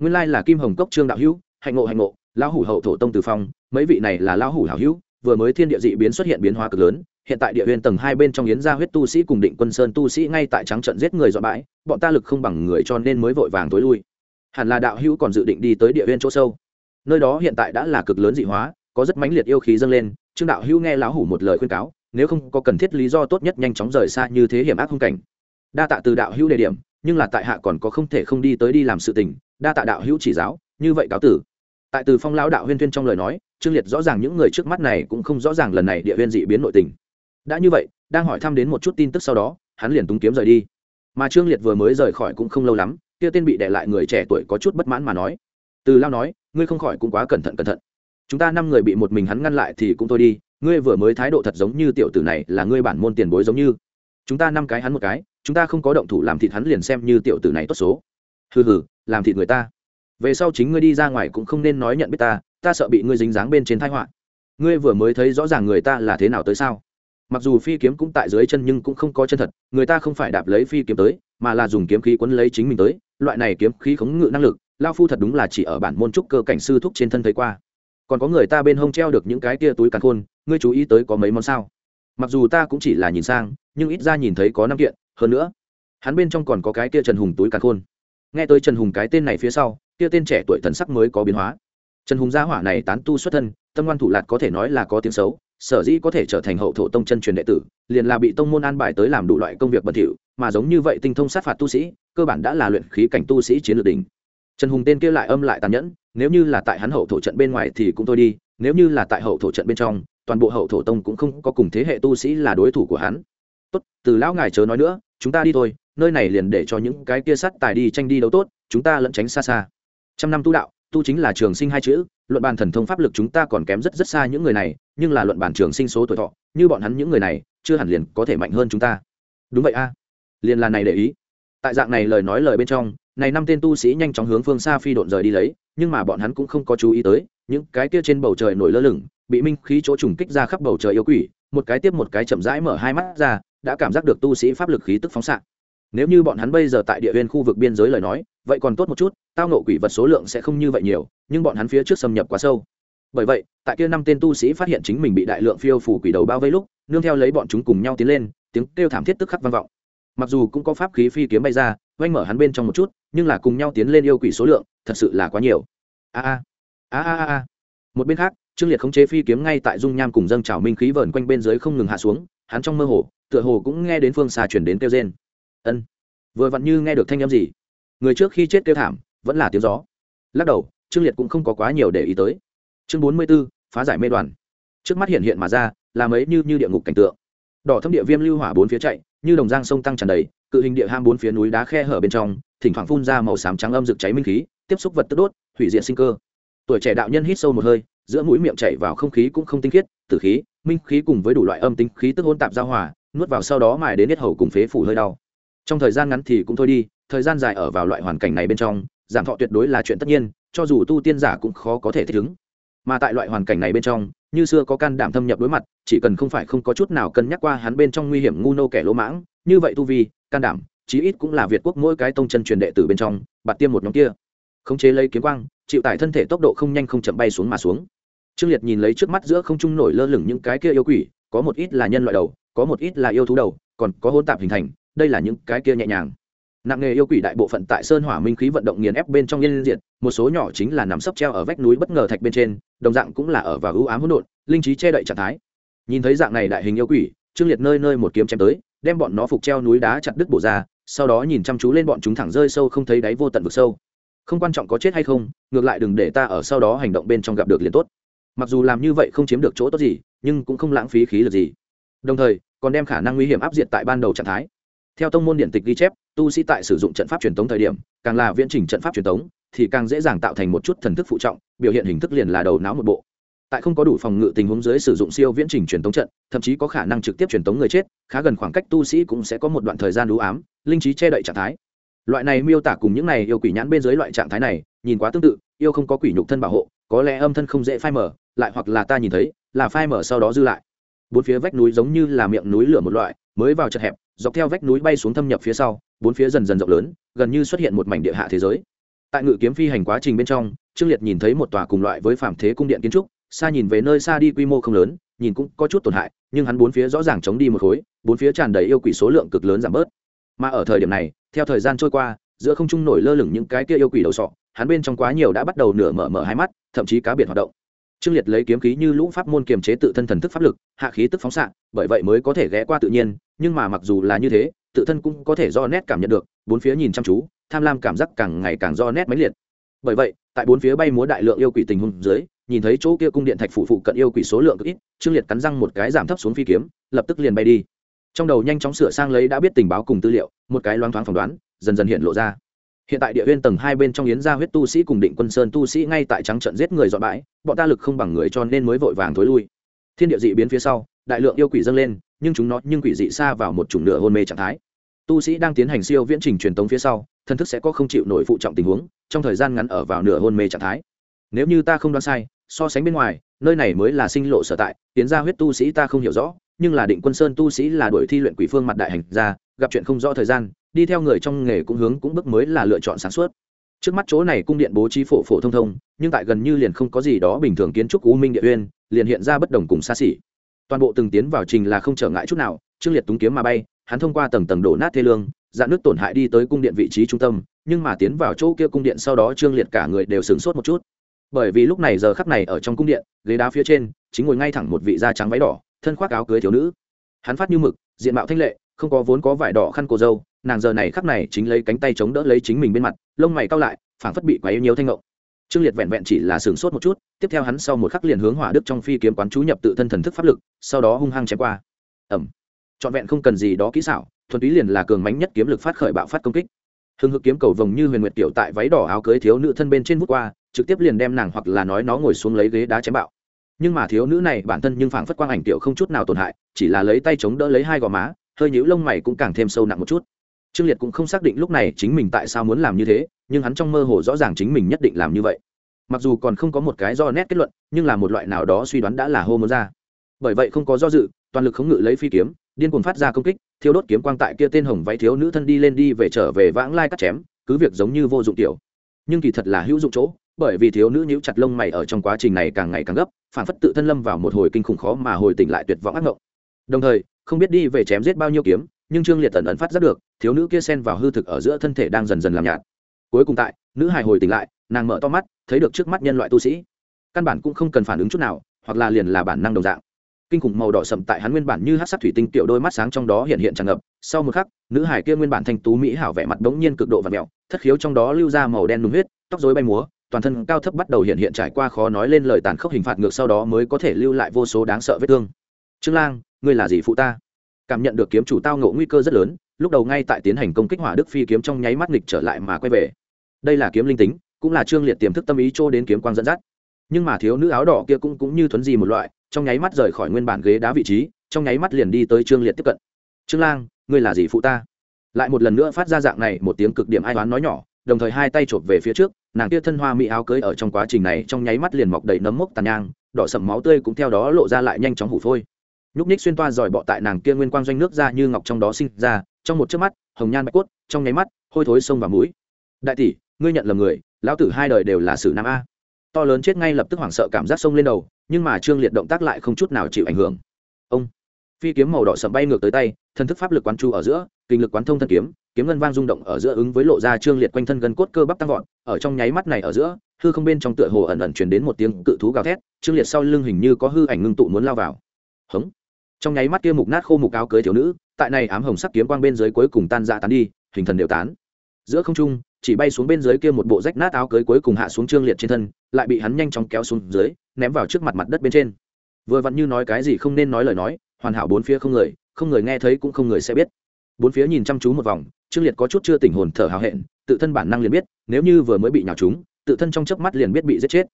nguyên lai là kim hồng cốc trương đạo hữu, hạnh ngộ hạnh ngộ, lão hủ hậu thổ tông từ phong, mấy vị này là lão hủ hảo hữu, vừa mới thiên địa dị biến xuất hiện biến hóa cực lớn, hiện tại địa huyên tầng hai bên trong yến gia huyết tu sĩ cùng định quân sơn tu sĩ ngay tại trắng trận giết người dọn bãi, bọn ta lực không bằng người cho nên mới vội vàng tối lui. Hẳn là đạo hữu còn dự định đi tới địa huyên chỗ sâu. Nơi đó hiện tại đã là cực lớn dị hóa, có rất mãnh liệt yêu khí dâng lên, trương đạo hữu nghe lão hủ một lời khuyên cáo, nếu không có cần thiết lý do tốt nhất nhanh chóng rời xa như thế hiểm ác hung cảnh. Đa tạ từ đạo hữu đề điểm nhưng là tại hạ còn có không thể không đi tới đi làm sự tình, đa tạ đạo hữu chỉ giáo, như vậy cáo tử. Tại từ phong lão đạo huyên tuyên trong lời nói, trương liệt rõ ràng những người trước mắt này cũng không rõ ràng lần này địa huyên dị biến nội tình. Đã như vậy, đang hỏi thăm đến một chút tin tức sau đó, hắn liền túng kiếm rời đi. Mà trương liệt vừa mới rời khỏi cũng không lâu lắm, kia tên bị đệ lại người trẻ tuổi có chút bất mãn mà nói, từ lao nói, ngươi không khỏi cũng quá cẩn thận cẩn thận. Chúng ta năm người bị một mình hắn ngăn lại thì cũng thôi đi, ngươi vừa mới thái độ thật giống như tiểu tử này là ngươi bản môn tiền bối giống như. Chúng ta năm cái hắn một cái chúng ta không có động thủ làm thịt hắn liền xem như tiểu tử này tốt số. Hừ hừ, làm thịt người ta. Về sau chính ngươi đi ra ngoài cũng không nên nói nhận biết ta ta sợ bị ngươi dính dáng bên trên thái họa. Ngươi vừa mới thấy rõ ràng người ta là thế nào tới sao? Mặc dù phi kiếm cũng tại dưới chân nhưng cũng không có chân thật, người ta không phải đạp lấy phi kiếm tới, mà là dùng kiếm khí quấn lấy chính mình tới, loại này kiếm khí khống ngự năng lực, lao phu thật đúng là chỉ ở bản môn trúc cơ cảnh sư thúc trên thân thấy qua. Còn có người ta bên hông treo được những cái kia túi càn khôn, ngươi chú ý tới có mấy món sao? Mặc dù ta cũng chỉ là nhìn sang, nhưng ít ra nhìn thấy có năm kiện hơn nữa, hắn bên trong còn có cái kia trần hùng túi càn khôn. Nghe tới trần hùng cái tên này phía sau, kia tên trẻ tuổi thần sắc mới có biến hóa. Trần hùng gia hỏa này tán tu xuất thân, tâm ngoan thủ lạt có thể nói là có tiếng xấu, sở dĩ có thể trở thành hậu thổ tông chân truyền đệ tử, liền là bị tông môn an bài tới làm đủ loại công việc bẩn thỉu, mà giống như vậy tinh thông sát phạt tu sĩ, cơ bản đã là luyện khí cảnh tu sĩ chiến lược đỉnh. Trần hùng tên kia lại âm lại tàn nhẫn, nếu như là tại hắn hậu thổ trận bên ngoài thì cũng thôi đi, nếu như là tại hậu thổ trận bên trong, toàn bộ hậu thổ tông cũng không có cùng thế hệ tu sĩ là đối thủ của hắn tốt, từ lão ngài chớ nói nữa, chúng ta đi thôi, nơi này liền để cho những cái kia sắt tài đi tranh đi đấu tốt, chúng ta lẫn tránh xa xa. Trăm năm tu đạo, tu chính là trường sinh hai chữ, luận bàn thần thông pháp lực chúng ta còn kém rất rất xa những người này, nhưng là luận bàn trường sinh số tuổi thọ, như bọn hắn những người này, chưa hẳn liền có thể mạnh hơn chúng ta. Đúng vậy a. Liền là này để ý. Tại dạng này lời nói lời bên trong, này năm tên tu sĩ nhanh chóng hướng phương xa phi độn rời đi lấy, nhưng mà bọn hắn cũng không có chú ý tới, những cái kia trên bầu trời nổi lơ lửng, bị minh khí chỗ trùng kích ra khắp bầu trời yêu quỷ, một cái tiếp một cái chậm rãi mở hai mắt ra đã cảm giác được tu sĩ pháp lực khí tức phóng xạ. Nếu như bọn hắn bây giờ tại địa huyên khu vực biên giới lời nói, vậy còn tốt một chút, tao nộ quỷ vật số lượng sẽ không như vậy nhiều, nhưng bọn hắn phía trước xâm nhập quá sâu. Bởi vậy, tại kia năm tên tu sĩ phát hiện chính mình bị đại lượng phiêu phủ quỷ đầu bao vây lúc, nương theo lấy bọn chúng cùng nhau tiến lên, tiếng kêu thảm thiết tức khắc vang vọng. Mặc dù cũng có pháp khí phi kiếm bay ra oanh mở hắn bên trong một chút, nhưng là cùng nhau tiến lên yêu quỷ số lượng, thật sự là quá nhiều. A a a a a. Một bên khác, trương liệt khống chế phi kiếm ngay tại dung nham cùng dâng trào minh khí vờn quanh bên dưới không ngừng hạ xuống hắn trong mơ hồ, tựa hồ cũng nghe đến phương xa chuyển đến kêu rên. Ân, vừa vặn như nghe được thanh âm gì? Người trước khi chết kêu thảm, vẫn là tiếng gió. Lắc đầu, trương liệt cũng không có quá nhiều để ý tới. Chương bốn mươi b ố phá giải mê đoàn. Trước mắt hiện hiện mà ra, là mấy như như địa ngục cảnh tượng. Đỏ thâm địa viêm lưu hỏa bốn phía chạy, như đồng giang sông tăng tràn đầy, cự hình địa ham bốn phía núi đá khe hở bên trong, thỉnh thoảng phun ra màu xám trắng âm rực cháy minh khí, tiếp xúc vật tức đốt, hủy diệt sinh cơ. Tuổi trẻ đạo nhân hít sâu một hơi, giữa mũi miệng chảy vào không khí cũng không tinh khiết, tử khí minh khí cùng với đủ loại âm tính khí tức hôn tạp giao hòa, nuốt vào sau đó mài đến hết hầu cùng phế phủ hơi đau. Trong thời gian ngắn thì cũng thôi đi, thời gian dài ở vào loại hoàn cảnh này bên trong, giảm thọ tuyệt đối là chuyện tất nhiên, cho dù tu tiên giả cũng khó có thể thích ứng. Mà tại loại hoàn cảnh này bên trong, như xưa có can đảm thâm nhập đối mặt, chỉ cần không phải không có chút nào cân nhắc qua hắn bên trong nguy hiểm ngu nô kẻ lỗ mãng, như vậy tu vi, can đảm, chí ít cũng là việt quốc mỗi cái tông chân truyền đệ tử bên trong, bạt tiêm một nhóm kia. Khống chế lấy kiếm quang, chịu tải thân thể tốc độ không nhanh không chậm bay xuống mà xuống trương liệt nhìn lấy trước mắt giữa không trung nổi lơ lửng những cái kia yêu quỷ, có một ít là nhân loại đầu, có một ít là yêu thú đầu, còn có hôn tạp hình thành, đây là những cái kia nhẹ nhàng. Nặng nghề yêu quỷ đại bộ phận tại sơn hỏa minh khí vận động nghiền ép bên trong nhân diện một số nhỏ chính là nằm sấp treo ở vách núi bất ngờ thạch bên trên, đồng dạng cũng là ở vào ưu ám hỗn độn, linh trí che đậy trạng thái. Nhìn thấy dạng này đại hình yêu quỷ, trương liệt nơi nơi một kiếm chém tới, đem bọn nó phục treo núi đá chặt đứt bổ ra, sau đó nhìn chăm chú lên bọn chúng thẳng rơi sâu không thấy đáy vô tận vực sâu. Không quan trọng có chết hay không, ngược lại đừng để ta ở sau đó hành động bên trong gặp được liền tốt mặc dù làm như vậy không chiếm được chỗ tốt gì, nhưng cũng không lãng phí khí lực gì. Đồng thời, còn đem khả năng nguy hiểm áp diện tại ban đầu trạng thái. Theo tông môn điện tịch ghi chép, tu sĩ tại sử dụng trận pháp truyền tống thời điểm, càng là viễn trình trận pháp truyền tống, thì càng dễ dàng tạo thành một chút thần thức phụ trọng, biểu hiện hình thức liền là đầu não một bộ. Tại không có đủ phòng ngự tình huống dưới sử dụng siêu viễn trình truyền tống trận, thậm chí có khả năng trực tiếp truyền tống người chết, khá gần khoảng cách tu sĩ cũng sẽ có một đoạn thời gian đũ ám, linh trí che đậy trạng thái. Loại này miêu tả cùng những này yêu quỷ nhãn bên dưới loại trạng thái này, nhìn quá tương tự, yêu không có quỷ nhục thân bảo hộ có lẽ âm thân không dễ phai mở lại hoặc là ta nhìn thấy, là phai mở sau đó dư lại. Bốn phía vách núi giống như là miệng núi lửa một loại, mới vào chật hẹp, dọc theo vách núi bay xuống thâm nhập phía sau, bốn phía dần dần rộng lớn, gần như xuất hiện một mảnh địa hạ thế giới. Tại ngự kiếm phi hành quá trình bên trong, trương liệt nhìn thấy một tòa cùng loại với phạm thế cung điện kiến trúc, xa nhìn về nơi xa đi quy mô không lớn, nhìn cũng có chút tổn hại, nhưng hắn bốn phía rõ ràng chống đi một khối, bốn phía tràn đầy yêu quỷ số lượng cực lớn giảm bớt. Mà ở thời điểm này, theo thời gian trôi qua, giữa không trung nổi lơ lửng những cái kia yêu quỷ đầu sọ hắn bên trong quá nhiều đã bắt đầu nửa mở mở hai mắt, thậm chí cá biệt hoạt động. Trương liệt lấy kiếm khí như lũ pháp môn kiềm chế tự thân thần thức pháp lực, hạ khí tức phóng xạ, bởi vậy mới có thể ghé qua tự nhiên, nhưng mà mặc dù là như thế, tự thân cũng có thể do nét cảm nhận được, bốn phía nhìn chăm chú, tham lam cảm giác càng ngày càng do nét máy liệt. Bởi vậy, tại bốn phía bay múa đại lượng yêu quỷ tình huống dưới, nhìn thấy chỗ kia cung điện thạch phủ phụ cận yêu quỷ số lượng cực ít, trương liệt cắn răng một cái giảm thấp xuống phi kiếm, lập tức liền bay đi. Trong đầu nhanh chóng sửa sang lấy đã biết tình báo cùng tư liệu, một cái loáng thoáng phỏng đoán, dần dần hiện lộ ra hiện tại địa huyên tầng hai bên trong yến gia huyết tu sĩ cùng định quân sơn tu sĩ ngay tại trắng trận giết người dọn bãi, bọn ta lực không bằng người cho nên mới vội vàng thối lui. Thiên địa dị biến phía sau, đại lượng yêu quỷ dâng lên, nhưng chúng nó nhưng quỷ dị xa vào một chủng nửa hôn mê trạng thái. Tu sĩ đang tiến hành siêu viễn trình truyền tống phía sau thân thức sẽ có không chịu nổi phụ trọng tình huống, trong thời gian ngắn ở vào nửa hôn mê trạng thái. Nếu như ta không đoán sai, so sánh bên ngoài, nơi này mới là sinh lộ sở tại, tiến gia huyết tu sĩ ta không hiểu rõ, nhưng là định quân sơn tu sĩ là đuổi thi luyện quỷ phương mặt đại hành ra gặp chuyện không rõ thời gian đi theo người trong nghề cũng hướng cũng bước mới là lựa chọn sáng suốt. Trước mắt chỗ này cung điện bố trí phổ phổ thông thông, nhưng tại gần như liền không có gì đó bình thường kiến trúc u minh địa uyên, liền hiện ra bất đồng cùng xa xỉ. Toàn bộ từng tiến vào trình là không trở ngại chút nào, trương liệt túng kiếm mà bay, hắn thông qua tầng tầng đổ nát thê lương, dạn nước tổn hại đi tới cung điện vị trí trung tâm, nhưng mà tiến vào chỗ kia cung điện sau đó trương liệt cả người đều sửng sốt một chút. Bởi vì lúc này giờ khắc này ở trong cung điện, ghế đá phía trên, chính ngồi ngay thẳng một vị da trắng váy đỏ, thân khoác áo cưới thiếu nữ. Hắn phát như mực, diện mạo thanh lệ, không có vốn có vải đỏ khăn cô dâu nàng giờ này khắc này chính lấy cánh tay chống đỡ lấy chính mình bên mặt, lông mày cao lại, phảng phất bị quá yêu nhiều thanh ngộng. Trương liệt vẹn vẹn chỉ là sửng sốt một chút, tiếp theo hắn sau một khắc liền hướng hỏa đức trong phi kiếm quán chú nhập tự thân thần thức pháp lực, sau đó hung hăng chém qua. Ẩm trọn vẹn không cần gì đó kỹ xảo, thuần túy liền là cường mánh nhất kiếm lực phát khởi bạo phát công kích. Hưng hực kiếm cầu vồng như huyền nguyệt tiểu tại váy đỏ áo cưới thiếu nữ thân bên trên vút qua, trực tiếp liền đem nàng hoặc là nói nó ngồi xuống lấy ghế đá chém bạo. Nhưng mà thiếu nữ này bản thân nhưng phảng phất quang ảnh tiểu không chút nào tổn hại, chỉ là lấy tay chống đỡ lấy hai gò má, hơi nhũ lông mày cũng càng thêm sâu nặng một chút trương liệt cũng không xác định lúc này chính mình tại sao muốn làm như thế, nhưng hắn trong mơ hồ rõ ràng chính mình nhất định làm như vậy. Mặc dù còn không có một cái do nét kết luận, nhưng là một loại nào đó suy đoán đã là hô muốn ra. Bởi vậy không có do dự, toàn lực khống ngự lấy phi kiếm, điên cuồng phát ra công kích thiếu đốt kiếm quang tại kia tên hồng váy thiếu nữ thân đi lên đi về trở về vãng lai cắt chém, cứ việc giống như vô dụng tiểu. Nhưng kỳ thật là hữu dụng chỗ, bởi vì thiếu nữ nhíu chặt lông mày ở trong quá trình này càng ngày càng gấp, phản phất tự thân lâm vào một hồi kinh khủng khó mà hồi tỉnh lại tuyệt vọng ác ngộng. Đồng thời, không biết đi về chém giết bao nhiêu kiếm, nhưng trương liệt tần ẩn phát giác được thiếu nữ kia xen vào hư thực ở giữa thân thể đang dần dần làm nhạt. Cuối cùng tại, nữ hài hồi tỉnh lại, nàng mở to mắt, thấy được trước mắt nhân loại tu sĩ. Căn bản cũng không cần phản ứng chút nào, hoặc là liền là bản năng đồng dạng. Kinh khủng màu đỏ sậm tại hắn nguyên bản như hát sắc thủy tinh tiểu đôi mắt sáng trong đó hiện hiện tràn ngập. Sau một khắc, nữ hải kia nguyên bản thanh tú mỹ hảo vẻ mặt bỗng nhiên cực độ và mẹo thất khiếu trong đó lưu ra màu đen đúng huyết, tóc rối bay múa, toàn thân cao thấp bắt đầu hiện hiện trải qua khó nói lên lời tàn khốc hình phạt ngược sau đó mới có thể lưu lại vô số đáng sợ vết thương. Trương lang, ngươi là gì phụ ta? Cảm nhận được kiếm chủ tao ngộ nguy cơ rất lớn lúc đầu ngay tại tiến hành công kích hỏa đức phi kiếm trong nháy mắt nghịch trở lại mà quay về. Đây là kiếm linh tính, cũng là trương liệt tiềm thức tâm ý chỗ đến kiếm quang dẫn dắt. Nhưng mà thiếu nữ áo đỏ kia cũng cũng như thuấn gì một loại, trong nháy mắt rời khỏi nguyên bản ghế đá vị trí, trong nháy mắt liền đi tới trương liệt tiếp cận. Trương lang, ngươi là gì phụ ta? Lại một lần nữa phát ra dạng này một tiếng cực điểm ai đoán nói nhỏ, đồng thời hai tay chộp về phía trước, nàng kia thân hoa mỹ áo cưới ở trong quá trình này trong nháy mắt liền mọc đầy nấm mốc tàn nhang, đỏ sậm máu tươi cũng theo đó lộ ra lại nhanh chóng hủ phôi nhúc ních xuyên toa dòi bọ tại nàng kia nguyên quang doanh nước ra như ngọc trong đó sinh ra, trong một chớp mắt, hồng nhan bạch cốt, trong nháy mắt, hôi thối sông và mũi. Đại tỷ, ngươi nhận là người, lão tử hai đời đều là sử nam a. To lớn chết ngay lập tức hoảng sợ cảm giác sông lên đầu, nhưng mà trương liệt động tác lại không chút nào chịu ảnh hưởng. Ông, phi kiếm màu đỏ sậm bay ngược tới tay thân thức pháp lực quán chu ở giữa, kinh lực quán thông thân kiếm kiếm ngân vang rung động ở giữa ứng với lộ ra trương liệt quanh thân gần cốt cơ bắp tăng vọt, ở trong nháy mắt này ở giữa, hư không bên trong tựa hồ ẩn ẩn truyền đến một tiếng cự thú gào thét, trương liệt sau lưng hình như có hư ảnh ngưng tụ muốn lao vào. Hống trong nháy mắt kia mục nát khô mục áo cưới thiếu nữ, tại này ám hồng sắc kiếm quang bên dưới cuối cùng tan ra tán đi, hình thần đều tán. Giữa không trung, chỉ bay xuống bên dưới kia một bộ rách nát áo cưới cuối cùng hạ xuống trương liệt trên thân, lại bị hắn nhanh chóng kéo xuống dưới, ném vào trước mặt mặt đất bên trên. Vừa vặn như nói cái gì không nên nói lời nói, hoàn hảo bốn phía không người không người nghe thấy cũng không người sẽ biết. Bốn phía nhìn chăm chú một vòng, trương liệt có chút chưa tỉnh hồn thở hào hẹn, tự thân bản năng liền biết, nếu như vừa mới bị nhào trúng, tự thân trong chớp mắt liền biết bị giết chết.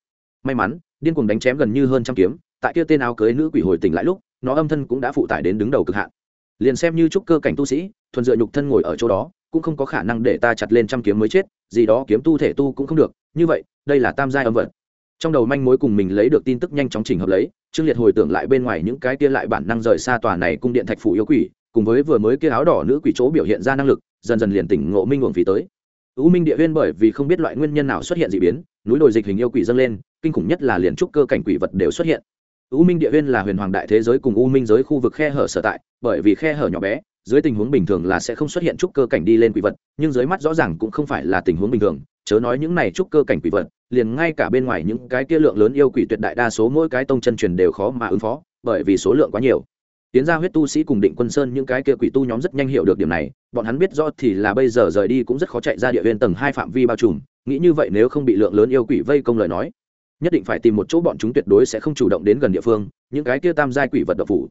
May mắn, điên cuồng đánh chém gần như hơn trăm kiếm, tại kia tên áo cưới nữ quỷ hồi tỉnh lại lúc nó âm thân cũng đã phụ tải đến đứng đầu cực hạn. Liền xem như trúc cơ cảnh tu sĩ, thuần dựa nhục thân ngồi ở chỗ đó, cũng không có khả năng để ta chặt lên trăm kiếm mới chết, gì đó kiếm tu thể tu cũng không được. Như vậy, đây là tam giai âm vật. Trong đầu manh mối cùng mình lấy được tin tức nhanh chóng chỉnh hợp lấy, trương liệt hồi tưởng lại bên ngoài những cái kia lại bản năng rời xa tòa này cung điện thạch phủ yêu quỷ, cùng với vừa mới kia áo đỏ nữ quỷ chỗ biểu hiện ra năng lực, dần dần liền tỉnh ngộ minh uổng phí tới. U minh địa huyên bởi vì không biết loại nguyên nhân nào xuất hiện d ị biến, núi đồi dịch hình yêu quỷ dâng lên, kinh khủng nhất là liền trúc cơ cảnh quỷ vật đều xuất hiện u minh địa huyên là huyền hoàng đại thế giới cùng u minh giới khu vực khe hở sở tại, bởi vì khe hở nhỏ bé, dưới tình huống bình thường là sẽ không xuất hiện trúc cơ cảnh đi lên quỷ vật, nhưng dưới mắt rõ ràng cũng không phải là tình huống bình thường. Chớ nói những này trúc cơ cảnh quỷ vật, liền ngay cả bên ngoài những cái kia lượng lớn yêu quỷ tuyệt đại đa số mỗi cái tông chân truyền đều khó mà ứng phó, bởi vì số lượng quá nhiều. Tiến ra huyết tu sĩ cùng định quân sơn những cái kia quỷ tu nhóm rất nhanh hiểu được điểm này, bọn hắn biết rõ thì là bây giờ rời đi cũng rất khó chạy ra địa huyên tầng hai phạm vi bao trùm, nghĩ như vậy nếu không bị lượng lớn yêu quỷ vây công lời nói nhất định phải tìm một chỗ bọn chúng tuyệt đối sẽ không chủ động đến gần địa phương, những cái kia tam giai quỷ vật độc phủ.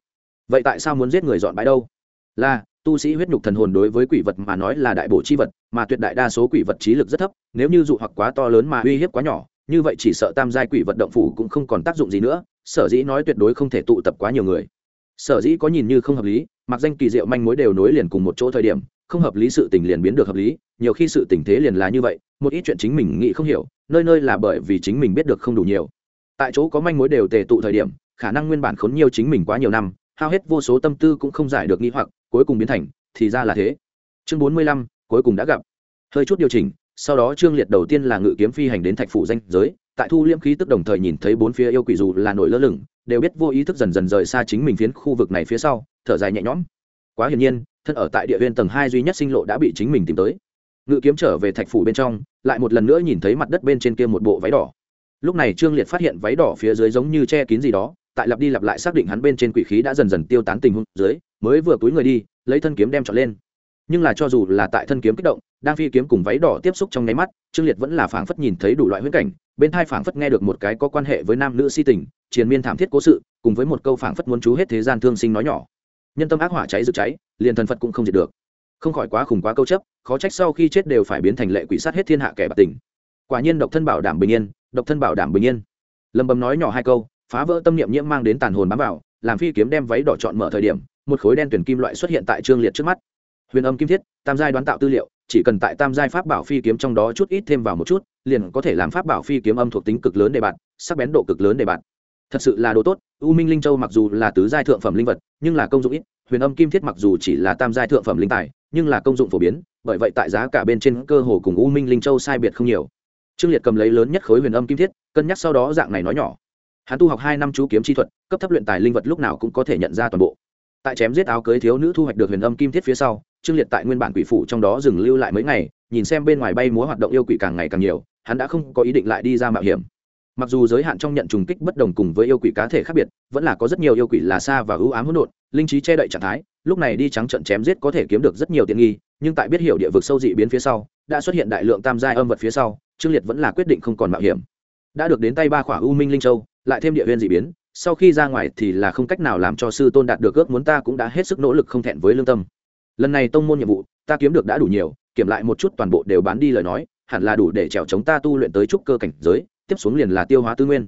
Vậy tại sao muốn giết người dọn bãi đâu? Là, tu sĩ huyết nhục thần hồn đối với quỷ vật mà nói là đại bổ chi vật, mà tuyệt đại đa số quỷ vật trí lực rất thấp, nếu như dụ hoặc quá to lớn mà uy hiếp quá nhỏ, như vậy chỉ sợ tam giai quỷ vật động phủ cũng không còn tác dụng gì nữa, sở dĩ nói tuyệt đối không thể tụ tập quá nhiều người. Sở dĩ có nhìn như không hợp lý, mặc danh kỳ diệu manh mối đều nối liền cùng một chỗ thời điểm, không hợp lý sự tình liền biến được hợp lý, nhiều khi sự tình thế liền là như vậy một ít chuyện chính mình nghĩ không hiểu, nơi nơi là bởi vì chính mình biết được không đủ nhiều. Tại chỗ có manh mối đều tề tụ thời điểm, khả năng nguyên bản khốn nhiều chính mình quá nhiều năm, hao hết vô số tâm tư cũng không giải được nghi hoặc, cuối cùng biến thành, thì ra là thế. Chương bốn mươi lăm, cuối cùng đã gặp. Hơi chút điều chỉnh, sau đó trương liệt đầu tiên là ngự kiếm phi hành đến thạch phủ danh giới, tại thu liễm khí tức đồng thời nhìn thấy bốn phía yêu quỷ dù là nổi lơ lửng, đều biết vô ý thức dần dần rời xa chính mình phiến khu vực này phía sau, thở dài nhẹ nhõm. Quá hiển nhiên, thân ở tại địa viên tầng hai duy nhất sinh lộ đã bị chính mình tìm tới ngự kiếm trở về thạch phủ bên trong, lại một lần nữa nhìn thấy mặt đất bên trên kia một bộ váy đỏ. Lúc này trương liệt phát hiện váy đỏ phía dưới giống như che kín gì đó, tại lặp đi lặp lại xác định hắn bên trên quỷ khí đã dần dần tiêu tán tình huống dưới, mới vừa túi người đi, lấy thân kiếm đem trọn lên. Nhưng là cho dù là tại thân kiếm kích động, đang phi kiếm cùng váy đỏ tiếp xúc trong nháy mắt, trương liệt vẫn là phảng phất nhìn thấy đủ loại huyễn cảnh, bên thai phảng phất nghe được một cái có quan hệ với nam nữ si tình, triền miên thảm thiết cố sự, cùng với một câu phảng phất muốn chú hết thế gian thương sinh nói nhỏ. Nhân tâm ác hỏa cháy rực cháy, liền thần phật cũng không diệt được không khỏi quá khủng quá câu chấp, khó trách sau khi chết đều phải biến thành lệ quỷ sát hết thiên hạ kẻ bạc tình. Quả nhiên độc thân bảo đảm bình yên, độc thân bảo đảm bình yên. Lâm bầm nói nhỏ hai câu, phá vỡ tâm niệm nhiễm mang đến tàn hồn bám vào, làm phi kiếm đem váy đỏ chọn mở thời điểm, một khối đen tuyển kim loại xuất hiện tại trương liệt trước mắt. Huyền âm kim thiết, tam giai đoán tạo tư liệu, chỉ cần tại tam giai pháp bảo phi kiếm trong đó chút ít thêm vào một chút, liền có thể làm pháp bảo phi kiếm âm thuộc tính cực lớn để bạn, sắc bén độ cực lớn để bạn. Thật sự là đồ tốt, u minh linh châu mặc dù là tứ giai thượng phẩm linh vật, nhưng là công dụng ít huyền âm kim thiết mặc dù chỉ là tam giai thượng phẩm linh tài, nhưng là công dụng phổ biến, bởi vậy tại giá cả bên trên cơ hồ cùng u minh linh châu sai biệt không nhiều. Trương liệt cầm lấy lớn nhất khối huyền âm kim thiết, cân nhắc sau đó dạng này nói nhỏ. Hắn tu học hai năm chú kiếm chi thuật, cấp thấp luyện tài linh vật lúc nào cũng có thể nhận ra toàn bộ. Tại chém giết áo cưới thiếu nữ thu hoạch được huyền âm kim thiết phía sau, trương liệt tại nguyên bản quỷ phủ trong đó dừng lưu lại mấy ngày, nhìn xem bên ngoài bay múa hoạt động yêu quỷ càng ngày càng nhiều, hắn đã không có ý định lại đi ra mạo hiểm mặc dù giới hạn trong nhận trùng kích bất đồng cùng với yêu quỷ cá thể khác biệt, vẫn là có rất nhiều yêu quỷ là xa và ưu ám hỗn độn, linh trí che đậy trạng thái, lúc này đi trắng trận chém giết có thể kiếm được rất nhiều tiện nghi, nhưng tại biết hiểu địa vực sâu dị biến phía sau, đã xuất hiện đại lượng tam giai âm vật phía sau, trương liệt vẫn là quyết định không còn mạo hiểm. Đã được đến tay ba khỏa u minh linh châu, lại thêm địa huyên dị biến, sau khi ra ngoài thì là không cách nào làm cho sư tôn đạt được ước muốn ta cũng đã hết sức nỗ lực không thẹn với lương tâm. Lần này tông môn nhiệm vụ, ta kiếm được đã đủ nhiều, kiểm lại một chút toàn bộ đều bán đi lời nói, hẳn là đủ để trèo chống ta tu luyện tới trúc cơ cảnh giới tiếp xuống liền là tiêu hóa tư nguyên.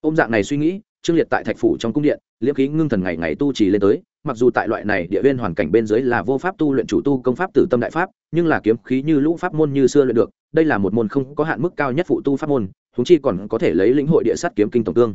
Ôm dạng này suy nghĩ trương liệt tại thạch phủ trong cung điện liễm khí ngưng thần ngày ngày tu trì lên tới mặc dù tại loại này địa viên hoàn cảnh bên dưới là vô pháp tu luyện chủ tu công pháp tử tâm đại pháp nhưng là kiếm khí như lũ pháp môn như xưa luyện được đây là một môn không có hạn mức cao nhất phụ tu pháp môn húng chi còn có thể lấy lĩnh hội địa sát kiếm kinh tổng cương.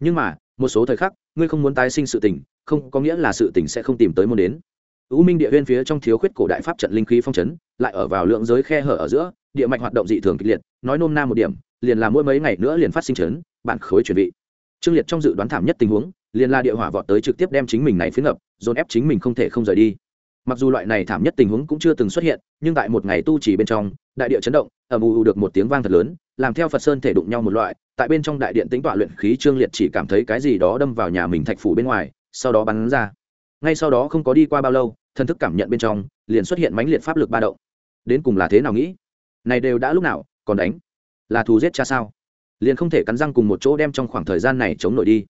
Nhưng mà một số thời khắc ngươi không muốn tái sinh sự tình không có nghĩa là sự tình sẽ không tìm tới môn đến. U Minh địa viên phía trong thiếu khuyết cổ đại pháp trận linh khí phong chấn, lại ở vào lượng giới khe hở ở giữa, địa mạch hoạt động dị thường kịch liệt, nói nôm na một điểm, liền là mỗi mấy ngày nữa liền phát sinh chấn, bạn khối chuẩn bị. Trương Liệt trong dự đoán thảm nhất tình huống, liền là địa hỏa vọt tới trực tiếp đem chính mình này phiến ngập, dồn ép chính mình không thể không rời đi. Mặc dù loại này thảm nhất tình huống cũng chưa từng xuất hiện, nhưng tại một ngày tu chỉ bên trong, đại địa chấn động, ầm ù được một tiếng vang thật lớn, làm theo Phật Sơn thể đụng nhau một loại, tại bên trong đại điện tính tọa luyện khí Trương Liệt chỉ cảm thấy cái gì đó đâm vào nhà mình thạch phủ bên ngoài, sau đó bắn ra. Ngay sau đó không có đi qua bao lâu, thân thức cảm nhận bên trong liền xuất hiện mãnh liệt pháp lực ba động đến cùng là thế nào nghĩ này đều đã lúc nào còn đánh là thù giết cha sao? Liền không thể cắn răng cùng một chỗ đem trong khoảng thời gian này chống nổi đi.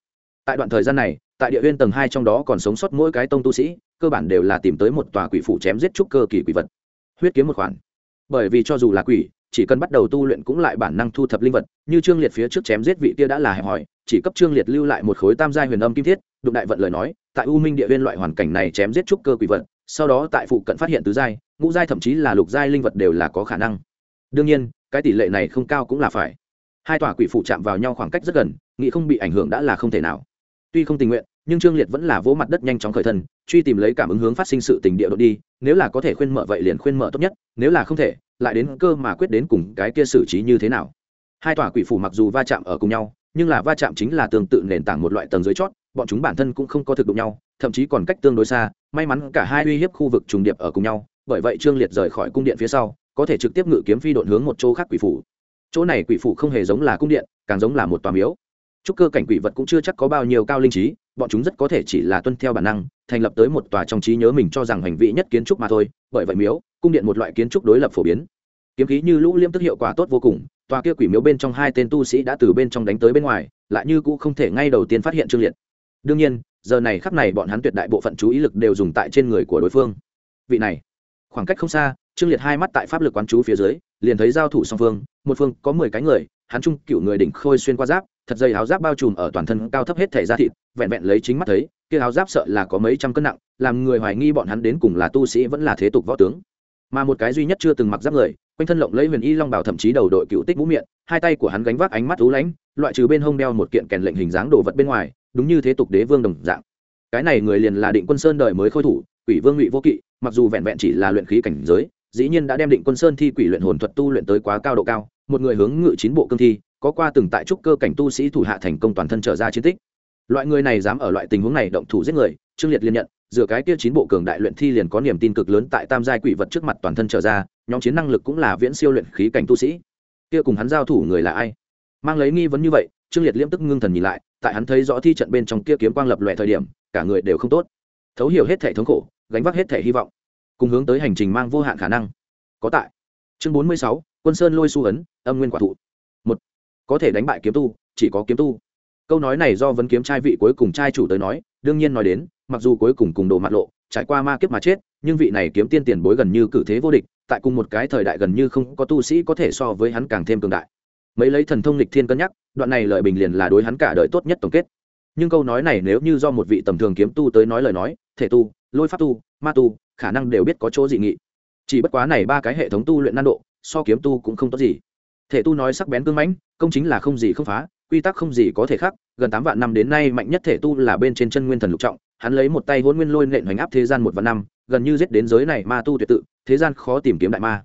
Tại đoạn thời gian này, tại địa huyên tầng hai trong đó còn sống sót mỗi cái tông tu sĩ, cơ bản đều là tìm tới một tòa quỷ phủ chém giết trúc cơ kỳ quỷ vật. Huyết kiếm một khoản. Bởi vì cho dù là quỷ, chỉ cần bắt đầu tu luyện cũng lại bản năng thu thập linh vật, như trương liệt phía trước chém giết vị kia đã là hẹp hòi, chỉ cấp trương liệt lưu lại một khối tam giai huyền âm kim thiết, đụng đại vận lời nói, tại u minh địa huyên loại hoàn cảnh này chém giết trúc cơ quỷ vật, sau đó tại phụ cận phát hiện tứ giai, ngũ giai thậm chí là lục giai linh vật đều là có khả năng đương nhiên, cái tỷ lệ này không cao cũng là phải. Hai tòa quỷ phụ chạm vào nhau khoảng cách rất gần, nghĩ không bị ảnh hưởng đã là không thể nào. Tuy không tình nguyện, nhưng trương liệt vẫn là vỗ mặt đất nhanh chóng khởi thân, truy tìm lấy cảm ứng hướng phát sinh sự tình địa độ đi, nếu là có thể khuyên mở vậy liền khuyên mở tốt nhất, nếu là không thể, lại đến cơ mà quyết đến cùng cái kia xử trí như thế nào. Hai tòa quỷ phủ mặc dù va chạm ở cùng nhau, nhưng là va chạm chính là tương tự nền tảng một loại tầng dưới chót, bọn chúng bản thân cũng không có thực đụng nhau, thậm chí còn cách tương đối xa, may mắn cả hai uy hiếp khu vực trùng điệp ở cùng nhau, bởi vậy trương liệt rời khỏi cung điện phía sau có thể trực tiếp ngự kiếm phi độn hướng một chỗ khác quỷ phủ. Chỗ này quỷ phủ không hề giống là cung điện, càng giống là một tòa miếu. Trúc cơ cảnh quỷ vật cũng chưa chắc có bao nhiêu cao linh trí, bọn chúng rất có thể chỉ là tuân theo bản năng, thành lập tới một tòa trong trí nhớ mình cho rằng hành vi nhất kiến trúc mà thôi, bởi vậy miếu, cung điện một loại kiến trúc đối lập phổ biến. Kiếm khí như lũ liêm tức hiệu quả tốt vô cùng, tòa kia quỷ miếu bên trong hai tên tu sĩ đã từ bên trong đánh tới bên ngoài, lại như cũng không thể ngay đầu tiên phát hiện trương liệt. Đương nhiên, giờ này khắp này bọn hắn tuyệt đại bộ phận chú ý lực đều dùng tại trên người của đối phương. Vị này, khoảng cách không xa trương liệt hai mắt tại pháp lực quán chú phía dưới, liền thấy giao thủ song phương, một phương có mười cái người, hắn trung cựu người đỉnh khôi xuyên qua giáp, thật dày áo giáp bao trùm ở toàn thân cao thấp hết thể da thịt, vẹn vẹn lấy chính mắt thấy, kia áo giáp sợ là có mấy trăm cân nặng, làm người hoài nghi bọn hắn đến cùng là tu sĩ vẫn là thế tục võ tướng. Mà một cái duy nhất chưa từng mặc giáp người, quanh thân lộng lấy huyền y long bảo thậm chí đầu đội cựu tích mũ miệng hai tay của hắn gánh vác ánh mắt thú lãnh, loại trừ bên hông đeo một kiện kèn lệnh hình dáng đồ vật bên ngoài, đúng như thế tục đế vương đồng dạng. Cái này người liền là định quân sơn đời mới khôi thủ, quỷ vương ngụy vô kỵ, mặc dù vẹn vẹn chỉ là luyện khí cảnh giới dĩ nhiên đã đem định quân sơn thi quỷ luyện hồn thuật tu luyện tới quá cao độ cao, một người hướng ngự chín bộ cương thi, có qua từng tại trúc cơ cảnh tu sĩ thủ hạ thành công toàn thân trở ra chiến tích. Loại người này dám ở loại tình huống này động thủ giết người, trương liệt liên nhận, dựa cái kia chín bộ cường đại luyện thi liền có niềm tin cực lớn tại tam giai quỷ vật trước mặt toàn thân trở ra, nhóm chiến năng lực cũng là viễn siêu luyện khí cảnh tu sĩ. Kia cùng hắn giao thủ người là ai? Mang lấy nghi vấn như vậy, trương liệt liêm tức ngưng thần nhìn lại, tại hắn thấy rõ thi trận bên trong kia kiếm quang lập lòe thời điểm, cả người đều không tốt. Thấu hiểu hết thể thống khổ, gánh vác hết thể hy vọng cùng hướng tới hành trình mang vô hạn khả năng. Có tại. Chương bốn mươi sáu, quân sơn lôi su ấn, âm nguyên quả thụ. Một, có thể đánh bại kiếm tu, chỉ có kiếm tu. Câu nói này do vấn kiếm trai vị cuối cùng trai chủ tới nói, đương nhiên nói đến, mặc dù cuối cùng cùng đồ mặt lộ, trải qua ma kiếp mà chết, nhưng vị này kiếm tiên tiền bối gần như cử thế vô địch, tại cùng một cái thời đại gần như không có tu sĩ có thể so với hắn càng thêm cường đại. Mấy lấy thần thông lịch thiên cân nhắc, đoạn này lợi bình liền là đối hắn cả đời tốt nhất tổng kết. Nhưng câu nói này nếu như do một vị tầm thường kiếm tu tới nói lời nói, thể tu, lôi pháp tu, ma tu khả năng đều biết có chỗ dị nghị. Chỉ bất quá này ba cái hệ thống tu luyện nan độ, so kiếm tu cũng không tốt gì. Thể tu nói sắc bén cương mãnh, công chính là không gì không phá, quy tắc không gì có thể khác, gần tám vạn năm đến nay mạnh nhất thể tu là bên trên chân nguyên thần lục trọng, hắn lấy một tay hôn nguyên lôi nện hoành áp thế gian một vạn năm, gần như giết đến giới này ma tu tuyệt tự, thế gian khó tìm kiếm đại ma.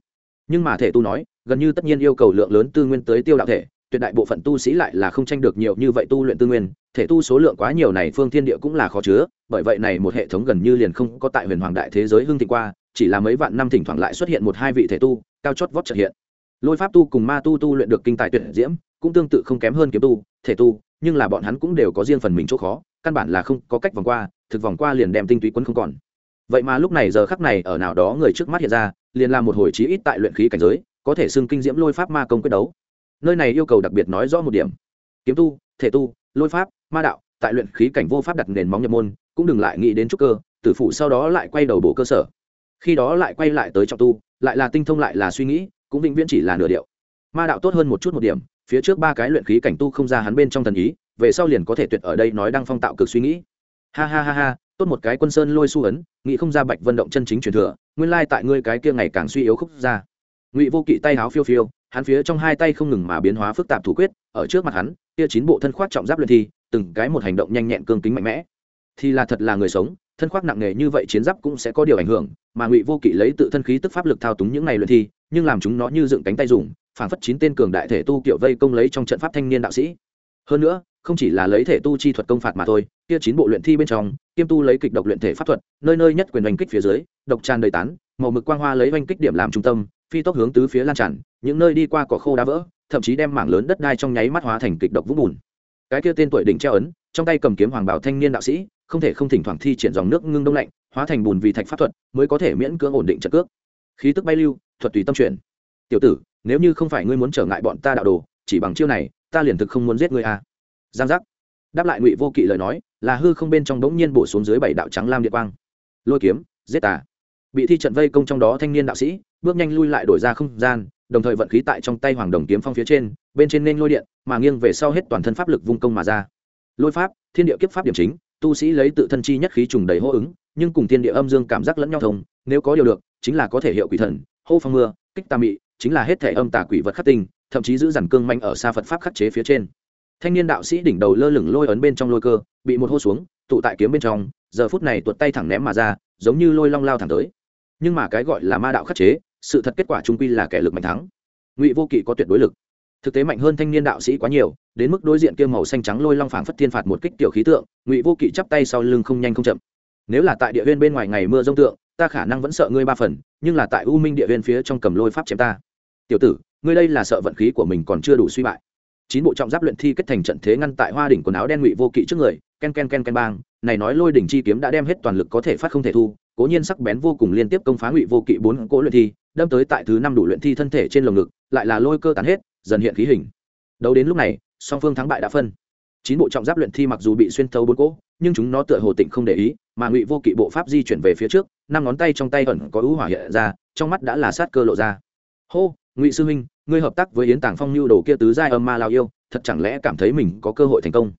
Nhưng mà thể tu nói, gần như tất nhiên yêu cầu lượng lớn tư nguyên tới tiêu đạo thể tuyệt đại bộ phận tu sĩ lại là không tranh được nhiều như vậy tu luyện tư nguyên, thể tu số lượng quá nhiều này phương thiên địa cũng là khó chứa, bởi vậy này một hệ thống gần như liền không có tại huyền hoàng đại thế giới hưng thịnh qua, chỉ là mấy vạn năm thỉnh thoảng lại xuất hiện một hai vị thể tu, cao chót vót trợ hiện. Lôi pháp tu cùng ma tu tu luyện được kinh tài tuyệt diễm, cũng tương tự không kém hơn kiếm tu, thể tu, nhưng là bọn hắn cũng đều có riêng phần mình chỗ khó, căn bản là không có cách vòng qua, thực vòng qua liền đem tinh túy quân không còn. Vậy mà lúc này giờ khắc này ở nào đó người trước mắt hiện ra, liền là một hồi chí ít tại luyện khí cảnh giới, có thể xưng kinh diễm lôi pháp ma công quyết đấu nơi này yêu cầu đặc biệt nói rõ một điểm. Kiếm tu, thể tu, lôi pháp, ma đạo, tại luyện khí cảnh vô pháp đặt nền móng nhập môn, cũng đừng lại nghĩ đến trúc cơ, tử phụ sau đó lại quay đầu bộ cơ sở. Khi đó lại quay lại tới trọng tu, lại là tinh thông lại là suy nghĩ, cũng vĩnh viễn chỉ là nửa điệu. Ma đạo tốt hơn một chút một điểm, phía trước ba cái luyện khí cảnh tu không ra hắn bên trong thần ý, về sau liền có thể tuyệt ở đây nói đang phong tạo cực suy nghĩ. Ha ha ha ha, tốt một cái quân sơn lôi su ấn, nghĩ không ra bạch vận động chân chính truyền thừa, nguyên lai tại ngươi cái kia ngày càng suy yếu khúc ra. Ngụy vô kỵ tay háo phiêu phiêu hắn phía trong hai tay không ngừng mà biến hóa phức tạp thủ quyết, ở trước mặt hắn, kia chín bộ thân khoác trọng giáp luyện thi, từng cái một hành động nhanh nhẹn cương kính mạnh mẽ. Thì là thật là người sống, thân khoác nặng nề như vậy chiến giáp cũng sẽ có điều ảnh hưởng, mà ngụy vô kỵ lấy tự thân khí tức pháp lực thao túng những này luyện thi, nhưng làm chúng nó như dựng cánh tay dùng, phản phất chín tên cường đại thể tu kiểu vây công lấy trong trận pháp thanh niên đạo sĩ. Hơn nữa, không chỉ là lấy thể tu chi thuật công phạt mà thôi, kia chín bộ luyện thi bên trong, kiêm tu lấy kịch độc luyện thể pháp thuật, nơi nơi nhất quyền oanh kích phía dưới, độc tràn đầy tán, màu mực quang hoa lấy oanh kích điểm làm trung tâm, phi tốc hướng tứ phía lan tràn những nơi đi qua cỏ khô đá vỡ, thậm chí đem mảng lớn đất đai trong nháy mắt hóa thành kịch độc vũng bùn. Cái kia tên tuổi đỉnh treo ấn, trong tay cầm kiếm hoàng bảo thanh niên đạo sĩ, không thể không thỉnh thoảng thi triển dòng nước ngưng đông lạnh, hóa thành bùn vì thạch pháp thuật, mới có thể miễn cưỡng ổn định trận cước. Khí tức bay lưu, thuật tùy tâm chuyển. Tiểu tử, nếu như không phải ngươi muốn trở ngại bọn ta đạo đồ, chỉ bằng chiêu này, ta liền thực không muốn giết ngươi à. giang giác. Đáp lại ngụy vô kỵ lời nói, là hư không bên trong đống nhiên bổ xuống dưới bảy đạo trắng lam địa quang. Lôi kiếm, giết tà bị thi trận vây công trong đó thanh niên đạo sĩ, bước nhanh lui lại đổi ra không gian đồng thời vận khí tại trong tay hoàng đồng kiếm phong phía trên, bên trên nên lôi điện, mà nghiêng về sau hết toàn thân pháp lực vung công mà ra. Lôi pháp, thiên địa kiếp pháp điểm chính, tu sĩ lấy tự thân chi nhất khí trùng đầy hô ứng, nhưng cùng thiên địa âm dương cảm giác lẫn nhau thông, nếu có điều được, chính là có thể hiệu quỷ thần, hô phong mưa, kích tà mị, chính là hết thể âm tà quỷ vật khắc tinh, thậm chí giữ dằn cương manh ở xa phật pháp khắc chế phía trên. Thanh niên đạo sĩ đỉnh đầu lơ lửng lôi ấn bên trong lôi cơ, bị một hô xuống, tụ tại kiếm bên trong, giờ phút này tuột tay thẳng ném mà ra, giống như lôi long lao thẳng tới. Nhưng mà cái gọi là ma đạo khắc chế sự thật kết quả trung quy là kẻ lực mạnh thắng. Ngụy vô kỵ có tuyệt đối lực. Thực tế mạnh hơn thanh niên đạo sĩ quá nhiều, đến mức đối diện kia màu xanh trắng lôi long phảng phất thiên phạt một kích tiểu khí tượng, ngụy vô kỵ chắp tay sau lưng không nhanh không chậm. Nếu là tại địa huyên bên ngoài ngày mưa rông tượng, ta khả năng vẫn sợ ngươi ba phần, nhưng là tại u minh địa huyên phía trong cầm lôi pháp chém ta. Tiểu tử, ngươi đây là sợ vận khí của mình còn chưa đủ suy bại. Chín bộ trọng giáp luyện thi kết thành trận thế ngăn tại hoa đỉnh quần áo đen ngụy vô kỵ trước người, ken ken ken ken bang này nói lôi đỉnh chi kiếm đã đem hết toàn lực có thể phát không thể thu, cố nhiên sắc bén vô cùng liên tiếp công phá ngụy vô kỵ bốn cỗ luyện thi, đâm tới tại thứ năm đủ luyện thi thân thể trên lồng ngực, lại là lôi cơ tán hết, dần hiện khí hình. Đấu đến lúc này, song phương thắng bại đã phân. Chín bộ trọng giáp luyện thi mặc dù bị xuyên thấu bốn cỗ, nhưng chúng nó tựa hồ tịnh không để ý, mà ngụy vô kỵ bộ pháp di chuyển về phía trước, năm ngón tay trong tay ẩn có ưu hỏa hiện ra, trong mắt đã là sát cơ lộ ra. Hô, ngụy sư huynh, ngươi hợp tác với yến tàng phong lưu đồ kia tứ giai âm ma lao yêu, thật chẳng lẽ cảm thấy mình có cơ hội thành công?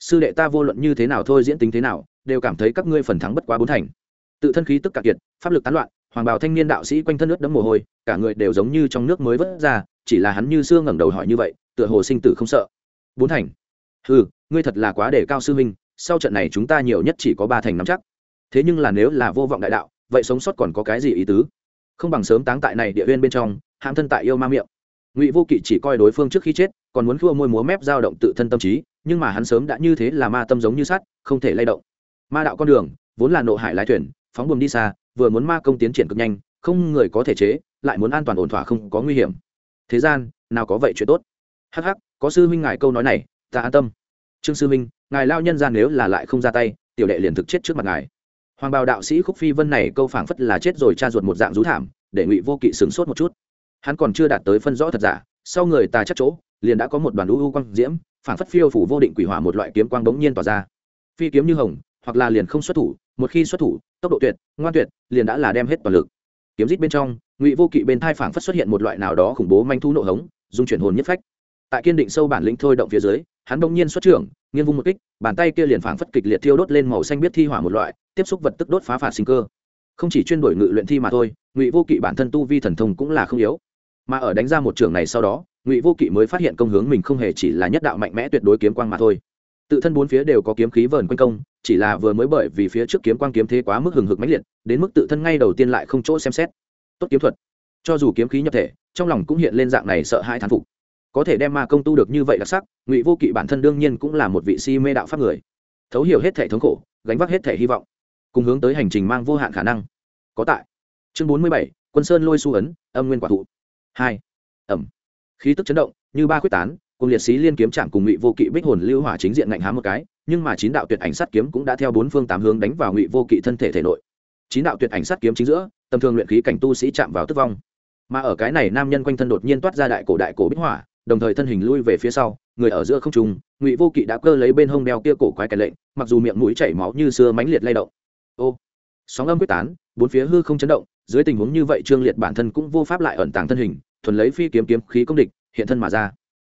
Sư đệ ta vô luận như thế nào thôi diễn tính thế nào, đều cảm thấy các ngươi phần thắng bất quá bốn thành. Tự thân khí tức cạn kiệt, pháp lực tán loạn, hoàng bào thanh niên đạo sĩ quanh thân nước đẫm mồ hôi, cả người đều giống như trong nước mới vớt ra, chỉ là hắn như xưa ngẩng đầu hỏi như vậy, tựa hồ sinh tử không sợ. Bốn thành? Ừ ngươi thật là quá để cao sư huynh, sau trận này chúng ta nhiều nhất chỉ có ba thành nắm chắc. Thế nhưng là nếu là vô vọng đại đạo, vậy sống sót còn có cái gì ý tứ? Không bằng sớm táng tại này địa huyên bên trong, hãm thân tại yêu ma miệng ngụy vô kỵ chỉ coi đối phương trước khi chết còn muốn khua môi múa mép dao động tự thân tâm trí nhưng mà hắn sớm đã như thế là ma tâm giống như sắt không thể lay động ma đạo con đường vốn là nộ hải lái thuyền phóng buồm đi xa vừa muốn ma công tiến triển cực nhanh không người có thể chế lại muốn an toàn ổn thỏa không có nguy hiểm thế gian nào có vậy chuyện tốt hắc hắc có sư huynh ngài câu nói này ta an tâm trương sư huynh ngài lao nhân ra nếu là lại không ra tay tiểu đệ liền thực chết trước mặt ngài hoàng bào đạo sĩ khúc phi vân này câu phảng phất là chết rồi cha ruột một dạng rú thảm để ngụy vô kỵ sửng sốt một chút hắn còn chưa đạt tới phân rõ thật giả, sau người ta chắc chỗ, liền đã có một đoàn u u quang diễm, phảng phất phiêu phủ vô định quỷ hỏa một loại kiếm quang bỗng nhiên tỏa ra. Phi kiếm như hồng, hoặc là liền không xuất thủ, một khi xuất thủ, tốc độ tuyệt, ngoan tuyệt, liền đã là đem hết toàn lực. Kiếm rít bên trong, ngụy vô kỵ bên thai phảng phất xuất hiện một loại nào đó khủng bố manh thu nộ hống, dung chuyển hồn nhất phách. Tại kiên định sâu bản lĩnh thôi động phía dưới, hắn bỗng nhiên xuất trưởng, nghiêng vung một kích, bàn tay kia liền phảng phất kịch liệt thiêu đốt lên màu xanh biết thi hỏa một loại, tiếp xúc vật tức đốt phá phạt sinh cơ. Không chỉ chuyên đổi ngự luyện thi mà thôi, ngụy vô kỵ bản thân tu vi thần thông cũng là không yếu mà ở đánh ra một trường này sau đó, ngụy vô kỵ mới phát hiện công hướng mình không hề chỉ là nhất đạo mạnh mẽ tuyệt đối kiếm quang mà thôi. Tự thân bốn phía đều có kiếm khí vờn quanh công, chỉ là vừa mới bởi vì phía trước kiếm quang kiếm thế quá mức hừng hực mãnh liệt, đến mức tự thân ngay đầu tiên lại không chỗ xem xét. Tốt kiếm thuật. Cho dù kiếm khí nhập thể, trong lòng cũng hiện lên dạng này sợ hai thán phục. Có thể đem ma công tu được như vậy đặc sắc, ngụy vô kỵ bản thân đương nhiên cũng là một vị si mê đạo pháp người. Thấu hiểu hết thể thống khổ, gánh vác hết thể hy vọng, cùng hướng tới hành trình mang vô hạn khả năng. Có tại. Chương bốn mươi bảy, quân sơn lôi su ấn, âm nguyên quả thụ hai. Ẩm. Khí tức chấn động, như ba quyết tán, cùng liệt sĩ liên kiếm chạm cùng ngụy vô kỵ bích hồn lưu hỏa chính diện ngạnh hám một cái, nhưng mà chín đạo tuyệt ảnh sát kiếm cũng đã theo bốn phương tám hướng đánh vào ngụy vô kỵ thân thể thể nội. Chín đạo tuyệt ảnh sát kiếm chính giữa, tầm thường luyện khí cảnh tu sĩ chạm vào tức vong. Mà ở cái này nam nhân quanh thân đột nhiên toát ra đại cổ đại cổ bích hỏa, đồng thời thân hình lui về phía sau, người ở giữa không trung, ngụy vô kỵ đã cơ lấy bên hông đeo kia cổ quái cái lệnh, mặc dù miệng mũi chảy máu như xưa mãnh liệt lay động. Ô sóng âm quyết tán, bốn phía hư không chấn động, dưới tình huống như vậy trương liệt bản thân cũng vô pháp lại ẩn tàng thân hình, thuần lấy phi kiếm kiếm khí công địch, hiện thân mà ra.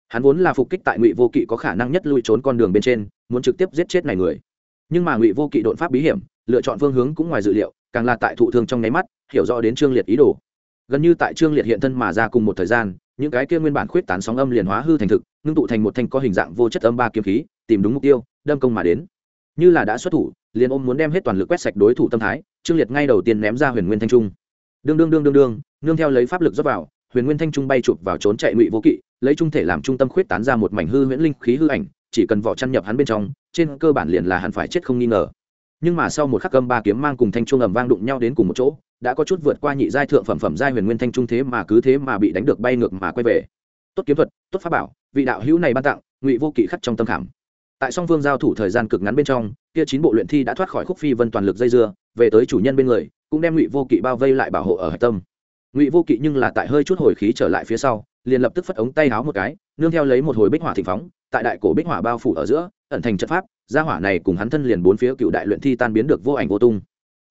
Hắn vốn là phục kích tại ngụy vô kỵ có khả năng nhất lui trốn con đường bên trên, muốn trực tiếp giết chết này người. Nhưng mà ngụy vô kỵ đột pháp bí hiểm, lựa chọn phương hướng cũng ngoài dự liệu, càng là tại thụ thương trong nháy mắt, hiểu rõ đến trương liệt ý đồ. Gần như tại trương liệt hiện thân mà ra cùng một thời gian, những cái kia nguyên bản khuyết tán sóng âm liền hóa hư thành thực, ngưng tụ thành một thanh có hình dạng vô chất âm ba kiếm khí, tìm đúng mục tiêu, đâm công mà đến. Như là đã xuất thủ liền ôm muốn đem hết toàn lực quét sạch đối thủ tâm thái, trương liệt ngay đầu tiên ném ra huyền nguyên thanh trung. Đương đương đương đương đương, nương theo lấy pháp lực dốc vào, huyền nguyên thanh trung bay chụp vào trốn chạy ngụy vô kỵ, lấy trung thể làm trung tâm khuyết tán ra một mảnh hư huyễn linh khí hư ảnh, chỉ cần vỏ chăn nhập hắn bên trong, trên cơ bản liền là hắn phải chết không nghi ngờ. Nhưng mà sau một khắc cơm ba kiếm mang cùng thanh trung ầm vang đụng nhau đến cùng một chỗ, đã có chút vượt qua nhị giai thượng phẩm phẩm giai huyền nguyên thanh trung thế mà cứ thế mà bị đánh được bay ngược mà quay về. Tốt kiếm thuật, tốt pháp bảo, vị đạo hữu này ban tặng, ngụy vô kỵ khắc trong tâm khảm tại song phương giao thủ thời gian cực ngắn bên trong, kia chín bộ luyện thi đã thoát khỏi khúc phi vân toàn lực dây dưa, về tới chủ nhân bên người, cũng đem ngụy vô kỵ bao vây lại bảo hộ ở hạch tâm. Ngụy vô kỵ nhưng là tại hơi chút hồi khí trở lại phía sau, liền lập tức phất ống tay háo một cái, nương theo lấy một hồi bích hỏa thịnh phóng, tại đại cổ bích hỏa bao phủ ở giữa, ẩn thành trận pháp, gia hỏa này cùng hắn thân liền bốn phía cựu đại luyện thi tan biến được vô ảnh vô tung.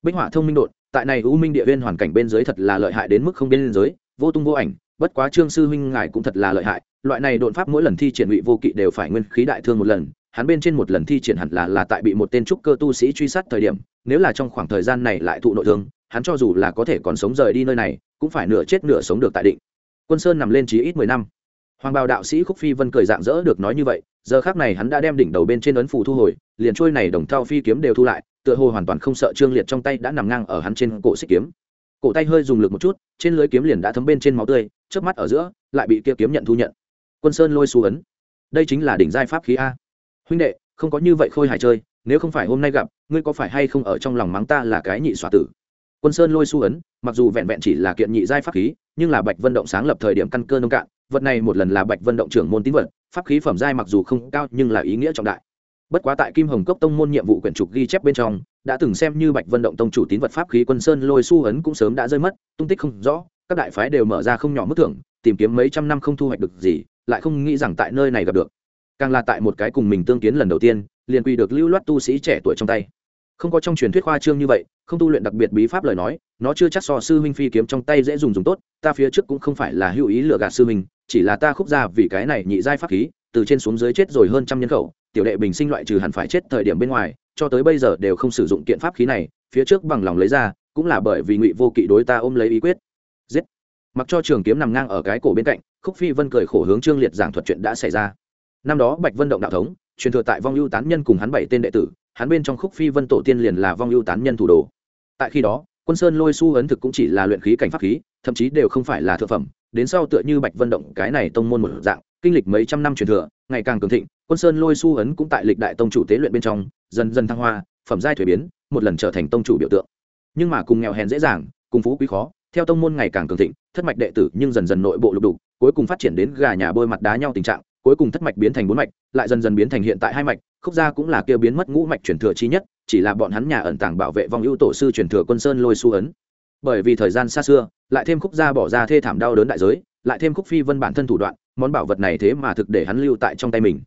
Bích hỏa thông minh đột tại này u minh địa viên hoàn cảnh bên dưới thật là lợi hại đến mức không biên giới, vô tung vô ảnh, bất quá trương sư huynh ngài cũng thật là lợi hại, loại này đột pháp mỗi lần thi triển ngụy vô kỵ đều phải nguyên khí đại thương một lần hắn bên trên một lần thi triển hẳn là là tại bị một tên trúc cơ tu sĩ truy sát thời điểm, nếu là trong khoảng thời gian này lại thụ nội thương, hắn cho dù là có thể còn sống rời đi nơi này, cũng phải nửa chết nửa sống được tại định. Quân sơn nằm lên chí ít mười năm. Hoàng bào đạo sĩ khúc phi vân cười dạng dỡ được nói như vậy, giờ khác này hắn đã đem đỉnh đầu bên trên ấn phủ thu hồi, liền trôi này đồng thao phi kiếm đều thu lại, tựa hồ hoàn toàn không sợ trương liệt trong tay đã nằm ngang ở hắn trên cổ xích kiếm. Cổ tay hơi dùng lực một chút, trên lưới kiếm liền đã thấm bên trên máu tươi trước mắt ở giữa, lại bị kia kiếm nhận thu nhận. Quân sơn lôi xu ấn. Đây chính là đỉnh giai pháp khí a huynh đệ, không có như vậy khôi hài chơi, nếu không phải hôm nay gặp, ngươi có phải hay không ở trong lòng mắng ta là cái nhị xoa tử? Quân sơn lôi Su ấn, mặc dù vẹn vẹn chỉ là kiện nhị giai pháp khí, nhưng là bạch vân động sáng lập thời điểm căn cơ nông cạn, vật này một lần là bạch vân động trưởng môn tín vật, pháp khí phẩm giai mặc dù không cao nhưng là ý nghĩa trọng đại. Bất quá tại kim hồng cốc tông môn nhiệm vụ quyển trục ghi chép bên trong, đã từng xem như bạch vân động tông chủ tín vật pháp khí quân sơn lôi su ấn cũng sớm đã rơi mất, tung tích không rõ, các đại phái đều mở ra không nhỏ mức thưởng, tìm kiếm mấy trăm năm không thu hoạch được gì, lại không nghĩ rằng tại nơi này gặp được càng là tại một cái cùng mình tương kiến lần đầu tiên, liền quy được lưu loát tu sĩ trẻ tuổi trong tay. Không có trong truyền thuyết khoa trương như vậy, không tu luyện đặc biệt bí pháp lời nói, nó chưa chắc so sư huynh phi kiếm trong tay dễ dùng dùng tốt, ta phía trước cũng không phải là hữu ý lừa gạt sư huynh, chỉ là ta khúc ra vì cái này nhị giai pháp khí, từ trên xuống dưới chết rồi hơn trăm nhân khẩu, tiểu đệ bình sinh loại trừ hẳn phải chết thời điểm bên ngoài, cho tới bây giờ đều không sử dụng kiện pháp khí này, phía trước bằng lòng lấy ra, cũng là bởi vì ngụy vô kỵ đối ta ôm lấy ý quyết. Giết. Mặc cho trường kiếm nằm ngang ở cái cổ bên cạnh, khúc phi vân cười khổ hướng trương liệt giảng thuật chuyện đã xảy ra năm đó bạch vân động đạo thống, truyền thừa tại vong ưu tán nhân cùng hắn bảy tên đệ tử, hắn bên trong khúc phi vân tổ tiên liền là vong ưu tán nhân thủ đồ. Tại khi đó, quân sơn lôi su ấn thực cũng chỉ là luyện khí cảnh pháp khí, thậm chí đều không phải là thượng phẩm, đến sau tựa như bạch vân động cái này tông môn một dạng, kinh lịch mấy trăm năm truyền thừa, ngày càng cường thịnh, quân sơn lôi su ấn cũng tại lịch đại tông chủ tế luyện bên trong, dần dần thăng hoa, phẩm giai thuế biến, một lần trở thành tông chủ biểu tượng. Nhưng mà cùng nghèo hèn dễ dàng, cùng phú quý khó, theo tông môn ngày càng cường thịnh, thất mạch đệ tử nhưng dần dần nội bộ lục đục, cuối cùng phát triển đến gà nhà bôi mặt đá nhau tình trạng cuối cùng thất mạch biến thành bốn mạch, lại dần dần biến thành hiện tại hai mạch, khúc gia cũng là kia biến mất ngũ mạch truyền thừa chi nhất, chỉ là bọn hắn nhà ẩn tàng bảo vệ vong ưu tổ sư truyền thừa quân sơn lôi su ấn. Bởi vì thời gian xa xưa, lại thêm khúc gia bỏ ra thê thảm đau đớn đại giới, lại thêm khúc phi vân bản thân thủ đoạn, món bảo vật này thế mà thực để hắn lưu tại trong tay mình.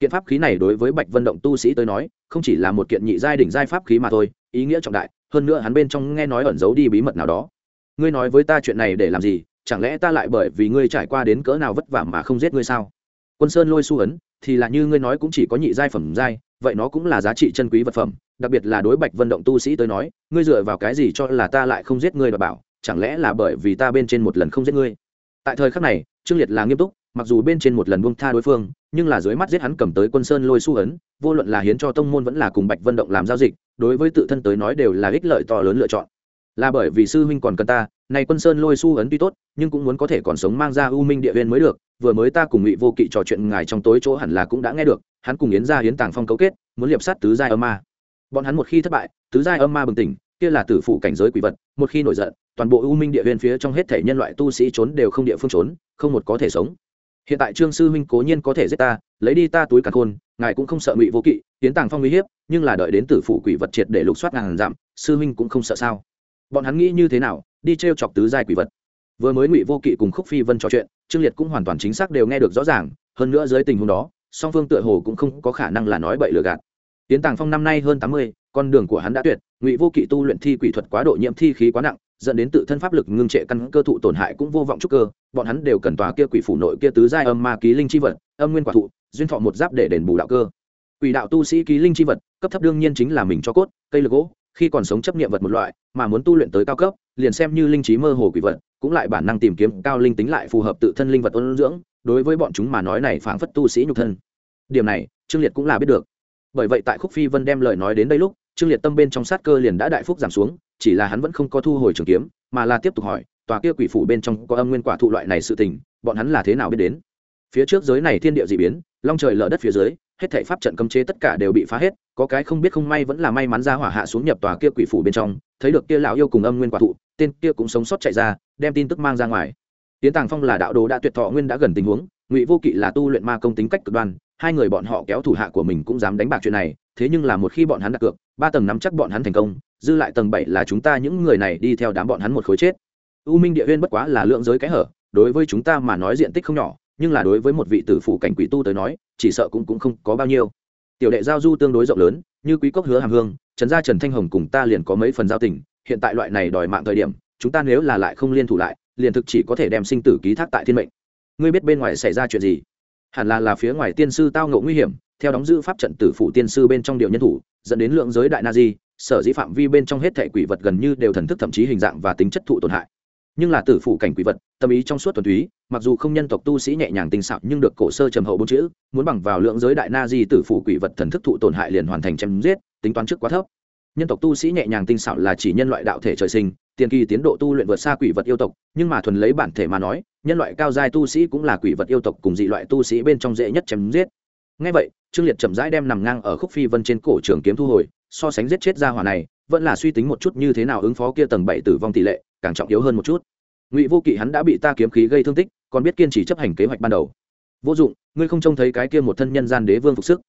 Kiện pháp khí này đối với bạch vân động tu sĩ tới nói, không chỉ là một kiện nhị giai đỉnh giai pháp khí mà thôi, ý nghĩa trọng đại, hơn nữa hắn bên trong nghe nói ẩn giấu đi bí mật nào đó. Ngươi nói với ta chuyện này để làm gì? Chẳng lẽ ta lại bởi vì ngươi trải qua đến cỡ nào vất vả mà không giết ngươi sao? Quân sơn lôi su ấn, thì là như ngươi nói cũng chỉ có nhị giai phẩm giai, vậy nó cũng là giá trị chân quý vật phẩm, đặc biệt là đối bạch vân động tu sĩ tới nói, ngươi dựa vào cái gì cho là ta lại không giết ngươi và bảo, chẳng lẽ là bởi vì ta bên trên một lần không giết ngươi? Tại thời khắc này, trương liệt là nghiêm túc, mặc dù bên trên một lần buông tha đối phương, nhưng là dưới mắt giết hắn cầm tới quân sơn lôi su ấn, vô luận là hiến cho tông môn vẫn là cùng bạch vân động làm giao dịch, đối với tự thân tới nói đều là ích lợi to lớn lựa chọn. Là bởi vì sư huynh còn cần ta này quân sơn lôi su ấn tuy tốt, nhưng cũng muốn có thể còn sống mang ra u minh địa viên mới được, vừa mới ta cùng ngụy vô kỵ trò chuyện ngài trong tối chỗ hẳn là cũng đã nghe được, hắn cùng yến gia hiến tàng phong cấu kết, muốn liệp sát tứ giai âm ma. Bọn hắn một khi thất bại, tứ giai âm ma bừng tỉnh, kia là tử phụ cảnh giới quỷ vật, một khi nổi giận, toàn bộ u minh địa viên phía trong hết thể nhân loại tu sĩ trốn đều không địa phương trốn, không một có thể sống. Hiện tại trương sư huynh cố nhiên có thể giết ta, lấy đi ta túi càn khôn, ngài cũng không sợ ngụy vô kỵ tiến tàng phong uy hiếp, nhưng là đợi đến tử phụ quỷ vật triệt để lục soát ngàn dặm, sư huynh cũng không sợ sao? Bọn hắn nghĩ như thế nào đi t r e o chọc tứ giai quỷ vật. Vừa mới ngụy vô kỵ cùng khúc phi vân trò chuyện, trương liệt cũng hoàn toàn chính xác đều nghe được rõ ràng, hơn nữa dưới tình huống đó, song phương tựa hồ cũng không có khả năng là nói bậy lừa gạt. Tiến tàng phong năm nay hơn tám mươi, con đường của hắn đã tuyệt, ngụy vô kỵ tu luyện thi quỷ thuật quá độ nhiễm thi khí quá nặng, dẫn đến tự thân pháp lực ngưng trệ căn cơ thụ tổn hại cũng vô vọng trúc cơ, bọn hắn đều cần tòa kia quỷ phủ nội kia tứ giai âm ma ký linh chi vật, âm nguyên quả thụ, duyên thọ một giáp để đền bù đạo cơ. Quỷ đạo tu sĩ ký linh chi vật, cấp thấp đương nhiên chính là mình cho cốt, cây lực gỗ, khi còn sống chấp niệm vật một loại, mà muốn tu luyện tới cao cấp liền xem như linh trí mơ hồ quỷ vật, cũng lại bản năng tìm kiếm cao linh tính lại phù hợp tự thân linh vật ôn dưỡng, đối với bọn chúng mà nói này phảng phất tu sĩ nhục thân. Điểm này, trương liệt cũng là biết được. Bởi vậy tại khúc phi vân đem lời nói đến đây lúc, trương liệt tâm bên trong sát cơ liền đã đại phúc giảm xuống, chỉ là hắn vẫn không có thu hồi trường kiếm, mà là tiếp tục hỏi, tòa kia quỷ phủ bên trong có âm nguyên quả thụ loại này sự tình, bọn hắn là thế nào biết đến? Phía trước giới này thiên địa dị biến, long trời lở đất phía dưới, hết thảy pháp trận cấm chế tất cả đều bị phá hết, có cái không biết không may vẫn là may mắn ra hỏa hạ xuống nhập tòa kia quỷ phủ bên trong, thấy được kia lão yêu cùng âm nguyên quả thụ tên kia cũng sống sót chạy ra, đem tin tức mang ra ngoài. Tiến tàng phong là đạo đồ đã tuyệt thọ nguyên đã gần tình huống, ngụy vô kỵ là tu luyện ma công tính cách cực đoan, hai người bọn họ kéo thủ hạ của mình cũng dám đánh bạc chuyện này, thế nhưng là một khi bọn hắn đặt cược, ba tầng nắm chắc bọn hắn thành công, dư lại tầng bảy là chúng ta những người này đi theo đám bọn hắn một khối chết. U minh địa huyên bất quá là lượng giới cái hở, đối với chúng ta mà nói diện tích không nhỏ, nhưng là đối với một vị tử phủ cảnh quỷ tu tới nói, chỉ sợ cũng cũng không có bao nhiêu. Tiểu đệ giao du tương đối rộng lớn, như quý cốc hứa hàm hương, trần gia trần thanh hồng cùng ta liền có mấy phần giao tình hiện tại loại này đòi mạng thời điểm, chúng ta nếu là lại không liên thủ lại, liền thực chỉ có thể đem sinh tử ký thác tại thiên mệnh. Ngươi biết bên ngoài xảy ra chuyện gì? Hẳn là là phía ngoài tiên sư tao ngộ nguy hiểm, theo đóng giữ pháp trận tử phủ tiên sư bên trong điều nhân thủ, dẫn đến lượng giới đại na di sở dĩ phạm vi bên trong hết thể quỷ vật gần như đều thần thức thậm chí hình dạng và tính chất thụ tổn hại. Nhưng là tử phụ cảnh quỷ vật, tâm ý trong suốt thuần túy, mặc dù không nhân tộc tu sĩ nhẹ nhàng tinh xảo nhưng được cổ sơ trầm hậu bốn chữ, muốn bằng vào lượng giới đại na di tử phụ quỷ vật thần thức thụ tổn hại liền hoàn thành chém giết, tính toán trước quá thấp nhân tộc tu sĩ nhẹ nhàng tinh xảo là chỉ nhân loại đạo thể trời sinh, tiền kỳ tiến độ tu luyện vượt xa quỷ vật yêu tộc, nhưng mà thuần lấy bản thể mà nói, nhân loại cao giai tu sĩ cũng là quỷ vật yêu tộc cùng dị loại tu sĩ bên trong dễ nhất chém giết. Ngay vậy, trương liệt chậm rãi đem nằm ngang ở khúc phi vân trên cổ trường kiếm thu hồi, so sánh giết chết ra hỏa này, vẫn là suy tính một chút như thế nào ứng phó kia tầng bảy tử vong tỷ lệ, càng trọng yếu hơn một chút. Ngụy vô kỵ hắn đã bị ta kiếm khí gây thương tích, còn biết kiên trì chấp hành kế hoạch ban đầu. Vô dụng, ngươi không trông thấy cái kia một thân nhân gian đế vương phục sức?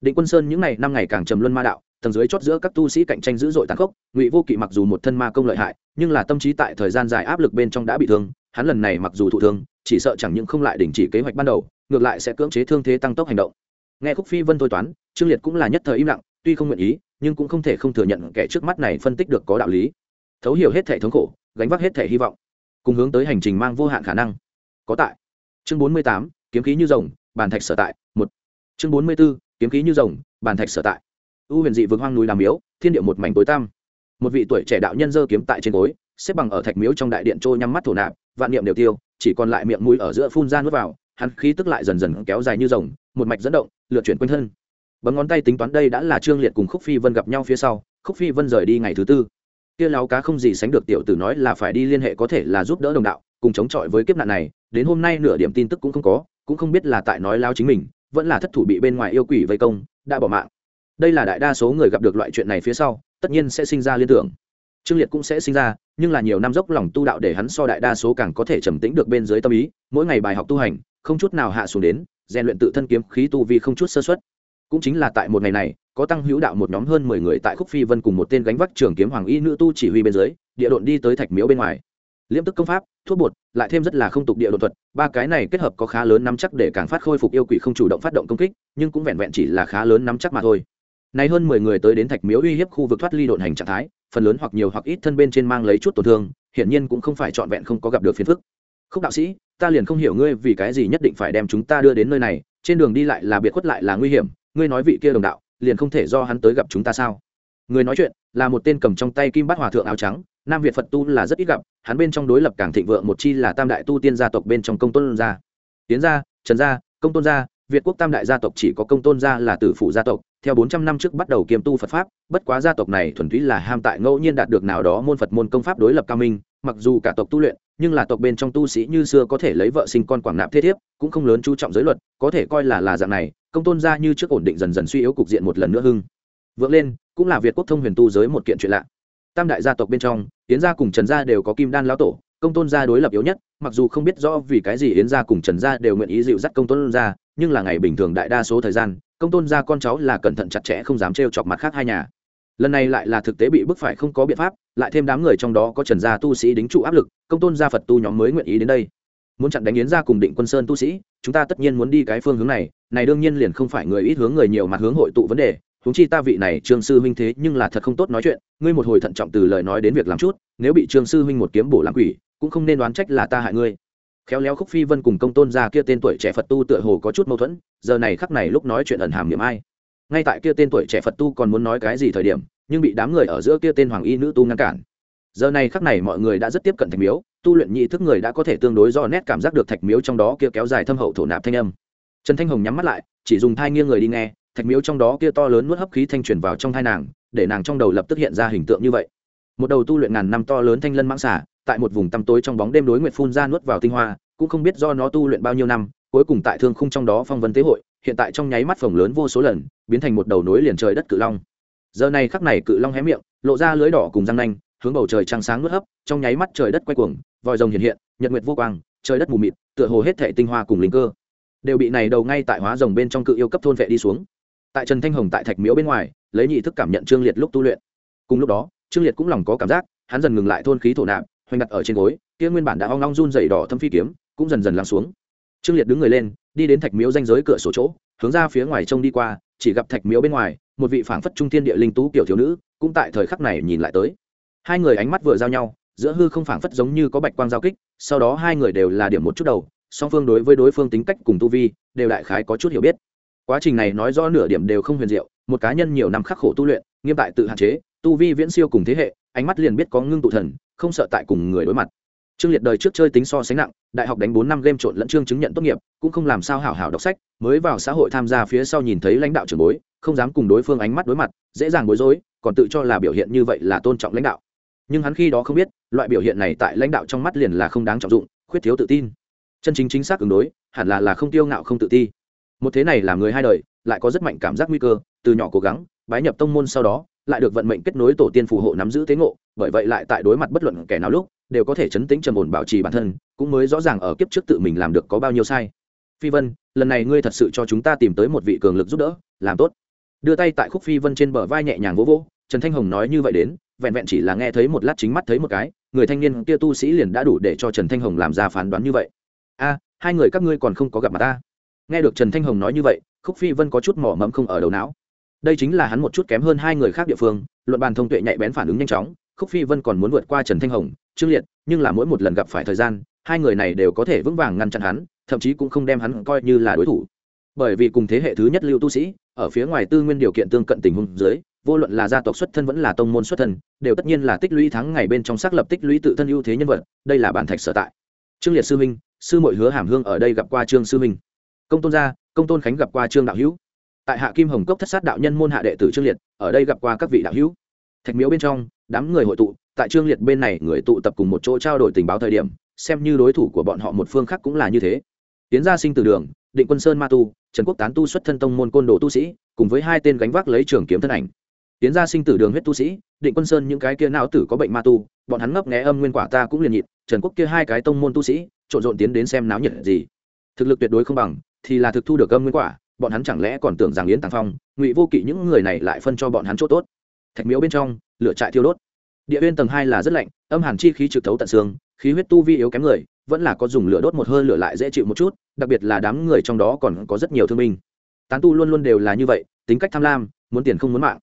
Định quân sơn những ngày năm ngày càng trầm luân ma đạo tầng dưới chót giữa các tu sĩ cạnh tranh dữ dội tàn khốc, ngụy vô kỵ mặc dù một thân ma công lợi hại, nhưng là tâm trí tại thời gian dài áp lực bên trong đã bị thương, hắn lần này mặc dù thụ thương, chỉ sợ chẳng những không lại đình chỉ kế hoạch ban đầu, ngược lại sẽ cưỡng chế thương thế tăng tốc hành động. Nghe khúc phi vân thôi toán, trương liệt cũng là nhất thời im lặng, tuy không nguyện ý, nhưng cũng không thể không thừa nhận kẻ trước mắt này phân tích được có đạo lý. Thấu hiểu hết thể thống khổ, gánh vác hết thể hy vọng, cùng hướng tới hành trình mang vô hạn khả năng. Có tại. Chương bốn mươi tám, kiếm khí như rồng, bàn thạch sở tại, một. Chương bốn mươi b ố kiếm khí như rồng, bàn thạch sở tại u huyền dị vương hoang núi làm miếu, thiên địa một mảnh tối tăm. Một vị tuổi trẻ đạo nhân dơ kiếm tại trên gối, xếp bằng ở thạch miếu trong đại điện trôi nhắm mắt thổ nạp, vạn niệm đều tiêu, chỉ còn lại miệng mũi ở giữa phun ra nuốt vào, hắn khí tức lại dần dần kéo dài như rồng, một mạch dẫn động lượt chuyển quanh thân. Bấm ngón tay tính toán đây đã là trương liệt cùng khúc phi vân gặp nhau phía sau, khúc phi vân rời đi ngày thứ tư. Kia láo cá không gì sánh được tiểu tử nói là phải đi liên hệ có thể là giúp đỡ đồng đạo, cùng chống chọi với kiếp nạn này, đến hôm nay nửa điểm tin tức cũng không có, cũng không biết là tại nói lao chính mình, vẫn là thất thủ bị bên ngoài yêu quỷ vây công, đã bỏ mạng đây là đại đa số người gặp được loại chuyện này phía sau, tất nhiên sẽ sinh ra liên tưởng. Trương liệt cũng sẽ sinh ra, nhưng là nhiều năm dốc lòng tu đạo để hắn so đại đa số càng có thể trầm tĩnh được bên dưới tâm ý, mỗi ngày bài học tu hành, không chút nào hạ xuống đến, rèn luyện tự thân kiếm khí tu vi không chút sơ xuất cũng chính là tại một ngày này, có tăng hữu đạo một nhóm hơn mười người tại khúc phi vân cùng một tên gánh vác trường kiếm hoàng y nữ tu chỉ huy bên dưới, địa độn đi tới thạch miếu bên ngoài. Liễm tức công pháp, thuốc bột, lại thêm rất là không tục địa đột thuật, ba cái này kết hợp có khá lớn nắm chắc để càng phát khôi phục yêu quỷ không chủ động phát động công kích, nhưng cũng vẹn vẹn chỉ là khá lớn nắm chắc mà thôi nay hơn mười người tới đến thạch miếu uy hiếp khu vực thoát ly độn hành trạng thái, phần lớn hoặc nhiều hoặc ít thân bên trên mang lấy chút tổn thương, hiển nhiên cũng không phải trọn vẹn không có gặp được phiền phức. Khúc đạo sĩ, ta liền không hiểu ngươi vì cái gì nhất định phải đem chúng ta đưa đến nơi này, trên đường đi lại là biệt khuất lại là nguy hiểm, ngươi nói vị kia đồng đạo, liền không thể do hắn tới gặp chúng ta sao? Người nói chuyện, là một tên cầm trong tay kim bát hòa thượng áo trắng, nam việt phật tu là rất ít gặp, hắn bên trong đối lập càng thịnh vượng một chi là tam đại tu tiên gia tộc bên trong công tôn gia. Tiến gia, trần gia, công tôn gia việt quốc tam đại gia tộc chỉ có công tôn gia là tử phụ gia tộc, theo bốn trăm năm trước bắt đầu kiêm tu phật pháp, bất quá gia tộc này thuần túy là ham tại ngẫu nhiên đạt được nào đó môn phật môn công pháp đối lập cao minh, mặc dù cả tộc tu luyện, nhưng là tộc bên trong tu sĩ như xưa có thể lấy vợ sinh con quảng nạp thế thiếp, cũng không lớn chú trọng giới luật, có thể coi là là dạng này, công tôn gia như trước ổn định dần dần suy yếu cục diện một lần nữa hưng. Vượng lên, cũng là việt quốc thông huyền tu giới một kiện chuyện lạ. Tam đại gia tộc bên trong, yến gia cùng trần gia đều có kim đan lão tổ, công tôn gia đối lập yếu nhất, mặc dù không biết rõ vì cái gì yến gia cùng trần gia đều nguyện ý dịu dắt công tôn gia nhưng là ngày bình thường đại đa số thời gian, công tôn gia con cháu là cẩn thận chặt chẽ, không dám trêu chọc mặt khác hai nhà. Lần này lại là thực tế bị bức phải không có biện pháp, lại thêm đám người trong đó có trần gia tu sĩ đính trụ áp lực, công tôn gia phật tu nhóm mới nguyện ý đến đây. Muốn chặn đánh yến gia cùng định quân sơn tu sĩ, chúng ta tất nhiên muốn đi cái phương hướng này này đương nhiên liền không phải người ít hướng người nhiều mặt hướng hội tụ vấn đề, huống chi ta vị này trương sư huynh thế nhưng là thật không tốt nói chuyện, ngươi một hồi thận trọng từ lời nói đến việc làm chút, nếu bị trương sư huynh một kiếm bổ làm quỷ, cũng không nên đoán trách là ta hại ngươi khéo léo khúc phi vân cùng công tôn gia kia tên tuổi trẻ phật tu tựa hồ có chút mâu thuẫn, giờ này khắc này lúc nói chuyện ẩn hàm niệm ai. Ngay tại kia tên tuổi trẻ phật tu còn muốn nói cái gì thời điểm, nhưng bị đám người ở giữa kia tên hoàng y nữ tu ngăn cản. Giờ này khắc này mọi người đã rất tiếp cận thạch miếu, tu luyện nhị thức người đã có thể tương đối do nét cảm giác được thạch miếu trong đó kia kéo dài thâm hậu thổ nạp thanh âm. Trần thanh hồng nhắm mắt lại, chỉ dùng thai nghiêng người đi nghe, thạch miếu trong đó kia to lớn nuốt hấp khí thanh truyền vào trong thai nàng, để nàng trong đầu lập tức hiện ra hình tượng như vậy. Một đầu tu luyện ngàn năm to lớn thanh lân mãng xả tại một vùng tăm tối trong bóng đêm đối nguyệt phun ra nuốt vào tinh hoa, cũng không biết do nó tu luyện bao nhiêu năm, cuối cùng tại thương khung trong đó phong vân tế hội, hiện tại trong nháy mắt phồng lớn vô số lần, biến thành một đầu nối liền trời đất cự long. Giờ này khắc này cự long hé miệng, lộ ra lưới đỏ cùng răng nanh, hướng bầu trời trăng sáng nuốt hấp, trong nháy mắt trời đất quay cuồng, vòi rồng hiện hiện, nhật nguyệt vô quang, trời đất mù mịt, tựa hồ hết thể tinh hoa cùng linh cơ đều bị này đầu ngay tại hóa rồng bên trong cự yêu cấp thôn vệ đi xuống. Tại trần thanh hồng tại thạch miễu bên ngoài, lấy nhị thức cảm nhận trương liệt lúc tu luyện. Cùng lúc đó, trương liệt cũng lòng có cảm giác, hắn dần ngừng lại thôn khí thổ nạp hoành đặt ở trên gối, kia nguyên bản đã hoang long run dày đỏ thâm phi kiếm, cũng dần dần lắng xuống. Trương liệt đứng người lên, đi đến thạch miếu danh giới cửa sổ chỗ, hướng ra phía ngoài trông đi qua, chỉ gặp thạch miếu bên ngoài, một vị phảng phất trung thiên địa linh tú kiểu thiếu nữ, cũng tại thời khắc này nhìn lại tới. Hai người ánh mắt vừa giao nhau, giữa hư không phảng phất giống như có bạch quang giao kích, sau đó hai người đều là điểm một chút đầu, song phương đối với đối phương tính cách cùng tu vi, đều đại khái có chút hiểu biết. Quá trình này nói rõ nửa điểm đều không huyền diệu, một cá nhân nhiều năm khắc khổ tu luyện, nghiêm tại tự hạn chế, tu vi viễn siêu cùng thế hệ, ánh mắt liền biết có ngưng tụ thần không sợ tại cùng người đối mặt. Trương liệt đời trước chơi tính so sánh nặng, đại học đánh bốn năm game trộn lẫn chương chứng nhận tốt nghiệp, cũng không làm sao hảo hảo đọc sách, mới vào xã hội tham gia phía sau nhìn thấy lãnh đạo trưởng bối, không dám cùng đối phương ánh mắt đối mặt, dễ dàng bối rối, còn tự cho là biểu hiện như vậy là tôn trọng lãnh đạo. Nhưng hắn khi đó không biết, loại biểu hiện này tại lãnh đạo trong mắt liền là không đáng trọng dụng, khuyết thiếu tự tin. Chân chính chính xác ứng đối, hẳn là là không tiêu ngạo không tự ti. Một thế này là người hai đời, lại có rất mạnh cảm giác nguy cơ, từ nhỏ cố gắng, bái nhập tông môn sau đó lại được vận mệnh kết nối tổ tiên phù hộ nắm giữ tế ngộ, bởi vậy lại tại đối mặt bất luận kẻ nào lúc, đều có thể chấn tĩnh trầm ổn bảo trì bản thân, cũng mới rõ ràng ở kiếp trước tự mình làm được có bao nhiêu sai. Phi vân, lần này ngươi thật sự cho chúng ta tìm tới một vị cường lực giúp đỡ, làm tốt. Đưa tay tại khúc phi vân trên bờ vai nhẹ nhàng vỗ vỗ, trần thanh hồng nói như vậy đến, vẹn vẹn chỉ là nghe thấy một lát chính mắt thấy một cái, người thanh niên kia tu sĩ liền đã đủ để cho trần thanh hồng làm ra phán đoán như vậy. A, hai người các ngươi còn không có gặp mặt ta. Nghe được trần thanh hồng nói như vậy, khúc phi vân có chút mỏ mẫm không ở đầu não đây chính là hắn một chút kém hơn hai người khác địa phương, luận bàn thông tuệ nhạy bén phản ứng nhanh chóng, khúc phi vân còn muốn vượt qua trần thanh hồng, trương liệt, nhưng là mỗi một lần gặp phải thời gian, hai người này đều có thể vững vàng ngăn chặn hắn, thậm chí cũng không đem hắn coi như là đối thủ. Bởi vì cùng thế hệ thứ nhất lưu tu sĩ, ở phía ngoài tư nguyên điều kiện tương cận tình huống dưới, vô luận là gia tộc xuất thân vẫn là tông môn xuất thân, đều tất nhiên là tích lũy thắng ngày bên trong xác lập tích lũy tự thân ưu thế nhân vật, đây là bản thạch sở tại. Trương liệt sư minh sư mội hứa hàm hương ở đây gặp qua trương sư minh công tôn gia, công tôn khánh gặp qua trương đạo hữu tại hạ kim hồng cốc thất sát đạo nhân môn hạ đệ tử trương liệt, ở đây gặp qua các vị đạo hữu. Thạch miếu bên trong, đám người hội tụ, tại trương liệt bên này người tụ tập cùng một chỗ trao đổi tình báo thời điểm, xem như đối thủ của bọn họ một phương khác cũng là như thế. Tiến gia sinh từ đường, định quân sơn ma tu, trần quốc tán tu xuất thân tông môn côn đồ tu sĩ, cùng với hai tên gánh vác lấy trường kiếm thân ảnh. Tiến gia sinh tử đường huyết tu sĩ, định quân sơn những cái kia não tử có bệnh ma tu, bọn hắn ngấp nghé âm nguyên quả ta cũng liền nhịn, trần quốc kia hai cái tông môn tu sĩ, trộn rộn tiến đến xem náo nhiệt gì. Thực lực tuyệt đối không bằng, thì là thực thu được âm nguyên quả bọn hắn chẳng lẽ còn tưởng rằng yến tàng phong, ngụy vô kỵ những người này lại phân cho bọn hắn chỗ tốt? Thạch miếu bên trong, lửa trại thiêu đốt. Địa bên tầng hai là rất lạnh, âm hàn chi khí trực thấu tận xương, khí huyết tu vi yếu kém người, vẫn là có dùng lửa đốt một hơi lửa lại dễ chịu một chút, đặc biệt là đám người trong đó còn có rất nhiều thương binh. Tán tu luôn luôn đều là như vậy, tính cách tham lam, muốn tiền không muốn mạng.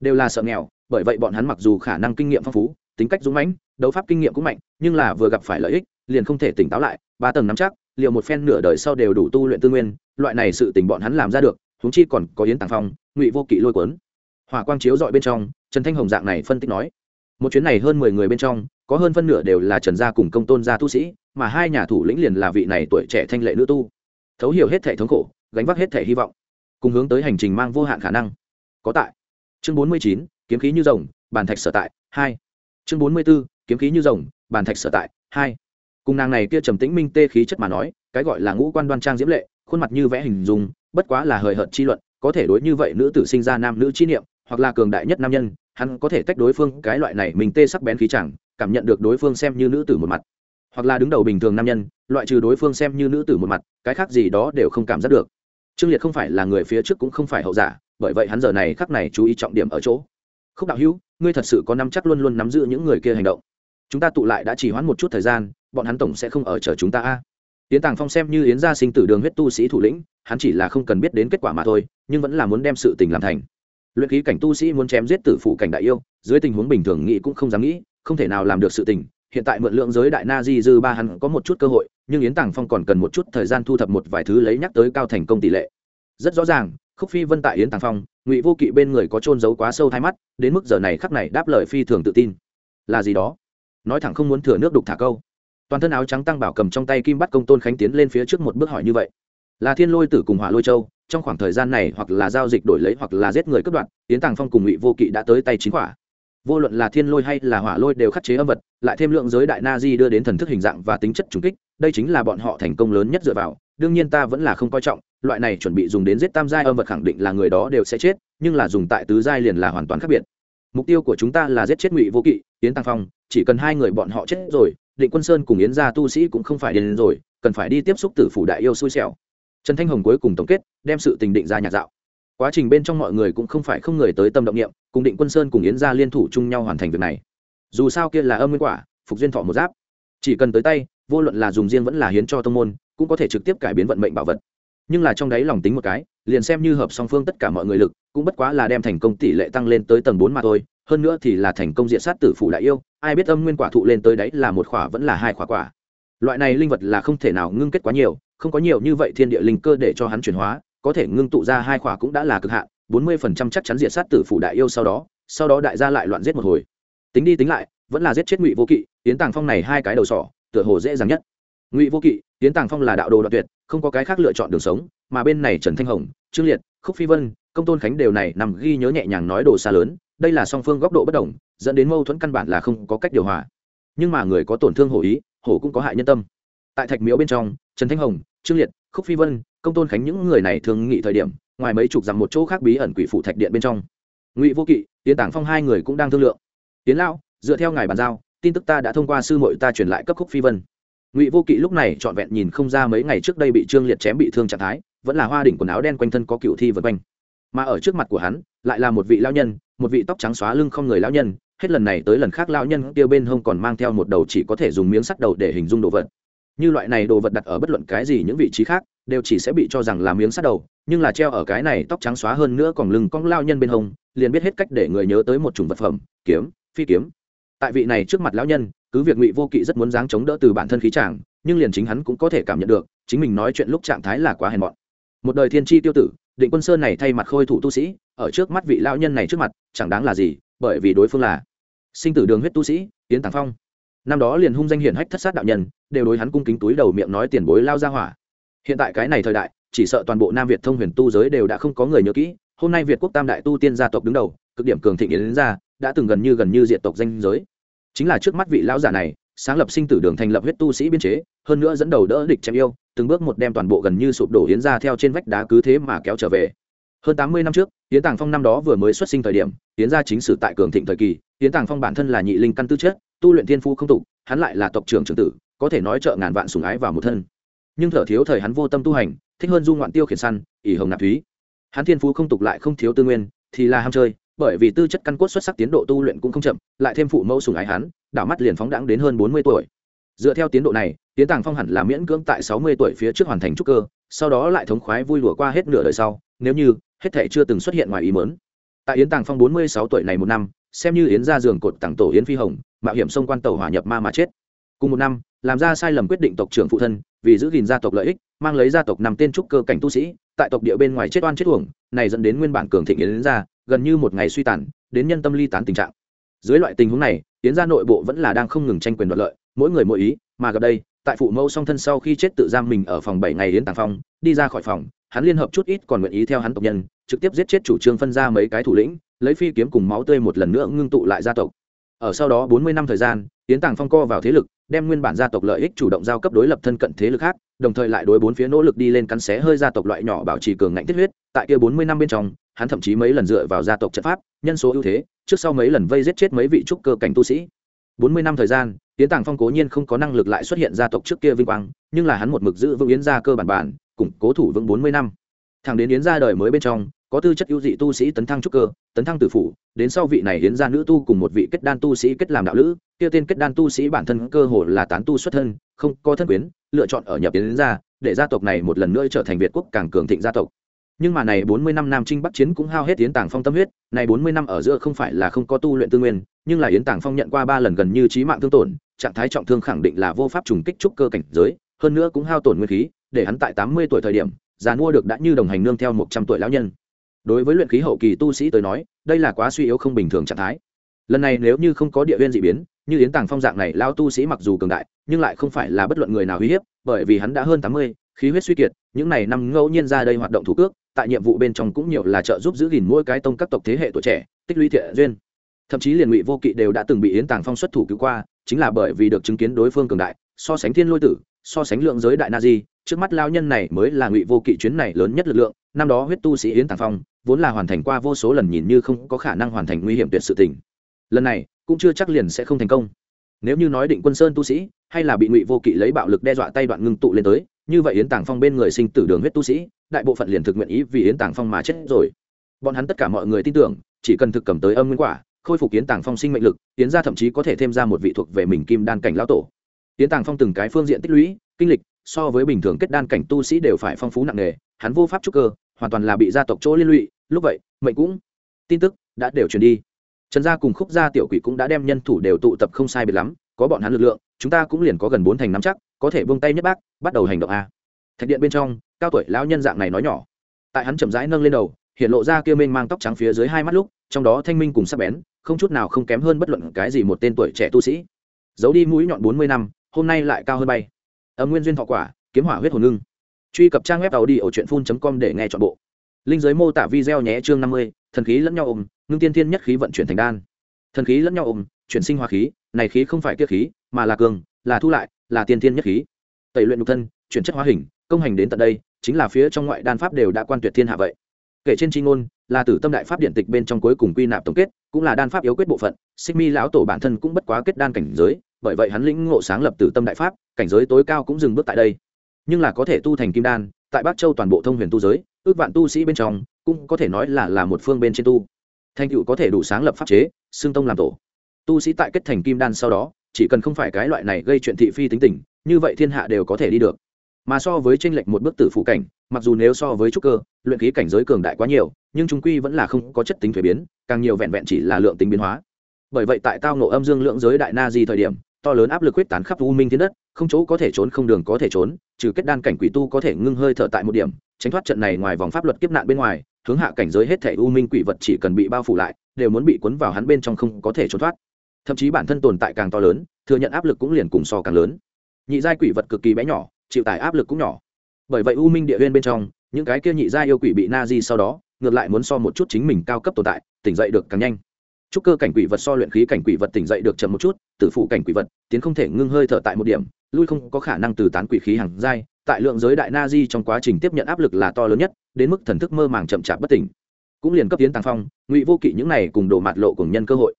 Đều là sợ nghèo, bởi vậy bọn hắn mặc dù khả năng kinh nghiệm phong phú, tính cách dũng mãnh, đấu pháp kinh nghiệm cũng mạnh, nhưng là vừa gặp phải lợi ích, liền không thể tỉnh táo lại, ba tầng nắm chắc, liệu một phen nửa đời sau đều đủ tu luyện tư nguyên loại này sự tình bọn hắn làm ra được húng chi còn có yến tàng phong, ngụy vô kỵ lôi cuốn. Hỏa quang chiếu dọi bên trong, trần thanh hồng dạng này phân tích nói, một chuyến này hơn mười người bên trong, có hơn phân nửa đều là trần gia cùng công tôn gia tu sĩ, mà hai nhà thủ lĩnh liền là vị này tuổi trẻ thanh lệ nữ tu. Thấu hiểu hết thể thống khổ, gánh vác hết thể hy vọng, cùng hướng tới hành trình mang vô hạn khả năng. Có tại. Chương bốn mươi chín, kiếm khí như rồng, bàn thạch sở tại, hai. Chương bốn mươi b ố kiếm khí như rồng, bàn thạch sở tại, hai. Cùng nàng này kia trầm tĩnh minh tê khí chất mà nói, cái gọi là ngũ quan đoan trang diễm lệ khuôn mặt như vẽ hình dung, bất quá là hời hợt chi luận, có thể đối như vậy nữ tử sinh ra nam nữ chi niệm, hoặc là cường đại nhất nam nhân, hắn có thể tách đối phương, cái loại này mình tê sắc bén khí chẳng, cảm nhận được đối phương xem như nữ tử một mặt. Hoặc là đứng đầu bình thường nam nhân, loại trừ đối phương xem như nữ tử một mặt, cái khác gì đó đều không cảm giác được. Trương liệt không phải là người phía trước cũng không phải hậu giả, bởi vậy hắn giờ này khắc này chú ý trọng điểm ở chỗ. Khúc đạo hữu, ngươi thật sự có nắm chắc luôn luôn nắm giữ những người kia hành động. Chúng ta tụ lại đã chỉ hoãn một chút thời gian, bọn hắn tổng sẽ không ở chờ chúng ta a yến tàng phong xem như yến gia sinh tử đường huyết tu sĩ thủ lĩnh, hắn chỉ là không cần biết đến kết quả mà thôi, nhưng vẫn là muốn đem sự tình làm thành. Luyện khí cảnh tu sĩ muốn chém giết tử phụ cảnh đại yêu, dưới tình huống bình thường nghĩ cũng không dám nghĩ, không thể nào làm được sự tình. Hiện tại mượn lượng giới đại na di dư ba hắn có một chút cơ hội, nhưng yến tàng phong còn cần một chút thời gian thu thập một vài thứ lấy nhắc tới cao thành công tỷ lệ. Rất rõ ràng, khúc phi vân tại yến tàng phong, ngụy vô kỵ bên người có trôn giấu quá sâu thai mắt, đến mức giờ này khắc này đáp lời phi thường tự tin. Là gì đó? Nói thẳng không muốn thừa nước đục thả câu toàn thân áo trắng tăng bảo cầm trong tay kim bắt công tôn khánh tiến lên phía trước một bước hỏi như vậy. Là thiên lôi tử cùng hỏa lôi châu, trong khoảng thời gian này hoặc là giao dịch đổi lấy hoặc là giết người cướp đoạt tiến tàng phong cùng ngụy vô kỵ đã tới tay chín quả. Vô luận là thiên lôi hay là hỏa lôi đều khắc chế âm vật, lại thêm lượng giới đại na di đưa đến thần thức hình dạng và tính chất trùng kích, đây chính là bọn họ thành công lớn nhất dựa vào. Đương nhiên ta vẫn là không coi trọng, loại này chuẩn bị dùng đến giết tam giai âm vật khẳng định là người đó đều sẽ chết, nhưng là dùng tại tứ giai liền là hoàn toàn khác biệt. Mục tiêu của chúng ta là giết chết ngụy vô kỵ tiến tăng phong, chỉ cần hai người bọn họ chết rồi định quân sơn cùng yến gia tu sĩ cũng không phải đến rồi, cần phải đi tiếp xúc tử phủ đại yêu xui xẻo. Trần thanh hồng cuối cùng tổng kết, đem sự tình định ra nhạc dạo. Quá trình bên trong mọi người cũng không phải không người tới tâm động nghiệm cùng định quân sơn cùng yến gia liên thủ chung nhau hoàn thành việc này. Dù sao kia là âm nguyên quả, phục duyên thọ một giáp. Chỉ cần tới tay, vô luận là dùng riêng vẫn là hiến cho tông môn, cũng có thể trực tiếp cải biến vận mệnh bảo vật. Nhưng là trong đấy lòng tính một cái, liền xem như hợp song phương tất cả mọi người lực, cũng bất quá là đem thành công tỷ lệ tăng lên tới tầng bốn mà thôi, hơn nữa thì là thành công diện sát tử phủ đại yêu ai biết âm nguyên quả thụ lên tới đấy là một khỏa vẫn là hai khỏa quả. Loại này linh vật là không thể nào ngưng kết quá nhiều, không có nhiều như vậy thiên địa linh cơ để cho hắn chuyển hóa, có thể ngưng tụ ra hai khỏa cũng đã là cực hạn, bốn mươi phần trăm chắc chắn diệt sát tử phủ đại yêu sau đó sau đó đại gia lại loạn giết một hồi. Tính đi tính lại, vẫn là giết chết ngụy vô kỵ tiến tàng phong này hai cái đầu sỏ, tựa hồ dễ dàng nhất. Ngụy vô kỵ tiến tàng phong là đạo đồ đoạn tuyệt, không có cái khác lựa chọn đường sống, mà bên này trần thanh hồng, trương liệt, khúc phi vân, công tôn khánh đều này nằm ghi nhớ nhẹ nhàng nói đồ xa lớn đây là song phương góc độ bất đồng, dẫn đến mâu thuẫn căn bản là không có cách điều hòa. Nhưng mà người có tổn thương hổ ý, hổ cũng có hại nhân tâm. Tại thạch miếu bên trong, trần thanh hồng, trương liệt, khúc phi vân, công tôn khánh những người này thường nghị thời điểm, ngoài mấy chục dặm một chỗ khác bí ẩn quỷ phụ thạch điện bên trong. Ngụy vô kỵ tiến tảng phong hai người cũng đang thương lượng. Tiến lao dựa theo ngài bàn giao, tin tức ta đã thông qua sư mội ta truyền lại cấp khúc phi vân. Ngụy vô kỵ lúc này trọn vẹn nhìn không ra mấy ngày trước đây bị trương liệt chém bị thương trạng thái, vẫn là hoa đỉnh quần áo đen quanh thân có cựu thi vật quanh. Mà ở trước mặt của hắn, lại là một vị lao nhân một vị tóc trắng xóa lưng không người lão nhân, hết lần này tới lần khác lão nhân tiêu bên hông còn mang theo một đầu chỉ có thể dùng miếng sắt đầu để hình dung đồ vật. Như loại này đồ vật đặt ở bất luận cái gì những vị trí khác, đều chỉ sẽ bị cho rằng là miếng sắt đầu, nhưng là treo ở cái này tóc trắng xóa hơn nữa còn lưng cong lao nhân bên hông, liền biết hết cách để người nhớ tới một chủng vật phẩm, kiếm, phi kiếm. Tại vị này trước mặt lão nhân, cứ việc ngụy vô kỵ rất muốn dáng chống đỡ từ bản thân khí chàng, nhưng liền chính hắn cũng có thể cảm nhận được, chính mình nói chuyện lúc trạng thái là quá hèn mọn. Một đời thiên tri tiêu tử, định quân sơn này thay mặt khôi thủ tu sĩ ở trước mắt vị lão nhân này trước mặt, chẳng đáng là gì, bởi vì đối phương là sinh tử đường huyết tu sĩ tiến tàng phong. Năm đó liền hung danh hiển hách thất sát đạo nhân, đều đối hắn cung kính túi đầu miệng nói tiền bối lao ra hỏa. Hiện tại cái này thời đại, chỉ sợ toàn bộ nam việt thông huyền tu giới đều đã không có người nhớ kỹ. Hôm nay việt quốc tam đại tu tiên gia tộc đứng đầu, cực điểm cường thịnh yến ra đã từng gần như gần như diện tộc danh giới. Chính là trước mắt vị lão giả này, sáng lập sinh tử đường thành lập huyết tu sĩ biên chế, hơn nữa dẫn đầu đỡ địch chém yêu, từng bước một đem toàn bộ gần như sụp đổ yến ra theo trên vách đá cứ thế mà kéo trở về hơn tám mươi năm trước, yến tàng phong năm đó vừa mới xuất sinh thời điểm, yến ra chính sử tại cường thịnh thời kỳ. Yến tàng phong bản thân là nhị linh căn tư chất, tu luyện thiên phu không tục, hắn lại là tộc trưởng trưởng tử, có thể nói trợ ngàn vạn sùng ái vào một thân. Nhưng thở thiếu thời hắn vô tâm tu hành, thích hơn du ngoạn tiêu khiển săn ỉ hồng nạp thúy. Hắn thiên phú không tục lại không thiếu tư nguyên, thì là ham chơi, bởi vì tư chất căn cốt xuất sắc tiến độ tu luyện cũng không chậm, lại thêm phụ mẫu sùng ái hắn, đảo mắt liền phóng đãng đến hơn bốn mươi tuổi. Dựa theo tiến độ này tiến tàng phong hẳn là miễn cưỡng tại sáu mươi tuổi phía trước hoàn thành trúc cơ, sau đó lại thống khoái vui lùa qua hết nửa đời sau, nếu như, hết thể chưa từng xuất hiện ngoài ý mớn tại yến tàng phong bốn mươi sáu tuổi này một năm, xem như yến ra giường cột tặng tổ yến phi hồng, mạo hiểm xông quan tàu hỏa nhập ma mà chết. Cùng một năm, làm ra sai lầm quyết định tộc trưởng phụ thân, vì giữ gìn gia tộc lợi ích, mang lấy gia tộc nằm tên trúc cơ cảnh tu sĩ, tại tộc địa bên ngoài chết oan chết uổng, này dẫn đến nguyên bản cường thịnh yến ra gần như một ngày suy tàn, đến nhân tâm ly tán tình trạng. Dưới loại tình huống này, yến ra nội bộ vẫn là đang không ngừng tranh quyền đoạt lợi, mỗi người mỗi ý mà gặp đây, tại phụ mẫu song thân sau khi chết tự giam mình ở phòng bảy ngày đến tàng phong, đi ra khỏi phòng, hắn liên hợp chút ít còn nguyện ý theo hắn tộc nhân, trực tiếp giết chết chủ trương phân ra mấy cái thủ lĩnh, lấy phi kiếm cùng máu tươi một lần nữa ngưng tụ lại gia tộc. Ở sau đó bốn mươi năm thời gian tiến tàng phong co vào thế lực, đem nguyên bản gia tộc lợi ích chủ động giao cấp đối lập thân cận thế lực khác, đồng thời lại đối bốn phía nỗ lực đi lên cắn xé hơi gia tộc loại nhỏ bảo trì cường ngạnh tiết huyết. Tại kia bốn mươi năm bên trong, hắn thậm chí mấy lần dựa vào gia tộc trận pháp, nhân số ưu thế, trước sau mấy lần vây giết chết mấy vị trúc cơ cảnh tu sĩ bốn mươi năm thời gian, yến tàng phong cố nhiên không có năng lực lại xuất hiện gia tộc trước kia vinh quang, nhưng là hắn một mực giữ vững yến gia cơ bản bản, củng cố thủ vững bốn mươi năm. Thẳng đến yến gia đời mới bên trong, có tư chất ưu dị tu sĩ tấn thăng trúc cơ, tấn thăng tử phủ, đến sau vị này yến gia nữ tu cùng một vị kết đan tu sĩ kết làm đạo lữ, kia tên kết đan tu sĩ bản thân cơ hồ là tán tu xuất thân, không có thân quyến, lựa chọn ở nhập yến gia, để gia tộc này một lần nữa trở thành việt quốc càng cường thịnh gia tộc nhưng mà này bốn mươi năm nam trinh bắc chiến cũng hao hết yến tàng phong tâm huyết, này bốn mươi năm ở giữa không phải là không có tu luyện tư nguyên, nhưng là yến tàng phong nhận qua ba lần gần như trí mạng thương tổn, trạng thái trọng thương khẳng định là vô pháp trùng kích trúc cơ cảnh giới, hơn nữa cũng hao tổn nguyên khí, để hắn tại tám mươi tuổi thời điểm, già mua được đã như đồng hành nương theo một trăm tuổi lão nhân. Đối với luyện khí hậu kỳ tu sĩ tới nói, đây là quá suy yếu không bình thường trạng thái. Lần này nếu như không có địa viên dị biến, như yến tàng phong dạng này lao tu sĩ mặc dù cường đại, nhưng lại không phải là bất luận người nào uy hiếp, bởi vì hắn đã hơn tám mươi, khí huyết suy kiệt, những này năm ngẫu nhiên ra đây hoạt động thủ cước tại nhiệm vụ bên trong cũng nhiều là trợ giúp giữ gìn mỗi cái tông các tộc thế hệ tuổi trẻ, tích lũy thiện duyên. Thậm chí liền ngụy vô kỵ đều đã từng bị yến tàng phong xuất thủ cứu qua, chính là bởi vì được chứng kiến đối phương cường đại, so sánh thiên lôi tử, so sánh lượng giới đại na di, trước mắt lao nhân này mới là ngụy vô kỵ chuyến này lớn nhất lực lượng, năm đó huyết tu sĩ yến tàng phong, vốn là hoàn thành qua vô số lần nhìn như không có khả năng hoàn thành nguy hiểm tuyệt sự tình. Lần này, cũng chưa chắc liền sẽ không thành công. Nếu như nói định quân sơn tu sĩ, hay là bị ngụy vô kỵ lấy bạo lực đe dọa tay đoạn ngưng tụ lên tới như vậy yến tàng phong bên người sinh tử đường huyết tu sĩ, đại bộ phận liền thực nguyện ý vì yến tàng phong mà chết rồi. Bọn hắn tất cả mọi người tin tưởng, chỉ cần thực cầm tới âm nguyên quả, khôi phục yến tàng phong sinh mệnh lực, yến ra thậm chí có thể thêm ra một vị thuộc về mình kim đan cảnh lão tổ. Yến tàng phong từng cái phương diện tích lũy, kinh lịch, so với bình thường kết đan cảnh tu sĩ đều phải phong phú nặng nề, hắn vô pháp trúc cơ, hoàn toàn là bị gia tộc chỗ liên lụy, lúc vậy, mệnh cũng, tin tức, đã đều truyền đi. Trần gia cùng khúc gia tiểu quỷ cũng đã đem nhân thủ đều tụ tập không sai biệt lắm, có bọn hắn lực lượng, chúng ta cũng liền có gần bốn thành nắm chắc có thể buông tay nhất bác, bắt đầu hành động a. Thạch điện bên trong, cao tuổi lão nhân dạng này nói nhỏ. Tại hắn chậm rãi nâng lên đầu, hiện lộ ra kia mênh mang tóc trắng phía dưới hai mắt lúc, trong đó thanh minh cùng sắc bén, không chút nào không kém hơn bất luận cái gì một tên tuổi trẻ tu sĩ. Giấu đi mũi nhọn bốn mươi năm, hôm nay lại cao hơn bay. Âm nguyên duyên thọ quả, kiếm hỏa huyết hồn ngưng. Truy cập trang web tàu đi ở truyện phun com để nghe chọn bộ. Linh giới mô tả video nhé chương năm mươi, thần khí lẫn nhau ôm, ngưng tiên thiên nhất khí vận chuyển thành đan. Thần khí lẫn nhau ôm, chuyển sinh hoa khí, này khí không phải kia khí, mà là cường, là thu lại là tiên thiên nhất khí. Tẩy luyện nhục thân, chuyển chất hóa hình, công hành đến tận đây, chính là phía trong ngoại đan pháp đều đã quan tuyệt thiên hạ vậy. Kể trên tri ngôn, là tử tâm đại pháp điện tịch bên trong cuối cùng quy nạp tổng kết, cũng là đan pháp yếu quyết bộ phận, xích mi lão tổ bản thân cũng bất quá kết đan cảnh giới, bởi vậy hắn lĩnh ngộ sáng lập tử tâm đại pháp, cảnh giới tối cao cũng dừng bước tại đây. Nhưng là có thể tu thành kim đan, tại bắc châu toàn bộ thông huyền tu giới, ước vạn tu sĩ bên trong, cũng có thể nói là là một phương bên trên tu. Thành tựu có thể đủ sáng lập pháp chế xương tông làm tổ. Tu sĩ tại kết thành kim đan sau đó chỉ cần không phải cái loại này gây chuyện thị phi tính tình, như vậy thiên hạ đều có thể đi được. Mà so với tranh lệch một bước tử phụ cảnh, mặc dù nếu so với trúc cơ, luyện khí cảnh giới cường đại quá nhiều, nhưng chúng quy vẫn là không có chất tính thuế biến, càng nhiều vẹn vẹn chỉ là lượng tính biến hóa. Bởi vậy tại tao nộ âm dương lượng giới đại na di thời điểm, to lớn áp lực quyết tán khắp u minh thiên đất, không chỗ có thể trốn không đường có thể trốn, trừ kết đan cảnh quỷ tu có thể ngưng hơi thở tại một điểm, tránh thoát trận này ngoài vòng pháp luật kiếp nạn bên ngoài, hướng hạ cảnh giới hết thể u minh quỷ vật chỉ cần bị bao phủ lại, đều muốn bị cuốn vào hắn bên trong không có thể trốn thoát thậm chí bản thân tồn tại càng to lớn, thừa nhận áp lực cũng liền cùng so càng lớn. Nhị giai quỷ vật cực kỳ bé nhỏ, chịu tải áp lực cũng nhỏ. Bởi vậy u minh địa huyên bên trong, những cái kia nhị giai yêu quỷ bị na di sau đó, ngược lại muốn so một chút chính mình cao cấp tồn tại, tỉnh dậy được càng nhanh. Trúc cơ cảnh quỷ vật so luyện khí cảnh quỷ vật tỉnh dậy được chậm một chút, tử phụ cảnh quỷ vật tiến không thể ngưng hơi thở tại một điểm, lui không có khả năng từ tán quỷ khí hàng giai, tại lượng giới đại na di trong quá trình tiếp nhận áp lực là to lớn nhất, đến mức thần thức mơ màng chậm chạp bất tỉnh. Cũng liền cấp tiến tàng phong, ngụy vô kỵ những này cùng đổ mạt lộ cùng nhân cơ hội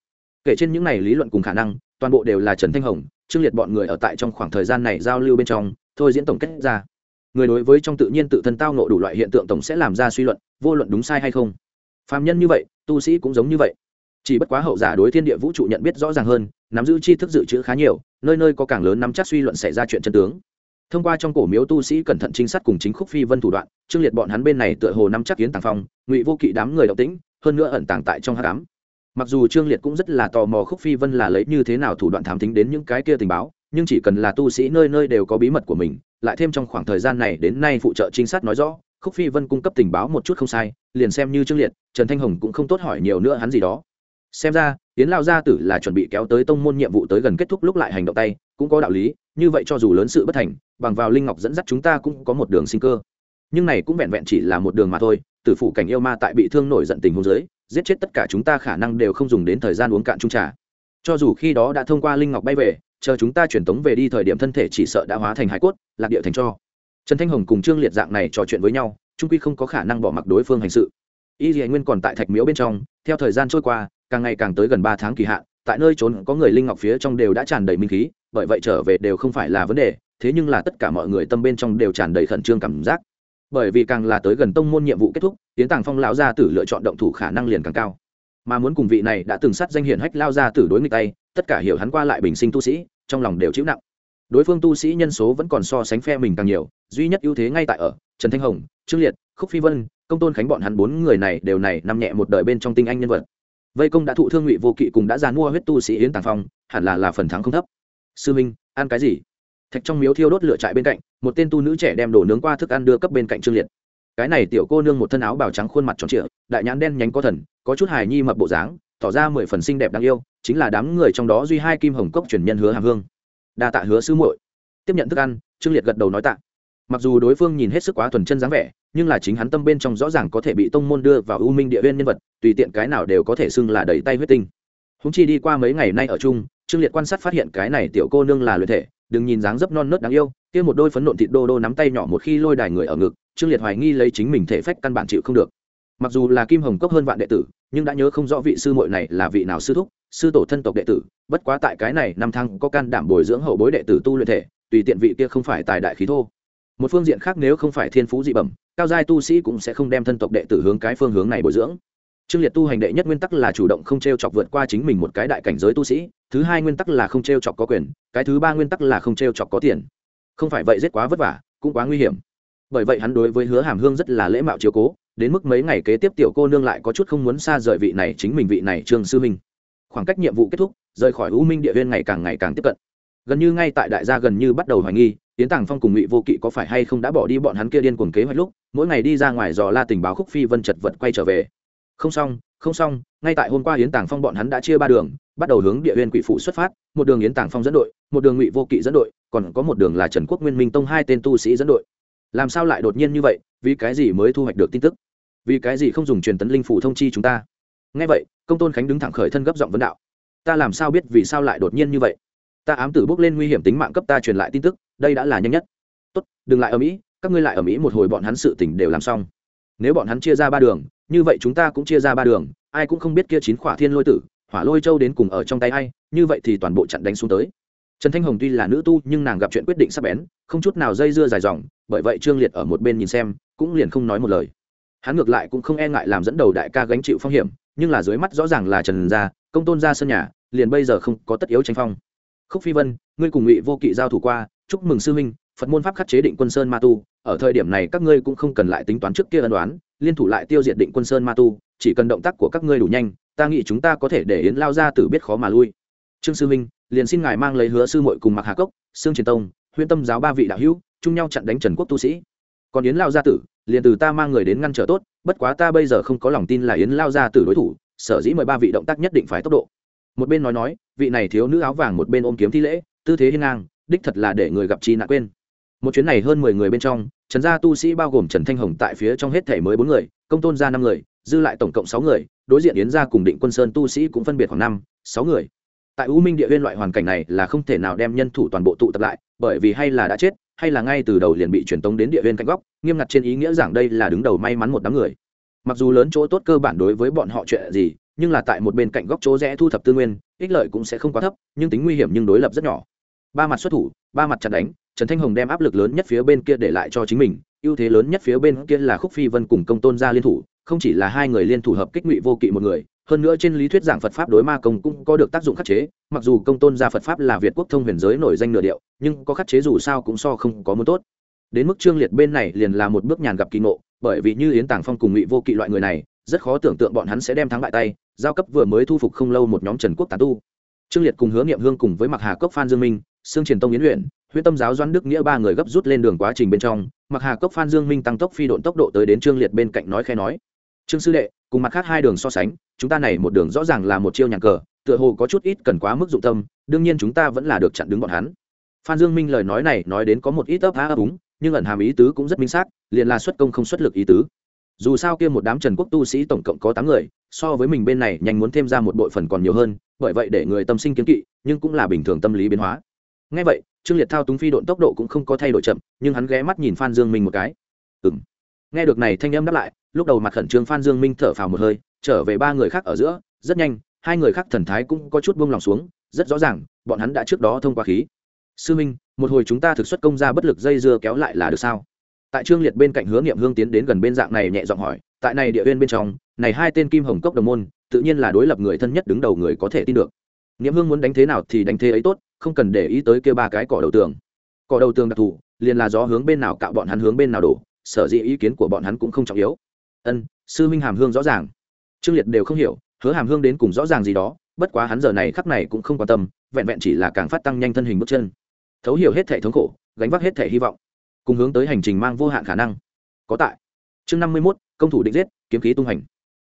kể trên những này lý luận cùng khả năng, toàn bộ đều là trần thanh hồng, trương liệt bọn người ở tại trong khoảng thời gian này giao lưu bên trong, thôi diễn tổng kết ra. Người đối với trong tự nhiên tự thân tao nộ đủ loại hiện tượng tổng sẽ làm ra suy luận, vô luận đúng sai hay không. Phạm nhân như vậy, tu sĩ cũng giống như vậy. Chỉ bất quá hậu giả đối thiên địa vũ trụ nhận biết rõ ràng hơn, nắm giữ tri thức dự trữ khá nhiều, nơi nơi có càng lớn nắm chắc suy luận xảy ra chuyện chân tướng. Thông qua trong cổ miếu tu sĩ cẩn thận trinh sát cùng chính khúc phi vân thủ đoạn, trương liệt bọn hắn bên này tựa hồ nắm chắc kiến tàng phong, ngụy vô kỵ đám người động tĩnh, hơn nữa ẩn tàng tại trong hát đám mặc dù trương liệt cũng rất là tò mò khúc phi vân là lấy như thế nào thủ đoạn thám tính đến những cái kia tình báo, nhưng chỉ cần là tu sĩ nơi nơi đều có bí mật của mình, lại thêm trong khoảng thời gian này đến nay phụ trợ trinh sát nói rõ, khúc phi vân cung cấp tình báo một chút không sai, liền xem như trương liệt, trần thanh hồng cũng không tốt hỏi nhiều nữa hắn gì đó. Xem ra tiến lao gia tử là chuẩn bị kéo tới tông môn nhiệm vụ tới gần kết thúc lúc lại hành động tay, cũng có đạo lý, như vậy cho dù lớn sự bất thành, bằng vào linh ngọc dẫn dắt chúng ta cũng có một đường sinh cơ. Nhưng này cũng vẹn vẹn chỉ là một đường mà thôi, tử phụ cảnh yêu ma tại bị thương nổi giận tình hôn giới giết chết tất cả chúng ta khả năng đều không dùng đến thời gian uống cạn chung trà. Cho dù khi đó đã thông qua linh ngọc bay về, chờ chúng ta chuyển tống về đi thời điểm thân thể chỉ sợ đã hóa thành hải cốt, lạc địa thành cho. Trần thanh hồng cùng trương liệt dạng này trò chuyện với nhau trung quy không có khả năng bỏ mặc đối phương hành sự. Y dì nguyên còn tại thạch miếu bên trong, theo thời gian trôi qua, càng ngày càng tới gần ba tháng kỳ hạn, tại nơi trốn có người linh ngọc phía trong đều đã tràn đầy minh khí, bởi vậy trở về đều không phải là vấn đề, thế nhưng là tất cả mọi người tâm bên trong đều tràn đầy khẩn trương cảm giác bởi vì càng là tới gần tông môn nhiệm vụ kết thúc tiến tàng phong lão gia tử lựa chọn động thủ khả năng liền càng cao. Mà muốn cùng vị này đã từng sát danh hiển hách lao gia tử đối nghịch tay, tất cả hiểu hắn qua lại bình sinh tu sĩ, trong lòng đều chịu nặng. Đối phương tu sĩ nhân số vẫn còn so sánh phe mình càng nhiều, duy nhất ưu thế ngay tại ở, trần thanh hồng, trương liệt, khúc phi vân, công tôn khánh bọn hắn bốn người này đều này nằm nhẹ một đời bên trong tinh anh nhân vật. Vây công đã thụ thương ngụy vô kỵ cùng đã dàn mua huyết tu sĩ yến tàng phong, hẳn là là phần thắng không thấp. Sư minh, ăn cái gì? Thạch trong miếu thiêu đốt lửa trại bên cạnh, một tên tu nữ trẻ đem đồ nướng qua thức ăn đưa cấp bên cạnh trương liệt. Cái này tiểu cô nương một thân áo bào trắng khuôn mặt tròn trịa, đại nhãn đen nhánh có thần, có chút hài nhi mập bộ dáng, tỏ ra mười phần xinh đẹp đáng yêu, chính là đám người trong đó duy hai kim hồng cốc truyền nhân hứa hàm hương. Đa tạ hứa sư muội. Tiếp nhận thức ăn, trương liệt gật đầu nói tạ. Mặc dù đối phương nhìn hết sức quá thuần chân dáng vẻ, nhưng là chính hắn tâm bên trong rõ ràng có thể bị tông môn đưa vào u minh địa viên nhân vật, tùy tiện cái nào đều có thể xưng là đầy tay huyết tinh. Húng chi đi qua mấy ngày nay ở chung, trương liệt quan sát phát hiện cái này tiểu cô nương là luyện thể đừng nhìn dáng dấp non nớt đáng yêu, kia một đôi phấn nộn thịt đô đô nắm tay nhỏ một khi lôi đài người ở ngực, trương liệt hoài nghi lấy chính mình thể phách căn bản chịu không được. Mặc dù là kim hồng cốc hơn vạn đệ tử, nhưng đã nhớ không rõ vị sư muội này là vị nào sư thúc, sư tổ thân tộc đệ tử, bất quá tại cái này năm thăng có can đảm bồi dưỡng hậu bối đệ tử tu luyện thể, tùy tiện vị kia không phải tài đại khí thô. Một phương diện khác nếu không phải thiên phú dị bẩm, cao giai tu sĩ cũng sẽ không đem thân tộc đệ tử hướng cái phương hướng này bồi dưỡng. Trương liệt tu hành đệ nhất nguyên tắc là chủ động không t r e o chọc vượt qua chính mình một cái đại cảnh giới tu sĩ thứ hai nguyên tắc là không t r e o chọc có quyền, cái thứ ba nguyên tắc là không t r e o chọc có tiền. Không phải vậy giết quá vất vả, cũng quá nguy hiểm. Bởi vậy hắn đối với hứa hàm hương rất là lễ mạo chiếu cố, đến mức mấy ngày kế tiếp tiểu cô nương lại có chút không muốn xa rời vị này chính mình vị này trương sư minh. Khoảng cách nhiệm vụ kết thúc, rời khỏi u minh địa viên ngày càng ngày càng tiếp cận. Gần như ngay tại đại gia gần như bắt đầu hoài nghi tiến tàng phong cùng ngụy vô kỵ có phải hay không đã bỏ đi bọn hắn kia điên cuồng kế hoạch lúc, mỗi ngày đi ra ngoài dò la tình báo khúc phi vân chật vật quay trở về. Không xong không xong, ngay tại hôm qua hiến tàng phong bọn hắn đã chia ba đường bắt đầu hướng địa huyên quỷ phụ xuất phát, một đường yến tàng phong dẫn đội, một đường ngụy vô kỵ dẫn đội, còn có một đường là trần quốc nguyên minh tông hai tên tu sĩ dẫn đội. Làm sao lại đột nhiên như vậy, vì cái gì mới thu hoạch được tin tức? Vì cái gì không dùng truyền tấn linh phủ thông chi chúng ta? Ngay vậy, công tôn khánh đứng thẳng khởi thân gấp giọng vấn đạo. Ta làm sao biết vì sao lại đột nhiên như vậy? Ta ám tử bước lên nguy hiểm tính mạng cấp ta truyền lại tin tức, đây đã là nhanh nhất. Tốt, đừng lại ở mỹ, các ngươi lại ở mỹ một hồi bọn hắn sự tỉnh đều làm xong. Nếu bọn hắn chia ra ba đường, như vậy chúng ta cũng chia ra ba đường, ai cũng không biết kia chín khỏa thiên lôi tử hỏa lôi châu đến cùng ở trong tay ai, như vậy thì toàn bộ chặn đánh xuống tới. Trần thanh hồng tuy là nữ tu, nhưng nàng gặp chuyện quyết định sắp bén, không chút nào dây dưa dài dòng, bởi vậy trương liệt ở một bên nhìn xem, cũng liền không nói một lời. Hắn ngược lại cũng không e ngại làm dẫn đầu đại ca gánh chịu phong hiểm, nhưng là dưới mắt rõ ràng là trần gia, công tôn gia sân nhà, liền bây giờ không có tất yếu tranh phong. Khúc phi vân, ngươi cùng ngụy vô kỵ giao thủ qua, chúc mừng sư huynh, phật môn pháp khắc chế định quân sơn ma tu ở thời điểm này các ngươi cũng không cần lại tính toán trước kia ân đoán liên thủ lại tiêu diệt định quân sơn ma tu, chỉ cần động tác của các ngươi đủ nhanh, ta nghĩ chúng ta có thể để yến lao ra tử biết khó mà lui. Trương sư minh, liền xin ngài mang lấy hứa sư muội cùng mặc hà cốc, sương truyền tông huyên tâm giáo ba vị đạo hữu, chung nhau chặn đánh trần quốc tu sĩ. Còn yến lao gia tử, liền từ ta mang người đến ngăn trở tốt, bất quá ta bây giờ không có lòng tin là yến lao gia tử đối thủ, sở dĩ mời ba vị động tác nhất định phải tốc độ. Một bên nói nói, vị này thiếu nữ áo vàng một bên ôm kiếm thi lễ, tư thế hiên ngang, đích thật là để người gặp chi nạn quên một chuyến này hơn mười người bên trong, trần gia tu sĩ bao gồm trần thanh hồng tại phía trong hết thể mới bốn người, công tôn gia năm người, dư lại tổng cộng sáu người, đối diện yến gia cùng định quân sơn tu sĩ cũng phân biệt khoảng năm, sáu người. Tại u minh địa huyên loại hoàn cảnh này là không thể nào đem nhân thủ toàn bộ tụ tập lại, bởi vì hay là đã chết, hay là ngay từ đầu liền bị truyền tống đến địa huyên cạnh góc, nghiêm ngặt trên ý nghĩa rằng đây là đứng đầu may mắn một đám người. Mặc dù lớn chỗ tốt cơ bản đối với bọn họ chuyện gì, nhưng là tại một bên cạnh góc chỗ rẽ thu thập tư nguyên, ích lợi cũng sẽ không quá thấp, nhưng tính nguy hiểm nhưng đối lập rất nhỏ. Ba mặt xuất thủ, ba mặt chặt đánh trần thanh hồng đem áp lực lớn nhất phía bên kia để lại cho chính mình, ưu thế lớn nhất phía bên kia là khúc phi vân cùng công tôn gia liên thủ, không chỉ là hai người liên thủ hợp kích ngụy vô kỵ một người, hơn nữa trên lý thuyết giảng phật pháp đối ma công cũng có được tác dụng khắc chế, mặc dù công tôn gia phật pháp là việt quốc thông huyền giới nổi danh nửa điệu, nhưng có khắc chế dù sao cũng so không có muốn tốt. Đến mức trương liệt bên này liền là một bước nhàn gặp kỳ ngộ, bởi vì như yến tàng phong cùng ngụy vô kỵ loại người này, rất khó tưởng tượng bọn hắn sẽ đem thắng bại tay, giao cấp vừa mới thu phục không lâu một nhóm trần quốc tán tu. Trương liệt cùng Hứa nghiệm hương cùng với mặc hà cốc phan dương minh, sương triển tông yến huyện Huyết tâm giáo doãn đức nghĩa ba người gấp rút lên đường quá trình bên trong mặc hà cốc phan dương minh tăng tốc phi độn tốc độ tới đến trương liệt bên cạnh nói khe nói, trương sư đệ, cùng mặt khác hai đường so sánh, chúng ta này một đường rõ ràng là một chiêu nhàn cờ, tựa hồ có chút ít cần quá mức dụng tâm, đương nhiên chúng ta vẫn là được chặn đứng bọn hắn. Phan dương minh lời nói này nói đến có một ít ấp á ấp úng, nhưng ẩn hàm ý tứ cũng rất minh xác, liền là xuất công không xuất lực ý tứ. Dù sao kia một đám trần quốc tu sĩ tổng cộng có tám người, so với mình bên này nhanh muốn thêm ra một bội phần còn nhiều hơn, bởi vậy để người tâm sinh kiến kỵ, nhưng cũng là bình thường tâm lý biến hóa. Ngay vậy trương liệt thao túng phi độn tốc độ cũng không có thay đổi chậm, nhưng hắn ghé mắt nhìn phan dương minh một cái. Ừng nghe được này thanh âm đáp lại, lúc đầu mặt khẩn trương phan dương minh thở phào một hơi, trở về ba người khác ở giữa, rất nhanh, hai người khác thần thái cũng có chút buông lòng xuống, rất rõ ràng, bọn hắn đã trước đó thông qua khí. Sư minh, một hồi chúng ta thực xuất công ra bất lực dây dưa kéo lại là được sao? Tại trương liệt bên cạnh hướng nghiệm hương tiến đến gần bên dạng này nhẹ giọng hỏi, tại này địa uyên bên trong, này hai tên kim hồng cốc đồng môn, tự nhiên là đối lập người thân nhất đứng đầu người có thể tin được. Niệm hương muốn đánh thế nào thì đánh thế ấy tốt, không cần để ý tới kêu ba cái cỏ đầu tường. Cỏ đầu tường đặc thù, liền là gió hướng bên nào cạo bọn hắn hướng bên nào đổ, sở dĩ ý kiến của bọn hắn cũng không trọng yếu. Ân, sư minh hàm hương rõ ràng. Trương liệt đều không hiểu, hứa hàm hương đến cùng rõ ràng gì đó, bất quá hắn giờ này khắc này cũng không quan tâm, vẹn vẹn chỉ là càng phát tăng nhanh thân hình bước chân. Thấu hiểu hết thể thống khổ, gánh vác hết thể hy vọng, cùng hướng tới hành trình mang vô hạn khả năng. Có tại. Chương năm mươi mốt, công thủ định giết, kiếm khí tung hành.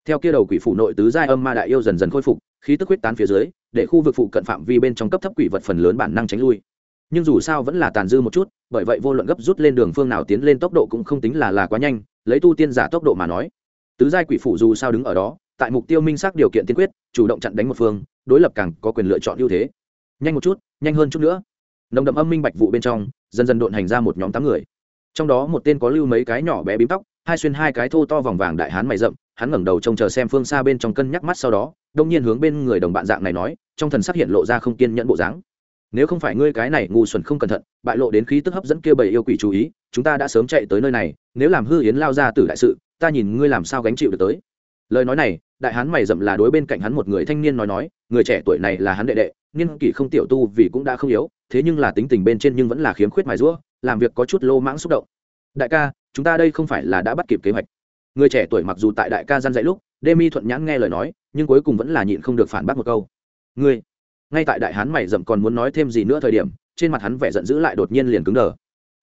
Theo kia đầu quỷ phủ nội tứ giai âm ma đại yêu dần dần khôi phục, khí tức huyết tán phía dưới để khu vực phụ cận phạm vi bên trong cấp thấp quỷ vật phần lớn bản năng tránh lui. Nhưng dù sao vẫn là tàn dư một chút, bởi vậy vô luận gấp rút lên đường phương nào tiến lên tốc độ cũng không tính là là quá nhanh, lấy tu tiên giả tốc độ mà nói. Tứ giai quỷ phủ dù sao đứng ở đó, tại mục tiêu minh xác điều kiện tiên quyết, chủ động chặn đánh một phương, đối lập càng có quyền lựa chọn ưu thế. Nhanh một chút, nhanh hơn chút nữa. Nồng đậm âm minh bạch vụ bên trong, dần dần độn hành ra một nhóm tám người. Trong đó một tên có lưu mấy cái nhỏ bé bím tóc, hai xuyên hai cái thô to vòng vàng đại hán mày rậm, hắn ngẩng đầu trông chờ xem phương xa bên trong cân nhắc mắt sau đó, đông nhiên hướng bên người đồng bạn dạng này nói trong thần sắc hiện lộ ra không kiên nhẫn bộ dáng. Nếu không phải ngươi cái này ngu xuẩn không cẩn thận bại lộ đến khí tức hấp dẫn kia bầy yêu quỷ chú ý chúng ta đã sớm chạy tới nơi này nếu làm hư yến lao ra từ đại sự ta nhìn ngươi làm sao gánh chịu được tới. Lời nói này đại hán mày rậm là đối bên cạnh hắn một người thanh niên nói nói người trẻ tuổi này là hắn đệ đệ niên kỷ không tiểu tu vì cũng đã không yếu thế nhưng là tính tình bên trên nhưng vẫn là khiếm khuyết mài rũa làm việc có chút lô mãng xúc động. Đại ca chúng ta đây không phải là đã bắt kịp kế hoạch. Người trẻ tuổi mặc dù tại đại ca gian dạy lúc Demi thuận nhãn nghe lời nói, nhưng cuối cùng vẫn là nhịn không được phản bác một câu. "Ngươi?" Ngay tại đại hán mày dậm còn muốn nói thêm gì nữa thời điểm, trên mặt hắn vẻ giận dữ lại đột nhiên liền cứng đờ.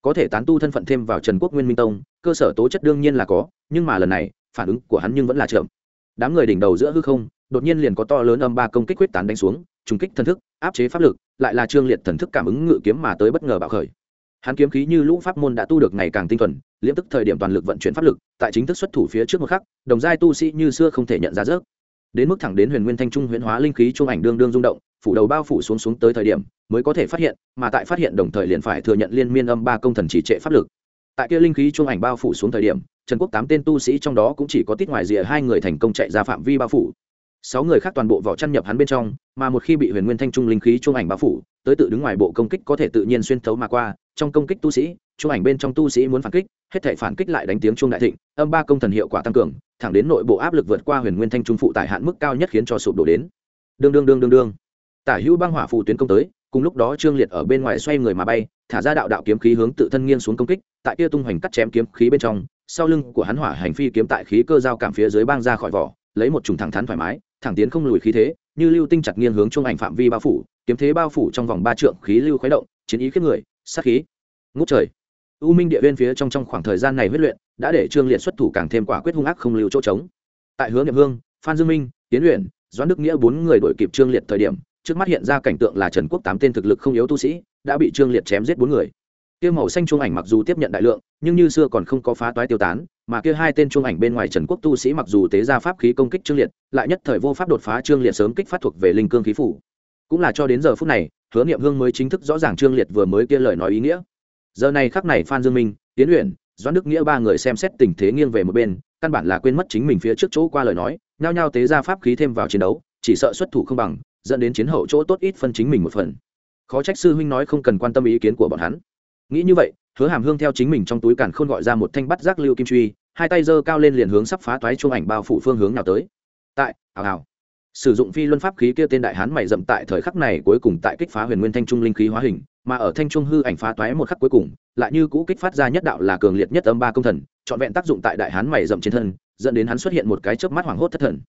Có thể tán tu thân phận thêm vào Trần Quốc Nguyên Minh Tông, cơ sở tố chất đương nhiên là có, nhưng mà lần này, phản ứng của hắn nhưng vẫn là chậm. Đám người đỉnh đầu giữa hư không, đột nhiên liền có to lớn âm ba công kích quyết tán đánh xuống trùng kích thần thức áp chế pháp lực lại là trương liệt thần thức cảm ứng ngự kiếm mà tới bất ngờ bạo khởi hắn kiếm khí như lũ pháp môn đã tu được ngày càng tinh thuần liễm tức thời điểm toàn lực vận chuyển pháp lực tại chính thức xuất thủ phía trước một khắc đồng giai tu sĩ như xưa không thể nhận ra rớt đến mức thẳng đến huyền nguyên thanh trung huyễn hóa linh khí trung ảnh đương đương rung động, phủ đầu bao phủ xuống xuống tới thời điểm, mới có thể phát hiện, mà tại phát hiện đồng thời liền phải thừa nhận liên miên âm ba công thần chỉ trệ pháp lực. Tại kia linh khí trung ảnh bao phủ xuống thời điểm, trần quốc tám tên tu sĩ trong đó cũng chỉ có tít ngoài rìa hai người thành công chạy ra phạm vi bao phủ. Sáu người khác toàn bộ vỏ chăn nhập hắn bên trong, mà một khi bị huyền nguyên thanh trung linh khí trung ảnh bao phủ, tới tự đứng ngoài bộ công kích có thể tự nhiên xuyên thấu mà qua, trong công kích tu sĩ trung ảnh bên trong tu sĩ muốn phản kích, hết thể phản kích lại đánh tiếng trung đại thịnh, âm ba công thần hiệu quả tăng cường, thẳng đến nội bộ áp lực vượt qua huyền nguyên thanh trung phụ tại hạn mức cao nhất khiến cho sụp đổ đến. Đương đương đương đương đương. Tả hữu băng hỏa phù tuyến công tới, cùng lúc đó trương liệt ở bên ngoài xoay người mà bay, thả ra đạo đạo kiếm khí hướng tự thân nghiêng xuống công kích, tại kia tung hoành cắt chém kiếm khí bên trong, sau lưng của hắn hỏa hành phi kiếm tại khí cơ giao cảm phía dưới băng ra khỏi vỏ, lấy một trùng thẳng thắn thoải mái, thẳng tiến không lùi khí thế, như lưu tinh chặt nghiêng hướng trung ảnh phạm vi bao phủ, kiếm thế bao phủ trong vòng ba trượng, khí lưu khuấy động, chiến ý khiếp người, sát khí. Ngút trời u minh địa viên phía trong trong khoảng thời gian này huấn luyện đã để trương liệt xuất thủ càng thêm quả quyết hung ác không lưu chỗ trống. Tại hướng nhậm hương, phan dương minh tiến luyện doãn đức nghĩa bốn người đội kịp trương liệt thời điểm, trước mắt hiện ra cảnh tượng là trần quốc tám tên thực lực không yếu tu sĩ đã bị trương liệt chém giết bốn người. Kia màu xanh chuông ảnh mặc dù tiếp nhận đại lượng, nhưng như xưa còn không có phá toái tiêu tán, mà kia hai tên chuông ảnh bên ngoài trần quốc tu sĩ mặc dù tế ra pháp khí công kích trương liệt, lại nhất thời vô pháp đột phá trương liệt sớm kích phát thuộc về linh cương khí phủ. Cũng là cho đến giờ phút này, hứa niệm hương mới chính thức rõ ràng trương liệt vừa mới kia lời nói ý nghĩa giờ này khắc này phan dương minh tiến luyện doãn đức nghĩa ba người xem xét tình thế nghiêng về một bên, căn bản là quên mất chính mình phía trước chỗ qua lời nói, nhao nhao tế ra pháp khí thêm vào chiến đấu, chỉ sợ xuất thủ không bằng, dẫn đến chiến hậu chỗ tốt ít phân chính mình một phần. Khó trách sư huynh nói không cần quan tâm ý kiến của bọn hắn. Nghĩ như vậy, hứa hàm hương theo chính mình trong túi càn khôn gọi ra một thanh bắt giác lưu kim truy, hai tay giơ cao lên liền hướng sắp phá toái chuông ảnh bao phủ phương hướng nào tới. Tại, hào hào. Sử dụng phi luân pháp khí kia tên đại hán mày dậm tại thời khắc này cuối cùng tại kích phá huyền nguyên thanh trung linh khí hóa hình mà ở thanh trung hư ảnh phá toái một khắc cuối cùng, lại như cũ kích phát ra nhất đạo là cường liệt nhất âm ba công thần, trọn vẹn tác dụng tại đại hán mày dậm trên thân, dẫn đến hắn xuất hiện một cái chớp mắt hoảng hốt thất thần.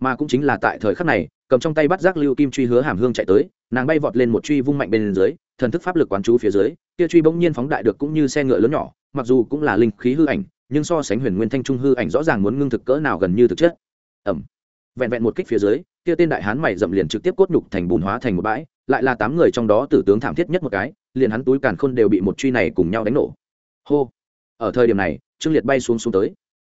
Mà cũng chính là tại thời khắc này, cầm trong tay bắt giác lưu kim truy hứa hàm hương chạy tới, nàng bay vọt lên một truy vung mạnh bên dưới, thần thức pháp lực quán chú phía dưới, kia truy bỗng nhiên phóng đại được cũng như xe ngựa lớn nhỏ, mặc dù cũng là linh khí hư ảnh, nhưng so sánh huyền nguyên thanh trung hư ảnh rõ ràng muốn ngưng thực cỡ nào gần như thực chất. Ẩm vẹn vẹn một kích phía dưới, kia tên đại hán mày dậm liền trực tiếp cốt nhục thành bùn hóa thành một bãi lại là tám người trong đó tử tướng thảm thiết nhất một cái, liền hắn túi càn khôn đều bị một truy này cùng nhau đánh nổ. Hô! Ở thời điểm này, trương liệt bay xuống xuống tới.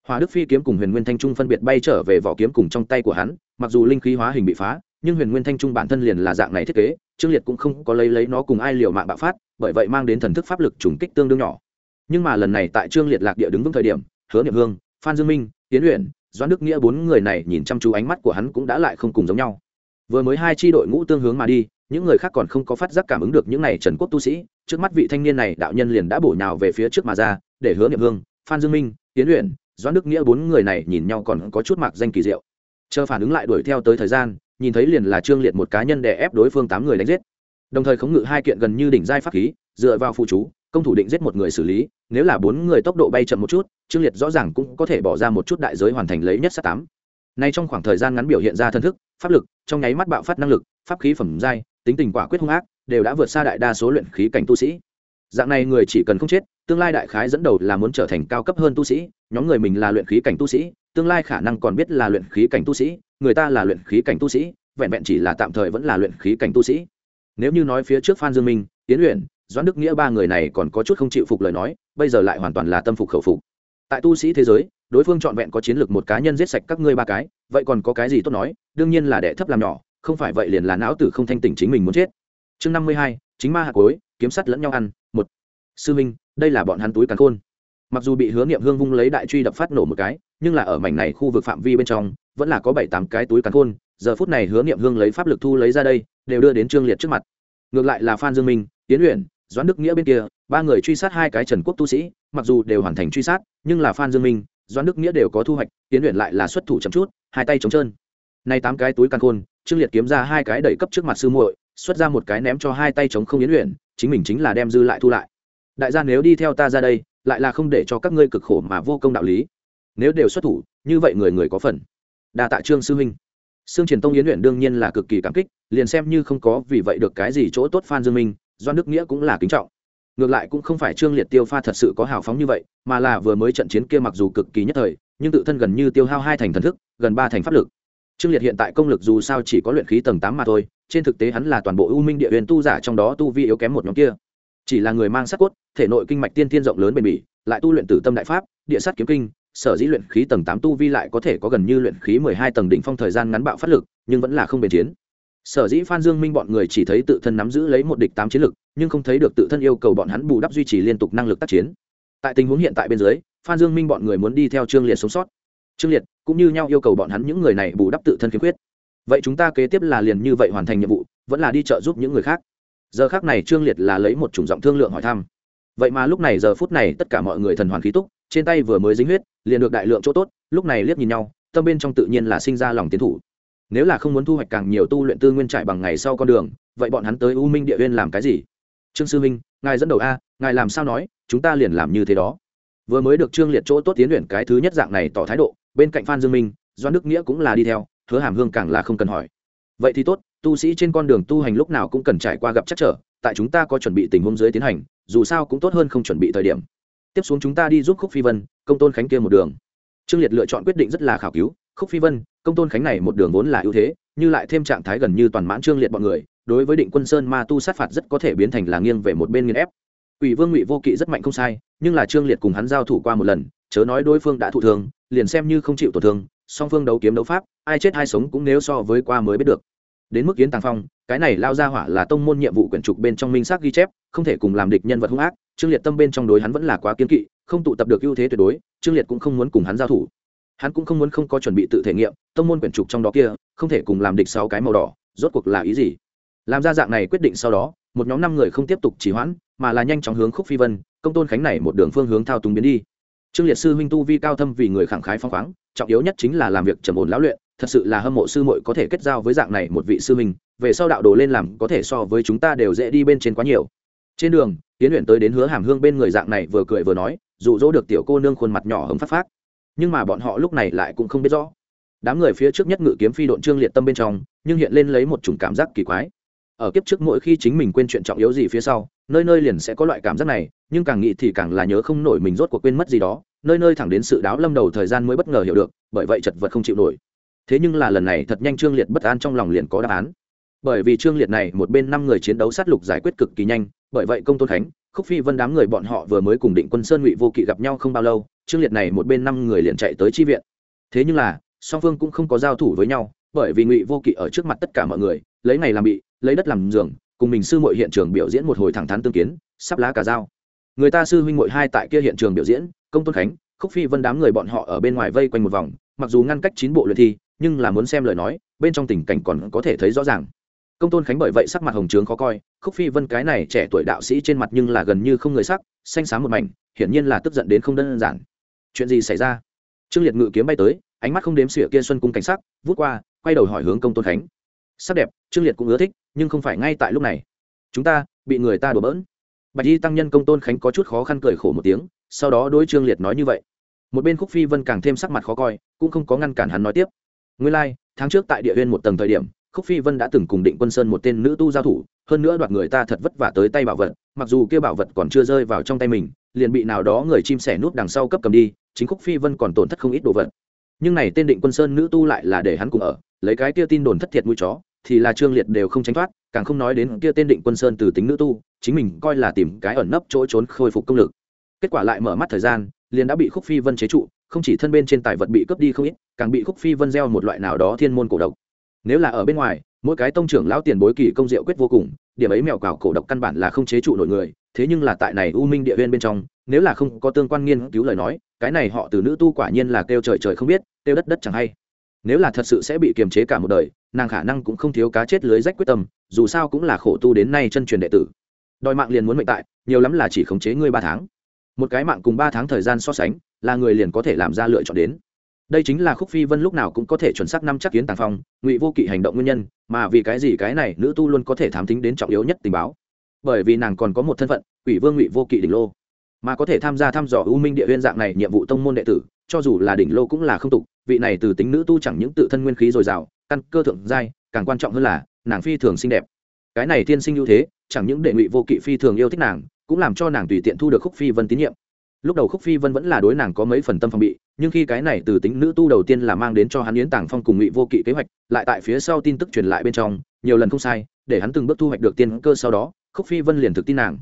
Hòa đức phi kiếm cùng huyền nguyên thanh trung phân biệt bay trở về vỏ kiếm cùng trong tay của hắn, mặc dù linh khí hóa hình bị phá, nhưng huyền nguyên thanh trung bản thân liền là dạng này thiết kế, trương liệt cũng không có lấy lấy nó cùng ai liều mạng bạo phát, bởi vậy mang đến thần thức pháp lực trùng kích tương đương nhỏ. Nhưng mà lần này tại trương liệt lạc địa đứng vững thời điểm, hứa niệm hương, phan dương minh tiến luyện doãn đức nghĩa bốn người này nhìn chăm chú ánh mắt của hắn cũng đã lại không cùng giống nhau. Vừa mới hai tri đội ngũ tương hướng mà đi những người khác còn không có phát giác cảm ứng được những này trần quốc tu sĩ, trước mắt vị thanh niên này đạo nhân liền đã bổ nhào về phía trước mà ra, để hứa niệm hương, phan dương minh tiến luyện doãn đức nghĩa bốn người này nhìn nhau còn có chút mặc danh kỳ diệu. Chờ phản ứng lại đuổi theo tới thời gian, nhìn thấy liền là trương liệt một cá nhân đè ép đối phương tám người đánh giết. Đồng thời khống ngự hai kiện gần như đỉnh giai pháp khí, dựa vào phụ chú, công thủ định giết một người xử lý, nếu là bốn người tốc độ bay chậm một chút, trương liệt rõ ràng cũng có thể bỏ ra một chút đại giới hoàn thành lấy nhất sát tám. Nay trong khoảng thời gian ngắn biểu hiện ra thân thức, pháp lực, trong nháy mắt bạo phát năng lực, pháp khí phẩm giai tính tình quả quyết hung ác, đều đã vượt xa đại đa số luyện khí cảnh tu sĩ. Dạng này người chỉ cần không chết, tương lai đại khái dẫn đầu là muốn trở thành cao cấp hơn tu sĩ, nhóm người mình là luyện khí cảnh tu sĩ, tương lai khả năng còn biết là luyện khí cảnh tu sĩ, người ta là luyện khí cảnh tu sĩ, vẹn vẹn chỉ là tạm thời vẫn là luyện khí cảnh tu sĩ. Nếu như nói phía trước phan dương minh tiến luyện doãn đức nghĩa ba người này còn có chút không chịu phục lời nói, bây giờ lại hoàn toàn là tâm phục khẩu phục. Tại tu sĩ thế giới, đối phương trọn vẹn có chiến lược một cá nhân giết sạch các ngươi ba cái, vậy còn có cái gì tốt nói, đương nhiên là đệ thấp làm nhỏ không phải vậy liền là não tử không thanh tỉnh chính mình muốn chết. Chương năm mươi hai, chính ma hạt cối, kiếm sắt lẫn nhau ăn, một. Sư minh, đây là bọn hắn túi càn khôn. Mặc dù bị hứa niệm hương vung lấy đại truy đập phát nổ một cái, nhưng là ở mảnh này khu vực phạm vi bên trong, vẫn là có bảy tám cái túi càn khôn. Giờ phút này hứa niệm hương lấy pháp lực thu lấy ra đây, đều đưa đến trương liệt trước mặt. Ngược lại là phan dương minh tiến luyện doãn đức nghĩa bên kia, ba người truy sát hai cái trần quốc tu sĩ, mặc dù đều hoàn thành truy sát, nhưng là phan dương minh, doãn đức nghĩa đều có thu hoạch tiến luyện lại là xuất thủ chậm chút, hai tay trống trơn. Nay tám cái túi càn khôn trương liệt kiếm ra hai cái đẩy cấp trước mặt sư muội xuất ra một cái ném cho hai tay chống không yến luyện chính mình chính là đem dư lại thu lại đại gia nếu đi theo ta ra đây lại là không để cho các ngươi cực khổ mà vô công đạo lý nếu đều xuất thủ như vậy người người có phần đa tạ trương sư huynh Sương Triển Tông Yến Uyển đương nhiên là cực kỳ cảm kích, liền xem như không có vì vậy được cái gì chỗ tốt Phan Dương Minh, Doan Đức Nghĩa cũng là kính trọng. Ngược lại cũng không phải Trương Liệt tiêu pha thật sự có hào phóng như vậy, mà là vừa mới trận chiến kia mặc dù cực kỳ nhất thời, nhưng tự thân gần như tiêu hao hai thành thần thức, gần ba thành pháp lực trương liệt hiện tại công lực dù sao chỉ có luyện khí tầng tám mà thôi, trên thực tế hắn là toàn bộ u minh địa huyền tu giả trong đó tu vi yếu kém một nhóm kia. Chỉ là người mang sắc cốt, thể nội kinh mạch tiên tiên rộng lớn bền bỉ, lại tu luyện tử tâm đại pháp, địa sát kiếm kinh, sở dĩ luyện khí tầng tám tu vi lại có thể có gần như luyện khí mười hai tầng đỉnh phong thời gian ngắn bạo phát lực, nhưng vẫn là không bền chiến. Sở dĩ phan dương minh bọn người chỉ thấy tự thân nắm giữ lấy một địch tám chiến lực, nhưng không thấy được tự thân yêu cầu bọn hắn bù đắp duy trì liên tục năng lực tác chiến. Tại tình huống hiện tại bên dưới, phan dương minh bọn người muốn đi theo trương liệt sống sót trương liệt, cũng như nhau yêu cầu bọn hắn những người này bù đắp tự thân khiếm khuyết. Vậy chúng ta kế tiếp là liền như vậy hoàn thành nhiệm vụ, vẫn là đi trợ giúp những người khác. Giờ khác này trương liệt là lấy một chủng giọng thương lượng hỏi thăm. Vậy mà lúc này giờ phút này tất cả mọi người thần hoàn khí túc, trên tay vừa mới dính huyết, liền được đại lượng chỗ tốt, lúc này liếc nhìn nhau, tâm bên trong tự nhiên là sinh ra lòng tiến thủ. Nếu là không muốn thu hoạch càng nhiều tu luyện tư nguyên trải bằng ngày sau con đường, vậy bọn hắn tới u minh địa uyên làm cái gì? Trương sư minh, ngài dẫn đầu a, ngài làm sao nói, chúng ta liền làm như thế đó. Vừa mới được trương liệt chỗ tốt tiến luyện cái thứ nhất dạng này tỏ thái độ bên cạnh phan dương minh doan đức nghĩa cũng là đi theo, hứa hàm hương càng là không cần hỏi. Vậy thì tốt, tu sĩ trên con đường tu hành lúc nào cũng cần trải qua gặp chắc trở, tại chúng ta có chuẩn bị tình huống dưới tiến hành, dù sao cũng tốt hơn không chuẩn bị thời điểm. Tiếp xuống chúng ta đi giúp khúc phi vân, công tôn khánh kia một đường. Trương liệt lựa chọn quyết định rất là khảo cứu, khúc phi vân, công tôn khánh này một đường vốn là ưu thế, như lại thêm trạng thái gần như toàn mãn trương liệt bọn người, đối với định quân sơn ma tu sát phạt rất có thể biến thành là nghiêng về một bên nghiên ép. Ủy vương ngụy vô kỵ rất mạnh không sai, nhưng là trương liệt cùng hắn giao thủ qua một lần, chớ nói đối phương đã thụ thương liền xem như không chịu tổn thương, song phương đấu kiếm đấu pháp, ai chết ai sống cũng nếu so với qua mới biết được. Đến mức kiến tàng phong, cái này lao ra hỏa là tông môn nhiệm vụ quyển trục bên trong minh xác ghi chép, không thể cùng làm địch nhân vật hung ác, trương liệt tâm bên trong đối hắn vẫn là quá kiên kỵ, không tụ tập được ưu thế tuyệt đối, trương liệt cũng không muốn cùng hắn giao thủ. Hắn cũng không muốn không có chuẩn bị tự thể nghiệm, tông môn quyển trục trong đó kia, không thể cùng làm địch sáu cái màu đỏ, rốt cuộc là ý gì? Làm ra dạng này quyết định sau đó, một nhóm năm người không tiếp tục trì hoãn, mà là nhanh chóng hướng khúc phi vân, công tôn khánh này một đường phương hướng thao túng biến đi trương liệt sư huynh tu vi cao thâm vì người khẳng khái phong khoáng, trọng yếu nhất chính là làm việc trầm ổn lão luyện, thật sự là hâm mộ sư muội có thể kết giao với dạng này một vị sư huynh, về sau đạo đồ lên làm có thể so với chúng ta đều dễ đi bên trên quá nhiều. Trên đường tiến luyện tới đến hứa hàm hương bên người dạng này vừa cười vừa nói, dụ dỗ được tiểu cô nương khuôn mặt nhỏ hấm phát phát nhưng mà bọn họ lúc này lại cũng không biết rõ. Đám người phía trước nhất ngự kiếm phi độn trương liệt tâm bên trong, nhưng hiện lên lấy một chủng cảm giác kỳ quái. Ở kiếp trước mỗi khi chính mình quên chuyện trọng yếu gì phía sau nơi nơi liền sẽ có loại cảm giác này, nhưng càng nghĩ thì càng là nhớ không nổi mình rốt cuộc quên mất gì đó, nơi nơi thẳng đến sự đáo lâm đầu thời gian mới bất ngờ hiểu được, bởi vậy chật vật không chịu nổi. Thế nhưng là lần này thật nhanh trương liệt bất an trong lòng liền có đáp án. Bởi vì trương liệt này một bên năm người chiến đấu sát lục giải quyết cực kỳ nhanh, bởi vậy công tôn khánh khúc phi vân đám người bọn họ vừa mới cùng định quân sơn ngụy vô kỵ gặp nhau không bao lâu, trương liệt này một bên năm người liền chạy tới chi viện. Thế nhưng là, song phương cũng không có giao thủ với nhau, bởi vì ngụy vô kỵ ở trước mặt tất cả mọi người, lấy ngày làm bị, lấy đất làm giường cùng mình sư muội hiện trường biểu diễn một hồi thẳng thắn tương kiến, sắp lá cả dao. Người ta sư huynh muội hai tại kia hiện trường biểu diễn, công tôn khánh, khúc phi vân đám người bọn họ ở bên ngoài vây quanh một vòng, mặc dù ngăn cách chín bộ luyện thi, nhưng là muốn xem lời nói, bên trong tình cảnh còn có thể thấy rõ ràng. Công tôn khánh bởi vậy sắc mặt hồng trướng khó coi, khúc phi vân cái này trẻ tuổi đạo sĩ trên mặt nhưng là gần như không người sắc, xanh xám một mảnh, hiển nhiên là tức giận đến không đơn giản. Chuyện gì xảy ra? Trương liệt ngự kiếm bay tới, ánh mắt không đếm xỉa kia xuân cung cảnh sắc, vút qua, quay đầu hỏi hướng công tôn khánh sắc đẹp trương liệt cũng ưa thích nhưng không phải ngay tại lúc này. Chúng ta bị người ta đổ bỡn. Bạch y tăng nhân công tôn khánh có chút khó khăn cười khổ một tiếng sau đó đối trương liệt nói như vậy. Một bên khúc phi vân càng thêm sắc mặt khó coi cũng không có ngăn cản hắn nói tiếp. Nguyên lai、like, tháng trước tại địa huyên một tầng thời điểm khúc phi vân đã từng cùng định quân sơn một tên nữ tu giao thủ hơn nữa đoạt người ta thật vất vả tới tay bảo vật mặc dù kia bảo vật còn chưa rơi vào trong tay mình liền bị nào đó người chim sẻ nút đằng sau cấp cầm đi chính khúc phi vân còn tổn thất không ít đồ vật. Nhưng này tên định quân sơn nữ tu lại là để hắn cùng ở lấy cái kia tin đồn thất thiệt mũi chó thì là trương liệt đều không tránh thoát, càng không nói đến kia tên định quân sơn từ tính nữ tu, chính mình coi là tìm cái ẩn nấp chỗ trốn khôi phục công lực. Kết quả lại mở mắt thời gian, liền đã bị khúc phi vân chế trụ, không chỉ thân bên trên tài vật bị cướp đi không ít, càng bị khúc phi vân gieo một loại nào đó thiên môn cổ độc. Nếu là ở bên ngoài, mỗi cái tông trưởng lão tiền bối kỳ công diệu quyết vô cùng, điểm ấy mèo cào cổ độc căn bản là không chế trụ nổi người, thế nhưng là tại này u minh địa viên bên trong, nếu là không có tương quan nghiên cứu lời nói, cái này họ từ nữ tu quả nhiên là kêu trời trời không biết, kêu đất đất chẳng hay. Nếu là thật sự sẽ bị kiềm chế cả một đời nàng khả năng cũng không thiếu cá chết lưới rách quyết tâm, dù sao cũng là khổ tu đến nay chân truyền đệ tử. Đòi mạng liền muốn mệnh tại, nhiều lắm là chỉ khống chế ngươi ba tháng. Một cái mạng cùng ba tháng thời gian so sánh, là người liền có thể làm ra lựa chọn đến. Đây chính là khúc phi vân lúc nào cũng có thể chuẩn xác năm chắc kiến tàng phong, ngụy vô kỵ hành động nguyên nhân, mà vì cái gì cái này nữ tu luôn có thể thám tính đến trọng yếu nhất tình báo. Bởi vì nàng còn có một thân phận ủy vương ngụy vô kỵ đỉnh lô. Mà có thể tham gia thăm dò u minh địa huyên dạng này nhiệm vụ tông môn đệ tử, cho dù là đỉnh lô cũng là không tục, vị này từ tính nữ tu chẳng những tự thân nguyên khí dồi dào căn cơ thượng giai, càng quan trọng hơn là, nàng phi thường xinh đẹp. Cái này tiên sinh ưu thế, chẳng những đệ ngụy vô kỵ phi thường yêu thích nàng, cũng làm cho nàng tùy tiện thu được khúc phi vân tín nhiệm. Lúc đầu khúc phi vân vẫn là đối nàng có mấy phần tâm phòng bị, nhưng khi cái này từ tính nữ tu đầu tiên là mang đến cho hắn yến tàng phong cùng ngụy vô kỵ kế hoạch, lại tại phía sau tin tức truyền lại bên trong, nhiều lần không sai, để hắn từng bước thu hoạch được tiên cơ sau đó, khúc phi vân liền thực tin nàng.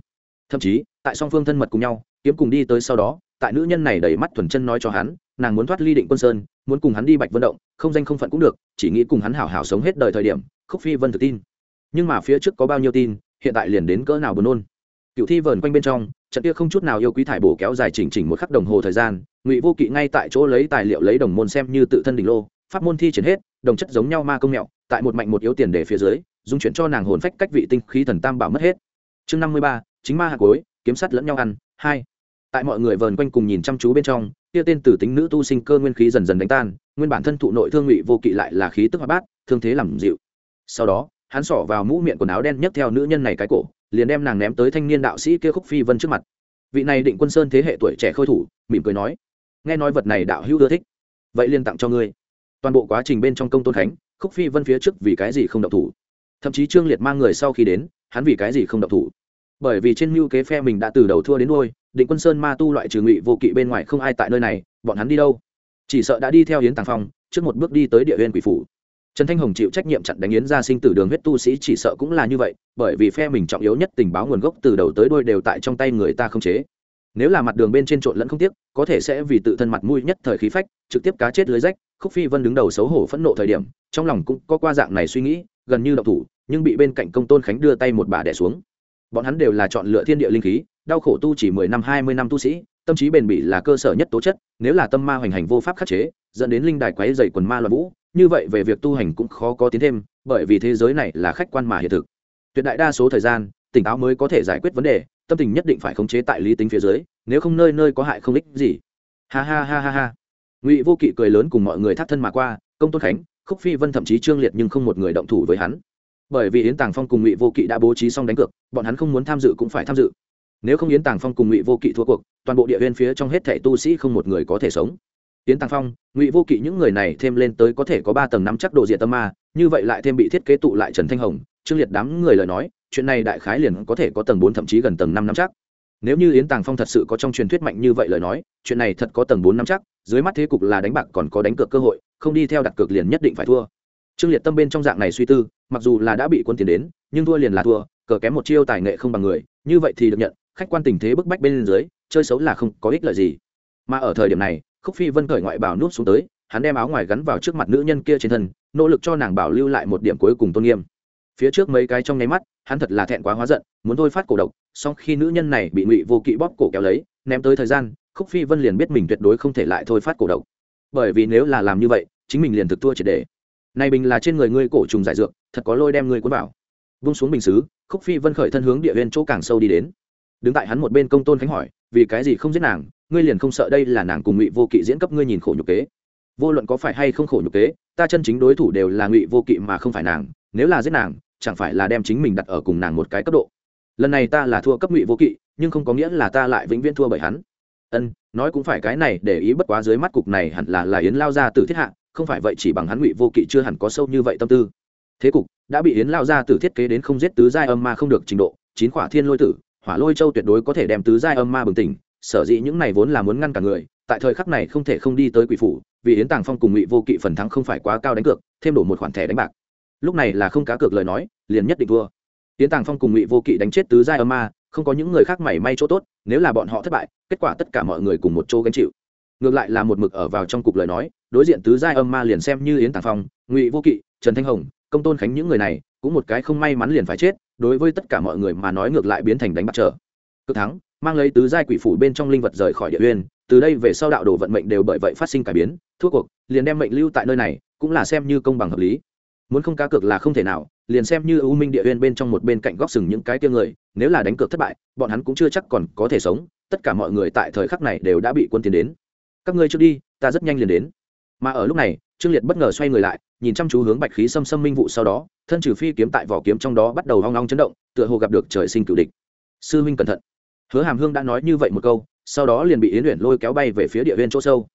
Thậm chí, tại song phương thân mật cùng nhau, kiếm cùng đi tới sau đó, tại nữ nhân này đầy mắt thuần chân nói cho hắn nàng muốn thoát ly định quân sơn, muốn cùng hắn đi bạch vận động, không danh không phận cũng được, chỉ nghĩ cùng hắn hảo hảo sống hết đời thời điểm, khúc phi vân thực tin. Nhưng mà phía trước có bao nhiêu tin, hiện tại liền đến cỡ nào buồn nôn. Cựu thi vờn quanh bên trong, trận kia không chút nào yêu quý thải bổ kéo dài chỉnh chỉnh một khắc đồng hồ thời gian, ngụy vô kỵ ngay tại chỗ lấy tài liệu lấy đồng môn xem như tự thân đỉnh lô, pháp môn thi triển hết, đồng chất giống nhau ma công mẹo, tại một mạnh một yếu tiền để phía dưới, dung chuyển cho nàng hồn phách cách vị tinh khí thần tam bảo mất hết. Chương năm mươi ba, chính ma hạt cối kiếm sắt lẫn nhau ăn, hai tại mọi người vờn quanh cùng nhìn chăm chú bên trong, kia tên tử tính nữ tu sinh cơ nguyên khí dần dần đánh tan, nguyên bản thân thụ nội thương ngụy vô kỵ lại là khí tức hoạt bát, thương thế làm dịu. Sau đó, hắn xỏ vào mũ miệng quần áo đen nhấc theo nữ nhân này cái cổ, liền đem nàng ném tới thanh niên đạo sĩ kia khúc phi vân trước mặt. Vị này định quân sơn thế hệ tuổi trẻ khôi thủ, mỉm cười nói, nghe nói vật này đạo hữu ưa thích. Vậy liên tặng cho ngươi. Toàn bộ quá trình bên trong công tôn khánh khúc phi vân phía trước vì cái gì không động thủ? Thậm chí trương liệt mang người sau khi đến, hắn vì cái gì không động thủ? Bởi vì trên mưu kế phe mình đã từ đầu thua đến đôi định quân sơn ma tu loại trừ ngụy vô kỵ bên ngoài không ai tại nơi này, bọn hắn đi đâu? Chỉ sợ đã đi theo Yến tàng phong, trước một bước đi tới địa huyên quỷ phủ. Trần thanh hồng chịu trách nhiệm chặn đánh yến ra sinh tử đường huyết tu sĩ, chỉ sợ cũng là như vậy, bởi vì phe mình trọng yếu nhất tình báo nguồn gốc từ đầu tới đôi đều tại trong tay người ta không chế. Nếu là mặt đường bên trên trộn lẫn không tiếc, có thể sẽ vì tự thân mặt mũi nhất thời khí phách, trực tiếp cá chết lưới rách, khúc phi vân đứng đầu xấu hổ phẫn nộ thời điểm, trong lòng cũng có qua dạng này suy nghĩ, gần như độc thủ, nhưng bị bên cạnh công tôn khánh đưa tay một bà đẻ xuống bọn hắn đều là chọn lựa thiên địa linh khí, đau khổ tu chỉ mười năm, hai mươi năm tu sĩ, tâm trí bền bỉ là cơ sở nhất tố chất, nếu là tâm ma hoành hành vô pháp khắc chế, dẫn đến linh đài quáy dày quần ma loạn vũ, như vậy về việc tu hành cũng khó có tiến thêm, bởi vì thế giới này là khách quan mà hiện thực. Tuyệt đại đa số thời gian, tỉnh táo mới có thể giải quyết vấn đề, tâm tình nhất định phải khống chế tại lý tính phía dưới, nếu không nơi nơi có hại không ích gì. Ha ha ha ha ha. Ngụy vô kỵ cười lớn cùng mọi người thắt thân mà qua, công tôn khánh, khúc phi vân thậm chí trương liệt nhưng không một người động thủ với hắn bởi vì yến tàng phong cùng ngụy vô kỵ đã bố trí xong đánh cược, bọn hắn không muốn tham dự cũng phải tham dự. Nếu không yến tàng phong cùng ngụy vô kỵ thua cuộc, toàn bộ địa viên phía trong hết thẻ tu sĩ không một người có thể sống. Yến tàng phong, ngụy vô kỵ những người này thêm lên tới có thể có ba tầng năm chắc độ diện tâm ma, như vậy lại thêm bị thiết kế tụ lại trần thanh hồng, trương liệt đám người lời nói, chuyện này đại khái liền có thể có tầng bốn thậm chí gần tầng năm năm chắc. Nếu như yến tàng phong thật sự có trong truyền thuyết mạnh như vậy lời nói, chuyện này thật có tầng bốn năm chắc, dưới mắt thế cục là đánh bạc còn có đánh cược cơ hội, không đi theo đặt cược liền nhất định phải thua trương liệt tâm bên trong dạng này suy tư, mặc dù là đã bị quân tiền đến, nhưng thua liền là thua, cờ kém một chiêu tài nghệ không bằng người, như vậy thì được nhận, khách quan tình thế bức bách bên dưới, chơi xấu là không có ích lợi gì. Mà ở thời điểm này, khúc phi vân cởi ngoại bảo nút xuống tới, hắn đem áo ngoài gắn vào trước mặt nữ nhân kia trên thân, nỗ lực cho nàng bảo lưu lại một điểm cuối cùng tôn nghiêm. Phía trước mấy cái trong nháy mắt, hắn thật là thẹn quá hóa giận, muốn thôi phát cổ độc, song khi nữ nhân này bị ngụy vô kỵ bóp cổ kéo lấy, ném tới thời gian, khúc phi vân liền biết mình tuyệt đối không thể lại thôi phát cổ độc. Bởi vì nếu là làm như vậy, chính mình liền thực thua triệt đề này bình là trên người ngươi cổ trùng giải dược, thật có lôi đem ngươi cuốn vào. Vung xuống bình xứ, khúc phi vân khởi thân hướng địa viên chỗ càng sâu đi đến. Đứng tại hắn một bên công tôn khánh hỏi, vì cái gì không giết nàng, ngươi liền không sợ đây là nàng cùng ngụy vô kỵ diễn cấp ngươi nhìn khổ nhục kế? Vô luận có phải hay không khổ nhục kế, ta chân chính đối thủ đều là ngụy vô kỵ mà không phải nàng, nếu là giết nàng, chẳng phải là đem chính mình đặt ở cùng nàng một cái cấp độ? Lần này ta là thua cấp ngụy vô kỵ, nhưng không có nghĩa là ta lại vĩnh viễn thua bởi hắn. Ân, nói cũng phải cái này, để ý bất quá dưới mắt cục này hẳn là là yến lao ra từ thiết hạ không phải vậy chỉ bằng hắn ngụy vô kỵ chưa hẳn có sâu như vậy tâm tư. Thế cục, đã bị yến lao ra tử thiết kế đến không giết tứ giai âm ma không được trình độ, chín quả thiên lôi tử, hỏa lôi châu tuyệt đối có thể đem tứ giai âm ma bừng tỉnh, sở dĩ những này vốn là muốn ngăn cả người, tại thời khắc này không thể không đi tới quỷ phủ, vì yến tàng phong cùng ngụy vô kỵ phần thắng không phải quá cao đánh cược, thêm đổ một khoản thẻ đánh bạc. Lúc này là không cá cược lời nói, liền nhất định thua. Yến tàng phong cùng ngụy vô kỵ đánh chết tứ giai âm ma, không có những người khác mảy may chỗ tốt, nếu là bọn họ thất bại, kết quả tất cả mọi người cùng một chỗ gánh chịu. Ngược lại là một mực ở vào trong cục lời nói đối diện tứ giai âm ma liền xem như yến tàng phong, ngụy vô kỵ, trần thanh hồng, công tôn khánh những người này cũng một cái không may mắn liền phải chết, đối với tất cả mọi người mà nói ngược lại biến thành đánh bắt trở. Cực thắng, mang lấy tứ giai quỷ phủ bên trong linh vật rời khỏi địa uyên, từ đây về sau đạo đồ vận mệnh đều bởi vậy phát sinh cải biến thuốc cuộc, liền đem mệnh lưu tại nơi này, cũng là xem như công bằng hợp lý. Muốn không cá cược là không thể nào, liền xem như ưu minh địa uyên bên trong một bên cạnh góc sừng những cái tiêu người, nếu là đánh cược thất bại, bọn hắn cũng chưa chắc còn có thể sống, tất cả mọi người tại thời khắc này đều đã bị quân tiến đến. Các ngươi trước đi, ta rất nhanh liền đến mà ở lúc này, trương liệt bất ngờ xoay người lại, nhìn chăm chú hướng bạch khí xâm xâm minh vụ sau đó, thân trừ phi kiếm tại vỏ kiếm trong đó bắt đầu hoang long chấn động, tựa hồ gặp được trời sinh cựu địch. Sư huynh cẩn thận. Hứa hàm hương đã nói như vậy một câu, sau đó liền bị yến luyện lôi kéo bay về phía địa viên chỗ sâu.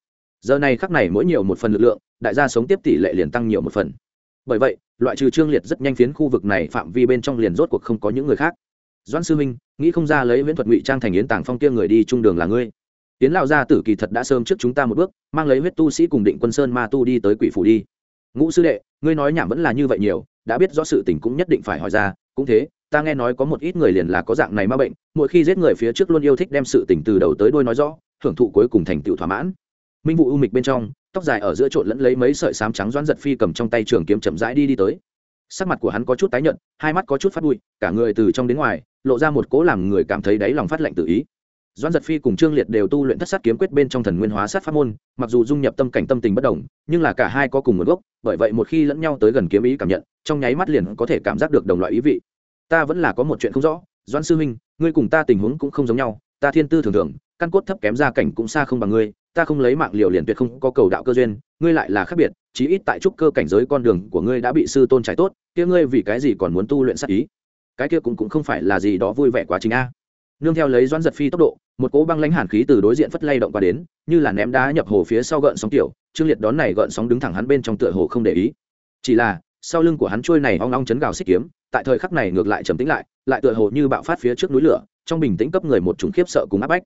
Giờ này khắc này mỗi nhiều một phần lực lượng, đại gia sống tiếp tỷ lệ liền tăng nhiều một phần. Bởi vậy, loại trừ trương liệt rất nhanh phiến khu vực này phạm vi bên trong liền rốt cuộc không có những người khác. Doãn sư huynh, nghĩ không ra lấy viễn thuật ngụy trang thành yến tàng phong kia người đi trung đường là ngươi tiến lao gia tử kỳ thật đã sớm trước chúng ta một bước, mang lấy huyết tu sĩ cùng định quân sơn ma tu đi tới quỷ phủ đi. Ngũ sư đệ, ngươi nói nhảm vẫn là như vậy nhiều, đã biết rõ sự tình cũng nhất định phải hỏi ra, cũng thế, ta nghe nói có một ít người liền là có dạng này ma bệnh, mỗi khi giết người phía trước luôn yêu thích đem sự tình từ đầu tới đuôi nói rõ, hưởng thụ cuối cùng thành tựu thỏa mãn. Minh vụ u mịch bên trong, tóc dài ở giữa trộn lẫn lấy mấy sợi sám trắng doãn giật phi cầm trong tay trường kiếm chậm rãi đi đi tới. Sắc mặt của hắn có chút tái nhợt, hai mắt có chút phát bụi, cả người từ trong đến ngoài, lộ ra một cố làm người cảm thấy đáy lòng phát lạnh tự ý doãn giật phi cùng trương liệt đều tu luyện thất sát kiếm quyết bên trong thần nguyên hóa sát pháp môn, mặc dù dung nhập tâm cảnh tâm tình bất đồng nhưng là cả hai có cùng một gốc, bởi vậy một khi lẫn nhau tới gần kiếm ý cảm nhận, trong nháy mắt liền có thể cảm giác được đồng loại ý vị. Ta vẫn là có một chuyện không rõ, doãn sư huynh, ngươi cùng ta tình huống cũng không giống nhau, ta thiên tư thường thường, căn cốt thấp kém gia cảnh cũng xa không bằng ngươi, ta không lấy mạng liều liền tuyệt không có cầu đạo cơ duyên, ngươi lại là khác biệt, chí ít tại trúc cơ cảnh giới con đường của ngươi đã bị sư tôn trải tốt, kia ngươi vì cái gì còn muốn tu luyện sát ý? Cái kia cũng cũng không phải là gì đó vui vẻ quá trình a nương theo lấy doãn giật phi tốc độ, một cỗ băng lãnh hàn khí từ đối diện phất lay động qua đến, như là ném đá nhập hồ phía sau gợn sóng tiểu, trương liệt đón này gợn sóng đứng thẳng hắn bên trong tựa hồ không để ý. Chỉ là, sau lưng của hắn trôi này ong ong chấn gào xích kiếm, tại thời khắc này ngược lại trầm tĩnh lại lại tựa hồ như bạo phát phía trước núi lửa, trong bình tĩnh cấp người một chủng khiếp sợ cùng áp bách.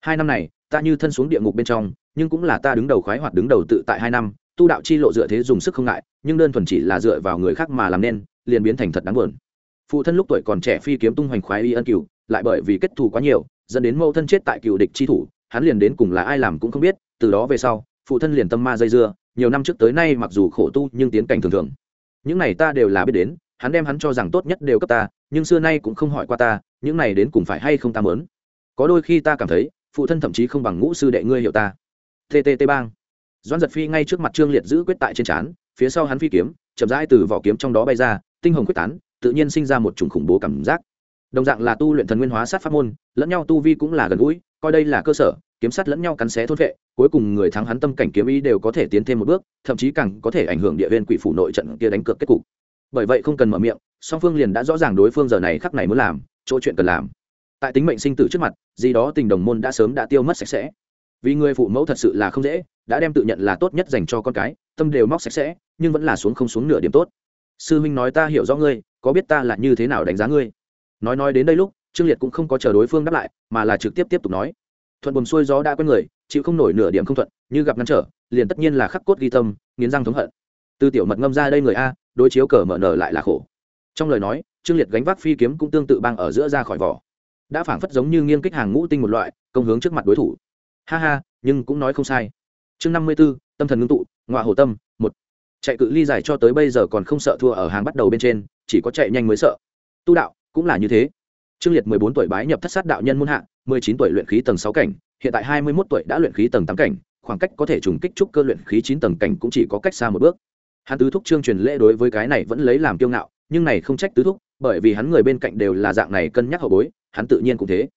Hai năm này, ta như thân xuống địa ngục bên trong, nhưng cũng là ta đứng đầu khoái hoạt đứng đầu tự tại hai năm, tu đạo chi lộ dựa thế dùng sức không ngại, nhưng đơn thuần chỉ là dựa vào người khác mà làm nên, liền biến thành thật đáng buồn. Phụ thân lúc tuổi còn trẻ phi kiếm tung hoành khoái y ân cửu lại bởi vì kết thù quá nhiều, dẫn đến mâu thân chết tại cựu địch chi thủ, hắn liền đến cùng là ai làm cũng không biết, từ đó về sau, phụ thân liền tâm ma dây dưa, nhiều năm trước tới nay mặc dù khổ tu nhưng tiến cảnh thường thường. Những này ta đều là biết đến, hắn đem hắn cho rằng tốt nhất đều cấp ta, nhưng xưa nay cũng không hỏi qua ta, những này đến cùng phải hay không ta mớn. Có đôi khi ta cảm thấy, phụ thân thậm chí không bằng ngũ sư đệ ngươi hiểu ta. Tt bang. Doan giật phi ngay trước mặt trương liệt giữ quyết tại trên trán, phía sau hắn phi kiếm, chậm rãi từ vỏ kiếm trong đó bay ra, tinh hồng quyết tán, tự nhiên sinh ra một chủng khủng bố cảm giác đồng dạng là tu luyện thần nguyên hóa sát pháp môn, lẫn nhau tu vi cũng là gần gũi, coi đây là cơ sở, kiếm sát lẫn nhau cắn xé thôn vệ, cuối cùng người thắng hắn tâm cảnh kiếm ý đều có thể tiến thêm một bước, thậm chí càng có thể ảnh hưởng địa viên quỷ phủ nội trận kia đánh cược kết cục. Bởi vậy không cần mở miệng, song phương liền đã rõ ràng đối phương giờ này khắc này muốn làm, chỗ chuyện cần làm. Tại tính mệnh sinh tử trước mặt, gì đó tình đồng môn đã sớm đã tiêu mất sạch sẽ. Vì người phụ mẫu thật sự là không dễ, đã đem tự nhận là tốt nhất dành cho con cái, tâm đều móc sạch sẽ, nhưng vẫn là xuống không xuống nửa điểm tốt. Sư huynh nói ta hiểu rõ ngươi, có biết ta là như thế nào đánh giá ngươi? Nói nói đến đây lúc, trương liệt cũng không có chờ đối phương đáp lại, mà là trực tiếp tiếp tục nói. Thuận buồm xuôi gió đã quen người, chịu không nổi nửa điểm không thuận, như gặp ngăn trở, liền tất nhiên là khắc cốt ghi tâm, nghiến răng thống hận. Từ tiểu mật ngâm ra đây người a, đối chiếu cờ mở nở lại là khổ. Trong lời nói, trương liệt gánh vác phi kiếm cũng tương tự băng ở giữa ra khỏi vỏ. Đã phảng phất giống như nghiêng kích hàng ngũ tinh một loại, công hướng trước mặt đối thủ. Ha ha, nhưng cũng nói không sai. Chương năm mươi b ố tâm thần ngưng tụ ngoại hồ tâm, một. Chạy cự ly dài cho tới bây giờ còn không sợ thua ở hàng bắt đầu bên trên, chỉ có chạy nhanh mới sợ. Tu đạo cũng là như thế. Trương liệt mười bốn tuổi bái nhập thất sát đạo nhân muôn hạ, mười chín tuổi luyện khí tầng sáu cảnh, hiện tại hai mươi mốt tuổi đã luyện khí tầng tám cảnh, khoảng cách có thể trùng kích trúc cơ luyện khí chín tầng cảnh cũng chỉ có cách xa một bước. Hắn tứ thúc trương truyền lễ đối với cái này vẫn lấy làm kiêu ngạo, nhưng này không trách tứ thúc, bởi vì hắn người bên cạnh đều là dạng này cân nhắc hậu bối, hắn tự nhiên cũng thế.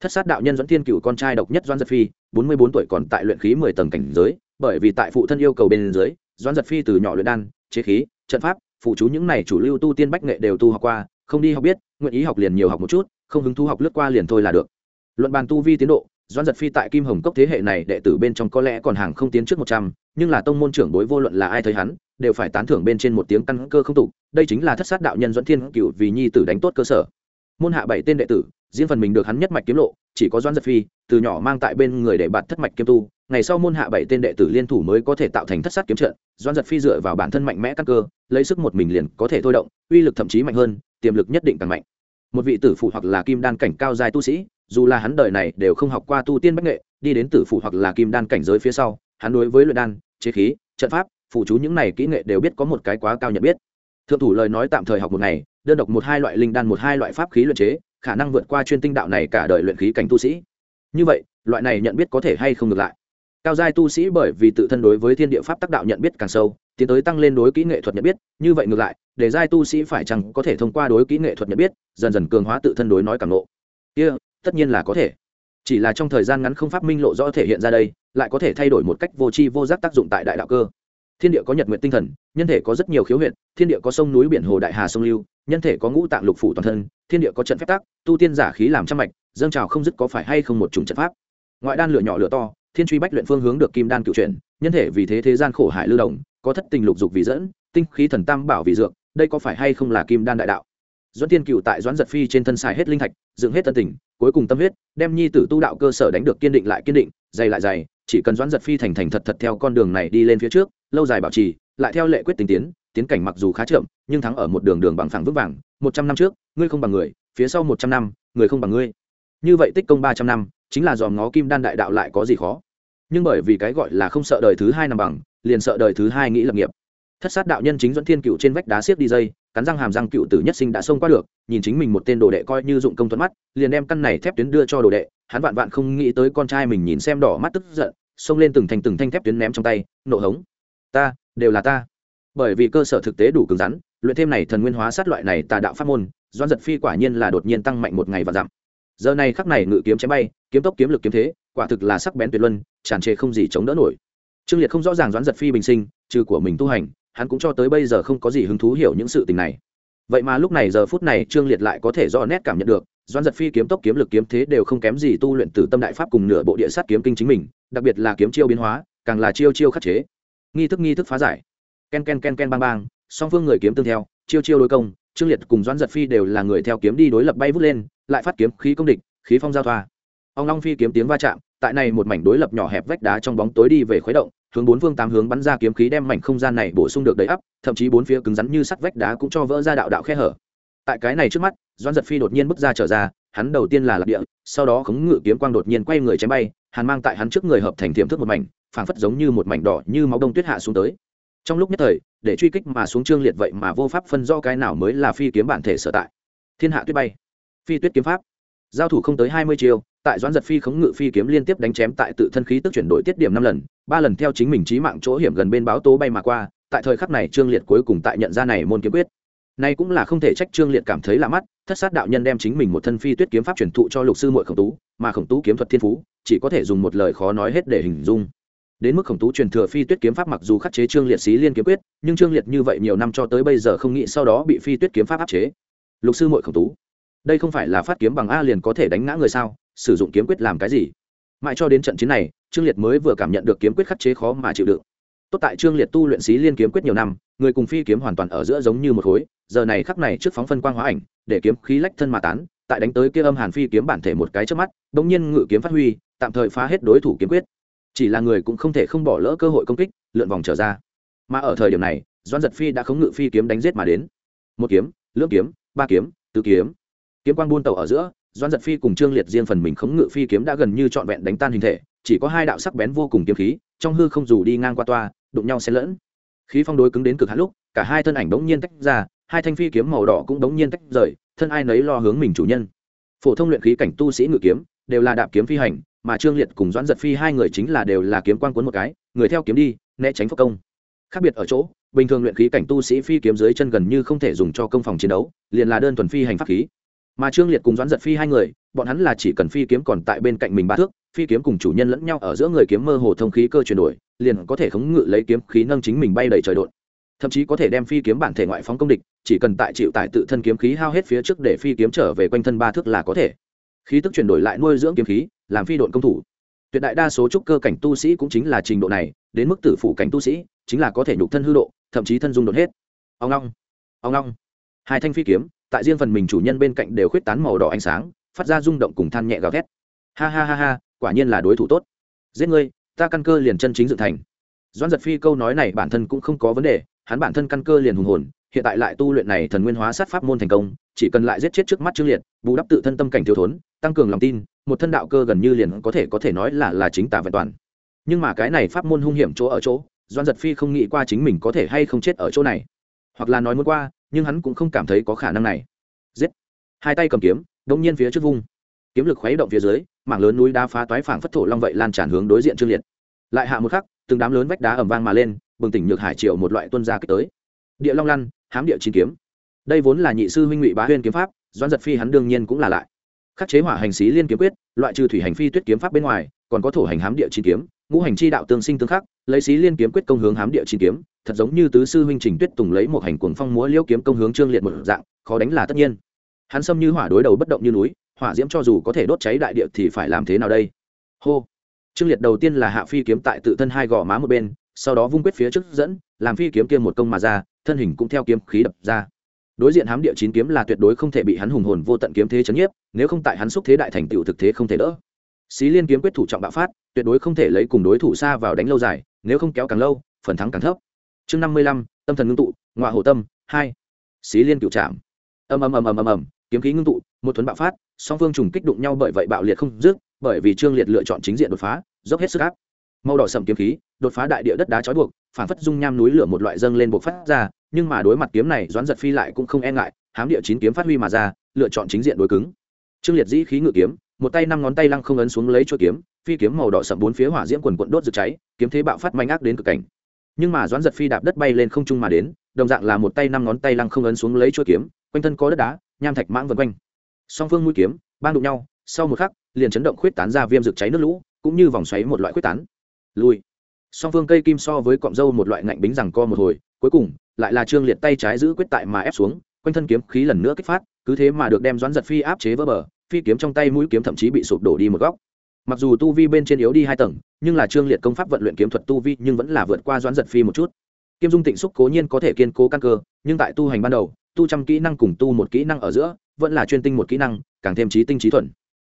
Thất sát đạo nhân dẫn thiên cựu con trai độc nhất doan giật phi, bốn mươi bốn tuổi còn tại luyện khí mười tầng cảnh giới, bởi vì tại phụ thân yêu cầu bên dưới doan giật phi từ nhỏ luyện đan, chế khí, trận pháp, phụ chú những này chủ lưu tu tiên bách nghệ đều tu học qua không đi học biết, nguyện ý học liền nhiều học một chút, không hứng thú học lướt qua liền thôi là được. Luận bàn tu vi tiến độ doan giật phi tại kim hồng cốc thế hệ này đệ tử bên trong có lẽ còn hàng không tiến trước một trăm, nhưng là tông môn trưởng bối vô luận là ai thấy hắn, đều phải tán thưởng bên trên một tiếng căn cơ không tục đây chính là thất sát đạo nhân doãn thiên cựu vì nhi tử đánh tốt cơ sở. Môn hạ bảy tên đệ tử, riêng phần mình được hắn nhất mạch kiếm lộ, chỉ có doan giật phi, từ nhỏ mang tại bên người để bạt thất mạch kiếm tu, ngày sau môn hạ bảy tên đệ tử liên thủ mới có thể tạo thành thất sát kiếm trận doan giật phi dựa vào bản thân mạnh mẽ căn cơ, lấy sức một mình liền có thể thôi động, uy lực thậm chí mạnh hơn tiềm lực nhất định càng mạnh. Một vị tử phụ hoặc là kim đan cảnh cao dài tu sĩ, dù là hắn đời này đều không học qua tu tiên bách nghệ, đi đến tử phụ hoặc là kim đan cảnh giới phía sau, hắn đối với luyện đan, chế khí, trận pháp, phụ chú những này kỹ nghệ đều biết có một cái quá cao nhận biết. Thượng thủ lời nói tạm thời học một ngày, đơn độc một hai loại linh đan một hai loại pháp khí luyện chế, khả năng vượt qua chuyên tinh đạo này cả đời luyện khí cảnh tu sĩ. Như vậy, loại này nhận biết có thể hay không ngược lại? Cao giai tu sĩ bởi vì tự thân đối với thiên địa pháp tác đạo nhận biết càng sâu tiến tới tăng lên đối kỹ nghệ thuật nhận biết như vậy ngược lại để giai tu sĩ phải chăng có thể thông qua đối kỹ nghệ thuật nhận biết dần dần cường hóa tự thân đối nói cảm lộ kia、yeah, tất nhiên là có thể. Chỉ là trong thời gian ngắn không pháp minh lộ rõ thể hiện ra đây lại có thể thay đổi một cách vô tri vô giác tác dụng tại đại đạo cơ. Thiên địa có nhật nguyện tinh thần nhân thể có rất nhiều khiếu huyện thiên địa có sông núi biển hồ đại hà sông lưu nhân thể có ngũ tạng lục phủ toàn thân thiên địa có trận phép tác tu tiên giả khí làm trăm mạch dâng trào không dứt có phải hay không một chủng trận pháp. Ngoại đan lửa nhỏ lửa to thiên truy bách luyện phương hướng được kim đan cựu chuyển nhân thể vì thế thế gian khổ hại lưu động có thất tình lục dục vì dẫn, tinh khí thần tam bảo vì dược, đây có phải hay không là kim đan đại đạo? Doãn thiên cựu tại doãn giật phi trên thân xài hết linh thạch, dựng hết tân tình cuối cùng tâm huyết, đem nhi tử tu đạo cơ sở đánh được kiên định lại kiên định, dày lại dày, chỉ cần doãn giật phi thành thành thật thật theo con đường này đi lên phía trước, lâu dài bảo trì, lại theo lệ quyết tình tiến tiến cảnh mặc dù khá chậm, nhưng thắng ở một đường đường bằng phẳng vững vàng, một trăm năm trước, ngươi không bằng người, phía sau một trăm năm, người không bằng ngươi. Như vậy tích công ba trăm năm, chính là dòm ngó kim đan đại đạo lại có gì khó? Nhưng bởi vì cái gọi là không sợ đời thứ hai nằm bằng liền sợ đời thứ hai nghĩ lập nghiệp. Thất sát đạo nhân chính dẫn thiên cựu trên vách đá xiết đi dây, cắn răng hàm răng cựu tử nhất sinh đã xông qua được, nhìn chính mình một tên đồ đệ coi như dụng công thuận mắt, liền đem căn này thép tuyến đưa cho đồ đệ, hắn vạn vạn không nghĩ tới con trai mình nhìn xem đỏ mắt tức giận, xông lên từng thành từng thanh thép tuyến ném trong tay, nộ hống. Ta, đều là ta. Bởi vì cơ sở thực tế đủ cứng rắn, luyện thêm này thần nguyên hóa sát loại này tà đạo pháp môn doan giật phi quả nhiên là đột nhiên tăng mạnh một ngày và giảm. Giờ này khắc này ngự kiếm chém bay, kiếm tốc kiếm lực kiếm thế, quả thực là sắc bén tuyệt luân, tràn trề không gì chống đỡ nổi trương liệt không rõ ràng doãn giật phi bình sinh, trừ của mình tu hành, hắn cũng cho tới bây giờ không có gì hứng thú hiểu những sự tình này. Vậy mà lúc này giờ phút này trương liệt lại có thể rõ nét cảm nhận được, doãn giật phi kiếm tốc kiếm lực kiếm thế đều không kém gì tu luyện từ tâm đại pháp cùng nửa bộ địa sát kiếm kinh chính mình, đặc biệt là kiếm chiêu biến hóa, càng là chiêu chiêu khắc chế. Nghi thức nghi thức phá giải. Ken ken ken ken bang bang, song phương người kiếm tương theo, chiêu chiêu đối công, trương liệt cùng doãn giật phi đều là người theo kiếm đi đối lập bay vút lên, lại phát kiếm khí công địch, khí phong giao thoa. Ông long phi kiếm tiếng va chạm, tại này một mảnh đối lập nhỏ hẹp vách đá trong bóng tối đi về khuấy động hướng bốn phương tám hướng bắn ra kiếm khí đem mảnh không gian này bổ sung được đầy ắp, thậm chí bốn phía cứng rắn như sắt vách đá cũng cho vỡ ra đạo đạo khe hở. Tại cái này trước mắt Doan giật phi đột nhiên bước ra trở ra, hắn đầu tiên là lạc địa, sau đó khống ngự kiếm quang đột nhiên quay người chém bay hắn mang tại hắn trước người hợp thành tiềm thức một mảnh, phảng phất giống như một mảnh đỏ như máu đông tuyết hạ xuống tới. Trong lúc nhất thời, để truy kích mà xuống trương liệt vậy mà vô pháp phân do cái nào mới là phi kiếm bản thể sở tại. Thiên hạ tuyết bay, phi tuyết kiếm pháp. Giao thủ không tới hai mươi chiêu, tại doãn giật phi khống ngự phi kiếm liên tiếp đánh chém tại tự thân khí tức chuyển đổi tiết điểm năm lần ba lần theo chính mình trí mạng chỗ hiểm gần bên báo tố bay mà qua, tại thời khắc này trương liệt cuối cùng tại nhận ra này môn kiếm quyết. Nay cũng là không thể trách trương liệt cảm thấy lạ mắt, thất sát đạo nhân đem chính mình một thân phi tuyết kiếm pháp truyền thụ cho lục sư muội khổng tú, mà khổng tú kiếm thuật thiên phú, chỉ có thể dùng một lời khó nói hết để hình dung. Đến mức khổng tú truyền thừa phi tuyết kiếm pháp mặc dù khắc chế trương liệt xí liên kiếm quyết, nhưng trương liệt như vậy nhiều năm cho tới bây giờ không nghĩ sau đó bị phi tuyết kiếm pháp áp chế. Lục sư muội khổng tú, đây không phải là phát kiếm bằng a liền có thể đánh ngã người sao? Sử dụng kiếm quyết làm cái gì? Mãi cho đến trận chiến này trương liệt mới vừa cảm nhận được kiếm quyết khắc chế khó mà chịu đựng. Tốt tại trương liệt tu luyện xí liên kiếm quyết nhiều năm, người cùng phi kiếm hoàn toàn ở giữa giống như một khối, giờ này khắc này trước phóng phân quang hóa ảnh, để kiếm khí lách thân mà tán, tại đánh tới kia âm hàn phi kiếm bản thể một cái trước mắt đ ỗ n g nhiên ngự kiếm phát huy, tạm thời phá hết đối thủ kiếm quyết. Chỉ là người cũng không thể không bỏ lỡ cơ hội công kích, lượn vòng trở ra. Mà ở thời điểm này doan giật phi đã khống ngự phi kiếm đánh giết mà đến. Một kiếm, lưỡng kiếm, ba kiếm, tứ kiếm. Kiếm quang buôn tàu ở giữa doan giật phi cùng trương liệt riêng phần mình khống ngự phi kiếm đã gần như trọn vẹn đánh tan hình thể chỉ có hai đạo sắc bén vô cùng kiếm khí, trong hư không dù đi ngang qua toa, đụng nhau xen lẫn. Khí phong đối cứng đến cực hạn lúc, cả hai thân ảnh đống nhiên tách ra, hai thanh phi kiếm màu đỏ cũng đống nhiên tách rời, thân ai nấy lo hướng mình chủ nhân. Phổ thông luyện khí cảnh tu sĩ ngự kiếm, đều là đạp kiếm phi hành, mà trương liệt cùng doãn giật phi hai người chính là đều là kiếm quan cuốn một cái, người theo kiếm đi, né tránh phốc công. Khác biệt ở chỗ, bình thường luyện khí cảnh tu sĩ phi kiếm dưới chân gần như không thể dùng cho công phòng chiến đấu, liền là đơn thuần phi hành pháp khí. Mà trương liệt cùng doãn giật phi hai người, bọn hắn là chỉ cần phi kiếm còn tại bên cạnh mình ba thước phi kiếm cùng chủ nhân lẫn nhau ở giữa người kiếm mơ hồ thông khí cơ chuyển đổi, liền có thể khống ngự lấy kiếm khí nâng chính mình bay đầy trời đột. Thậm chí có thể đem phi kiếm bản thể ngoại phóng công địch, chỉ cần tại chịu tại tự thân kiếm khí hao hết phía trước để phi kiếm trở về quanh thân ba thước là có thể. Khí tức chuyển đổi lại nuôi dưỡng kiếm khí, làm phi độn công thủ. Tuyệt đại đa số trúc cơ cảnh tu sĩ cũng chính là trình độ này, đến mức tử phủ cảnh tu sĩ, chính là có thể nhục thân hư độ, thậm chí thân dung đột hết. Ông long ông long. Hai thanh phi kiếm, tại riêng phần mình chủ nhân bên cạnh đều khuyết tán màu đỏ ánh sáng, phát ra rung động cùng than nhẹ gào thét. Ha ha ha ha quả nhiên là đối thủ tốt. Giết ngươi, ta căn cơ liền chân chính dựng thành. Doan giật phi câu nói này bản thân cũng không có vấn đề, hắn bản thân căn cơ liền hùng hồn, hiện tại lại tu luyện này thần nguyên hóa sát pháp môn thành công, chỉ cần lại giết chết trước mắt trương liệt, bù đắp tự thân tâm cảnh thiếu thốn, tăng cường lòng tin, một thân đạo cơ gần như liền có thể có thể nói là là chính tả vẹn toàn. Nhưng mà cái này pháp môn hung hiểm chỗ ở chỗ doan giật phi không nghĩ qua chính mình có thể hay không chết ở chỗ này. Hoặc là nói muốn qua, nhưng hắn cũng không cảm thấy có khả năng này. Giết. Hai tay cầm kiếm đông nhiên phía trước vung kiếm lực khuấy động phía dưới, mảng lớn núi đá phá toái phảng phất thổ long vậy lan tràn hướng đối diện trương liệt. Lại hạ một khắc, từng đám lớn vách đá ầm vang mà lên, bừng tỉnh nhược hải triệu một loại tuân gia kích tới. Địa long lăn, hám địa chín kiếm. Đây vốn là nhị sư huynh ngụy bá huyên kiếm pháp, doãn giật phi hắn đương nhiên cũng là lại. Khắc chế hỏa hành xí liên kiếm quyết, loại trừ thủy hành phi tuyết kiếm pháp bên ngoài, còn có thổ hành hám địa chín kiếm, ngũ hành chi đạo tương sinh tương khắc, lấy xí liên kiếm quyết công hướng hám địa chín kiếm, thật giống như tứ sư huynh trình tuyết tùng lấy một hành cuồng phong múa liễu kiếm công hướng trương liệt một dạng, khó đánh là tất nhiên. Hắn xâm như hỏa đối đầu bất động như núi hỏa diễm cho dù có thể đốt cháy đại địa thì phải làm thế nào đây? Hô. Trương liệt đầu tiên là hạ phi kiếm tại tự thân hai gò má một bên, sau đó vung quyết phía trước dẫn, làm phi kiếm kia một công mà ra, thân hình cũng theo kiếm khí đập ra. Đối diện hám địa chín kiếm là tuyệt đối không thể bị hắn hùng hồn vô tận kiếm thế chấn nhiếp, nếu không tại hắn xúc thế đại thành tựu thực thế không thể đỡ. Xí liên kiếm quyết thủ trọng bạo phát, tuyệt đối không thể lấy cùng đối thủ xa vào đánh lâu dài, nếu không kéo càng lâu, phần thắng càng thấp. Chương năm mươi lăm, tâm thần ngưng tụ ngoại hồ tâm, hai. Xí liên cựu trạm ầm ầm ầm ầm ầm ầm, kiếm khí ngưng tụ một thuấn bạo phát, song phương trùng kích đụng nhau bởi vậy bạo liệt không dứt, bởi vì trương liệt lựa chọn chính diện đột phá, dốc hết sức áp. Màu đỏ sầm kiếm khí, đột phá đại địa đất đá trói buộc, phản phất dung nham núi lửa một loại dâng lên buộc phát ra, nhưng mà đối mặt kiếm này, doãn giật phi lại cũng không e ngại, hám địa chín kiếm phát huy mà ra, lựa chọn chính diện đối cứng. Trương liệt dĩ khí ngự kiếm, một tay năm ngón tay lăng không ấn xuống lấy chuôi kiếm, phi kiếm màu đỏ sậm bốn phía hỏa diễm quần quận đốt rực cháy, kiếm thế bạo phát manh ác đến cực cảnh. Nhưng mà doãn giật phi đạp đất bay lên không trung mà đến, đồng dạng là một tay năm ngón tay lăng không ấn xuống lấy chuôi kiếm, quanh thân có đất đá, nham thạch mãng vân quanh song phương mũi kiếm, bang đụng nhau, sau một khắc, liền chấn động khuyết tán ra viêm rực cháy nước lũ, cũng như vòng xoáy một loại khuyết tán. Lùi. song phương cây kim so với cọng dâu một loại ngạnh bính rằng co một hồi, cuối cùng, lại là trương liệt tay trái giữ quyết tại mà ép xuống, quanh thân kiếm khí lần nữa kích phát, cứ thế mà được đem doãn giật phi áp chế vỡ bờ, phi kiếm trong tay mũi kiếm thậm chí bị sụp đổ đi một góc. Mặc dù tu vi bên trên yếu đi hai tầng, nhưng là trương liệt công pháp vận luyện kiếm thuật tu vi nhưng vẫn là vượt qua doãn giật phi một chút. Kim dung tịnh xúc cố nhiên có thể kiên cố căn cơ, nhưng tại tu hành ban đầu, tu trăm kỹ năng cùng tu một kỹ năng ở giữa vẫn là chuyên tinh một kỹ năng, càng thêm trí tinh trí thuần.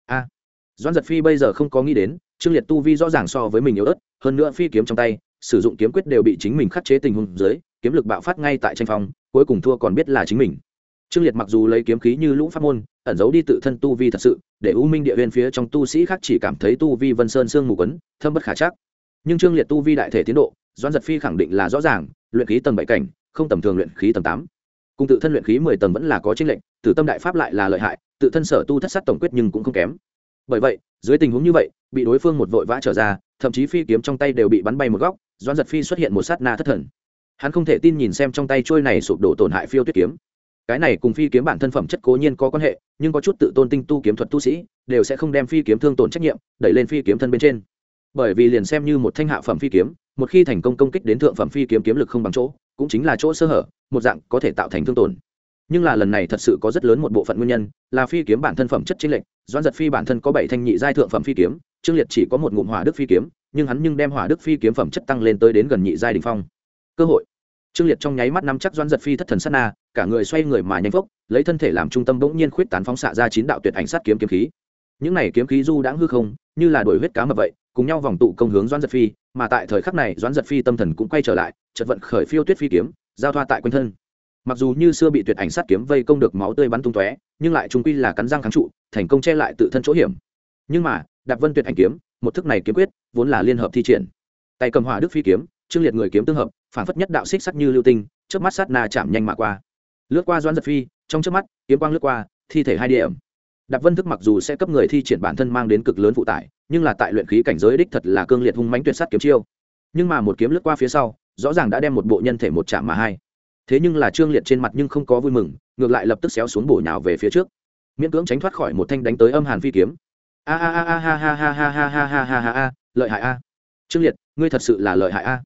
A, doãn giật phi bây giờ không có nghĩ đến, trương liệt tu vi rõ ràng so với mình yếu ớt, hơn nữa phi kiếm trong tay, sử dụng kiếm quyết đều bị chính mình khắc chế tình huống dưới, kiếm lực bạo phát ngay tại tranh phong, cuối cùng thua còn biết là chính mình. Trương liệt mặc dù lấy kiếm khí như lũ pháp môn, ẩn giấu đi tự thân tu vi thật sự, để u minh địa viên phía trong tu sĩ khác chỉ cảm thấy tu vi vân sơn sương mù quấn, thâm bất khả chắc. Nhưng trương liệt tu vi đại thể tiến độ, doãn giật phi khẳng định là rõ ràng, luyện khí tầng bảy cảnh, không tầm thường luyện khí tầng tám cùng tự thân luyện khí mười tầng vẫn là có tranh lệnh tử tâm đại pháp lại là lợi hại, tự thân sở tu thất sát tổng quyết nhưng cũng không kém. Bởi vậy, dưới tình huống như vậy, bị đối phương một vội vã trở ra, thậm chí phi kiếm trong tay đều bị bắn bay một góc, doãn giật phi xuất hiện một sát na thất thần. Hắn không thể tin nhìn xem trong tay trôi này sụp đổ tổn hại phiêu tuyết kiếm. Cái này cùng phi kiếm bản thân phẩm chất cố nhiên có quan hệ, nhưng có chút tự tôn tinh tu kiếm thuật tu sĩ, đều sẽ không đem phi kiếm thương tổn trách nhiệm, đẩy lên phi kiếm thân bên trên. Bởi vì liền xem như một thanh hạ phẩm phi kiếm, một khi thành công công kích đến thượng phẩm phi kiếm kiếm lực không bằng chỗ, cũng chính là chỗ sơ hở một dạng có thể tạo thành thương tổn. Nhưng là lần này thật sự có rất lớn một bộ phận nguyên nhân, là phi kiếm bản thân phẩm chất chính lệnh doãn giật phi bản thân có bảy thanh nhị giai thượng phẩm phi kiếm, trương liệt chỉ có một ngụm hỏa đức phi kiếm, nhưng hắn nhưng đem hỏa đức phi kiếm phẩm chất tăng lên tới đến gần nhị giai đình phong. Cơ hội. Trương liệt trong nháy mắt nắm chắc doãn giật phi thất thần sát na, cả người xoay người mà nhanh phốc, lấy thân thể làm trung tâm bỗng nhiên khuyết tán phóng xạ ra chín đạo tuyệt ảnh sát kiếm kiếm khí. Những này kiếm khí du đãng hư không, như là đổi huyết cá mập vậy, cùng nhau vòng tụ công hướng doãn giật phi, mà tại thời khắc này doãn giật phi tâm thần cũng quay trở lại, chợt vận khởi phiêu tuyết phi kiếm giao thoa tại quanh thân. Mặc dù như xưa bị tuyệt ảnh sát kiếm vây công được máu tươi bắn tung tóe, nhưng lại trung quy là cắn răng kháng trụ, thành công che lại tự thân chỗ hiểm. Nhưng mà, đạp vân tuyệt ảnh kiếm, một thức này kiếm quyết, vốn là liên hợp thi triển. Tay cầm hỏa đức phi kiếm trương liệt người kiếm tương hợp, phản phất nhất đạo xích sắc như lưu tinh trước mắt sát na chạm nhanh mà qua. Lướt qua doãn giật phi, trong trước mắt, kiếm quang lướt qua, thi thể hai điểm. Đạp vân thức mặc dù sẽ cấp người thi triển bản thân mang đến cực lớn phụ tải, nhưng là tại luyện khí cảnh giới đích thật là cương liệt hung mãnh tuyệt sát kiếm chiêu. Nhưng mà một kiếm lướt qua phía sau rõ ràng đã đem một bộ nhân thể một chạm mà hai. Thế nhưng là trương liệt trên mặt nhưng không có vui mừng, ngược lại lập tức xéo xuống bổ nhào về phía trước. Miễn cưỡng tránh thoát khỏi một thanh đánh tới âm hàn phi kiếm. A a a a ha ha ha ha ha ha ha ha ha ha, lợi hại a. Trương liệt, ngươi thật sự là lợi hại a.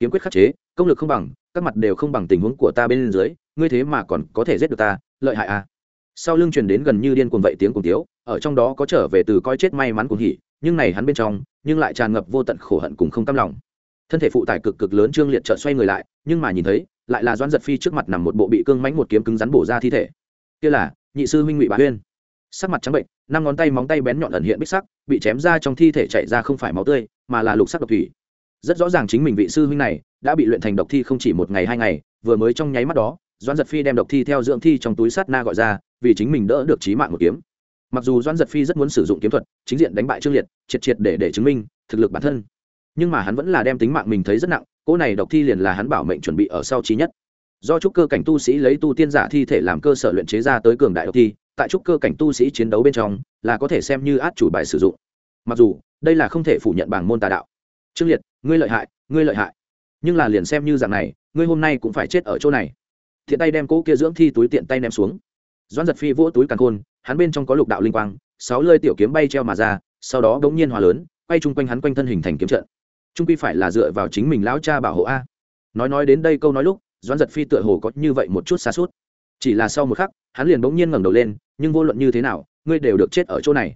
Kiếm quyết khắc chế, công lực không bằng, các mặt đều không bằng tình huống của ta bên dưới, ngươi thế mà còn có thể giết được ta, lợi hại a. Sau lưng truyền đến gần như điên cuồng vậy tiếng cùng tiếu, ở trong đó có trở về từ coi chết may mắn cuồng hỉ, nhưng này hắn bên trong, nhưng lại tràn ngập vô tận khổ hận cùng không cam lòng thân thể phụ tải cực cực lớn trương liệt chợt xoay người lại, nhưng mà nhìn thấy, lại là doãn giật phi trước mặt nằm một bộ bị cương mánh một kiếm cứng rắn bổ ra thi thể. Kia là, nhị sư huynh ngụy bá huyên. Sắc mặt trắng bệnh, năm ngón tay móng tay bén nhọn ẩn hiện bích sắc, bị chém ra trong thi thể chạy ra không phải máu tươi, mà là lục sắc độc thủy. Rất rõ ràng chính mình vị sư huynh này đã bị luyện thành độc thi không chỉ một ngày hai ngày, vừa mới trong nháy mắt đó, doãn giật phi đem độc thi theo dưỡng thi trong túi sát na gọi ra, vì chính mình đỡ được trí mạng một kiếm. Mặc dù doãn giật phi rất muốn sử dụng kiếm thuật, chính diện đánh bại trương liệt, triệt triệt để để chứng minh thực lực bản thân nhưng mà hắn vẫn là đem tính mạng mình thấy rất nặng, cỗ này độc thi liền là hắn bảo mệnh chuẩn bị ở sau trí nhất. Do trúc cơ cảnh tu sĩ lấy tu tiên giả thi thể làm cơ sở luyện chế ra tới cường đại độc thi, tại trúc cơ cảnh tu sĩ chiến đấu bên trong, là có thể xem như át chủ bài sử dụng. Mặc dù, đây là không thể phủ nhận bảng môn tà đạo. Trương liệt, ngươi lợi hại, ngươi lợi hại. Nhưng là liền xem như dạng này, ngươi hôm nay cũng phải chết ở chỗ này. Thiện tay đem cỗ kia dưỡng thi túi tiện tay ném xuống. Doan giật phi vỗ túi càng khôn, hắn bên trong có lục đạo linh quang, sáu lơi tiểu kiếm bay treo mà ra, sau đó đ ố n g nhiên hòa lớn, quay chung quanh hắn quanh thân hình thành kiếm trận trung quy phải là dựa vào chính mình lão cha bảo hộ a. Nói nói đến đây câu nói lúc, doãn giật phi tựa hồ có như vậy một chút xa suốt. Chỉ là sau một khắc, hắn liền bỗng nhiên ngẩng đầu lên, nhưng vô luận như thế nào, ngươi đều được chết ở chỗ này.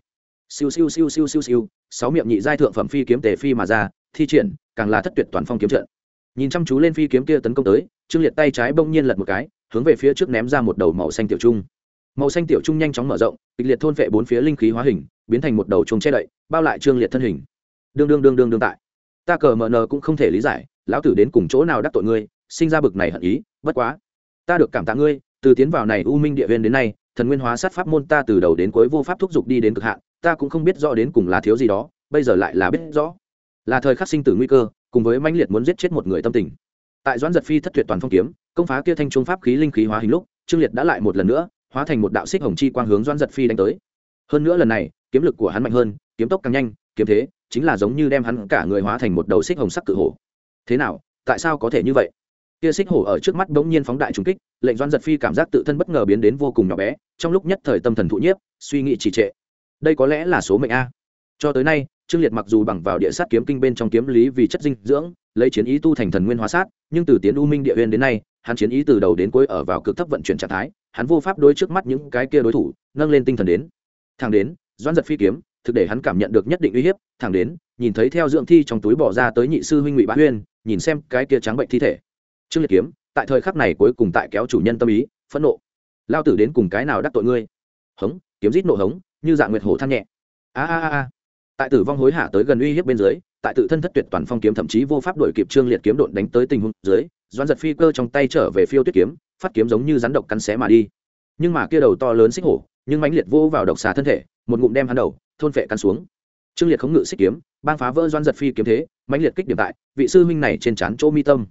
Siêu siêu siêu siêu siêu siêu, sáu miệng nhị giai thượng phẩm phi kiếm tề phi mà ra, thi triển, càng là thất tuyệt toàn phong kiếm trận. Nhìn chăm chú lên phi kiếm kia tấn công tới, trương liệt tay trái bỗng nhiên lật một cái, hướng về phía trước ném ra một đầu màu xanh tiểu trung. Màu xanh tiểu trung nhanh chóng mở rộng, kịch liệt thôn vệ bốn phía linh khí hóa hình, biến thành một đầu chuông che đậy, bao lại trương liệt thân hình. Đương đương đương đương đương tại ta cờ mờ nờ cũng không thể lý giải, lão tử đến cùng chỗ nào đắc tội ngươi, sinh ra bực này hận ý, bất quá. Ta được cảm tạ ngươi, từ tiến vào này u minh địa viên đến nay, thần nguyên hóa sát pháp môn ta từ đầu đến cuối vô pháp thúc giục đi đến cực hạn, ta cũng không biết rõ đến cùng là thiếu gì đó, bây giờ lại là biết rõ. Là thời khắc sinh tử nguy cơ, cùng với mãnh liệt muốn giết chết một người tâm tình. Tại doãn giật phi thất tuyệt toàn phong kiếm, công phá kia thanh trung pháp khí linh khí hóa hình lúc, trương liệt đã lại một lần nữa, hóa thành một đạo xích hồng chi quang hướng doãn giật phi đánh tới. Hơn nữa lần này, kiếm lực của hắn mạnh hơn, kiếm tốc càng nhanh kiếm thế, chính là giống như đem hắn cả người hóa thành một đầu xích hồng sắc cự hổ. Thế nào, tại sao có thể như vậy? Kia xích hổ ở trước mắt bỗng nhiên phóng đại trùng kích, lệnh doan giật phi cảm giác tự thân bất ngờ biến đến vô cùng nhỏ bé, trong lúc nhất thời tâm thần thụ nhiếp, suy nghĩ trì trệ. Đây có lẽ là số mệnh a. Cho tới nay, trương liệt mặc dù bằng vào địa sát kiếm kinh bên trong kiếm lý vì chất dinh dưỡng, lấy chiến ý tu thành thần nguyên hóa sát, nhưng từ tiến u minh địa huyên đến nay, hắn chiến ý từ đầu đến cuối ở vào cực thấp vận chuyển trạng thái, hắn vô pháp đối trước mắt những cái kia đối thủ, nâng lên tinh thần đến. Thẳng đến, doãn giật phi kiếm thực để hắn cảm nhận được nhất định uy hiếp, thẳng đến, nhìn thấy theo dưỡng thi trong túi bỏ ra tới nhị sư huynh ngụy bá huyên, nhìn xem cái kia trắng bệnh thi thể. Trương liệt kiếm, tại thời khắc này cuối cùng tại kéo chủ nhân tâm ý, phẫn nộ. Lao tử đến cùng cái nào đắc tội ngươi? Hống, kiếm rít nộ hống, như dạng nguyệt hổ than nhẹ. A a a tại tử vong hối hả tới gần uy hiếp bên dưới, tại tự thân thất tuyệt toàn phong kiếm thậm chí vô pháp đổi kịp trương liệt kiếm đột đánh tới tình huống dưới doan giật phi cơ trong tay trở về phiêu tuyết kiếm, phát kiếm giống như rắn độc cắn xé mà đi. Nhưng mà kia đầu to lớn xích hổ, nhưng mãnh liệt vô vào độc xà thân thể, một ngụm đem hắn đầu thôn vệ căn xuống. Trương liệt khống ngự xích kiếm, bang phá vỡ doan giật phi kiếm thế, mãnh liệt kích điểm tại vị sư huynh này trên trán chỗ mi tâm.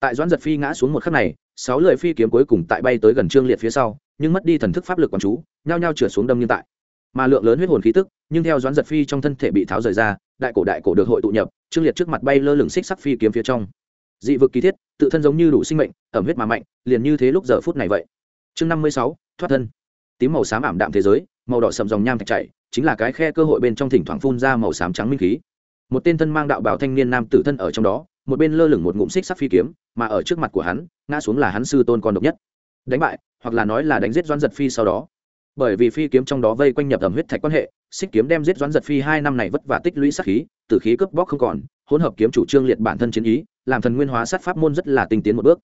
Tại doan giật phi ngã xuống một khắc này, sáu lời phi kiếm cuối cùng tại bay tới gần trương liệt phía sau, nhưng mất đi thần thức pháp lực quán chú, nhao nhao trượt xuống đâm như tại. Mà lượng lớn huyết hồn khí tức, nhưng theo doãn giật phi trong thân thể bị tháo rời ra, đại cổ đại cổ được hội tụ nhập, trương liệt trước mặt bay lơ lửng xích sắc phi kiếm phía trong. Dị vực kỳ thiết, tự thân giống như đủ sinh mệnh, ẩm huyết mà mạnh, liền như thế lúc giờ phút này vậy. Chương năm mươi sáu, thoát thân. Tím màu xám ảm đạm thế giới, màu đỏ sầm dòng nham thạch chảy chính là cái khe cơ hội bên trong thỉnh thoảng phun ra màu xám trắng minh khí. Một tên thân mang đạo bảo thanh niên nam tử thân ở trong đó, một bên lơ lửng một ngụm xích sắc phi kiếm, mà ở trước mặt của hắn, ngã xuống là hắn sư tôn con độc nhất. Đánh bại, hoặc là nói là đánh giết doãn giật phi sau đó. Bởi vì phi kiếm trong đó vây quanh nhập ẩm huyết thạch quan hệ, xích kiếm đem giết doãn giật phi hai năm này vất vả tích lũy sát khí, tử khí cướp bóc không còn, hỗn hợp kiếm chủ trương liệt bản thân chiến ý, làm thần nguyên hóa sát pháp môn rất là tinh tiến một bước.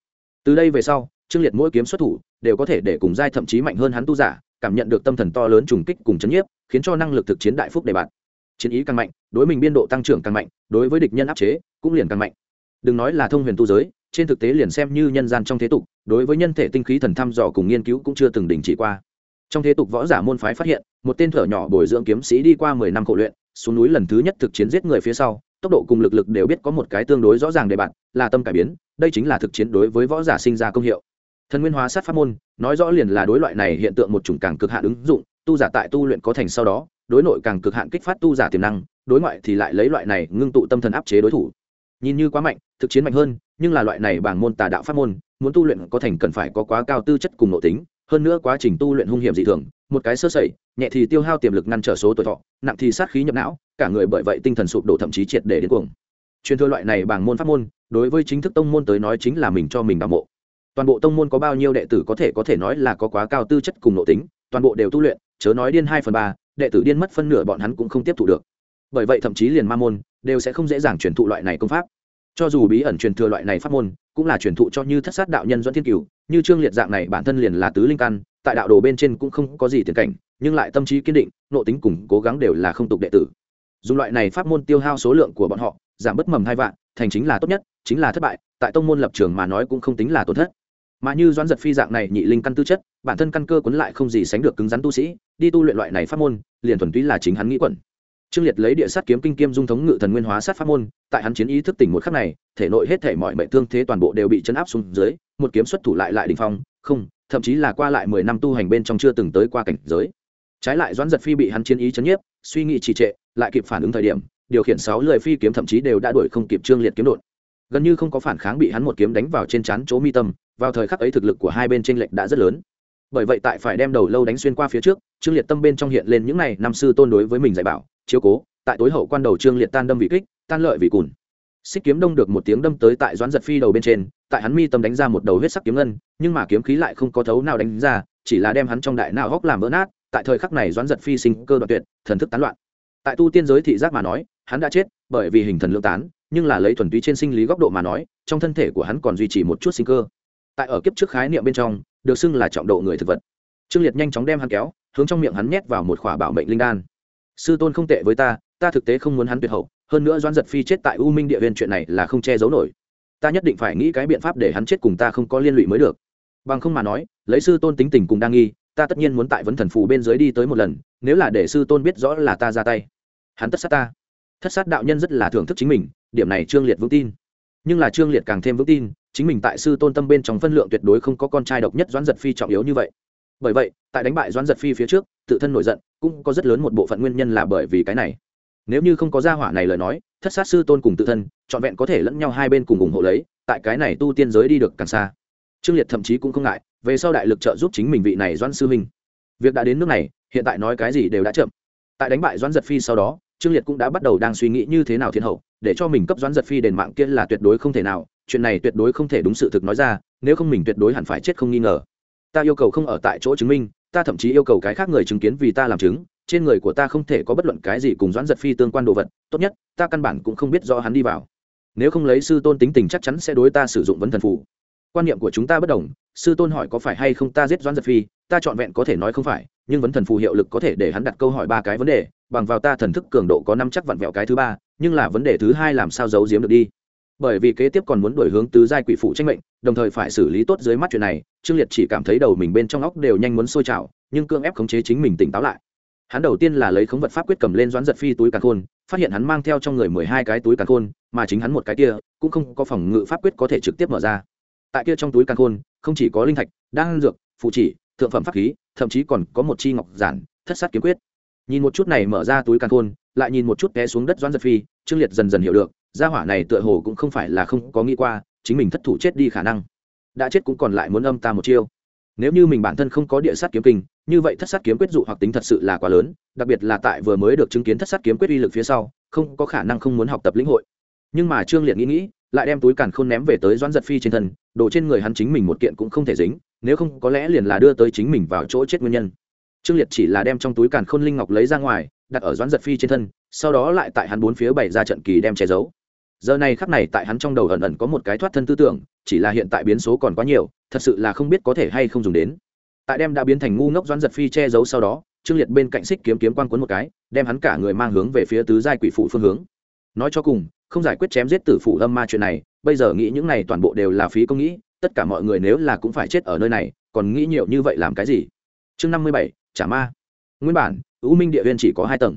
Từ đây về sau, trương liệt mỗi kiếm xuất thủ, đều có thể để cùng giai thậm chí mạnh hơn hắn tu giả cảm nhận được tâm thần to lớn trùng kích cùng chấn nhiếp, khiến cho năng lực thực chiến đại phúc đề bạt. Chiến ý càng mạnh, đối mình biên độ tăng trưởng càng mạnh, đối với địch nhân áp chế cũng liền càng mạnh. Đừng nói là thông huyền tu giới, trên thực tế liền xem như nhân gian trong thế tục, đối với nhân thể tinh khí thần thăm dò cùng nghiên cứu cũng chưa từng đình chỉ qua. Trong thế tục võ giả môn phái phát hiện, một tên thở nhỏ bồi dưỡng kiếm sĩ đi qua mười năm khổ luyện, xuống núi lần thứ nhất thực chiến giết người phía sau, tốc độ cùng lực lực đều biết có một cái tương đối rõ ràng để bạn là tâm cải biến, đây chính là thực chiến đối với võ giả sinh ra công hiệu thần nguyên hóa sát pháp môn, nói rõ liền là đối loại này hiện tượng một chủng càng cực hạn ứng dụng, tu giả tại tu luyện có thành sau đó, đối nội càng cực hạn kích phát tu giả tiềm năng, đối ngoại thì lại lấy loại này ngưng tụ tâm thần áp chế đối thủ. Nhìn như quá mạnh, thực chiến mạnh hơn, nhưng là loại này bảng môn tà đạo pháp môn, muốn tu luyện có thành cần phải có quá cao tư chất cùng nội tính, hơn nữa quá trình tu luyện hung hiểm dị thường, một cái sơ sẩy, nhẹ thì tiêu hao tiềm lực ngăn trở số tuổi thọ, nặng thì sát khí nhập não, cả người bởi vậy tinh thần sụp đổ thậm chí triệt để đến cuồng. Truyền thừa loại này bảng môn pháp môn, đối với chính thức tông môn tới nói chính là mình cho mình đạo mộ toàn bộ tông môn có bao nhiêu đệ tử có thể có thể nói là có quá cao tư chất cùng nội tính, toàn bộ đều tu luyện, chớ nói điên hai phần ba, đệ tử điên mất phân nửa bọn hắn cũng không tiếp thụ được. Bởi vậy thậm chí liền ma môn đều sẽ không dễ dàng truyền thụ loại này công pháp. Cho dù bí ẩn truyền thừa loại này pháp môn, cũng là truyền thụ cho như thất sát đạo nhân doãn thiên cửu, như trương liệt dạng này bản thân liền là tứ linh căn, tại đạo đồ bên trên cũng không có gì tiền cảnh, nhưng lại tâm trí kiên định nộ tính cùng cố gắng đều là không tục đệ tử. Dùng loại này pháp môn tiêu hao số lượng của bọn họ, giảm bất mầm hai vạn, thành chính là tốt nhất, chính là thất bại, tại tông môn lập trường mà nói cũng không tính là tổn thất mà như doãn giật phi dạng này nhị linh căn tư chất, bản thân căn cơ cuốn lại không gì sánh được cứng rắn tu sĩ, đi tu luyện loại này pháp môn, liền thuần túy là chính hắn nghĩ quẩn. Trương liệt lấy địa sát kiếm kinh kiêm dung thống ngự thần nguyên hóa sát pháp môn, tại hắn chiến ý thức tỉnh một khắc này, thể nội hết thể mọi mệnh thương thế toàn bộ đều bị chấn áp xuống dưới, một kiếm xuất thủ lại lại đình phong, không, thậm chí là qua lại mười năm tu hành bên trong chưa từng tới qua cảnh giới. Trái lại doãn giật phi bị hắn chiến ý chấn nhiếp, suy nghĩ trì trệ, lại kịp phản ứng thời điểm, điều khiển sáu lời phi kiếm thậm chí đều đã đuổi không kịp trương liệt kiếm đột. Gần như không có phản kháng bị hắn một kiếm đánh vào trên chắn chỗ mi tâm vào thời khắc ấy thực lực của hai bên tranh lệch đã rất lớn. Bởi vậy tại phải đem đầu lâu đánh xuyên qua phía trước, trương liệt tâm bên trong hiện lên những này năm sư tôn đối với mình dạy bảo, chiếu cố, tại tối hậu quan đầu trương liệt tan đâm vị kích, tan lợi vị cùn. Xích kiếm đông được một tiếng đâm tới tại doãn giật phi đầu bên trên, tại hắn mi tâm đánh ra một đầu huyết sắc kiếm ngân, nhưng mà kiếm khí lại không có thấu nào đánh ra, chỉ là đem hắn trong đại nào góc làm vỡ nát, tại thời khắc này doãn giật phi sinh cơ đoạn tuyệt, thần thức tán loạn. Tại tu tiên giới thị giác mà nói, hắn đã chết, bởi vì hình thần lương tán, nhưng là lấy thuần túy trên sinh lý góc độ mà nói, trong thân thể của hắn còn duy trì một chút sinh cơ tại ở kiếp trước khái niệm bên trong, được xưng là trọng độ người thực vật. Trương liệt nhanh chóng đem hắn kéo, hướng trong miệng hắn nhét vào một khỏa bảo mệnh linh đan. Sư tôn không tệ với ta ta thực tế không muốn hắn tuyệt hậu, hơn nữa doãn giật phi chết tại u minh địa viên chuyện này là không che giấu nổi. Ta nhất định phải nghĩ cái biện pháp để hắn chết cùng ta không có liên lụy mới được. Bằng không mà nói, lấy sư tôn tính tình cùng đa nghi, ta tất nhiên muốn tại vấn thần phù bên dưới đi tới một lần, nếu là để sư tôn biết rõ là ta ra tay. Hắn tất sát ta. Thất sát đạo nhân rất là thưởng thức chính mình, điểm này trương liệt vững tin nhưng là trương liệt càng thêm vững tin, chính mình tại sư tôn tâm bên trong phân lượng tuyệt đối không có con trai độc nhất doãn giật phi trọng yếu như vậy. Bởi vậy, tại đánh bại doãn giật phi phía trước, tự thân nổi giận cũng có rất lớn một bộ phận nguyên nhân là bởi vì cái này. Nếu như không có gia hỏa này lời nói, thất sát sư tôn cùng tự thân, trọn vẹn có thể lẫn nhau hai bên cùng ủng hộ lấy, tại cái này tu tiên giới đi được càng xa. Trương liệt thậm chí cũng không ngại, về sau đại lực trợ giúp chính mình vị này doãn sư minh việc đã đến nước này, hiện tại nói cái gì đều đã chậm. Tại đánh bại doãn giật phi sau đó, trương liệt cũng đã bắt đầu đang suy nghĩ như thế nào thiên hậu để cho mình cấp doãn giật phi đền mạng kia là tuyệt đối không thể nào, chuyện này tuyệt đối không thể đúng sự thực nói ra, nếu không mình tuyệt đối hẳn phải chết không nghi ngờ. Ta yêu cầu không ở tại chỗ chứng minh, ta thậm chí yêu cầu cái khác người chứng kiến vì ta làm chứng, trên người của ta không thể có bất luận cái gì cùng doãn giật phi tương quan đồ vật, tốt nhất, ta căn bản cũng không biết do hắn đi vào. Nếu không lấy sư tôn tính tình chắc chắn sẽ đối ta sử dụng vấn thần phủ quan niệm của chúng ta bất đồng, sư tôn hỏi có phải hay không ta giết doãn giật phi, ta trọn vẹn có thể nói không phải, nhưng vấn thần phù hiệu lực có thể để hắn đặt câu hỏi ba cái vấn đề, bằng vào ta thần thức cường độ có năm chắc vặn vẹo cái thứ ba nhưng là vấn đề thứ hai làm sao giấu giếm được đi. Bởi vì kế tiếp còn muốn đổi hướng tứ giai quỷ phụ tranh mệnh, đồng thời phải xử lý tốt dưới mắt chuyện này, trương liệt chỉ cảm thấy đầu mình bên trong óc đều nhanh muốn sôi trào, nhưng cương ép khống chế chính mình tỉnh táo lại. Hắn đầu tiên là lấy khống vật pháp quyết cầm lên doãn giật phi túi càn khôn, phát hiện hắn mang theo trong người mười hai cái túi càn khôn, mà chính hắn một cái kia, cũng không có phòng ngự pháp quyết có thể trực tiếp mở ra. Tại kia trong túi càn khôn, không chỉ có linh thạch, đan dược, phụ chỉ, thượng phẩm pháp khí, thậm chí còn có một chi ngọc giản, thất sát kiếm quyết. Nhìn một chút này mở ra túi càn khôn lại nhìn một chút té xuống đất doãn giật phi, trương liệt dần dần hiểu được, gia hỏa này tựa hồ cũng không phải là không có nghĩ qua, chính mình thất thủ chết đi khả năng. Đã chết cũng còn lại muốn âm ta một chiêu. Nếu như mình bản thân không có địa sát kiếm kinh, như vậy thất sát kiếm quyết dụ hoặc tính thật sự là quá lớn, đặc biệt là tại vừa mới được chứng kiến thất sát kiếm quyết uy lực phía sau, không có khả năng không muốn học tập lĩnh hội. Nhưng mà trương liệt nghĩ nghĩ, lại đem túi càn khôn ném về tới doãn giật phi trên thân, đồ trên người hắn chính mình một kiện cũng không thể dính, nếu không có lẽ liền là đưa tới chính mình vào chỗ chết nguyên nhân trương liệt chỉ là đem trong túi càn khôn linh ngọc lấy ra ngoài, đặt ở doãn giật phi trên thân, sau đó lại tại hắn bốn phía bày ra trận kỳ đem che giấu. Giờ này khắc này tại hắn trong đầu ẩn ẩn có một cái thoát thân tư tưởng, chỉ là hiện tại biến số còn quá nhiều, thật sự là không biết có thể hay không dùng đến. Tại đem đã biến thành ngu ngốc doãn giật phi che giấu sau đó, trương liệt bên cạnh xích kiếm kiếm quan cuốn một cái, đem hắn cả người mang hướng về phía tứ giai quỷ phụ phương hướng. Nói cho cùng, không giải quyết chém giết tử phụ âm ma chuyện này, bây giờ nghĩ những này toàn bộ đều là phí công nghĩ, tất cả mọi người nếu là cũng phải chết ở nơi này, còn nghĩ nhiều như vậy làm cái gì? Chương năm mươi bảy Chả ma. Nguyên bản, u minh địa huyên chỉ có hai tầng,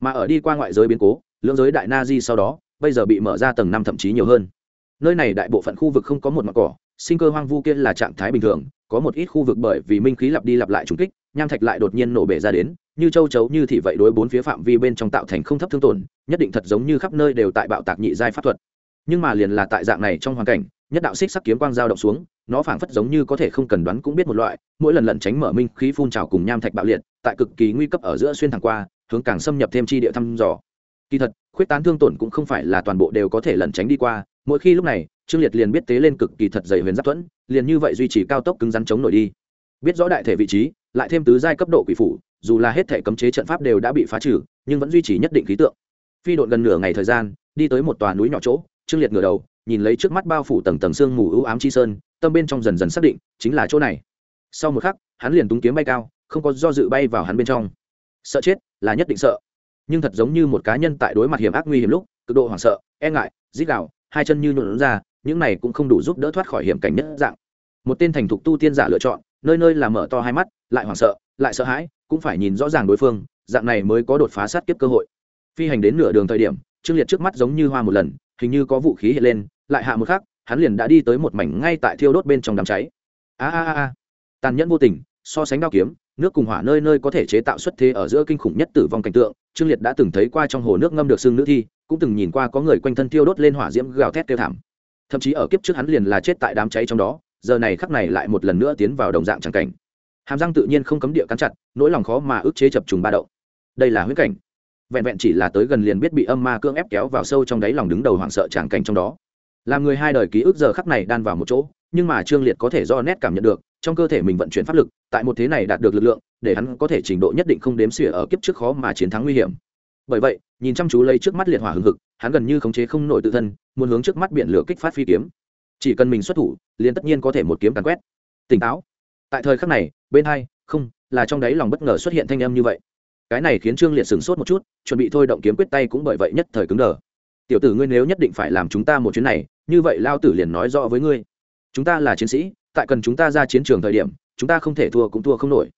mà ở đi qua ngoại giới biến cố, lưỡng giới đại na di sau đó, bây giờ bị mở ra tầng năm thậm chí nhiều hơn. Nơi này đại bộ phận khu vực không có một mặt cỏ, sinh cơ hoang vu kia là trạng thái bình thường, có một ít khu vực bởi vì minh khí lặp đi lặp lại trùng kích, nham thạch lại đột nhiên nổ bể ra đến, như châu chấu như thị vậy đối bốn phía phạm vi bên trong tạo thành không thấp thương tổn, nhất định thật giống như khắp nơi đều tại bạo tạc nhị giai pháp thuật. Nhưng mà liền là tại dạng này trong hoàn cảnh, nhất đạo xích sắc kiếm quang dao động xuống nó phảng phất giống như có thể không cần đoán cũng biết một loại, mỗi lần lẩn tránh mở minh khí phun trào cùng nham thạch bạo liệt, tại cực kỳ nguy cấp ở giữa xuyên thẳng qua, hướng càng xâm nhập thêm chi địa thăm dò. Kỳ thật, khuyết tán thương tổn cũng không phải là toàn bộ đều có thể lẩn tránh đi qua, mỗi khi lúc này, trương liệt liền biết tế lên cực kỳ thật dày huyền giáp thuẫn, liền như vậy duy trì cao tốc cứng rắn chống nổi đi. Biết rõ đại thể vị trí, lại thêm tứ giai cấp độ quỷ phủ, dù là hết thể cấm chế trận pháp đều đã bị phá trừ, nhưng vẫn duy trì nhất định khí tượng. Phi đội gần nửa ngày thời gian, đi tới một tòa núi nhỏ chỗ, trương liệt ngửa đầu nhìn lấy trước mắt bao phủ tầng tầng sương mù ưu ám chi sơn, tâm bên trong dần dần xác định, chính là chỗ này. Sau một khắc, hắn liền túng kiếm bay cao, không có do dự bay vào hắn bên trong. Sợ chết, là nhất định sợ. Nhưng thật giống như một cá nhân tại đối mặt hiểm ác nguy hiểm lúc, cực độ hoảng sợ e ngại dít đạo hai chân như nhuộn ra, những này cũng không đủ giúp đỡ thoát khỏi hiểm cảnh nhất dạng. Một tên thành thục tu tiên giả lựa chọn, nơi nơi là mở to hai mắt, lại hoảng sợ, lại sợ hãi, cũng phải nhìn rõ ràng đối phương, dạng này mới có đột phá sát kiếp cơ hội. Phi hành đến nửa đường thời điểm trương liệt trước mắt giống như hoa một lần, hình như có vũ khí hiện lên lại hạ một khắc, hắn liền đã đi tới một mảnh ngay tại thiêu đốt bên trong đám cháy. A a a tàn nhẫn vô tình, so sánh đao kiếm, nước cùng hỏa nơi nơi có thể chế tạo xuất thế ở giữa kinh khủng nhất tử vong cảnh tượng, trương liệt đã từng thấy qua trong hồ nước ngâm được xương nữ thi, cũng từng nhìn qua có người quanh thân thiêu đốt lên hỏa diễm gào thét kêu thảm. Thậm chí ở kiếp trước hắn liền là chết tại đám cháy trong đó, giờ này khắc này lại một lần nữa tiến vào đồng dạng tràng cảnh. Hàm răng tự nhiên không cấm địa cắn chặt, nỗi lòng khó mà ức chế chập trùng ba đậu đây là huyết cảnh. Vẹn vẹn chỉ là tới gần liền biết bị âm ma cưỡng ép kéo vào sâu trong đáy lòng đứng đầu hoảng sợ tràng cảnh trong đó làm người hai đời ký ức giờ khắc này đan vào một chỗ, nhưng mà trương liệt có thể do nét cảm nhận được, trong cơ thể mình vận chuyển pháp lực, tại một thế này đạt được lực lượng, để hắn có thể trình độ nhất định không đếm xỉa ở kiếp trước khó mà chiến thắng nguy hiểm. Bởi vậy, nhìn chăm chú lấy trước mắt liệt hỏa hừng hực, hắn gần như khống chế không nổi tự thân, muốn hướng trước mắt biển lửa kích phát phi kiếm. Chỉ cần mình xuất thủ, liền tất nhiên có thể một kiếm càn quét. Tỉnh táo. Tại thời khắc này, bên hai, không, là trong đáy lòng bất ngờ xuất hiện thanh âm như vậy. Cái này khiến trương liệt sửng sốt một chút, chuẩn bị thôi động kiếm quyết tay cũng bởi vậy nhất thời cứng đờ tiểu tử ngươi nếu nhất định phải làm chúng ta một chuyến này, như vậy lao tử liền nói rõ với ngươi. Chúng ta là chiến sĩ, tại cần chúng ta ra chiến trường thời điểm, chúng ta không thể thua cũng thua không nổi.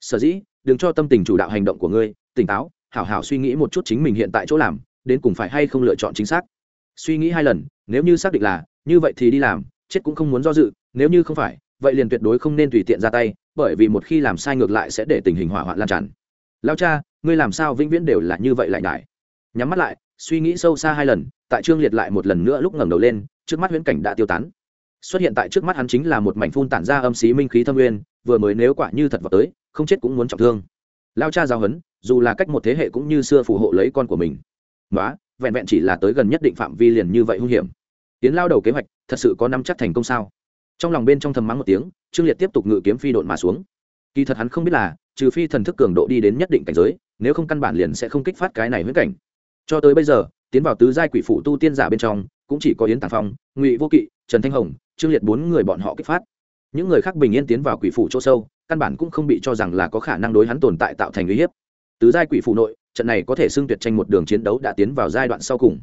Sở dĩ, đừng cho tâm tình chủ đạo hành động của ngươi, tỉnh táo, hảo hảo suy nghĩ một chút chính mình hiện tại chỗ làm, đến cùng phải hay không lựa chọn chính xác. Suy nghĩ hai lần, nếu như xác định là, như vậy thì đi làm, chết cũng không muốn do dự, nếu như không phải, vậy liền tuyệt đối không nên tùy tiện ra tay, bởi vì một khi làm sai ngược lại sẽ để tình hình hỏa hoạn lan tràn. Lao cha, ngươi làm sao vĩnh viễn đều là như vậy lại ngại nhắm mắt lại, suy nghĩ sâu xa hai lần, tại trương liệt lại một lần nữa lúc ngẩng đầu lên, trước mắt huyễn cảnh đã tiêu tán. Xuất hiện tại trước mắt hắn chính là một mảnh phun tản ra âm xí minh khí thâm nguyên, vừa mới nếu quả như thật vào tới, không chết cũng muốn trọng thương. Lao cha giao hấn dù là cách một thế hệ cũng như xưa phù hộ lấy con của mình. Nói vẹn vẹn chỉ là tới gần nhất định phạm vi liền như vậy hung hiểm. Tiến lao đầu kế hoạch, thật sự có năm chắc thành công sao? Trong lòng bên trong thầm mắng một tiếng, trương liệt tiếp tục ngự kiếm phi độn mà xuống. Kỳ thật hắn không biết là, trừ phi thần thức cường độ đi đến nhất định cảnh giới, nếu không căn bản liền sẽ không kích phát cái này huyễn cảnh cho tới bây giờ, tiến vào tứ giai quỷ phủ tu tiên giả bên trong, cũng chỉ có yến tàng phong, ngụy vô kỵ, trần thanh hồng, trương liệt bốn người bọn họ kích phát. Những người khác bình yên tiến vào quỷ phủ chỗ sâu, căn bản cũng không bị cho rằng là có khả năng đối hắn tồn tại tạo thành uy hiếp. Tứ giai quỷ phủ nội, trận này có thể xưng tuyệt tranh một đường chiến đấu đã tiến vào giai đoạn sau cùng.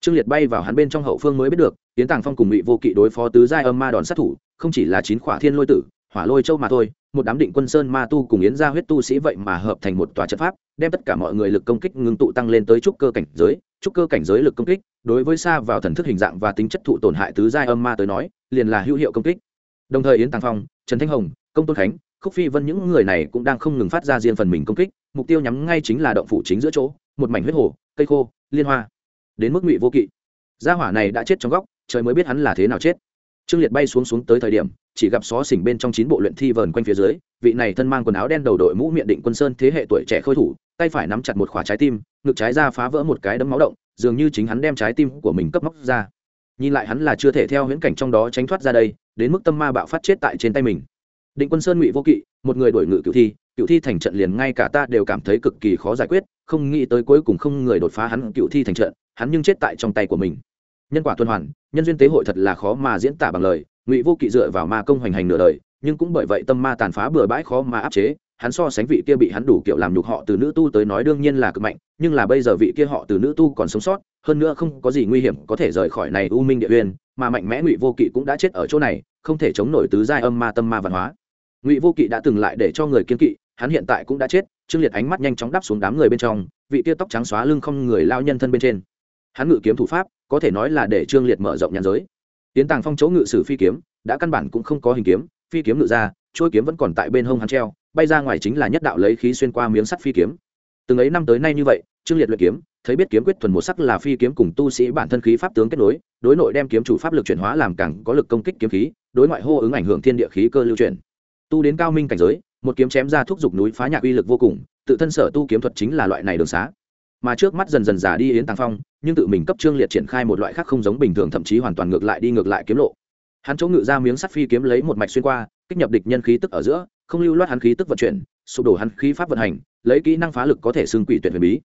Trương liệt bay vào hắn bên trong hậu phương mới biết được tiến tàng phong cùng ngụy vô kỵ đối phó tứ giai âm ma đòn sát thủ, không chỉ là chín khỏa thiên lôi tử, hỏa lôi châu mà thôi, một đám định quân sơn ma tu cùng yến gia huyết tu sĩ vậy mà hợp thành một tòa trận pháp đem tất cả mọi người lực công kích ngưng tụ tăng lên tới trúc cơ cảnh giới. Trúc cơ cảnh giới lực công kích, đối với xa vào thần thức hình dạng và tính chất thụ tổn hại tứ giai âm ma tới nói, liền là hữu hiệu công kích. Đồng thời yến tàng phong, trần thanh hồng, công tôn khánh, khúc phi vân những người này cũng đang không ngừng phát ra riêng phần mình công kích, mục tiêu nhắm ngay chính là động phủ chính giữa chỗ, một mảnh huyết hồ, cây khô, liên hoa. Đến mức ngụy vô kỵ. Gia hỏa này đã chết trong góc, trời mới biết hắn là thế nào chết trương liệt bay xuống xuống tới thời điểm, chỉ gặp xó xỉnh bên trong chín bộ luyện thi vờn quanh phía dưới, vị này thân mang quần áo đen đầu đội mũ miệng định quân sơn thế hệ tuổi trẻ khôi thủ, tay phải nắm chặt một khỏa trái tim, ngực trái ra phá vỡ một cái đấm máu động, dường như chính hắn đem trái tim của mình cấp móc ra. Nhìn lại hắn là chưa thể theo huyễn cảnh trong đó tránh thoát ra đây, đến mức tâm ma bạo phát chết tại trên tay mình. Định quân sơn ngụy vô kỵ, một người đổi ngự cựu thi cựu thi thành trận liền ngay cả ta đều cảm thấy cực kỳ khó giải quyết, không nghĩ tới cuối cùng không người đột phá hắn cựu thi thành trận, hắn nhưng chết tại trong tay của mình nhân quả tuần hoàn, nhân duyên tế hội thật là khó mà diễn tả bằng lời, ngụy vô kỵ dựa vào ma công hoành hành nửa đời, nhưng cũng bởi vậy tâm ma tàn phá bừa bãi khó mà áp chế, hắn so sánh vị kia bị hắn đủ kiểu làm nhục họ từ nữ tu tới nói đương nhiên là cực mạnh, nhưng là bây giờ vị kia họ từ nữ tu còn sống sót, hơn nữa không có gì nguy hiểm có thể rời khỏi này u minh địa uyên, mà mạnh mẽ ngụy vô kỵ cũng đã chết ở chỗ này, không thể chống nổi tứ giai âm ma tâm ma văn hóa. Ngụy vô kỵ đã từng lại để cho người kiên kỵ, hắn hiện tại cũng đã chết, trương liệt ánh mắt nhanh chóng đắp xuống đám người bên trong, vị kia tóc trắng xóa lưng không người lao nhân thân bên trên. Hắn ngự kiếm thủ pháp có thể nói là để trương liệt mở rộng nhàn giới. Tiến tàng phong chỗ ngự sử phi kiếm, đã căn bản cũng không có hình kiếm, phi kiếm ngự ra trôi kiếm vẫn còn tại bên hông hắn treo, bay ra ngoài chính là nhất đạo lấy khí xuyên qua miếng sắt phi kiếm. Từng ấy năm tới nay như vậy, trương liệt luyện kiếm, thấy biết kiếm quyết thuần một sắc là phi kiếm cùng tu sĩ bản thân khí pháp tướng kết nối, đối nội đem kiếm chủ pháp lực chuyển hóa làm càng có lực công kích kiếm khí, đối ngoại hô ứng ảnh hưởng thiên địa khí cơ lưu chuyển. Tu đến cao minh cảnh giới, một kiếm chém ra thúc giục núi phá nhạc uy lực vô cùng, tự thân sở tu kiếm thuật chính là loại này đường xá mà trước mắt dần dần già đi yến tàng phong, nhưng tự mình cấp trương liệt triển khai một loại khác không giống bình thường, thậm chí hoàn toàn ngược lại đi ngược lại kiếm lộ. Hắn chỗ ngự ra miếng sắt phi kiếm lấy một mạch xuyên qua, kích nhập địch nhân khí tức ở giữa, không lưu loát hắn khí tức vận chuyển, sụp đổ hắn khí pháp vận hành, lấy kỹ năng phá lực có thể xương quỷ tuyệt huyền bí.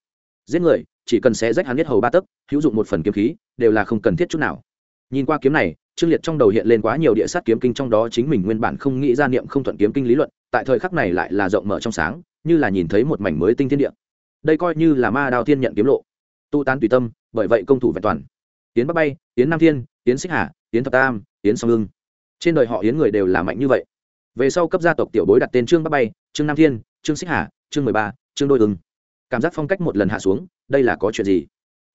Giết người, chỉ cần xé rách hắn biết hầu ba tấc, hữu dụng một phần kiếm khí, đều là không cần thiết chút nào. Nhìn qua kiếm này, trương liệt trong đầu hiện lên quá nhiều địa sát kiếm kinh, trong đó chính mình nguyên bản không nghĩ ra niệm không thuận kiếm kinh lý luận, tại thời khắc này lại là rộng mở trong sáng, như là nhìn thấy một mảnh mới tinh thiên địa đây coi như là ma đào thiên nhận kiếm lộ. Tu tán tùy tâm, bởi vậy công thủ vẹn toàn. Tiến bắc bay tiến nam thiên tiến xích hà tiến thập tam tiến song hưng trên đời họ yến người đều là mạnh như vậy. Về sau cấp gia tộc tiểu bối đặt tên trương bắc bay, trương nam thiên, trương xích hà, trương mười ba, trương đôi hưng cảm giác phong cách một lần hạ xuống, đây là có chuyện gì?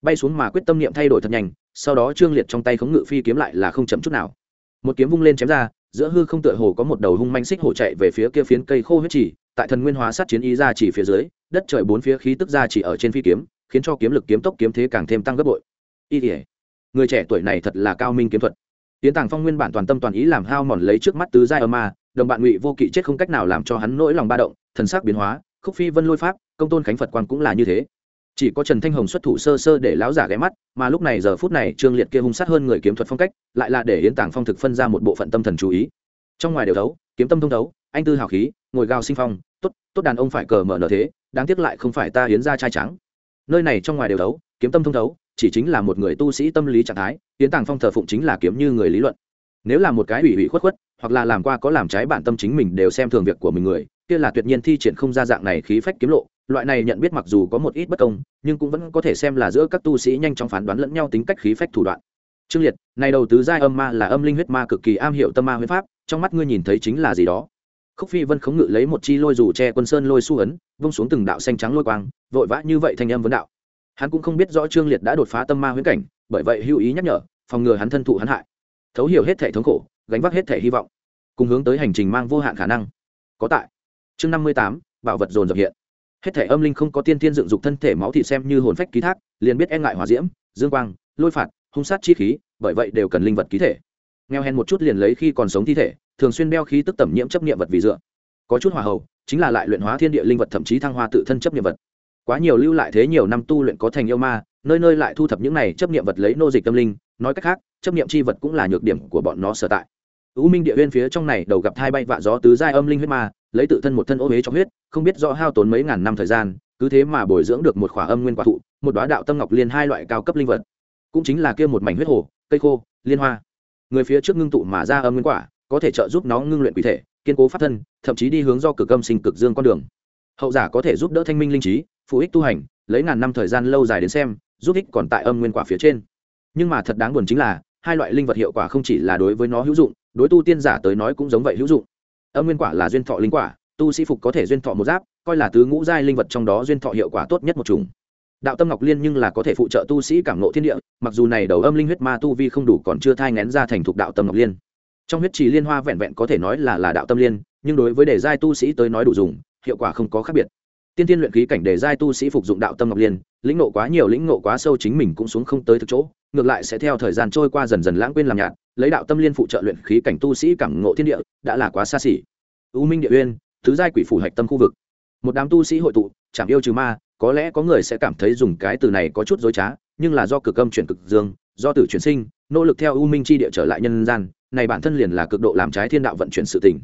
Bay xuống mà quyết tâm niệm thay đổi thật nhanh, sau đó trương liệt trong tay khống ngự phi kiếm lại là không chậm chút nào. Một kiếm vung lên chém ra, giữa hư không tựa hồ có một đầu hung manh xích hổ chạy về phía kia phiến cây khô huyết chỉ tại thần nguyên hóa sát chiến ý ra chỉ phía dưới đất trời bốn phía khí tức ra chỉ ở trên phi kiếm, khiến cho kiếm lực, kiếm tốc, kiếm thế càng thêm tăng gấp bội. Y tỉa người trẻ tuổi này thật là cao minh kiếm thuật. Tiến tàng phong nguyên bản toàn tâm toàn ý làm hao mòn lấy trước mắt tứ giai ở ma, đồng bạn ngụy vô kỵ chết không cách nào làm cho hắn nỗi lòng ba động, thần sắc biến hóa, khúc phi vân lôi pháp, công tôn khánh phật quan cũng là như thế. Chỉ có trần thanh hồng xuất thủ sơ sơ để láo giả ghé mắt, mà lúc này giờ phút này trương liệt kia hung sát hơn người kiếm thuật phong cách, lại là để hiến tàng phong thực phân ra một bộ phận tâm thần chú ý. Trong ngoài đều đấu kiếm tâm thông đấu anh tư hào khí, ngồi gào sinh phong, tốt tốt đàn ông phải cờ mở nở thế đáng tiếc lại không phải ta hiến ra trai trắng. Nơi này trong ngoài đều đấu kiếm tâm thông đấu chỉ chính là một người tu sĩ tâm lý trạng thái, hiến tàng phong thờ phụng chính là kiếm như người lý luận. Nếu là một cái ủy ủy khuất khuất, hoặc là làm qua có làm trái bản tâm chính mình đều xem thường việc của mình người, kia là tuyệt nhiên thi triển không ra dạng này khí phách kiếm lộ, loại này nhận biết mặc dù có một ít bất công, nhưng cũng vẫn có thể xem là giữa các tu sĩ nhanh chóng phán đoán lẫn nhau tính cách khí phách thủ đoạn. Trương liệt, này đầu tứ giai âm ma là âm linh huyết ma cực kỳ am hiểu tâm ma huyết pháp, trong mắt ngươi nhìn thấy chính là gì đó? Khúc phi vân khống ngự lấy một chi lôi dù che quân sơn lôi su ấn, vung xuống từng đạo xanh trắng lôi quang, vội vã như vậy thành âm vấn đạo. Hắn cũng không biết rõ trương liệt đã đột phá tâm ma huyễn cảnh, bởi vậy hữu ý nhắc nhở, phòng ngừa hắn thân thụ hắn hại. Thấu hiểu hết thể thống khổ, gánh vác hết thể hy vọng, cùng hướng tới hành trình mang vô hạn khả năng. Có tại. Chương năm mươi tám, bảo vật dồn dập hiện. Hết thể âm linh không có tiên tiên dựng dục thân thể máu thị xem như hồn phách ký thác, liền biết e ngại hòa diễm, dương quang, lôi phạt, hung sát chi khí, bởi vậy đều cần linh vật ký thể. Nghèo hèn một chút liền lấy khi còn sống thi thể thường xuyên đeo khí tức tẩm nhiễm chấp nghiệm vật vì dựa. Có chút hòa hậu chính là lại luyện hóa thiên địa linh vật thậm chí thăng hoa tự thân chấp nghiệm vật. Quá nhiều lưu lại thế nhiều năm tu luyện có thành yêu ma, nơi nơi lại thu thập những này chấp nghiệm vật lấy nô dịch tâm linh, nói cách khác, chấp nghiệm c h i vật cũng là nhược điểm của bọn nó sở tại. U minh địa huyên phía trong này đầu gặp hai bay vạ gió tứ giai âm linh huyết ma, lấy tự thân một thân ô huế cho huyết, không biết do hao tốn mấy ngàn năm thời gian, cứ thế mà bồi dưỡng được một khỏa âm nguyên quả thụ, một đoá đạo tâm ngọc liên hai loại cao cấp linh vật. Cũng chính là kia một mảnh huyết hồ, cây khô, liên hoa. Người phía trước ngưng tụ mà ra âm nguyên quả có thể trợ giúp nó ngưng luyện quỷ thể, kiên cố pháp thân, thậm chí đi hướng do cực âm sinh cực dương con đường. Hậu giả có thể giúp đỡ thanh minh linh trí, phụ ích tu hành, lấy ngàn năm thời gian lâu dài đến xem, giúp ích còn tại âm nguyên quả phía trên. Nhưng mà thật đáng buồn chính là, hai loại linh vật hiệu quả không chỉ là đối với nó hữu dụng, đối tu tiên giả tới nói cũng giống vậy hữu dụng. Âm nguyên quả là duyên thọ linh quả, tu sĩ phục có thể duyên thọ một giáp, coi là tứ ngũ giai linh vật trong đó duyên thọ hiệu quả tốt nhất một chủng. Đạo tâm ngọc liên nhưng là có thể phụ trợ tu sĩ cảm nộ thiên địa, mặc dù này đầu âm linh huyết ma tu vi không đủ còn chưa thai ngén ra thành thục đạo tâm ngọc liên trong huyết trì liên hoa vẹn vẹn có thể nói là là đạo tâm liên, nhưng đối với đề giai tu sĩ tới nói đủ dùng, hiệu quả không có khác biệt. Tiên tiên luyện khí cảnh đề giai tu sĩ phục dụng đạo tâm ngọc liên, lĩnh nộ quá nhiều, lĩnh nộ quá sâu chính mình cũng xuống không tới thực chỗ, ngược lại sẽ theo thời gian trôi qua dần dần lãng quên làm nhạt, lấy đạo tâm liên phụ trợ luyện khí cảnh tu sĩ cảm ngộ thiên địa, đã là quá xa xỉ. U minh địa uyên, thứ giai quỷ phủ hạch tâm khu vực. Một đám tu sĩ hội tụ chẳng yêu trừ ma, có lẽ có người sẽ cảm thấy dùng cái từ này có chút dối trá, nhưng là do cực âm chuyển cực dương, do tử chuyển sinh, nỗ lực theo u minh chi địa trở lại nhân gian này bản thân liền là cực độ làm trái thiên đạo vận chuyển sự tình.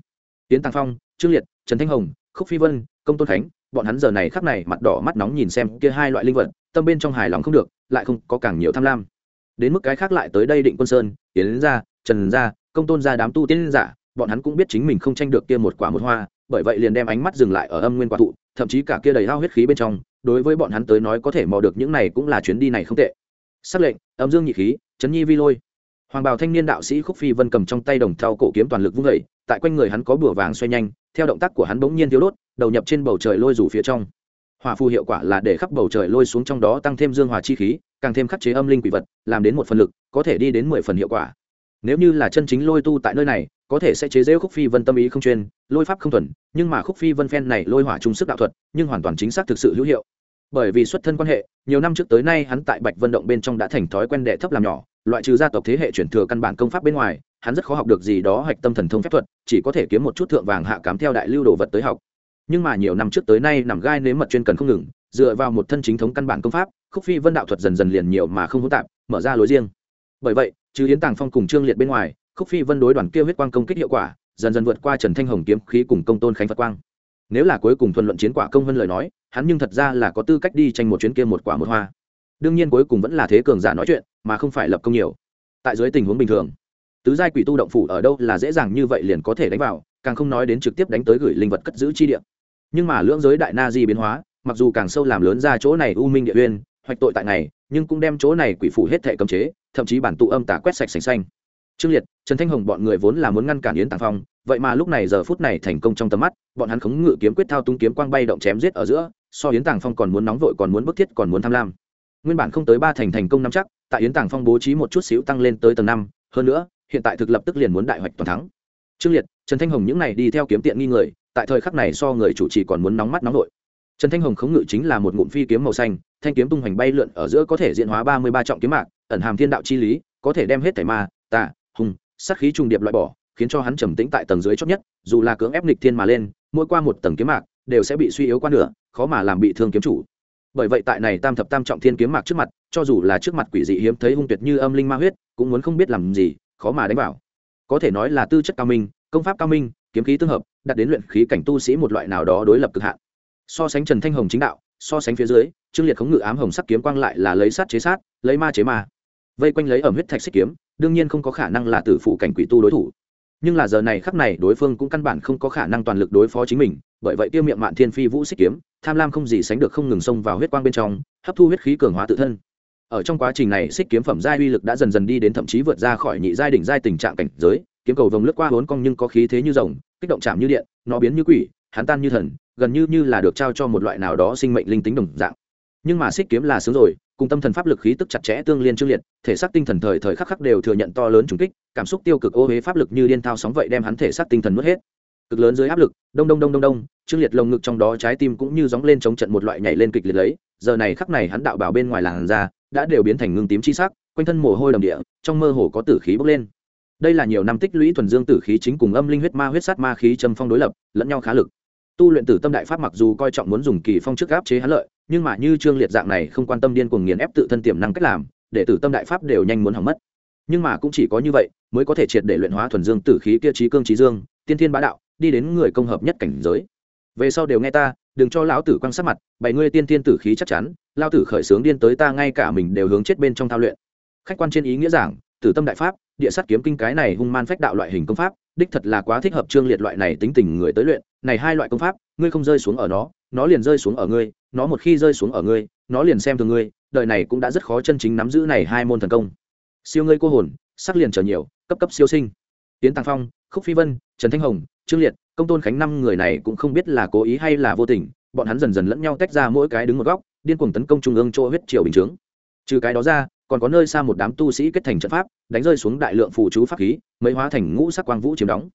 Tiến tăng phong, trương liệt, trần thanh hồng, khúc phi vân, công tôn khánh, bọn hắn giờ này khắc này mặt đỏ mắt nóng nhìn xem kia hai loại linh vật, tâm bên trong hài lòng không được, lại không có càng nhiều tham lam. Đến mức cái khác lại tới đây định quân sơn tiến ra trần ra công tôn ra đám tu tiên giả, bọn hắn cũng biết chính mình không tranh được kia một quả một hoa, bởi vậy liền đem ánh mắt dừng lại ở âm nguyên quả thụ, thậm chí cả kia đầy hao huyết khí bên trong, đối với bọn hắn tới nói có thể mò được những này cũng là chuyến đi này không tệ. Sắc lệnh, âm dương nhị khí, chấn nhi vi lôi hoàng bào thanh niên đạo sĩ khúc phi vân cầm trong tay đồng thau cổ kiếm toàn lực vung vẩy tại quanh người hắn có bùa vàng xoay nhanh, theo động tác của hắn bỗng nhiên thiếu đốt, đầu nhập trên bầu trời lôi rủ phía trong. Hòa phù hiệu quả là để khắp bầu trời lôi xuống trong đó tăng thêm dương hòa chi khí, càng thêm khắc chế âm linh quỷ vật, làm đến một phần lực, có thể đi đến mười phần hiệu quả. Nếu như là chân chính lôi tu tại nơi này, có thể sẽ chế giễu khúc phi vân tâm ý không chuyên, lôi pháp không thuần, nhưng mà khúc phi vân phen này lôi hỏa trung sức đạo thuật, nhưng hoàn toàn chính xác thực sự hữu hiệu. Bởi vì xuất thân quan hệ, nhiều năm trước tới nay hắn tại bạch vân động bên trong đã thành thói quen đệ thấp làm nhỏ loại trừ gia tộc thế hệ chuyển thừa căn bản công pháp bên ngoài, hắn rất khó học được gì đó hạch tâm thần thông phép thuật, chỉ có thể kiếm một chút thượng vàng hạ cám theo đại lưu đồ vật tới học. Nhưng mà nhiều năm trước tới nay nằm gai nếm mật chuyên cần không ngừng, dựa vào một thân chính thống căn bản công pháp, khúc phi vân đạo thuật dần dần liền nhiều mà không hỗn tạp, mở ra lối riêng. Bởi vậy, trừ yến tàng phong cùng trương liệt bên ngoài, khúc phi vân đối đoàn kia huyết quang công kích hiệu quả, dần dần vượt qua trần thanh hồng kiếm khí cùng công tôn khánh phật quang. Nếu là cuối cùng thuận luận chiến quả công hơn lời nói, hắn nhưng thật ra là có tư cách đi tranh một chuyến kia một quả một hoa đương nhiên cuối cùng vẫn là thế cường giả nói chuyện, mà không phải lập công nhiều. Tại dưới tình huống bình thường, tứ giai quỷ tu động phủ ở đâu là dễ dàng như vậy liền có thể đánh vào, càng không nói đến trực tiếp đánh tới gửi linh vật cất giữ chi địa. Nhưng mà lưỡng giới đại na di biến hóa, mặc dù càng sâu làm lớn ra chỗ này u minh địa uyên, hoạch tội tại ngày nhưng cũng đem chỗ này quỷ phủ hết thể cấm chế, thậm chí bản tụ âm tả quét sạch sành xanh. Trương liệt, trần thanh hồng bọn người vốn là muốn ngăn cản yến tàng phong, vậy mà lúc này giờ phút này thành công trong tầm mắt, bọn hắn khống ngự kiếm quyết thao tung kiếm quang bay động chém giết ở giữa, so yến tàng phong còn muốn nóng vội còn muốn bức thiết còn muốn tham lam nguyên bản không tới ba thành thành công năm chắc, tại yến tàng phong bố trí một chút xíu tăng lên tới tầng năm, hơn nữa, hiện tại thực lập tức liền muốn đại hoạch toàn thắng. Trương liệt, trần thanh hồng những này đi theo kiếm tiện nghi người, tại thời khắc này so người chủ trì còn muốn nóng mắt nóng nội. Trần thanh hồng khống ngự chính là một ngụm phi kiếm màu xanh, thanh kiếm tung hoành bay lượn ở giữa có thể diện hóa ba mươi ba trọng kiếm mạc, ẩn hàm thiên đạo chi lý, có thể đem hết thảy ma, tà, hùng, sát khí trùng điệp loại bỏ, khiến cho hắn trầm tĩnh tại tầng dưới chót nhất, dù là cưỡng ép nghịch thiên mà lên, mỗi qua một tầng kiếm mạc, đều sẽ bị suy yếu qua nửa, khó mà làm bị thương kiếm chủ bởi vậy tại này tam thập tam trọng thiên kiếm mạc trước mặt, cho dù là trước mặt quỷ dị hiếm thấy hung tuyệt như âm linh ma huyết, cũng muốn không biết làm gì, khó mà đánh vào. Có thể nói là tư chất cao minh, công pháp cao minh, kiếm khí tương hợp đặt đến luyện khí cảnh tu sĩ một loại nào đó đối lập cực hạn. So sánh trần thanh hồng chính đạo, so sánh phía dưới, trương liệt khống ngự ám hồng sắc kiếm quang lại là lấy sát chế sát, lấy ma chế ma. Vây quanh lấy ẩm huyết thạch xích kiếm, đương nhiên không có khả năng là tử phụ cảnh quỷ tu đối thủ nhưng là giờ này khắc này, đối phương cũng căn bản không có khả năng toàn lực đối phó chính mình, bởi vậy tiêu miệng mạn thiên phi vũ xích kiếm, tham lam không gì sánh được không ngừng xông vào huyết quang bên trong, hấp thu huyết khí cường hóa tự thân. Ở trong quá trình này, xích kiếm phẩm giai uy lực đã dần dần đi đến thậm chí vượt ra khỏi nhị giai đỉnh giai tình trạng cảnh giới, kiếm cầu vồng lướt qua vốn cong nhưng có khí thế như rồng, kích động chạm như điện, nó biến như quỷ, hắn tan như thần, gần như như là được trao cho một loại nào đó sinh mệnh linh tính đồng dạng nhưng mà xích kiếm là sướng rồi, cùng tâm thần pháp lực khí tức chặt chẽ tương liên trương liệt, thể xác tinh thần thời thời khắc khắc đều thừa nhận to lớn trùng kích, cảm xúc tiêu cực ô huế pháp lực như điên thao sóng vậy đem hắn thể xác tinh thần nuốt hết. Cực lớn dưới áp lực, đông đông đông đông đông trương liệt lồng ngực trong đó trái tim cũng như gióng lên chống trận một loại nhảy lên kịch liệt lấy, giờ này khắc này hắn đạo bảo bên ngoài làn da đã đều biến thành ngưng tím chi sắc, quanh thân mồ hôi đầm địa, trong mơ hồ có tử khí bốc lên. Đây là nhiều năm tích lũy thuần dương tử khí chính cùng âm linh huyết ma huyết sát ma khí châm phong đối lập, lẫn nhau khá lực tu luyện tử tâm đại pháp mặc dù coi trọng muốn dùng kỳ phong trước áp chế hắn lợi, nhưng mà như trương liệt dạng này không quan tâm điên cuồng nghiền ép tự thân tiềm năng cách làm, để tử tâm đại pháp đều nhanh muốn hỏng mất. Nhưng mà cũng chỉ có như vậy, mới có thể triệt để luyện hóa thuần dương tử khí kia trí cương trí dương, tiên thiên bá đạo, đi đến người công hợp nhất cảnh giới. Về sau đều nghe ta, đừng cho lão tử quăng sát mặt, bảy ngươi tiên thiên tử khí chắc chắn lao tử khởi sướng điên tới ta ngay cả mình đều hướng chết bên trong thao luyện. Khách quan trên ý nghĩa giảng, tử tâm đại pháp, địa sát kiếm kinh cái này hung man phách đạo loại hình công pháp đích thật là quá thích hợp trương liệt loại này tính tình người tới luyện. Này hai loại công pháp, ngươi không rơi xuống ở nó nó liền rơi xuống ở ngươi, nó một khi rơi xuống ở ngươi, nó liền xem thường ngươi, đời này cũng đã rất khó chân chính nắm giữ này hai môn thần công. Siêu ngươi cô hồn, sắc liền trở nhiều, cấp cấp siêu sinh. Tiến tăng phong, khúc phi vân, trần thanh hồng, trương liệt, công tôn khánh năm người này cũng không biết là cố ý hay là vô tình, bọn hắn dần dần lẫn nhau tách ra mỗi cái đứng một góc, điên cuồng tấn công trung ương chỗ huyết triều bình chướng. Trừ cái đó ra còn có nơi xa một đám tu sĩ kết thành trận pháp, đánh rơi xuống đại lượng phù chú pháp khí, mấy hóa thành ngũ sắc quang vũ chiếm đóng.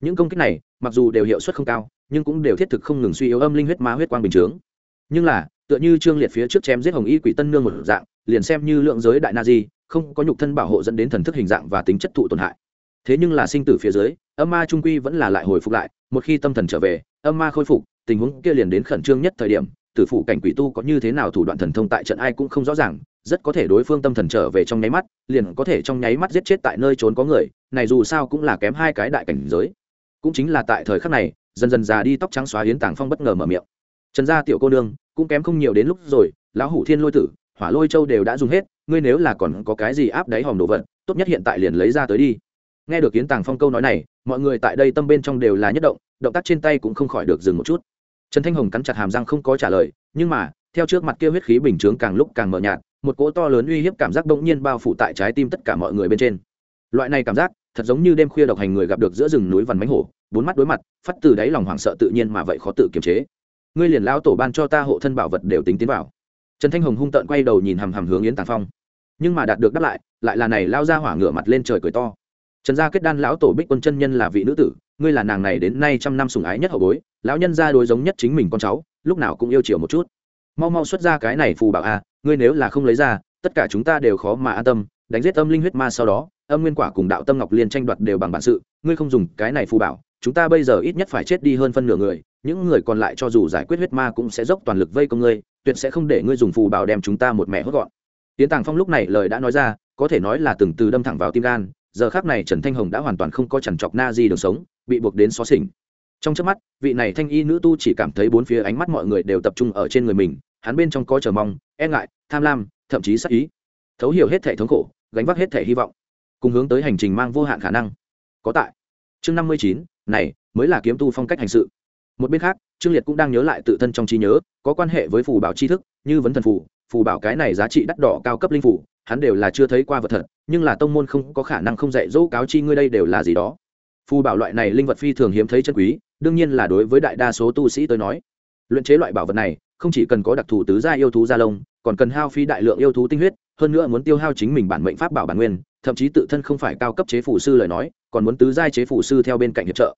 Những công kích này, mặc dù đều hiệu suất không cao, nhưng cũng đều thiết thực không ngừng suy yếu âm linh huyết ma huyết quang bình chướng. Nhưng là, tựa như trương liệt phía trước chém giết hồng y quỷ tân nương một dạng, liền xem như lượng giới đại na di, không có nhục thân bảo hộ dẫn đến thần thức hình dạng và tính chất thụ tổn hại. Thế nhưng là sinh tử phía dưới, âm ma trung quy vẫn là lại hồi phục lại, một khi tâm thần trở về, âm ma khôi phục, tình huống kia liền đến khẩn trương nhất thời điểm, tử phụ cảnh quỷ tu có như thế nào thủ đoạn thần thông tại trận ai cũng không rõ ràng rất có thể đối phương tâm thần trở về trong nháy mắt, liền có thể trong nháy mắt giết chết tại nơi trốn có người, này dù sao cũng là kém hai cái đại cảnh giới. Cũng chính là tại thời khắc này, dần dần già đi tóc trắng xóa hiến tàng phong bất ngờ mở miệng. Trần gia tiểu cô nương, cũng kém không nhiều đến lúc rồi, lão hủ thiên lôi tử, hỏa lôi châu đều đã dùng hết, ngươi nếu là còn có cái gì áp đáy hòm đồ vật, tốt nhất hiện tại liền lấy ra tới đi. Nghe được hiến tàng phong câu nói này, mọi người tại đây tâm bên trong đều là nhất động động tác trên tay cũng không khỏi được dừng một chút. Trần thanh hồng cắn chặt hàm răng không có trả lời, nhưng mà, theo trước mặt kia huyết khí bình chướng càng lúc càng mờ nhạt một cỗ to lớn uy hiếp cảm giác bỗng nhiên bao phủ tại trái tim tất cả mọi người bên trên. Loại này cảm giác thật giống như đêm khuya độc hành người gặp được giữa rừng núi vằn mánh hổ bốn mắt đối mặt phát từ đáy lòng hoảng sợ tự nhiên mà vậy khó tự kiềm chế. Ngươi liền lao tổ ban cho ta hộ thân bảo vật đều tính tiến vào. Trần thanh hồng hung tợn quay đầu nhìn hằm hằm hướng yến tàng phong. Nhưng mà đạt được đáp lại lại là này lao ra hỏa ngửa mặt lên trời cười to. Trần gia kết đan lão tổ bích quân chân nhân là vị nữ tử ngươi là nàng này đến nay trăm năm sùng ái nhất hậu bối lão nhân gia đối giống nhất chính mình con cháu lúc nào cũng yêu chiều một chút. Mau mau xuất ra cái này phù bảo a à, ngươi nếu là không lấy ra, tất cả chúng ta đều khó mà an tâm, đánh giết âm linh huyết ma sau đó, âm nguyên quả cùng đạo tâm ngọc liên tranh đoạt đều bằng bản sự, ngươi không dùng cái này phù bảo, chúng ta bây giờ ít nhất phải chết đi hơn phân nửa người, những người còn lại cho dù giải quyết huyết ma cũng sẽ dốc toàn lực vây công ngươi, tuyệt sẽ không để ngươi dùng phù bảo đem chúng ta một mẹ hốt gọn. Tiến tàng phong lúc này lời đã nói ra, có thể nói là từng từ đâm thẳng vào tim gan, giờ khác này trần thanh hồng đã hoàn toàn không có chằn chọc na di đường sống, bị buộc đến xó xỉnh. Trong trước mắt, vị này thanh y nữ tu chỉ cảm thấy bốn phía ánh mắt mọi người đều tập trung ở trên người mình hắn bên trong có chờ mong e ngại, tham lam, thậm chí sắc ý. Thấu hiểu hết thể thống khổ, gánh vác hết thể hy vọng, cùng hướng tới hành trình mang vô hạn khả năng. Có tại. Chương năm mươi chín, này, mới là kiếm tu phong cách hành sự. Một bên khác, trương liệt cũng đang nhớ lại tự thân trong trí nhớ, có quan hệ với phù bảo tri thức, như vấn thần phù phù bảo cái này giá trị đắt đỏ cao cấp linh phủ hắn đều là chưa thấy qua vật thật, nhưng là tông môn không có khả năng không dạy dỗ cáo chi ngươi đây đều là gì đó. Phù bảo loại này linh vật phi thường hiếm thấy chân quý, đương nhiên là đối với đại đa số tu sĩ tới nói. Luyện chế loại bảo vật này không chỉ cần có đặc thù tứ gia yêu thú gia lông, còn cần hao phí đại lượng yêu thú tinh huyết, hơn nữa muốn tiêu hao chính mình bản mệnh pháp bảo bản nguyên, thậm chí tự thân không phải cao cấp chế phủ sư lời nói, còn muốn tứ giai chế phủ sư theo bên cạnh hiệp trợ.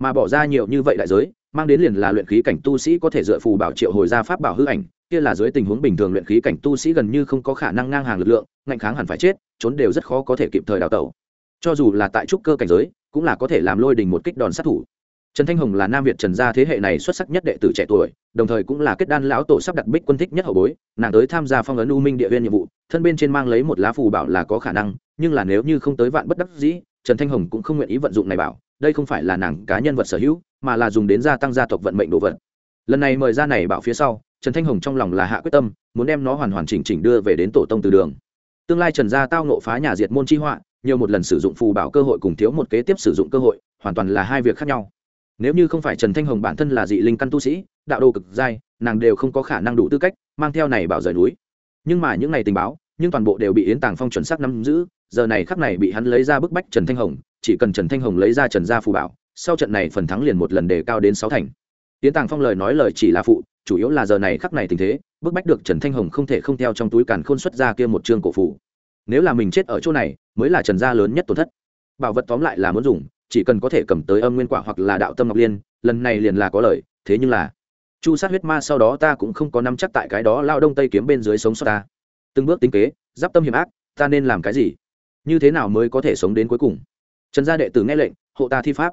Mà bỏ ra nhiều như vậy đại giới, mang đến liền là luyện khí cảnh tu sĩ có thể dựa phù bảo triệu hồi ra pháp bảo hư ảnh, kia là dưới tình huống bình thường luyện khí cảnh tu sĩ gần như không có khả năng ngang hàng lực lượng, ngạnh kháng hẳn phải chết, trốn đều rất khó có thể kịp thời đào tẩu. Cho dù là tại trúc cơ cảnh giới, cũng là có thể làm lôi đình một kích đòn sát thủ trần thanh hồng là nam việt trần gia thế hệ này xuất sắc nhất đệ tử trẻ tuổi, đồng thời cũng là kết đan lão tổ sắp đặt bích quân thích nhất hậu bối, nàng tới tham gia phong ấn u minh địa viên nhiệm vụ, thân bên trên mang lấy một lá phù bảo là có khả năng, nhưng là nếu như không tới vạn bất đắc dĩ, trần thanh hồng cũng không nguyện ý vận dụng này bảo, đây không phải là nàng cá nhân vật sở hữu, mà là dùng đến gia tăng gia tộc vận mệnh đồ vật. Lần này mời ra này bảo phía sau, trần thanh hồng trong lòng là hạ quyết tâm, muốn đem nó hoàn hoàn chỉnh chỉnh đưa về đến tổ tông từ đường. Tương lai trần gia tao nộ phá nhà diệt môn chi họa, nhiều một lần sử dụng phù bảo cơ hội cùng thiếu một kế tiếp sử dụng cơ hội, hoàn toàn là hai việc khác nhau nếu như không phải trần thanh hồng bản thân là dị linh căn tu sĩ, đạo đồ cực giai, nàng đều không có khả năng đủ tư cách mang theo này bảo rời núi. Nhưng mà những ngày tình báo, nhưng toàn bộ đều bị yến tàng phong chuẩn xác nắm giữ, giờ này khắc này bị hắn lấy ra bức bách trần thanh hồng, chỉ cần trần thanh hồng lấy ra trần gia phù bảo, sau trận này phần thắng liền một lần đề cao đến sáu thành. Yến tàng phong lời nói lời chỉ là phụ, chủ yếu là giờ này khắc này tình thế, bức bách được trần thanh hồng không thể không theo trong túi càn khôn xuất ra kia một chương cổ phủ nếu là mình chết ở chỗ này, mới là trần gia lớn nhất tổn thất. Bảo vật tóm lại là muốn dùng chỉ cần có thể cầm tới âm nguyên quả hoặc là đạo tâm ngọc liên, lần này liền là có lời thế nhưng là, chu sát huyết ma sau đó ta cũng không có nắm chắc tại cái đó lao đông tây kiếm bên dưới sống sót ta. Từng bước tính kế, giáp tâm hiểm ác, ta nên làm cái gì? Như thế nào mới có thể sống đến cuối cùng? Trần gia đệ tử nghe lệnh, hộ ta thi pháp.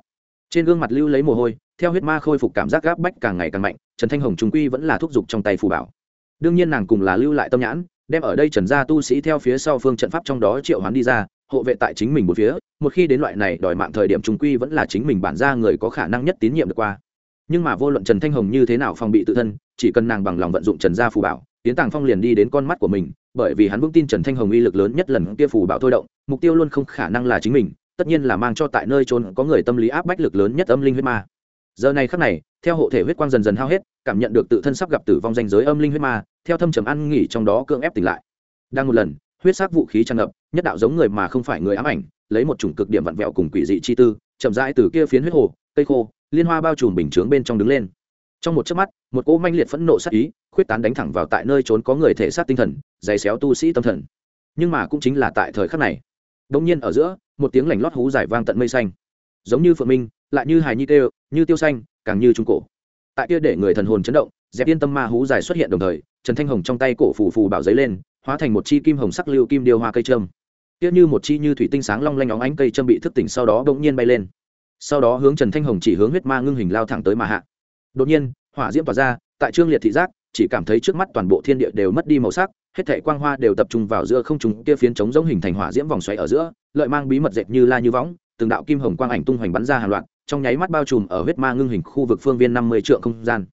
Trên gương mặt lưu lấy mồ hôi, theo huyết ma khôi phục cảm giác gáp bách càng ngày càng mạnh, trần thanh hồng trung quy vẫn là thúc giục trong tay phù bảo. Đương nhiên nàng cùng là lưu lại tâm nhãn, đem ở đây trần gia tu sĩ theo phía sau phương trận pháp trong đó triệu hoán đi ra, hộ vệ tại chính mình một phía một khi đến loại này đòi mạng thời điểm trung quy vẫn là chính mình bản ra người có khả năng nhất tín nhiệm được qua. Nhưng mà vô luận trần thanh hồng như thế nào phòng bị tự thân, chỉ cần nàng bằng lòng vận dụng trần gia phù bảo tiến tàng phong liền đi đến con mắt của mình, bởi vì hắn vững tin trần thanh hồng uy lực lớn nhất lần kia phù bảo thôi động, mục tiêu luôn không khả năng là chính mình, tất nhiên là mang cho tại nơi trốn có người tâm lý áp bách lực lớn nhất âm linh huyết ma. Giờ này khắc này, theo hộ thể huyết quang dần dần hao hết, cảm nhận được tự thân sắp gặp tử vong danh giới âm linh huyết ma, theo thâm trầm ăn nghỉ trong đó cưỡng ép tỉnh lại. Đang một lần, huyết sắc vũ khí tràn ngập nhất đạo giống người mà không phải người ám ảnh, lấy một chủng cực điểm vặn vẹo cùng quỷ dị chi tư, chậm rãi từ kia phiến huyết hồ, cây khô, liên hoa bao trùm bình chướng bên trong đứng lên. Trong một chớp mắt, một cỗ manh liệt phẫn nộ sát ý, khuyết tán đánh thẳng vào tại nơi trốn có người thể xác tinh thần, dày xéo tu sĩ tâm thần. Nhưng mà cũng chính là tại thời khắc này đông nhiên ở giữa, một tiếng lảnh lót hú dài vang tận mây xanh. Giống như phượng minh, lại như hài nhi tê như tiêu xanh, càng như trung cổ. Tại kia để người thần hồn chấn động, dẹp yên tâm ma hú dài xuất hiện đồng thời, trần thanh hồng trong tay cổ phù phù bảo giấy lên, hóa thành một chi kim hồng sắc lưu kim điêu hoa cây trâm kia như một chi như thủy tinh sáng long lanh óng ánh cây trâm bị thức tỉnh sau đó bỗng nhiên bay lên. Sau đó hướng trần thanh hồng chỉ hướng huyết ma ngưng hình lao thẳng tới mà hạ. Đột nhiên, hỏa diễm tỏa ra, tại trương liệt thị giác, chỉ cảm thấy trước mắt toàn bộ thiên địa đều mất đi màu sắc, hết thảy quang hoa đều tập trung vào giữa không trung, kia phiến chống giống hình thành hỏa diễm vòng xoáy ở giữa, lợi mang bí mật dệt như la như võng, từng đạo kim hồng quang ảnh tung hoành bắn ra hàng loạt, trong nháy mắt bao trùm ở huyết ma ngưng hình khu vực phương viên năm mươi trượng không gian.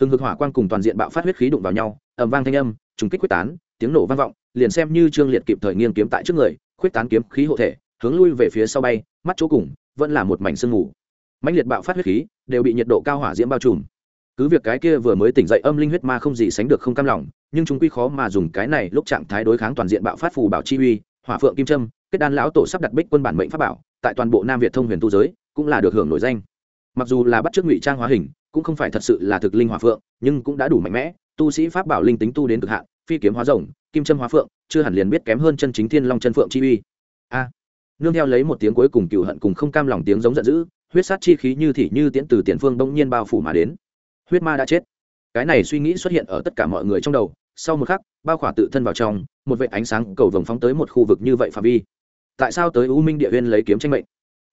Hừng hực hỏa quang cùng toàn diện bạo phát huyết khí đụng vào nhau, ầm vang thanh âm, trùng kích quyết tán, tiếng nổ vang vọng, liền xem như trương liệt kịp thời nghiêng kiếm tại trước người khuyết tán kiếm khí hộ thể, hướng lui về phía sau bay, mắt chỗ cùng, vẫn là một mảnh sương mù. Mãnh liệt bạo phát huyết khí, đều bị nhiệt độ cao hỏa diễm bao trùm. Cứ việc cái kia vừa mới tỉnh dậy âm linh huyết ma không gì sánh được không cam lòng, nhưng chúng quy khó mà dùng cái này lúc trạng thái đối kháng toàn diện bạo phát phù bảo chi uy, hỏa phượng kim trâm kết đan lão tổ sắp đặt bích quân bản mệnh pháp bảo, tại toàn bộ nam việt thông huyền tu giới, cũng là được hưởng nổi danh. Mặc dù là bắt chước ngụy trang hóa hình cũng không phải thật sự là thực linh hỏa phượng, nhưng cũng đã đủ mạnh mẽ, tu sĩ pháp bảo linh tính tu đến cực hạn, phi kiếm hóa rồng, kim châm hóa phượng, chưa hẳn liền biết kém hơn chân chính thiên long chân phượng chi uy. A. À, nương theo lấy một tiếng cuối cùng cựu hận cùng không cam lòng tiếng giống giận dữ, huyết sát chi khí như thị như tiễn từ tiền phương bỗng nhiên bao phủ mà đến. Huyết ma đã chết. Cái này suy nghĩ xuất hiện ở tất cả mọi người trong đầu, sau một khắc, bao khỏa tự thân vào trong, một vệ ánh sáng cầu vồng phóng tới một khu vực như vậy phạm vi. Tại sao tới u minh địa huyên lấy kiếm tranh mệnh?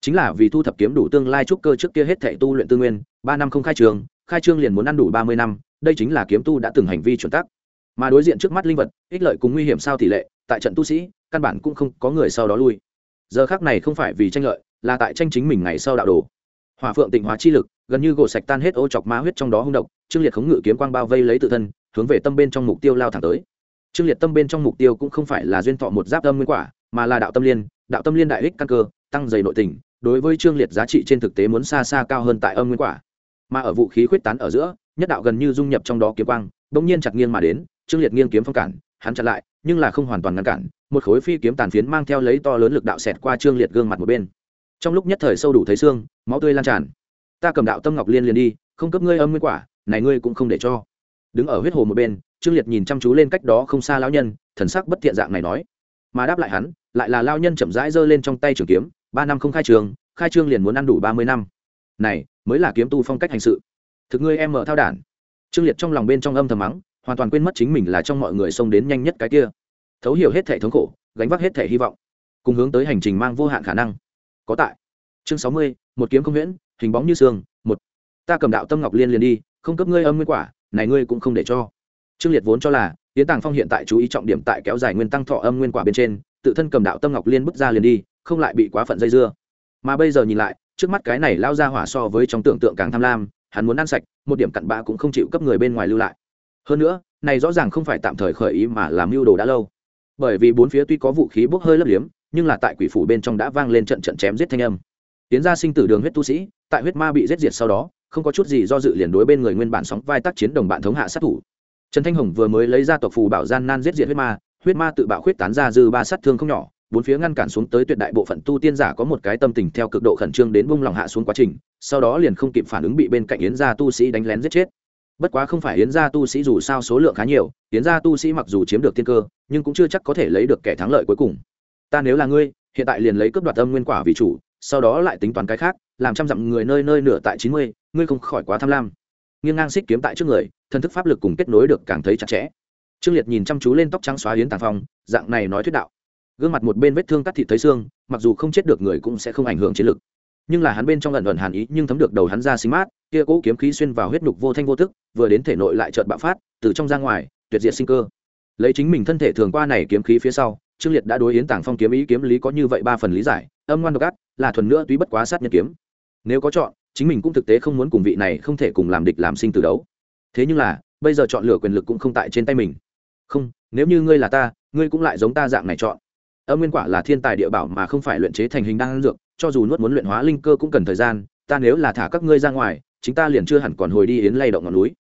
Chính là vì thu thập kiếm đủ tương lai trúc cơ trước kia hết thệ tu luyện tư nguyên, ba năm không khai trường, khai trương liền muốn ăn đủ ba mươi năm, đây chính là kiếm tu đã từng hành vi chuẩn tắc. Mà đối diện trước mắt linh vật, ích lợi cùng nguy hiểm sao tỷ lệ, tại trận tu sĩ, căn bản cũng không có người sau đó lui. Giờ khác này không phải vì tranh lợi, là tại tranh chính mình ngày sau đạo đồ. Hòa phượng tịnh hóa chi lực, gần như gột sạch tan hết ô chọc ma huyết trong đó hung độc, trương liệt khống ngự kiếm quang bao vây lấy tự thân, hướng về tâm bên trong mục tiêu lao thẳng tới. Trương liệt tâm bên trong mục tiêu cũng không phải là duyên thọ một giáp tâm nguyên quả, mà là đạo tâm liên, đạo tâm liên đại ích căn cơ, tăng dày nội tình đối với trương liệt giá trị trên thực tế muốn xa xa cao hơn tại âm nguyên quả. Mà ở vũ khí khuyết tán ở giữa, nhất đạo gần như dung nhập trong đó kiếm quang, bỗng nhiên chặt nghiêng mà đến, trương liệt nghiêng kiếm phong cản, hắn chặn lại, nhưng là không hoàn toàn ngăn cản, một khối phi kiếm tàn phiến mang theo lấy to lớn lực đạo xẹt qua trương liệt gương mặt một bên. Trong lúc nhất thời sâu đủ thấy xương, máu tươi lan tràn. Ta cầm đạo tâm ngọc liên liền đi, không cấp ngươi âm nguyên quả, này ngươi cũng không để cho. Đứng ở huyết hồ một bên, trương liệt nhìn chăm chú lên cách đó không xa lão nhân, thần sắc bất thiện dạng này nói. Mà đáp lại hắn, lại là lao nhân chậm rãi giơ lên trong tay trường kiếm ba năm không khai trường, khai trương liền muốn ăn đủ ba mươi năm. Này, mới là kiếm tu phong cách hành sự. Thực ngươi em mở thao đản. Trương liệt trong lòng bên trong âm thầm mắng, hoàn toàn quên mất chính mình là trong mọi người xông đến nhanh nhất cái kia. Thấu hiểu hết thể thống khổ, gánh vác hết thể hy vọng, cùng hướng tới hành trình mang vô hạn khả năng. Có tại. Chương sáu mươi, một kiếm không huyễn hình bóng như xương một. Ta cầm đạo tâm ngọc liên liền đi, không cấp ngươi âm nguyên quả, này ngươi cũng không để cho. Trương liệt vốn cho là tiến tàng phong hiện tại chú ý trọng điểm tại kéo dài nguyên tăng thọ âm nguyên quả bên trên, tự thân cầm đạo tâm ngọc liên bước ra liền đi không lại bị quá phận dây dưa. Mà bây giờ nhìn lại, trước mắt cái này lao ra hỏa so với trong tưởng tượng càng tham lam, hắn muốn ăn sạch, một điểm cặn bã cũng không chịu cấp người bên ngoài lưu lại. Hơn nữa, này rõ ràng không phải tạm thời khởi ý mà làm mưu đồ đã lâu. Bởi vì bốn phía tuy có vũ khí bốc hơi lấp liếm, nhưng là tại quỷ phủ bên trong đã vang lên trận trận chém giết thanh âm. Tiến ra sinh tử đường huyết tu sĩ, tại huyết ma bị giết diệt sau đó, không có chút gì do dự liền đối bên người nguyên bản sóng vai tác chiến đồng bạn thống hạ sát thủ. Trần thanh hồng vừa mới lấy ra tộc phù bảo gian nan giết diệt huyết ma huyết ma tự bạo khuyết tán ra dư ba sát thương không nhỏ bốn phía ngăn cản xuống tới tuyệt đại bộ phận tu tiên giả có một cái tâm tình theo cực độ khẩn trương đến bung lòng hạ xuống quá trình, sau đó liền không kịp phản ứng bị bên cạnh yến gia tu sĩ đánh lén giết chết. Bất quá không phải yến gia tu sĩ dù sao số lượng khá nhiều, yến gia tu sĩ mặc dù chiếm được tiên cơ, nhưng cũng chưa chắc có thể lấy được kẻ thắng lợi cuối cùng. Ta nếu là ngươi, hiện tại liền lấy cướp đoạt âm nguyên quả vì chủ, sau đó lại tính toán cái khác, làm trăm dặm người nơi nơi nửa tại chín mươi, ngươi không khỏi quá tham lam. Nghiêng ngang xích kiếm tại trước người thân thức pháp lực cùng kết nối được càng thấy chặt chẽ. Trương liệt nhìn chăm chú lên tóc trắng xóa yến tàng phong, dạng này nói thuyết đạo gương mặt một bên vết thương cắt thịt thấy xương, mặc dù không chết được người cũng sẽ không ảnh hưởng chiến lực. Nhưng là hắn bên trong lần ẩn hàn ý, nhưng thấm được đầu hắn ra xí mát, kia cỗ kiếm khí xuyên vào huyết nhục vô thanh vô tức, vừa đến thể nội lại chợt bạo phát, từ trong ra ngoài, tuyệt diệt sinh cơ. Lấy chính mình thân thể thường qua này kiếm khí phía sau, trương liệt đã đối yến tàng phong kiếm ý kiếm lý có như vậy ba phần lý giải, âm ngoan độc ác, là thuần nữa tuy bất quá sát nhân kiếm. Nếu có chọn, chính mình cũng thực tế không muốn cùng vị này không thể cùng làm địch làm sinh từ đấu. Thế nhưng là, bây giờ chọn lựa quyền lực cũng không tại trên tay mình. Không, nếu như ngươi là ta, ngươi cũng lại giống ta dạng này chọn âm nguyên quả là thiên tài địa bảo mà không phải luyện chế thành hình đan dược, cho dù nuốt muốn luyện hóa linh cơ cũng cần thời gian, ta nếu là thả các ngươi ra ngoài, chính ta liền chưa hẳn còn hồi đi yến lay động ngọn núi.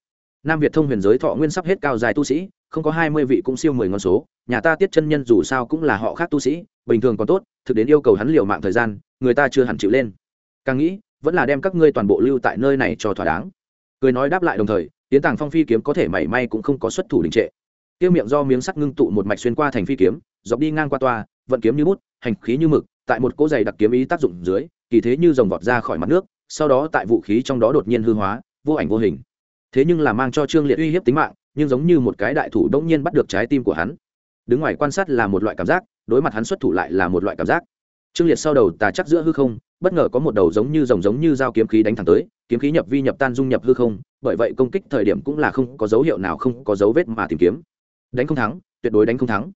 Nam việt thông huyền giới thọ nguyên sắp hết cao dài tu sĩ, không có hai mươi vị cũng siêu mười ngọn số, nhà ta tiết chân nhân dù sao cũng là họ khác tu sĩ, bình thường còn tốt, thực đến yêu cầu hắn liều mạng thời gian, người ta chưa hẳn chịu lên. Càng nghĩ, vẫn là đem các ngươi toàn bộ lưu tại nơi này cho thỏa đáng. Cười nói đáp lại đồng thời tiến tàng phong phi kiếm có thể mảy may cũng không có xuất thủ đình trệ. Tiêu miệng do miếng sắt ngưng tụ một mạch xuyên qua thành phi kiếm, dọc đi ngang qua toa vận kiếm như bút, hành khí như mực, tại một cỗ giày đặc kiếm ý tác dụng dưới, kỳ thế như dòng vọt ra khỏi mặt nước, sau đó tại vũ khí trong đó đột nhiên hư hóa, vô ảnh vô hình. Thế nhưng là mang cho trương liệt uy hiếp tính mạng, nhưng giống như một cái đại thủ đống nhiên bắt được trái tim của hắn. Đứng ngoài quan sát là một loại cảm giác, đối mặt hắn xuất thủ lại là một loại cảm giác. Trương liệt sau đầu tà chắc giữa hư không, bất ngờ có một đầu giống như rồng giống như dao kiếm khí đánh thẳng tới, kiếm khí nhập vi nhập tan dung nhập hư không, bởi vậy công kích thời điểm cũng là không có dấu hiệu nào không có dấu vết mà tìm kiếm. Đánh không thắng, tuyệt đối đánh không thắng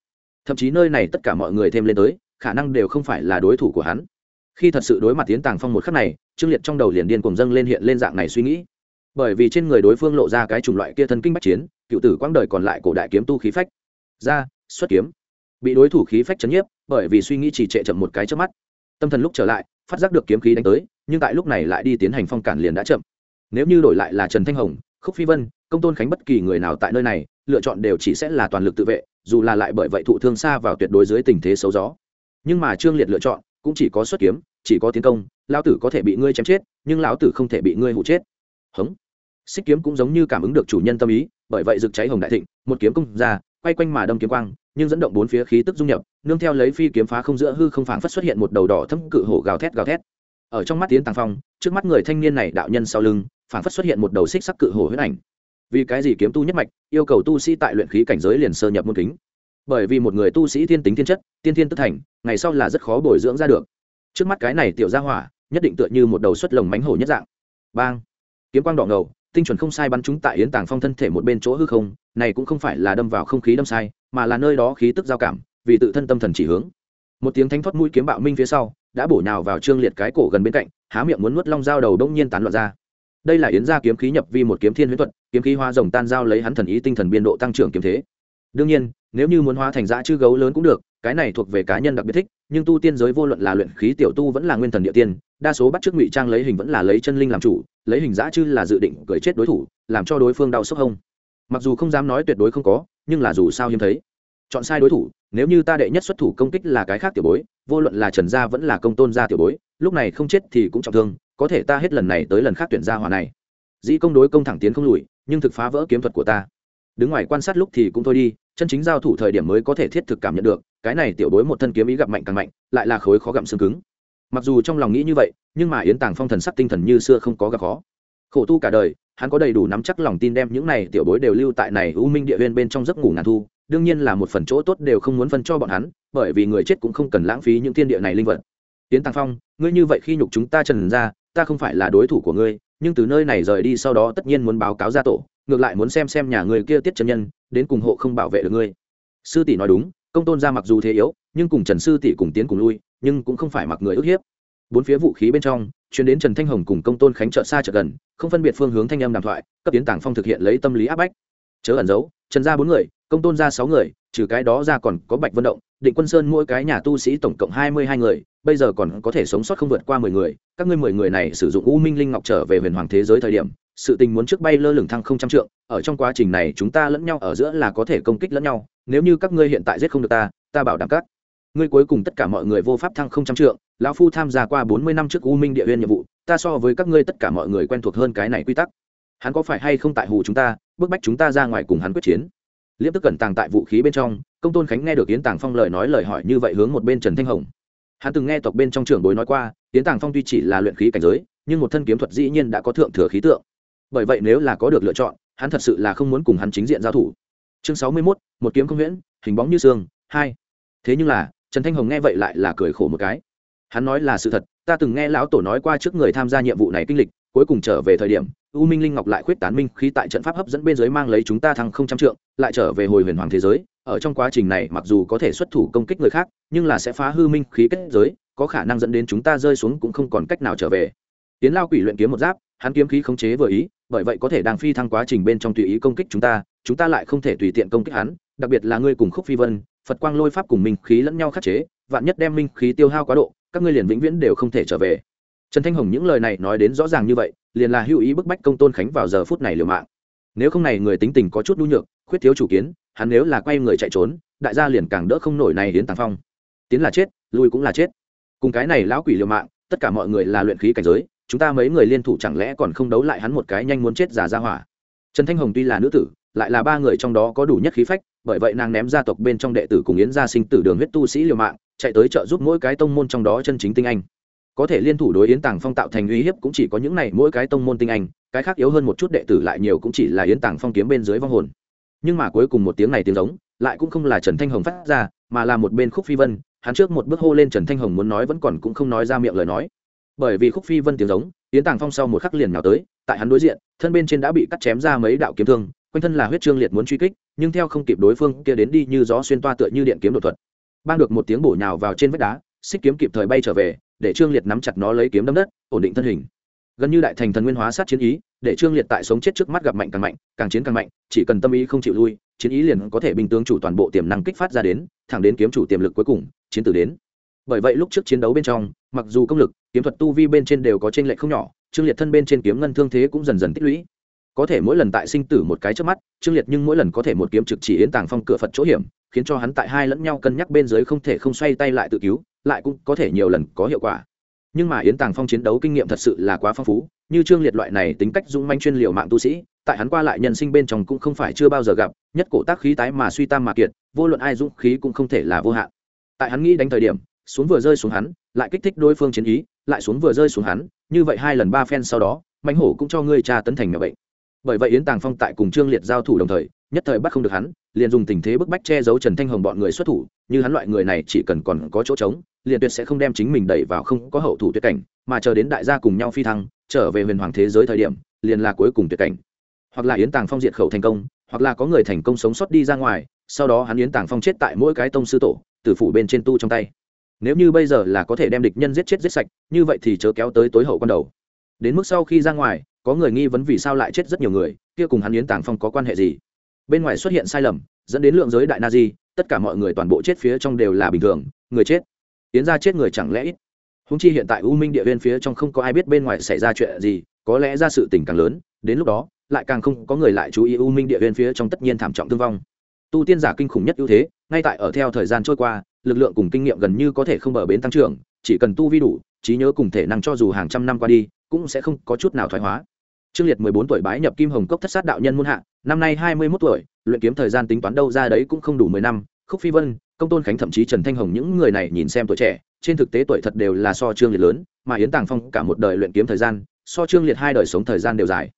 thậm chí nơi này tất cả mọi người thêm lên tới, khả năng đều không phải là đối thủ của hắn. Khi thật sự đối mặt tiến tàng phong một khắc này, trương liệt trong đầu liền điên cùng dâng lên hiện lên dạng này suy nghĩ. Bởi vì trên người đối phương lộ ra cái chủng loại kia thân kinh bách chiến, cựu tử quãng đời còn lại cổ đại kiếm tu khí phách. Ra, xuất kiếm. Bị đối thủ khí phách chấn nhiếp, bởi vì suy nghĩ chỉ trệ chậm một cái trước mắt. Tâm thần lúc trở lại, phát giác được kiếm khí đánh tới, nhưng tại lúc này lại đi tiến hành phong cản liền đã chậm. Nếu như đổi lại là trần thanh hồng, khúc phi vân, công tôn khánh bất kỳ người nào tại nơi này, lựa chọn đều chỉ sẽ là toàn lực tự vệ dù là lại bởi vậy thụ thương xa vào tuyệt đối dưới tình thế xấu gió. Nhưng mà trương liệt lựa chọn, cũng chỉ có xuất kiếm, chỉ có tiến công, lão tử có thể bị ngươi chém chết, nhưng lão tử không thể bị ngươi hụ chết. Hống. Xích kiếm cũng giống như cảm ứng được chủ nhân tâm ý, bởi vậy rực cháy hồng đại thịnh, một kiếm công ra, quay quanh mà đâm kiếm quang, nhưng dẫn động bốn phía khí tức dung nhập, nương theo lấy phi kiếm phá không giữa hư không phảng phất xuất hiện một đầu đỏ thâm cự hổ gào thét gào thét. Ở trong mắt tiến tàng phong, trước mắt người thanh niên này đạo nhân sau lưng, phảng phất xuất hiện một đầu xích sắc cự hổ huyết ảnh vì cái gì kiếm tu nhất mạch, yêu cầu tu sĩ tại luyện khí cảnh giới liền sơ nhập môn kính. Bởi vì một người tu sĩ thiên tính thiên chất, tiên thiên tức thành, ngày sau là rất khó bồi dưỡng ra được. Trước mắt cái này tiểu ra hỏa, nhất định tựa như một đầu xuất lồng mánh hổ nhất dạng. Bang! Kiếm quang đỏ ngầu, tinh chuẩn không sai bắn chúng tại yến tàng phong thân thể một bên chỗ hư không, này cũng không phải là đâm vào không khí đâm sai, mà là nơi đó khí tức giao cảm, vì tự thân tâm thần chỉ hướng. Một tiếng thánh thoát mũi kiếm bạo minh phía sau, đã bổ nhào vào trương liệt cái cổ gần bên cạnh, há miệng muốn nuốt long dao đầu đông nhiên tán loạn ra đây là yến gia kiếm khí nhập vi một kiếm thiên huyễn thuật, kiếm khí hoa rồng tan dao lấy hắn thần ý tinh thần biên độ tăng trưởng kiếm thế. Đương nhiên, nếu như muốn hóa thành dã chư gấu lớn cũng được, cái này thuộc về cá nhân đặc biệt thích, nhưng tu tiên giới vô luận là luyện khí tiểu tu vẫn là nguyên thần địa tiên, đa số bắt chước ngụy trang lấy hình vẫn là lấy chân linh làm chủ, lấy hình dã chư là dự định cười chết đối thủ, làm cho đối phương đau sốc hông. Mặc dù không dám nói tuyệt đối không có, nhưng là dù sao hiếm thấy. Chọn sai đối thủ, nếu như ta đệ nhất xuất thủ công kích là cái khác tiểu bối, vô luận là trần gia vẫn là công tôn gia tiểu bối, lúc này không chết thì cũng trọng thương có thể ta hết lần này tới lần khác tuyển gia hòa này. Dĩ công đối công thẳng tiến không lùi, nhưng thực phá vỡ kiếm thuật của ta. Đứng ngoài quan sát lúc thì cũng thôi đi, chân chính giao thủ thời điểm mới có thể thiết thực cảm nhận được, cái này tiểu bối một thân kiếm ý gặp mạnh càng mạnh, lại là khối khó gặm xương cứng. Mặc dù trong lòng nghĩ như vậy, nhưng mà yến tàng phong thần sắc tinh thần như xưa không có gặp khó. Khổ tu cả đời, hắn có đầy đủ nắm chắc lòng tin đem những này tiểu bối đều lưu tại này u minh địa huyên bên trong giấc ngủ ngàn thu, đương nhiên là một phần chỗ tốt đều không muốn phân cho bọn hắn, bởi vì người chết cũng không cần lãng phí những thiên địa này linh vật. Yến tàng phong, ngươi như vậy khi nhục chúng ta trần ra ta không phải là đối thủ của ngươi, nhưng từ nơi này rời đi sau đó tất nhiên muốn báo cáo gia tổ, ngược lại muốn xem xem nhà người kia tiết chân nhân, đến cùng hộ không bảo vệ được ngươi. Sư tỷ nói đúng, công tôn gia mặc dù thế yếu, nhưng cùng trần sư tỷ cùng tiến cùng lui, nhưng cũng không phải mặc người ức hiếp. Bốn phía vũ khí bên trong chuyến đến trần thanh hồng cùng công tôn khánh trợ xa trợ gần, không phân biệt phương hướng thanh âm đàm thoại, cấp tiến tàng phong thực hiện lấy tâm lý áp bách. Chớ ẩn giấu, trần gia bốn người, công tôn ra sáu người, trừ cái đó ra còn có bạch vân động, định quân sơn mỗi cái nhà tu sĩ tổng cộng hai mươi hai người bây giờ còn có thể sống sót không vượt qua mười người, các ngươi mười người này sử dụng u minh linh ngọc trở về huyền hoàng thế giới thời điểm, sự tình muốn trước bay lơ lửng thăng không trăm trượng, ở trong quá trình này chúng ta lẫn nhau ở giữa là có thể công kích lẫn nhau, nếu như các ngươi hiện tại giết không được ta ta bảo đảm các ngươi cuối cùng tất cả mọi người vô pháp thăng không trăm trượng, lão phu tham gia qua bốn mươi năm trước u minh địa huyên nhiệm vụ, ta so với các ngươi tất cả mọi người quen thuộc hơn cái này quy tắc. Hắn có phải hay không tại hù chúng ta, bức bách chúng ta ra ngoài cùng hắn quyết chiến? Liếp tức cẩn tàng tại vũ khí bên trong, công tôn khánh nghe được yến tàng phong lời nói lời hỏi như vậy hướng một bên trần thanh hồng hắn từng nghe tộc bên trong trưởng bối nói qua tiến tàng phong tuy chỉ là luyện khí cảnh giới, nhưng một thân kiếm thuật dĩ nhiên đã có thượng thừa khí tượng. Bởi vậy nếu là có được lựa chọn, hắn thật sự là không muốn cùng hắn chính diện giao thủ. Chương sáu mươi mốt, một kiếm không huyễn hình bóng như xương hai. Thế nhưng là, trần thanh hồng nghe vậy lại là cười khổ một cái. Hắn nói là sự thật, ta từng nghe lão tổ nói qua trước người tham gia nhiệm vụ này kinh lịch cuối cùng trở về thời điểm, u minh linh ngọc lại khuyết tán minh khí tại trận pháp hấp dẫn bên dưới mang lấy chúng ta thăng không trăm trượng, lại trở về hồi huyền hoàng thế giới. Ở trong quá trình này, mặc dù có thể xuất thủ công kích người khác, nhưng là sẽ phá hư minh khí kết giới, có khả năng dẫn đến chúng ta rơi xuống cũng không còn cách nào trở về. Tiến lao quỷ luyện kiếm một giáp, hắn kiếm khí khống chế vừa ý, bởi vậy có thể đang phi thăng quá trình bên trong tùy ý công kích chúng ta chúng ta lại không thể tùy tiện công kích hắn, đặc biệt là ngươi cùng khúc phi vân, phật quang lôi pháp cùng minh khí lẫn nhau khắc chế, vạn nhất đem minh khí tiêu hao quá độ, các ngươi liền vĩnh viễn đều không thể trở về trần thanh hồng những lời này nói đến rõ ràng như vậy, liền là hữu ý bức bách công tôn khánh vào giờ phút này liều mạng. Nếu không này người tính tình có chút nhu nhược, khuyết thiếu chủ kiến, hắn nếu là quay người chạy trốn, đại gia liền càng đỡ không nổi này đến tàng phong. Tiến là chết, lui cũng là chết. Cùng cái này lão quỷ liều mạng, tất cả mọi người là luyện khí cảnh giới, chúng ta mấy người liên thủ chẳng lẽ còn không đấu lại hắn một cái nhanh muốn chết giả ra hỏa. Trần thanh hồng tuy là nữ tử, lại là ba người trong đó có đủ nhất khí phách, bởi vậy nàng ném gia tộc bên trong đệ tử cùng yến gia sinh tử đường huyết tu sĩ liều mạng, chạy tới trợ giúp mỗi cái tông môn trong đó chân chính tinh anh có thể liên thủ đối yến tàng phong tạo thành uy hiếp cũng chỉ có những này, mỗi cái tông môn tinh anh, cái khác yếu hơn một chút đệ tử lại nhiều cũng chỉ là yến tàng phong kiếm bên dưới vong hồn. Nhưng mà cuối cùng một tiếng này tiếng giống, lại cũng không là trần thanh hồng phát ra, mà là một bên khúc phi vân, hắn trước một bước hô lên trần thanh hồng muốn nói vẫn còn cũng không nói ra miệng lời nói. Bởi vì khúc phi vân tiếng giống, yến tàng phong sau một khắc liền nào tới, tại hắn đối diện, thân bên trên đã bị cắt chém ra mấy đạo kiếm thương, quanh thân là huyết trương liệt muốn truy kích, nhưng theo không kịp đối phương kia đến đi như gió xuyên toa tựa như điện kiếm đột thuật. Ban được một tiếng bổ nhào vào trên vách đá, xích kiếm kịp thời bay trở về để trương liệt nắm chặt nó lấy kiếm đâm đất, ổn định thân hình. Gần như đại thành thần nguyên hóa sát chiến ý, để trương liệt tại sống chết trước mắt gặp mạnh càng mạnh, càng chiến càng mạnh, chỉ cần tâm ý không chịu lui, chiến ý liền có thể binh tướng chủ toàn bộ tiềm năng kích phát ra đến, thẳng đến kiếm chủ tiềm lực cuối cùng, chiến tử đến. Bởi vậy lúc trước chiến đấu bên trong, mặc dù công lực, kiếm thuật tu vi bên trên đều có t r ê n lệch không nhỏ, trương liệt thân bên trên kiếm ngân thương thế cũng dần dần tích lũy. Có thể mỗi lần tại sinh tử một cái trước mắt, trương liệt nhưng mỗi lần có thể một kiếm trực chỉ yến tàng phong cửa phật chỗ hiểm, khiến cho hắn tại hai lẫn nhau cân nhắc bên dưới không thể không xoay tay lại tự cứu lại cũng có thể nhiều lần có hiệu quả. Nhưng mà yến tàng phong chiến đấu kinh nghiệm thật sự là quá phong phú, như trương liệt loại này tính cách dũng manh chuyên liều mạng tu sĩ, tại hắn qua lại nhân sinh bên trong cũng không phải chưa bao giờ gặp, nhất cổ tác khí tái mà suy tam mà kiệt, vô luận ai dũng khí cũng không thể là vô hạn. Tại hắn nghĩ đánh thời điểm, xuống vừa rơi xuống hắn, lại kích thích đối phương chiến ý, lại xuống vừa rơi xuống hắn, như vậy hai lần ba phen sau đó, mãnh hổ cũng cho ngươi tra tấn thành mẹ bệnh. Bởi vậy yến tàng phong tại cùng trương liệt giao thủ đồng thời nhất thời bắt không được hắn, liền dùng tình thế bức bách che giấu trần thanh hồng bọn người xuất thủ, như hắn loại người này chỉ cần còn có chỗ trống, liền tuyệt sẽ không đem chính mình đẩy vào không có hậu thủ tuyệt cảnh, mà chờ đến đại gia cùng nhau phi thăng, trở về huyền hoàng thế giới thời điểm, liền là cuối cùng tuyệt cảnh. Hoặc là yến tàng phong diệt khẩu thành công, hoặc là có người thành công sống sót đi ra ngoài, sau đó hắn yến tàng phong chết tại mỗi cái tông sư tổ tử phủ bên trên tu trong tay. Nếu như bây giờ là có thể đem địch nhân giết chết giết sạch, như vậy thì chớ kéo tới tối hậu con đầu. Đến mức sau khi ra ngoài, có người nghi vấn vì sao lại chết rất nhiều người, kia cùng hắn yến tàng phong có quan hệ gì? Bên ngoài xuất hiện sai lầm, dẫn đến lượng giới đại na di tất cả mọi người toàn bộ chết phía trong đều là bình thường, người chết, tiến ra chết người chẳng lẽ ít. Húng chi hiện tại u minh địa viên phía trong không có ai biết bên ngoài xảy ra chuyện gì, có lẽ ra sự tình càng lớn, đến lúc đó, lại càng không có người lại chú ý u minh địa viên phía trong tất nhiên thảm trọng thương vong. Tu tiên giả kinh khủng nhất ưu thế, ngay tại ở theo thời gian trôi qua, lực lượng cùng kinh nghiệm gần như có thể không bờ bến tăng trưởng, chỉ cần tu vi đủ, trí nhớ cùng thể năng cho dù hàng trăm năm qua đi, cũng sẽ không có chút nào thoái hóa trương liệt mười bốn tuổi bái nhập kim hồng cốc thất sát đạo nhân muôn hạ, năm nay hai mươi mốt tuổi, luyện kiếm thời gian tính toán đâu ra đấy cũng không đủ mười năm, khúc phi vân, công tôn khánh thậm chí trần thanh hồng những người này nhìn xem tuổi trẻ, trên thực tế tuổi thật đều là so trương liệt lớn, mà yến tàng phong cả một đời luyện kiếm thời gian, so trương liệt hai đời sống thời gian đều dài.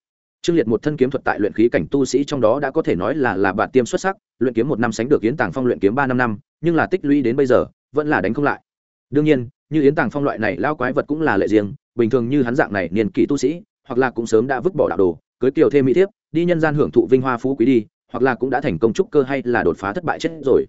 Trương liệt một thân kiếm thuật tại luyện khí cảnh tu sĩ trong đó đã có thể nói là là bạn tiêm xuất sắc, luyện kiếm một năm sánh được yến tàng phong luyện kiếm ba năm năm, nhưng là tích lũy đến bây giờ, vẫn là đánh không lại. Đương nhiên, như yến tàng phong loại này lao quái vật cũng là lệ riêng, bình thường như hắn dạng này niên kỷ tu sĩ hoặc là cũng sớm đã vứt bỏ đạo đồ, cưới kiều thêm mỹ thiếp, đi nhân gian hưởng thụ vinh hoa phú quý đi, hoặc là cũng đã thành công trúc cơ hay là đột phá thất bại chết rồi.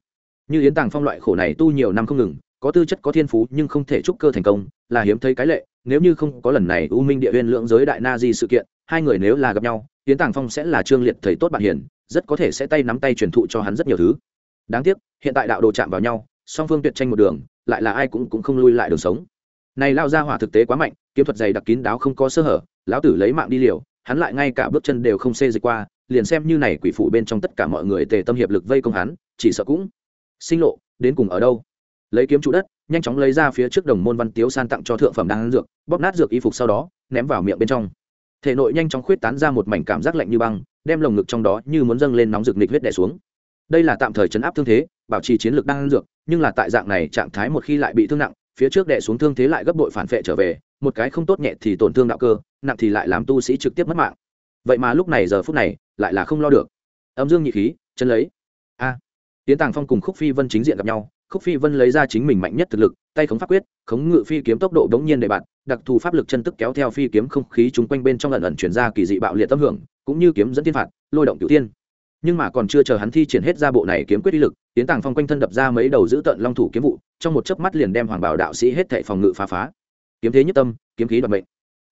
Như yến tàng phong loại khổ này tu nhiều năm không ngừng, có tư chất có thiên phú nhưng không thể trúc cơ thành công, là hiếm thấy cái lệ, nếu như không có lần này u minh địa huyên lượng giới đại na di sự kiện, hai người nếu là gặp nhau, yến tàng phong sẽ là trương liệt thầy tốt bạn hiền, rất có thể sẽ tay nắm tay truyền thụ cho hắn rất nhiều thứ. Đáng tiếc, hiện tại đạo đồ chạm vào nhau, song phương tuyệt tranh một đường, lại là ai cũng cũng không lui lại đường sống. Này lao ra hỏa thực tế quá mạnh, kiếm thuật dày đặc kín đáo không có sơ hở lão tử lấy mạng đi liều, hắn lại ngay cả bước chân đều không xê dịch qua, liền xem như này quỷ phủ bên trong tất cả mọi người tề tâm hiệp lực vây công hắn, chỉ sợ cũng sinh lộ, đến cùng ở đâu? Lấy kiếm trụ đất, nhanh chóng lấy ra phía trước đồng môn văn tiếu san tặng cho thượng phẩm đang dược, bóp nát dược y phục sau đó, ném vào miệng bên trong. Thể nội nhanh chóng khuyết tán ra một mảnh cảm giác lạnh như băng, đem lồng ngực trong đó như muốn dâng lên nóng rực nịch huyết đẻ xuống. Đây là tạm thời chấn áp thương thế, bảo trì chiến lược đang dược, nhưng là tại dạng này trạng thái một khi lại bị thương nặng, phía trước đẻ xuống thương thế lại gấp bội phản phệ trở về, một cái không tốt nhẹ thì tổn thương đạo cơ nặng thì lại làm tu sĩ trực tiếp mất mạng. Vậy mà lúc này giờ phút này, lại là không lo được. Âm dương nhị khí, chân lấy. A. Tiến tàng phong cùng khúc phi vân chính diện gặp nhau, khúc phi vân lấy ra chính mình mạnh nhất thực lực, tay khống pháp quyết, khống ngự phi kiếm tốc độ đống nhiên đề bạt đặc thù pháp lực chân tức kéo theo phi kiếm không khí chung quanh bên trong lần ẩn chuyển ra kỳ dị bạo liệt tâm hưởng, cũng như kiếm dẫn tiên phạt, lôi động cửu tiên nhưng mà còn chưa chờ hắn thi triển hết ra bộ này kiếm quyết uy lực, tiến tàng phong quanh thân đập ra mấy đầu giữ tận long thủ kiếm vụ, trong một chớp mắt liền đem hoàng bảo đạo sĩ hết thệ phòng ngự phá phá. Kiếm thế nhất tâm, kiếm khí đoạt mệnh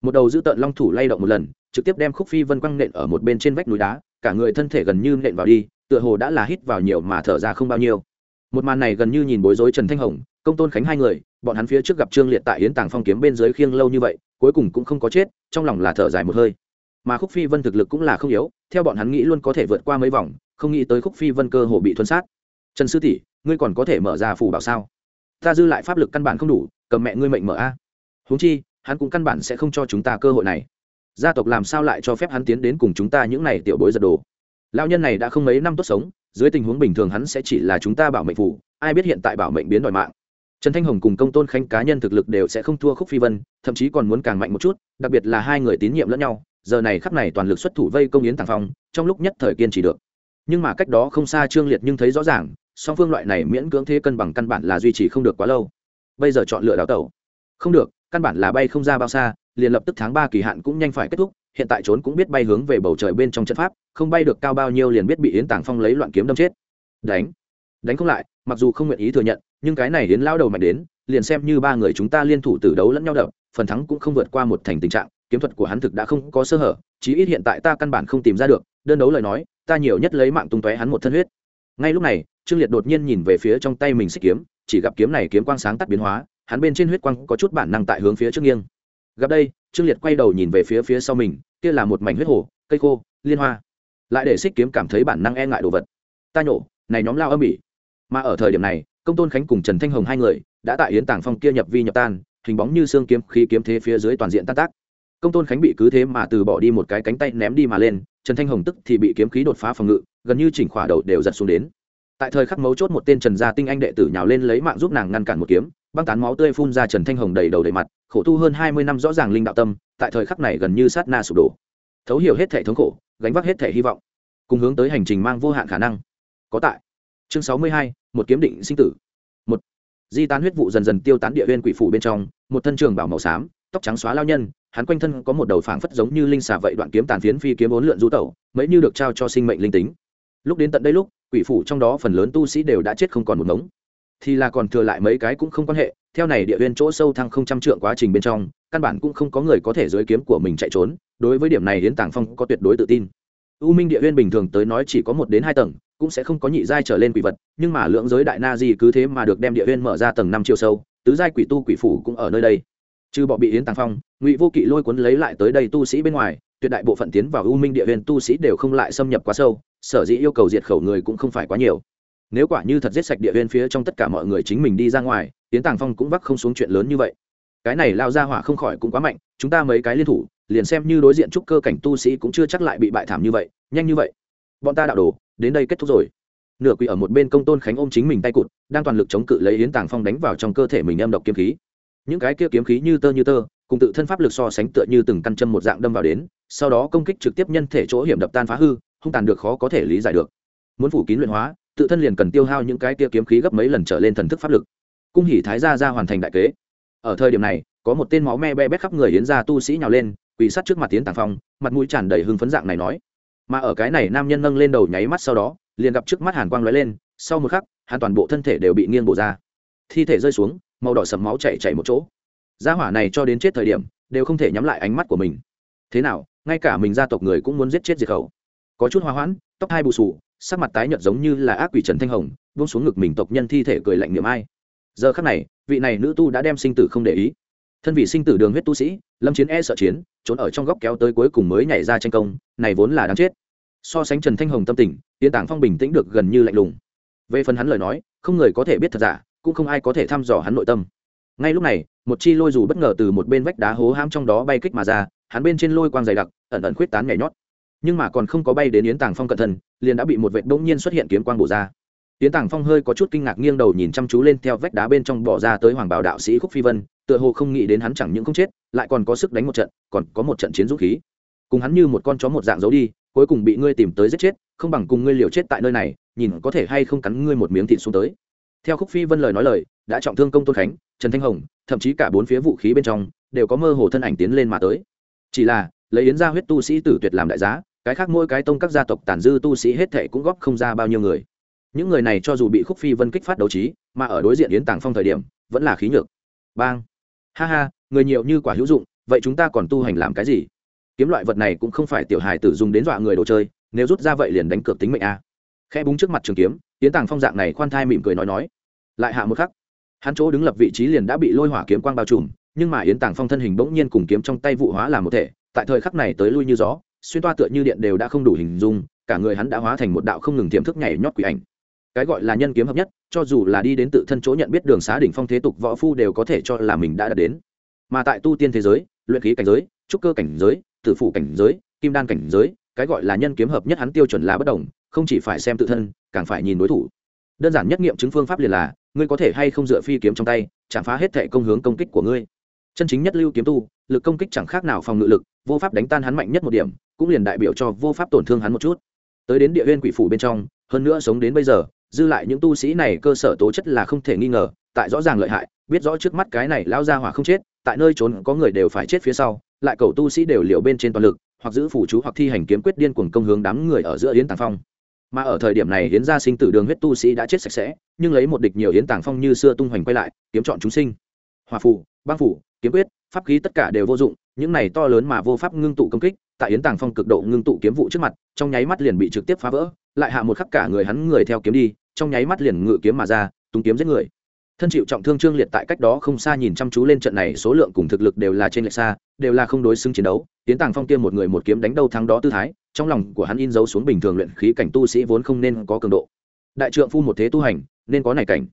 một đầu giữ tận long thủ lay động một lần, trực tiếp đem khúc phi vân quăng nện ở một bên trên vách núi đá, cả người thân thể gần như nện vào đi, tựa hồ đã là hít vào nhiều mà thở ra không bao nhiêu. Một màn này gần như nhìn bối rối trần thanh hồng, công tôn khánh hai người, bọn hắn phía trước gặp trương liệt tại yến tàng phong kiếm bên dưới khiêng lâu như vậy, cuối cùng cũng không có chết, trong lòng là thở dài một hơi. Mà khúc phi vân thực lực cũng là không yếu, theo bọn hắn nghĩ luôn có thể vượt qua mấy vòng, không nghĩ tới khúc phi vân cơ hồ bị thuần sát. Trần sư tỷ, ngươi còn có thể mở ra phù bảo sao? Ta dư lại pháp lực căn bản không đủ, cầm mẹ ngươi mệnh mở a. Huống chi hắn cũng căn bản sẽ không cho chúng ta cơ hội này. Gia tộc làm sao lại cho phép hắn tiến đến cùng chúng ta những n à y tiểu bối giật đồ? Lao nhân này đã không mấy năm tốt sống, dưới tình huống bình thường hắn sẽ chỉ là chúng ta bảo mệnh phủ ai biết hiện tại bảo mệnh biến đòi mạng. Trần thanh hồng cùng công tôn khanh cá nhân thực lực đều sẽ không thua khúc phi vân, thậm chí còn muốn càng mạnh một chút, đặc biệt là hai người tín nhiệm lẫn nhau, giờ này khắp này toàn lực xuất thủ vây công yến tàng phong, trong lúc nhất thời kiên trì được. Nhưng mà cách đó không xa trương liệt nhưng thấy rõ ràng, song phương loại này miễn cưỡng thế cân bằng căn bản là duy trì không được quá lâu. Bây giờ chọn lựa đào tẩu. Không được căn bản là bay không ra bao xa, liền lập tức tháng ba kỳ hạn cũng nhanh phải kết thúc, hiện tại trốn cũng biết bay hướng về bầu trời bên trong trận pháp, không bay được cao bao nhiêu liền biết bị yến tàng phong lấy loạn kiếm đâm chết. Đánh. Đánh không lại, mặc dù không nguyện ý thừa nhận, nhưng cái này đến lao đầu mạnh đến, liền xem như ba người chúng ta liên thủ tử đấu lẫn nhau đập, phần thắng cũng không vượt qua một thành tình trạng, kiếm thuật của hắn thực đã không có sơ hở, chí ít hiện tại ta căn bản không tìm ra được, đơn đấu lời nói, ta nhiều nhất lấy mạng tung tóe hắn một thân huyết. Ngay lúc này, trương liệt đột nhiên nhìn về phía trong tay mình xích kiếm, chỉ gặp kiếm này kiếm quang sáng tắt biến hóa hắn bên trên huyết quang có chút bản năng tại hướng phía trước nghiêng. Gặp đây, trương liệt quay đầu nhìn về phía phía sau mình, kia là một mảnh huyết hồ, cây khô, liên hoa. Lại để xích kiếm cảm thấy bản năng e ngại đồ vật. Ta nhổ, này nhóm lao âm ỉ mà ở thời điểm này, công tôn khánh cùng trần thanh hồng hai người đã tại yến tàng phong kia nhập vi nhập tan, hình bóng như xương kiếm khí kiếm thế phía dưới toàn diện tan tác. Công tôn khánh bị cứ thế mà từ bỏ đi một cái cánh tay ném đi mà lên, trần thanh hồng tức thì bị kiếm khí đột phá phòng ngự, gần như chỉnh khỏa đầu đều giật xuống đến tại thời khắc mấu chốt một tên trần gia tinh anh đệ tử nhào lên lấy mạng giúp nàng ngăn cản một kiếm, băng tán máu tươi phun ra trần thanh hồng đầy đầu đầy mặt, khổ tu hơn hai mươi năm rõ ràng linh đạo tâm, tại thời khắc này gần như sát na sụp đổ. Thấu hiểu hết thể thống khổ, gánh vác hết thể hy vọng, cùng hướng tới hành trình mang vô hạn khả năng. Có tại. Chương sáu mươi hai, một kiếm định sinh tử. Một. Di tán huyết vụ dần dần tiêu tán địa viên quỷ phủ bên trong, một thân trường bảo màu xám, tóc trắng xóa lao nhân, hắn quanh thân có một đầu phảng phất giống như linh xà vậy đoạn kiếm tàn phiến phi kiếm bốn lượn du tẩu, mấy như được trao cho sinh mệnh linh tính lúc đến tận đây lúc, quỷ phủ trong đó phần lớn tu sĩ đều đã chết không còn một ngống. Thì là còn thừa lại mấy cái cũng không quan hệ, theo này địa viên chỗ sâu thăng không trăm trượng quá trình bên trong, căn bản cũng không có người có thể dưới kiếm của mình chạy trốn, đối với điểm này hiến tàng phong có tuyệt đối tự tin. U minh địa viên bình thường tới nói chỉ có một đến hai tầng, cũng sẽ không có nhị giai trở lên quỷ vật, nhưng mà lượng giới đại na di cứ thế mà được đem địa viên mở ra tầng năm chiều sâu, tứ giai quỷ tu quỷ phủ cũng ở nơi đây. Trừ bỏ bị yến tàng phong, ngụy vô kỵ lôi cuốn lấy lại tới đây tu sĩ bên ngoài tuyệt đại bộ phận tiến vào u minh địa viên tu sĩ đều không lại xâm nhập quá sâu, sở dĩ yêu cầu diệt khẩu người cũng không phải quá nhiều. Nếu quả như thật giết sạch địa viên phía trong tất cả mọi người chính mình đi ra ngoài tiến tàng phong cũng vắc không xuống chuyện lớn như vậy. Cái này lao ra hỏa không khỏi cũng quá mạnh, chúng ta mấy cái liên thủ, liền xem như đối diện trúc cơ cảnh tu sĩ cũng chưa chắc lại bị bại thảm như vậy, nhanh như vậy. Bọn ta đạo đồ, đến đây kết thúc rồi. Nửa quỷ ở một bên công tôn khánh ôm chính mình tay cụt, đang toàn lực chống cự lấy yến tàng phong đánh vào trong cơ thể mình âm độc kiếm khí. Những cái kia kiếm khí như tơ như tơ cùng tự thân pháp lực so sánh tựa như từng căn châm một dạng đâm vào đến, sau đó công kích trực tiếp nhân thể chỗ hiểm đập tan phá hư không tàn được khó có thể lý giải được. Muốn phủ kín luyện hóa, tự thân liền cần tiêu hao những cái tia kiếm khí gấp mấy lần trở lên thần thức pháp lực. Cung hỉ thái gia ra hoàn thành đại kế. Ở thời điểm này, có một tên máu me be bét khắp người yến ra tu sĩ nhào lên, quỳ sát trước mặt tiến tàng phong, mặt mũi tràn đầy hưng phấn dạng này nói. Mà ở cái này nam nhân nâng lên đầu nháy mắt sau đó, liền gặp trước mắt hàn quang lóe lên, sau một khắc hàn toàn bộ thân thể đều bị nghiêng bổ ra. Thi thể rơi xuống, màu đỏ sầm máu chảy chảy một chỗ gia hỏa này cho đến chết thời điểm, đều không thể nhắm lại ánh mắt của mình. Thế nào, ngay cả mình gia tộc người cũng muốn giết chết diệt khẩu. Có chút hoa hoãn, tóc hai bù sù sắc mặt tái nhợt giống như là ác quỷ trần thanh hồng, buông xuống ngực mình tộc nhân thi thể cười lạnh niệm ai. Giờ khắc này, vị này nữ tu đã đem sinh tử không để ý. Thân vị sinh tử đường huyết tu sĩ, lâm chiến e sợ chiến, trốn ở trong góc kéo tới cuối cùng mới nhảy ra tranh công, này vốn là đáng chết. So sánh trần thanh hồng tâm tình tiến tảng phong bình tĩnh được gần như lạnh lùng. Về phần hắn lời nói, không người có thể biết thật giả, cũng không ai có thể thăm dò hắn nội tâm ngay lúc này, một chi lôi dù bất ngờ từ một bên vách đá hố ham trong đó bay kích mà ra, hắn bên trên lôi quang dày đặc, ẩn ẩn khuyết tán nhảy nhót. Nhưng mà còn không có bay đến yến tàng phong cẩn thận, liền đã bị một vệt bỗng nhiên xuất hiện kiếm quang bổ ra. Yến tàng phong hơi có chút kinh ngạc nghiêng đầu nhìn chăm chú lên theo vách đá bên trong bỏ ra tới hoàng bảo đạo sĩ khúc phi vân, tựa hồ không nghĩ đến hắn chẳng những không chết, lại còn có sức đánh một trận, còn có một trận chiến dũng khí. Cùng hắn như một con chó một dạng giấu đi, cuối cùng bị ngươi tìm tới giết chết, không bằng cùng ngươi liều chết tại nơi này, nhìn có thể hay không cắn ngươi một miếng thịt xuống tới theo khúc phi vân lời nói lời, đã trọng thương công tôn khánh, trần thanh hồng, thậm chí cả bốn phía vũ khí bên trong, đều có mơ hồ thân ảnh tiến lên mà tới. Chỉ là, lấy yến gia huyết tu sĩ tử tuyệt làm đại giá, cái khác mỗi cái tông các gia tộc tàn dư tu sĩ hết thệ cũng góp không ra bao nhiêu người. Những người này cho dù bị khúc phi vân kích phát đấu trí, mà ở đối diện yến tàng phong thời điểm, vẫn là khí nhược. Bang! Ha ha, người nhiều như quả hữu dụng, vậy chúng ta còn tu hành làm cái gì? Kiếm loại vật này cũng không phải tiểu hài tử dùng đến dọa người đồ chơi, nếu rút ra vậy liền đánh cược tính mệnh a. À. khe búng trước mặt trường kiếm yến tàng phong dạng này khoan thai mỉm cười nói nói. Lại hạ một khắc, hắn chỗ đứng lập vị trí liền đã bị lôi hỏa kiếm quang bao trùm, nhưng mà yến tàng phong thân hình bỗng nhiên cùng kiếm trong tay vụ hóa làm một thể, tại thời khắc này tới lui như gió, xuyên toa tựa như điện đều đã không đủ hình dung, cả người hắn đã hóa thành một đạo không ngừng tiềm thức nhảy nhót quỷ ảnh. Cái gọi là nhân kiếm hợp nhất, cho dù là đi đến tự thân chỗ nhận biết đường xá đỉnh phong thế tục võ phu đều có thể cho là mình đã đạt đến. Mà tại tu tiên thế giới, luyện khí cảnh giới, trúc cơ cảnh giới, tử phụ cảnh giới, kim đan cảnh giới, cái gọi là nhân kiếm hợp nhất hắn tiêu chuẩn là bất đồng không chỉ phải xem tự thân, càng phải nhìn đối thủ. Đơn giản nhất nghiệm chứng phương pháp liền là, ngươi có thể hay không dựa phi kiếm trong tay, chạm phá hết thệ công hướng công kích của ngươi. Chân chính nhất lưu kiếm tu, lực công kích chẳng khác nào phòng ngự lực, vô pháp đánh tan hắn mạnh nhất một điểm, cũng liền đại biểu cho vô pháp tổn thương hắn một chút. Tới đến địa huyên quỷ phủ bên trong, hơn nữa sống đến bây giờ, dư lại những tu sĩ này cơ sở tố chất là không thể nghi ngờ, tại rõ ràng lợi hại, biết rõ trước mắt cái này lao ra hỏa không chết, tại nơi trốn có người đều phải chết phía sau, lại cầu tu sĩ đều liều bên trên toàn lực, hoặc giữ phủ chú hoặc thi hành kiếm quyết điên cuồng công hướng đám người ở giữa yến tàng phong mà ở thời điểm này hiến gia sinh tử đường huyết tu sĩ đã chết sạch sẽ, nhưng lấy một địch nhiều hiến tàng phong như xưa tung hoành quay lại, kiếm chọn chúng sinh. Hòa phủ băng phủ kiếm quyết, pháp khí tất cả đều vô dụng, những này to lớn mà vô pháp ngưng tụ công kích, tại Hiến tàng phong cực độ ngưng tụ kiếm vụ trước mặt, trong nháy mắt liền bị trực tiếp phá vỡ, lại hạ một khắc cả người hắn người theo kiếm đi, trong nháy mắt liền ngự kiếm mà ra túng kiếm giết người. Thân chịu trọng thương trương liệt tại cách đó không xa nhìn chăm chú lên trận này, số lượng cùng thực lực đều là trên lệch xa, đều là không đối xứng chiến đấu tiến tàng phong tiêm một người một kiếm đánh đâu thắng đó tư thái trong lòng của hắn in dấu xuống bình thường luyện khí cảnh tu sĩ vốn không nên có cường độ. Đại trượng phu một thế tu hành, nên có này cảnh.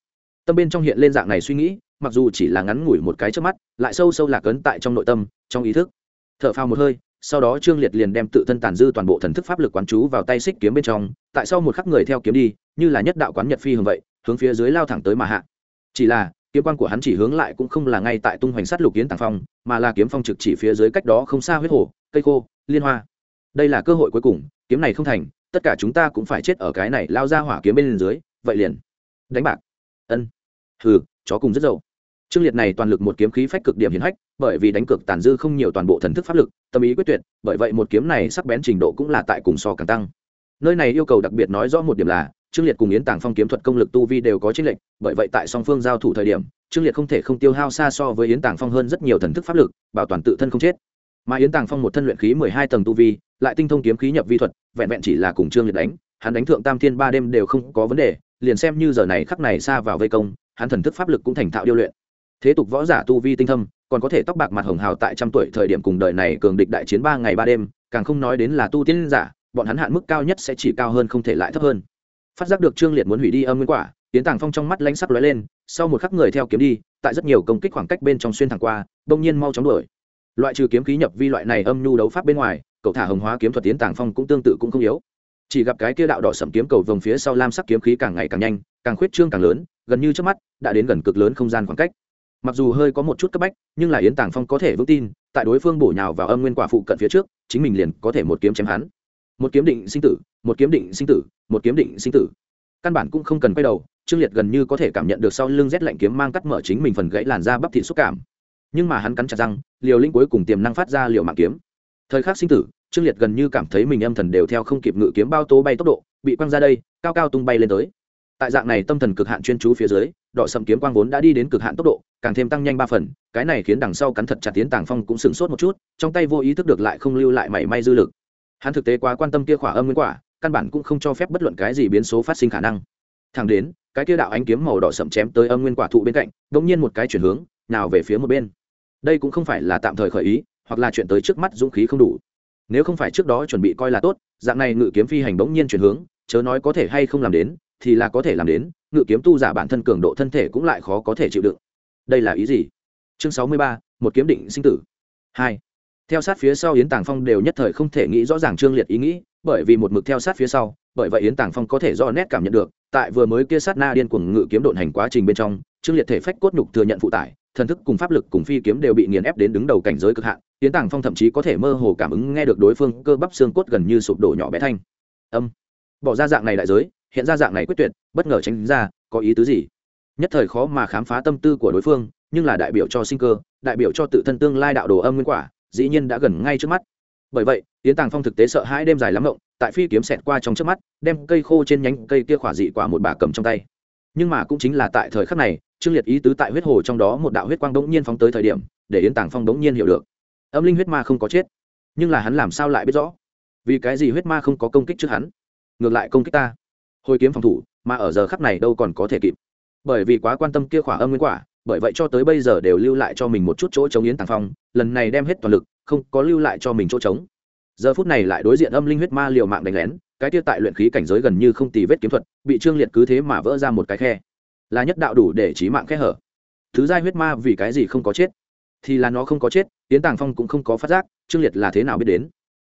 Tâm bên trong hiện lên dạng này suy nghĩ, mặc dù chỉ là ngắn ngủi một cái trước mắt, lại sâu sâu lạc ấn tại trong nội tâm, trong ý thức. T h ở phao một hơi, sau đó trương liệt liền đem tự thân tàn dư toàn bộ thần thức pháp lực quán chú vào tay xích kiếm bên trong, tại sau một khắc người theo kiếm đi, như là nhất đạo quán nhật phi hưởng vậy, hướng phía dưới lao thẳng tới mà hạ. Chỉ là, kiếm quan của hắn chỉ hướng lại cũng không là ngay tại tung hoành sắt lục kiến tàng phong, mà là kiếm phong trực chỉ phía dưới cách đó không xa huyết hồ, cây khô, liên hoa đây là cơ hội cuối cùng, kiếm này không thành, tất cả chúng ta cũng phải chết ở cái này lao ra hỏa kiếm bên dưới, vậy liền. Đánh bạc. Ân. Hừ, chó cùng rất dậu. Trương liệt này toàn lực một kiếm khí phách cực điểm hiển hách, bởi vì đánh cược tàn dư không nhiều toàn bộ thần thức pháp lực, tâm ý quyết tuyệt, bởi vậy một kiếm này sắc bén trình độ cũng là tại cùng so càng tăng. Nơi này yêu cầu đặc biệt nói rõ một điểm là, trương liệt cùng yến tàng phong kiếm thuật công lực tu vi đều có chênh lệnh bởi vậy tại song phương giao thủ thời điểm, trương liệt không thể không tiêu hao xa so với yến tàng phong hơn rất nhiều thần thức pháp lực, bảo toàn tự thân không chết mà yến tàng phong một thân luyện khí mười hai tầng tu vi, lại tinh thông kiếm khí nhập vi thuật, vẹn vẹn chỉ là cùng trương liệt đánh, hắn đánh thượng tam thiên ba đêm đều không có vấn đề, liền xem như giờ này khắc này xa vào vây công, hắn thần thức pháp lực cũng thành thạo điêu luyện. Thế tục võ giả tu vi tinh thâm, còn có thể tóc bạc mặt hồng hào tại trăm tuổi thời điểm cùng đời này cường địch đại chiến ba ngày ba đêm, càng không nói đến là tu tiên giả, bọn hắn hạn mức cao nhất sẽ chỉ cao hơn không thể lại thấp hơn. Phát giác được trương liệt muốn hủy đi âm nguyên quả tiến tàng phong trong mắt lánh sắc lóe lên, sau một khắc người theo kiếm đi, tại rất nhiều công kích khoảng cách bên trong xuyên thẳng qua đông nhiên mau chóng đuổi loại trừ kiếm khí nhập vi loại này âm nhu đấu pháp bên ngoài, cậu thả hồng hóa kiếm thuật tiến tàng phong cũng tương tự cũng không yếu. Chỉ gặp cái kia đạo đỏ sẩm kiếm cầu vòng phía sau lam sắc kiếm khí càng ngày càng nhanh, càng khuyết trương càng lớn, gần như trước mắt, đã đến gần cực lớn không gian khoảng cách. Mặc dù hơi có một chút cấp bách, nhưng là yến tàng phong có thể vững tin, tại đối phương bổ nhào vào âm nguyên quả phụ cận phía trước, chính mình liền có thể một kiếm chém hắn. Một kiếm định sinh tử, một kiếm định sinh tử, một kiếm định sinh tử. Căn bản cũng không cần quay đầu, trương liệt gần như có thể cảm nhận được sau lưng rét lạnh kiếm mang cắt mở chính mình phần gãy làn da bắp thịt xúc cảm nhưng mà hắn cắn chặt răng, liều linh cuối cùng tiềm năng phát ra liều mạng kiếm. Thời khắc sinh tử, trương liệt gần như cảm thấy mình âm thần đều theo không kịp ngự kiếm bao tố bay tốc độ, bị quăng ra đây, cao cao tung bay lên tới. Tại dạng này tâm thần cực hạn chuyên chú phía dưới, đỏ sầm kiếm quang vốn đã đi đến cực hạn tốc độ, càng thêm tăng nhanh ba phần, cái này khiến đằng sau cắn thật chặt tiến tàng phong cũng sửng sốt một chút, trong tay vô ý thức được lại không lưu lại mảy may dư lực. Hắn thực tế quá quan tâm kia khỏa âm nguyên quả, căn bản cũng không cho phép bất luận cái gì biến số phát sinh khả năng. Thẳng đến, cái kia đạo ánh kiếm màu đỏ sậm chém tới âm nguyên quả thụ bên cạnh đ ỗ n g nhiên một cái chuyển hướng, nào về phía một bên đây cũng không phải là tạm thời khởi ý, hoặc là chuyện tới trước mắt dũng khí không đủ. Nếu không phải trước đó chuẩn bị coi là tốt, dạng này ngự kiếm phi hành bỗng nhiên chuyển hướng, chớ nói có thể hay không làm đến, thì là có thể làm đến, ngự kiếm tu giả bản thân cường độ thân thể cũng lại khó có thể chịu đựng. Đây là ý gì? Chương sáu mươi ba, một kiếm định sinh tử. Hai. Theo sát phía sau yến tàng phong đều nhất thời không thể nghĩ rõ ràng trương liệt ý nghĩ, bởi vì một mực theo sát phía sau, bởi vậy yến tàng phong có thể do nét cảm nhận được, tại vừa mới kia sát na điên cuồng ngự kiếm độn hành quá trình bên trong, trương liệt thể phách cốt nhục thừa nhận phụ tải thần thức cùng pháp lực cùng phi kiếm đều bị nghiền ép đến đứng đầu cảnh giới cực hạn tiến tàng phong thậm chí có thể mơ hồ cảm ứng nghe được đối phương cơ bắp xương cốt gần như sụp đổ nhỏ bé thanh. Âm. Bỏ ra dạng này đại giới, hiện ra dạng này quyết tuyệt, bất ngờ tránh ra, có ý tứ gì? Nhất thời khó mà khám phá tâm tư của đối phương, nhưng là đại biểu cho sinh cơ, đại biểu cho tự thân tương lai đạo đồ âm nguyên quả, dĩ nhiên đã gần ngay trước mắt. Bởi vậy tiến tàng phong thực tế sợ hãi đêm dài lắm rộng tại phi kiếm xẹt qua trong trước mắt, đem cây khô trên nhánh cây kia khỏa dị quả một bà cầm trong tay nhưng mà cũng chính là tại thời khắc này, trương liệt ý tứ tại huyết hồ trong đó một đạo huyết quang đống nhiên phóng tới thời điểm, để yến tàng phong đống nhiên hiểu được. Âm linh huyết ma không có chết, nhưng là hắn làm sao lại biết rõ? Vì cái gì huyết ma không có công kích trước hắn, ngược lại công kích ta? Hồi kiếm phòng thủ, mà ở giờ khắc này đâu còn có thể kịp. Bởi vì quá quan tâm kia khỏa âm nguyên quả, bởi vậy cho tới bây giờ đều lưu lại cho mình một chút chỗ chống yến tàng phong, lần này đem hết toàn lực, không có lưu lại cho mình chỗ trống. Giờ phút này lại đối diện âm linh huyết ma liều mạng đánh lén cái tiêu tại luyện khí cảnh giới gần như không tì vết kiếm thuật, bị trương liệt cứ thế mà vỡ ra một cái khe. Là nhất đạo đủ để trí mạng khe hở. Thứ giai huyết ma vì cái gì không có chết? Thì là nó không có chết tiến tàng phong cũng không có phát giác, trương liệt là thế nào biết đến?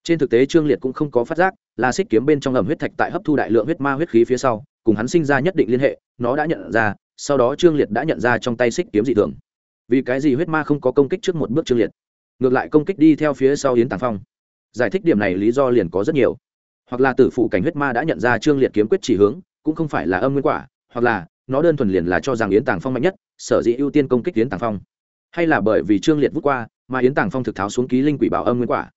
Trên thực tế trương liệt cũng không có phát giác, là xích kiếm bên trong ẩm huyết thạch tại hấp thu đại lượng huyết ma huyết khí phía sau, cùng hắn sinh ra nhất định liên hệ, nó đã nhận ra, sau đó trương liệt đã nhận ra trong tay xích kiếm dị thường. Vì cái gì huyết ma không có công kích trước một bước trương liệt? Ngược lại công kích đi theo phía sau yến tàng phong. Giải thích điểm này lý do liền có rất nhiều hoặc là tử phụ cảnh huyết ma đã nhận ra trương liệt kiếm quyết chỉ hướng, cũng không phải là âm nguyên quả, hoặc là nó đơn thuần liền là cho rằng yến tàng phong mạnh nhất, sở dĩ ưu tiên công kích yến tàng phong. Hay là bởi vì trương liệt vút qua, mà yến tàng phong thực tháo xuống ký linh quỷ bảo âm nguyên quả.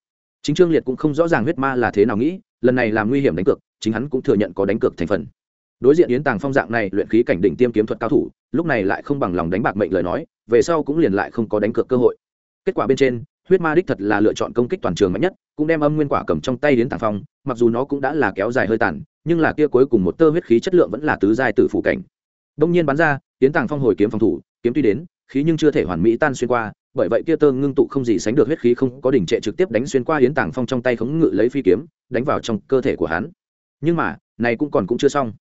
Chính trương liệt cũng không rõ ràng huyết ma là thế nào nghĩ, lần này làm nguy hiểm đánh cược, chính hắn cũng thừa nhận có đánh cược thành phần. Đối diện yến tàng phong dạng này luyện khí cảnh đỉnh tiêm kiếm thuật cao thủ, lúc này lại không bằng lòng đánh bạc mệnh lời nói, về sau cũng liền lại không có đánh cược cơ hội. Kết quả bên trên huyết ma đích thật là lựa chọn công kích toàn trường mạnh nhất, cũng đem âm nguyên quả cầm trong tay đến tàng phong, mặc dù nó cũng đã là kéo dài hơi tàn, nhưng là kia cuối cùng một tơ huyết khí chất lượng vẫn là tứ giai tử phủ cảnh. Đông nhiên bắn ra yến tàng phong hồi kiếm phòng thủ, kiếm tuy đến, khí nhưng chưa thể hoàn mỹ tan xuyên qua, bởi vậy kia tơ ngưng tụ không gì sánh được huyết khí không có đỉnh trệ trực tiếp đánh xuyên qua yến tàng phong trong tay khống ngự lấy phi kiếm, đánh vào trong cơ thể của hắn. Nhưng mà, này cũng còn cũng chưa xong.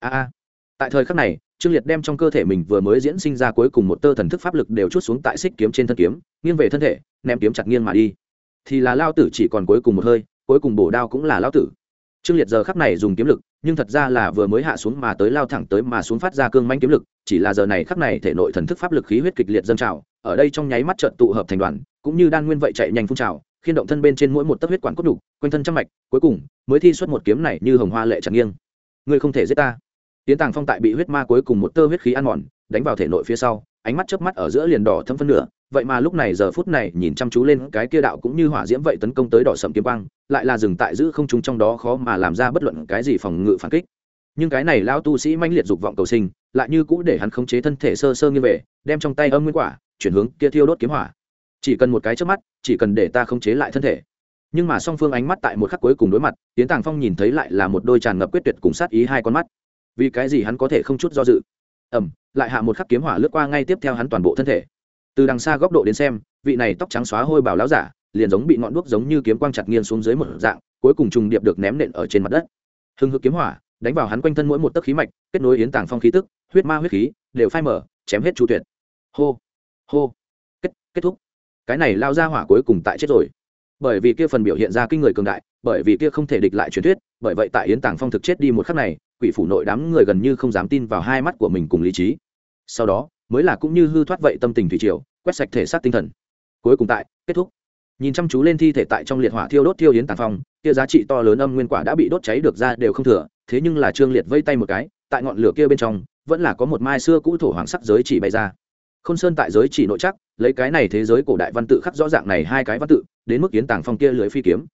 A a tại thời khắc này, trương liệt đem trong cơ thể mình vừa mới diễn sinh ra cuối cùng một tơ thần thức pháp lực đều chút xuống tại xích kiếm trên thân kiếm, nghiêng về thân thể, ném kiếm chặt nghiêng mà đi. Thì là lao tử chỉ còn cuối cùng một hơi, cuối cùng bổ đao cũng là lao tử. Trương liệt giờ khắc này dùng kiếm lực, nhưng thật ra là vừa mới hạ xuống mà tới lao thẳng tới mà xuống phát ra cương manh kiếm lực, chỉ là giờ này khắc này thể nội thần thức pháp lực khí huyết kịch liệt dâng trào, ở đây trong nháy mắt trận tụ hợp thành đoàn, cũng như đan nguyên vậy chạy nhanh phun trào, khiên động thân bên trên mỗi một tấc huyết quản cốt đục quanh thân trăm mạch, cuối cùng mới thi xuất một kiếm này như hồng hoa lệ chặt nghiêng. Ngươi không thể giết ta tiến tàng phong tại bị huyết ma cuối cùng một tơ huyết khí ăn mòn, đánh vào thể nội phía sau, ánh mắt chớp mắt ở giữa liền đỏ thâm phân nửa. Vậy mà lúc này giờ phút này nhìn chăm chú lên cái kia đạo cũng như hỏa diễm vậy tấn công tới đỏ sậm kiếm quang, lại là dừng tại giữ không trung trong đó khó mà làm ra bất luận cái gì phòng ngự phản kích. Nhưng cái này lao tu sĩ manh liệt dục vọng cầu sinh, lại như cũ để hắn khống chế thân thể sơ sơ như về, đem trong tay âm nguyên quả chuyển hướng kia thiêu đốt kiếm hỏa. Chỉ cần một cái trước mắt, chỉ cần để ta khống chế lại thân thể. Nhưng mà song phương ánh mắt tại một khắc cuối cùng đối mặt, tiến tàng phong nhìn thấy lại là một đôi tràn ngập quyết tuyệt cùng sát ý hai con mắt vì cái gì hắn có thể không chút do dự? Ẩm lại hạ một khắc kiếm hỏa lướt qua ngay tiếp theo hắn toàn bộ thân thể. Từ đằng xa góc độ đến xem, vị này tóc trắng xóa hôi bảo láo giả, liền giống bị ngọn đuốc giống như kiếm quang chặt nghiêng xuống dưới một dạng, cuối cùng trùng điệp được ném nện ở trên mặt đất. Hưng hực kiếm hỏa đánh vào hắn quanh thân mỗi một tấc khí mạch, kết nối yến tàng phong khí tức, huyết ma huyết khí, đều phai mở chém hết chu tuyệt. Hô hô, kết kết thúc. Cái này lao ra hỏa cuối cùng tại chết rồi. Bởi vì kia phần biểu hiện ra kinh người cường đại, bởi vì kia không thể địch lại truyền thuyết, bởi vậy tại yến tàng phong thực chết đi một khắc này quỷ phủ nội đám người gần như không dám tin vào hai mắt của mình cùng lý trí. Sau đó, mới là cũng như hư thoát vậy tâm tình thủy triều, quét sạch thể xác tinh thần. Cuối cùng tại, kết thúc. Nhìn chăm chú lên thi thể tại trong liệt hỏa thiêu đốt thiêu yến tàng phong, kia giá trị to lớn âm nguyên quả đã bị đốt cháy được ra đều không thừa, thế nhưng là trương liệt vây tay một cái, tại ngọn lửa kia bên trong, vẫn là có một mai xưa cũ thổ hoàng sắc giới chỉ bay ra. Khôn sơn tại giới chỉ nội chắc, lấy cái này thế giới cổ đại văn tự khắc rõ ràng này hai cái văn tự, đến mức yến tàng phong kia lưới phi kiếm.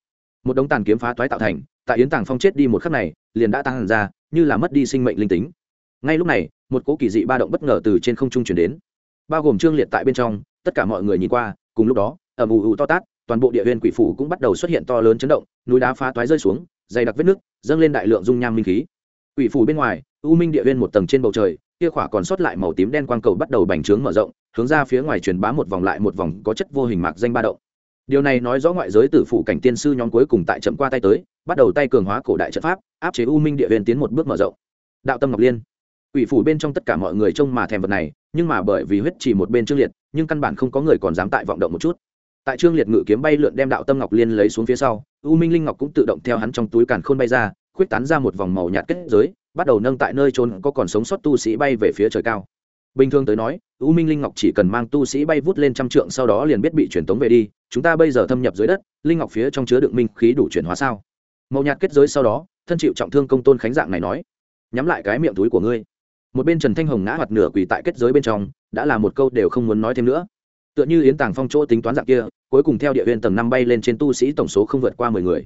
Một đống tàn kiếm phá toái tạo thành, tại yến tàng phong chết đi một khắc này, liền đã tăng hẳn ra như là mất đi sinh mệnh linh tính. Ngay lúc này, một cỗ kỳ dị ba động bất ngờ từ trên không trung chuyển đến. Bao gồm trương liệt tại bên trong, tất cả mọi người nhìn qua, cùng lúc đó, ầm ù ù to tát, toàn bộ địa huyên quỷ phủ cũng bắt đầu xuất hiện to lớn chấn động, núi đá phá toái rơi xuống, dày đặc vết nước dâng lên đại lượng dung nham minh khí. Quỷ phủ bên ngoài, u minh địa huyên một tầng trên bầu trời, kia khỏa còn sót lại màu tím đen quang cầu bắt đầu bành trướng mở rộng, hướng ra phía ngoài truyền bá một vòng lại một vòng có chất vô hình mạc danh ba động. Điều này nói rõ ngoại giới tử phụ cảnh tiên sư nhóm cuối cùng tại chậm qua tay tới bắt đầu tay cường hóa cổ đại trận pháp, áp chế u minh địa huyền tiến một bước mở rộng. Đạo tâm ngọc liên. Ủy phủ bên trong tất cả mọi người trông mà thèm vật này, nhưng mà bởi vì huyết chỉ một bên trương liệt, nhưng căn bản không có người còn dám tại vọng động một chút. Tại trương liệt ngự kiếm bay lượn đem đạo tâm ngọc liên lấy xuống phía sau, u minh linh ngọc cũng tự động theo hắn trong túi càn khôn bay ra, khuyết tán ra một vòng màu nhạt kết giới, bắt đầu nâng tại nơi trốn có còn sống sót tu sĩ bay về phía trời cao. Bình thường tới nói, u minh linh ngọc chỉ cần mang tu sĩ bay vút lên trăm trượng sau đó liền biết bị truyền tống về đi, chúng ta bây giờ thâm nhập dưới đất, linh ngọc phía trong chứa đựng minh khí đủ chuyển hóa sao? Màu nhạt kết giới sau đó, thân chịu trọng thương công tôn khánh dạng này nói, nhắm lại cái miệng túi của ngươi. Một bên trần thanh hồng ngã hoặc nửa quỳ tại kết giới bên trong, đã là một câu đều không muốn nói thêm nữa. Tựa như yến tàng phong chỗ tính toán dạng kia, cuối cùng theo địa viên tầng năm bay lên trên tu sĩ tổng số không vượt qua mười người.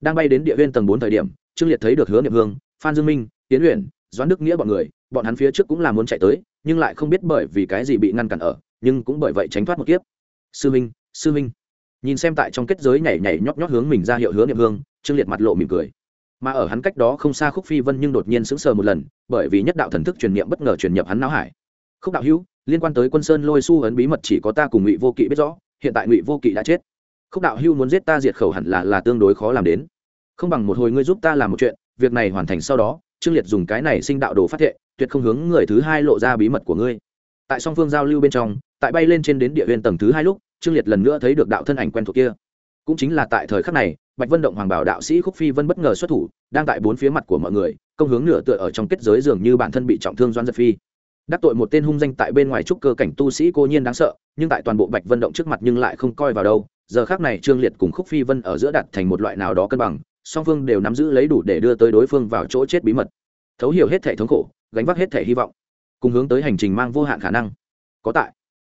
Đang bay đến địa viên tầng bốn thời điểm, trương liệt thấy được hứa niệm hương, phan dương minh tiến huyền doãn đức nghĩa bọn người, bọn hắn phía trước cũng là muốn chạy tới, nhưng lại không biết bởi vì cái gì bị ngăn cản ở, nhưng cũng bởi vậy tránh thoát một kiếp. Sư minh sư minh nhìn xem tại trong kết giới nhảy nhảy nhót nhót hướng mình ra hiệu hướng niệm hương, trương liệt mặt lộ mỉm cười. Mà ở hắn cách đó không xa khúc phi vân nhưng đột nhiên sững sờ một lần, bởi vì nhất đạo thần thức truyền niệm bất ngờ truyền nhập hắn não hải. Khúc đạo hữu, liên quan tới quân sơn lôi su ấn bí mật chỉ có ta cùng ngụy vô kỵ biết rõ, hiện tại ngụy vô kỵ đã chết. Khúc đạo hữu muốn giết ta diệt khẩu hẳn là là tương đối khó làm đến. Không bằng một hồi ngươi giúp ta làm một chuyện, việc này hoàn thành sau đó, trương liệt dùng cái này sinh đạo đồ phát thệ, tuyệt không hướng người thứ hai lộ ra bí mật của ngươi. Tại song phương giao lưu bên trong, tại bay lên trên đến địa huyền tầng thứ hai lúc trương liệt lần nữa thấy được đạo thân ảnh quen thuộc kia. Cũng chính là tại thời khắc này, bạch vân động hoàng bảo đạo sĩ khúc phi vân bất ngờ xuất thủ, đang tại bốn phía mặt của mọi người, công hướng nửa tựa ở trong kết giới dường như bản thân bị trọng thương doan giật phi. Đắc tội một tên hung danh tại bên ngoài trúc cơ cảnh tu sĩ cô nhiên đáng sợ, nhưng tại toàn bộ bạch vân động trước mặt nhưng lại không coi vào đâu. Giờ khác này trương liệt cùng khúc phi vân ở giữa đặt thành một loại nào đó cân bằng, song phương đều nắm giữ lấy đủ để đưa tới đối phương vào chỗ chết bí mật. Thấu hiểu hết thể thống khổ, gánh vác hết thể hy vọng, cùng hướng tới hành trình mang vô hạn khả năng. Có tại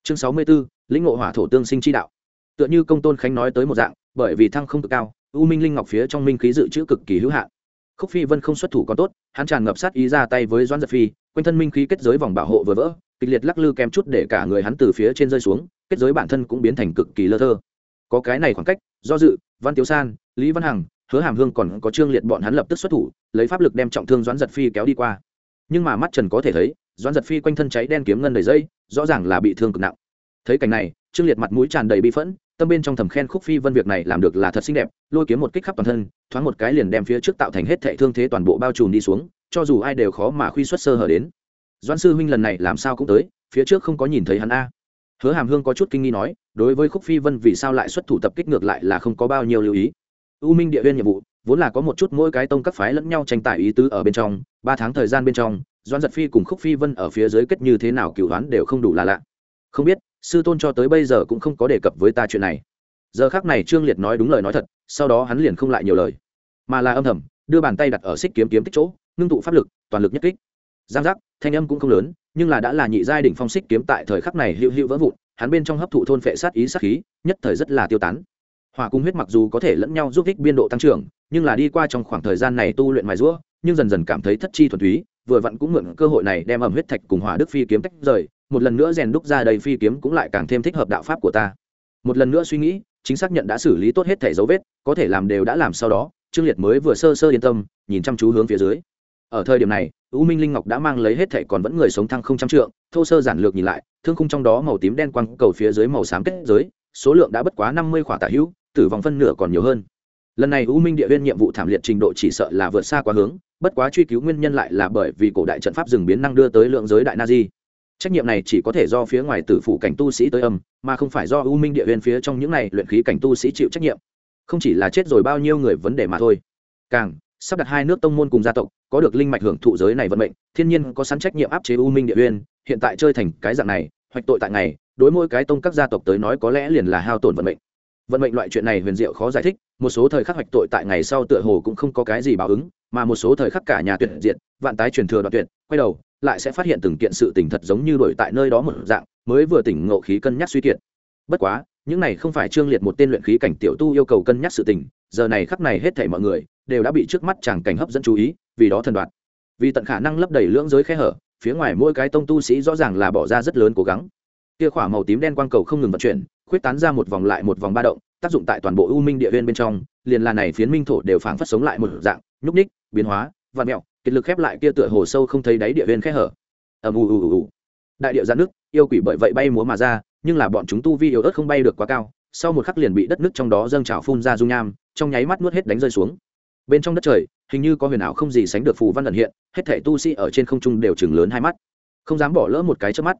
chương sáu mươi 64, lĩnh ngộ hỏa thổ tương sinh chi đạo. Tựa như công tôn khánh nói tới một dạng bởi vì thăng không cực cao u minh linh ngọc phía trong minh khí dự trữ cực kỳ hữu hạn. Khúc phi vân không xuất thủ còn tốt hắn tràn ngập sát ý ra tay với doan giật phi quanh thân minh khí kết giới vòng bảo hộ vừa vỡ kịch liệt lắc lư kém chút để cả người hắn từ phía trên rơi xuống kết giới bản thân cũng biến thành cực kỳ lơ thơ. Có cái này khoảng cách do dự văn tiếu san lý văn hằng hứa hàm hương còn có trương liệt bọn hắn lập tức xuất thủ lấy pháp lực đem trọng thương doãn giật phi kéo đi qua nhưng mà mắt trần có thể thấy, doãn giật phi quanh thân cháy đen kiếm ngân đầy dây, rõ ràng là bị thương cực nặng. Thấy cảnh này, trương liệt mặt mũi tràn đầy bi phẫn, tâm bên trong thầm khen khúc phi vân việc này làm được là thật xinh đẹp, lôi kiếm một kích khắp toàn thân, thoáng một cái liền đem phía trước tạo thành hết thệ thương thế toàn bộ bao trùm đi xuống, cho dù ai đều khó mà khuy xuất sơ hở đến. Doãn sư huynh lần này làm sao cũng tới, phía trước không có nhìn thấy hắn a. Hứa hàm hương có chút kinh nghi nói, đối với khúc phi vân vì sao lại xuất thủ tập kích ngược lại là không có bao nhiêu lưu ý u minh địa viên nhiệm vụ, vốn là có một chút mỗi cái tông các phái lẫn nhau tranh tài ý tứ ở bên trong, ba tháng thời gian bên trong doan giật phi cùng khúc phi vân ở phía dưới kết như thế nào cựu đoán đều không đủ là lạ. Không biết, sư tôn cho tới bây giờ cũng không có đề cập với ta chuyện này. Giờ khác này trương liệt nói đúng lời nói thật, sau đó hắn liền không lại nhiều lời. Mà là âm thầm, đưa bàn tay đặt ở xích kiếm kiếm tích chỗ, ngưng tụ pháp lực, toàn lực nhất kích. Giang giác, thanh âm cũng không lớn, nhưng là đã là nhị giai đỉnh phong xích kiếm tại thời khắc này hữu hữu vỡ vụn, hắn bên trong hấp thụ thôn phệ sát ý sát khí, nhất thời rất là tiêu tán hỏa cung huyết mặc dù có thể lẫn nhau giúp ích biên độ tăng trưởng, nhưng là đi qua trong khoảng thời gian này tu luyện mài rũa nhưng dần dần cảm thấy thất chi thuần túy, vừa vặn cũng mượn cơ hội này đem ẩm huyết thạch cùng hỏa đức phi kiếm tách rời, một lần nữa rèn đúc ra đầy phi kiếm cũng lại càng thêm thích hợp đạo pháp của ta. Một lần nữa suy nghĩ, chính xác nhận đã xử lý tốt hết thẻ dấu vết, có thể làm đều đã làm sau đó, trương liệt mới vừa sơ sơ yên tâm, nhìn chăm chú hướng phía dưới. Ở thời điểm này, u minh linh ngọc đã mang lấy hết thẻ còn vẫn người sống thăng không trăm trượng, thô sơ giản lược nhìn lại, thương khung trong đó màu tím đen quăng cầu phía dưới màu xám kết giới, số lượng đã bất quá năm mươi khỏa tả hữu tử vong phân nửa còn nhiều hơn. Lần này u minh địa viên nhiệm vụ thảm liệt trình độ chỉ sợ là vượt xa quá hướng, bất quá truy cứu nguyên nhân lại là bởi vì cổ đại trận pháp rừng biến năng đưa tới lượng giới đại na di trách nhiệm này chỉ có thể do phía ngoài tử phủ cảnh tu sĩ tới âm, mà không phải do u minh địa viên phía trong những này luyện khí cảnh tu sĩ chịu trách nhiệm. Không chỉ là chết rồi bao nhiêu người vấn đề mà thôi. Càng, sắp đặt hai nước tông môn cùng gia tộc, có được linh mạch hưởng thụ giới này vận mệnh, thiên nhiên có sẵn trách nhiệm áp chế u minh địa uyên hiện tại chơi thành cái dạng này, hoạch tội tại ngày, đối mỗi cái tông các gia tộc tới nói có lẽ liền là hao tổn vận mệnh vận mệnh loại chuyện này huyền diệu khó giải thích, một số thời khắc hoạch tội tại ngày sau tựa hồ cũng không có cái gì báo ứng, mà một số thời khắc cả nhà tuyệt diện vạn tái truyền thừa đoạn tuyệt, quay đầu, lại sẽ phát hiện từng kiện sự tình thật giống như đổi tại nơi đó một dạng, mới vừa tỉnh ngộ khí cân nhắc suy kiệt. Bất quá, những này không phải trương liệt một tên luyện khí cảnh tiểu tu yêu cầu cân nhắc sự tình, giờ này khắc này hết thảy mọi người đều đã bị trước mắt chàng cảnh hấp dẫn chú ý, vì đó thần đoạt vì tận khả năng lấp đầy lưỡng giới khe hở, phía ngoài mỗi cái tông tu sĩ rõ ràng là bỏ ra rất lớn cố gắng. Kia khỏa màu tím đen quang cầu không ngừng vận chuyển khuyết tán ra một vòng lại một vòng ba động, tác dụng tại toàn bộ u minh địa viên bên trong, liền là này phiến minh thổ đều phảng phất sống lại một dạng, nhúc ních biến hóa và mẹo kiệt lực khép lại kia tựa hồ sâu không thấy đáy địa viên khẽ hở. Ầm ù ù ù đại địa giãn nước, yêu quỷ bởi vậy bay múa mà ra, nhưng là bọn chúng tu vi yếu ớt không bay được quá cao, sau một khắc liền bị đất nước trong đó dâng trào phun ra dung nham, trong nháy mắt nuốt hết đánh rơi xuống. Bên trong đất trời, hình như có huyền ảo không gì sánh được phù văn ẩn hiện, hết thể tu sĩ ở trên không trung đều chừng lớn hai mắt, không dám bỏ lỡ một cái trước mắt.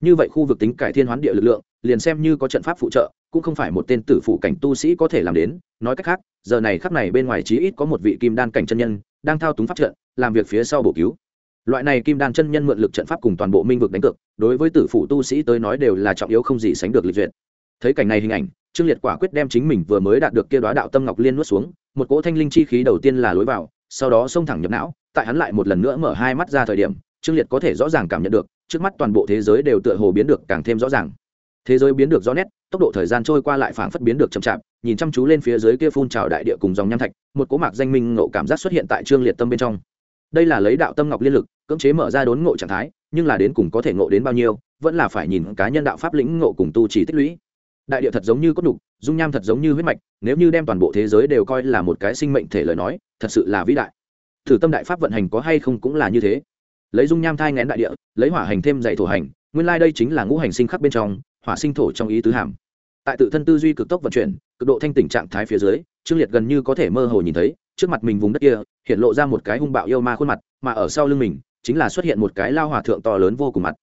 Như vậy khu vực tính cải thiên hoán địa lực lượng liền xem như có trận pháp phụ trợ, cũng không phải một tên tử phụ cảnh tu sĩ có thể làm đến. Nói cách khác, giờ này khắc này bên ngoài chí ít có một vị kim đan cảnh chân nhân đang thao túng pháp trận, làm việc phía sau bổ cứu. Loại này kim đan chân nhân mượn lực trận pháp cùng toàn bộ minh vực đánh cược, đối với tử phụ tu sĩ tới nói đều là trọng yếu không gì sánh được lịch duyệt. Thấy cảnh này hình ảnh, trương liệt quả quyết đem chính mình vừa mới đạt được kia đoá đạo tâm ngọc liên nuốt xuống, một cỗ thanh linh chi khí đầu tiên là lối vào, sau đó xông thẳng nhập não, tại hắn lại một lần nữa mở hai mắt ra thời điểm, trương liệt có thể rõ ràng cảm nhận được, trước mắt toàn bộ thế giới đều tựa hồ biến được càng thêm rõ ràng thế giới biến được rõ nét, tốc độ thời gian trôi qua lại phảng phất biến được chậm chạp, nhìn chăm chú lên phía dưới kia phun trào đại địa cùng dòng nham thạch, một cỗ mạc danh minh ngộ cảm giác xuất hiện tại trương liệt tâm bên trong. Đây là lấy đạo tâm ngọc liên lực, cưỡng chế mở ra đốn ngộ trạng thái, nhưng là đến cùng có thể ngộ đến bao nhiêu, vẫn là phải nhìn cá nhân đạo pháp lĩnh ngộ cùng tu chỉ tích lũy. Đại địa thật giống như cốt đục, dung nham thật giống như huyết mạch, nếu như đem toàn bộ thế giới đều coi là một cái sinh mệnh thể lời nói, thật sự là vĩ đại. Thử tâm đại pháp vận hành có hay không cũng là như thế. Lấy dung nham thai ngén đại địa, lấy hỏa hành thêm dạy thổ hành, nguyên lai、like、đây chính là ngũ hành sinh khắc bên trong hỏa sinh thổ trong ý tứ hàm. Tại tự thân tư duy cực tốc vận chuyển, cực độ thanh tỉnh trạng thái phía dưới, trương liệt gần như có thể mơ hồ nhìn thấy, trước mặt mình vùng đất kia, hiện lộ ra một cái hung bạo yêu ma khuôn mặt, mà ở sau lưng mình, chính là xuất hiện một cái lao hòa thượng to lớn vô cùng mặt.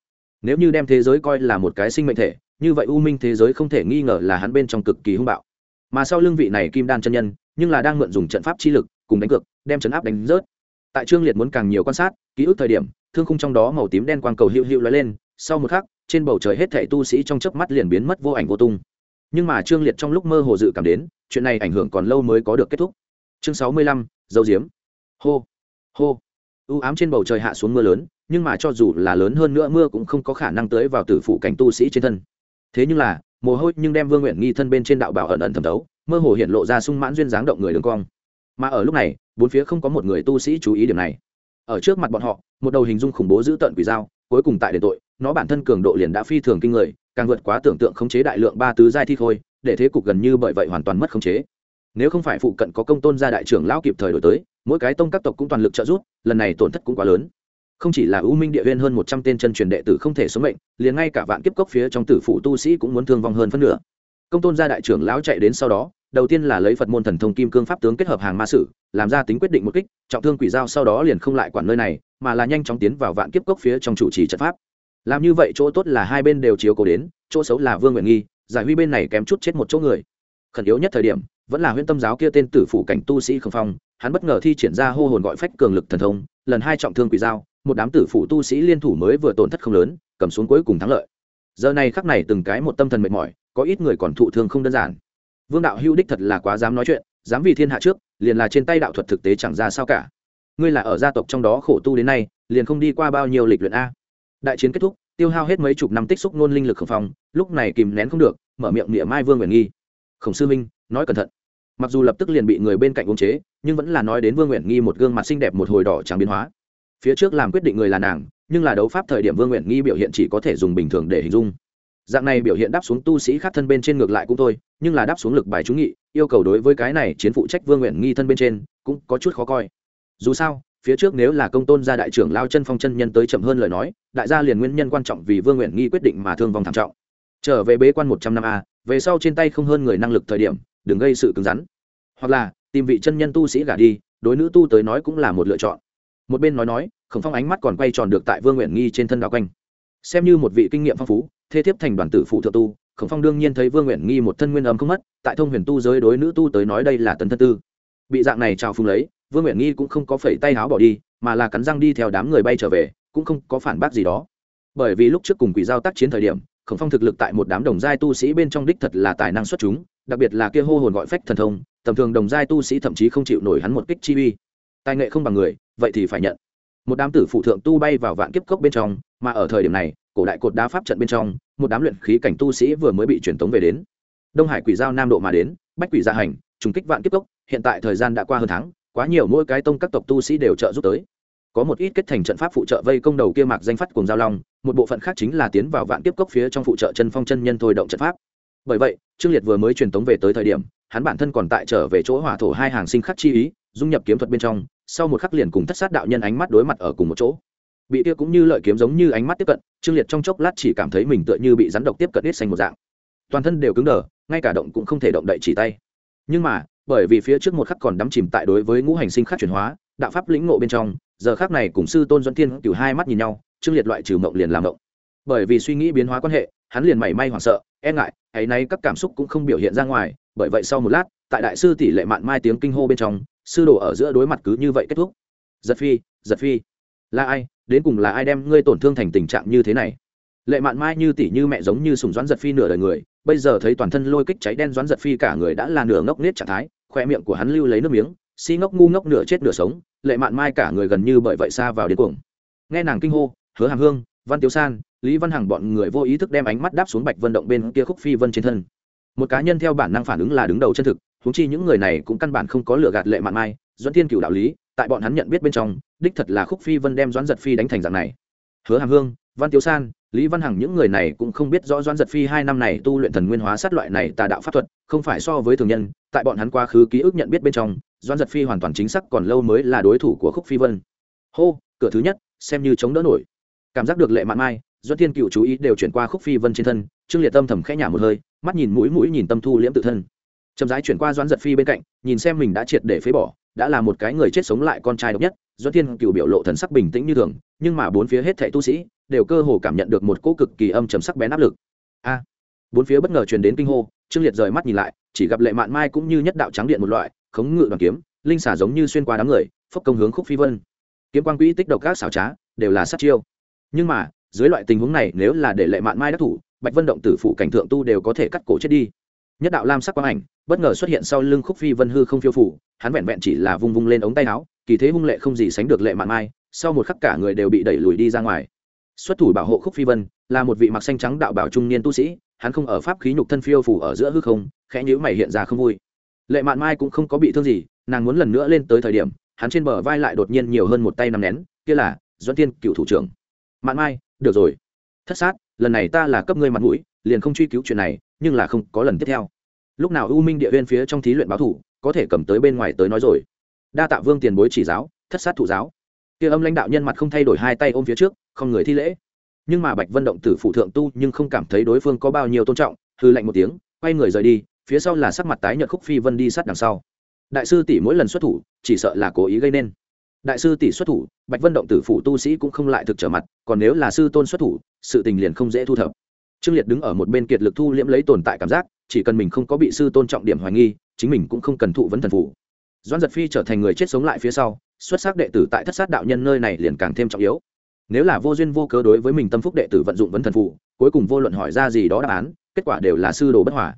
Nếu như đem thế giới coi là một cái sinh mệnh thể, như vậy u minh thế giới không thể nghi ngờ là hắn bên trong cực kỳ hung bạo. Mà sau lưng vị này kim đan chân nhân, nhưng là đang mượn dùng trận pháp chi lực, cùng đánh cược, đem chấn áp đánh rớt. Tại trương liệt muốn càng nhiều quan sát, ký ức thời điểm, thương khung trong đó màu tím đen quang cầu hữu hữu lóe lên, sau một khắc trên bầu trời hết thảy tu sĩ trong chớp mắt liền biến mất vô ảnh vô tung. Nhưng mà trương liệt trong lúc mơ hồ dự cảm đến, chuyện này ảnh hưởng còn lâu mới có được kết thúc. Chương sáu mươi lăm, dấu diếm. Hô hô. U ám trên bầu trời hạ xuống mưa lớn, nhưng mà cho dù là lớn hơn nữa mưa cũng không có khả năng tới vào tử phụ cảnh tu sĩ trên thân. Thế nhưng là, mồ hôi nhưng đem vương nguyện nghi thân bên trên đạo bảo ẩn ẩn thẩm thấu, mơ hồ hiện lộ ra sung mãn duyên dáng động người đường cong. Mà ở lúc này, bốn phía không có một người tu sĩ chú ý điểm này. Ở trước mặt bọn họ, một đầu hình dung khủng bố giữ tận quỷ dao, cuối cùng tại đền tội nó bản thân cường độ liền đã phi thường kinh người, càng vượt quá tưởng tượng khống chế đại lượng ba tứ giai thi khôi, để thế cục gần như bởi vậy hoàn toàn mất khống chế. Nếu không phải phụ cận có công tôn gia đại trưởng lão kịp thời đổi tới, mỗi cái tông các tộc cũng toàn lực trợ giúp, lần này tổn thất cũng quá lớn. Không chỉ là ưu minh địa huyên hơn một trăm tên chân truyền đệ tử không thể sống mệnh, liền ngay cả vạn kiếp cốc phía trong tử phụ tu sĩ cũng muốn thương vong hơn phân nửa. Công tôn gia đại trưởng lão chạy đến sau đó, đầu tiên là lấy phật môn thần thông kim cương pháp tướng kết hợp hàng ma sử, làm ra tính quyết định một kích, trọng thương quỷ giao sau đó liền không lại quản nơi này, mà là nhanh chóng tiến vào vạn kiếp cốc phía trong chủ trì trận pháp làm như vậy chỗ tốt là hai bên đều chiếu cố đến, chỗ xấu là vương nguyện nghi, giải huy bên này kém chút chết một chỗ người. Khẩn yếu nhất thời điểm, vẫn là huyễn tâm giáo kia tên tử phủ cảnh tu sĩ khương phong, hắn bất ngờ thi triển ra hô hồn gọi phách cường lực thần thông, lần hai trọng thương quỷ giao, một đám tử phủ tu sĩ liên thủ mới vừa tổn thất không lớn, cầm xuống cuối cùng thắng lợi. Giờ này khắc này từng cái một tâm thần mệt mỏi, có ít người còn thụ thương không đơn giản. Vương đạo hưu đích thật là quá dám nói chuyện, dám vì thiên hạ trước, liền là trên tay đạo thuật thực tế chẳng ra sao cả. Ngươi là ở gia tộc trong đó khổ tu đến nay, liền không đi qua bao nhiêu lịch luyện a đại chiến kết thúc, tiêu hao hết mấy chục năm tích xúc nôn linh lực khẩn phòng lúc này kìm nén không được, mở miệng nghĩa mai vương nguyện nghi. Khổng sư minh nói cẩn thận. Mặc dù lập tức liền bị người bên cạnh uống chế, nhưng vẫn là nói đến vương nguyện nghi một gương mặt xinh đẹp một hồi đỏ trắng biến hóa. Phía trước làm quyết định người là nàng, nhưng là đấu pháp thời điểm vương nguyện nghi biểu hiện chỉ có thể dùng bình thường để hình dung. Dạng này biểu hiện đáp xuống tu sĩ khác thân bên trên ngược lại cũng thôi, nhưng là đáp xuống lực bài trúng nghị, yêu cầu đối với cái này chiến phụ trách vương nguyện nghi thân bên trên, cũng có chút khó coi. Dù sao phía trước nếu là công tôn gia đại trưởng lao chân phong chân nhân tới chậm hơn lời nói, đại gia liền nguyên nhân quan trọng vì vương nguyện nghi quyết định mà thương vong thảm trọng. Trở về bế quan một trăm năm a, về sau trên tay không hơn người năng lực thời điểm, đừng gây sự cứng rắn. Hoặc là, tìm vị chân nhân tu sĩ gả đi, đối nữ tu tới nói cũng là một lựa chọn. Một bên nói nói, khổng phong ánh mắt còn quay tròn được tại vương nguyện nghi trên thân đào quanh. Xem như một vị kinh nghiệm phong phú thế thiếp thành đoàn tử phụ thượng tu, khổng phong đương nhiên thấy vương nguyện nghi một thân nguyên âm không mất, tại thông huyền tu giới đối nữ tu tới nói đây là tấn thân tư. Bị dạng này trào phung lấy vương nguyện nghi cũng không có phẩy tay háo bỏ đi, mà là cắn răng đi theo đám người bay trở về, cũng không có phản bác gì đó. Bởi vì lúc trước cùng quỷ giao tác chiến thời điểm, khổng phong thực lực tại một đám đồng giai tu sĩ bên trong đích thật là tài năng xuất chúng, đặc biệt là kia hô hồn gọi phách thần thông, tầm thường đồng giai tu sĩ thậm chí không chịu nổi hắn một kích chi uy. Tài nghệ không bằng người, vậy thì phải nhận. Một đám tử phụ thượng tu bay vào vạn kiếp cốc bên trong, mà ở thời điểm này, cổ đại cột đá pháp trận bên trong, một đám luyện khí cảnh tu sĩ vừa mới bị truyền tống về đến. Đông hải quỷ giao nam độ mà đến, bách quỷ gia hành, trùng kích vạn kiếp cốc, hiện tại thời gian đã qua hơn tháng quá nhiều mỗi cái tông các tộc tu sĩ đều trợ giúp tới. Có một ít kết thành trận pháp phụ trợ vây công đầu kia mạc danh phát cùng giao long, một bộ phận khác chính là tiến vào vạn tiếp cốc phía trong phụ trợ chân phong chân nhân thôi động trận pháp. Bởi vậy, trương liệt vừa mới truyền tống về tới thời điểm, hắn bản thân còn tại trở về chỗ hỏa thổ hai hàng sinh khắc chi ý, dung nhập kiếm thuật bên trong, sau một khắc liền cùng thất sát đạo nhân ánh mắt đối mặt ở cùng một chỗ. Bị kia cũng như lợi kiếm giống như ánh mắt tiếp cận, trương liệt trong chốc lát chỉ cảm thấy mình tựa như bị rắn độc tiếp cận ít xanh một dạng. Toàn thân đều cứng đờ, ngay cả động cũng không thể động đậy chỉ tay. Nhưng mà bởi vì phía trước một khắc còn đắm chìm tại đối với ngũ hành sinh khắc chuyển hóa, đạo pháp lĩnh ngộ bên trong, giờ khác này cùng sư tôn doãn thiên cửu hai mắt nhìn nhau, trương liệt loại trừ mộng liền làm mộng. Bởi vì suy nghĩ biến hóa quan hệ, hắn liền mảy may hoảng sợ e ngại, ấy nay các cảm xúc cũng không biểu hiện ra ngoài, bởi vậy sau một lát, tại đại sư tỷ lệ mạn mai tiếng kinh hô bên trong, sư đồ ở giữa đối mặt cứ như vậy kết thúc. Giật phi giật phi. Là ai, đến cùng là ai đem ngươi tổn thương thành tình trạng như thế này? Lệ mạn mai như tỷ như mẹ giống như sùng doãn giật phi nửa đời người, bây giờ thấy toàn thân lôi kích cháy đen doãn giật phi cả người đã là nửa ngốc nết trạng thái khoe miệng của hắn lưu lấy nước miếng, si ngốc ngu ngốc nửa chết nửa sống, lệ mạn mai cả người gần như bởi vậy xa vào đến cuồng. Nghe nàng kinh hô, hứa hàm hương, văn tiếu san, lý văn hằng bọn người vô ý thức đem ánh mắt đáp xuống bạch vân động bên kia khúc phi vân trên thân. Một cá nhân theo bản năng phản ứng là đứng đầu chân thực húng chi những người này cũng căn bản không có lựa gạt lệ mạn mai doãn thiên cửu đạo lý, tại bọn hắn nhận biết bên trong, đích thật là khúc phi vân đem doãn giật phi đánh thành dạng này. Hứa hàm hương, văn tiếu san, lý văn hằng những người này cũng không biết rõ doãn giật phi hai năm này tu luyện thần nguyên hóa sát loại này tà đạo pháp thuật, không phải so với thường nhân tại bọn hắn quá khứ ký ức nhận biết bên trong Doan giật phi hoàn toàn chính xác còn lâu mới là đối thủ của khúc phi vân. Hô, cửa thứ nhất, xem như chống đỡ nổi. Cảm giác được lệ mạn mai Doan thiên cựu chú ý đều chuyển qua khúc phi vân trên thân, trương liệt tâm thầm khẽ nhả một hơi, mắt nhìn mũi mũi nhìn tâm thu liễm tự thân. Chậm rãi chuyển qua Doan giật phi bên cạnh, nhìn xem mình đã triệt để phế bỏ, đã là một cái người chết sống lại con trai độc nhất Doan thiên cựu biểu lộ thần sắc bình tĩnh như thường, nhưng mà bốn phía hết thảy tu sĩ, đều cơ hồ cảm nhận được một cỗ cực kỳ âm trầm sắc bén áp lực. A! Bốn phía bất ngờ truyền đến kinh hô, trương liệt rời mắt nhìn lại chỉ gặp lệ mạn mai cũng như nhất đạo trắng điện một loại, khống ngự đoàn kiếm, linh xả giống như xuyên qua đám người, phốc công hướng khúc phi vân. Kiếm quan quỹ tích độc các xảo trá, đều là sát chiêu. Nhưng mà, dưới loại tình huống này, nếu là để lệ mạn mai đắc thủ, bạch vân động tử phụ cảnh thượng tu đều có thể cắt cổ chết đi. Nhất đạo lam sắc quang ảnh, bất ngờ xuất hiện sau lưng khúc phi vân hư không phiêu phủ, hắn vẹn vẹn chỉ là vung vung lên ống tay áo, kỳ thế hung lệ không gì sánh được lệ mạn mai, sau một khắc cả người đều bị đẩy lùi đi ra ngoài xuất thủ bảo hộ khúc phi vân, là một vị mặc xanh trắng đạo bảo trung niên tu sĩ, hắn không ở pháp khí nhục thân phiêu phủ ở giữa hư không, khẽ nhữ mày hiện ra không vui. Lệ mạn mai cũng không có bị thương gì, nàng muốn lần nữa lên tới thời điểm, hắn trên bờ vai lại đột nhiên nhiều hơn một tay nằm nén, kia là doãn tiên cựu thủ trưởng. Mạn mai, được rồi. Thất sát, lần này ta là cấp ngươi mặt mũi, liền không truy cứu chuyện này, nhưng là không có lần tiếp theo. Lúc nào u minh địa viên phía trong thí luyện báo thủ, có thể cầm tới bên ngoài tới nói rồi. Đa tạ vương tiền bối chỉ giáo, thất sát thụ giáo kia âm lãnh đạo nhân mặt không thay đổi hai tay ôm phía trước, không người thi lễ. Nhưng mà bạch vân động tử phụ thượng tu nhưng không cảm thấy đối phương có bao nhiêu tôn trọng hư lạnh một tiếng, quay người rời đi, phía sau là sắc mặt tái nhợt khúc phi vân đi sát đằng sau. Đại sư tỷ mỗi lần xuất thủ, chỉ sợ là cố ý gây nên. Đại sư tỷ xuất thủ, bạch vân động tử phụ tu sĩ cũng không lại thực trở mặt, còn nếu là sư tôn xuất thủ, sự tình liền không dễ thu thập. Trương liệt đứng ở một bên kiệt lực thu liễm lấy tồn tại cảm giác, chỉ cần mình không có bị sư tôn trọng điểm hoài nghi, chính mình cũng không cần thụ vấn thần phủ doan giật phi trở thành người chết sống lại phía sau xuất sắc đệ tử tại thất sát đạo nhân nơi này liền càng thêm trọng yếu. Nếu là vô duyên vô cớ đối với mình tâm phúc đệ tử vận dụng vấn thần phụ cuối cùng vô luận hỏi ra gì đó đáp án, kết quả đều là sư đồ bất hòa.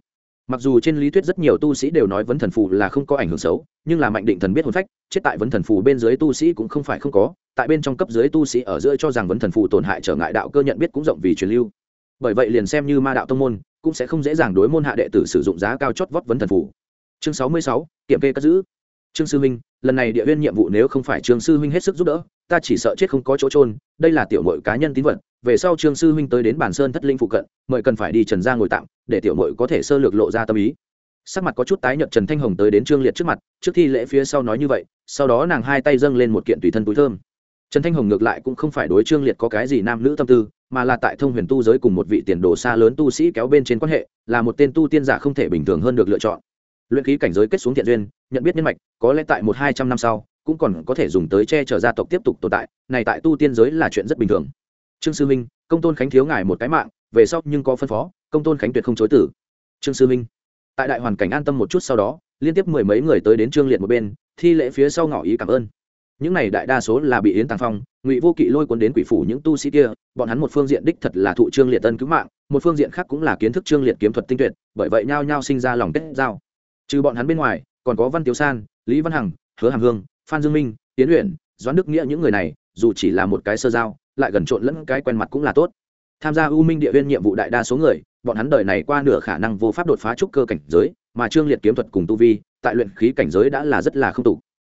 Mặc dù trên lý thuyết rất nhiều tu sĩ đều nói vấn thần phù là không có ảnh hưởng xấu, nhưng là mạnh định thần biết hồn phách, chết tại vấn thần phù bên dưới tu sĩ cũng không phải không có, tại bên trong cấp dưới tu sĩ ở giữa cho rằng vấn thần phù tổn hại trở ngại đạo cơ nhận biết cũng rộng vì truyền lưu. Bởi vậy liền xem như ma đạo tông môn, cũng sẽ không dễ dàng đối môn hạ đệ tử sử dụng giá cao chót vót vấn thần phù. Chương sáu mươi sáu, kiểm kê cất giữ. Trương sư minh lần này địa viên nhiệm vụ nếu không phải trương sư huynh hết sức giúp đỡ, ta chỉ sợ chết không có chỗ trôn đây là tiểu mội cá nhân tín vật, về sau trương sư huynh tới đến bản sơn thất linh phụ cận, mời cần phải đi trần ra ngồi tạm, để tiểu mội có thể sơ lược lộ ra tâm ý. Sắc mặt có chút tái nhợt trần thanh hồng tới đến trương liệt trước mặt, trước thi lễ phía sau nói như vậy, sau đó nàng hai tay dâng lên một kiện tùy thân túi thơm. Trần thanh hồng ngược lại cũng không phải đối trương liệt có cái gì nam nữ tâm tư, mà là tại thông huyền tu giới cùng một vị tiền đồ xa lớn tu sĩ kéo bên trên quan hệ, là một tên tu tiên giả không thể bình thường hơn được lựa chọn. Luyện khí cảnh giới kết xuống thiện duyên nhận biết nhân mạch, có lẽ tại một hai trăm năm sau, cũng còn có thể dùng tới che chở gia tộc tiếp tục tồn tại, này tại tu tiên giới là chuyện rất bình thường. Trương sư minh, công tôn khánh thiếu ngài một cái mạng, về sau nhưng có phân phó, công tôn khánh tuyệt không chối tử trương sư minh, tại đại hoàn cảnh an tâm một chút sau đó, liên tiếp mười mấy người tới đến trương liệt một bên, thi lễ phía sau ngỏ ý cảm ơn. Những này đại đa số là bị yến tàng phong, ngụy vô kỵ lôi cuốn đến quỷ phủ những tu sĩ kia, bọn hắn một phương diện đích thật là thụ trương liệt tân cứu mạng, một phương diện khác cũng là kiến thức trương liệt kiếm thuật tinh tuyệt, bởi vậy nhao nhao sinh ra lòng kết giao. Trừ bọn hắn bên ngoài còn có văn tiếu san, lý văn hằng, hứa hàm hương, phan dương minh, tiến luyện doãn đức nghĩa những người này, dù chỉ là một cái sơ giao, lại gần trộn lẫn cái quen mặt cũng là tốt. Tham gia u minh địa viên nhiệm vụ đại đa số người, bọn hắn đời này qua nửa khả năng vô pháp đột phá trúc cơ cảnh giới, mà trương liệt kiếm thuật cùng tu vi, tại luyện khí cảnh giới đã là rất là không tục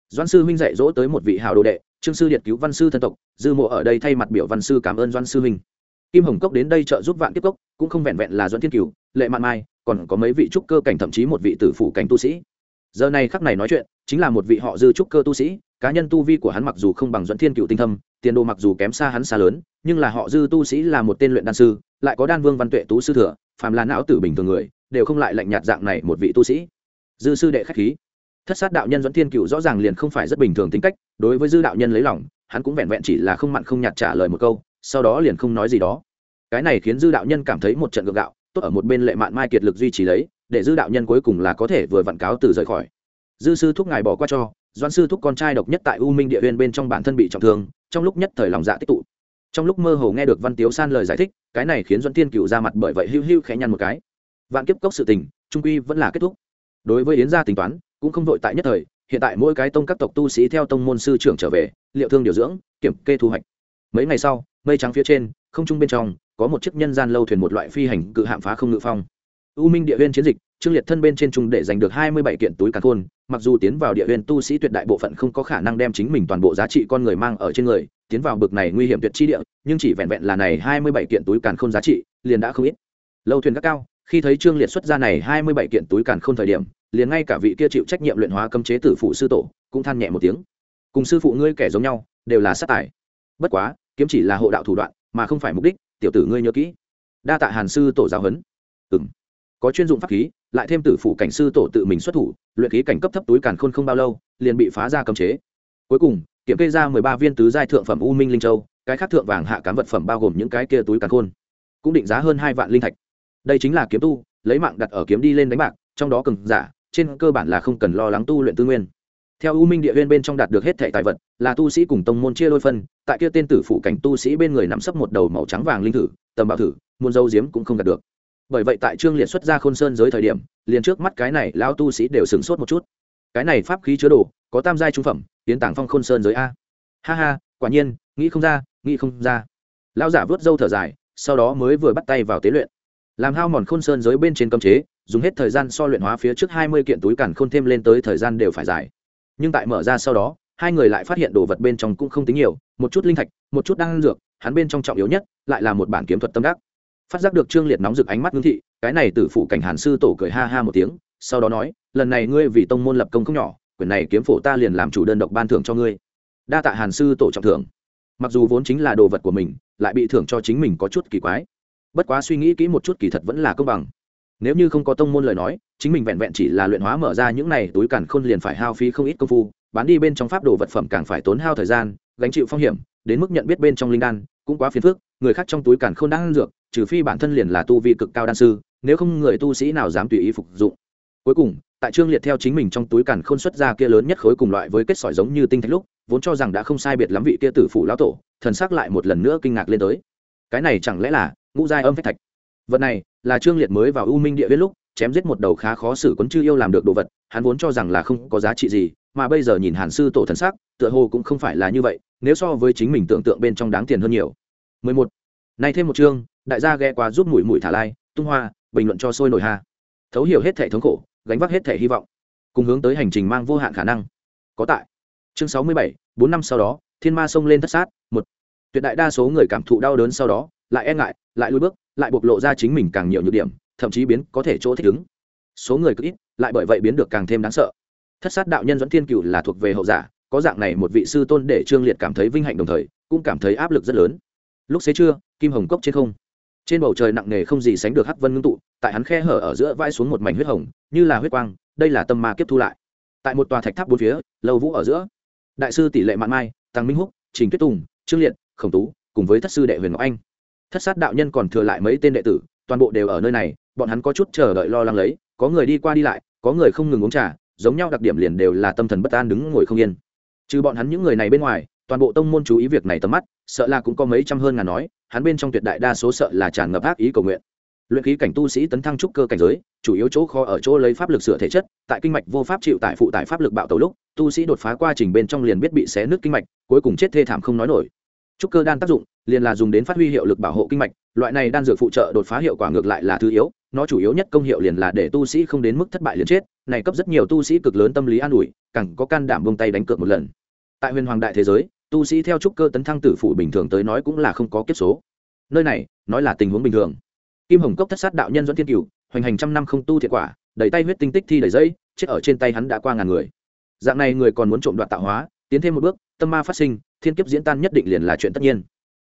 doãn sư huynh dạy dỗ tới một vị hào đồ đệ, trương sư liệt cứu văn sư thân tộc, dư mộ ở đây thay mặt biểu văn sư cảm ơn doãn sư huynh kim hồng cốc đến đây trợ giúp vạn tiếp cốc, cũng không vẹn vẹn là doãn thiên cửu, lệ mạn mai, còn có mấy vị trúc cơ cảnh thậm chí một vị tử phủ cảnh tu sĩ giờ này khắc này nói chuyện, chính là một vị họ dư trúc cơ tu sĩ, cá nhân tu vi của hắn mặc dù không bằng dẫn thiên cựu tinh thâm, tiền đồ mặc dù kém xa hắn xa lớn, nhưng là họ dư tu sĩ là một tên luyện đan sư, lại có đan vương văn tuệ tú sư thừa, phàm là não tử bình thường người, đều không lại lạnh nhạt dạng này một vị tu sĩ. Dư sư đệ khách khí. Thất sát đạo nhân dẫn thiên cựu rõ ràng liền không phải rất bình thường tính cách, đối với dư đạo nhân lấy lòng, hắn cũng vẹn vẹn chỉ là không mặn không nhạt trả lời một câu, sau đó liền không nói gì đó. Cái này khiến dư đạo nhân cảm thấy một trận gượng gạo, tốt ở một bên lệ mạn mai kiệt lực duy trì lấy để dư đạo nhân cuối cùng là có thể vừa vặn cáo từ rời khỏi. Dư sư thúc ngài bỏ qua cho doan sư thúc con trai độc nhất tại u minh địa huyên bên trong bản thân bị trọng thương, trong lúc nhất thời lòng dạ tích tụ. Trong lúc mơ hồ nghe được văn tiếu san lời giải thích, cái này khiến doan tiên cựu ra mặt bởi vậy hưu hưu khẽ nhăn một cái. Vạn kiếp cốc sự tình, trung quy vẫn là kết thúc. Đối với yến gia tính toán, cũng không vội tại nhất thời, hiện tại mỗi cái tông các tộc tu sĩ theo tông môn sư trưởng trở về, liệu thương điều dưỡng, kiểm kê thu hoạch. Mấy ngày sau, mây trắng phía trên, không trung bên trong, có một chiếc nhân gian lâu thuyền một loại phi hành cự hạm phá không ngự phong u minh địa huyên chiến dịch, trương liệt thân bên trên trung để giành được hai mươi bảy kiện túi càn khôn, mặc dù tiến vào địa huyên tu sĩ tuyệt đại bộ phận không có khả năng đem chính mình toàn bộ giá trị con người mang ở trên người, tiến vào bực này nguy hiểm tuyệt chi địa, nhưng chỉ vẹn vẹn là này hai mươi bảy kiện túi càn khôn giá trị, liền đã không ít. Lâu thuyền các cao, khi thấy trương liệt xuất ra này hai mươi bảy kiện túi càn khôn thời điểm, liền ngay cả vị kia chịu trách nhiệm luyện hóa cấm chế tử phụ sư tổ, cũng than nhẹ một tiếng. Cùng sư phụ ngươi kẻ giống nhau, đều là sát tài. Bất quá, kiếm chỉ là hộ đạo thủ đoạn, mà không phải mục đích, tiểu tử ngươi nhớ kỹ. Đa tạ hàn sư tổ giáo huấn. Ừng có chuyên dụng pháp khí, lại thêm tử phụ cảnh sư tổ tự mình xuất thủ, luyện khí cảnh cấp thấp túi càn khôn không bao lâu, liền bị phá ra cấm chế. Cuối cùng, kiểm kê ra mười ba viên tứ giai thượng phẩm u minh linh châu, cái khác thượng vàng hạ cám vật phẩm bao gồm những cái kia túi càn khôn, cũng định giá hơn hai vạn linh thạch. Đây chính là kiếm tu, lấy mạng đặt ở kiếm đi lên đánh bạc, trong đó cường giả, trên cơ bản là không cần lo lắng tu luyện tư nguyên. Theo u minh địa huyên bên trong đạt được hết thẻ tài vật, là tu sĩ cùng tông môn chia đôi phân, tại kia tên tử phụ cảnh tu sĩ bên người nắm sấp một đầu màu trắng vàng linh thử, tầm bảo thử, muôn dâu diếm cũng không đạt được bởi vậy tại trương liệt xuất ra khôn sơn giới thời điểm, liền trước mắt cái này lao tu sĩ đều sửng sốt một chút. Cái này pháp khí chứa đồ, có tam giai trung phẩm, tiến tảng phong khôn sơn giới a. Ha ha, quả nhiên, nghĩ không ra, nghĩ không ra. Lao giả vớt dâu thở dài, sau đó mới vừa bắt tay vào tế luyện. Làm hao mòn khôn sơn giới bên trên cấm chế, dùng hết thời gian so luyện hóa phía trước hai mươi kiện túi càn khôn thêm lên tới thời gian đều phải dài. Nhưng tại mở ra sau đó, hai người lại phát hiện đồ vật bên trong cũng không tính nhiều, một chút linh thạch, một chút đan dược, hắn bên trong trọng yếu nhất lại là một bản kiếm thuật tâm đắc phát giác được trương liệt nóng rực ánh mắt ngưng thị, cái này từ phủ cảnh hàn sư tổ cười ha ha một tiếng, sau đó nói, lần này ngươi vì tông môn lập công không nhỏ, quyền này kiếm phổ ta liền làm chủ đơn độc ban thưởng cho ngươi. Đa tạ hàn sư tổ trọng thưởng. Mặc dù vốn chính là đồ vật của mình, lại bị thưởng cho chính mình có chút kỳ quái. Bất quá suy nghĩ kỹ một chút kỳ thật vẫn là công bằng. Nếu như không có tông môn lời nói, chính mình vẹn vẹn chỉ là luyện hóa mở ra những này túi càn khôn liền phải hao phí không ít công phu, bán đi bên trong pháp đồ vật phẩm càng phải tốn hao thời gian, gánh chịu phong hiểm, đến mức nhận biết bên trong linh đan, cũng quá phiền phức, người khác trong túi càn khôn đang ăn dược trừ phi bản thân liền là tu vi cực cao đan sư nếu không người tu sĩ nào dám tùy ý phục dụng. Cuối cùng tại trương liệt theo chính mình trong túi càn khôn xuất ra kia lớn nhất khối cùng loại với kết sỏi giống như tinh thạch lúc vốn cho rằng đã không sai biệt lắm vị kia tử phủ lão tổ thần sắc lại một lần nữa kinh ngạc lên tới. Cái này chẳng lẽ là ngũ giai âm phách thạch? Vật này là trương liệt mới vào u minh địa viết lúc chém giết một đầu khá khó xử quấn chư yêu làm được đồ vật hắn vốn cho rằng là không có giá trị gì mà bây giờ nhìn hàn sư tổ thần sắc tựa hồ cũng không phải là như vậy nếu so với chính mình tưởng tượng bên trong đáng tiền hơn nhiều. 11. Nay thêm một chương, đại gia ghé qua giúp mũi mũi thả lai, tung hoa, bình luận cho sôi nổi hà. Thấu hiểu hết thể thống khổ, gánh vác hết thể hy vọng, cùng hướng tới hành trình mang vô hạn khả năng. Có tại. Chương 67, 4 năm sau đó, thiên ma sông lên thất sát, một. Tuyệt đại đa số người cảm thụ đau đớn sau đó, lại e ngại, lại lùi bước, lại bộc lộ ra chính mình càng nhiều nhược điểm, thậm chí biến có thể chỗ thích ứng. Số người cứ ít, lại bởi vậy biến được càng thêm đáng sợ. Thất sát đạo nhân dẫn thiên cửu là thuộc về hậu giả, có dạng này một vị sư tôn để Trương Liệt cảm thấy vinh hạnh đồng thời, cũng cảm thấy áp lực rất lớn lúc xế trưa kim hồng cốc trên không trên bầu trời nặng nề không gì sánh được hắc vân ngưng tụ, tại hắn khe hở ở giữa vai xuống một mảnh huyết hồng, như là huyết quang, đây là tâm ma kiếp thu lại. Tại một tòa thạch tháp bốn phía, lâu vũ ở giữa. Đại sư tỷ lệ mạn mai, tăng minh húc, trình tuyết tùng, trương liệt, khổng tú, cùng với thất sư đệ huyền ngọc anh. Thất sát đạo nhân còn thừa lại mấy tên đệ tử, toàn bộ đều ở nơi này, bọn hắn có chút chờ đợi lo lắng lấy, có người đi qua đi lại, có người không ngừng uống trà, giống nhau đặc điểm liền đều là tâm thần bất an đứng ngồi không yên. Trừ bọn hắn những người này bên ngoài toàn bộ tông môn chú ý việc này tầm mắt, sợ là cũng có mấy trăm hơn ngàn nói, hắn bên trong tuyệt đại đa số sợ là tràn ngập ác ý cầu nguyện. Luyện khí cảnh tu sĩ tấn thăng trúc cơ cảnh giới, chủ yếu chỗ kho ở chỗ lấy pháp lực sửa thể chất, tại kinh mạch vô pháp chịu tại phụ tại pháp lực bạo tàu lúc, tu sĩ đột phá quá trình bên trong liền biết bị xé nước kinh mạch, cuối cùng chết thê thảm không nói nổi. Trúc cơ đan tác dụng, liền là dùng đến phát huy hiệu lực bảo hộ kinh mạch, loại này đan dược phụ trợ đột phá hiệu quả ngược lại là thứ yếu, nó chủ yếu nhất công hiệu liền là để tu sĩ không đến mức thất bại liền chết, này cấp rất nhiều tu sĩ cực lớn tâm lý an ủi, càng có can đảm buông tay đánh cược một lần. Tại huyền hoàng đại thế giới tu sĩ theo trúc cơ tấn thăng tử phụ bình thường tới nói cũng là không có kiếp số. Nơi này, nói là tình huống bình thường. Kim hồng cốc thất sát đạo nhân dẫn thiên cửu, hoành hành trăm năm không tu thiệt quả, đầy tay huyết tinh tích thi đầy dây, chết ở trên tay hắn đã qua ngàn người. Dạng này người còn muốn trộm đoạt tạo hóa, tiến thêm một bước, tâm ma phát sinh, thiên kiếp diễn tan nhất định liền là chuyện tất nhiên.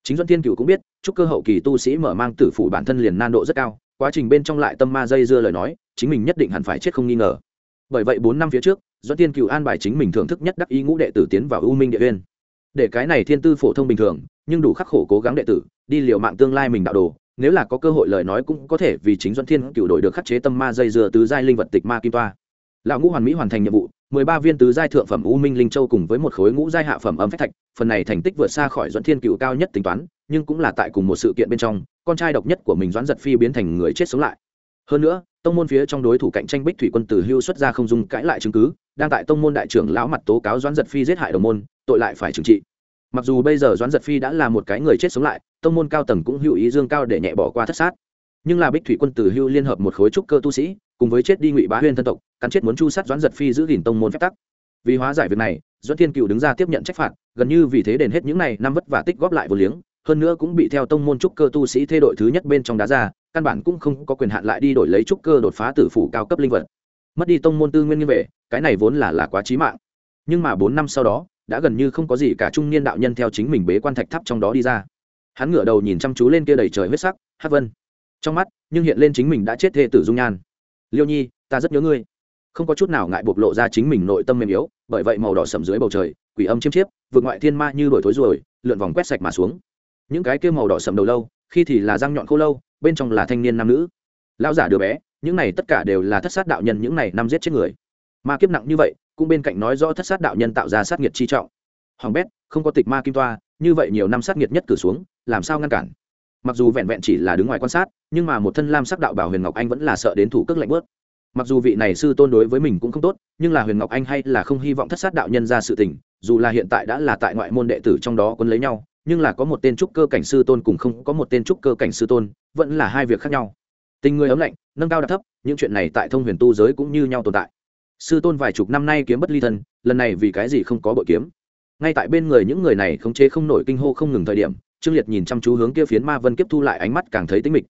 Chính doãn thiên cựu cũng biết chúc cơ hậu kỳ tu sĩ mở mang tử phủ bản thân liền nan độ rất cao, quá trình bên trong lại tâm ma dây dưa lời nói, chính mình nhất định hẳn phải chết không nghi ngờ. Bởi vậy bốn năm phía trước doãn thiên cựu an bài chính mình thưởng thức nhất đắc ý ngũ đệ tử tiến vào u minh địa uyên để cái này thiên tư phổ thông bình thường, nhưng đủ khắc khổ cố gắng đệ tử, đi liều mạng tương lai mình đạo đồ, nếu là có cơ hội lời nói cũng có thể vì chính doãn thiên cựu đổi được khắc chế tâm ma dây dưa tứ giai linh vật tịch ma kim toa. Lão ngũ hoàn mỹ hoàn thành nhiệm vụ, mười ba viên tứ giai thượng phẩm u minh linh châu cùng với một khối ngũ giai hạ phẩm âm phách thạch, phần này thành tích vượt xa khỏi doãn thiên cựu cao nhất tính toán, nhưng cũng là tại cùng một sự kiện bên trong, con trai độc nhất của mình doãn giật phi biến thành người chết sống lại. Hơn nữa, tông môn phía trong đối thủ cạnh tranh bích thủy quân tử hưu xuất ra không dung cãi lại chứng cứ, đang tại tông môn đại trưởng lão mặt tố cáo doãn giật phi giết hại đồng môn, tội lại phải trừng trị mặc dù bây giờ doãn giật phi đã là một cái người chết sống lại, tông môn cao tầng cũng hữu ý dương cao để nhẹ bỏ qua thất sát. Nhưng là bích thủy quân từ hưu liên hợp một khối trúc cơ tu sĩ, cùng với chết đi ngụy bá huyên thân tộc, cắn chết muốn chu sát doãn giật phi giữ gìn tông môn phép tắc. Vì hóa giải việc này, doãn thiên cựu đứng ra tiếp nhận trách phạt, gần như vì thế đền hết những này năm vất vả tích góp lại vô liếng, hơn nữa cũng bị theo tông môn trúc cơ tu sĩ thê đội thứ nhất bên trong đá ra, căn bản cũng không có quyền hạn lại đi đổi lấy trúc cơ đột phá tử phủ cao cấp linh vật. Mất đi tông môn tư nguyên như vậy, cái này vốn là là quá trí mạng. Nhưng mà bốn năm sau đó đã gần như không có gì cả trung niên đạo nhân theo chính mình bế quan thạch tháp trong đó đi ra. Hắn ngửa đầu nhìn chăm chú lên kia đầy trời huyết sắc hát vân. Trong mắt, nhưng hiện lên chính mình đã chết thê tử dung nhan. Liêu nhi, ta rất nhớ ngươi. Không có chút nào ngại bộc lộ ra chính mình nội tâm mềm yếu, bởi vậy màu đỏ sầm dưới bầu trời, quỷ âm chiêm chiếp, vượt ngoại thiên ma như đổi thối ruồi, lượn vòng quét sạch mà xuống. Những cái kia màu đỏ sầm đầu lâu, khi thì là răng nhọn khô lâu, bên trong là thanh niên nam nữ. Lão giả đứa bé, những này tất cả đều là thất sát đạo nhân, những này năm giết chết người. Ma kiếp nặng như vậy cũng bên cạnh nói rõ thất sát đạo nhân tạo ra sát nghiệt chi trọng. Hoàng bét, không có tịch ma kim toa, như vậy nhiều năm sát nghiệt nhất cử xuống, làm sao ngăn cản? Mặc dù vẹn vẹn chỉ là đứng ngoài quan sát, nhưng mà một thân lam sắc đạo bảo huyền ngọc anh vẫn là sợ đến thủ cước lạnh bớt. Mặc dù vị này sư tôn đối với mình cũng không tốt, nhưng là huyền ngọc anh hay là không hy vọng thất sát đạo nhân ra sự tình, dù là hiện tại đã là tại ngoại môn đệ tử trong đó quân lấy nhau, nhưng là có một tên trúc cơ cảnh sư tôn cùng không có một tên trúc cơ cảnh sư tôn, vẫn là hai việc khác nhau. Tình người ấm lạnh, nâng cao đạt thấp những chuyện này tại thông huyền tu giới cũng như nhau tồn tại sư tôn vài chục năm nay kiếm bất ly thân, lần này vì cái gì không có bội kiếm? Ngay tại bên người những người này không chế không nổi kinh hô không ngừng thời điểm, trương liệt nhìn chăm chú hướng kia phiến ma vân kiếp thu lại ánh mắt càng thấy tính mịch.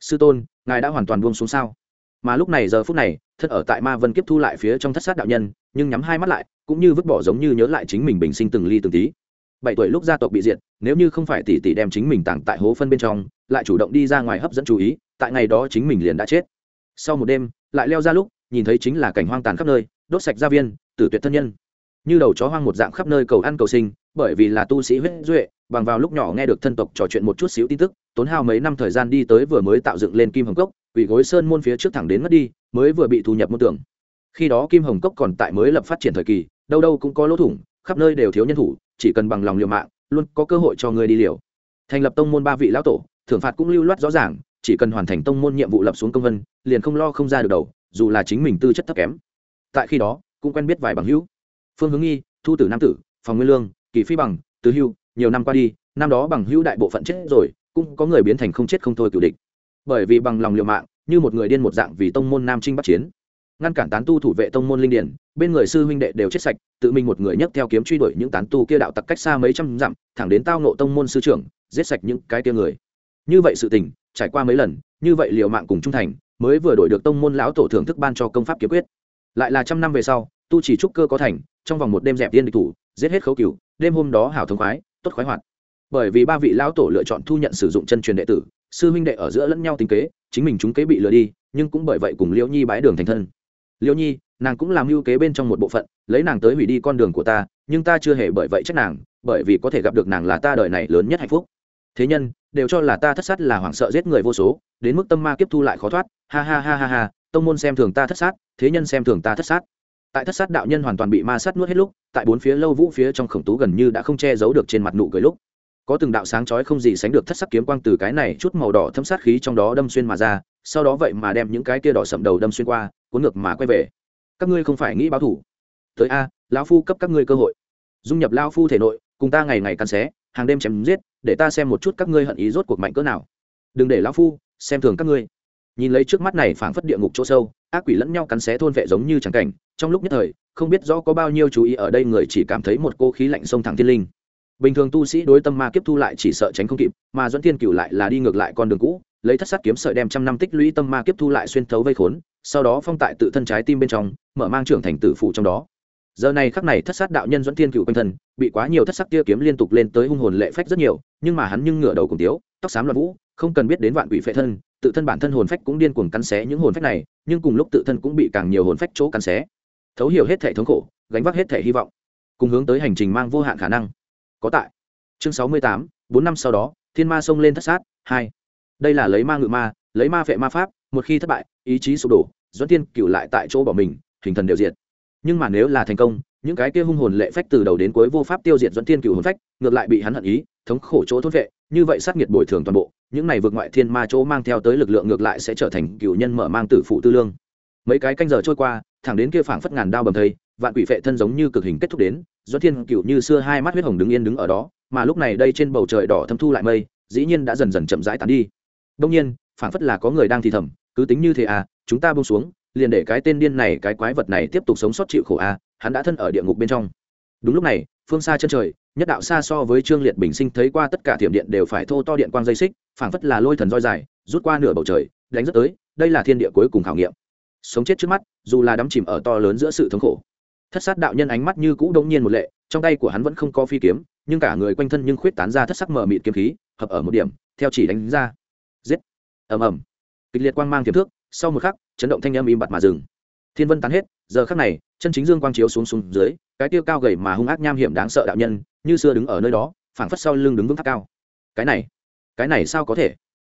Sư tôn, ngài đã hoàn toàn buông xuống sao? Mà lúc này giờ phút này thân ở tại ma vân kiếp thu lại phía trong thất sát đạo nhân, nhưng nhắm hai mắt lại, cũng như vứt bỏ giống như nhớ lại chính mình bình sinh từng ly từng tí. Bảy tuổi lúc gia tộc bị diệt, nếu như không phải tỷ tỷ đem chính mình tặng tại hố phân bên trong, lại chủ động đi ra ngoài hấp dẫn chú ý, tại ngày đó chính mình liền đã chết. Sau một đêm, lại leo ra lúc nhìn thấy chính là cảnh hoang tàn khắp nơi, đốt sạch gia viên, tử tuyệt thân nhân. Như đầu chó hoang một dạng khắp nơi cầu ăn cầu sinh, bởi vì là tu sĩ huyết duệ, bằng vào lúc nhỏ nghe được thân tộc trò chuyện một chút xíu tin tức, tốn hao mấy năm thời gian đi tới vừa mới tạo dựng lên kim hồng cốc ủy gối sơn môn phía trước thẳng đến mất đi, mới vừa bị thu nhập môn tưởng khi đó kim hồng cốc còn tại mới lập phát triển thời kỳ, đâu đâu cũng có lỗ thủng, khắp nơi đều thiếu nhân thủ, chỉ cần bằng lòng liều mạng, luôn có cơ hội cho người đi liều. Thành lập tông môn ba vị lão tổ, thưởng phạt cũng lưu loát rõ ràng, chỉ cần hoàn thành tông môn nhiệm vụ lập xuống công vân, liền không lo không ra được đầu dù là chính mình tư chất thấp kém. Tại khi đó, cũng quen biết vài bằng hữu. Phương hướng nghi, thu tử nam tử, phòng nguyên lương, kỳ phi bằng tứ hưu, nhiều năm qua đi, năm đó bằng hữu đại bộ phận chết rồi, cũng có người biến thành không chết không thôi cựu địch. Bởi vì bằng lòng liều mạng, như một người điên một dạng vì tông môn nam trinh bắc chiến. Ngăn cản tán tu thủ vệ tông môn linh điển, bên người sư huynh đệ đều chết sạch, tự mình một người nhấc theo kiếm truy đuổi những tán tu kia đạo tặc cách xa mấy trăm dặm, thẳng đến tao nộ tông môn sư trưởng, giết sạch những cái kia người. Như vậy sự tình, trải qua mấy lần, như vậy liều mạng cùng trung thành mới vừa đổi được tông môn lão tổ thưởng thức ban cho công pháp kiếm quyết. Lại là trăm năm về sau, tu chỉ trúc cơ có thành, trong vòng một đêm dẹp tiên địch thủ, giết hết khấu cửu, đêm hôm đó hảo thống khoái, tốt khoái hoạt. Bởi vì ba vị lão tổ lựa chọn thu nhận sử dụng chân truyền đệ tử, sư huynh đệ ở giữa lẫn nhau tính kế, chính mình chúng kế bị lừa đi, nhưng cũng bởi vậy cùng liễu nhi bái đường thành thân. Liễu nhi, nàng cũng làm mưu kế bên trong một bộ phận, lấy nàng tới hủy đi con đường của ta, nhưng ta chưa hề bởi vậy trách nàng, bởi vì có thể gặp được nàng là ta đời này lớn nhất hạnh phúc thế nhân, đều cho là ta thất sát là hoảng sợ giết người vô số, đến mức tâm ma kiếp thu lại khó thoát. Ha ha ha ha ha, tông môn xem thường ta thất sát, thế nhân xem thường ta thất sát. Tại thất sát đạo nhân hoàn toàn bị ma sát nuốt hết lúc, tại bốn phía lâu vũ phía trong khổng tú gần như đã không che giấu được trên mặt nụ cười lúc. Có từng đạo sáng chói không gì sánh được thất sắc kiếm quang từ cái này chút màu đỏ thâm sát khí trong đó đâm xuyên mà ra, sau đó vậy mà đem những cái kia đỏ sậm đầu đâm xuyên qua, cuốn ngược mà quay về. Các ngươi không phải nghĩ báo thủ. Tới a, lão phu cấp các ngươi cơ hội. Dung nhập lão phu thể nội, cùng ta ngày ngày cắn xé hàng đêm chém giết, để ta xem một chút các ngươi hận ý rốt cuộc mạnh cỡ nào. Đừng để lão phu xem thường các ngươi. Nhìn lấy trước mắt này phảng phất địa ngục chỗ sâu, ác quỷ lẫn nhau cắn xé thôn vệ giống như trắng cảnh, trong lúc nhất thời, không biết rõ có bao nhiêu chú ý ở đây người chỉ cảm thấy một cô khí lạnh sông thẳng thiên linh. Bình thường tu sĩ đối tâm ma kiếp thu lại chỉ sợ tránh không kịp, mà dẫn thiên cửu lại là đi ngược lại con đường cũ, lấy thất sát kiếm sợi đem trăm năm tích lũy tâm ma kiếp thu lại xuyên thấu vây khốn, sau đó phong tại tự thân trái tim bên trong, mở mang trưởng thành tử phụ trong đó giờ này khắc này thất sát đạo nhân dẫn thiên cựu quanh thân, bị quá nhiều thất sắc tia kiếm liên tục lên tới hung hồn lệ phách rất nhiều, nhưng mà hắn nhưng ngửa đầu cùng tiếu, tóc xám loạn vũ, không cần biết đến vạn quỷ phệ thân, tự thân bản thân hồn phách cũng điên cuồng cắn xé những hồn phách này, nhưng cùng lúc tự thân cũng bị càng nhiều hồn phách chỗ cắn xé. Thấu hiểu hết thể thống khổ, gánh vác hết thể hy vọng, cùng hướng tới hành trình mang vô hạn khả năng. Có tại. Chương sáu mươi tám, bốn năm sau đó, thiên ma xông lên thất sát, hai. Đây là lấy ma ngự ma, lấy ma phệ ma pháp, một khi thất bại, ý chí sụp đổ dẫn tiên cựu lại tại chỗ bỏ mình, hình thần đều diệt nhưng mà nếu là thành công, những cái kia hung hồn lệ phách từ đầu đến cuối vô pháp tiêu diệt dẫn thiên cựu hồn phách, ngược lại bị hắn hận ý, thống khổ chỗ thốt vệ, như vậy sát nghiệt bồi thường toàn bộ, những này vượt ngoại thiên ma chỗ mang theo tới lực lượng ngược lại sẽ trở thành cựu nhân mở mang tử phụ tư lương. Mấy cái canh giờ trôi qua, thẳng đến kia phảng phất ngàn đao bầm thây, vạn quỷ phệ thân giống như cực hình kết thúc đến do thiên cựu như xưa hai mắt huyết hồng đứng yên đứng ở đó, mà lúc này đây trên bầu trời đỏ thâm thu lại mây, dĩ nhiên đã dần dần chậm rãi tán đi. Đông nhiên, phảng phất là có người đang thì thầm, cứ tính như thế à chúng ta buông xuống liền để cái tên điên này, cái quái vật này tiếp tục sống sót chịu khổ à hắn đã thân ở địa ngục bên trong. Đúng lúc này, phương xa chân trời, nhất đạo xa so với trương liệt bình sinh thấy qua tất cả thiểm điện đều phải thô to điện quang dây xích, phảng phất là lôi thần roi dài, rút qua nửa bầu trời, đánh rất tới, đây là thiên địa cuối cùng khảo nghiệm. Sống chết trước mắt, dù là đắm chìm ở to lớn giữa sự thống khổ. Thất sát đạo nhân ánh mắt như cũ đông nhiên một lệ, trong tay của hắn vẫn không có phi kiếm, nhưng cả người quanh thân nhưng khuyết tán ra thất sắc mở mịt kiếm khí, hợp ở một điểm, theo chỉ đánh ra. Giết. Ầm ầm. Kịch liệt quang mang kiếm thước, sau một khắc chấn động thanh âm im bặt mà dừng. Thiên vân tán hết, giờ khắc này, chân chính dương quang chiếu xuống xuống dưới, cái tiêu cao gầy mà hung ác nham hiểm đáng sợ đạo nhân, như xưa đứng ở nơi đó, phảng phất sau lưng đứng vững tháp cao. Cái này cái này sao có thể?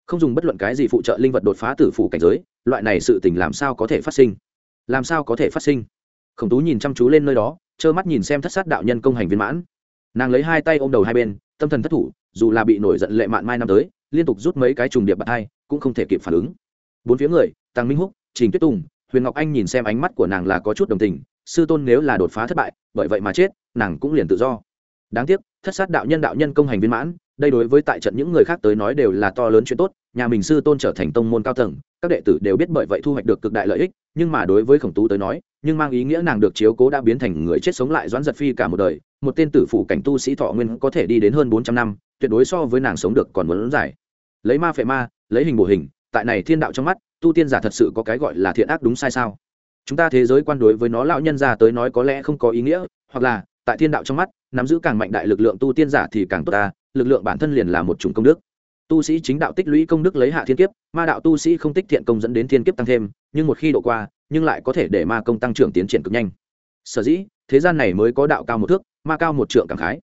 Không dùng bất luận cái gì phụ trợ linh vật đột phá tử phủ cảnh giới, loại này sự tình làm sao có thể phát sinh? Làm sao có thể phát sinh? Khổng tú nhìn chăm chú lên nơi đó, trơ mắt nhìn xem thất sát đạo nhân công hành viên mãn. Nàng lấy hai tay ôm đầu hai bên, tâm thần thất thủ, dù là bị nổi giận lệ mạn mai năm tới, liên tục rút mấy cái trùng điệp bật hai, cũng không thể kịp phản ứng. Bốn phía người tăng minh húc trình tuyết tùng, huyền ngọc anh nhìn xem ánh mắt của nàng là có chút đồng tình, sư tôn nếu là đột phá thất bại, bởi vậy mà chết, nàng cũng liền tự do đáng tiếc, thất sát đạo nhân đạo nhân công hành viên mãn, đây đối với tại trận những người khác tới nói đều là to lớn chuyện tốt, nhà mình sư tôn trở thành tông môn cao tầng, các đệ tử đều biết bởi vậy thu hoạch được cực đại lợi ích, nhưng mà đối với khổng tú tới nói, nhưng mang ý nghĩa nàng được chiếu cố đã biến thành người chết sống lại doãn giật phi cả một đời, một tên tử phủ cảnh tu sĩ thọ nguyên có thể đi đến hơn bốn trăm năm, tuyệt đối so với nàng sống được còn muốn dài. lấy ma phệ ma, lấy hình bổ hình tại này thiên đạo trong mắt, tu tiên giả thật sự có cái gọi là thiện ác đúng sai sao? Chúng ta thế giới quan đối với nó lão nhân ra tới nói có lẽ không có ý nghĩa, hoặc là, tại thiên đạo trong mắt, nắm giữ càng mạnh đại lực lượng tu tiên giả thì càng tốt ta, lực lượng bản thân liền là một chủng công đức. Tu sĩ chính đạo tích lũy công đức lấy hạ thiên kiếp, ma đạo tu sĩ không tích thiện công dẫn đến thiên kiếp tăng thêm, nhưng một khi độ qua, nhưng lại có thể để ma công tăng trưởng tiến triển cực nhanh. Sở dĩ, thế gian này mới có đạo cao một thước, ma cao một trượng cảm khái.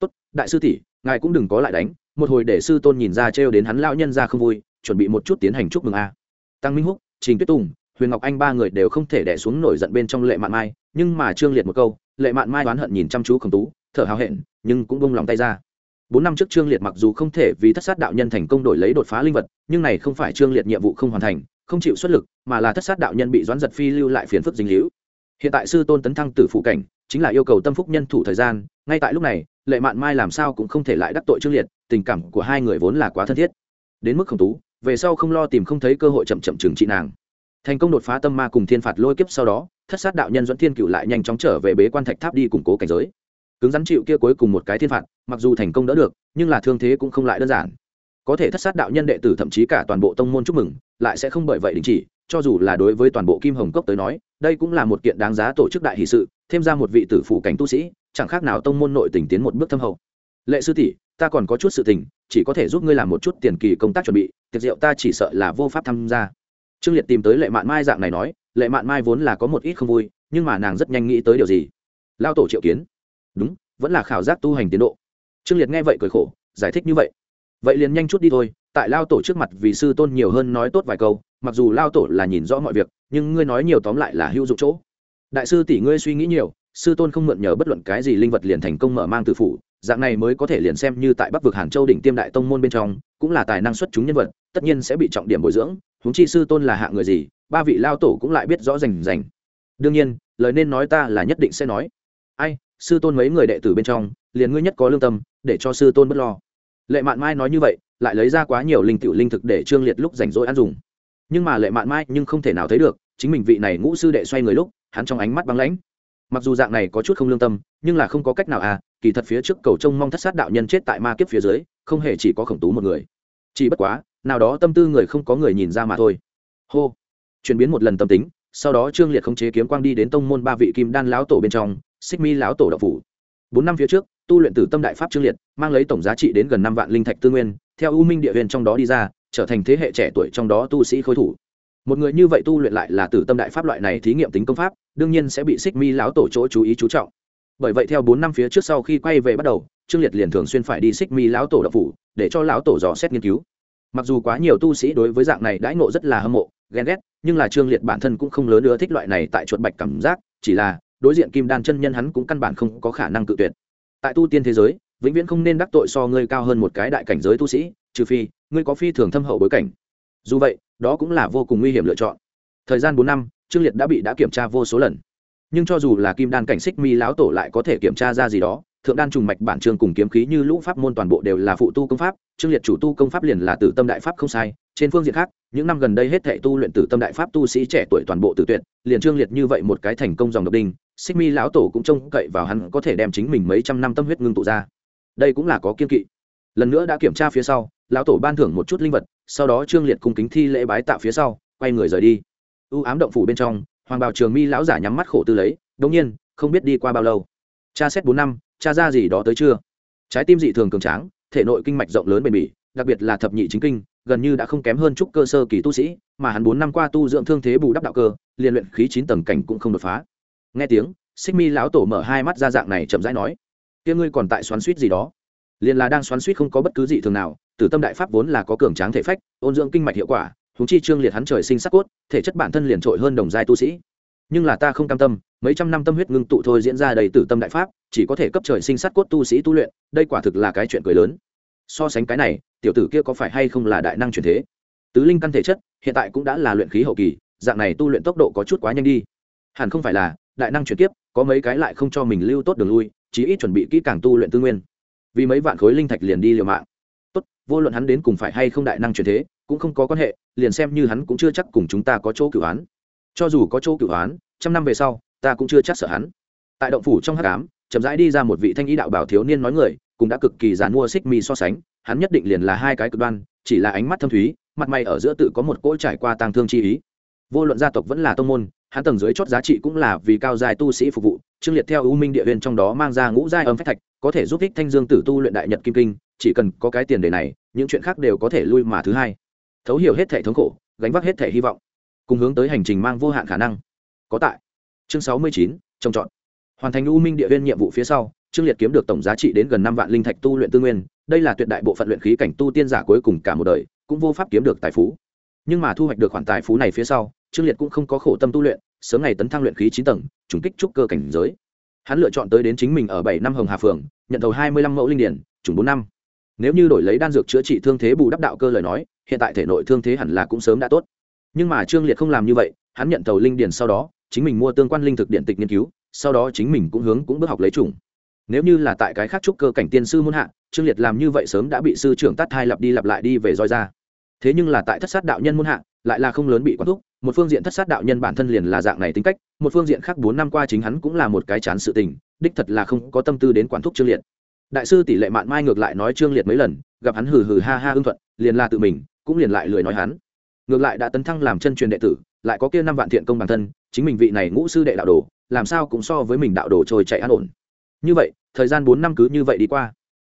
Tốt, đại sư tỷ, ngài cũng đừng có lại đánh, một hồi để sư tôn nhìn ra trêu đến hắn lão nhân ra không vui chuẩn bị một chút tiến hành chúc mừng a. Tăng minh húc, trình tuyết tùng, huyền ngọc anh ba người đều không thể đẻ xuống nổi giận bên trong lệ mạn mai, nhưng mà trương liệt một câu, lệ mạn mai oán hận nhìn chăm chú khổng tú, thở hào hẹn, nhưng cũng bông lòng tay ra. Bốn năm trước trương liệt mặc dù không thể vì thất sát đạo nhân thành công đổi lấy đột phá linh vật, nhưng này không phải trương liệt nhiệm vụ không hoàn thành, không chịu xuất lực, mà là thất sát đạo nhân bị doãn giật phi lưu lại phiền phức dinh hữu hiện tại sư tôn tấn thăng tử phụ cảnh, chính là yêu cầu tâm phúc nhân thủ thời gian, ngay tại lúc này, lệ mạn mai làm sao cũng không thể lại đắc tội trương liệt, tình cảm của hai người vốn là quá thân thiết. Đến mức khổng tú về sau không lo tìm không thấy cơ hội chậm chậm trừng trị nàng. Thành công đột phá tâm ma cùng thiên phạt lôi kiếp sau đó, thất sát đạo nhân dẫn thiên cựu lại nhanh chóng trở về bế quan thạch tháp đi củng cố cảnh giới. Cứng rắn chịu kia cuối cùng một cái thiên phạt, mặc dù thành công đỡ được, nhưng là thương thế cũng không lại đơn giản. Có thể thất sát đạo nhân đệ tử thậm chí cả toàn bộ tông môn chúc mừng, lại sẽ không bởi vậy đình chỉ, cho dù là đối với toàn bộ kim hồng cốc tới nói, đây cũng là một kiện đáng giá tổ chức đại hỷ sự, thêm ra một vị tử phủ cảnh tu sĩ, chẳng khác nào tông môn nội tình tiến một bước thâm hậu. Lệ sư tỷ ta còn có chút sự tình, chỉ có thể giúp ngươi làm một chút tiền kỳ công tác chuẩn bị, tiệc rượu ta chỉ sợ là vô pháp tham gia. Trương liệt tìm tới lệ mạn mai dạng này nói, lệ mạn mai vốn là có một ít không vui, nhưng mà nàng rất nhanh nghĩ tới điều gì? Lao tổ triệu kiến. Đúng, vẫn là khảo giác tu hành tiến độ. Trương liệt nghe vậy cười khổ, giải thích như vậy. Vậy liền nhanh chút đi thôi, tại lao tổ trước mặt vì sư tôn nhiều hơn nói tốt vài câu, mặc dù lao tổ là nhìn rõ mọi việc, nhưng ngươi nói nhiều tóm lại là hữu dụng chỗ. Đại sư tỷ ngươi suy nghĩ nhiều, sư tôn không mượn nhờ bất luận cái gì linh vật liền thành công mở mang từ phủ dạng này mới có thể liền xem như tại bắc vực hàn châu đỉnh tiêm đại tông môn bên trong, cũng là tài năng xuất chúng nhân vật, tất nhiên sẽ bị trọng điểm bồi dưỡng, huống chi sư tôn là hạ người gì, ba vị lao tổ cũng lại biết rõ rành rành. Đương nhiên, lời nên nói ta là nhất định sẽ nói. Ai, sư tôn mấy người đệ tử bên trong, liền ngươi nhất có lương tâm, để cho sư tôn bất lo. Lệ mạn mai nói như vậy, lại lấy ra quá nhiều linh tiểu linh thực để trương liệt lúc rảnh rỗi ăn dùng. Nhưng mà lệ mạn mai nhưng không thể nào thấy được, chính mình vị này ngũ sư đệ xoay người lúc, hắn trong ánh mắt băng lãnh. Mặc dù dạng này có chút không lương tâm, nhưng là không có cách nào à kỳ thật phía trước cầu trông mong thất sát đạo nhân chết tại ma kiếp phía dưới, không hề chỉ có khổng tú một người. Chỉ bất quá, nào đó tâm tư người không có người nhìn ra mà thôi. Hô. Chuyển biến một lần tâm tính, sau đó trương liệt không chế kiếm quang đi đến tông môn ba vị kim đan lão tổ bên trong, xích mi lão tổ đạo phủ. Bốn năm phía trước, tu luyện tử tâm đại pháp trương liệt, mang lấy tổng giá trị đến gần năm vạn linh thạch tư nguyên, theo u minh địa huyền trong đó đi ra, trở thành thế hệ trẻ tuổi trong đó tu sĩ khối thủ. Một người như vậy tu luyện lại là tử tâm đại pháp loại này thí nghiệm tính công pháp, đương nhiên sẽ bị xích mi lão tổ chỗ chú ý chú trọng bởi vậy theo bốn năm phía trước sau khi quay về bắt đầu, trương liệt liền thường xuyên phải đi xích mi lão tổ đậu phủ, để cho lão tổ dò xét nghiên cứu. Mặc dù quá nhiều tu sĩ đối với dạng này đãi ngộ rất là hâm mộ, ghen ghét, nhưng là trương liệt bản thân cũng không lớn ưa thích loại này tại chuột bạch cảm giác, chỉ là đối diện kim đan chân nhân hắn cũng căn bản không có khả năng cự tuyệt. Tại tu tiên thế giới, vĩnh viễn không nên đắc tội so ngươi cao hơn một cái đại cảnh giới tu sĩ, trừ phi ngươi có phi thường thâm hậu bối cảnh. Dù vậy, đó cũng là vô cùng nguy hiểm lựa chọn. Thời gian bốn năm, trương liệt đã bị đã kiểm tra vô số lần nhưng cho dù là kim đan cảnh xích mi lão tổ lại có thể kiểm tra ra gì đó, thượng đan trùng mạch bản trường cùng kiếm khí như lũ pháp môn toàn bộ đều là phụ tu công pháp trương liệt chủ tu công pháp liền là tử tâm đại pháp không sai, trên phương diện khác, những năm gần đây hết thệ tu luyện tử tâm đại pháp tu sĩ trẻ tuổi toàn bộ tử tuyệt, liền trương liệt như vậy một cái thành công dòng độc đinh, xích mi lão tổ cũng trông cậy vào hắn có thể đem chính mình mấy trăm năm tâm huyết ngưng tụ ra. Đây cũng là có kiên kỵ. Lần nữa đã kiểm tra phía sau, lão tổ ban thưởng một chút linh vật, sau đó trương liệt cung kính thi lễ bái tạo phía sau, quay người rời đi. U ám động phủ bên trong hoàng bào trường mi lão giả nhắm mắt khổ tư lấy đ nhiên, không biết đi qua bao lâu? Cha xét bốn năm, cha ra gì đó tới chưa? Trái tim dị thường cường tráng, thể nội kinh mạch rộng lớn bền bỉ, đặc biệt là thập nhị chính kinh, gần như đã không kém hơn chút cơ sơ kỳ tu sĩ, mà hắn bốn năm qua tu dưỡng thương thế bù đắp đạo cơ, liền luyện khí chín tầng cảnh cũng không đột phá. Nghe tiếng, xích mi lão tổ mở hai mắt ra dạng này chậm rãi nói, kia ngươi còn tại xoắn suýt gì đó? Liền là đang xoắn suýt không có bất cứ gì thường nào, tử tâm đại pháp vốn là có cường tráng thể phách, ôn dưỡng kinh mạch hiệu quả huống chi trương liệt hắn trời sinh sắc cốt, thể chất bản thân liền trội hơn đồng giai tu sĩ. Nhưng là ta không cam tâm, mấy trăm năm tâm huyết ngưng tụ thôi diễn ra đầy tử tâm đại pháp, chỉ có thể cấp trời sinh sát cốt tu sĩ tu luyện, đây quả thực là cái chuyện cười lớn. So sánh cái này, tiểu tử kia có phải hay không là đại năng truyền thế? Tứ linh căn thể chất, hiện tại cũng đã là luyện khí hậu kỳ, dạng này tu luyện tốc độ có chút quá nhanh đi. Hẳn không phải là, đại năng chuyển kiếp, có mấy cái lại không cho mình lưu tốt đường lui, chí ít chuẩn bị kỹ càng tu luyện tư nguyên. Vì mấy vạn khối linh thạch liền đi liều mạng. Tốt, vô luận hắn đến cùng phải hay không đại năng truyền thế cũng không có quan hệ, liền xem như hắn cũng chưa chắc cùng chúng ta có chỗ cửu án. Cho dù có chỗ cửu án, trăm năm về sau, ta cũng chưa chắc sợ hắn. Tại động phủ trong hắc ám, chậm rãi đi ra một vị thanh ý đạo bảo thiếu niên nói người, cũng đã cực kỳ giàn mua xích mi so sánh, hắn nhất định liền là hai cái cực đoan, chỉ là ánh mắt thâm thúy, mặt mày ở giữa tự có một cỗ trải qua tang thương chi ý. Vô luận gia tộc vẫn là tông môn, hắn tầng dưới chót giá trị cũng là vì cao dài tu sĩ phục vụ trương liệt theo ưu minh địa huyền trong đó mang ra ngũ giai âm phách thạch, có thể giúp ích thanh dương tử tu luyện đại nhật kim kinh, chỉ cần có cái tiền đề này, những chuyện khác đều có thể lui mà thứ hai thấu hiểu hết thể thống khổ, gánh vác hết thể hy vọng, cùng hướng tới hành trình mang vô hạn khả năng. Có tại. Chương sáu mươi chín, trồng trọt. Hoàn thành u minh địa viên nhiệm vụ phía sau, trương liệt kiếm được tổng giá trị đến gần năm vạn linh thạch tu luyện tư nguyên, đây là tuyệt đại bộ phận luyện khí cảnh tu tiên giả cuối cùng cả một đời, cũng vô pháp kiếm được tài phú. Nhưng mà thu hoạch được khoản tài phú này phía sau, trương liệt cũng không có khổ tâm tu luyện, sớm ngày tấn thăng luyện khí chín tầng, trùng kích trúc cơ cảnh giới. Hắn lựa chọn tới đến chính mình ở bảy năm hồng hà phường, nhận thầu hai mươi lăm mẫu linh điển, trùng bốn năm. Nếu như đổi lấy đan dược chữa trị thương thế bù đắp đạo cơ lời nói hiện tại thể nội thương thế hẳn là cũng sớm đã tốt. Nhưng mà trương liệt không làm như vậy, hắn nhận tàu linh điển sau đó, chính mình mua tương quan linh thực điện tịch nghiên cứu, sau đó chính mình cũng hướng cũng bước học lấy chủng. Nếu như là tại cái khác trúc cơ cảnh tiên sư muôn hạ, trương liệt làm như vậy sớm đã bị sư trưởng tắt hai lặp đi lặp lại đi về roi ra. Thế nhưng là tại thất sát đạo nhân muôn hạ, lại là không lớn bị quán thúc, một phương diện thất sát đạo nhân bản thân liền là dạng này tính cách, một phương diện khác bốn năm qua chính hắn cũng là một cái chán sự tình, đích thật là không có tâm tư đến quản thúc trương liệt. Đại sư tỷ lệ mạn mai ngược lại nói trương liệt mấy lần, gặp hắn hừ hừ ha ha ưng thuận, liền là tự mình cũng liền lại lười nói hắn. Ngược lại đã tấn thăng làm chân truyền đệ tử, lại có kia năm vạn thiện công bản thân, chính mình vị này ngũ sư đệ đạo đồ, làm sao cũng so với mình đạo đồ trôi chạy an ổn. Như vậy, thời gian bốn năm cứ như vậy đi qua.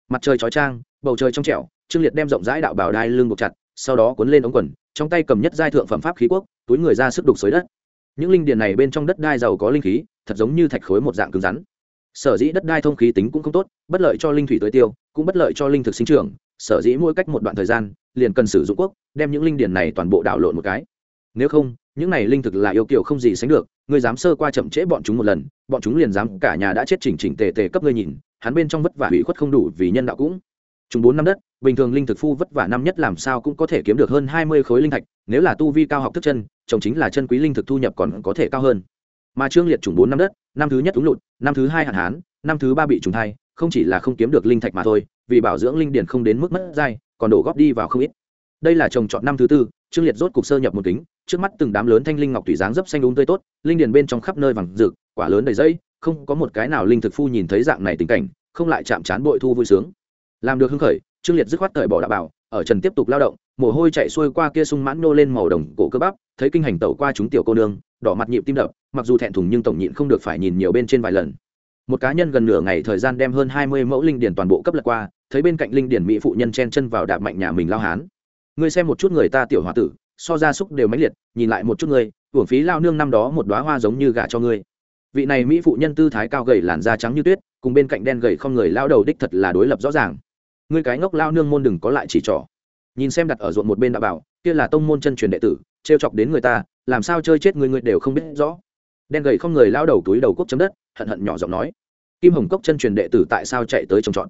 Mặt trời chói trang bầu trời trong trẻo, trương liệt đem rộng rãi đạo bảo đai lưng buộc chặt, sau đó cuốn lên ống quần, trong tay cầm nhất giai thượng phẩm pháp khí quốc, túi người ra sức đục xới đất. Những linh điền này bên trong đất đai giàu có linh khí, thật giống như thạch khối một dạng cứng rắn. Sở dĩ đất đai thông khí tính cũng không tốt, bất lợi cho linh thủy tưới tiêu, cũng bất lợi cho linh thực sinh trưởng, sở dĩ mỗi cách một đoạn thời gian liền cần sử dụng quốc, đem những linh điển này toàn bộ đảo lộn một cái. Nếu không, những này linh thực là yêu kiểu không gì sánh được, ngươi dám sơ qua chậm trễ bọn chúng một lần, bọn chúng liền dám cả nhà đã chết chỉnh chỉnh tề tề cấp ngươi nhìn, hắn bên trong vất vả hủy khuất không đủ vì nhân đạo cũng. Chúng bốn năm đất, bình thường linh thực phu vất vả năm nhất làm sao cũng có thể kiếm được hơn hai mươi khối linh thạch, nếu là tu vi cao học thức chân trồng chính là chân quý linh thực thu nhập còn có thể cao hơn. Mà trương liệt chủng bốn năm đất, năm thứ nhất úng lụt, năm thứ hai hạn hán, năm thứ ba bị trùng thai, không chỉ là không kiếm được linh thạch mà thôi, vì bảo dưỡng linh điển không đến mức mất dai còn đổ góp đi vào không ít. Đây là trồng trọt năm thứ tư, trương liệt rốt cục sơ nhập một kính, trước mắt từng đám lớn thanh linh ngọc thủy dáng dấp xanh đúng tươi tốt, linh điền bên trong khắp nơi vàng rực, quả lớn đầy dây, không có một cái nào linh thực phu nhìn thấy dạng này tình cảnh, không lại chạm chán bội thu vui sướng. Làm được hưng khởi, trương liệt dứt khoát cởi bỏ đạo bảo, ở trần tiếp tục lao động, mồ hôi chạy xuôi qua kia sung mãn nô lên màu đồng cổ cơ bắp, thấy kinh hành tẩu qua chúng tiểu cô nương, đỏ mặt nhịp tim đập, mặc dù thẹn thùng nhưng tổng nhịn không được phải nhìn nhiều bên trên vài lần. Một cá nhân gần nửa ngày thời gian đem hơn hai mươi mẫu linh điển toàn bộ cấp lật qua thấy bên cạnh linh điển mỹ phụ nhân chen chân vào đạp mạnh nhà mình lao hán. Ngươi xem một chút người ta tiểu h tử, so ra súc đều mãnh liệt, nhìn lại một chút ngươi, hưởng phí lao nương năm đó một đoá hoa giống như gả cho ngươi. Vị này mỹ phụ nhân tư thái cao gầy làn da trắng như tuyết, cùng bên cạnh đen gầy không người lao đầu đích thật là đối lập rõ ràng. Ngươi cái ngốc lao nương môn đừng có lại chỉ trỏ. Nhìn xem đặt ở ruộng một bên đã bảo, kia là tông môn chân truyền đệ tử, trêu chọc đến người ta, làm sao chơi chết người người đều không biết rõ. Đen gầy không người lao đầu túi đầu cốc chấm đất, hận hận nhỏ giọng nói. Kim hồng cốc chân truyền đệ tử tại sao chạy tới trồng trọt?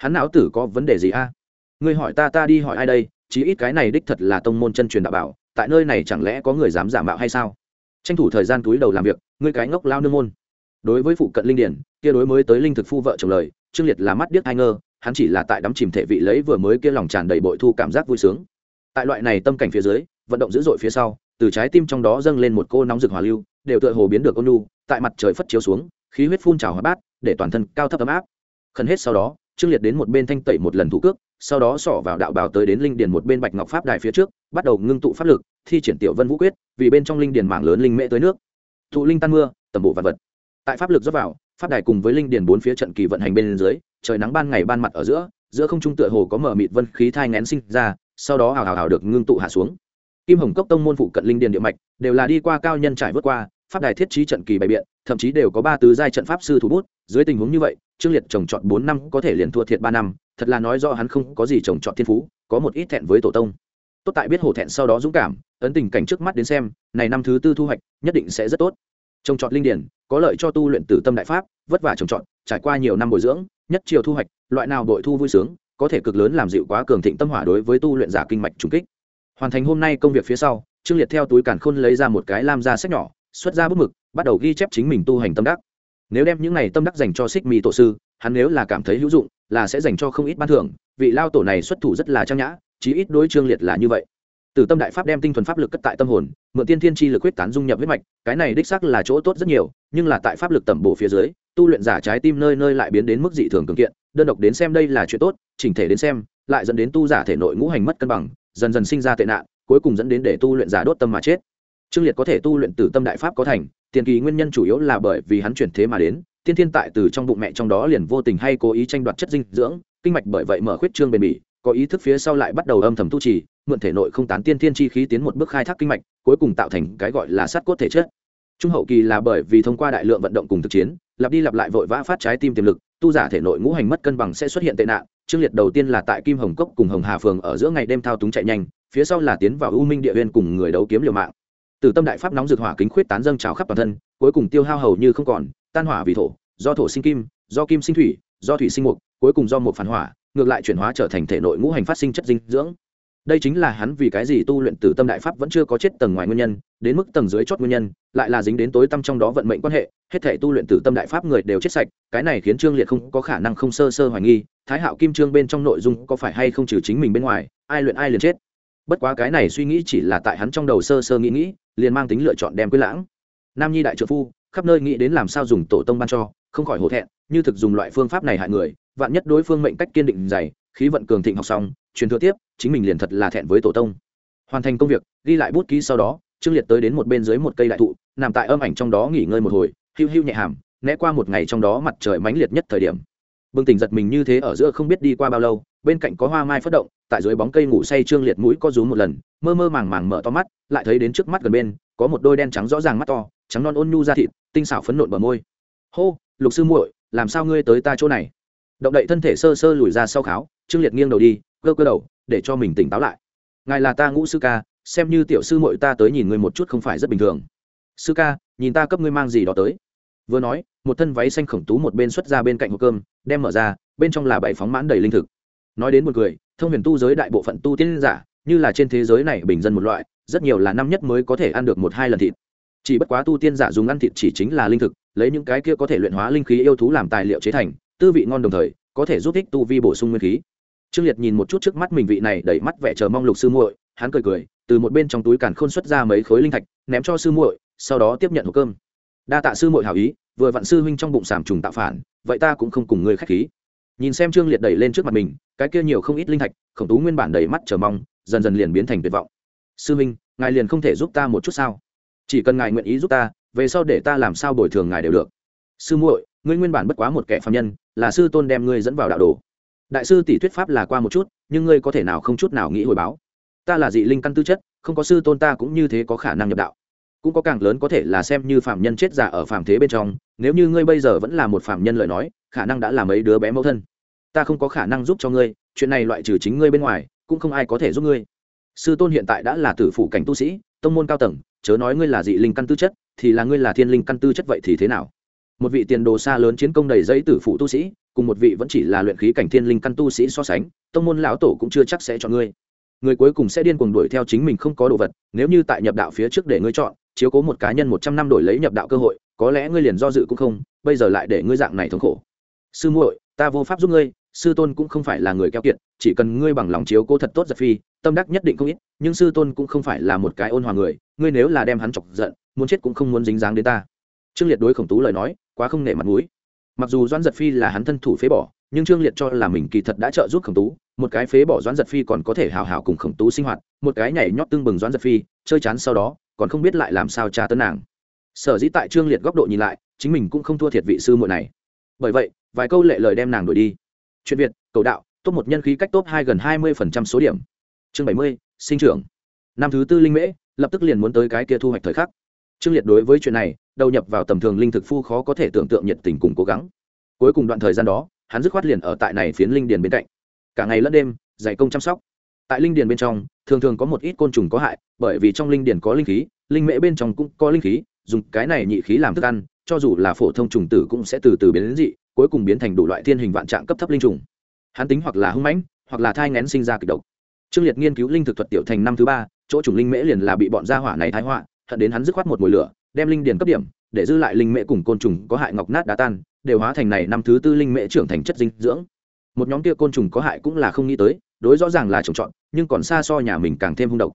Hắn não tử có vấn đề gì a? Ngươi hỏi ta ta đi hỏi ai đây? Chí ít cái này đích thật là tông môn chân truyền đạo bảo, tại nơi này chẳng lẽ có người dám giả mạo hay sao? Tranh thủ thời gian túi đầu làm việc, ngươi cái ngốc lao nương môn. Đối với phụ cận linh điển, kia đối mới tới linh thực phu vợ chồng lời, trương liệt là mắt điếc ai ngơ, hắn chỉ là tại đắm chìm thể vị lấy vừa mới kia lòng tràn đầy bội thu cảm giác vui sướng. Tại loại này tâm cảnh phía dưới, vận động dữ dội phía sau, từ trái tim trong đó dâng lên một cô nóng rực hòa lưu, đều tựa hồ biến được ôn nu tại mặt trời phất chiếu xuống, khí huyết phun trào hóa bát, để toàn thân cao thấp ấm áp. Khẩn hết sau đó trương liệt đến một bên thanh tẩy một lần thủ cước, sau đó xỏ vào đạo bào tới đến linh điền một bên bạch ngọc pháp đài phía trước, bắt đầu ngưng tụ pháp lực, thi triển tiểu vân vũ quyết, vì bên trong linh điền mạng lớn linh mễ tới nước. Thụ linh tan mưa, tầm bộ vật vật. Tại pháp lực dốc vào, pháp đài cùng với linh điền bốn phía trận kỳ vận hành bên dưới, trời nắng ban ngày ban mặt ở giữa giữa không trung tựa hồ có mở mịt vân khí thai ngén sinh ra, sau đó hào hào hào được ngưng tụ hạ xuống. Kim hồng cốc tông môn phụ cận linh điền địa mạch đều là đi qua cao nhân trải vượt qua, pháp đài thiết trí trận kỳ bày biện, thậm chí đều có ba tứ giai trận pháp sư thủ bút dưới tình huống như vậy, trương liệt trồng trọt bốn năm có thể liền thua thiệt ba năm, thật là nói do hắn không có gì trồng trọt thiên phú, có một ít thẹn với tổ tông. Tốt tại biết hổ thẹn sau đó dũng cảm, ấn tình cảnh trước mắt đến xem, này năm thứ tư thu hoạch, nhất định sẽ rất tốt. Trồng trọt linh điển, có lợi cho tu luyện tử tâm đại pháp, vất vả trồng trọt, trải qua nhiều năm bồi dưỡng, nhất chiều thu hoạch, loại nào đội thu vui sướng, có thể cực lớn làm dịu quá cường thịnh tâm hỏa đối với tu luyện giả kinh mạch trùng kích. Hoàn thành hôm nay công việc phía sau, trương liệt theo túi càn khôn lấy ra một cái lam ra sách nhỏ, xuất ra bút mực, bắt đầu ghi chép chính mình tu hành tâm đắc nếu đem những này tâm đắc dành cho xích mì tổ sư, hắn nếu là cảm thấy hữu dụng, là sẽ dành cho không ít ban thưởng, vị lao tổ này xuất thủ rất là trang nhã, chí ít đối trương liệt là như vậy. Từ tâm đại pháp đem tinh thuần pháp lực cất tại tâm hồn, mượn tiên thiên chi lực huyết tán dung nhập huyết mạch, cái này đích xác là chỗ tốt rất nhiều, nhưng là tại pháp lực tẩm bổ phía dưới, tu luyện giả trái tim nơi nơi lại biến đến mức dị thường cường kiện, đơn độc đến xem đây là chuyện tốt, chỉnh thể đến xem, lại dẫn đến tu giả thể nội ngũ hành mất cân bằng, dần dần sinh ra tệ nạn, cuối cùng dẫn đến để tu luyện giả đốt tâm mà chết trương liệt có thể tu luyện từ tâm đại pháp có thành, tiền kỳ nguyên nhân chủ yếu là bởi vì hắn chuyển thế mà đến, tiên thiên tại từ trong bụng mẹ trong đó liền vô tình hay cố ý tranh đoạt chất dinh dưỡng, kinh mạch bởi vậy mở khuyết trương bền bỉ, có ý thức phía sau lại bắt đầu âm thầm tu trì, mượn thể nội không tán tiên thiên chi khí tiến một bước khai thác kinh mạch, cuối cùng tạo thành cái gọi là sát cốt thể chất. Trung hậu kỳ là bởi vì thông qua đại lượng vận động cùng thực chiến, lặp đi lặp lại vội vã phát trái tim tiềm lực, tu giả thể nội ngũ hành mất cân bằng sẽ xuất hiện tệ nạn. Trương liệt đầu tiên là tại kim hồng cốc cùng hồng hà phường ở giữa ngày đêm thao túng chạy nhanh, phía sau là tiến vào u minh địa huyên cùng người đấu kiếm liều mạng từ tâm đại pháp nóng rực hỏa kính khuyết tán dâng trào khắp toàn thân, cuối cùng tiêu hao hầu như không còn, tan hỏa vì thổ, do thổ sinh kim, do kim sinh thủy, do thủy sinh mục, cuối cùng do mộc phản hỏa, ngược lại chuyển hóa trở thành thể nội ngũ hành phát sinh chất dinh dưỡng. Đây chính là hắn vì cái gì tu luyện từ tâm đại pháp vẫn chưa có chết tầng ngoài nguyên nhân, đến mức tầng dưới chót nguyên nhân, lại là dính đến tối tâm trong đó vận mệnh quan hệ, hết thể tu luyện từ tâm đại pháp người đều chết sạch, cái này khiến trương liệt không có khả năng không sơ sơ hoài nghi, thái hạo kim trương bên trong nội dung có phải hay không trừ chính mình bên ngoài, ai luyện ai liền chết. Bất quá cái này suy nghĩ chỉ là tại hắn trong đầu sơ sơ nghĩ nghĩ liền mang tính lựa chọn đem quyết lãng. Nam nhi đại trợ phu, khắp nơi nghĩ đến làm sao dùng tổ tông ban cho, không khỏi hổ thẹn, như thực dùng loại phương pháp này hại người, vạn nhất đối phương mệnh cách kiên định dày, khí vận cường thịnh học xong, truyền thừa tiếp, chính mình liền thật là thẹn với tổ tông. Hoàn thành công việc, ghi lại bút ký sau đó, trương liệt tới đến một bên dưới một cây đại thụ, nằm tại âm ảnh trong đó nghỉ ngơi một hồi hưu hưu nhẹ hàm, né qua một ngày trong đó mặt trời mãnh liệt nhất thời điểm. Bừng tỉnh giật mình như thế ở giữa không biết đi qua bao lâu, bên cạnh có hoa mai phất động tại dưới bóng cây ngủ say trương liệt mũi có rú một lần, mơ mơ màng màng mở to mắt, lại thấy đến trước mắt gần bên, có một đôi đen trắng rõ ràng mắt to, trắng non ôn nhu da thịt, tinh xảo phấn nộn bờ môi. Hô, lục sư muội, làm sao ngươi tới ta chỗ này? Động đậy thân thể sơ sơ lùi ra sau kháo, trương liệt nghiêng đầu đi cơ cơ đầu, để cho mình tỉnh táo lại. Ngài là ta ngũ sư ca, xem như tiểu sư muội ta tới nhìn ngươi một chút không phải rất bình thường. Sư ca, nhìn ta cấp ngươi mang gì đó tới. Vừa nói, một thân váy xanh khổng tú một bên xuất ra bên cạnh hộp cơm, đem mở ra, bên trong là bảy phóng mãn đầy linh thực. Nói đến một người thông huyền tu giới đại bộ phận tu tiên giả, như là trên thế giới này bình dân một loại, rất nhiều là năm nhất mới có thể ăn được một hai lần thịt. Chỉ bất quá tu tiên giả dùng ăn thịt chỉ chính là linh thực, lấy những cái kia có thể luyện hóa linh khí yêu thú làm tài liệu chế thành, tư vị ngon đồng thời, có thể giúp ích tu vi bổ sung nguyên khí. Trương liệt nhìn một chút trước mắt mình vị này đẩy mắt vẻ chờ mong lục sư muội, hắn cười cười, từ một bên trong túi càn khôn xuất ra mấy khối linh thạch, ném cho sư muội, sau đó tiếp nhận hộp cơm. Đa tạ sư muội hảo ý, vừa vặn sư huynh trong bụng sảm trùng tạo phản, vậy ta cũng không cùng ngươi khách khí nhìn xem trương liệt đẩy lên trước mặt mình, cái kia nhiều không ít linh thạch, khổng tú nguyên bản đầy mắt chờ mong, dần dần liền biến thành tuyệt vọng. Sư minh, ngài liền không thể giúp ta một chút sao? Chỉ cần ngài nguyện ý giúp ta, về sau để ta làm sao bồi thường ngài đều được. Sư muội, ngươi nguyên bản bất quá một kẻ phạm nhân, là sư tôn đem ngươi dẫn vào đạo đồ. Đại sư tỷ thuyết pháp là qua một chút, nhưng ngươi có thể nào không chút nào nghĩ hồi báo? Ta là dị linh căn tư chất, không có sư tôn ta cũng như thế có khả năng nhập đạo. Cũng có càng lớn có thể là xem như phạm nhân chết giả ở phạm thế bên trong, nếu như ngươi bây giờ vẫn là một phạm nhân lời nói, khả năng đã là mấy đứa bé mẫu thân ta không có khả năng giúp cho ngươi, chuyện này loại trừ chính ngươi bên ngoài, cũng không ai có thể giúp ngươi. Sư tôn hiện tại đã là tử phủ cảnh tu sĩ, tông môn cao tầng, chớ nói ngươi là dị linh căn tư chất, thì là ngươi là thiên linh căn tư chất vậy thì thế nào? Một vị tiền đồ xa lớn chiến công đầy giấy tử phụ tu sĩ, cùng một vị vẫn chỉ là luyện khí cảnh thiên linh căn tu sĩ so sánh, tông môn lão tổ cũng chưa chắc sẽ chọn ngươi. Người cuối cùng sẽ điên cuồng đuổi theo chính mình không có đồ vật, nếu như tại nhập đạo phía trước để ngươi chọn, chiếu cố một cá nhân một trăm năm đổi lấy nhập đạo cơ hội, có lẽ ngươi liền do dự cũng không, bây giờ lại để ngươi dạng này thống khổ. Sư muội, ta vô pháp giúp ngươi sư tôn cũng không phải là người keo kiệt, chỉ cần ngươi bằng lòng chiếu cố thật tốt giật phi, tâm đắc nhất định không ít, nhưng sư tôn cũng không phải là một cái ôn hòa người, ngươi nếu là đem hắn chọc giận, muốn chết cũng không muốn dính dáng đến ta. Trương liệt đối khổng tú lời nói, quá không nể mặt mũi. Mặc dù doãn giật phi là hắn thân thủ phế bỏ, nhưng trương liệt cho là mình kỳ thật đã trợ giúp khổng tú, một cái phế bỏ doãn giật phi còn có thể hào hào cùng khổng tú sinh hoạt, một cái nhảy nhót tương bừng doãn giật phi, chơi chán sau đó, còn không biết lại làm sao tra tấn nàng. Sở dĩ tại trương liệt góc độ nhìn lại, chính mình cũng không thua thiệt vị sư muội này. Bởi vậy, vài câu lệ lời đem nàng đuổi đi chuyện việt, cầu đạo, top một nhân khí cách top hai gần hai mươi số điểm. Chương bảy mươi, sinh trưởng. Năm thứ tư linh mễ, lập tức liền muốn tới cái kia thu hoạch thời khắc. Trương liệt đối với chuyện này, đầu nhập vào tầm thường linh thực phu khó có thể tưởng tượng nhiệt tình cùng cố gắng. Cuối cùng đoạn thời gian đó, hắn dứt khoát liền ở tại này phiến linh điền bên cạnh. Cả ngày lẫn đêm, dày công chăm sóc. Tại linh điền bên trong, thường thường có một ít côn trùng có hại, bởi vì trong linh điền có linh khí, linh mễ bên trong cũng có linh khí, dùng cái này nhị khí làm thức ăn cho dù là phổ thông trùng tử cũng sẽ từ từ biến đến dị, cuối cùng biến thành đủ loại thiên hình vạn trạng cấp thấp linh trùng. Hắn tính hoặc là hưng mãnh, hoặc là thai ngén sinh ra kịch độc. Trương liệt nghiên cứu linh thực thuật tiểu thành năm thứ ba, chỗ trùng linh mễ liền là bị bọn gia hỏa này thái họa, hận đến hắn dứt khoát một mùi lửa, đem linh điền cấp điểm, để giữ lại linh mễ cùng côn trùng có hại ngọc nát đá tan, đều hóa thành này năm thứ tư linh mễ trưởng thành chất dinh dưỡng. Một nhóm kia côn trùng có hại cũng là không nghĩ tới, đối rõ ràng là trồng trọt, nhưng còn xa so nhà mình càng thêm hung độc.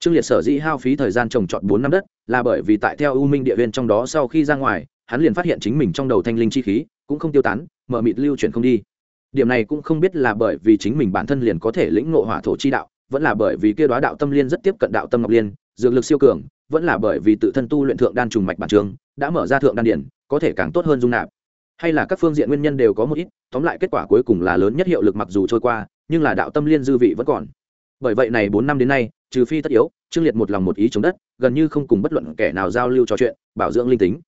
Trương liệt sở dĩ hao phí thời gian trồng trọt bốn năm đất, là bởi vì tại theo u minh địa viên trong đó sau khi ra ngoài hắn liền phát hiện chính mình trong đầu thanh linh chi khí cũng không tiêu tán, mở mịt lưu chuyển không đi. Điểm này cũng không biết là bởi vì chính mình bản thân liền có thể lĩnh ngộ hỏa thổ chi đạo, vẫn là bởi vì kia đoá đạo tâm liên rất tiếp cận đạo tâm ngọc liên, dược lực siêu cường, vẫn là bởi vì tự thân tu luyện thượng đan trùng mạch bản trường, đã mở ra thượng đan điển, có thể càng tốt hơn dung nạp. Hay là các phương diện nguyên nhân đều có một ít, tóm lại kết quả cuối cùng là lớn nhất hiệu lực mặc dù trôi qua, nhưng là đạo tâm liên dư vị vẫn còn. Bởi vậy này bốn năm đến nay, trừ phi tất yếu, trương liệt một lòng một ý chống đất, gần như không cùng bất luận kẻ nào giao lưu trò chuyện, bảo dưỡng linh tính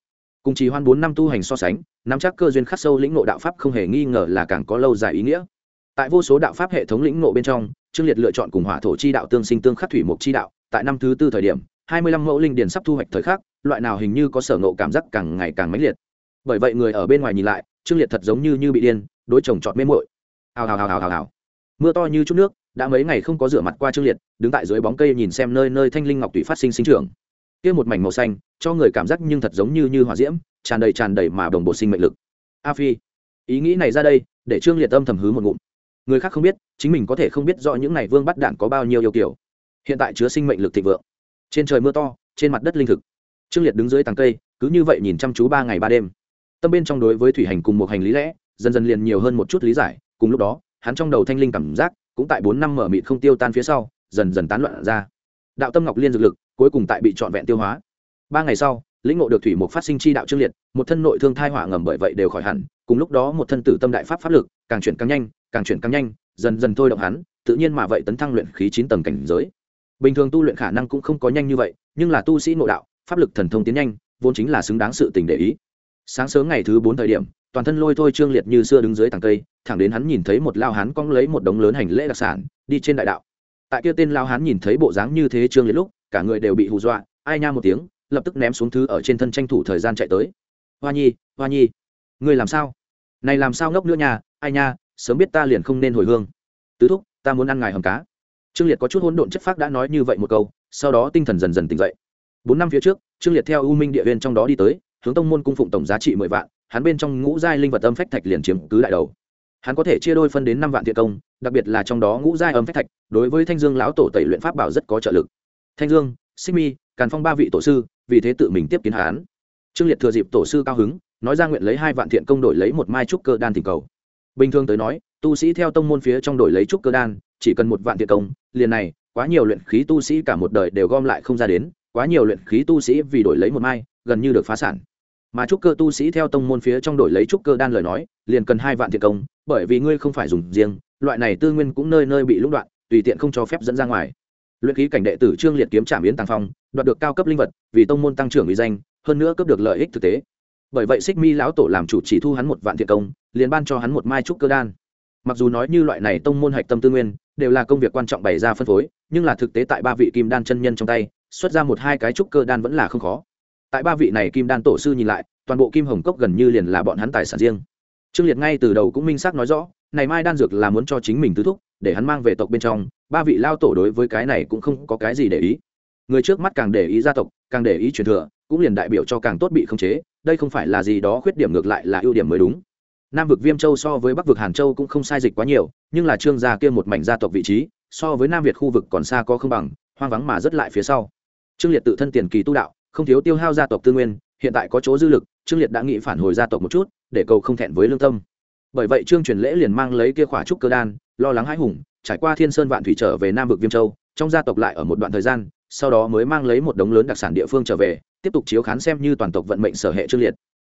cùng trì hoan bốn năm tu hành so sánh, nắm chắc cơ duyên khắc sâu lĩnh ngộ đạo pháp không hề nghi ngờ là càng có lâu dài ý nghĩa. Tại vô số đạo pháp hệ thống lĩnh ngộ bên trong, trương liệt lựa chọn cùng hỏa thổ chi đạo tương sinh tương khắc thủy mục chi đạo, tại năm thứ tư thời điểm, hai mươi lăm mẫu linh điền sắp thu hoạch thời khắc, loại nào hình như có sở ngộ cảm giác càng ngày càng mãnh liệt. Bởi vậy người ở bên ngoài nhìn lại, trương liệt thật giống như như bị điên, đối chồng trọt mê mội hào hào hào hào hào hào. Mưa to như chút nước, đã mấy ngày không có rửa mặt qua trương liệt, đứng tại dưới bóng cây nhìn xem nơi nơi thanh linh ngọc tùy phát sinh sinh trưởng kia một mảnh màu xanh, cho người cảm giác nhưng thật giống như như hỏa diễm, tràn đầy tràn đầy mà đồng bộ sinh mệnh lực. A phi, ý nghĩ này ra đây, để trương liệt âm thầm hứ một ngụm. Người khác không biết, chính mình có thể không biết rõ những này vương bắt đạn có bao nhiêu yêu kiểu hiện tại chứa sinh mệnh lực thịnh vượng. Trên trời mưa to, trên mặt đất linh thực. Trương liệt đứng dưới tàng cây, cứ như vậy nhìn chăm chú ba ngày ba đêm. Tâm bên trong đối với thủy hành cùng một hành lý lẽ, dần dần liền nhiều hơn một chút lý giải, cùng lúc đó, hắn trong đầu thanh linh cảm giác, cũng tại bốn năm mở mịt không tiêu tan phía sau, dần dần tán loạn ra. Đạo tâm ngọc liên dược lực cuối cùng tại bị trọn vẹn tiêu hóa. Ba ngày sau, lĩnh ngộ được thủy một phát sinh chi đạo trương liệt, một thân nội thương thai hỏa ngầm bởi vậy đều khỏi hẳn, cùng lúc đó một thân tử tâm đại pháp pháp lực, càng chuyển càng nhanh, càng chuyển càng nhanh, dần dần thôi động hắn, tự nhiên mà vậy tấn thăng luyện khí chín tầng cảnh giới. Bình thường tu luyện khả năng cũng không có nhanh như vậy, nhưng là tu sĩ nội đạo, pháp lực thần thông tiến nhanh, vốn chính là xứng đáng sự tình để ý. Sáng sớm ngày thứ bốn thời điểm, toàn thân lôi thôi trương liệt như xưa đứng dưới tàng cây, thẳng đến hắn nhìn thấy một lao hán cong lấy một đống lớn hành lễ đặc sản, đi trên đại đạo. Tại kia tên lao hán nhìn thấy bộ dáng như thế trương liệt lúc cả người đều bị hù dọa, ai nha một tiếng, lập tức ném xuống thứ ở trên thân tranh thủ thời gian chạy tới. Hoa nhi hoa nhi người làm sao? Này làm sao ngốc nữa nha, ai nha, sớm biết ta liền không nên hồi hương. Tứ thúc, ta muốn ăn ngài hầm cá. Trương liệt có chút hỗn độn chất phác đã nói như vậy một câu, sau đó tinh thần dần dần tỉnh dậy. Bốn năm phía trước, trương liệt theo u minh địa viên trong đó đi tới, hướng tông môn cung phụng tổng giá trị mười vạn, hắn bên trong ngũ giai linh vật âm phách thạch liền chiếm cứ đại đầu. Hắn có thể chia đôi phân đến năm vạn thiện công, đặc biệt là trong đó ngũ giai âm phách thạch, đối với thanh dương lão tổ tẩy luyện pháp bảo rất có trợ lực thanh dương, xích mi, càn phong ba vị tổ sư, vì thế tự mình tiếp kiến hắn. Trương liệt thừa dịp tổ sư cao hứng, nói ra nguyện lấy hai vạn thiện công đổi lấy một mai trúc cơ đan tình cầu. Bình thường tới nói, tu sĩ theo tông môn phía trong đổi lấy trúc cơ đan, chỉ cần một vạn thiện công, liền này, quá nhiều luyện khí tu sĩ cả một đời đều gom lại không ra đến, quá nhiều luyện khí tu sĩ vì đổi lấy một mai, gần như được phá sản. Mà trúc cơ tu sĩ theo tông môn phía trong đổi lấy trúc cơ đan lời nói, liền cần hai vạn thiện công, bởi vì ngươi không phải dùng riêng, loại này tư nguyên cũng nơi nơi bị lũng đoạn, tùy tiện không cho phép dẫn ra ngoài luyện khí cảnh đệ tử trương liệt kiếm trảm yến tàng phong, đoạt được cao cấp linh vật, vì tông môn tăng trưởng uy danh, hơn nữa cấp được lợi ích thực tế. Bởi vậy xích mi lão tổ làm chủ chỉ thu hắn một vạn thiện công, liền ban cho hắn một mai trúc cơ đan. Mặc dù nói như loại này tông môn hạch tâm tư nguyên, đều là công việc quan trọng bày ra phân phối, nhưng là thực tế tại ba vị kim đan chân nhân trong tay, xuất ra một hai cái trúc cơ đan vẫn là không khó. Tại ba vị này kim đan tổ sư nhìn lại, toàn bộ kim hồng cốc gần như liền là bọn hắn tài sản riêng. Trương liệt ngay từ đầu cũng minh xác nói rõ, này mai đan dược là muốn cho chính mình tứ thúc, để hắn mang về tộc bên trong ba vị lao tổ đối với cái này cũng không có cái gì để ý. Người trước mắt càng để ý gia tộc, càng để ý truyền thừa, cũng liền đại biểu cho càng tốt bị khống chế, đây không phải là gì đó khuyết điểm ngược lại là ưu điểm mới đúng. Nam vực viêm châu so với bắc vực hàn châu cũng không sai dịch quá nhiều, nhưng là trương gia kia một mảnh gia tộc vị trí, so với nam việt khu vực còn xa có không bằng, hoang vắng mà rất lại phía sau. Trương liệt tự thân tiền kỳ tu đạo, không thiếu tiêu hao gia tộc tư nguyên, hiện tại có chỗ dư lực, trương liệt đã nghĩ phản hồi gia tộc một chút, để cầu không thẹn với lương tâm. Bởi vậy trương truyền lễ liền mang lấy kia khỏa trúc cơ đan, lo lắng hãi hùng trải qua thiên sơn vạn thủy trở về nam vực viêm châu trong gia tộc lại ở một đoạn thời gian sau đó mới mang lấy một đống lớn đặc sản địa phương trở về tiếp tục chiếu khán xem như toàn tộc vận mệnh sở hệ trương liệt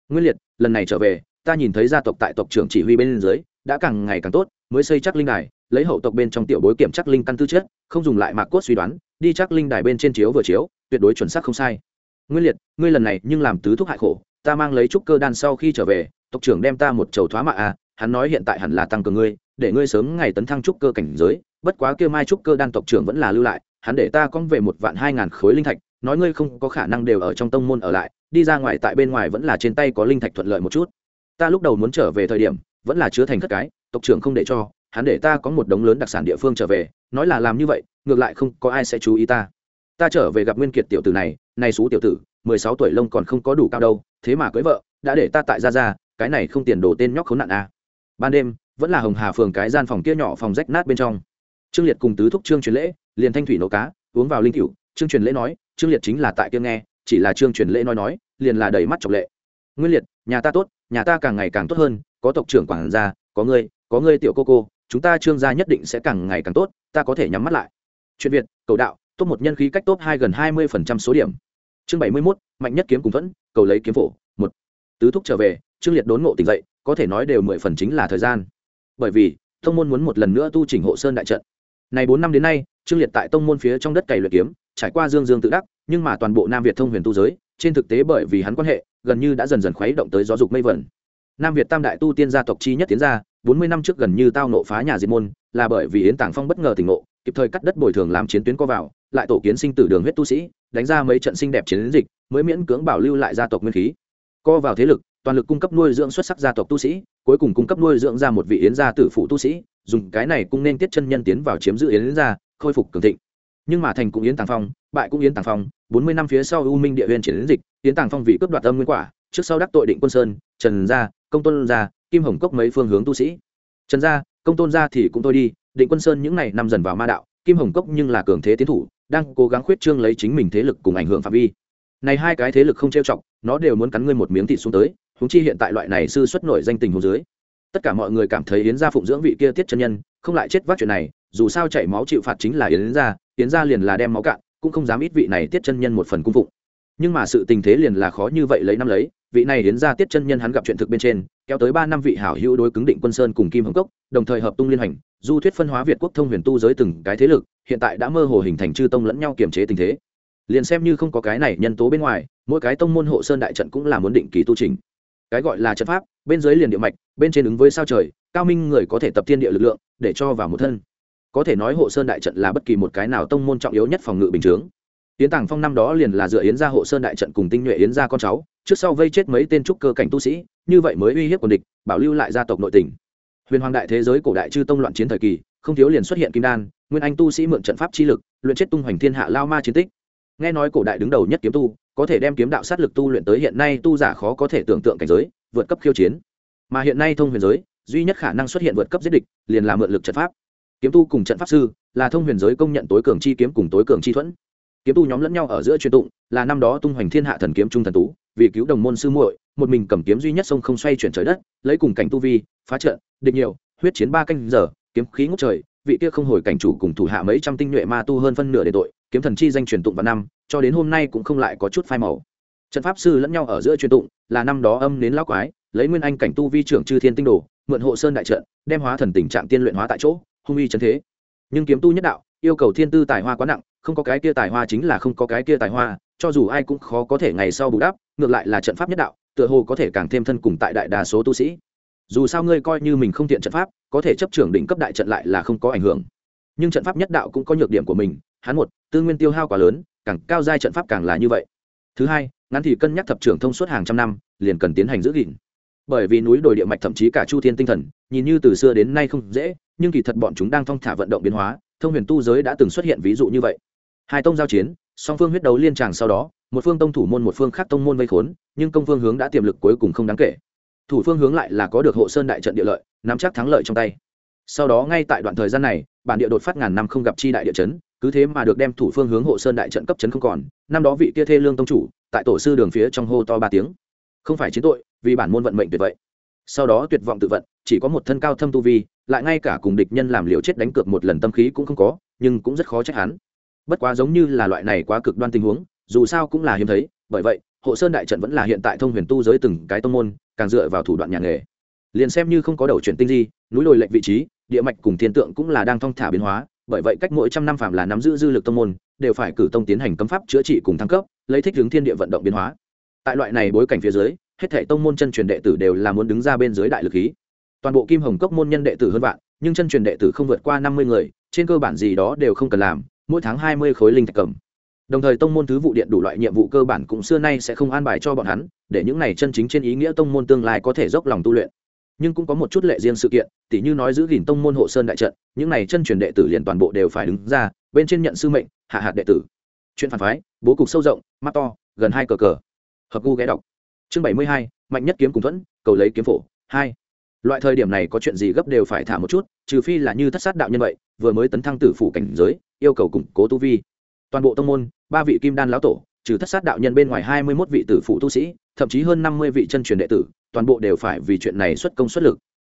nguyên liệt lần này trở về ta nhìn thấy gia tộc tại tộc trưởng chỉ huy bên dưới đã càng ngày càng tốt mới xây chắc linh đài lấy hậu tộc bên trong tiểu bối kiểm chắc linh căn tư chất không dùng lại mạc cốt suy đoán đi chắc linh đài bên trên chiếu vừa chiếu tuyệt đối chuẩn xác không sai nguyên liệt ngươi lần này nhưng làm tứ thúc hại khổ ta mang lấy trúc cơ đan sau khi trở về tộc trưởng đem ta một chầu thoá mạ à hắn nói hiện tại hẳn là tăng cường ngươi, để ngươi sớm ngày tấn thăng trúc cơ cảnh giới, bất quá kia mai trúc cơ đan tộc trưởng vẫn là lưu lại, hắn để ta con về một vạn hai ngàn khối linh thạch, nói ngươi không có khả năng đều ở trong tông môn ở lại, đi ra ngoài tại bên ngoài vẫn là trên tay có linh thạch thuận lợi một chút ta lúc đầu muốn trở về thời điểm, vẫn là chứa thành thất cái, tộc trưởng không để cho, hắn để ta có một đống lớn đặc sản địa phương trở về, nói là làm như vậy, ngược lại không có ai sẽ chú ý ta ta trở về gặp nguyên kiệt tiểu tử này này xú tiểu tử, mười sáu tuổi lông còn không có đủ cao đâu, thế mà cưới vợ, đã để ta tại ra ra cái này không tiền đồ tên nhóc khốn nạn à ban đêm, vẫn là hồng hà phường cái gian phòng kia nhỏ phòng rách nát bên trong. Trương liệt cùng tứ thúc trương truyền lễ, liền thanh thủy nấu cá, uống vào linh cựu trương truyền lễ nói, trương liệt chính là tại kia nghe, chỉ là trương truyền lễ nói nói, liền là đầy mắt trọng lệ. Nguyên liệt, nhà ta tốt, nhà ta càng ngày càng tốt hơn, có tộc trưởng quản gia, có ngươi có ngươi tiểu cô cô, chúng ta trương gia nhất định sẽ càng ngày càng tốt, ta có thể nhắm mắt lại. Chuyện việt, cầu đạo, top một nhân khí cách top hai gần hai mươi phần trăm số điểm. Chương bảy mươi mốt, mạnh nhất kiếm cùng thuẫn, cầu lấy kiếm phổ, một. Tứ thúc trở về, trương liệt đốn ngộ tỉnh dậy có thể nói đều mười phần chính là thời gian. Bởi vì thông môn muốn một lần nữa tu chỉnh hộ sơn đại trận. Này bốn năm đến nay, trương liệt tại tông môn phía trong đất cày luyện kiếm, trải qua dương dương tự đắc, nhưng mà toàn bộ nam việt thông huyền tu giới, trên thực tế bởi vì hắn quan hệ, gần như đã dần dần khuấy động tới gió dục mây vẩn. Nam việt tam đại tu tiên gia tộc chi nhất tiến ra, bốn mươi năm trước gần như tao nộ phá nhà diệt môn, là bởi vì yến tàng phong bất ngờ tỉnh ngộ, kịp thời cắt đất bồi thường làm chiến tuyến co vào, lại tổ kiến sinh tử đường huyết tu sĩ, đánh ra mấy trận sinh đẹp chiến dịch, mới miễn cưỡng bảo lưu lại gia tộc nguyên khí. Co vào thế lực toàn lực cung cấp nuôi dưỡng xuất sắc gia tộc tu sĩ, cuối cùng cung cấp nuôi dưỡng ra một vị yến gia tử phụ tu sĩ, dùng cái này cũng nên tiết chân nhân tiến vào chiếm giữ yến gia, khôi phục cường thịnh. Nhưng mà thành cũng yến tàng phong, bại cũng yến tàng phong, bốn mươi năm phía sau u minh địa huyền chiến dịch, yến tàng phong vị cướp đoạt âm nguyên quả, trước sau đắc tội định quân sơn, trần gia, công tôn gia, kim hồng cốc mấy phương hướng tu sĩ. Trần gia, công tôn gia thì cũng thôi đi, định quân sơn những ngày năm dần vào ma đạo, kim hồng cốc nhưng là cường thế tiến thủ, đang cố gắng khuyết trương lấy chính mình thế lực cùng ảnh hưởng phạm vi. Này hai cái thế lực không trêu chọc, nó đều muốn cắn ngươi một miếng thịt xuống tới huống chi hiện tại loại này sư xuất nổi danh tình hồ dưới, tất cả mọi người cảm thấy yến gia phụng dưỡng vị kia tiết chân nhân, không lại chết vác chuyện này, dù sao chảy máu chịu phạt chính là yến gia yến gia liền là đem máu cạn, cũng không dám ít vị này tiết chân nhân một phần cung phụng. Nhưng mà sự tình thế liền là khó như vậy lấy năm lấy, vị này yến gia tiết chân nhân hắn gặp chuyện thực bên trên, kéo tới ba năm vị hảo hữu đối cứng định quân sơn cùng kim hồng cốc, đồng thời hợp tung liên hành, du thuyết phân hóa việt quốc thông huyền tu giới từng cái thế lực, hiện tại đã mơ hồ hình thành chư tông lẫn nhau kiềm chế tình thế. Liền xem như không có cái này nhân tố bên ngoài, mỗi cái tông môn hộ sơn đại trận cũng là muốn định kỳ tu trình cái gọi là trận pháp, bên dưới liền địa mạch, bên trên ứng với sao trời, cao minh người có thể tập thiên địa lực lượng, để cho vào một thân. Có thể nói hộ sơn đại trận là bất kỳ một cái nào tông môn trọng yếu nhất phòng ngự bình chướng. Yến tàng phong năm đó liền là dựa yến ra hộ sơn đại trận cùng tinh nhuệ yến ra con cháu, trước sau vây chết mấy tên trúc cơ cảnh tu sĩ, như vậy mới uy hiếp quần địch, bảo lưu lại gia tộc nội tỉnh huyền hoàng đại thế giới cổ đại chư tông loạn chiến thời kỳ, không thiếu liền xuất hiện kim đan, nguyên anh tu sĩ mượn trận pháp chi lực, luyện chết tung hoành thiên hạ lao ma chiến tích. Nghe nói cổ đại đứng đầu nhất kiếm tu có thể đem kiếm đạo sát lực tu luyện tới hiện nay tu giả khó có thể tưởng tượng cảnh giới, vượt cấp khiêu chiến. Mà hiện nay thông huyền giới, duy nhất khả năng xuất hiện vượt cấp giết địch, liền là mượn lực trận pháp. Kiếm tu cùng trận pháp sư, là thông huyền giới công nhận tối cường chi kiếm cùng tối cường chi thuẫn. Kiếm tu nhóm lẫn nhau ở giữa truyền tụng, là năm đó tung hoành thiên hạ thần kiếm trung thần tú, vì cứu đồng môn sư muội, một mình cầm kiếm duy nhất sông không xoay chuyển trời đất, lấy cùng cảnh tu vi, phá trận, địch nhiều, huyết chiến ba canh giờ, kiếm khí ngút trời, vị kia không hồi cảnh chủ cùng thủ hạ mấy trăm tinh nhuệ ma tu hơn phân nửa để tội, kiếm thần chi danh truyền tụng vào năm cho đến hôm nay cũng không lại có chút phai màu. Trận pháp sư lẫn nhau ở giữa truyền tụng, là năm đó âm đến lão quái, lấy nguyên anh cảnh tu vi trưởng chư thiên tinh đồ, mượn hộ sơn đại trận, đem hóa thần tình trạng tiên luyện hóa tại chỗ, hung uy chân thế. Nhưng kiếm tu nhất đạo, yêu cầu thiên tư tài hoa quá nặng, không có cái kia tài hoa chính là không có cái kia tài hoa, cho dù ai cũng khó có thể ngày sau bù đắp, ngược lại là trận pháp nhất đạo, tựa hồ có thể càng thêm thân cùng tại đại đa số tu sĩ. Dù sao ngươi coi như mình không tiện trận pháp, có thể chấp trưởng đỉnh cấp đại trận lại là không có ảnh hưởng. Nhưng trận pháp nhất đạo cũng có nhược điểm của mình, hắn một, tư nguyên tiêu hao quá lớn càng cao giai trận pháp càng là như vậy. Thứ hai, ngắn thì cân nhắc thập trưởng thông suốt hàng trăm năm, liền cần tiến hành giữ gìn. Bởi vì núi đồi địa mạch thậm chí cả chu thiên tinh thần, nhìn như từ xưa đến nay không dễ, nhưng kỳ thật bọn chúng đang thong thả vận động biến hóa, thông huyền tu giới đã từng xuất hiện ví dụ như vậy. Hai tông giao chiến, song phương huyết đấu liên tràng sau đó, một phương tông thủ môn một phương khác tông môn vây khốn, nhưng công phương hướng đã tiềm lực cuối cùng không đáng kể. Thủ phương hướng lại là có được hộ sơn đại trận địa lợi, nắm chắc thắng lợi trong tay. Sau đó ngay tại đoạn thời gian này, bản địa đột phát ngàn năm không gặp chi đại địa chấn cứ thế mà được đem thủ phương hướng hộ sơn đại trận cấp chấn không còn, năm đó vị kia thê lương tông chủ, tại tổ sư đường phía trong hô to ba tiếng. Không phải chiến tội, vì bản môn vận mệnh tuyệt vậy sau đó tuyệt vọng tự vận, chỉ có một thân cao thâm tu vi, lại ngay cả cùng địch nhân làm liều chết đánh cược một lần tâm khí cũng không có, nhưng cũng rất khó trách hắn. Bất quá giống như là loại này quá cực đoan tình huống, dù sao cũng là hiếm thấy, bởi vậy, hộ sơn đại trận vẫn là hiện tại thông huyền tu giới từng cái tông môn, càng dựa vào thủ đoạn nhà nghề. Liền xem như không có đầu chuyển tinh di, núi đồi lệnh vị trí, địa mạch cùng thiên tượng cũng là đang thong thả biến hóa bởi vậy cách mỗi trăm năm phạm là nắm giữ dư lực tông môn, đều phải cử tông tiến hành cấm pháp chữa trị cùng thăng cấp, lấy thích hướng thiên địa vận động biến hóa. Tại loại này bối cảnh phía dưới, hết thể tông môn chân truyền đệ tử đều là muốn đứng ra bên dưới đại lực khí. Toàn bộ kim hồng cốc môn nhân đệ tử hơn vạn, nhưng chân truyền đệ tử không vượt qua năm mươi người, trên cơ bản gì đó đều không cần làm, mỗi tháng hai mươi khối linh thạch cầm. Đồng thời tông môn thứ vụ điện đủ loại nhiệm vụ cơ bản cũng xưa nay sẽ không an bài cho bọn hắn, để những này chân chính trên ý nghĩa tông môn tương lai có thể dốc lòng tu luyện nhưng cũng có một chút lệ riêng sự kiện, tỉ như nói giữ gìn tông môn hộ sơn đại trận, những này chân truyền đệ tử liền toàn bộ đều phải đứng ra, bên trên nhận sư mệnh, hạ hạt đệ tử. Chuyện phản phái, bố cục sâu rộng, mắt to, gần hai cờ cờ. Hợp gu ghé đọc. Chương bảy mươi hai, mạnh nhất kiếm cùng thuẫn, cầu lấy kiếm phổ, hai. Loại thời điểm này có chuyện gì gấp đều phải thả một chút, trừ phi là như thất sát đạo nhân vậy, vừa mới tấn thăng tử phủ cảnh giới, yêu cầu củng cố tu vi. Toàn bộ tông môn, ba vị kim đan lão tổ, trừ thất sát đạo nhân bên ngoài hai mươi mốt vị tử phụ tu sĩ, thậm chí hơn năm mươi vị chân truyền đệ tử toàn bộ đều phải vì chuyện này xuất công xuất lực.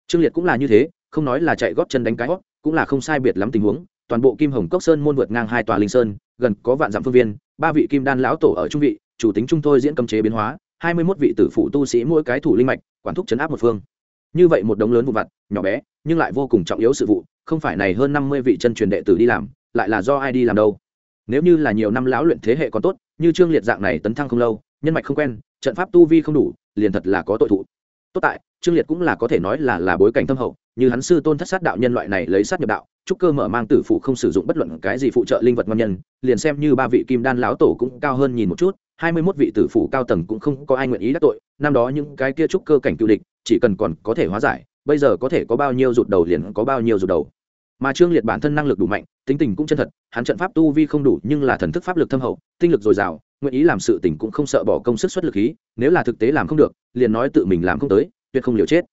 Trương liệt cũng là như thế, không nói là chạy góp chân đánh cái hót cũng là không sai biệt lắm tình huống. Toàn bộ kim hồng cốc sơn môn vượt ngang hai tòa linh sơn, gần có vạn dặm phương viên, ba vị kim đan lão tổ ở trung vị, chủ tính trung thôi diễn cấm chế biến hóa, hai mươi mốt vị tử phụ tu sĩ mỗi cái thủ linh mạch, quản thúc chấn áp một phương. Như vậy một đống lớn vụ vặt, nhỏ bé, nhưng lại vô cùng trọng yếu sự vụ, không phải này hơn năm mươi vị chân truyền đệ tử đi làm, lại là do ai đi làm đâu. Nếu như là nhiều năm lão luyện thế hệ còn tốt, như trương liệt dạng này tấn thăng không lâu, nhân mạch không quen, trận pháp tu vi không đủ liền thật là có tội thụ. Tốt tại, trương liệt cũng là có thể nói là là bối cảnh thâm hậu, như hắn sư tôn thất sát đạo nhân loại này lấy sát nhập đạo trúc cơ mở mang tử phụ không sử dụng bất luận cái gì phụ trợ linh vật ngon nhân, liền xem như ba vị kim đan lão tổ cũng cao hơn nhìn một chút, hai mươi mốt vị tử phụ cao tầng cũng không có ai nguyện ý đắc tội, năm đó những cái kia trúc cơ cảnh cựu địch, chỉ cần còn có thể hóa giải, bây giờ có thể có bao nhiêu rụt đầu liền có bao nhiêu rụt đầu. Mà trương liệt bản thân năng lực đủ mạnh, tính tình cũng chân thật, hắn trận pháp tu vi không đủ nhưng là thần thức pháp lực thâm hậu, tinh lực dồi dào nguyện ý làm sự tình cũng không sợ bỏ công sức xuất lực khí, nếu là thực tế làm không được, liền nói tự mình làm không tới, tuyệt không liều chết.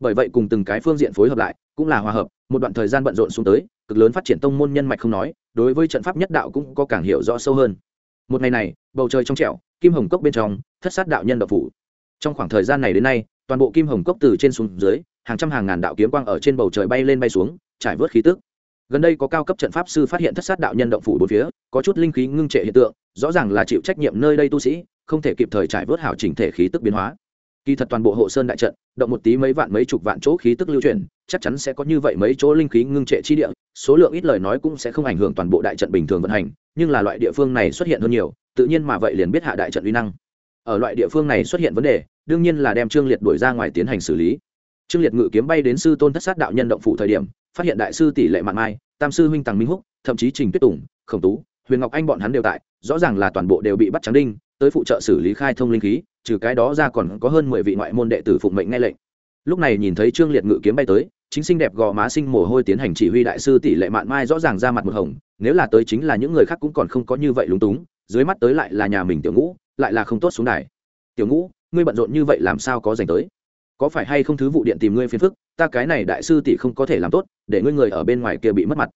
Bởi vậy cùng từng cái phương diện phối hợp lại, cũng là hòa hợp, một đoạn thời gian bận rộn xuống tới, cực lớn phát triển tông môn nhân mạch không nói, đối với trận pháp nhất đạo cũng có càng hiểu rõ sâu hơn. Một ngày này, bầu trời trong trẻo, kim hồng cốc bên trong, thất sát đạo nhân đạo phủ. Trong khoảng thời gian này đến nay, toàn bộ kim hồng cốc từ trên xuống dưới, hàng trăm hàng ngàn đạo kiếm quang ở trên bầu trời bay lên bay xuống, trải vớt khí tức gần đây có cao cấp trận pháp sư phát hiện thất sát đạo nhân động phủ bốn phía, có chút linh khí ngưng trệ hiện tượng, rõ ràng là chịu trách nhiệm nơi đây tu sĩ, không thể kịp thời trải vớt hảo chỉnh thể khí tức biến hóa. Kỳ thật toàn bộ hộ sơn đại trận, động một tí mấy vạn mấy chục vạn chỗ khí tức lưu truyền, chắc chắn sẽ có như vậy mấy chỗ linh khí ngưng trệ chi địa, số lượng ít lời nói cũng sẽ không ảnh hưởng toàn bộ đại trận bình thường vận hành, nhưng là loại địa phương này xuất hiện hơn nhiều, tự nhiên mà vậy liền biết hạ đại trận uy năng. Ở loại địa phương này xuất hiện vấn đề, đương nhiên là đem trương liệt đuổi ra ngoài tiến hành xử lý. Trương liệt ngự kiếm bay đến sư tôn thất sát đạo nhân động phủ thời điểm phát hiện đại sư tỷ lệ mạn mai, tam sư huynh tàng minh húc, thậm chí trình tuyết tùng, khổng tú, huyền ngọc anh bọn hắn đều tại, rõ ràng là toàn bộ đều bị bắt trắng đinh, tới phụ trợ xử lý khai thông linh khí, trừ cái đó ra còn có hơn mười vị ngoại môn đệ tử phụng mệnh nghe lệnh. Lúc này nhìn thấy trương liệt ngự kiếm bay tới, chính sinh đẹp gò má sinh mồ hôi tiến hành chỉ huy đại sư tỷ lệ mạn mai rõ ràng ra mặt một hồng, nếu là tới chính là những người khác cũng còn không có như vậy lúng túng, dưới mắt tới lại là nhà mình tiểu ngũ, lại là không tốt xuống đài. Tiểu ngũ, ngươi bận rộn như vậy làm sao có dành tới? Có phải hay không thứ vụ điện tìm ngươi phiền phức, ta cái này đại sư tỷ không có thể làm tốt, để ngươi người ở bên ngoài kia bị mất mặt.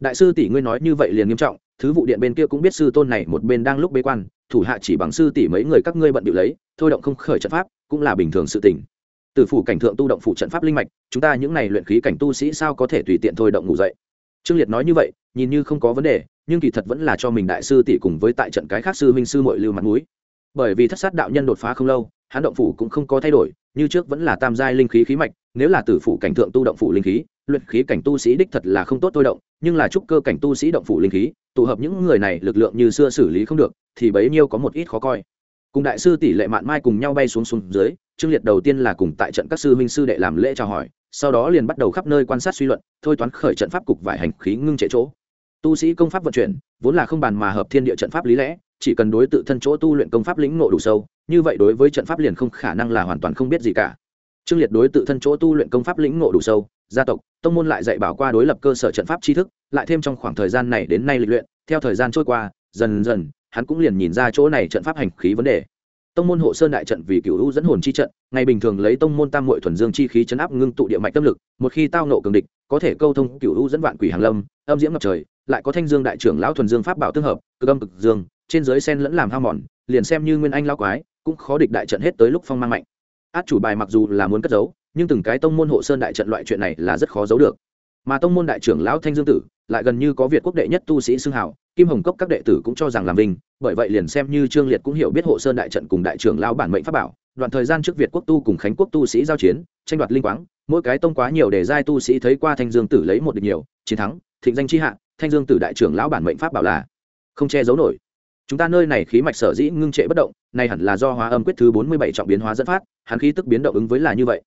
Đại sư tỷ ngươi nói như vậy liền nghiêm trọng, thứ vụ điện bên kia cũng biết sư tôn này một bên đang lúc bế quan, thủ hạ chỉ bằng sư tỷ mấy người các ngươi bận điệu lấy, thôi động không khởi trận pháp, cũng là bình thường sự tình. Từ phủ cảnh thượng tu động phụ trận pháp linh mạch, chúng ta những này luyện khí cảnh tu sĩ sao có thể tùy tiện thôi động ngủ dậy? Trương liệt nói như vậy, nhìn như không có vấn đề, nhưng kỳ thật vẫn là cho mình đại sư tỷ cùng với tại trận cái khác sư minh sư mội lưu mặt núi bởi vì thất sát đạo nhân đột phá không lâu hắn động phủ cũng không có thay đổi, như trước vẫn là tam giai linh khí khí mạch, nếu là tử phủ cảnh thượng tu động phủ linh khí, luyện khí cảnh tu sĩ đích thật là không tốt thôi động, nhưng là trúc cơ cảnh tu sĩ động phủ linh khí, tụ hợp những người này lực lượng như xưa xử lý không được, thì bấy nhiêu có một ít khó coi. Cùng đại sư tỷ lệ mạn mai cùng nhau bay xuống xuống dưới, trương liệt đầu tiên là cùng tại trận các sư huynh sư đệ làm lễ chào hỏi, sau đó liền bắt đầu khắp nơi quan sát suy luận, thôi toán khởi trận pháp cục vải hành khí ngưng trệ chỗ. Tu sĩ công pháp vận chuyển, vốn là không bàn mà hợp thiên địa trận pháp lý lẽ, chỉ cần đối tự thân chỗ tu luyện công pháp lĩnh ngộ đủ sâu như vậy đối với trận pháp liền không khả năng là hoàn toàn không biết gì cả. Trương liệt đối tự thân chỗ tu luyện công pháp lĩnh ngộ đủ sâu, gia tộc, tông môn lại dạy bảo qua đối lập cơ sở trận pháp tri thức, lại thêm trong khoảng thời gian này đến nay lịch luyện, theo thời gian trôi qua, dần dần, hắn cũng liền nhìn ra chỗ này trận pháp hành khí vấn đề. Tông môn hộ sơn đại trận vì cựu hữu dẫn hồn chi trận, ngày bình thường lấy tông môn tam muội thuần dương chi khí chấn áp ngưng tụ địa mạch tâm lực, một khi tao nộ cường địch, có thể câu thông cựu hữu dẫn vạn quỷ hàng lâm, âm diễm ngập trời, lại có thanh dương đại trưởng lão thuần dương pháp bảo tương hợp, cực âm cực dương, trên dưới sen lẫn làm hao mòn, liền xem như nguyên anh lao quái cũng khó địch đại trận hết tới lúc phong mang mạnh. Át chủ bài mặc dù là muốn cất giấu, nhưng từng cái tông môn hộ sơn đại trận loại chuyện này là rất khó giấu được. Mà tông môn đại trưởng lão thanh dương tử, lại gần như có việt quốc đệ nhất tu sĩ xưng hào, kim hồng cốc các đệ tử cũng cho rằng làm vinh, bởi vậy liền xem như trương liệt cũng hiểu biết hộ sơn đại trận cùng đại trưởng lão bản mệnh pháp bảo, đoạn thời gian trước việt quốc tu cùng khánh quốc tu sĩ giao chiến, tranh đoạt linh quáng, mỗi cái tông quá nhiều để giai tu sĩ thấy qua thanh dương tử lấy một địch nhiều, chiến thắng, thịnh danh chi hạ, thanh dương tử đại trưởng lão bản mệnh pháp bảo là không che giấu nổi chúng ta nơi này khí mạch sở dĩ ngưng trệ bất động, này hẳn là do hóa âm quyết thứ bốn mươi bảy trọng biến hóa dẫn phát, hắn khí tức biến động ứng với là như vậy.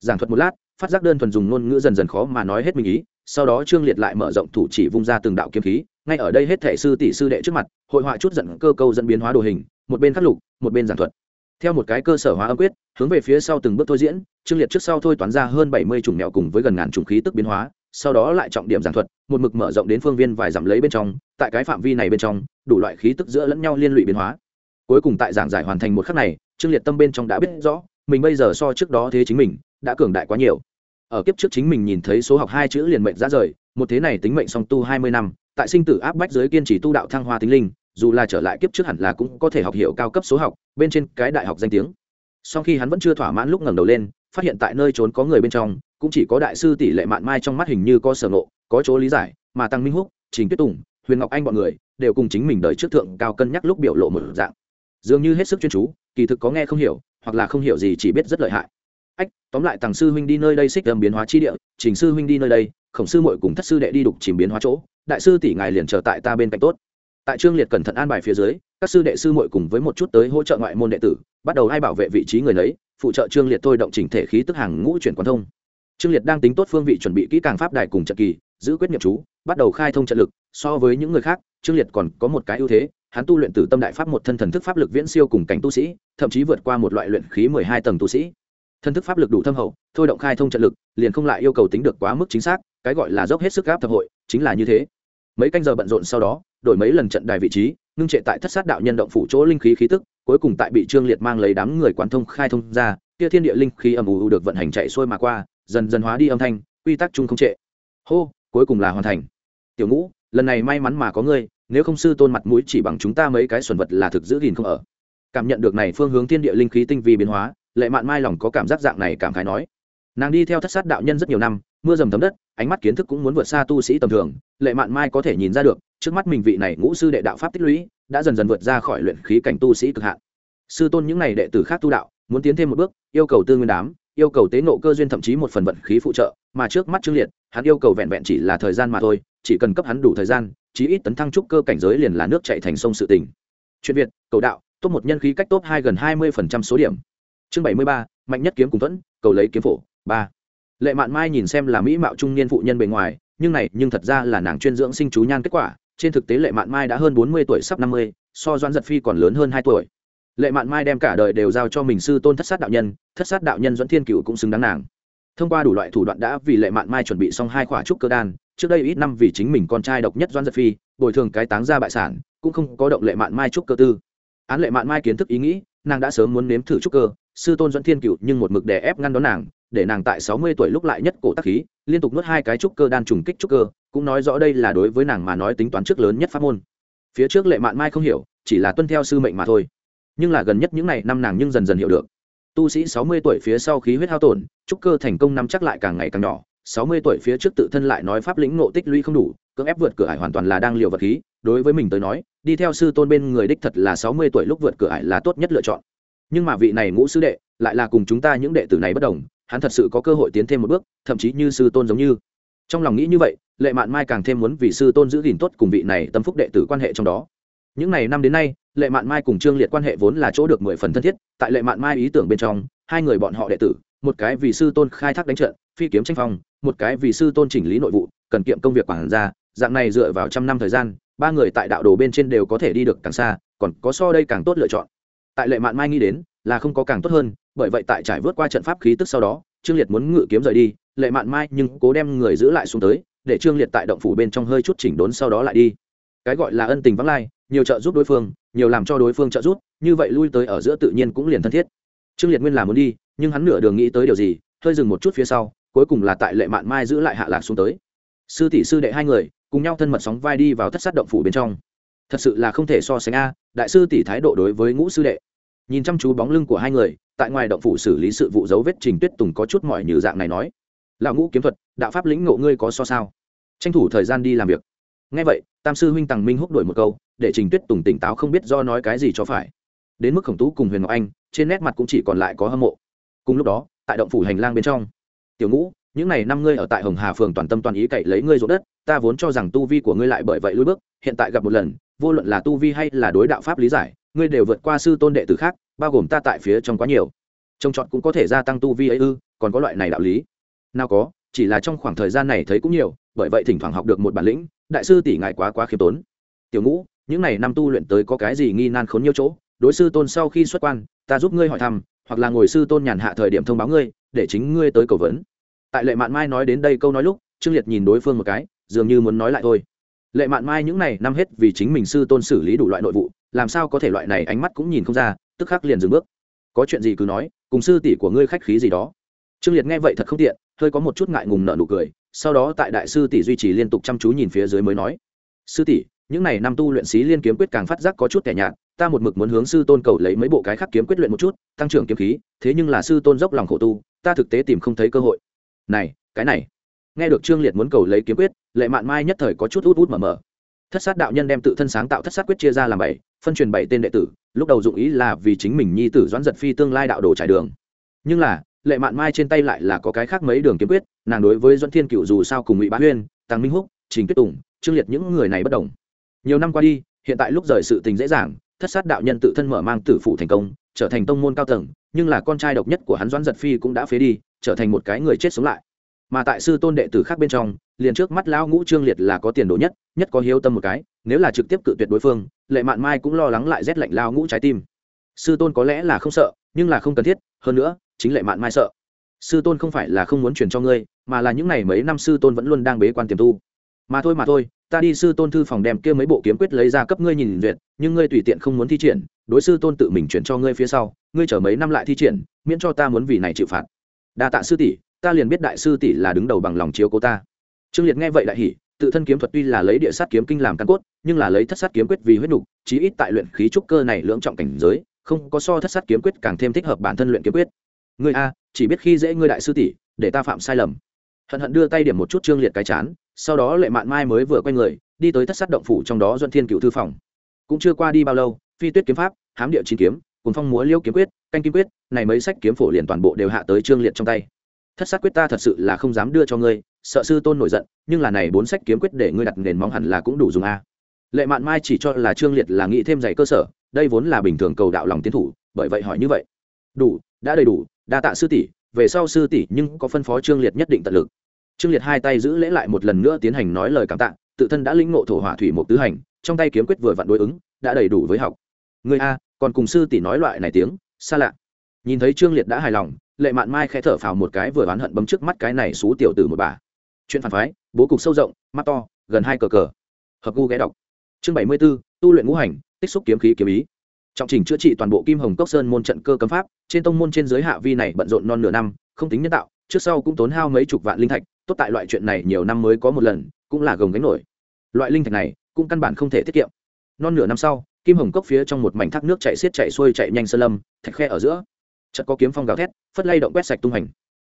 Giảng thuật một lát, phát giác đơn thuần dùng ngôn ngữ dần dần khó mà nói hết mình ý, sau đó trương liệt lại mở rộng thủ chỉ vung ra từng đạo kiếm khí, ngay ở đây hết thể sư tỷ sư đệ trước mặt, hội họa chút giận cơ câu dẫn biến hóa đồ hình, một bên khắc lục, một bên giảng thuật. Theo một cái cơ sở hóa âm quyết, hướng về phía sau từng bước thôi diễn, trương liệt trước sau thôi toán ra hơn bảy mươi chủng mèo cùng với gần ngàn chủng khí tức biến hóa sau đó lại trọng điểm giảng thuật, một mực mở rộng đến phương viên vài dặm lấy bên trong, tại cái phạm vi này bên trong, đủ loại khí tức giữa lẫn nhau liên lụy biến hóa. Cuối cùng tại giảng giải hoàn thành một khắc này, trương liệt tâm bên trong đã biết rõ, mình bây giờ so trước đó thế chính mình, đã cường đại quá nhiều. Ở kiếp trước chính mình nhìn thấy số học hai chữ liền mệnh ra rời, một thế này tính mệnh song tu hai mươi năm, tại sinh tử áp bách giới kiên trì tu đạo thăng hoa tính linh, dù là trở lại kiếp trước hẳn là cũng có thể học hiệu cao cấp số học, bên trên cái đại học danh tiếng. Sau khi hắn vẫn chưa thỏa mãn lúc ngẩng đầu lên, phát hiện tại nơi trốn có người bên trong cũng chỉ có đại sư tỷ lệ mạn mai trong mắt hình như có sở ngộ, có chỗ lý giải, mà tăng minh húc, trình tuyết tùng, huyền ngọc anh bọn người, đều cùng chính mình đời trước thượng cao cân nhắc lúc biểu lộ một dạng. Dường như hết sức chuyên chú, kỳ thực có nghe không hiểu, hoặc là không hiểu gì chỉ biết rất lợi hại. Ách, tóm lại tàng sư huynh đi nơi đây xích đầm biến hóa chi địa, trình sư huynh đi nơi đây, khổng sư muội cùng thất sư đệ đi đục chìm biến hóa chỗ, đại sư tỷ ngài liền chờ tại ta bên cạnh tốt. Tại trương liệt cẩn thận an bài phía dưới, các sư đệ sư muội cùng với một chút tới hỗ trợ ngoại môn đệ tử, bắt đầu ai bảo vệ vị trí người lấy phụ trợ trương liệt thôi động chỉnh thể khí tức hàng ngũ chuyển quan thông trương liệt đang tính tốt phương vị chuẩn bị kỹ càng pháp đài cùng trận kỳ, giữ quyết nhập chú, bắt đầu khai thông trận lực. So với những người khác, trương liệt còn có một cái ưu thế, hắn tu luyện từ tâm đại pháp một thân thần thức pháp lực viễn siêu cùng cảnh tu sĩ, thậm chí vượt qua một loại luyện khí mười hai tầng tu sĩ. Thân thức pháp lực đủ thâm hậu, thôi động khai thông trận lực, liền không lại yêu cầu tính được quá mức chính xác, cái gọi là dốc hết sức gáp thập hội, chính là như thế. Mấy canh giờ bận rộn sau đó, đổi mấy lần trận đài vị trí, ngưng trệ tại thất sát đạo nhân động phủ chỗ linh khí khí tức, cuối cùng tại bị trương liệt mang lấy đám người quán thông khai thông ra, kia thiên địa linh khí ầm ù được vận hành chạy xuôi mà qua dần dần hóa đi âm thanh, quy tắc chung không trệ. Hô, cuối cùng là hoàn thành. Tiểu ngũ, lần này may mắn mà có ngươi, nếu không sư tôn mặt mũi chỉ bằng chúng ta mấy cái xuẩn vật là thực giữ gìn không ở. Cảm nhận được này phương hướng thiên địa linh khí tinh vi biến hóa, lệ mạn mai lòng có cảm giác dạng này cảm khái nói. Nàng đi theo thất sát đạo nhân rất nhiều năm, mưa dầm thấm đất, ánh mắt kiến thức cũng muốn vượt xa tu sĩ tầm thường. Lệ mạn mai có thể nhìn ra được, trước mắt mình vị này ngũ sư đệ đạo pháp tích lũy, đã dần dần vượt ra khỏi luyện khí cảnh tu sĩ cực hạn. Sư tôn những n à y đệ tử khác tu đạo, muốn tiến thêm một bước, yêu cầu tư nguyên đám yêu cầu tế nộ cơ duyên thậm chí một phần vận khí phụ trợ, mà trước mắt trương liệt, hắn yêu cầu vẹn vẹn chỉ là thời gian mà thôi, chỉ cần cấp hắn đủ thời gian, chí ít tấn thăng trúc cơ cảnh giới liền là nước chạy thành sông sự tình. Chuyện việt, cầu đạo, top một nhân khí cách top hai gần hai mươi số điểm. Chương bảy mươi ba, mạnh nhất kiếm cùng thuẫn, cầu lấy kiếm phổ, ba. Lệ mạn mai nhìn xem là mỹ mạo trung niên phụ nhân bề ngoài, nhưng này, nhưng thật ra là nàng chuyên dưỡng sinh chú nhan kết quả, trên thực tế lệ mạn mai đã hơn bốn mươi tuổi sắp năm mươi, so doãn giật phi còn lớn hơn hai tuổi lệ mạn mai đem cả đời đều giao cho mình sư tôn thất sát đạo nhân, thất sát đạo nhân dẫn thiên cựu cũng xứng đáng nàng. Thông qua đủ loại thủ đoạn đã vì lệ mạn mai chuẩn bị xong hai khỏa trúc cơ đan, trước đây ít năm vì chính mình con trai độc nhất doan giật phi, bồi thường cái táng ra bại sản, cũng không có động lệ mạn mai trúc cơ tư. Án lệ mạn mai kiến thức ý nghĩ, nàng đã sớm muốn nếm thử trúc cơ, sư tôn dẫn thiên cựu nhưng một mực đè ép ngăn đón nàng, để nàng tại sáu mươi tuổi lúc lại nhất cổ tắc khí, liên tục nuốt hai cái trúc cơ đan trùng kích trúc cơ, cũng nói rõ đây là đối với nàng mà nói tính toán trước lớn nhất pháp môn. Phía trước lệ mạn mai không hiểu, chỉ là tuân theo sư mệnh mà thôi nhưng là gần nhất những ngày năm nàng nhưng dần dần hiểu được. Tu sĩ sáu mươi tuổi phía sau khí huyết hao tổn, trúc cơ thành công năm chắc lại càng ngày càng nhỏ, sáu mươi tuổi phía trước tự thân lại nói pháp lĩnh ngộ tích lũy không đủ, cưỡng ép vượt cửa ải hoàn toàn là đang liều vật khí, đối với mình tới nói, đi theo sư tôn bên người đích thật là sáu mươi tuổi lúc vượt cửa ải là tốt nhất lựa chọn. Nhưng mà vị này ngũ sư đệ lại là cùng chúng ta những đệ tử này bất đồng, hắn thật sự có cơ hội tiến thêm một bước, thậm chí như sư tôn giống như. Trong lòng nghĩ như vậy, lệ mạn mai càng thêm muốn vì sư tôn giữ gìn tốt cùng vị này tâm phúc đệ tử quan hệ trong đó. Những ngày năm đến nay lệ mạn mai cùng trương liệt quan hệ vốn là chỗ được mười phần thân thiết, tại lệ mạn mai ý tưởng bên trong, hai người bọn họ đệ tử, một cái vì sư tôn khai thác đánh trận, phi kiếm tranh phong, một cái vì sư tôn chỉnh lý nội vụ, cần kiệm công việc quản gia, dạng này dựa vào trăm năm thời gian, ba người tại đạo đồ bên trên đều có thể đi được càng xa, còn có so đây càng tốt lựa chọn. Tại lệ mạn mai nghĩ đến, là không có càng tốt hơn, bởi vậy tại trải vượt qua trận pháp khí tức sau đó, trương liệt muốn ngự kiếm rời đi, lệ mạn mai nhưng cố đem người giữ lại xuống tới, để trương liệt tại động phủ bên trong hơi chút chỉnh đốn sau đó lại đi. Cái gọi là ân tình vắng lai, nhiều trợ giúp đối phương nhiều làm cho đối phương trợ giúp, như vậy lui tới ở giữa tự nhiên cũng liền thân thiết. Trương liệt nguyên là muốn đi, nhưng hắn nửa đường nghĩ tới điều gì, hơi dừng một chút phía sau, cuối cùng là tại lệ mạn mai giữ lại hạ lạc xuống tới. Sư tỷ sư đệ hai người, cùng nhau thân mật sóng vai đi vào thất sát động phủ bên trong. Thật sự là không thể so sánh a, đại sư tỷ thái độ đối với ngũ sư đệ. Nhìn chăm chú bóng lưng của hai người, tại ngoài động phủ xử lý sự vụ dấu vết trình tuyết tùng có chút mỏi như dạng này nói. Lão ngũ kiếm thuật, đạo pháp lĩnh ngộ ngươi có so sao? Tranh thủ thời gian đi làm việc. Ngay vậy, tam sư huynh tằng minh húc đổi một câu để trình tuyết tùng tỉnh táo không biết do nói cái gì cho phải. Đến mức khổng tú cùng huyền ngọc anh, trên nét mặt cũng chỉ còn lại có hâm mộ. Cùng lúc đó, tại động phủ hành lang bên trong, tiểu ngũ, những ngày năm ngươi ở tại hồng hà phường toàn tâm toàn ý cậy lấy ngươi ruộng đất, ta vốn cho rằng tu vi của ngươi lại bởi vậy lùi bước, hiện tại gặp một lần, vô luận là tu vi hay là đối đạo pháp lý giải, ngươi đều vượt qua sư tôn đệ tử khác, bao gồm ta tại phía trong quá nhiều. Trông chọn cũng có thể gia tăng tu vi ấy ư, còn có loại này đạo lý. Nào có, chỉ là trong khoảng thời gian này thấy cũng nhiều, bởi vậy thỉnh thoảng học được một bản lĩnh, đại sư tỷ ngại quá quá khiêm tốn. Tiểu ngũ những này năm tu luyện tới có cái gì nghi nan khốn nhiều chỗ, đối sư tôn sau khi xuất quan, ta giúp ngươi hỏi thăm, hoặc là ngồi sư tôn nhàn hạ thời điểm thông báo ngươi, để chính ngươi tới cầu vấn. Tại lệ mạn mai nói đến đây câu nói lúc, trương liệt nhìn đối phương một cái, dường như muốn nói lại thôi. Lệ mạn mai những này năm hết vì chính mình sư tôn xử lý đủ loại nội vụ, làm sao có thể loại này ánh mắt cũng nhìn không ra, tức khắc liền dừng bước. Có chuyện gì cứ nói, cùng sư tỷ của ngươi khách khí gì đó. Trương liệt nghe vậy thật không tiện, hơi có một chút ngại ngùng nợ nụ cười, sau đó tại đại sư tỷ duy trì liên tục chăm chú nhìn phía dưới mới nói. Sư tỷ những n à y năm tu luyện sĩ liên kiếm quyết càng phát giác có chút tẻ nhạt, ta một mực muốn hướng sư tôn cầu lấy mấy bộ cái khác kiếm quyết luyện một chút, tăng trưởng kiếm khí, thế nhưng là sư tôn dốc lòng khổ tu, ta thực tế tìm không thấy cơ hội. Này, cái này. Nghe được trương liệt muốn cầu lấy kiếm quyết, lệ mạn mai nhất thời có chút út út mở mở. Thất sát đạo nhân đem tự thân sáng tạo thất sát quyết chia ra làm bảy, phân truyền bảy tên đệ tử, lúc đầu dụng ý là vì chính mình nhi tử doãn giật phi tương lai đạo đồ trải đường. Nhưng là, lệ mạn mai trên tay lại là có cái khác mấy đường kiếm quyết, nàng đối với doãn thiên cựu dù sao cùng ngụy bá huyên tăng minh húc, trình tuyết tùng, trương liệt những người này bất đồng nhiều năm qua đi, hiện tại lúc rời sự tình dễ dàng, thất sát đạo nhân tự thân mở mang tử phụ thành công, trở thành tông môn cao tầng, nhưng là con trai độc nhất của hắn doãn giật phi cũng đã phế đi, trở thành một cái người chết sống lại. Mà tại sư tôn đệ tử khác bên trong, liền trước mắt lão ngũ trương liệt là có tiền đồ nhất nhất có hiếu tâm một cái, nếu là trực tiếp cự tuyệt đối phương, lệ mạn mai cũng lo lắng lại rét lạnh lao ngũ trái tim. Sư tôn có lẽ là không sợ, nhưng là không cần thiết, hơn nữa, chính lệ mạn mai sợ. Sư tôn không phải là không muốn truyền cho ngươi, mà là những ngày mấy năm sư tôn vẫn luôn đang bế quan tiềm tu. Mà thôi mà thôi ta đi sư tôn thư phòng đem kia mấy bộ kiếm quyết lấy ra cấp ngươi nhìn duyệt, nhưng ngươi tùy tiện không muốn thi triển, đối sư tôn tự mình chuyển cho ngươi phía sau, ngươi chờ mấy năm lại thi triển, miễn cho ta muốn vì này chịu phạt. Đa tạ sư tỷ, ta liền biết đại sư tỷ là đứng đầu bằng lòng chiếu cố ta. Trương liệt nghe vậy đại hỉ, tự thân kiếm thuật tuy là lấy địa sát kiếm kinh làm căn cốt, nhưng là lấy thất sát kiếm quyết vì huyết nục chí ít tại luyện khí trúc cơ này lưỡng trọng cảnh giới, không có so thất sát kiếm quyết càng thêm thích hợp bản thân luyện kiếm quyết. Ngươi a, chỉ biết khi dễ ngươi đại sư tỷ, để ta phạm sai lầm. Hận hận đưa tay điểm một chút trương liệt cái chán sau đó lệ mạn mai mới vừa quay người, đi tới thất sát động phủ trong đó duân thiên cựu thư phòng. Cũng chưa qua đi bao lâu, phi tuyết kiếm pháp, hám địa chín kiếm cùng phong múa liêu kiếm quyết, canh kim quyết, này mấy sách kiếm phổ liền toàn bộ đều hạ tới trương liệt trong tay. Thất sát quyết ta thật sự là không dám đưa cho ngươi, sợ sư tôn nổi giận, nhưng là này bốn sách kiếm quyết để ngươi đặt nền móng hẳn là cũng đủ dùng a. Lệ mạn mai chỉ cho là trương liệt là nghĩ thêm giày cơ sở, đây vốn là bình thường cầu đạo lòng tiến thủ, bởi vậy hỏi như vậy. Đủ, đã đầy đủ, đa tạ sư tỷ, về sau sư tỷ nhưng có phân phó trương liệt nhất định tận lực trương liệt hai tay giữ lễ lại một lần nữa tiến hành nói lời cảm tạ, tự thân đã lĩnh ngộ thổ hỏa thủy một tứ hành, trong tay kiếm quyết vừa vặn đối ứng, đã đầy đủ với học. Người a, còn cùng sư tỷ nói loại này tiếng, xa lạ. Nhìn thấy trương liệt đã hài lòng, lệ mạn mai khẽ thở phào một cái vừa oán hận bấm trước mắt cái này xú tiểu tử một bà. Chuyện phản phái, bố cục sâu rộng, mắt to, gần hai cờ cờ. Hợp gu ghé đọc. Chương bảy mươi b ố tu luyện ngũ hành, tích xúc kiếm khí kiếm ý. Trọng trình chữa trị toàn bộ kim hồng cốc sơn môn trận cơ cấm pháp, trên tông môn trên giới hạ vi này bận rộn non nửa năm, không tính nhân tạo, trước sau cũng tốn hao mấy chục vạn linh thạch tốt tại loại chuyện này nhiều năm mới có một lần, cũng là gồng gánh nổi. Loại linh thạch này, cũng căn bản không thể tiết kiệm. Non nửa năm sau, kim hồng cốc phía trong một mảnh thác nước chạy xiết chạy xuôi chạy nhanh sơn lâm, thạch khe ở giữa. Chợt có kiếm phong gào thét, phất lay động quét sạch tung hành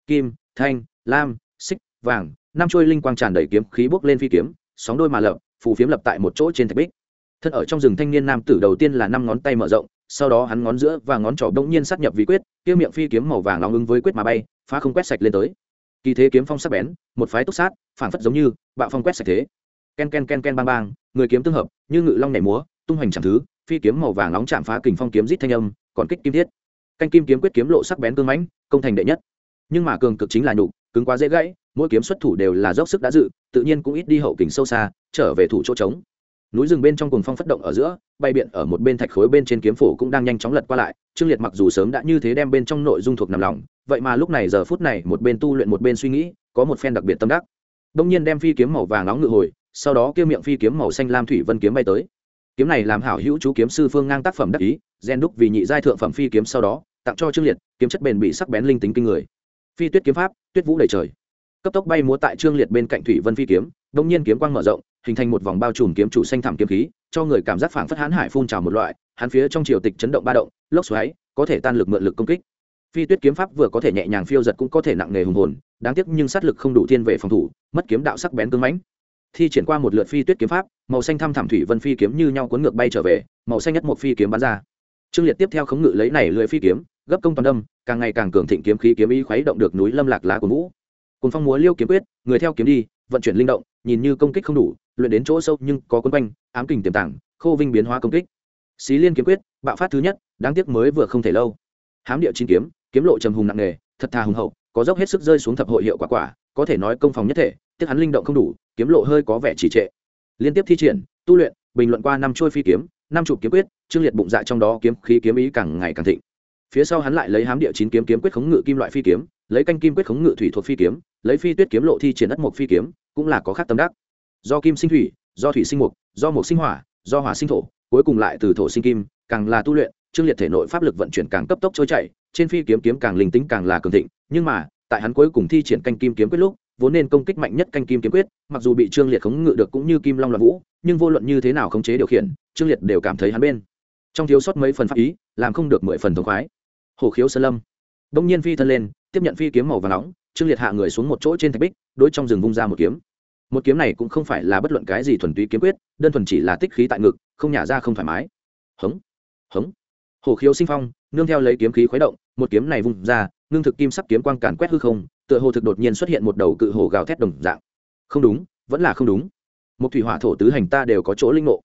kim, thanh, lam, xích, vàng, năm chuôi linh quang tràn đầy kiếm khí bốc lên phi kiếm, sóng đôi mà lập, phù phiếm lập tại một chỗ trên thạch bích. Thân ở trong rừng thanh niên nam tử đầu tiên là năm ngón tay mở rộng, sau đó hắn ngón giữa và ngón trỏ bỗng nhiên sát nhập vì quyết, kia miệng phi kiếm màu vàng nóng ứng với quyết mà bay, phá không quét sạch lên tới kỳ thế kiếm phong sắc bén, một phái túc sát, phảng phất giống như bạo phong quét sạch thế. Ken ken ken ken bang bang, người kiếm tương hợp, như ngự long nhảy múa, tung hoành chẳng thứ, phi kiếm màu vàng nóng chạm phá kình phong kiếm rít thanh âm, còn kích kim thiết. Canh kim kiếm quyết kiếm lộ sắc bén cương mãnh, công thành đệ nhất. Nhưng mà cường cực chính là nhục, cứng quá dễ gãy, mỗi kiếm xuất thủ đều là dốc sức đã dự, tự nhiên cũng ít đi hậu kình sâu xa, trở về thủ chỗ trống. Núi rừng bên trong cùng phong phất động ở giữa, bay biện ở một bên thạch khối bên trên kiếm phổ cũng đang nhanh chóng lật qua lại, trương liệt mặc dù sớm đã như thế đem bên trong nội dung thuộc nằm lòng vậy mà lúc này giờ phút này một bên tu luyện một bên suy nghĩ, có một phen đặc biệt tâm đắc. Đông nhiên đem phi kiếm màu vàng nóng ngự hồi, sau đó kêu miệng phi kiếm màu xanh lam thủy vân kiếm bay tới. Kiếm này làm hảo hữu chú kiếm sư phương ngang tác phẩm đắc ý, gen đúc vì nhị giai thượng phẩm phi kiếm sau đó, tặng cho trương liệt, kiếm chất bền bị sắc bén linh tính kinh người. Phi tuyết kiếm pháp, tuyết vũ đầy trời. Cấp tốc bay múa tại trương liệt bên cạnh thủy vân phi kiếm, đông nhiên kiếm quang mở rộng, hình thành một vòng bao trùm kiếm chủ xanh thảm kiếm khí, cho người cảm giác phảng phất hãn hải phun trào một loại, hắn phía trong triều tịch chấn động ba động, lốc xoáy, có thể tan lực mượn lực công kích phi tuyết kiếm pháp vừa có thể nhẹ nhàng phiêu giật cũng có thể nặng nề hùng hồn, đáng tiếc nhưng sát lực không đủ thiên về phòng thủ, mất kiếm đạo sắc bén cứng mãnh. Thi triển qua một lượt phi tuyết kiếm pháp, màu xanh thăm thảm thủy vân phi kiếm như nhau cuốn ngược bay trở về, màu xanh nhất một phi kiếm bắn ra. Trương liệt tiếp theo khống ngự lấy này lưỡi phi kiếm, gấp công toàn đâm, càng ngày càng cường thịnh kiếm khí kiếm ý khuấy động được núi lâm lạc lá của vũ cùng phong múa liêu kiếm quyết, người theo kiếm đi, vận chuyển linh động, nhìn như công kích không đủ, luyện đến chỗ sâu nhưng có quân quanh, ám kình tiềm tàng, khô vinh biến hóa công kích. Xí liên kiếm quyết, bạo phát thứ nhất, đáng tiếc mới vừa không thể lâu. Hám địa chín kiếm kiếm lộ trầm hùng nặng nề, thật thà hùng hậu, có dốc hết sức rơi xuống thập hội hiệu quả quả, có thể nói công phòng nhất thể, tiếc hắn linh động không đủ, kiếm lộ hơi có vẻ trì trệ. Liên tiếp thi triển, tu luyện, bình luận qua năm trôi phi kiếm, năm chục kiếm quyết trương liệt bụng dạ trong đó kiếm khí kiếm ý càng ngày càng thịnh. Phía sau hắn lại lấy hám địa chín kiếm kiếm quyết khống ngự kim loại phi kiếm, lấy canh kim quyết khống ngự thủy thuộc phi kiếm, lấy phi tuyết kiếm lộ thi triển đất mục phi kiếm, cũng là có khác tâm đắc. Do kim sinh thủy, do thủy sinh mục do mục sinh hỏa, do hỏa sinh thổ, cuối cùng lại từ thổ sinh kim, càng là tu luyện trương liệt thể nội pháp lực vận chuyển càng cấp tốc trôi chảy trên phi kiếm kiếm càng linh tính càng là cường thịnh, nhưng mà, tại hắn cuối cùng thi triển canh kim kiếm quyết lúc, vốn nên công kích mạnh nhất canh kim kiếm quyết, mặc dù bị trương liệt khống ngự được cũng như kim long loạn vũ, nhưng vô luận như thế nào khống chế điều khiển, trương liệt đều cảm thấy hắn bên trong thiếu sót mấy phần pháp ý, làm không được mười phần thống khoái. Hồ khiếu sơn lâm. Đông nhiên phi thân lên, tiếp nhận phi kiếm màu và nóng, trương liệt hạ người xuống một chỗ trên thạch bích, đối trong rừng vung ra một kiếm. Một kiếm này cũng không phải là bất luận cái gì thuần túy kiếm quyết, đơn thuần chỉ là tích khí tại ngực, không nhả ra không thoải mái. Hống hống hổ khiếu sinh phong, nương theo lấy kiếm khí khuấy động, một kiếm này vung ra nương thực kim sắc kiếm quang càn quét hư không, tựa hồ thực đột nhiên xuất hiện một đầu cự hồ gào thét đồng dạng. Không đúng, vẫn là không đúng. Một thủy hỏa thổ tứ hành ta đều có chỗ linh ngộ.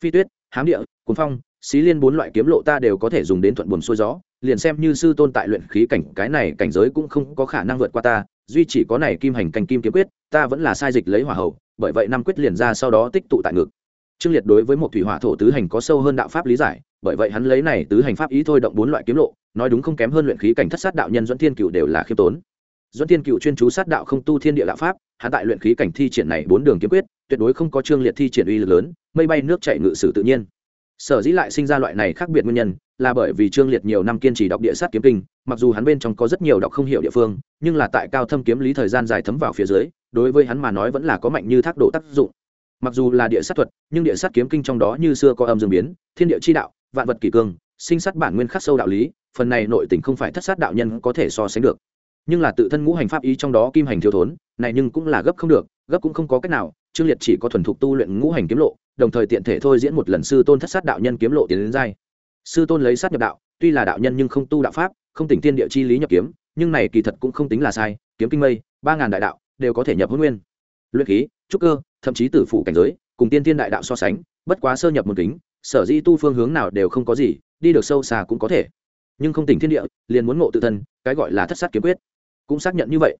Phi tuyết, hám địa cuốn phong, xí liên bốn loại kiếm lộ ta đều có thể dùng đến thuận buồm xuôi gió, liền xem như sư tôn tại luyện khí cảnh, cái này cảnh giới cũng không có khả năng vượt qua ta, duy chỉ có này kim hành cành kim kiếm quyết, ta vẫn là sai dịch lấy hỏa hậu bởi vậy năm quyết liền ra sau đó tích tụ tại ngực. Trương liệt đối với một thủy hỏa thổ tứ hành có sâu hơn đạo pháp lý giải bởi vậy hắn lấy này tứ hành pháp ý thôi động bốn loại kiếm lộ, nói đúng không kém hơn luyện khí cảnh thất sát đạo nhân dẫn thiên cựu đều là khiêm tốn. Dẫn thiên cựu chuyên chú sát đạo không tu thiên địa đạo pháp, hắn tại luyện khí cảnh thi triển này bốn đường kiếm quyết, tuyệt đối không có trương liệt thi triển uy lực lớn, mây bay nước chạy ngự sử tự nhiên. Sở dĩ lại sinh ra loại này khác biệt nguyên nhân, là bởi vì trương liệt nhiều năm kiên trì đọc địa sát kiếm kinh, mặc dù hắn bên trong có rất nhiều đọc không hiểu địa phương, nhưng là tại cao thâm kiếm lý thời gian dài thấm vào phía dưới, đối với hắn mà nói vẫn là có mạnh như thác độ tác dụng. Mặc dù là địa sát thuật, nhưng địa sát kiếm kinh trong đó như xưa có âm dương biến, thiên địa chi đạo vạn vật kỷ cương, sinh sát bản nguyên khắc sâu đạo lý, phần này nội tình không phải thất sát đạo nhân có thể so sánh được. Nhưng là tự thân ngũ hành pháp ý trong đó kim hành thiếu thốn, này nhưng cũng là gấp không được, gấp cũng không có cách nào, trương liệt chỉ có thuần thục tu luyện ngũ hành kiếm lộ, đồng thời tiện thể thôi diễn một lần sư tôn thất sát đạo nhân kiếm lộ tiến đến giai. Sư tôn lấy sát nhập đạo, tuy là đạo nhân nhưng không tu đạo pháp, không tỉnh tiên địa chi lý nhập kiếm, nhưng này kỳ thật cũng không tính là sai, kiếm kinh mây, ba ngàn đại đạo, đều có thể nhập hôn nguyên. Luyện khí, trúc cơ, thậm chí tử phủ cảnh giới, cùng tiên tiên đại đạo so sánh, bất quá sơ nhập một kính sở dĩ tu phương hướng nào đều không có gì, đi được sâu xa cũng có thể. Nhưng không tỉnh thiên địa, liền muốn ngộ tự thân, cái gọi là thất sát kiếm quyết. Cũng xác nhận như vậy.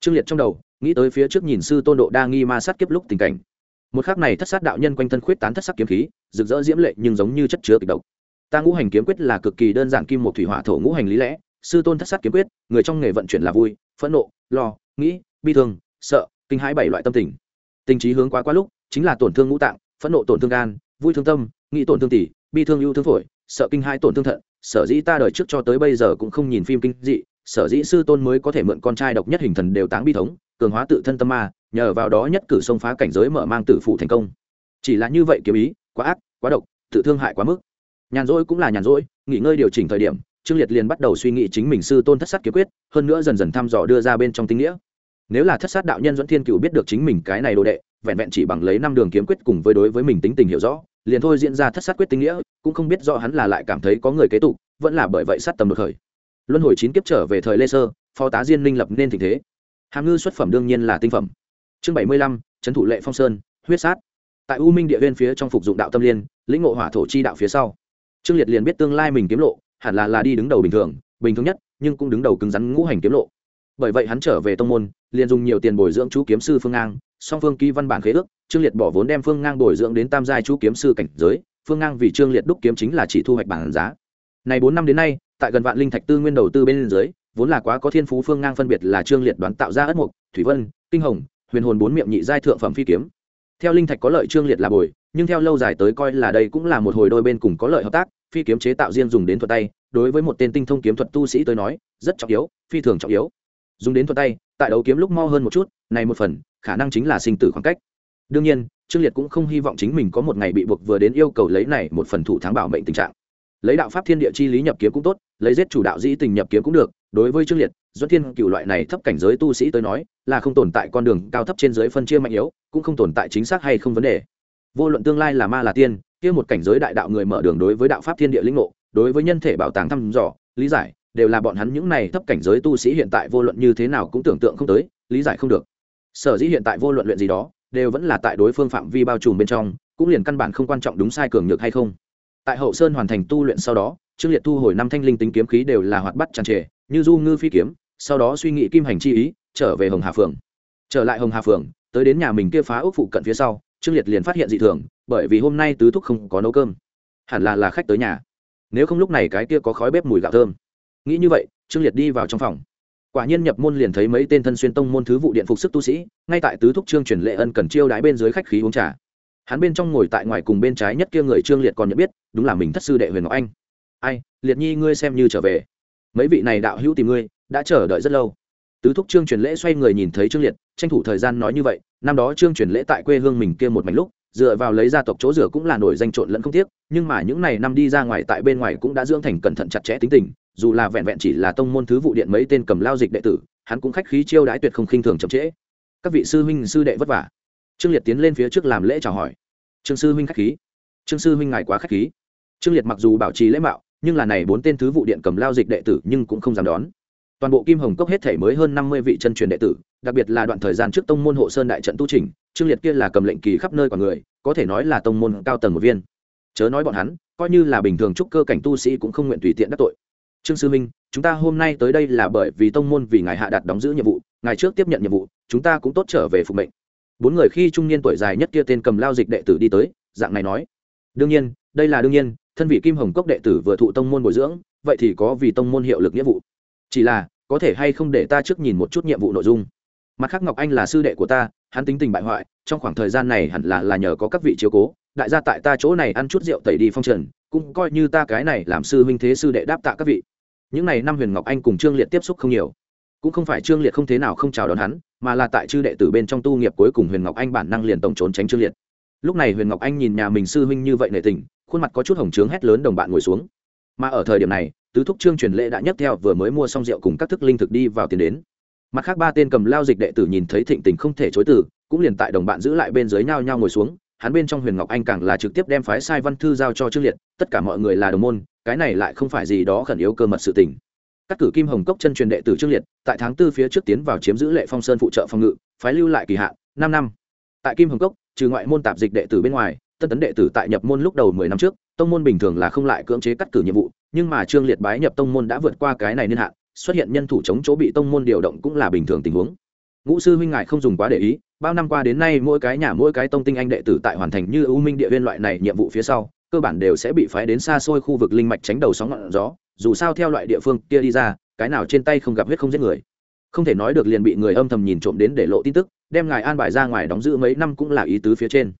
Trương liệt trong đầu, nghĩ tới phía trước nhìn sư tôn độ đa nghi ma sát kiếp lúc tình cảnh. Một khác này thất sát đạo nhân quanh thân khuyết tán thất sắc kiếm khí, rực rỡ diễm lệ nhưng giống như chất chứa kịch độc. Ta ngũ hành kiếm quyết là cực kỳ đơn giản kim một thủy hỏa thổ ngũ hành lý lẽ, sư tôn thất sát kiếm quyết, người trong nghề vận chuyển là vui, phẫn nộ, lo, nghĩ, bi thương, sợ, kinh hãi bảy loại tâm tình. Tình trí hướng quá quá lúc, chính là tổn thương ngũ tạng, phẫn nộ tổn thương gan, vui thương tâm nghĩ tổn thương tỷ, bi thương ưu thương phổi, sợ kinh hai tổn thương thận, sở dĩ ta đời trước cho tới bây giờ cũng không nhìn phim kinh dị, sở dĩ sư tôn mới có thể mượn con trai độc nhất hình thần đều táng bi thống, cường hóa tự thân tâm ma, nhờ vào đó nhất cử xông phá cảnh giới mở mang tử phụ thành công. Chỉ là như vậy kiếm ý, quá ác, quá độc, tự thương hại quá mức. Nhàn rỗi cũng là nhàn rỗi, nghỉ ngơi điều chỉnh thời điểm, trương liệt liền bắt đầu suy nghĩ chính mình sư tôn thất sát kiếm quyết, hơn nữa dần dần thăm dò đưa ra bên trong tinh nghĩa. Nếu là thất sát đạo nhân dẫn thiên cựu biết được chính mình cái này đồ đệ, vẹn vẹn chỉ bằng lấy năm đường kiếm quyết cùng với đối với mình tính tình hiểu rõ liền thôi diễn ra thất sát quyết tinh nghĩa, cũng không biết rõ hắn là lại cảm thấy có người kế tục, vẫn là bởi vậy sát tầm đột khởi. Luân hồi chín kiếp trở về thời lê sơ, phó tá diên minh lập nên tình thế. Hàm ngư xuất phẩm đương nhiên là tinh phẩm. Chương bảy mươi lăm trấn thủ lệ phong sơn, huyết sát. Tại u minh địa viên phía trong phục dụng đạo tâm liên, lĩnh ngộ hỏa thổ chi đạo phía sau. Trương liệt liền biết tương lai mình kiếm lộ, hẳn là là đi đứng đầu bình thường bình thường nhất, nhưng cũng đứng đầu cứng rắn ngũ hành kiếm lộ. Bởi vậy hắn trở về tông môn, liền dùng nhiều tiền bồi dưỡng chú kiếm sư phương ngang song phương ký văn bản khế ước, trương liệt bỏ vốn đem phương ngang bồi dưỡng đến tam giai chú kiếm sư cảnh giới, phương ngang vì trương liệt đúc kiếm chính là chỉ thu hoạch bản giá. Này bốn năm đến nay, tại gần vạn linh thạch tư nguyên đầu tư bên dưới, vốn là quá có thiên phú phương ngang phân biệt là trương liệt đoán tạo ra ất mục thủy vân, kinh hồng, huyền hồn bốn miệng nhị giai thượng phẩm phi kiếm. Theo linh thạch có lợi trương liệt là bồi, nhưng theo lâu dài tới coi là đây cũng là một hồi đôi bên cùng có lợi hợp tác, phi kiếm chế tạo riêng dùng đến thuật tay, đối với một tên tinh thông kiếm thuật tu sĩ tới nói, rất trọng yếu, phi thường trọng yếu dùng đến thuật tay, tại đấu kiếm lúc mo hơn một chút, này một phần, khả năng chính là sinh tử khoảng cách. Đương nhiên, trương liệt cũng không hy vọng chính mình có một ngày bị buộc vừa đến yêu cầu lấy này một phần thủ thắng bảo mệnh tình trạng. Lấy đạo pháp thiên địa chi lý nhập kiếm cũng tốt, lấy giết chủ đạo dĩ tình nhập kiếm cũng được, đối với trương liệt do thiên cựu loại này thấp cảnh giới tu sĩ tới nói, là không tồn tại con đường cao thấp trên dưới phân chia mạnh yếu, cũng không tồn tại chính xác hay không vấn đề. Vô luận tương lai là ma là tiên, kia một cảnh giới đại đạo người mở đường đối với đạo pháp thiên địa linh ngộ, đối với nhân thể bảo tàng thăm dò, lý giải đều là bọn hắn những này thấp cảnh giới tu sĩ hiện tại vô luận như thế nào cũng tưởng tượng không tới, lý giải không được. Sở dĩ hiện tại vô luận luyện gì đó, đều vẫn là tại đối phương phạm vi bao trùm bên trong, cũng liền căn bản không quan trọng đúng sai cường nhược hay không. Tại hậu sơn hoàn thành tu luyện sau đó, trương liệt thu hồi năm thanh linh tính kiếm khí đều là hoạt bắt tràn trề, như du ngư phi kiếm, sau đó suy nghĩ kim hành chi ý, trở về hồng hà phường trở lại hồng hà phường tới đến nhà mình kia phá ốc phụ cận phía sau, trương liệt liền phát hiện dị thường, bởi vì hôm nay tứ thúc không có nấu cơm. Hẳn là là khách tới nhà. Nếu không lúc này cái kia có khói bếp mùi gạo thơm nghĩ như vậy, trương liệt đi vào trong phòng. Quả nhiên nhập môn liền thấy mấy tên thân xuyên tông môn thứ vụ điện phục sức tu sĩ, ngay tại tứ thúc trương truyền lệ ân cần chiêu đái bên dưới khách khí uống trà. Hắn bên trong ngồi tại ngoài cùng bên trái nhất kia người trương liệt còn nhận biết, đúng là mình thất sư đệ huyền ngọc anh. Ai, liệt nhi ngươi xem như trở về. Mấy vị này đạo hữu tìm ngươi, đã chờ đợi rất lâu. Tứ thúc trương truyền lễ xoay người nhìn thấy trương liệt, tranh thủ thời gian nói như vậy, năm đó trương truyền lễ tại quê hương mình kia một mảnh lúc, dựa vào lấy gia tộc chỗ rửa cũng là nổi danh trộn lẫn không tiếc, nhưng mà những này năm đi ra ngoài tại bên ngoài cũng đã dưỡng thành cẩn thận chặt chẽ tính tình dù là vẹn vẹn chỉ là tông môn thứ vụ điện mấy tên cầm lao dịch đệ tử, hắn cũng khách khí chiêu đãi tuyệt không khinh thường chậm trễ. Các vị sư huynh, sư đệ vất vả. Trương liệt tiến lên phía trước làm lễ chào hỏi. Trương sư huynh khách khí. Trương sư huynh ngài quá khách khí. Trương liệt mặc dù bảo trì lễ mạo, nhưng là này bốn tên thứ vụ điện cầm lao dịch đệ tử nhưng cũng không dám đón. Toàn bộ kim hồng cốc hết thể mới hơn năm mươi vị chân truyền đệ tử, đặc biệt là đoạn thời gian trước tông môn hộ sơn đại trận tu trình trương liệt kia là cầm lệnh kỳ khắp nơi của người, có thể nói là tông môn cao tầng một viên. Chớ nói bọn hắn, coi như là bình thường trúc cơ cảnh tu sĩ cũng không nguyện tùy tiện đắc tội trương sư minh, chúng ta hôm nay tới đây là bởi vì tông môn vì ngài hạ đạt đóng giữ nhiệm vụ, ngài trước tiếp nhận nhiệm vụ, chúng ta cũng tốt trở về phục mệnh. Bốn người khi trung niên tuổi dài nhất kia tên cầm lao dịch đệ tử đi tới, dạng này nói. Đương nhiên, đây là đương nhiên, thân vị kim hồng cốc đệ tử vừa thụ tông môn bồi dưỡng, vậy thì có vì tông môn hiệu lực nghĩa vụ. Chỉ là, có thể hay không để ta trước nhìn một chút nhiệm vụ nội dung. Mặt khác ngọc anh là sư đệ của ta, hắn tính tình bại hoại, trong khoảng thời gian này hẳn là là nhờ có các vị chiếu cố, đại gia tại ta chỗ này ăn chút rượu tẩy đi phong trần, cũng coi như ta cái này làm sư huynh thế sư đệ đáp tạ các vị những n à y năm huyền ngọc anh cùng trương liệt tiếp xúc không nhiều. Cũng không phải trương liệt không thế nào không chào đón hắn, mà là tại chư đệ tử bên trong tu nghiệp cuối cùng huyền ngọc anh bản năng liền tổng trốn tránh trương liệt. Lúc này huyền ngọc anh nhìn nhà mình sư huynh như vậy nệ tình, khuôn mặt có chút hồng trướng hét lớn đồng bạn ngồi xuống. Mà ở thời điểm này, tứ thúc trương truyền lễ đã nhấc theo vừa mới mua xong rượu cùng các thức linh thực đi vào tiền đến. Mặt khác ba tên cầm lao dịch đệ tử nhìn thấy thịnh tình không thể chối từ, cũng liền tại đồng bạn giữ lại bên dưới nhau nhau ngồi xuống. Hắn bên trong huyền ngọc anh càng là trực tiếp đem phái sai văn thư giao cho trương liệt, tất cả mọi người là đồng môn cái này lại không phải gì đó khẩn yếu cơ mật sự tình. Các cử kim hồng cốc chân truyền đệ tử trương liệt, tại tháng tư phía trước tiến vào chiếm giữ lệ phong sơn phụ trợ phòng ngự, phái lưu lại kỳ hạn, năm năm. Tại kim hồng cốc, trừ ngoại môn tạp dịch đệ tử bên ngoài, tân tấn đệ tử tại nhập môn lúc đầu mười năm trước, tông môn bình thường là không lại cưỡng chế cắt cử nhiệm vụ, nhưng mà trương liệt bái nhập tông môn đã vượt qua cái này niên hạn, xuất hiện nhân thủ chống chỗ bị tông môn điều động cũng là bình thường tình huống. Ngũ sư huynh ngài không dùng quá để ý, bao năm qua đến nay mỗi cái nhà mỗi cái tông tinh anh đệ tử tại hoàn thành như ưu minh địa viên loại này nhiệm vụ phía sau cơ bản đều sẽ bị phái đến xa xôi khu vực linh mạch tránh đầu sóng ngọn gió, dù sao theo loại địa phương kia đi ra, cái nào trên tay không gặp huyết không giết người. Không thể nói được liền bị người âm thầm nhìn trộm đến để lộ tin tức, đem ngài an bài ra ngoài đóng giữ mấy năm cũng là ý tứ phía trên.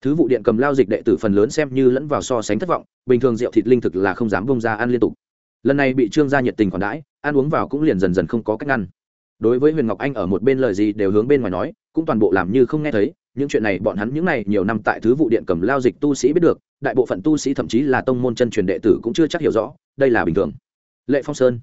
Thứ vụ điện cầm lao dịch đệ tử phần lớn xem như lẫn vào so sánh thất vọng, bình thường rượu thịt linh thực là không dám bông ra ăn liên tục. Lần này bị trương gia nhiệt tình còn đãi, ăn uống vào cũng liền dần dần không có cách ngăn đối với huyền ngọc anh ở một bên lời gì đều hướng bên ngoài nói, cũng toàn bộ làm như không nghe thấy những chuyện này bọn hắn những này nhiều năm tại thứ vụ điện cầm lao dịch tu sĩ biết được, đại bộ phận tu sĩ thậm chí là tông môn chân truyền đệ tử cũng chưa chắc hiểu rõ, đây là bình thường. Lệ phong sơn,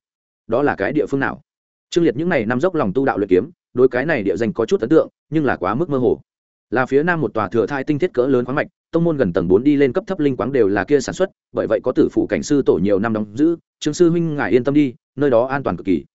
đó là cái địa phương nào? Trương liệt những này năm dốc lòng tu đạo luyện kiếm, đối cái này địa danh có chút ấn tượng, nhưng là quá mức mơ hồ. Là phía nam một tòa thừa thai tinh thiết cỡ lớn khoáng mạch, tông môn gần tầng bốn đi lên cấp thấp linh quáng đều là kia sản xuất, bởi vậy có tử phụ cảnh sư tổ nhiều năm đóng giữ, trương sư huynh ngài yên tâm đi, nơi đó an toàn cực kỳ.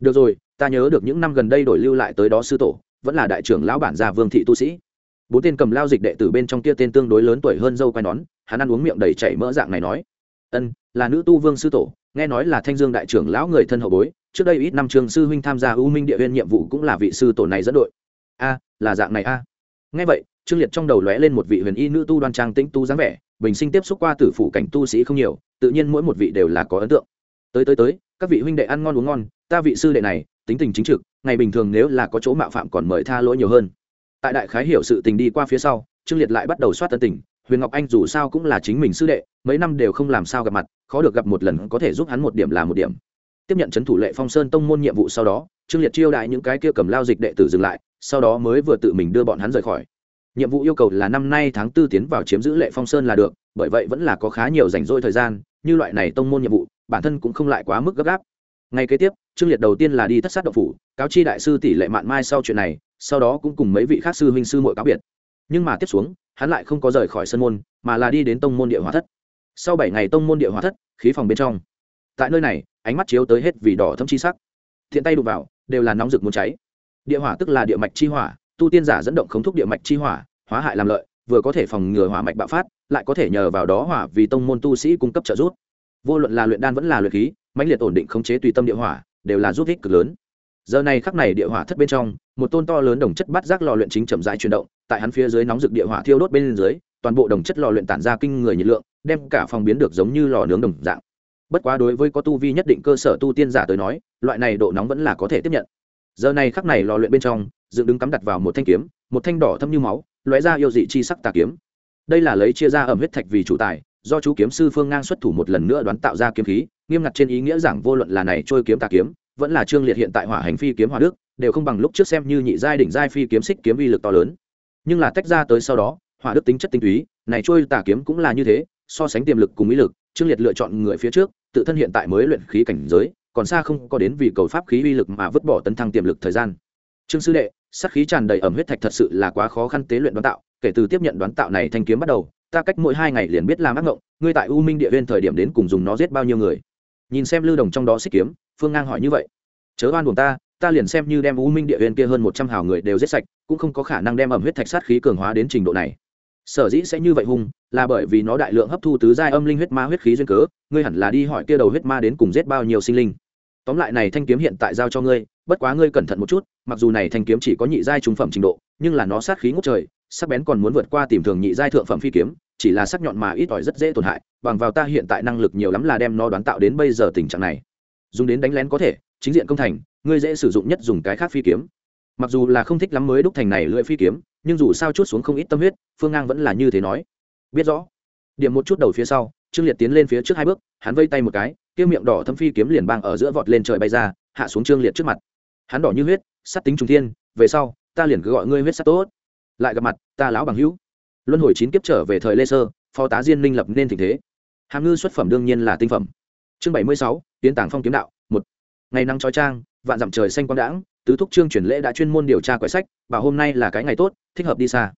Được rồi, ta nhớ được những năm gần đây đổi lưu lại tới đó sư tổ, vẫn là đại trưởng lão bản gia vương thị tu sĩ bốn tên cầm lao dịch đệ tử bên trong kia tên tương đối lớn tuổi hơn dâu quai nón, hắn ăn uống miệng đầy chảy mỡ dạng này nói, ân, là nữ tu vương sư tổ, nghe nói là thanh dương đại trưởng lão người thân hậu bối, trước đây ít năm trường sư huynh tham gia u minh địa viên nhiệm vụ cũng là vị sư tổ này dẫn đội. A, là dạng này a. Nghe vậy, trương liệt trong đầu lóe lên một vị huyền y nữ tu đoan trang tĩnh tu dáng vẻ, bình sinh tiếp xúc qua tử phủ cảnh tu sĩ không nhiều, tự nhiên mỗi một vị đều là có ấn tượng. Tới tới tới, các vị huynh đệ ăn ngon uống ngon, ta vị sư đệ này, tính tình chính trực, ngày bình thường nếu là có chỗ mạo phạm còn mời tha lỗi nhiều hơn tại đại khái hiểu sự tình đi qua phía sau, trương liệt lại bắt đầu soát tân tình. Huyền ngọc anh dù sao cũng là chính mình sư đệ, mấy năm đều không làm sao gặp mặt, khó được gặp một lần có thể giúp hắn một điểm là một điểm. Tiếp nhận c h ấ n thủ lệ phong sơn tông môn nhiệm vụ sau đó, trương liệt chiêu đại những cái kia cầm lao dịch đệ tử dừng lại, sau đó mới vừa tự mình đưa bọn hắn rời khỏi. Nhiệm vụ yêu cầu là năm nay tháng tư tiến vào chiếm giữ lệ phong sơn là được, bởi vậy vẫn là có khá nhiều rảnh rỗi thời gian, như loại này tông môn nhiệm vụ, bản thân cũng không lại quá mức gấp gáp ngày kế tiếp, trương liệt đầu tiên là đi thất sát động phủ, cáo chi đại sư tỷ lệ mạn mai sau chuyện này, sau đó cũng cùng mấy vị khác sư huynh sư mội cáo biệt. Nhưng mà tiếp xuống, hắn lại không có rời khỏi sân môn, mà là đi đến tông môn địa hóa thất. Sau bảy ngày tông môn địa hóa thất, khí phòng bên trong. Tại nơi này, ánh mắt chiếu tới hết vì đỏ thâm chi sắc. Thiện tay đụng vào, đều là nóng rực muốn cháy. Địa hỏa tức là địa mạch chi hỏa, tu tiên giả dẫn động khống thúc địa mạch chi hỏa, hóa hại làm lợi, vừa có thể phòng ngừa hỏa mạch bạo phát, lại có thể nhờ vào đó hỏa vì tông môn tu sĩ cung cấp trợ giúp. Vô luận là luyện đan vẫn là luyện khí mãnh liệt ổn định khống chế tùy tâm địa hỏa, đều là giúp ích cực lớn. Giờ này khắc này địa hỏa thất bên trong, một tôn to lớn đồng chất bắt giác lò luyện chính chậm rãi chuyển động, tại hắn phía dưới nóng rực địa hỏa thiêu đốt bên dưới, toàn bộ đồng chất lò luyện tản ra kinh người nhiệt lượng, đem cả phòng biến được giống như lò nướng đồng dạng. Bất quá đối với có tu vi nhất định cơ sở tu tiên giả tới nói, loại này độ nóng vẫn là có thể tiếp nhận. Giờ này khắc này lò luyện bên trong, dựng đứng cắm đặt vào một thanh kiếm, một thanh đỏ thâm như máu, lóe ra yêu dị chi sắc tà kiếm. Đây là lấy chia ra ẩm huyết thạch vì chủ tài do chú kiếm sư phương ngang xuất thủ một lần nữa đoán tạo ra kiếm khí, nghiêm ngặt trên ý nghĩa rằng vô luận là này trôi kiếm tà kiếm, vẫn là trương liệt hiện tại hỏa hành phi kiếm hỏa đức, đều không bằng lúc trước xem như nhị giai đỉnh giai phi kiếm xích kiếm uy lực to lớn. Nhưng là tách ra tới sau đó, hỏa đức tính chất tinh túy, này trôi tà kiếm cũng là như thế, so sánh tiềm lực cùng ý lực, trương liệt lựa chọn người phía trước, tự thân hiện tại mới luyện khí cảnh giới, còn xa không có đến vì cầu pháp khí uy lực mà vứt bỏ tấn thăng tiềm lực thời gian. Trương sư đệ, sát khí tràn đầy ẩm huyết thạch thật sự là quá khó khăn tế luyện đoán tạo, kể từ tiếp nhận đoán tạo này thanh kiếm bắt đầu ta cách mỗi hai ngày liền biết làm ác ngộng, ngươi tại u minh địa viên thời điểm đến cùng dùng nó giết bao nhiêu người. Nhìn xem lưu đồng trong đó xích kiếm, phương ngang hỏi như vậy. Chớ oan buồn ta ta liền xem như đem u minh địa viên kia hơn một trăm hào người đều giết sạch, cũng không có khả năng đem ẩm huyết thạch sát khí cường hóa đến trình độ này. Sở dĩ sẽ như vậy hung, là bởi vì nó đại lượng hấp thu tứ giai âm linh huyết ma huyết khí duyên cớ, ngươi hẳn là đi hỏi kia đầu huyết ma đến cùng giết bao nhiêu sinh linh. Tóm lại này thanh kiếm hiện tại giao cho ngươi, bất quá ngươi cẩn thận một chút, mặc dù này thanh kiếm chỉ có nhị giai trung phẩm trình độ, nhưng là nó sát khí ngút trời, sắc bén còn muốn vượt qua tìm thường nhị giai thượng phẩm phi kiếm chỉ là sắc nhọn mà ít ỏi rất dễ tổn hại, bằng vào ta hiện tại năng lực nhiều lắm là đem nó đoán tạo đến bây giờ tình trạng này. Dùng đến đánh lén có thể, chính diện công thành, ngươi dễ sử dụng nhất dùng cái khác phi kiếm. Mặc dù là không thích lắm mới đúc thành này lưỡi phi kiếm, nhưng dù sao chút xuống không ít tâm huyết, phương ngang vẫn là như thế nói. Biết rõ. Điểm một chút đầu phía sau, trương liệt tiến lên phía trước hai bước, hắn vây tay một cái, kia miệng đỏ thâm phi kiếm liền bang ở giữa vọt lên trời bay ra, hạ xuống trương liệt trước mặt. Hắn đỏ như huyết sắt tính trùng thiên, về sau, ta liền cứ gọi ngươi huyết sắt tốt. Lại gặp mặt, ta lão bằng hữu luân hồi chín kiếp trở về thời lê sơ, phó tá diên minh lập nên tình thế. Hàm ngư xuất phẩm đương nhiên là tinh phẩm. Chương bảy mươi sáu, tiến tảng phong kiếm đạo, một. Ngày nắng trói trang, vạn dặm trời xanh quang đãng, tứ thúc trương chuyển lễ đã chuyên môn điều tra quẻ sách và hôm nay là cái ngày tốt, thích hợp đi xa.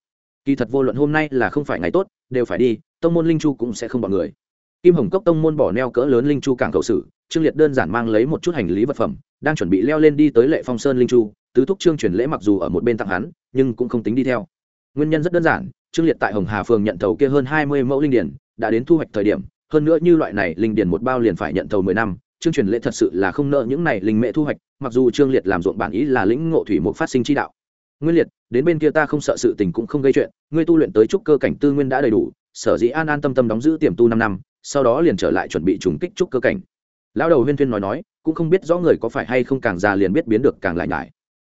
Kỳ thật vô luận hôm nay là không phải ngày tốt, đều phải đi, tông môn linh chu cũng sẽ không bỏ người. Kim hồng cốc tông môn bỏ neo cỡ lớn linh chu cảng cầu sử, trương liệt đơn giản mang lấy một chút hành lý vật phẩm, đang chuẩn bị leo lên đi tới lệ phong sơn linh chu, tứ thúc trương chuyển lễ mặc dù ở một bên tặng hắn, nhưng cũng không tính đi theo nguyên nhân rất đơn giản, trương liệt tại hồng hà phường nhận thầu kia hơn hai mươi mẫu linh điển, đã đến thu hoạch thời điểm, hơn nữa như loại này linh điển một bao liền phải nhận thầu mười năm, trương truyền lễ thật sự là không nợ những này linh mẹ thu hoạch, mặc dù trương liệt làm ruộng bản ý là lĩnh ngộ thủy một phát sinh chi đạo. Nguyên liệt, đến bên kia ta không sợ sự tình cũng không gây chuyện, ngươi tu luyện tới trúc cơ cảnh tư nguyên đã đầy đủ, sở dĩ an an tâm tâm đóng giữ tiềm tu năm năm, sau đó liền trở lại chuẩn bị trùng kích trúc cơ cảnh. Lão đầu huyên thuyên nói nói, cũng không biết rõ người có phải hay không càng già liền biết biến được càng lại nhải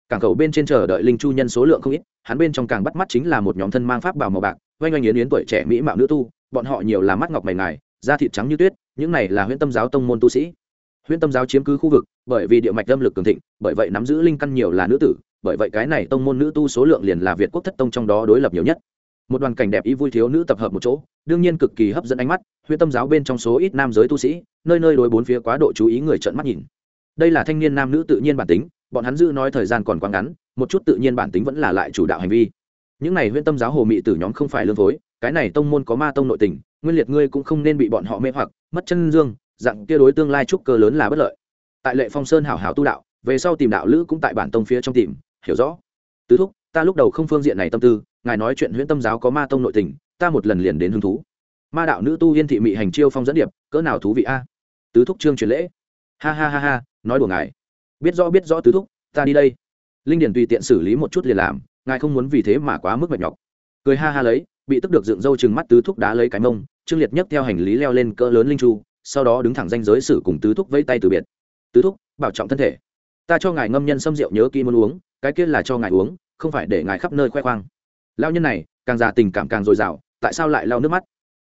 cảng cầu bên trên chờ đợi linh chu nhân số lượng không ít, hắn bên trong càng bắt mắt chính là một nhóm thân mang pháp bào màu bạc, oanh oanh yến yến tuổi trẻ mỹ mạo nữ tu, bọn họ nhiều là mắt ngọc mày ngài, da thịt trắng như tuyết, những này là huyễn tâm giáo tông môn tu sĩ. Huyễn tâm giáo chiếm cứ khu vực, bởi vì địa mạch âm lực cường thịnh, bởi vậy nắm giữ linh căn nhiều là nữ tử, bởi vậy cái này tông môn nữ tu số lượng liền là việt quốc thất tông trong đó đối lập nhiều nhất. Một đoàn cảnh đẹp ý vui thiếu nữ tập hợp một chỗ, đương nhiên cực kỳ hấp dẫn ánh mắt, huyễn tâm giáo bên trong số ít nam giới tu sĩ, nơi nơi đối bốn phía quá độ chú ý người trợn mắt nhìn. Đây là thanh niên nam nữ tự nhiên bản tính bọn hắn dư nói thời gian còn quá ngắn, một chút tự nhiên bản tính vẫn là lại chủ đạo hành vi. Những này huyễn tâm giáo hồ mị tử nhóm không phải lương phối cái này tông môn có ma tông nội tình, nguyên liệt ngươi cũng không nên bị bọn họ mê hoặc, mất chân dương, dạng kia đối tương lai trúc cơ lớn là bất lợi. Tại lệ phong sơn hảo hảo tu đạo, về sau tìm đạo lữ cũng tại bản tông phía trong tìm, hiểu rõ. Tứ thúc, ta lúc đầu không phương diện này tâm tư, ngài nói chuyện huyễn tâm giáo có ma tông nội tình, ta một lần liền đến hứng thú. Ma đạo nữ tu yên thị mị hành chiêu phong dẫn điệp, cỡ nào thú vị a? Tứ thúc trương truyền lễ. Ha ha ha ha, nói đùa ngài biết rõ biết rõ tứ thúc, ta đi đây. Linh điền tùy tiện xử lý một chút liền làm, ngài không muốn vì thế mà quá mức mệt nhọc. Cười ha ha lấy, bị tức được dựng râu chừng mắt tứ thúc đá lấy cái mông, trương liệt nhấc theo hành lý leo lên cỡ lớn linh chu, sau đó đứng thẳng danh giới xử cùng tứ thúc vẫy tay từ biệt. Tứ thúc, bảo trọng thân thể. Ta cho ngài ngâm nhân xâm rượu nhớ kỹ muốn uống, cái kia là cho ngài uống, không phải để ngài khắp nơi khoe khoang. Lao nhân này, càng già tình cảm càng dồi dào, tại sao lại lau nước mắt?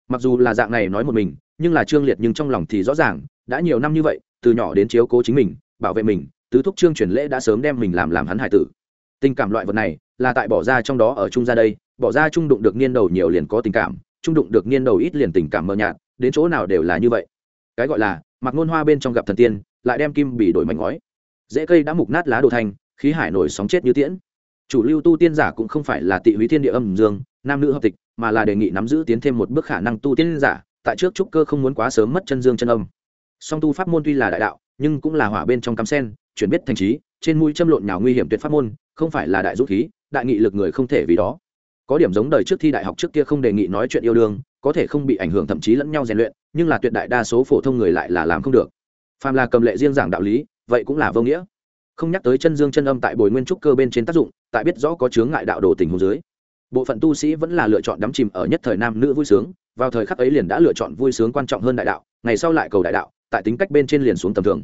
Mặc dù là dạng này nói một mình, nhưng là trương liệt nhưng trong lòng thì rõ ràng, đã nhiều năm như vậy, từ nhỏ đến chiếu cố chính mình, bảo vệ mình tứ thúc trương truyền lễ đã sớm đem mình làm làm hắn hải tử. Tình cảm loại vật này là tại bỏ ra trong đó ở trung ra đây, bỏ ra trung đụng được niên đầu nhiều liền có tình cảm trung đụng được niên đầu ít liền tình cảm mờ nhạt, đến chỗ nào đều là như vậy. Cái gọi là, mặc ngôn hoa bên trong gặp thần tiên, lại đem kim bị đổi mảnh ngói. Dễ cây đã mục nát lá đồ thanh, khí hải nổi sóng chết như tiễn. Chủ lưu tu tiên giả cũng không phải là tị húy thiên địa âm dương, nam nữ hợp tịch, mà là đề nghị nắm giữ tiến thêm một bước khả năng tu tiên giả, tại trước trúc cơ không muốn quá sớm mất chân dương chân âm. Song tu pháp môn tuy là đại đạo nhưng cũng là hỏa bên trong cắm sen, chuyển biết thành trí, trên mũi châm lộn nhào nguy hiểm tuyệt pháp môn, không phải là đại dũng khí, đại nghị lực người không thể vì đó. Có điểm giống đời trước thi đại học trước kia không đề nghị nói chuyện yêu đương, có thể không bị ảnh hưởng thậm chí lẫn nhau rèn luyện, nhưng là tuyệt đại đa số phổ thông người lại là làm không được. Phàm là cầm lệ riêng giảng đạo lý, vậy cũng là vô nghĩa. Không nhắc tới chân dương chân âm tại bồi nguyên trúc cơ bên trên tác dụng, tại biết rõ có chướng ngại đạo đồ tình hồ dưới. Bộ phận tu sĩ vẫn là lựa chọn đắm chìm ở nhất thời nam nữ vui sướng, vào thời khắc ấy liền đã lựa chọn vui sướng quan trọng hơn đại đạo, ngày sau lại cầu đại đạo tại tính cách bên trên liền xuống tầm thường.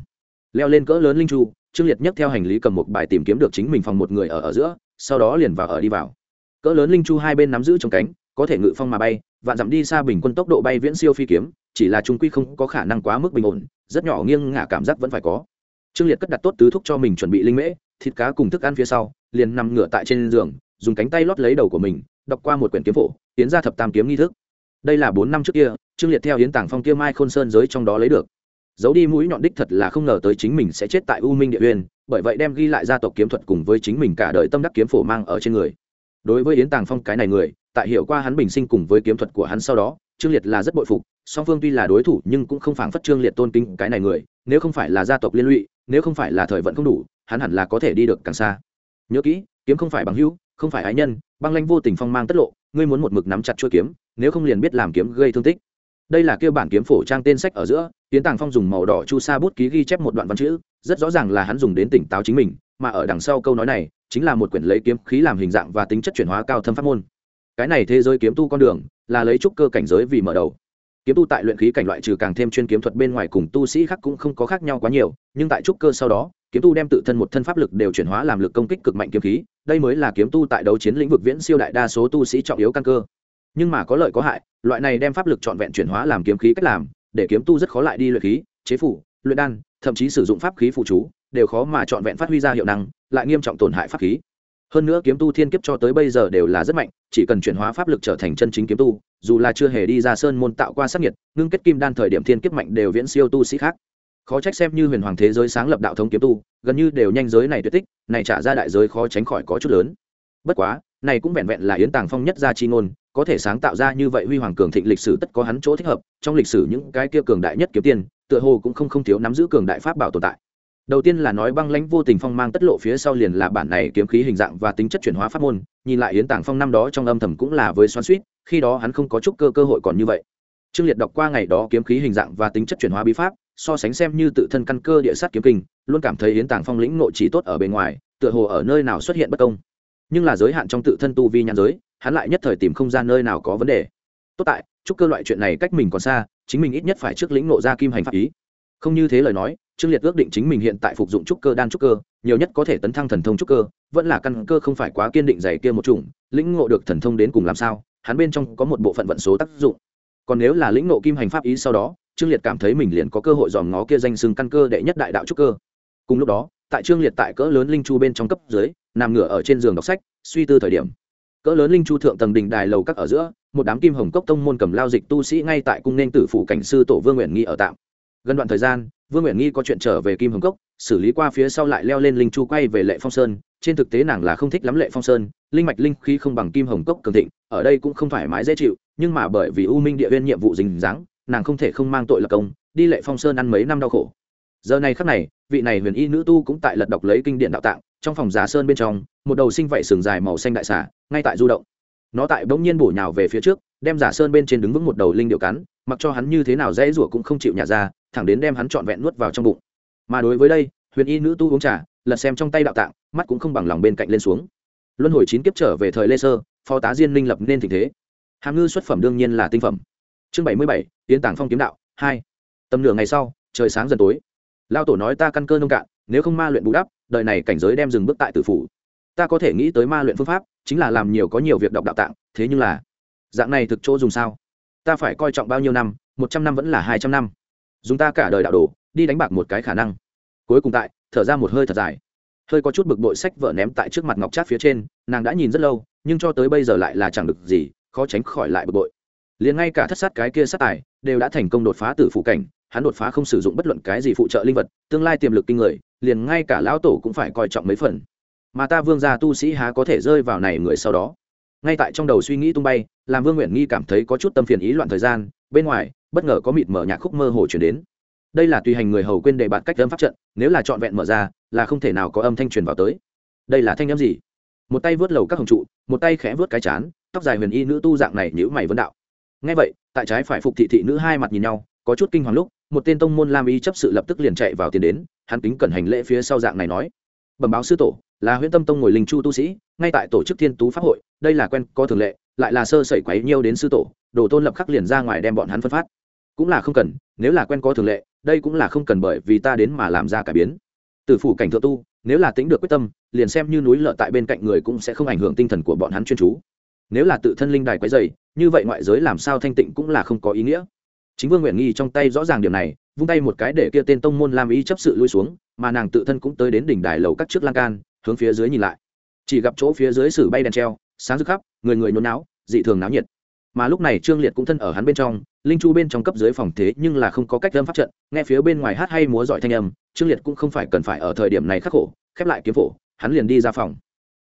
Leo lên cỡ lớn linh chu, trương liệt nhấc theo hành lý cầm một bài tìm kiếm được chính mình phòng một người ở ở giữa, sau đó liền vào ở đi vào. Cỡ lớn linh chu hai bên nắm giữ trong cánh, có thể ngự phong mà bay, vạn dặm đi xa bình quân tốc độ bay viễn siêu phi kiếm, chỉ là trung quy không có khả năng quá mức bình ổn, rất nhỏ nghiêng ngả cảm giác vẫn phải có. Trương liệt cất đặt tốt tứ thúc cho mình chuẩn bị linh mễ, thịt cá cùng thức ăn phía sau, liền nằm ngửa tại trên giường, dùng cánh tay lót lấy đầu của mình, đọc qua một quyển kiếm phổ, tiến ra thập tam kiếm nghi thức. Đây là bốn năm trước kia, trương liệt theo hiến tảng phong kia mai khôn sơn giới trong đó lấy được giấu đi mũi nhọn đích thật là không ngờ tới chính mình sẽ chết tại u minh địa uyên, bởi vậy đem ghi lại gia tộc kiếm thuật cùng với chính mình cả đời tâm đắc kiếm phổ mang ở trên người. Đối với yến tàng phong cái này người, tại hiểu qua hắn bình sinh cùng với kiếm thuật của hắn sau đó, trương liệt là rất bội phục, song phương tuy là đối thủ nhưng cũng không phảng phất trương liệt tôn kính cái này người, nếu không phải là gia tộc liên lụy, nếu không phải là thời vận không đủ, hắn hẳn là có thể đi được càng xa. Nhớ kỹ, kiếm không phải bằng hữu, không phải ái nhân, băng lanh vô tình phong mang tất lộ, ngươi muốn một mực nắm chặt chuôi kiếm, nếu không liền biết làm kiếm gây thương tích đây là kêu bản kiếm phổ trang tên sách ở giữa tiến tàng phong dùng màu đỏ chu sa bút ký ghi chép một đoạn văn chữ, rất rõ ràng là hắn dùng đến tỉnh táo chính mình, mà ở đằng sau câu nói này, chính là một quyển lấy kiếm khí làm hình dạng và tính chất chuyển hóa cao thâm pháp môn. Cái này thế giới kiếm tu con đường, là lấy trúc cơ cảnh giới vì mở đầu. Kiếm tu tại luyện khí cảnh loại trừ càng thêm chuyên kiếm thuật bên ngoài cùng tu sĩ khác cũng không có khác nhau quá nhiều, nhưng tại trúc cơ sau đó, kiếm tu đem tự thân một thân pháp lực đều chuyển hóa làm lực công kích cực mạnh kiếm khí, đây mới là kiếm tu tại đấu chiến lĩnh vực viễn siêu đại đa số tu sĩ trọng yếu căn cơ nhưng mà có lợi có hại, loại này đem pháp lực trọn vẹn chuyển hóa làm kiếm khí cách làm, để kiếm tu rất khó lại đi luyện khí, chế phủ, luyện đan, thậm chí sử dụng pháp khí phụ chú, đều khó mà trọn vẹn phát huy ra hiệu năng, lại nghiêm trọng tổn hại pháp khí. Hơn nữa kiếm tu thiên kiếp cho tới bây giờ đều là rất mạnh, chỉ cần chuyển hóa pháp lực trở thành chân chính kiếm tu, dù là chưa hề đi ra sơn môn tạo qua sắc nhiệt ngưng kết kim đan thời điểm thiên kiếp mạnh đều viễn siêu tu sĩ khác. Khó trách xem như huyền hoàng thế giới sáng lập đạo thống kiếm tu, gần như đều nhanh giới này tuyệt tích, này trả ra đại giới khó tránh khỏi có chút lớn. Bất quá, này cũng vẹn vẹn là yến tàng phong nhất gia chi ngôn có thể sáng tạo ra như vậy huy hoàng cường thịnh lịch sử tất có hắn chỗ thích hợp, trong lịch sử những cái kia cường đại nhất kiếm tiền tựa hồ cũng không không thiếu nắm giữ cường đại pháp bảo tồn tại. Đầu tiên là nói băng lãnh vô tình phong mang tất lộ phía sau liền là bản này kiếm khí hình dạng và tính chất chuyển hóa pháp môn, nhìn lại yến tảng phong năm đó trong âm thầm cũng là với xoan suýt khi đó hắn không có chút cơ cơ hội còn như vậy. Trương liệt đọc qua ngày đó kiếm khí hình dạng và tính chất chuyển hóa bí pháp, so sánh xem như tự thân căn cơ địa sát kiếm kinh, luôn cảm thấy yến tảng phong lĩnh nội chỉ tốt ở bên ngoài, tựa hồ ở nơi nào xuất hiện bất công. Nhưng là giới hạn trong tự thân tu vi nhãn giới hắn lại nhất thời tìm không ra nơi nào có vấn đề. Tốt tại, chúc cơ loại chuyện này cách mình còn xa, chính mình ít nhất phải trước lĩnh nộ ra kim hành pháp ý. Không như thế lời nói, trương liệt ước định chính mình hiện tại phục dụng trúc cơ đan trúc cơ, nhiều nhất có thể tấn thăng thần thông trúc cơ, vẫn là căn cơ không phải quá kiên định dày kia một chủng, lĩnh ngộ được thần thông đến cùng làm sao, hắn bên trong có một bộ phận vận số tác dụng. Còn nếu là lĩnh ngộ kim hành pháp ý sau đó, trương liệt cảm thấy mình liền có cơ hội dòm ngó kia danh xưng căn cơ đệ nhất đại đạo trúc cơ. Cùng lúc đó, tại trương liệt tại cỡ lớn linh chu bên trong cấp dưới, nằm ngửa ở trên giường đọc sách, suy tư thời điểm cỡ lớn linh chu thượng tầng đình đài lầu các ở giữa, một đám kim hồng cốc tông môn cầm lao dịch tu sĩ ngay tại cung nên tử phủ cảnh sư tổ vương nguyện nghi ở tạm. Gần đoạn thời gian, vương nguyện nghi có chuyện trở về kim hồng cốc, xử lý qua phía sau lại leo lên linh chu quay về lệ phong sơn, trên thực tế nàng là không thích lắm lệ phong sơn, linh mạch linh khí không bằng kim hồng cốc cường thịnh, ở đây cũng không thoải mái dễ chịu, nhưng mà bởi vì u minh địa viên nhiệm vụ dình dáng nàng không thể không mang tội lập công, đi lệ phong sơn ăn mấy năm đau khổ. Giờ này khắc này, vị này huyền y nữ tu cũng tại lật đọc lấy kinh điển đạo tạng trong phòng giá sơn bên trong, một đầu sinh vảy sừng dài màu xanh đại xả ngay tại du động. Nó tại bỗng nhiên bổ nhào về phía trước, đem giả sơn bên trên đứng vững một đầu linh điệu cắn, mặc cho hắn như thế nào dễ rủa cũng không chịu nhả ra, thẳng đến đem hắn trọn vẹn nuốt vào trong bụng. Mà đối với đây, huyền y nữ tu uống trà, lật xem trong tay đạo tạng, mắt cũng không bằng lòng bên cạnh lên xuống. Luân hồi chín kiếp trở về thời lê sơ, phó tá diên linh lập nên tình thế. Hàm ngư xuất phẩm đương nhiên là tinh phẩm. Chương bảy mươi bảy tiến tàng phong kiếm đạo, hai. Tầm nửa ngày sau, trời sáng dần tối. Lao tổ nói ta căn cơ nông cạn, nếu không ma luyện bù đắp đời này cảnh giới đem dừng bước tại tử phủ. Ta có thể nghĩ tới ma luyện phương pháp, chính là làm nhiều có nhiều việc đọc đạo tạng, thế nhưng là, dạng này thực chỗ dùng sao? Ta phải coi trọng bao nhiêu năm, một trăm năm vẫn là hai trăm năm. Dùng ta cả đời đạo đồ, đi đánh bạc một cái khả năng. Cuối cùng tại, thở ra một hơi thật dài. Hơi có chút bực bội sách vợ ném tại trước mặt ngọc trát phía trên, nàng đã nhìn rất lâu, nhưng cho tới bây giờ lại là chẳng được gì, khó tránh khỏi lại bực bội. Liền ngay cả thất sát cái kia sát tài, đều đã thành công đột phá từ phụ cảnh, hắn đột phá không sử dụng bất luận cái gì phụ trợ linh vật, tương lai tiềm lực kinh người liền ngay cả lão tổ cũng phải coi trọng mấy phần. Mà ta vương gia tu sĩ há có thể rơi vào này người sau đó. Ngay tại trong đầu suy nghĩ tung bay, làm vương nguyện nghi cảm thấy có chút tâm phiền ý loạn thời gian, bên ngoài, bất ngờ có mịt mở nhạc khúc mơ hồ chuyển đến. Đây là tùy hành người hầu quên đề bạt cách âm pháp trận, nếu là trọn vẹn mở ra, là không thể nào có âm thanh truyền vào tới. Đây là thanh âm gì? Một tay vớt lầu các hồng trụ, một tay khẽ vớt cái chán, tóc dài huyền y nữ tu dạng này nhữ mày vấn đạo. Ngay vậy, tại trái phải phục thị thị nữ hai mặt nhìn nhau, có chút kinh hoàng lúc một tên tông môn lam y chấp sự lập tức liền chạy vào tiền đến, hắn kính cẩn hành lễ phía sau dạng này nói, bẩm báo sư tổ, là huyện tâm tông ngồi linh chu tu sĩ, ngay tại tổ chức thiên tú pháp hội, đây là quen có thường lệ, lại là sơ sẩy quấy nhiêu đến sư tổ, đồ tôn lập khắc liền ra ngoài đem bọn hắn phân phát. Cũng là không cần, nếu là quen có thường lệ, đây cũng là không cần bởi vì ta đến mà làm ra cải biến. Từ phủ cảnh thượng tu, nếu là tính được quyết tâm, liền xem như núi lợ tại bên cạnh người cũng sẽ không ảnh hưởng tinh thần của bọn hắn chuyên chú. Nếu là tự thân linh đài quấy dày như vậy ngoại giới làm sao thanh tịnh cũng là không có ý nghĩa chính vương nguyện nghi trong tay rõ ràng điểm này, vung tay một cái để kia tên tông môn lam ý chấp sự lui xuống, mà nàng tự thân cũng tới đến đỉnh đài lầu các trước lan can, hướng phía dưới nhìn lại. Chỉ gặp chỗ phía dưới sử bay đèn treo, sáng rực khắp, người người nôn náo, dị thường náo nhiệt. Mà lúc này trương liệt cũng thân ở hắn bên trong, linh chu bên trong cấp dưới phòng thế nhưng là không có cách âm pháp trận, nghe phía bên ngoài hát hay múa giỏi thanh âm, trương liệt cũng không phải cần phải ở thời điểm này khắc khổ, khép lại kiếm phổ, hắn liền đi ra phòng.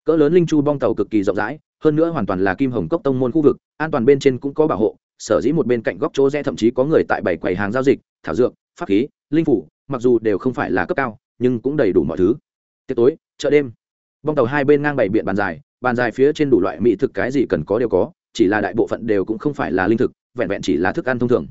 Cỡ lớn linh chu bong tàu cực kỳ rộng rãi, hơn nữa hoàn toàn là kim hồng cốc tông môn khu vực, an toàn bên trên cũng có bảo hộ sở dĩ một bên cạnh góc chỗ rẽ thậm chí có người tại bảy quầy hàng giao dịch, thảo dược, pháp khí, linh phủ, mặc dù đều không phải là cấp cao, nhưng cũng đầy đủ mọi thứ. Tiệc tối, chợ đêm. Bong tàu hai bên ngang bảy biện bàn dài bàn dài phía trên đủ loại mỹ thực cái gì cần có đều có, chỉ là đại bộ phận đều cũng không phải là linh thực, vẹn vẹn chỉ là thức ăn thông thường.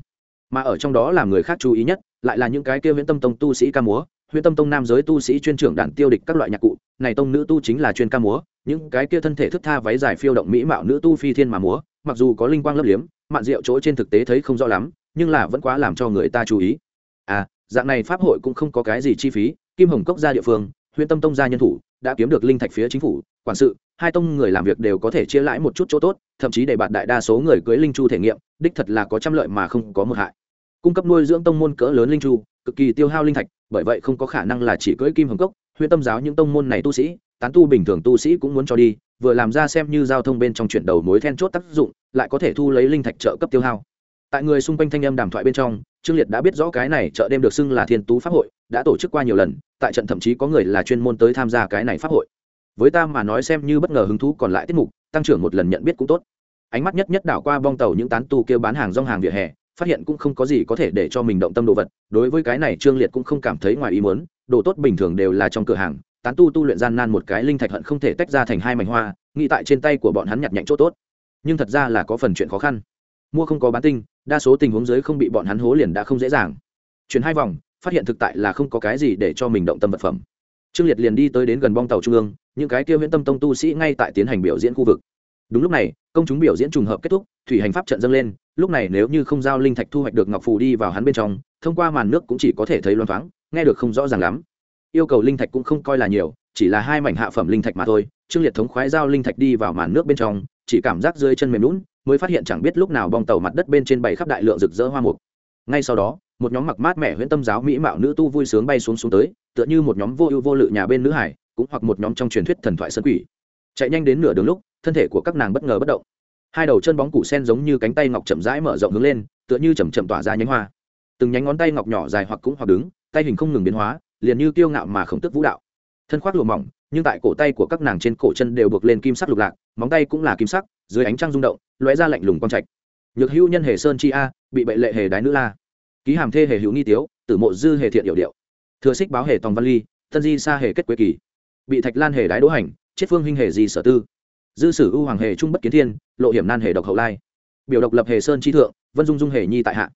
Mà ở trong đó làm người khác chú ý nhất, lại là những cái kia viễn tâm tông tu sĩ ca múa huyễn tâm tông nam giới tu sĩ chuyên trưởng đàn tiêu địch các loại nhạc cụ, này tông nữ tu chính là chuyên ca múa, những cái kia thân thể thức tha váy dài phiêu động mỹ mạo nữ tu phi thiên mà múa, mặc dù có linh quang lấp liếm, mạn rượu chỗ trên thực tế thấy không rõ lắm, nhưng là vẫn quá làm cho người ta chú ý. À dạng này pháp hội cũng không có cái gì chi phí, kim hồng cốc ra địa phương huyện tâm tông gia nhân thủ, đã kiếm được linh thạch phía chính phủ, quản sự, hai tông người làm việc đều có thể chia lãi một chút chỗ tốt, thậm chí để bạn đại đa số người cưới linh chu thể nghiệm, đích thật là có trăm lợi mà không có một hại. Cung cấp nuôi dưỡng tông môn cỡ lớn linh chu, cực kỳ tiêu hao linh thạch bởi vậy không có khả năng là chỉ cưỡi kim hồng cốc, huyện tâm giáo những tông môn này tu sĩ, tán tu bình thường tu sĩ cũng muốn cho đi, vừa làm ra xem như giao thông bên trong chuyển đầu mối then chốt tác dụng, lại có thể thu lấy linh thạch trợ cấp tiêu hao. Tại người xung quanh thanh âm đàm thoại bên trong, trương liệt đã biết rõ cái này chợ đêm được xưng là thiên tú pháp hội, đã tổ chức qua nhiều lần, tại trận thậm chí có người là chuyên môn tới tham gia cái này pháp hội. Với ta mà nói xem như bất ngờ hứng thú còn lại tiết mục, tăng trưởng một lần nhận biết cũng tốt. Ánh mắt nhất nhất đảo qua bong tàu những tán tu kêu bán hàng rong hàng vỉa hè phát hiện cũng không có gì có thể để cho mình động tâm đồ vật, đối với cái này trương liệt cũng không cảm thấy ngoài ý muốn, đồ tốt bình thường đều là trong cửa hàng, tán tu tu luyện gian nan một cái linh thạch hận không thể tách ra thành hai mảnh hoa, nghĩ tại trên tay của bọn hắn nhặt nhạnh chỗ tốt. Nhưng thật ra là có phần chuyện khó khăn. Mua không có bán tinh, đa số tình huống dưới không bị bọn hắn hố liền đã không dễ dàng. Chuyển hai vòng, phát hiện thực tại là không có cái gì để cho mình động tâm vật phẩm. Trương liệt liền đi tới đến gần bong tàu trung ương, những cái kia huyễn tâm tông tu sĩ ngay tại tiến hành biểu diễn khu vực. Đúng lúc này, công chúng biểu diễn trùng hợp kết thúc, thủy hành pháp trận dâng lên lúc này nếu như không giao linh thạch thu hoạch được ngọc phù đi vào hắn bên trong, thông qua màn nước cũng chỉ có thể thấy loan thoáng, nghe được không rõ ràng lắm. Yêu cầu linh thạch cũng không coi là nhiều, chỉ là hai mảnh hạ phẩm linh thạch mà thôi. Trương liệt thống khoái giao linh thạch đi vào màn nước bên trong, chỉ cảm giác rơi chân mềm lún mới phát hiện chẳng biết lúc nào bong tàu mặt đất bên trên bảy khắp đại lượng rực rỡ hoa mục. Ngay sau đó, một nhóm mặc mát mẻ huyễn tâm giáo mỹ mạo nữ tu vui sướng bay xuống xuống tới, tựa như một nhóm vô ưu vô lự nhà bên nữ hải, cũng hoặc một nhóm trong truyền thuyết thần thoại sơn quỷ. Chạy nhanh đến nửa đường lúc, thân thể của các nàng bất ngờ bất động hai đầu chân bóng củ sen giống như cánh tay ngọc chậm rãi mở rộng hướng lên, tựa như chầm chậm tỏa ra nhánh hoa. Từng nhánh ngón tay ngọc nhỏ dài hoặc cũng hoặc đứng, tay hình không ngừng biến hóa, liền như kiêu ngạo mà khổng tức vũ đạo. Thân khoác lụa mỏng, nhưng tại cổ tay của các nàng trên cổ chân đều buộc lên kim sắc lục lạc, móng tay cũng là kim sắc, dưới ánh trăng rung động, lóe ra lạnh lùng quang trạch. Nhược hữu nhân hề sơn chi a, bị bệ lệ hề đái nữ la. Ký hàm thê hề hữu nghi tiếu, tử mộ dư hề thiện hiệu điệu. Thừa xích báo hề tòng văn ly, thân di sa hề kết quế kỳ. Bị thạch lan hề đái đỗ hành chiết phương huynh hề di sở tư dư sử ưu hoàng hề trung bất kiến thiên, lộ hiểm nan hề độc hậu lai. Biểu độc lập hề sơn chi thượng, vân dung dung hề nhi tại hạ.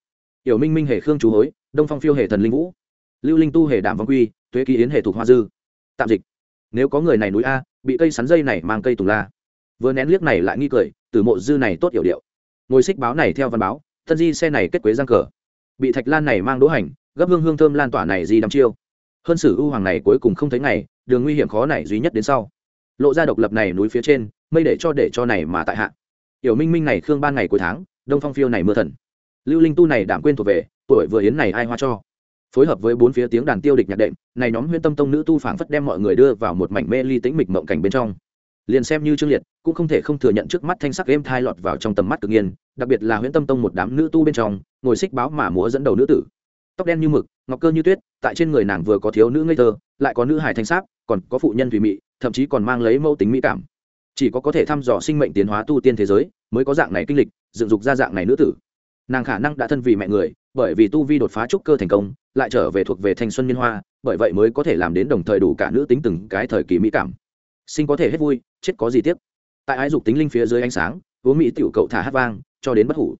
Yểu minh minh hề khương chú hối, đông phong phiêu hề thần linh vũ. Lưu linh tu hề đảm văn quy, tuế ký yến hề thuộc hoa dư. Tạm dịch. Nếu có người này núi a, bị cây sắn dây này mang cây tùng la. Vừa nén liếc này lại nghi cười, từ mộ dư này tốt hiểu điệu. Ngồi xích báo này theo văn báo, thân di xe này kết quế giang cờ. Bị thạch lan này mang đỗ hành, gấp hương hương thơm lan tỏa này di đắm chiêu. Hơn sử ưu hoàng này cuối cùng không thấy ngày, đường nguy hiểm khó này duy nhất đến sau. Lộ ra độc lập này núi phía trên mây để cho để cho này mà tại hạ. Yểu minh minh này khương ban ngày cuối tháng, đông phong phiêu này mưa thần. Lưu linh tu này đảm quên thuộc về, tuổi vừa yến này ai hoa cho. Phối hợp với bốn phía tiếng đàn tiêu địch nhạc đệm, này nhóm huyên tâm tông nữ tu phảng phất đem mọi người đưa vào một mảnh mê ly tĩnh mịch mộng cảnh bên trong. Liền xem như trương liệt, cũng không thể không thừa nhận trước mắt thanh sắc game thai lọt vào trong tầm mắt cực nhiên đặc biệt là huyễn tâm tông một đám nữ tu bên trong, ngồi xích báo mà múa dẫn đầu nữ tử. Tóc đen như mực, ngọc cơ như tuyết, tại trên người nàng vừa có thiếu nữ ngây thơ, lại có nữ hài thanh sắc còn có phụ nhân thủy mị, thậm chí còn mang lấy mẫu tính mỹ cảm chỉ có có thể thăm dò sinh mệnh tiến hóa tu tiên thế giới, mới có dạng này kinh lịch, dựng dục ra dạng này nữ tử. Nàng khả năng đã thân vì mẹ người, bởi vì tu vi đột phá trúc cơ thành công, lại trở về thuộc về thanh xuân niên hoa, bởi vậy mới có thể làm đến đồng thời đủ cả nữ tính từng cái thời kỳ mỹ cảm. Sinh có thể hết vui, chết có gì tiếp tại ái dục tính linh phía dưới ánh sáng uống mỹ tiểu cậu thả hát vang, cho đến bất hủ.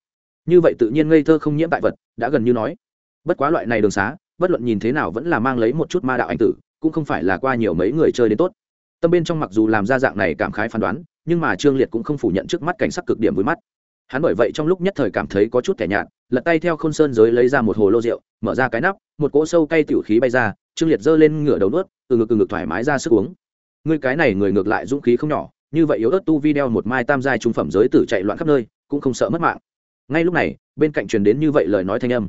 Như vậy tự nhiên ngây thơ không nhiễm tại vật, đã gần như nói. Bất quá loại này đường xá, bất luận nhìn thế nào vẫn là mang lấy một chút ma đạo anh tử, cũng không phải là qua nhiều mấy người chơi đến tốt tâm bên trong mặc dù làm ra dạng này cảm khái phán đoán, nhưng mà trương liệt cũng không phủ nhận trước mắt cảnh sắc cực điểm với mắt. Hắn bởi vậy trong lúc nhất thời cảm thấy có chút kẻ nhạt, lật tay theo khôn sơn giới lấy ra một hồ lô rượu, mở ra cái nắp, một cỗ sâu cay tiểu khí bay ra, trương liệt giơ lên ngửa đầu nuốt, từ ngực từ ngực thoải mái ra sức uống. Người cái này người ngược lại dũng khí không nhỏ, như vậy yếu ớt tu video một mai tam giai trung phẩm giới tử chạy loạn khắp nơi, cũng không sợ mất mạng. Ngay lúc này, bên cạnh truyền đến như vậy lời nói thanh âm.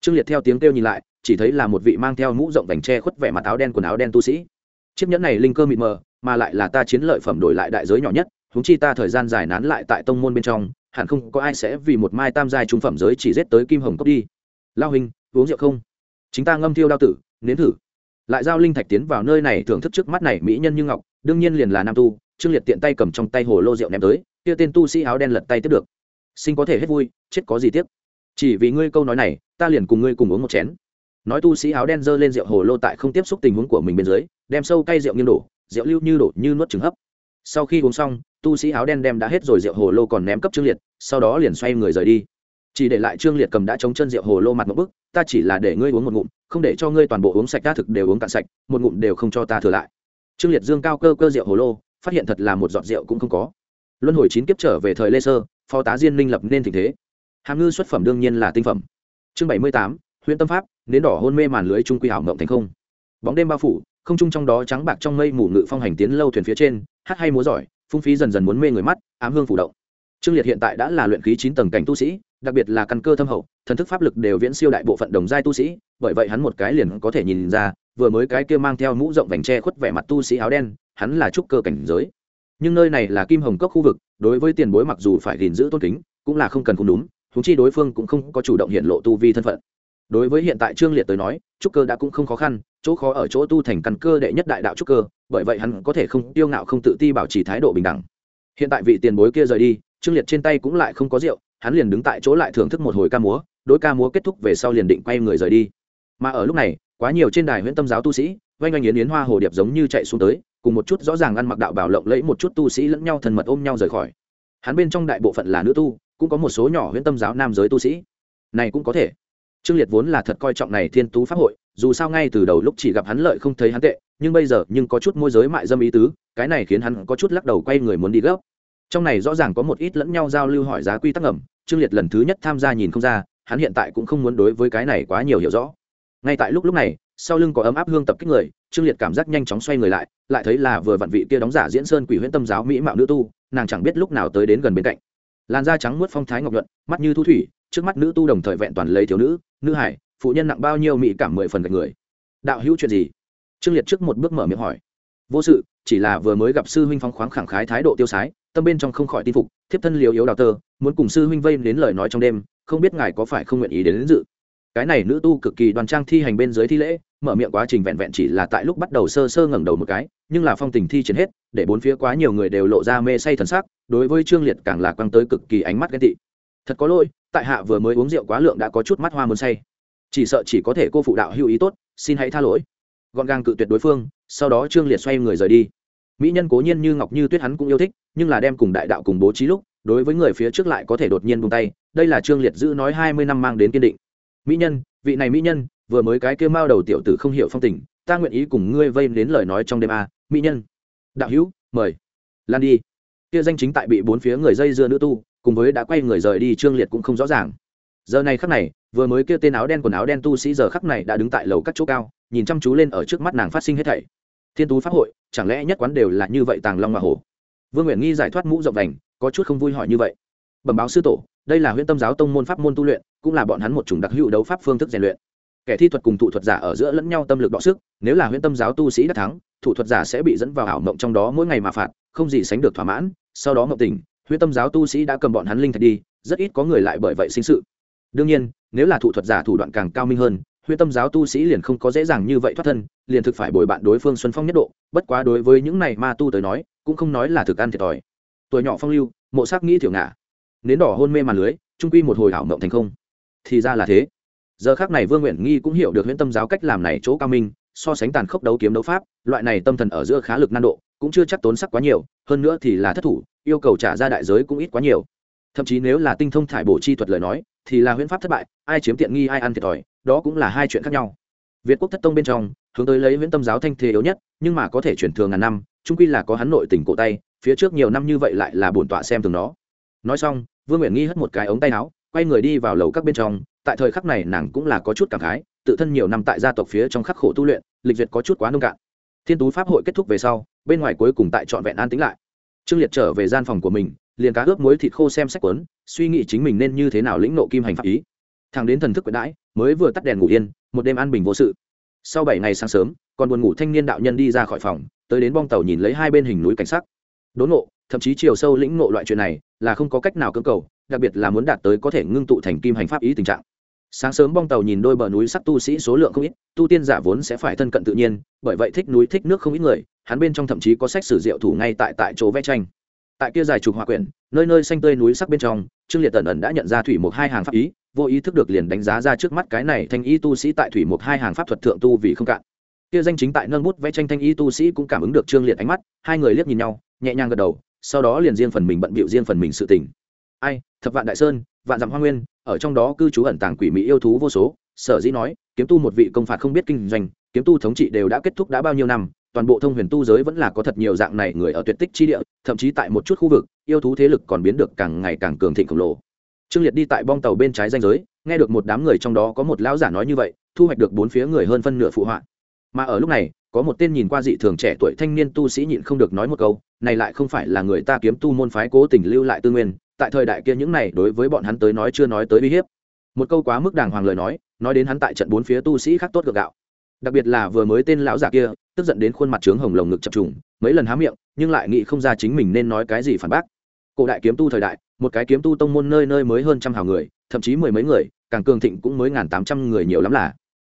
Trương liệt theo tiếng kêu nhìn lại, chỉ thấy là một vị mang theo mũ rộng vành tre khuất vẻ mặt áo đen quần áo đen tu sĩ. Chiếc nhẫn này linh cơ mịt mờ mà lại là ta chiến lợi phẩm đổi lại đại giới nhỏ nhất húng chi ta thời gian dài nán lại tại tông môn bên trong, hẳn không có ai sẽ vì một mai tam giai trung phẩm giới chỉ giết tới kim hồng cốc đi. Lao hình uống rượu không? Chính ta ngâm thiêu đao tử, nếm thử. Lại giao linh thạch tiến vào nơi này thưởng thức trước mắt này mỹ nhân như ngọc, đương nhiên liền là nam tu, trương liệt tiện tay cầm trong tay hồ lô rượu ném tới, kia tên tu sĩ áo đen lật tay tiếp được. Sinh có thể hết vui, chết có gì tiếc. Chỉ vì ngươi câu nói này, ta liền cùng ngươi cùng uống một chén. Nói tu sĩ áo đen giơ lên rượu hồ lô tại không tiếp xúc tình huống của mình bên dưới, đem sâu cay rượu nghiêng đổ rượu lưu như đổ như nuốt trứng hấp. Sau khi uống xong, tu sĩ áo đen đem đã hết rồi rượu hồ lô còn ném cấp trương liệt, sau đó liền xoay người rời đi. Chỉ để lại trương liệt cầm đã chống chân rượu hồ lô mặt một bức, ta chỉ là để ngươi uống một ngụm, không để cho ngươi toàn bộ uống sạch, Ta thực đều uống cạn sạch, một ngụm đều không cho ta thừa lại. Trương liệt dương cao cơ cơ rượu hồ lô, phát hiện thật là một giọt rượu cũng không có. Luân hồi chín kiếp trở về thời lê sơ, phó tá diên minh lập nên tình thế. Hàm ngư xuất phẩm đương nhiên là tinh phẩm. Chương bảy mươi tám huyện tâm pháp, nến đỏ hôn mê màn lưới trung quy hảo mộng thành không. Bóng đêm bao phủ không trung trong đó trắng bạc trong mây mù ngự phong hành tiến lâu thuyền phía trên, hát hay múa giỏi, phung phí dần dần muốn mê người mắt, ám hương phủ động. Trương liệt hiện tại đã là luyện khí chín tầng cảnh tu sĩ, đặc biệt là căn cơ thâm hậu, thần thức pháp lực đều viễn siêu đại bộ phận đồng giai tu sĩ, bởi vậy hắn một cái liền có thể nhìn ra, vừa mới cái kia mang theo mũ rộng vành tre khuất vẻ mặt tu sĩ áo đen, hắn là trúc cơ cảnh giới. Nhưng nơi này là kim hồng cốc khu vực, đối với tiền bối mặc dù phải gìn giữ tôn kính, cũng là không cần không đúng thúng chi đối phương cũng không có chủ động hiện lộ tu vi thân phận. Đối với hiện tại trương liệt tới nói, trúc cơ đã cũng không khó khăn chỗ khó ở chỗ tu thành căn cơ đệ nhất đại đạo trúc cơ, bởi vậy hắn có thể không tiêu ngạo không tự ti bảo trì thái độ bình đẳng. Hiện tại vị tiền bối kia rời đi, trương liệt trên tay cũng lại không có rượu, hắn liền đứng tại chỗ lại thưởng thức một hồi ca múa, đối ca múa kết thúc về sau liền định quay người rời đi. Mà ở lúc này, quá nhiều trên đài huyện tâm giáo tu sĩ vanh oanh yến yến hoa hồ điệp giống như chạy xuống tới, cùng một chút rõ ràng ăn mặc đạo bảo lộng lẫy một chút tu sĩ lẫn nhau thần mật ôm nhau rời khỏi. Hắn bên trong đại bộ phận là nữ tu, cũng có một số nhỏ huyễn tâm giáo nam giới tu sĩ. Này cũng có thể. Trương liệt vốn là thật coi trọng này thiên tú pháp hội dù sao ngay từ đầu lúc chỉ gặp hắn lợi không thấy hắn tệ, nhưng bây giờ nhưng có chút môi giới mại dâm ý tứ, cái này khiến hắn có chút lắc đầu quay người muốn đi gấp. Trong này rõ ràng có một ít lẫn nhau giao lưu hỏi giá quy tắc ngầm, trương liệt lần thứ nhất tham gia nhìn không ra, hắn hiện tại cũng không muốn đối với cái này quá nhiều hiểu rõ. Ngay tại lúc lúc này, sau lưng có ấm áp hương tập kích người, trương liệt cảm giác nhanh chóng xoay người lại lại thấy là vừa vặn vị kia đóng giả diễn sơn quỷ huyễn tâm giáo mỹ mạo nữ tu, nàng chẳng biết lúc nào tới đến gần bên cạnh. Làn da trắng muốt phong thái ngọc nhuận, mắt như thu thủy, trước mắt nữ tu đồng thời vẹn toàn lấy thiếu nữ nữ hải phụ nhân nặng bao nhiêu mỹ cảm mười phần gạch người. Đạo hữu chuyện gì? Trương liệt trước một bước mở miệng hỏi. Vô sự chỉ là vừa mới gặp sư huynh phong khoáng khẳng khái thái độ tiêu sái tâm bên trong không khỏi tin phục thiếp thân liều yếu đào tơ muốn cùng sư huynh vây đến lời nói trong đêm không biết ngài có phải không nguyện ý đến, đến dự. Cái này nữ tu cực kỳ đoàn trang thi hành bên dưới thi lễ mở miệng quá trình vẹn vẹn chỉ là tại lúc bắt đầu sơ sơ ngẩng đầu một cái nhưng là phong tình thi triển hết để bốn phía quá nhiều người đều lộ ra mê say thần sắc đối với trương liệt càng là quăng tới cực kỳ ánh mắt ghen tị. Thật có lỗi tại hạ vừa mới uống rượu quá lượng đã có chút mắt hoa muốn say chỉ sợ chỉ có thể cô phụ đạo hữu ý tốt, xin hãy tha lỗi. Gọn gàng cự tuyệt đối phương, sau đó trương liệt xoay người rời đi. Mỹ nhân cố nhiên như ngọc như tuyết hắn cũng yêu thích, nhưng là đem cùng đại đạo cùng bố trí lúc, đối với người phía trước lại có thể đột nhiên buông tay, đây là trương liệt giữ nói hai mươi năm mang đến kiên định. Mỹ nhân, vị này mỹ nhân, vừa mới cái kêu mao đầu tiểu tử không hiểu phong tình, ta nguyện ý cùng ngươi vây đến lời nói trong đêm a. Mỹ nhân, đạo hữu, mời. Lan đi. Kia danh chính tại bị bốn phía người dây dưa nữ tu, cùng với đã quay người rời đi trương liệt cũng không rõ ràng. Giờ này khắc này vừa mới kia tên áo đen quần áo đen tu sĩ giờ khắc này đã đứng tại lầu các chỗ cao, nhìn chăm chú lên ở trước mắt nàng phát sinh hết thảy. Thiên tú pháp hội, chẳng lẽ nhất quán đều là như vậy tàng long mà hổ? Vương nguyện nghi giải thoát mũ rộng đành có chút không vui hỏi như vậy. Bẩm báo sư tổ, đây là huyễn tâm giáo tông môn pháp môn tu luyện, cũng là bọn hắn một chủng đặc hữu đấu pháp phương thức rèn luyện. Kẻ thi thuật cùng thủ thuật giả ở giữa lẫn nhau tâm lực đọ sức, nếu là huyễn tâm giáo tu sĩ đã thắng, thủ thuật giả sẽ bị dẫn vào ảo mộng trong đó mỗi ngày mà phạt, không gì sánh được thỏa mãn, sau đó mộng tình huyễn tâm giáo tu sĩ đã cầm bọn hắn linh thạch đi, rất ít có người lại bởi vậy sinh sự. Đương nhiên nếu là thủ thuật giả thủ đoạn càng cao minh hơn huyện tâm giáo tu sĩ liền không có dễ dàng như vậy thoát thân, liền thực phải bồi bạn đối phương xuân phong nhất độ. Bất quá đối với những này ma tu tới nói, cũng không nói là thực ăn thiệt thòi. Tuổi nhỏ phong lưu, mộ sắc nghĩ thiểu ngả. Nến đỏ hôn mê màn lưới trung quy một hồi ảo mộng thành không. Thì ra là thế. Giờ khác này vương nguyện nghi cũng hiểu được huyễn tâm giáo cách làm này chỗ cao minh, so sánh tàn khốc đấu kiếm đấu pháp, loại này tâm thần ở giữa khá lực nan độ, cũng chưa chắc tốn sắc quá nhiều, hơn nữa thì là thất thủ, yêu cầu trả ra đại giới cũng ít quá nhiều. Thậm chí nếu là tinh thông thải bổ chi thuật lời nói thì là huyễn pháp thất bại, ai chiếm tiện nghi, ai ăn thiệt thòi, đó cũng là hai chuyện khác nhau. Việt quốc thất tông bên trong, hướng tới lấy huyễn tâm giáo thanh thế yếu nhất, nhưng mà có thể chuyển thường ngàn năm trung quy là có hắn nội tình cổ tay, phía trước nhiều năm như vậy lại là bổn tọa xem thường nó. Nói xong, vương nguyện nghi hất một cái ống tay áo, quay người đi vào lầu các bên trong, tại thời khắc này nàng cũng là có chút cảm khái, tự thân nhiều năm tại gia tộc phía trong khắc khổ tu luyện, lịch duyệt có chút quá nông cạn. Thiên tú pháp hội kết thúc về sau, bên ngoài cuối cùng tại trọn vẹn an tính lại. Trương liệt trở về gian phòng của mình liền cá ướp muối thịt khô xem sách quấn suy nghĩ chính mình nên như thế nào lĩnh nộ kim hành pháp ý. Thằng đến thần thức quyển đãi, mới vừa tắt đèn ngủ yên, một đêm an bình vô sự. Sau bảy ngày sáng sớm, còn buồn ngủ thanh niên đạo nhân đi ra khỏi phòng, tới đến bong tàu nhìn lấy hai bên hình núi cảnh sắc. Đốn ngộ, thậm chí chiều sâu lĩnh ngộ loại chuyện này, là không có cách nào cưỡng cầu, đặc biệt là muốn đạt tới có thể ngưng tụ thành kim hành pháp ý tình trạng. Sáng sớm bong tàu nhìn đôi bờ núi sắc tu sĩ số lượng không ít, tu tiên giả vốn sẽ phải thân cận tự nhiên, bởi vậy thích núi thích nước không ít người, hắn bên trong thậm chí có sách sử diệu thủ ngay tại tại chỗ vẽ tranh tại kia dài trục hòa quyển, nơi nơi xanh tươi núi sắc bên trong, trương liệt tần ẩn đã nhận ra thủy một hai hàng pháp ý, vô ý thức được liền đánh giá ra trước mắt cái này thanh y tu sĩ tại thủy một hai hàng pháp thuật thượng tu vì không cạn. Kia danh chính tại nâng bút vẽ tranh thanh y tu sĩ cũng cảm ứng được trương liệt ánh mắt, hai người liếc nhìn nhau, nhẹ nhàng gật đầu, sau đó liền riêng phần mình bận bịu riêng phần mình sự tình. Ai, thập vạn đại sơn, vạn dặm hoa nguyên, ở trong đó cư trú ẩn tàng quỷ mỹ yêu thú vô số, sở dĩ nói, kiếm tu một vị công phạt không biết kinh doanh, kiếm tu thống trị đều đã kết thúc đã bao nhiêu năm toàn bộ thông huyền tu giới vẫn là có thật nhiều dạng này người ở tuyệt tích chi địa, thậm chí tại một chút khu vực, yêu thú thế lực còn biến được càng ngày càng cường thịnh khổng lồ. Trương liệt đi tại bong tàu bên trái danh giới, nghe được một đám người trong đó có một lão giả nói như vậy, thu hoạch được bốn phía người hơn phân nửa phụ họa. Mà ở lúc này, có một tên nhìn qua dị thường trẻ tuổi thanh niên tu sĩ nhịn không được nói một câu, này lại không phải là người ta kiếm tu môn phái cố tình lưu lại tư nguyên, tại thời đại kia những này đối với bọn hắn tới nói chưa nói tới uy hiếp. Một câu quá mức đàng hoàng lời nói nói đến hắn tại trận bốn phía tu sĩ khác tốt gượng gạo đặc biệt là vừa mới tên lão giả kia, tức giận đến khuôn mặt trướng hồng lồng ngực chập trùng, mấy lần há miệng, nhưng lại nghĩ không ra chính mình nên nói cái gì phản bác. Cổ đại kiếm tu thời đại, một cái kiếm tu tông môn nơi nơi mới hơn trăm hào người, thậm chí mười mấy người, càng cường thịnh cũng mới ngàn tám trăm người nhiều lắm là.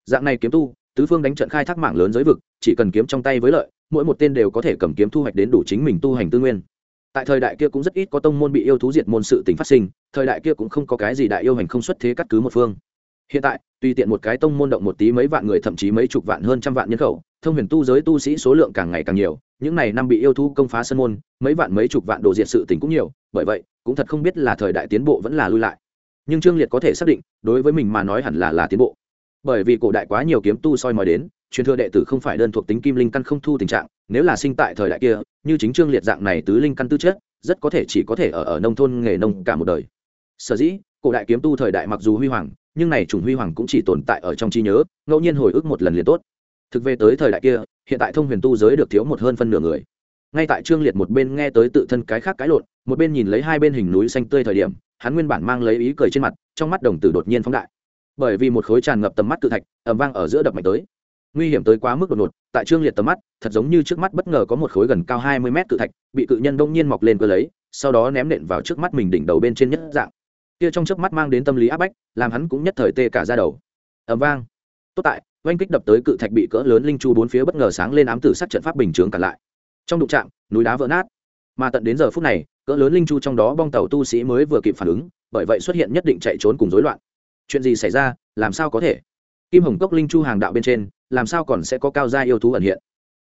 Dạng này kiếm tu, tứ phương đánh trận khai thác mạng lớn giới vực, chỉ cần kiếm trong tay với lợi, mỗi một tên đều có thể cầm kiếm thu hoạch đến đủ chính mình tu hành tư nguyên. Tại thời đại kia cũng rất ít có tông môn bị yêu thú diệt môn sự tình phát sinh, thời đại kia cũng không có cái gì đại yêu hành không xuất thế cắt cứ một phương hiện tại, tùy tiện một cái tông môn động một tí mấy vạn người, thậm chí mấy chục vạn, hơn trăm vạn nhân khẩu, thông huyền tu giới tu sĩ số lượng càng ngày càng nhiều. Những này năm bị yêu thú công phá sân môn, mấy vạn, mấy chục vạn đồ diệt sự tình cũng nhiều. Bởi vậy, cũng thật không biết là thời đại tiến bộ vẫn là lui lại. Nhưng trương liệt có thể xác định, đối với mình mà nói hẳn là là tiến bộ. Bởi vì cổ đại quá nhiều kiếm tu soi mòi đến, truyền thừa đệ tử không phải đơn thuộc tính kim linh căn không thu tình trạng, nếu là sinh tại thời đại kia, như chính trương liệt dạng này tứ linh căn tư chất, rất có thể chỉ có thể ở ở nông thôn nghề nông cả một đời. Sở dĩ, cổ đại kiếm tu thời đại mặc dù huy hoàng nhưng này chủng huy hoàng cũng chỉ tồn tại ở trong trí nhớ, ngẫu nhiên hồi ức một lần liền tốt. Thực về tới thời đại kia, hiện tại thông huyền tu giới được thiếu một hơn phân nửa người. Ngay tại trương liệt một bên nghe tới tự thân cái khác cái lộn, một bên nhìn lấy hai bên hình núi xanh tươi thời điểm, hắn nguyên bản mang lấy ý cười trên mặt, trong mắt đồng tử đột nhiên phóng đại. Bởi vì một khối tràn ngập tầm mắt cự thạch ẩm vang ở giữa đập mạnh tới. Nguy hiểm tới quá mức đột ngột, tại trương liệt tầm mắt, thật giống như trước mắt bất ngờ có một khối gần cao hai mươi mét cự thạch, bị cự nhân đông nhiên mọc lên cơ lấy, sau đó ném nện vào trước mắt mình đỉnh đầu bên trên nhất dạng kia trong chớp mắt mang đến tâm lý áp bách, làm hắn cũng nhất thời tê cả ra đầu. Ẩm vang. Tốt tại, oanh kích đập tới cự thạch bị cỡ lớn linh chu bốn phía bất ngờ sáng lên ám tử sát trận pháp bình chướng cả lại. Trong đụng trạm núi đá vỡ nát. Mà tận đến giờ phút này, cỡ lớn linh chu trong đó bong tàu tu sĩ mới vừa kịp phản ứng, bởi vậy xuất hiện nhất định chạy trốn cùng rối loạn. Chuyện gì xảy ra, làm sao có thể? Kim hồng cốc linh chu hàng đạo bên trên, làm sao còn sẽ có cao gia yêu thú ẩn hiện?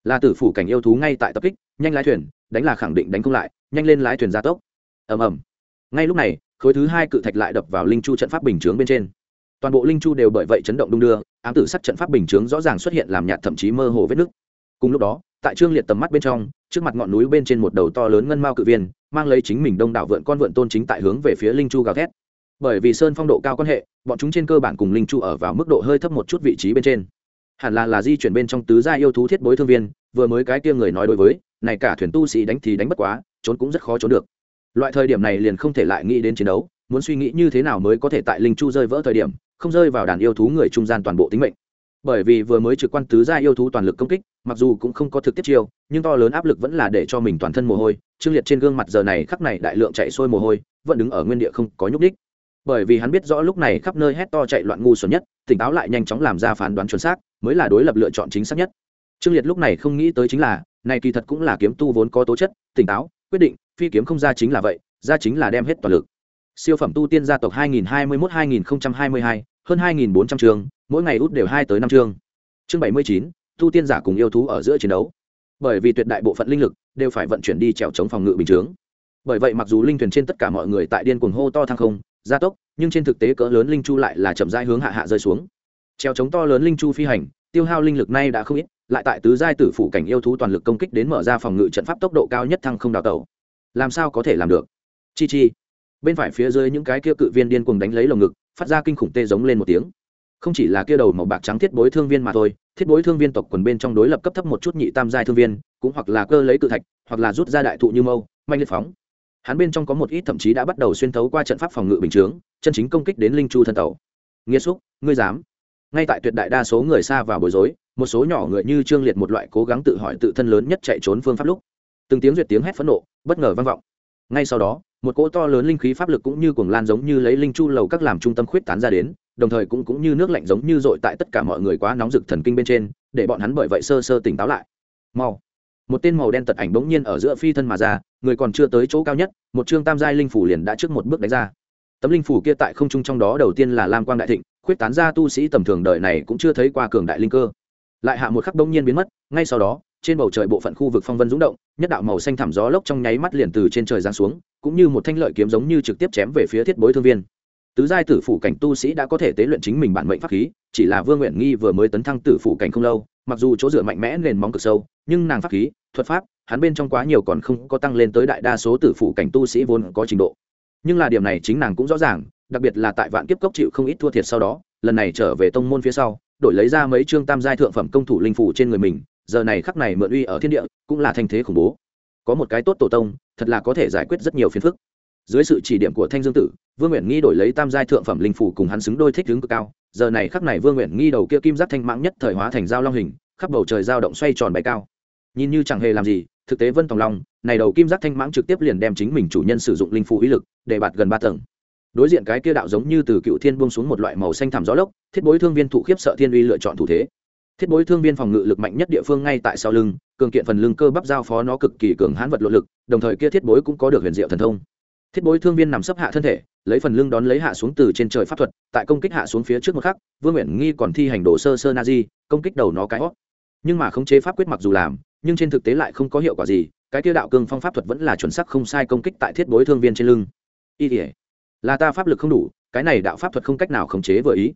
Là tử phủ cảnh yêu thú ngay tại tập kích, nhanh lái thuyền, đánh là khẳng định đánh không lại, nhanh lên lái thuyền gia tốc. Ầm ầm. Ngay lúc này khối thứ hai cự thạch lại đập vào linh chu trận pháp bình chướng bên trên. Toàn bộ linh chu đều bởi vậy chấn động đung đưa, ám tử sắc trận pháp bình chướng rõ ràng xuất hiện làm nhạt thậm chí mơ hồ vết nứt. Cùng lúc đó, tại trương liệt tầm mắt bên trong, trước mặt ngọn núi bên trên một đầu to lớn ngân mao cự viên, mang lấy chính mình đông đảo vượn con vượn tôn chính tại hướng về phía linh chu gào thét. Bởi vì sơn phong độ cao quan hệ, bọn chúng trên cơ bản cùng linh chu ở vào mức độ hơi thấp một chút vị trí bên trên. Hẳn là là di chuyển bên trong tứ gia yêu thú thiết bối thương viên, vừa mới cái kia người nói đối với, này cả thuyền tu sĩ đánh thì đánh bất quá, trốn cũng rất khó trốn được loại thời điểm này liền không thể lại nghĩ đến chiến đấu, muốn suy nghĩ như thế nào mới có thể tại linh chu rơi vỡ thời điểm, không rơi vào đàn yêu thú người trung gian toàn bộ tính mệnh. Bởi vì vừa mới trực quan tứ gia yêu thú toàn lực công kích, mặc dù cũng không có thực tiết chiêu, nhưng to lớn áp lực vẫn là để cho mình toàn thân mồ hôi, trương liệt trên gương mặt giờ này khắc này đại lượng chạy sôi mồ hôi, vẫn đứng ở nguyên địa không có nhúc đích bởi vì hắn biết rõ lúc này khắp nơi hét to chạy loạn ngu xuẩn nhất, tỉnh táo lại nhanh chóng làm ra phán đoán chuẩn xác, mới là đối lập lựa chọn chính xác nhất. Trương liệt lúc này không nghĩ tới chính là, này kỳ thật cũng là kiếm tu vốn có tố chất, tỉnh táo, quyết định phi kiếm không ra chính là vậy ra chính là đem hết toàn lực. Siêu phẩm tu tiên gia tộc 2021-2022, hơn 2.400 trường mỗi ngày út đều hai tới năm chương. Chương 79, tu tiên giả cùng yêu thú ở giữa chiến đấu. Bởi vì tuyệt đại bộ phận linh lực đều phải vận chuyển đi trèo chống phòng ngự bình chướng. Bởi vậy mặc dù linh thuyền trên tất cả mọi người tại điên cuồng hô to thăng không gia tốc nhưng trên thực tế cỡ lớn linh chu lại là chậm rãi hướng hạ hạ rơi xuống. Treo chống to lớn linh chu phi hành tiêu hao linh lực nay đã không ít lại tại tứ giai tử phủ cảnh yêu thú toàn lực công kích đến mở ra phòng ngự trận pháp tốc độ cao nhất thăng không đào tẩu làm sao có thể làm được? Chi chi. Bên phải phía dưới những cái kia cự viên điên cuồng đánh lấy lồng ngực, phát ra kinh khủng tê giống lên một tiếng. Không chỉ là kia đầu màu bạc trắng thiết bối thương viên mà thôi, thiết bối thương viên tộc quần bên trong đối lập cấp thấp một chút nhị tam giai thương viên, cũng hoặc là cơ lấy cự thạch, hoặc là rút ra đại thụ như mâu manh liệt phóng. Hắn bên trong có một ít thậm chí đã bắt đầu xuyên thấu qua trận pháp phòng ngự bình chướng, chân chính công kích đến linh chu thân tàu nghĩa xúc, ngươi dám. Ngay tại tuyệt đại đa số người xa vào bối rối, một số nhỏ người như trương liệt một loại cố gắng tự hỏi tự thân lớn nhất chạy trốn phương pháp lúc từng tiếng duyệt tiếng hét phẫn nộ, bất ngờ vang vọng. Ngay sau đó, một cỗ to lớn linh khí pháp lực cũng như cuồng lan giống như lấy linh chu lầu các làm trung tâm khuyết tán ra đến, đồng thời cũng cũng như nước lạnh giống như dội tại tất cả mọi người quá nóng rực thần kinh bên trên, để bọn hắn bởi vậy sơ sơ tỉnh táo lại. Mau. Một tên màu đen tật ảnh bỗng nhiên ở giữa phi thân mà ra, người còn chưa tới chỗ cao nhất, một chương tam giai linh phủ liền đã trước một bước đánh ra. Tấm linh phủ kia tại không trung trong đó đầu tiên là lam quang đại thịnh, khuyết tán ra tu sĩ tầm thường đời này cũng chưa thấy qua cường đại linh cơ. Lại hạ một khắc bỗng nhiên biến mất, ngay sau đó trên bầu trời bộ phận khu vực phong vân rúng động, nhất đạo màu xanh thảm gió lốc trong nháy mắt liền từ trên trời giáng xuống, cũng như một thanh lợi kiếm giống như trực tiếp chém về phía thiết bối thương viên. Tứ giai tử phủ cảnh tu sĩ đã có thể tế luyện chính mình bản mệnh pháp khí, chỉ là vương nguyện nghi vừa mới tấn thăng tử phủ cảnh không lâu, mặc dù chỗ dựa mạnh mẽ nền móng cực sâu, nhưng nàng pháp khí, thuật pháp, hắn bên trong quá nhiều còn không có tăng lên tới đại đa số tử phủ cảnh tu sĩ vốn có trình độ. Nhưng là điểm này chính nàng cũng rõ ràng, đặc biệt là tại vạn kiếp cốc chịu không ít thua thiệt sau đó, lần này trở về tông môn phía sau, đổi lấy ra mấy chương tam giai thượng phẩm công thủ linh phủ trên người mình giờ này khắc này mượn uy ở thiên địa, cũng là thanh thế khủng bố. Có một cái tốt tổ tông, thật là có thể giải quyết rất nhiều phiền phức. Dưới sự chỉ điểm của thanh dương tử, vương nguyện nghi đổi lấy tam giai thượng phẩm linh phủ cùng hắn xứng đôi thích hướng cực cao. Giờ này khắc này vương nguyện nghi đầu kia kim giác thanh mãng nhất thời hóa thành dao long hình, khắp bầu trời dao động xoay tròn bay cao. Nhìn như chẳng hề làm gì, thực tế vân tòng long, này đầu kim giác thanh mãng trực tiếp liền đem chính mình chủ nhân sử dụng linh phủ ý lực để bạt gần ba tầng. Đối diện cái kia đạo giống như từ cựu thiên buông xuống một loại màu xanh thảm gió lốc, thiết bối thương viên thụ khiếp sợ thiên uy lựa chọn thủ thế thiết bối thương viên phòng ngự lực mạnh nhất địa phương ngay tại sau lưng, cường kiện phần lưng cơ bắp giao phó nó cực kỳ cường hãn vật lộ lực, đồng thời kia thiết bối cũng có được huyền diệu thần thông. Thiết bối thương viên nằm sấp hạ thân thể, lấy phần lưng đón lấy hạ xuống từ trên trời pháp thuật, tại công kích hạ xuống phía trước một khắc, vương nguyện nghi còn thi hành đồ sơ sơ na di, công kích đầu nó cái hót. Nhưng mà khống chế pháp quyết mặc dù làm, nhưng trên thực tế lại không có hiệu quả gì, cái tiêu đạo cương phong pháp thuật vẫn là chuẩn sắc không sai công kích tại thiết bối thương viên trên lưng. Y tỉa là ta pháp lực không đủ, cái này đạo pháp thuật không cách nào khống chế vừa ý.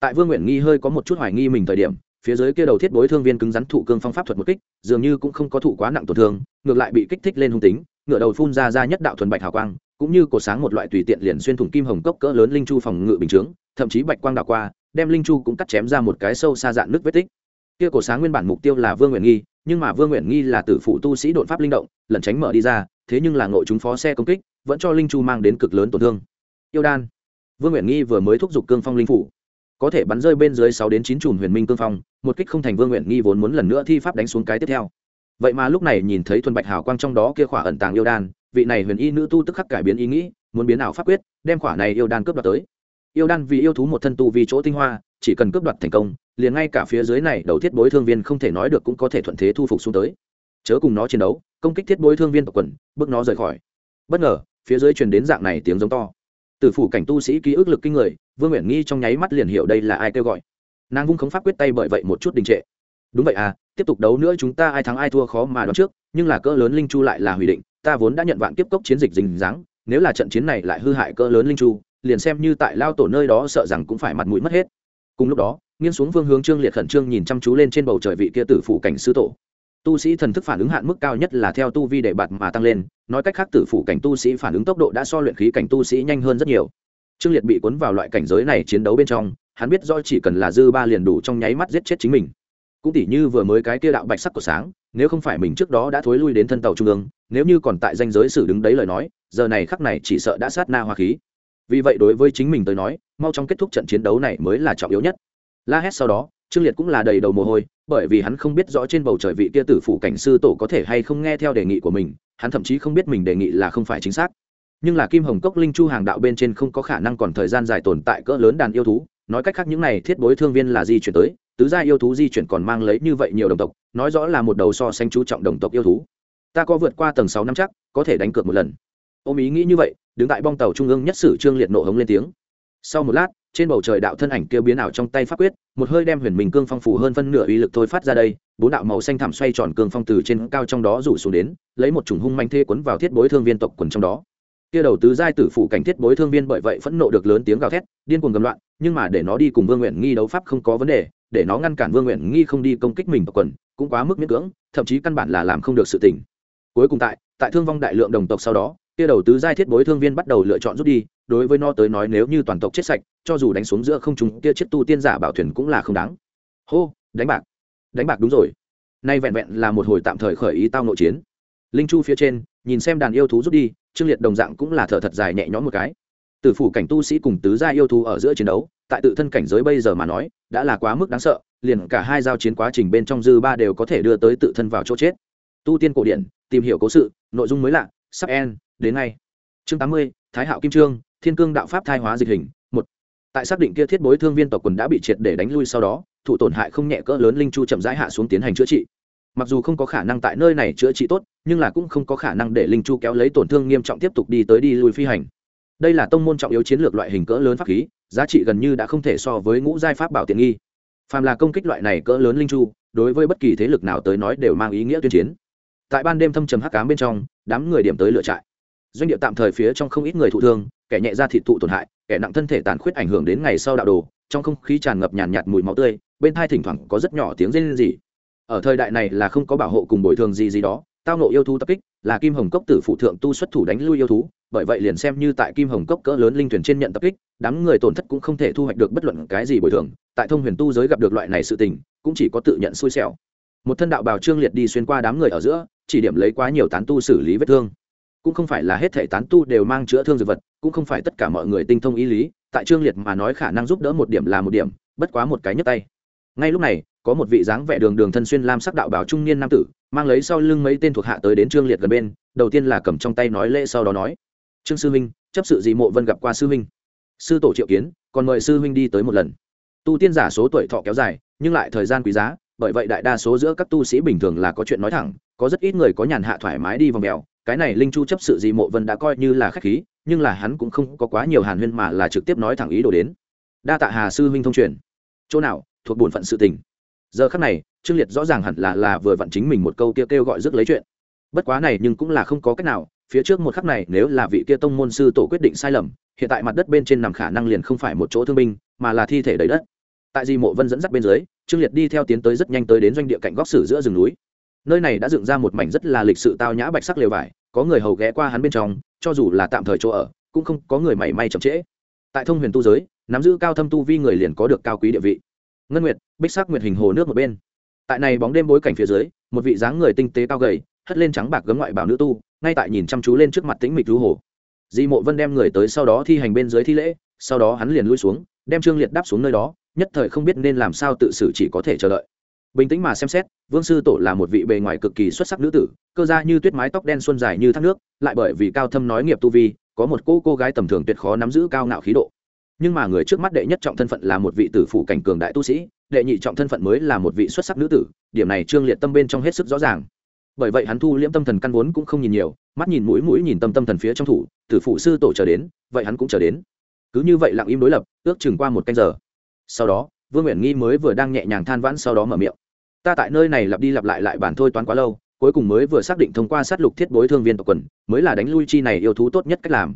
Tại vương nguyện nghi hơi có một chút hoài nghi mình thời điểm phía dưới kia đầu thiết bối thương viên cứng rắn thụ cương phong pháp thuật một kích dường như cũng không có thụ quá nặng tổn thương ngược lại bị kích thích lên hung tính ngựa đầu phun ra ra nhất đạo thuần bạch hào quang cũng như cổ sáng một loại tùy tiện liền xuyên thủng kim hồng cốc cỡ lớn linh chu phòng ngự bình chứng, thậm chí bạch quang đảo qua đem linh chu cũng cắt chém ra một cái sâu xa dạn nước vết tích. Kia cổ sáng nguyên bản mục tiêu là vương nguyện nghi nhưng mà vương nguyện nghi là tử phụ tu sĩ đột pháp linh động lẩn tránh mở đi ra thế nhưng là ngộ chúng phó xe công kích vẫn cho linh chu mang đến cực lớn tổn thương. Yêu đan. Vương nguyện nghi vừa mới thúc giục cương phong linh phủ có thể bắn rơi bên dưới sáu đến chín chùm huyền minh cương phong, một kích không thành vương nguyện nghi vốn muốn lần nữa thi pháp đánh xuống cái tiếp theo. Vậy mà lúc này nhìn thấy thuần bạch hào quang trong đó kia khỏa ẩn tàng yêu đan, vị này huyền y nữ tu tức khắc cải biến ý nghĩ, muốn biến ảo pháp quyết, đem khỏa này yêu đan cướp đoạt tới. Yêu đan vì yêu thú một thân tu vì chỗ tinh hoa, chỉ cần cướp đoạt thành công, liền ngay cả phía dưới này đầu thiết bối thương viên không thể nói được cũng có thể thuận thế thu phục xuống tới. Chớ cùng nó chiến đấu, công kích thiết bối thương viên tộc quần, bước nó rời khỏi. Bất ngờ, phía dưới truyền đến dạng này tiếng giống to từ phủ cảnh tu sĩ ký ức lực kinh người, vương nguyện nghi trong nháy mắt liền hiểu đây là ai kêu gọi. Nàng vung khống pháp quyết tay bởi vậy một chút đình trệ. Đúng vậy à tiếp tục đấu nữa chúng ta ai thắng ai thua khó mà đoán trước, nhưng là cỡ lớn linh chu lại là hủy định, ta vốn đã nhận vạn kiếp cốc chiến dịch dình dáng nếu là trận chiến này lại hư hại cỡ lớn linh chu, liền xem như tại lao tổ nơi đó sợ rằng cũng phải mặt mũi mất hết. Cùng lúc đó, nghiêng xuống phương hướng trương liệt khẩn trương nhìn chăm chú lên trên bầu trời vị kia tử phủ cảnh sư tổ. Tu sĩ thần thức phản ứng hạn mức cao nhất là theo tu vi để bạt mà tăng lên nói cách khác tử phủ cảnh tu sĩ phản ứng tốc độ đã so luyện khí cảnh tu sĩ nhanh hơn rất nhiều. Trương liệt bị cuốn vào loại cảnh giới này chiến đấu bên trong, hắn biết do chỉ cần là dư ba liền đủ trong nháy mắt giết chết chính mình. Cũng tỉ như vừa mới cái kia đạo bạch sắc của sáng, nếu không phải mình trước đó đã thối lui đến thân tàu trung ương, nếu như còn tại danh giới xử đứng đấy lời nói, giờ này khắc này chỉ sợ đã sát na hoa khí. Vì vậy đối với chính mình tới nói, mau trong kết thúc trận chiến đấu này mới là trọng yếu nhất. La hét sau đó trương liệt cũng là đầy đầu mồ hôi, bởi vì hắn không biết rõ trên bầu trời vị kia tử phủ cảnh sư tổ có thể hay không nghe theo đề nghị của mình, hắn thậm chí không biết mình đề nghị là không phải chính xác. Nhưng là kim hồng cốc linh chu hàng đạo bên trên không có khả năng còn thời gian dài tồn tại cỡ lớn đàn yêu thú, nói cách khác những này thiết bối thương viên là di chuyển tới, tứ gia yêu thú di chuyển còn mang lấy như vậy nhiều đồng tộc, nói rõ là một đầu so sánh chú trọng đồng tộc yêu thú. Ta có vượt qua tầng sáu năm chắc, có thể đánh cược một lần. Ôm ý nghĩ như vậy, đứng tại bong tàu trung ương nhất sử trương liệt nộ hống lên tiếng sau một lát, trên bầu trời đạo thân ảnh kia biến ảo trong tay pháp quyết, một hơi đem huyền mình cương phong phủ hơn phân nửa uy lực thôi phát ra đây, bốn đạo màu xanh thảm xoay tròn cương phong từ trên cao trong đó rủ xuống đến, lấy một chủng hung manh thê quấn vào thiết bối thương viên tộc quần trong đó. Kia đầu tứ giai tử phụ cảnh thiết bối thương viên bởi vậy phẫn nộ được lớn tiếng gào thét, điên cuồng gầm loạn, nhưng mà để nó đi cùng vương nguyện nghi đấu pháp không có vấn đề, để nó ngăn cản vương nguyện nghi không đi công kích mình tộc quần, cũng quá mức miễn cưỡng, thậm chí căn bản là làm không được sự tỉnh cuối cùng tại tại thương vong đại lượng đồng tộc sau đó kia đầu tứ giai thiết bối thương viên bắt đầu lựa chọn rút đi, đối với nó tới nói nếu như toàn tộc chết sạch, cho dù đánh xuống giữa không chúng kia chiếc tu tiên giả bảo thuyền cũng là không đáng. Hô, đánh bạc. Đánh bạc đúng rồi. Nay vẹn vẹn là một hồi tạm thời khởi ý tao nội chiến. Linh chu phía trên, nhìn xem đàn yêu thú rút đi, trương liệt đồng dạng cũng là thở thật dài nhẹ nhõm một cái. Tử phủ cảnh tu sĩ cùng tứ gia yêu thú ở giữa chiến đấu, tại tự thân cảnh giới bây giờ mà nói, đã là quá mức đáng sợ, liền cả hai giao chiến quá trình bên trong dư ba đều có thể đưa tới tự thân vào chỗ chết. Tu tiên cổ điển, tìm hiểu cố sự, nội dung mới lạ, sắp en đến ngay. Chương tám mươi, thái hạo kim trương, thiên cương đạo pháp thai hóa dịch hình, một. Tại xác định kia thiết bối thương viên tộc quần đã bị triệt để đánh lui sau đó thụ tổn hại không nhẹ cỡ lớn linh chu chậm rãi hạ xuống tiến hành chữa trị. Mặc dù không có khả năng tại nơi này chữa trị tốt, nhưng là cũng không có khả năng để linh chu kéo lấy tổn thương nghiêm trọng tiếp tục đi tới đi lui phi hành. Đây là tông môn trọng yếu chiến lược loại hình cỡ lớn pháp khí, giá trị gần như đã không thể so với ngũ giai pháp bảo tiện nghi. Phàm là công kích loại này cỡ lớn linh chu, đối với bất kỳ thế lực nào tới nói đều mang ý nghĩa tuyên chiến. Tại ban đêm thâm trầm hắc cám bên trong, đám người điểm tới lựa trại doanh địa tạm thời phía trong không ít người thụ thương, kẻ nhẹ ra thị thụ tổn hại, kẻ nặng thân thể tàn khuyết ảnh hưởng đến ngày sau đạo đồ, trong không khí tràn ngập nhàn nhạt mùi máu tươi, bên thai thỉnh thoảng có rất nhỏ tiếng rên rỉ. Ở thời đại này là không có bảo hộ cùng bồi thường gì gì đó, tao nộ yêu thú tập kích, là kim hồng cốc tử phụ thượng tu xuất thủ đánh lui yêu thú, bởi vậy liền xem như tại kim hồng cốc cỡ lớn linh thuyền trên nhận tập kích, đám người tổn thất cũng không thể thu hoạch được bất luận cái gì bồi thường, tại thông huyền tu giới gặp được loại này sự tình, cũng chỉ có tự nhận xui xẻo. Một thân đạo bào trương liệt đi xuyên qua đám người ở giữa, chỉ điểm lấy quá nhiều tán tu xử lý vết thương cũng không phải là hết thể tán tu đều mang chữa thương dược vật, cũng không phải tất cả mọi người tinh thông ý lý, tại trương liệt mà nói khả năng giúp đỡ một điểm là một điểm, bất quá một cái nhấp tay. Ngay lúc này, có một vị dáng vẻ đường đường thân xuyên lam sắc đạo bảo trung niên nam tử, mang lấy sau lưng mấy tên thuộc hạ tới đến trương liệt gần bên, đầu tiên là cầm trong tay nói lễ sau đó nói, trương sư huynh, chấp sự dị mộ vân gặp qua sư huynh? Sư tổ triệu kiến, còn mời sư huynh đi tới một lần. Tu tiên giả số tuổi thọ kéo dài, nhưng lại thời gian quý giá, bởi vậy đại đa số giữa các tu sĩ bình thường là có chuyện nói thẳng, có rất ít người có nhàn hạ thoải mái đi vòng mèo cái này linh chu chấp sự gì mộ vân đã coi như là khách khí, nhưng là hắn cũng không có quá nhiều hàn huyên mà là trực tiếp nói thẳng ý đồ đến. Đa tạ hà sư huynh thông truyền. Chỗ nào, thuộc bổn phận sự tình. Giờ khắc này, trương liệt rõ ràng hẳn là là vừa vặn chính mình một câu kia kêu gọi rước lấy chuyện. Bất quá này nhưng cũng là không có cách nào, phía trước một khắc này nếu là vị kia tông môn sư tổ quyết định sai lầm, hiện tại mặt đất bên trên nằm khả năng liền không phải một chỗ thương binh, mà là thi thể đầy đất. Tại di mộ vân dẫn dắt bên dưới, trương liệt đi theo tiến tới rất nhanh tới đến doanh địa cạnh góc sử giữa rừng núi nơi này đã dựng ra một mảnh rất là lịch sự tao nhã bạch sắc lều vải, có người hầu ghé qua hắn bên trong, cho dù là tạm thời chỗ ở, cũng không có người mảy may chậm trễ. Tại thông huyền tu giới, nắm giữ cao thâm tu vi người liền có được cao quý địa vị. Ngân nguyệt, bích sắc nguyệt hình hồ nước một bên. Tại này bóng đêm bối cảnh phía dưới, một vị dáng người tinh tế cao gầy, hất lên trắng bạc gấm ngoại bảo nữ tu, ngay tại nhìn chăm chú lên trước mặt tĩnh mịch rú hồ. Di mộ vân đem người tới sau đó thi hành bên dưới thi lễ, sau đó hắn liền lui xuống, đem trương liệt đáp xuống nơi đó, nhất thời không biết nên làm sao tự xử chỉ có thể chờ đợi bình tĩnh mà xem xét, vương sư tổ là một vị bề ngoài cực kỳ xuất sắc nữ tử, cơ ra như tuyết mái tóc đen xuân dài như thác nước, lại bởi vì cao thâm nói nghiệp tu vi, có một cô cô gái tầm thường tuyệt khó nắm giữ cao ngạo khí độ. Nhưng mà người trước mắt đệ nhất trọng thân phận là một vị tử phủ cảnh cường đại tu sĩ, đệ nhị trọng thân phận mới là một vị xuất sắc nữ tử, điểm này trương liệt tâm bên trong hết sức rõ ràng. Bởi vậy hắn thu liễm tâm thần căn vốn cũng không nhìn nhiều, mắt nhìn mũi mũi nhìn tâm tâm thần phía trong thủ, tử phụ sư tổ chờ đến, vậy hắn cũng chờ đến. Cứ như vậy lặng im đối lập, ước chừng qua một canh giờ. Sau đó vương nguyện nghi mới vừa đang nhẹ nhàng than vãn sau đó mở miệng. Ta tại nơi này lặp đi lặp lại lại bản thôi toán quá lâu, cuối cùng mới vừa xác định thông qua sát lục thiết bối thương viên tộc quần, mới là đánh lui chi này yêu thú tốt nhất cách làm.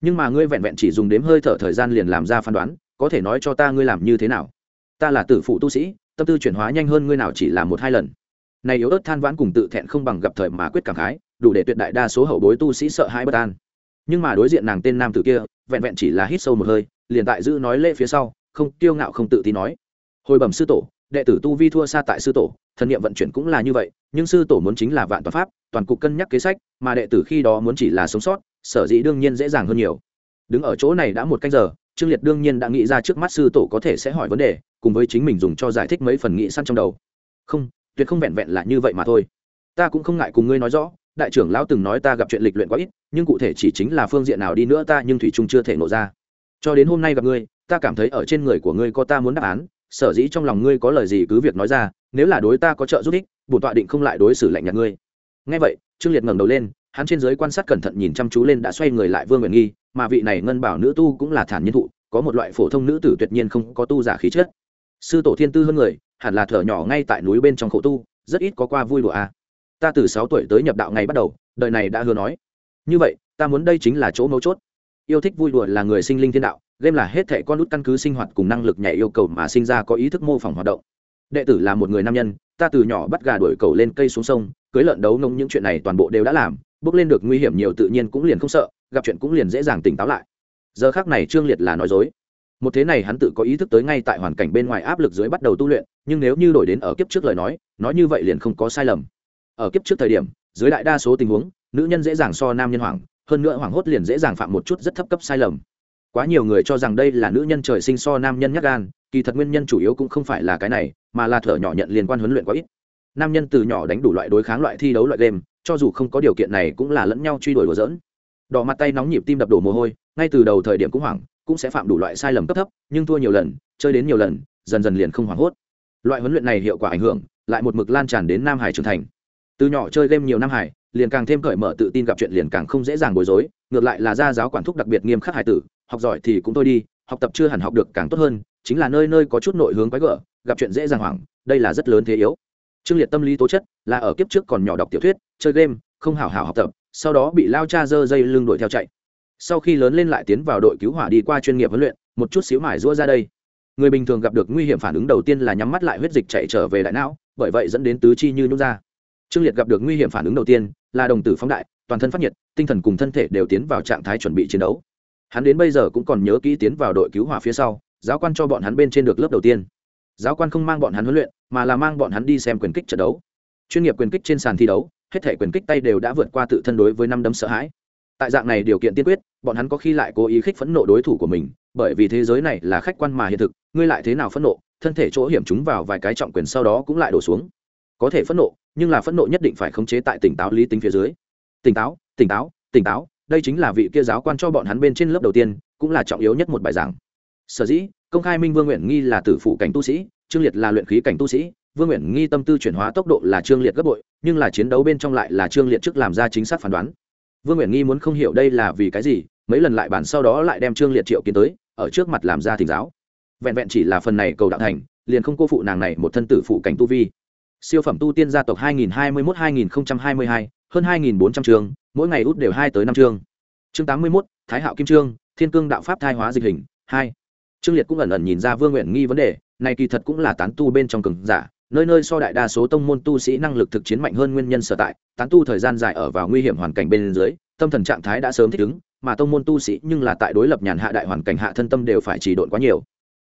Nhưng mà ngươi vẹn vẹn chỉ dùng đếm hơi thở thời gian liền làm ra phán đoán, có thể nói cho ta ngươi làm như thế nào? Ta là tử phụ tu sĩ, tâm tư chuyển hóa nhanh hơn ngươi nào chỉ là một hai lần. Này yếu ớt than vãn cùng tự thẹn không bằng gặp thời mà quyết cảm khái, đủ để tuyệt đại đa số hậu bối tu sĩ sợ hãi bất an. Nhưng mà đối diện nàng tên nam tử kia, vẹn vẹn chỉ là hít sâu một hơi, liền tại giữ nói lễ phía sau không kiêu ngạo không tự tin nói. Hồi bẩm sư tổ, đệ tử tu vi thua xa tại sư tổ, thần niệm vận chuyển cũng là như vậy, nhưng sư tổ muốn chính là vạn toàn pháp, toàn cục cân nhắc kế sách, mà đệ tử khi đó muốn chỉ là sống sót, sở dĩ đương nhiên dễ dàng hơn nhiều. Đứng ở chỗ này đã một canh giờ, trương liệt đương nhiên đã nghĩ ra trước mắt sư tổ có thể sẽ hỏi vấn đề, cùng với chính mình dùng cho giải thích mấy phần nghĩ săn trong đầu. Không, tuyệt không vẹn vẹn là như vậy mà thôi. Ta cũng không ngại cùng ngươi nói rõ, đại trưởng lão từng nói ta gặp chuyện lịch luyện quá ít, nhưng cụ thể chỉ chính là phương diện nào đi nữa ta nhưng thủy trung chưa thể nổ ra. Cho đến hôm nay gặp ngươi ta cảm thấy ở trên người của ngươi có ta muốn đáp án, sở dĩ trong lòng ngươi có lời gì cứ việc nói ra, nếu là đối ta có trợ giúp ích, bổn tọa định không lại đối xử lạnh nhạt ngươi. Ngay vậy, trương liệt ngẩng đầu lên, hắn trên dưới quan sát cẩn thận nhìn chăm chú lên đã xoay người lại vương nguyện nghi, mà vị này ngân bảo nữ tu cũng là thản nhiên thụ, có một loại phổ thông nữ tử tuyệt nhiên không có tu giả khí chất. Sư tổ thiên tư hơn người, hẳn là thở nhỏ ngay tại núi bên trong khổ tu, rất ít có qua vui đùa a. À. ta từ sáu tuổi tới nhập đạo ngày bắt đầu, đời này đã hứa nói. Như vậy, ta muốn đây chính là chỗ mấu chốt. Yêu thích vui đùa là người sinh linh thiên đạo game là hết thệ con nút căn cứ sinh hoạt cùng năng lực nhảy yêu cầu mà sinh ra có ý thức mô phỏng hoạt động. Đệ tử là một người nam nhân, ta từ nhỏ bắt gà đuổi cầu lên cây xuống sông, cưới lợn đấu nông những chuyện này toàn bộ đều đã làm, bước lên được nguy hiểm nhiều tự nhiên cũng liền không sợ, gặp chuyện cũng liền dễ dàng tỉnh táo lại. Giờ khác này trương liệt là nói dối. Một thế này hắn tự có ý thức tới ngay tại hoàn cảnh bên ngoài áp lực dưới bắt đầu tu luyện, nhưng nếu như đổi đến ở kiếp trước lời nói nói như vậy liền không có sai lầm. Ở kiếp trước thời điểm, dưới đại đa số tình huống, nữ nhân dễ dàng so nam nhân hoảng, hơn nữa hoảng hốt liền dễ dàng phạm một chút rất thấp cấp sai lầm quá nhiều người cho rằng đây là nữ nhân trời sinh so nam nhân nhắc gan, kỳ thật nguyên nhân chủ yếu cũng không phải là cái này, mà là thở nhỏ nhận liên quan huấn luyện quá ít. Nam nhân từ nhỏ đánh đủ loại đối kháng loại thi đấu loại game, cho dù không có điều kiện này cũng là lẫn nhau truy đuổi đùa dỡn đỏ mặt tay nóng nhịp tim đập đổ mồ hôi, ngay từ đầu thời điểm cũng hoảng, cũng sẽ phạm đủ loại sai lầm cấp thấp, nhưng thua nhiều lần, chơi đến nhiều lần, dần dần liền không hoảng hốt. Loại huấn luyện này hiệu quả ảnh hưởng, lại một mực lan tràn đến nam hải trưởng thành. Từ nhỏ chơi game nhiều nam hải liền càng thêm cởi mở tự tin gặp chuyện liền càng không dễ dàng bối rối, ngược lại là gia giáo quản thúc đặc biệt nghiêm khắc hải tử, học giỏi thì cũng thôi đi, học tập chưa hẳn học được càng tốt hơn, chính là nơi nơi có chút nội hướng quái gở, gặp chuyện dễ dàng hoảng, đây là rất lớn thế yếu. Trương liệt tâm lý tố chất là ở kiếp trước còn nhỏ đọc tiểu thuyết, chơi game, không hảo hảo học tập, sau đó bị lao cha dơ dây lưng đuổi theo chạy. Sau khi lớn lên lại tiến vào đội cứu hỏa đi qua chuyên nghiệp huấn luyện, một chút xíu mải rũa ra đây. Người bình thường gặp được nguy hiểm phản ứng đầu tiên là nhắm mắt lại huyết dịch chạy trở về đại não, bởi vậy dẫn đến tứ chi như nhút ra. Trương liệt gặp được nguy hiểm phản ứng đầu tiên là đồng tử phóng đại, toàn thân phát nhiệt, tinh thần cùng thân thể đều tiến vào trạng thái chuẩn bị chiến đấu. Hắn đến bây giờ cũng còn nhớ kỹ tiến vào đội cứu hỏa phía sau, giáo quan cho bọn hắn bên trên được lớp đầu tiên. Giáo quan không mang bọn hắn huấn luyện, mà là mang bọn hắn đi xem quyền kích trận đấu. Chuyên nghiệp quyền kích trên sàn thi đấu, hết thể quyền kích tay đều đã vượt qua tự thân đối với năm đấm sợ hãi. Tại dạng này điều kiện tiên quyết, bọn hắn có khi lại cố ý khích phẫn nộ đối thủ của mình, bởi vì thế giới này là khách quan mà hiện thực, ngươi lại thế nào phẫn nộ, thân thể chỗ hiểm chúng vào vài cái trọng quyền sau đó cũng lại đổ xuống. Có thể phẫn nộ nhưng là phẫn nộ nhất định phải khống chế tại tỉnh táo lý tính phía dưới. Tỉnh táo tỉnh táo tỉnh táo, đây chính là vị kia giáo quan cho bọn hắn bên trên lớp đầu tiên, cũng là trọng yếu nhất một bài giảng. Sở dĩ, công khai minh vương nguyện nghi là tử phụ cảnh tu sĩ, trương liệt là luyện khí cảnh tu sĩ, vương nguyện nghi tâm tư chuyển hóa tốc độ là trương liệt gấp bội, nhưng là chiến đấu bên trong lại là trương liệt trước làm ra chính xác phán đoán. Vương nguyện nghi muốn không hiểu đây là vì cái gì, mấy lần lại bản sau đó lại đem trương liệt triệu kiến tới, ở trước mặt làm ra thỉnh giáo. Vẹn vẹn chỉ là phần này cầu đạo thành, liền không cô phụ nàng này một thân tử phụ cảnh tu vi siêu phẩm tu tiên gia tộc 2021-2022, hơn 2.400 trường mỗi ngày út đều hai tới năm trường. chương 81, thái hạo kim trương thiên cương đạo pháp thai hóa dịch hình 2. trương liệt cũng ẩn ẩn nhìn ra vương nguyện nghi vấn đề này kỳ thật cũng là tán tu bên trong cường giả nơi nơi so đại đa số tông môn tu sĩ năng lực thực chiến mạnh hơn nguyên nhân sở tại tán tu thời gian dài ở vào nguy hiểm hoàn cảnh bên dưới tâm thần trạng thái đã sớm thích ứng mà tông môn tu sĩ nhưng là tại đối lập nhàn hạ đại hoàn cảnh hạ thân tâm đều phải chỉ độn quá nhiều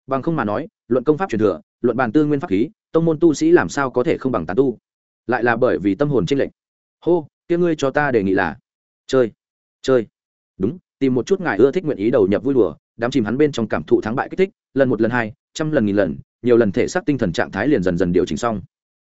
bằng không mà nói luận công pháp truyền thừa luận bàn tư nguyên pháp khí tông môn tu sĩ làm sao có thể không bằng tán tu? Lại là bởi vì tâm hồn tranh lệch. Hô, kia ngươi cho ta đề nghị là, chơi chơi. Đúng, tìm một chút ngài ưa thích nguyện ý đầu nhập vui đùa, đám chìm hắn bên trong cảm thụ thắng bại kích thích, lần một lần hai, trăm lần nghìn lần, nhiều lần thể xác tinh thần trạng thái liền dần dần điều chỉnh xong.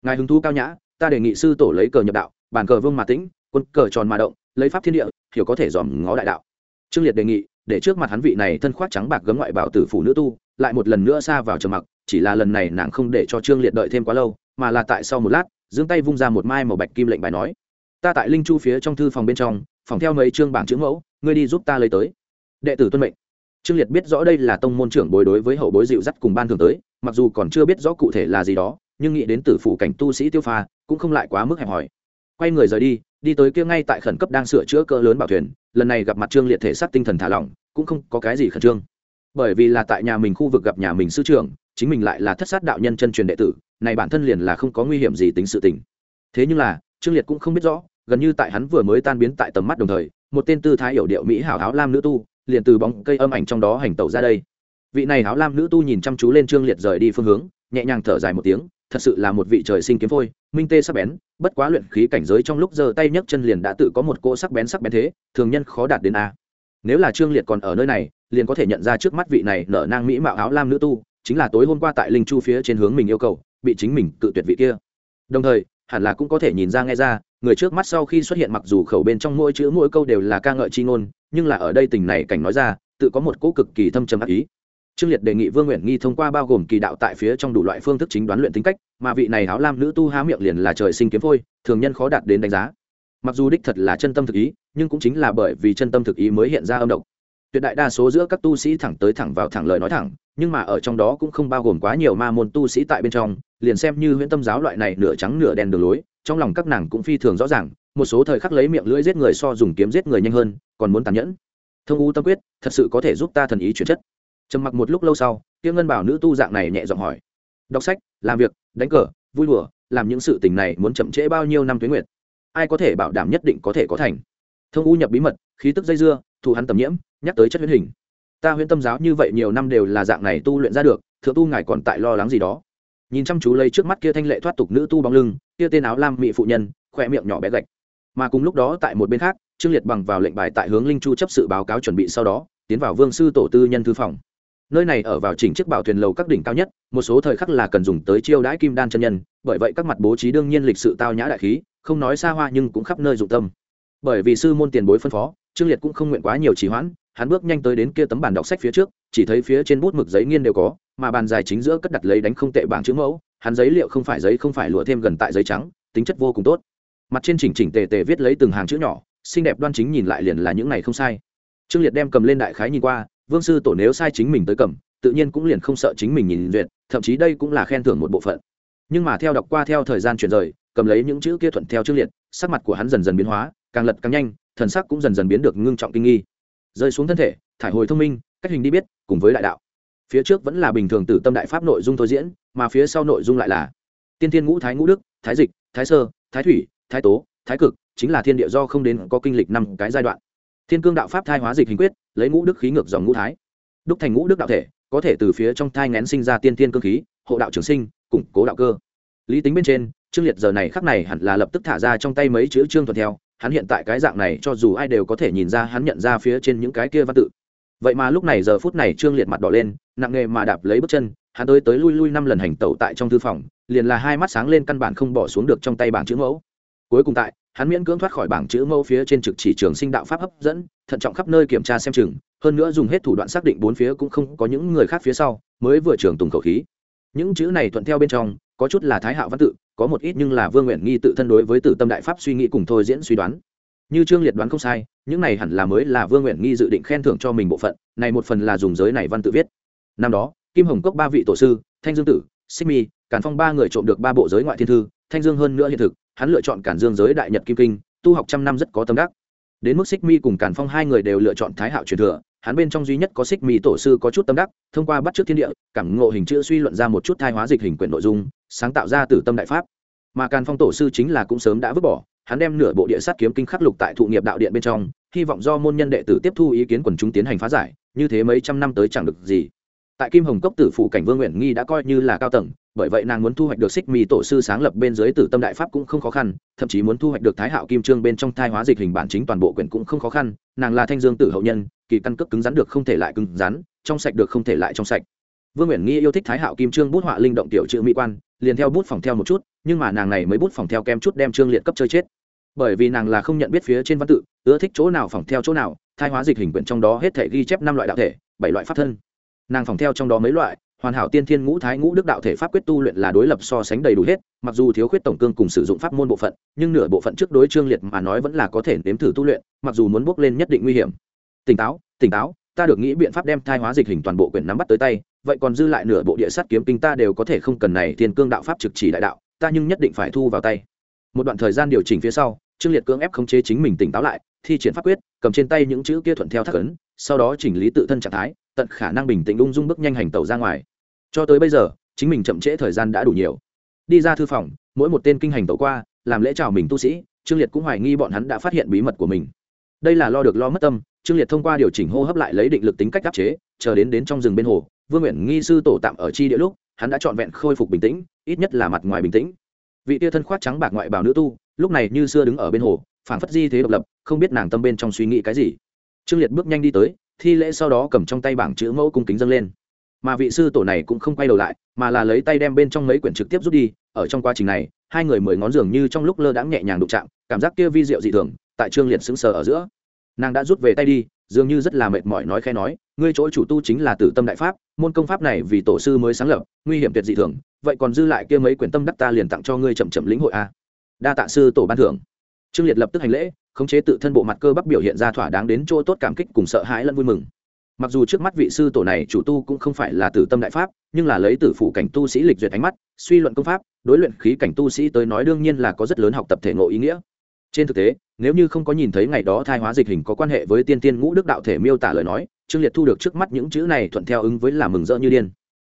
Ngài hứng thú cao nhã, ta đề nghị sư tổ lấy cờ nhập đạo, bàn cờ vương mà tĩnh, quân cờ tròn mà động, lấy pháp thiên địa, hiểu có thể dòm ngó đại đạo. Trương liệt đề nghị, để trước mặt hắn vị này thân khoác trắng bạc gấm ngoại bảo tử phủ nữ tu, lại một lần nữa xa vào trầm mặc chỉ là lần này nàng không để cho trương liệt đợi thêm quá lâu, mà là tại sau một lát, giương tay vung ra một mai màu bạch kim lệnh bài nói, ta tại linh chu phía trong thư phòng bên trong, phòng theo mấy chương bảng chữ mẫu, ngươi đi giúp ta lấy tới. Đệ tử tuân mệnh. Trương liệt biết rõ đây là tông môn trưởng bối đối với hậu bối dịu dắt cùng ban thường tới, mặc dù còn chưa biết rõ cụ thể là gì đó, nhưng nghĩ đến tử phủ cảnh tu sĩ tiêu pha, cũng không lại quá mức hẹp hòi. Quay người rời đi đi tới kia ngay tại khẩn cấp đang sửa chữa cỡ lớn bảo thuyền, lần này gặp mặt trương liệt thể xác tinh thần thả lỏng, cũng không có cái gì khẩn trương. Bởi vì là tại nhà mình khu vực gặp nhà mình sư trưởng chính mình lại là thất sát đạo nhân chân truyền đệ tử, này bản thân liền là không có nguy hiểm gì tính sự tình. Thế nhưng là, trương liệt cũng không biết rõ, gần như tại hắn vừa mới tan biến tại tầm mắt đồng thời, một tên tư thái hiểu điệu mỹ hảo áo lam nữ tu, liền từ bóng cây âm ảnh trong đó hành tẩu ra đây. Vị này áo lam nữ tu nhìn chăm chú lên trương liệt rời đi phương hướng, nhẹ nhàng thở dài một tiếng, thật sự là một vị trời sinh kiếm phôi, minh tê sắc bén, bất quá luyện khí cảnh giới trong lúc giơ tay nhấc chân liền đã tự có một cỗ sắc bén sắc bén thế, thường nhân khó đạt đến a. Nếu là trương liệt còn ở nơi này, liền có thể nhận ra trước mắt vị này nở nang mỹ mạo áo lam nữ tu chính là tối hôm qua tại linh chu phía trên hướng mình yêu cầu, bị chính mình cự tuyệt vị kia. Đồng thời, hẳn là cũng có thể nhìn ra nghe ra, người trước mắt sau khi xuất hiện mặc dù khẩu bên trong mỗi chữ mỗi câu đều là ca ngợi chi ngôn, nhưng là ở đây tình này cảnh nói ra, tự có một cỗ cực kỳ thâm trầm ác ý. Trương liệt đề nghị vương nguyện nghi thông qua bao gồm kỳ đạo tại phía trong đủ loại phương thức chính đoán luyện tính cách, mà vị này háo lam nữ tu há miệng liền là trời sinh kiếm phôi, thường nhân khó đạt đến đánh giá. Mặc dù đích thật là chân tâm thực ý, nhưng cũng chính là bởi vì chân tâm thực ý mới hiện ra âm độc. Tuyệt đại đa số giữa các tu sĩ thẳng tới thẳng vào thẳng lời nói thẳng nhưng mà ở trong đó cũng không bao gồm quá nhiều ma môn tu sĩ tại bên trong, liền xem như huyễn tâm giáo loại này nửa trắng nửa đen đường lối, trong lòng các nàng cũng phi thường rõ ràng, một số thời khắc lấy miệng lưỡi giết người so dùng kiếm giết người nhanh hơn, còn muốn tàn nhẫn. Thông u tâm quyết, thật sự có thể giúp ta thần ý chuyển chất. Trầm mặc một lúc lâu sau, tiêu ngân bảo nữ tu dạng này nhẹ giọng hỏi. Đọc sách, làm việc, đánh cờ, vui đùa, làm những sự tình này muốn chậm trễ bao nhiêu năm tuyến nguyệt? Ai có thể bảo đảm nhất định có thể có thành? Thông u nhập bí mật, khí tức dây dưa thụ hắn tầm nhiễm, nhắc tới chất huyết hình ta huyễn tâm giáo như vậy nhiều năm đều là dạng này tu luyện ra được, thượng tu ngài còn tại lo lắng gì đó. Nhìn chăm chú lấy trước mắt kia thanh lệ thoát tục nữ tu bóng lưng, kia tên áo lam mỹ phụ nhân khoe miệng nhỏ bé gạch. Mà cùng lúc đó tại một bên khác, trương liệt bằng vào lệnh bài tại hướng linh chu chấp sự báo cáo chuẩn bị sau đó, tiến vào vương sư tổ tư nhân thư phòng. Nơi này ở vào chỉnh chiếc bảo thuyền lầu các đỉnh cao nhất, một số thời khắc là cần dùng tới chiêu đãi kim đan chân nhân, bởi vậy các mặt bố trí đương nhiên lịch sự tao nhã đại khí, không nói xa hoa nhưng cũng khắp nơi dụng tâm. Bởi vì sư môn tiền bối phân phó, trương liệt cũng không nguyện quá nhiều trì hoãn hắn bước nhanh tới đến kia tấm bàn đọc sách phía trước, chỉ thấy phía trên bút mực giấy nghiên đều có, mà bàn dài chính giữa cất đặt lấy đánh không tệ bảng chữ mẫu, hắn giấy liệu không phải giấy không phải lụa thêm gần tại giấy trắng, tính chất vô cùng tốt. Mặt trên chỉnh chỉnh tề tề viết lấy từng hàng chữ nhỏ, xinh đẹp đoan chính nhìn lại liền là những này không sai. Trương liệt đem cầm lên đại khái nhìn qua, vương sư tổ nếu sai chính mình tới cầm, tự nhiên cũng liền không sợ chính mình nhìn duyệt, thậm chí đây cũng là khen thưởng một bộ phận. Nhưng mà theo đọc qua theo thời gian chuyển rời, cầm lấy những chữ kia thuận theo trương liệt, sắc mặt của hắn dần dần biến hóa, càng lật càng nhanh, thần sắc cũng dần dần biến được ngưng trọng kinh nghi rơi xuống thân thể, thải hồi thông minh, cách hình đi biết, cùng với đại đạo. Phía trước vẫn là bình thường từ tâm đại pháp nội dung thôi diễn, mà phía sau nội dung lại là tiên thiên ngũ thái ngũ đức, thái dịch, thái sơ, thái thủy, thái tố, thái cực, chính là thiên địa do không đến có kinh lịch năm cái giai đoạn. Thiên cương đạo pháp thai hóa dịch hình quyết, lấy ngũ đức khí ngược dòng ngũ thái. Đúc thành ngũ đức đạo thể, có thể từ phía trong thai ngén sinh ra tiên thiên cương khí, hộ đạo trường sinh, củng cố đạo cơ. Lý tính bên trên, trương liệt giờ này khắc này hẳn là lập tức thả ra trong tay mấy chữ trương thuận theo hắn hiện tại cái dạng này cho dù ai đều có thể nhìn ra hắn nhận ra phía trên những cái kia văn tự. Vậy mà lúc này giờ phút này trương liệt mặt đỏ lên, nặng nghề mà đạp lấy bước chân, hắn tới tới lui lui năm lần hành tẩu tại trong thư phòng, liền là hai mắt sáng lên căn bản không bỏ xuống được trong tay bảng chữ mẫu. Cuối cùng tại, hắn miễn cưỡng thoát khỏi bảng chữ mẫu phía trên trực chỉ trường sinh đạo pháp hấp dẫn, thận trọng khắp nơi kiểm tra xem chừng, hơn nữa dùng hết thủ đoạn xác định bốn phía cũng không có những người khác phía sau, mới vừa trường tùng khẩu khí. Những chữ này thuận theo bên trong, có chút là thái hạo văn tự có một ít nhưng là vương nguyện nghi tự thân đối với tử tâm đại pháp suy nghĩ cùng thôi diễn suy đoán. Như trương liệt đoán không sai, những này hẳn là mới là vương nguyện nghi dự định khen thưởng cho mình bộ phận, này một phần là dùng giới này văn tự viết. Năm đó, kim hồng cốc ba vị tổ sư, thanh dương tử, xích mi cản phong ba người trộm được ba bộ giới ngoại thiên thư, thanh dương hơn nữa hiện thực, hắn lựa chọn cản dương giới đại nhật kim kinh, tu học trăm năm rất có tâm đắc. Đến mức xích mi cùng cản phong hai người đều lựa chọn thái hạo truyền thừa, hắn bên trong duy nhất có xích mi tổ sư có chút tâm đắc, thông qua bắt trước thiên địa, cảm ngộ hình chữ suy luận ra một chút thai hóa dịch hình quyển nội dung sáng tạo ra từ tâm đại pháp. Mà càn phong tổ sư chính là cũng sớm đã vứt bỏ, hắn đem nửa bộ địa sát kiếm kinh khắc lục tại thụ nghiệp đạo điện bên trong, hy vọng do môn nhân đệ tử tiếp thu ý kiến quần chúng tiến hành phá giải, như thế mấy trăm năm tới chẳng được gì. Tại kim hồng cốc tử phụ cảnh vương nguyện nghi đã coi như là cao tầng, bởi vậy nàng muốn thu hoạch được xích mì tổ sư sáng lập bên dưới tử tâm đại pháp cũng không khó khăn, thậm chí muốn thu hoạch được thái hạo kim trương bên trong thai hóa dịch hình bản chính toàn bộ quyển cũng không khó khăn, nàng là thanh dương tử hậu nhân, kỳ căn cước cứng rắn được không thể lại cứng rắn, trong sạch được không thể lại trong sạch. Vương nguyện nghi yêu thích thái hạo kim trương bút họa linh động tiểu chữ mỹ quan liền theo bút phòng theo một chút, nhưng mà nàng này mới bút phòng theo kem chút đem trương liệt cấp chơi chết. Bởi vì nàng là không nhận biết phía trên văn tự, ưa thích chỗ nào phòng theo chỗ nào, thai hóa dịch hình quyển trong đó hết thể ghi chép năm loại đạo thể, bảy loại pháp thân. Nàng phòng theo trong đó mấy loại, hoàn hảo tiên thiên ngũ thái ngũ đức đạo thể pháp quyết tu luyện là đối lập so sánh đầy đủ hết, mặc dù thiếu khuyết tổng cương cùng sử dụng pháp môn bộ phận, nhưng nửa bộ phận trước đối trương liệt mà nói vẫn là có thể nếm thử tu luyện, mặc dù muốn bước lên nhất định nguy hiểm. Tỉnh táo tỉnh táo ta được nghĩ biện pháp đem thai hóa dịch hình toàn bộ quyển nắm bắt tới tay, vậy còn dư lại nửa bộ địa sát kiếm kinh ta đều có thể không cần này thiên cương đạo pháp trực chỉ đại đạo, ta nhưng nhất định phải thu vào tay. Một đoạn thời gian điều chỉnh phía sau, trương liệt cưỡng ép khống chế chính mình tỉnh táo lại, thi triển pháp quyết, cầm trên tay những chữ kia thuận theo thác ấn, sau đó chỉnh lý tự thân trạng thái, tận khả năng bình tĩnh ung dung bước nhanh hành tẩu ra ngoài. Cho tới bây giờ, chính mình chậm trễ thời gian đã đủ nhiều. Đi ra thư phòng, mỗi một tên kinh hành tẩu qua, làm lễ chào mình tu sĩ, trương liệt cũng hoài nghi bọn hắn đã phát hiện bí mật của mình. Đây là lo được lo mất tâm trương liệt thông qua điều chỉnh hô hấp lại lấy định lực tính cách áp chế, chờ đến đến trong rừng bên hồ, vương nguyện nghi sư tổ tạm ở chi địa lúc, hắn đã trọn vẹn khôi phục bình tĩnh, ít nhất là mặt ngoài bình tĩnh. Vị tia thân khoác trắng bạc ngoại bào nữ tu, lúc này như xưa đứng ở bên hồ, phảng phất di thế độc lập, không biết nàng tâm bên trong suy nghĩ cái gì. Trương liệt bước nhanh đi tới, thi lễ sau đó cầm trong tay bảng chữ mẫu cung kính dâng lên. Mà vị sư tổ này cũng không quay đầu lại, mà là lấy tay đem bên trong mấy quyển trực tiếp rút đi, ở trong quá trình này, hai người mười ngón dường như trong lúc lơ đãng nhẹ nhàng đụng chạm, cảm giác kia vi diệu dị thường, tại trương liệt sững sờ ở giữa nàng đã rút về tay đi, dường như rất là mệt mỏi nói khe nói, ngươi chỗ chủ tu chính là tử tâm đại pháp, môn công pháp này vì tổ sư mới sáng lập, nguy hiểm tuyệt dị thường, vậy còn dư lại kia mấy quyển tâm đắc ta liền tặng cho ngươi chậm chậm lĩnh hội a đa tạ sư tổ ban thưởng. Trương liệt lập tức hành lễ, khống chế tự thân bộ mặt cơ bắp biểu hiện ra thỏa đáng đến chỗ tốt cảm kích cùng sợ hãi lẫn vui mừng. Mặc dù trước mắt vị sư tổ này chủ tu cũng không phải là tử tâm đại pháp, nhưng là lấy tử phụ cảnh tu sĩ lịch duyệt ánh mắt, suy luận công pháp, đối luyện khí cảnh tu sĩ tới nói đương nhiên là có rất lớn học tập thể ngộ ý nghĩa trên thực tế, nếu như không có nhìn thấy ngày đó thai hóa dịch hình có quan hệ với tiên tiên ngũ đức đạo thể miêu tả lời nói, trương liệt thu được trước mắt những chữ này thuận theo ứng với làm mừng rỡ như điên.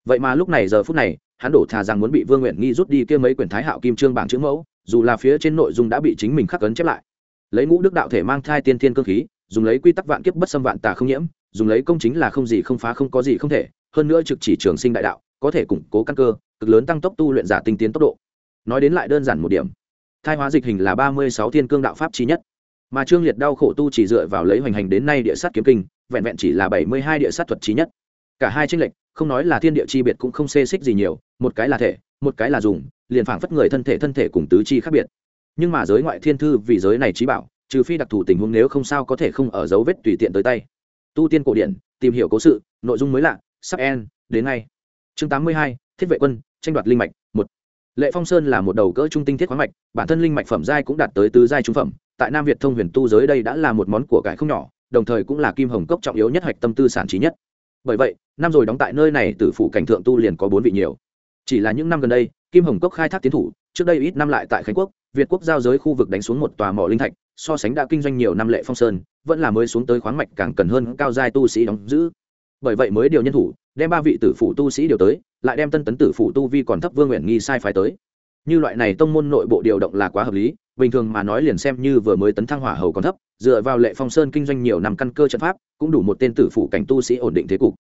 Vậy mà lúc này giờ phút này, hắn đổ thà rằng muốn bị vương nguyện nghi rút đi kia mấy quyển thái hạo kim trương bảng chữ mẫu, dù là phía trên nội dung đã bị chính mình khắc ấn chép lại. Lấy ngũ đức đạo thể mang thai tiên thiên cơ khí, dùng lấy quy tắc vạn kiếp bất xâm vạn tà không nhiễm, dùng lấy công chính là không gì không phá không có gì không thể, hơn nữa trực chỉ trường sinh đại đạo, có thể củng cố căn cơ, cực lớn tăng tốc tu luyện giả tinh tiến tốc độ. Nói đến lại đơn giản một điểm thai hóa dịch hình là ba mươi sáu thiên cương đạo pháp chi nhất. Mà trương liệt đau khổ tu chỉ dựa vào lấy hoành hành đến nay địa sát kiếm kinh, vẹn vẹn chỉ là bảy mươi hai địa sát thuật chi nhất. Cả hai tranh lệch, không nói là thiên địa chi biệt cũng không xê xích gì nhiều, một cái là thể, một cái là dùng, liền phảng phất người thân thể thân thể cùng tứ chi khác biệt. Nhưng mà giới ngoại thiên thư vì giới này trí bảo, trừ phi đặc thù tình huống nếu không sao có thể không ở dấu vết tùy tiện tới tay. Tu tiên cổ điển, tìm hiểu cố sự, nội dung mới lạ, sắp en đến ngay. Chương tám mươi hai, thiết vệ quân, tranh đoạt linh mạch lệ phong sơn là một đầu cỡ trung tinh thiết khoáng mạch, bản thân linh mạch phẩm giai cũng đạt tới tứ giai trung phẩm. Tại nam việt thông huyền tu giới đây đã là một món của cải không nhỏ, đồng thời cũng là kim hồng cốc trọng yếu nhất hạch tâm tư sản trí nhất. Bởi vậy, năm rồi đóng tại nơi này từ phủ cảnh thượng tu liền có bốn vị nhiều. Chỉ là những năm gần đây, kim hồng cốc khai thác tiến thủ, trước đây ít năm lại tại khánh quốc, việt quốc giao giới khu vực đánh xuống một tòa mỏ linh thạch, so sánh đã kinh doanh nhiều năm lệ phong sơn, vẫn là mới xuống tới khoáng mạch càng cần hơn cao giai tu sĩ đóng giữ. Bởi vậy mới điều nhân thủ, đem ba vị tử phủ tu sĩ điều tới lại đem tân tấn tử phủ tu vi còn thấp vương nguyện nghi sai phái tới. Như loại này tông môn nội bộ điều động là quá hợp lý, bình thường mà nói liền xem như vừa mới tấn thăng hỏa hầu còn thấp, dựa vào lệ phong sơn kinh doanh nhiều năm căn cơ trận pháp, cũng đủ một tên tử phủ cảnh tu sĩ ổn định thế cục.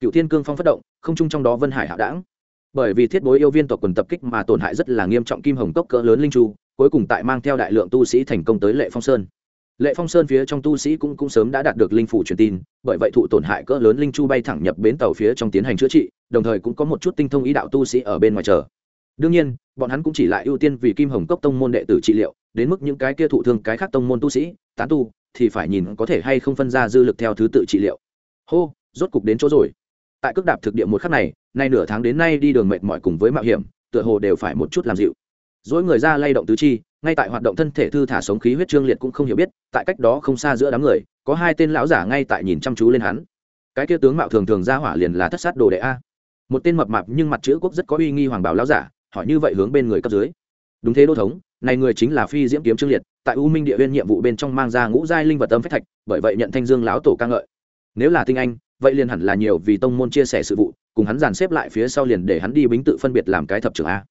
Cựu thiên cương phong phát động, không chung trong đó vân hải hạ đảng bởi vì thiết bối yêu viên tộc quần tập kích mà tổn hại rất là nghiêm trọng kim hồng cốc cỡ lớn linh chu, cuối cùng tại mang theo đại lượng tu sĩ thành công tới lệ phong sơn. Lệ phong sơn phía trong tu sĩ cũng cũng sớm đã đạt được linh phủ truyền tin, bởi vậy thụ tổn hại cỡ lớn linh chu bay thẳng nhập bến tàu phía trong tiến hành chữa trị đồng thời cũng có một chút tinh thông ý đạo tu sĩ ở bên ngoài chờ. Đương nhiên, bọn hắn cũng chỉ lại ưu tiên vì kim hồng cốc tông môn đệ tử trị liệu, đến mức những cái kia thụ thương cái khác tông môn tu sĩ, tán tu, thì phải nhìn có thể hay không phân ra dư lực theo thứ tự trị liệu. Hô, rốt cục đến chỗ rồi. Tại cước đạp thực địa một khắc này, nay nửa tháng đến nay đi đường mệt mỏi cùng với mạo hiểm, tựa hồ đều phải một chút làm dịu. Dỗi người ra lay động tứ chi, ngay tại hoạt động thân thể thư thả sống khí huyết trương liệt cũng không hiểu biết, tại cách đó không xa giữa đám người, có hai tên lão giả ngay tại nhìn chăm chú lên hắn. Cái kia tướng mạo thường thường ra hỏa liền là thất sát đồ đệ a một tên mập mạp nhưng mặt chữ quốc rất có uy nghi hoàng bảo lão giả, hỏi như vậy hướng bên người cấp dưới. Đúng thế đô thống, này người chính là phi diễm kiếm trương liệt, tại u minh địa viên nhiệm vụ bên trong mang ra ngũ giai linh vật âm phách thạch, bởi vậy nhận thanh dương lão tổ ca ngợi. Nếu là tinh anh, vậy liền hẳn là nhiều vì tông môn chia sẻ sự vụ, cùng hắn dàn xếp lại phía sau liền để hắn đi bính tự phân biệt làm cái thập trưởng a.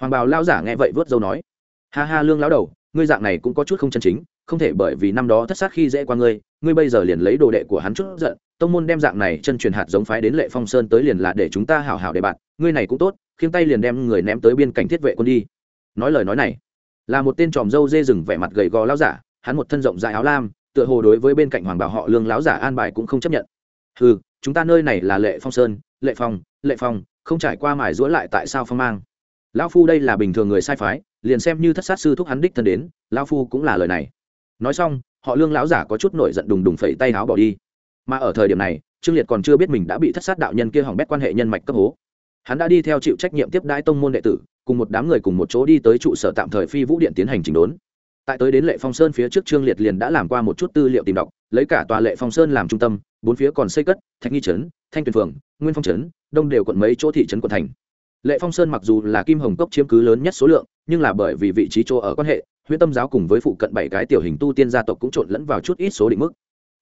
Hoàng bào lao giả nghe vậy vớt dâu nói, ha ha, lương lão đầu, ngươi dạng này cũng có chút không chân chính không thể bởi vì năm đó thất sát khi dễ qua ngươi ngươi bây giờ liền lấy đồ đệ của hắn chút giận, tông môn đem dạng này chân truyền hạt giống phái đến lệ phong sơn tới liền là để chúng ta hảo hảo để bạn, ngươi này cũng tốt, khiêng tay liền đem người ném tới biên cảnh thiết vệ quân đi. Nói lời nói này, là một tên tròm dâu dê rừng vẻ mặt gầy gò lão giả, hắn một thân rộng dài áo lam, tựa hồ đối với bên cạnh hoàng bảo họ lương lão giả an bài cũng không chấp nhận. Ừ chúng ta nơi này là lệ phong sơn, lệ phong lệ phong, không trải qua mài rũa lại tại sao phong mang. Lão phu đây là bình thường người sai phái, liền xem như thất sát sư thúc hắn đích thân đến, lão phu cũng là lời này nói xong, họ lương lão giả có chút nổi giận đùng đùng phẩy tay áo bỏ đi. Mà ở thời điểm này, trương liệt còn chưa biết mình đã bị thất sát đạo nhân kia hỏng bét quan hệ nhân mạch cấp hố. Hắn đã đi theo chịu trách nhiệm tiếp đãi tông môn đệ tử, cùng một đám người cùng một chỗ đi tới trụ sở tạm thời phi vũ điện tiến hành chỉnh đốn. Tại tới đến lệ phong sơn phía trước trương liệt liền đã làm qua một chút tư liệu tìm đọc, lấy cả tòa lệ phong sơn làm trung tâm, bốn phía còn xây cất, thạch nghi trấn, thanh tuyền phường, nguyên phong trấn, đông đều quận mấy chỗ thị trấn quận thành. Lệ phong sơn mặc dù là kim hồng cốc chiếm cứ lớn nhất số lượng, nhưng là bởi vì vị trí chỗ ở quan hệ huyễn tâm giáo cùng với phụ cận bảy cái tiểu hình tu tiên gia tộc cũng trộn lẫn vào chút ít số định mức.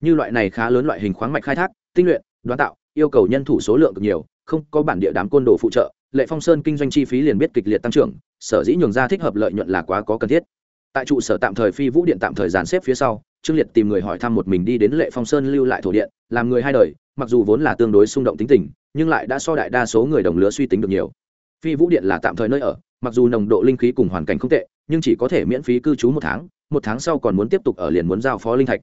Như loại này khá lớn loại hình khoáng mạch khai thác, tinh luyện, đoán tạo, yêu cầu nhân thủ số lượng cực nhiều, không có bản địa đám côn đồ phụ trợ, lệ phong sơn kinh doanh chi phí liền biết kịch liệt tăng trưởng, sở dĩ nhường ra thích hợp lợi nhuận là quá có cần thiết. Tại trụ sở tạm thời phi vũ điện tạm thời dàn xếp phía sau, trương liệt tìm người hỏi thăm một mình đi đến lệ phong sơn lưu lại thổ điện, làm người hai đời, mặc dù vốn là tương đối xung động tính tình, nhưng lại đã so đại đa số người đồng lứa suy tính được nhiều. Phi vũ điện là tạm thời nơi ở mặc dù nồng độ linh khí cùng hoàn cảnh không tệ, nhưng chỉ có thể miễn phí cư trú một tháng một tháng sau còn muốn tiếp tục ở liền muốn giao phó linh thạch.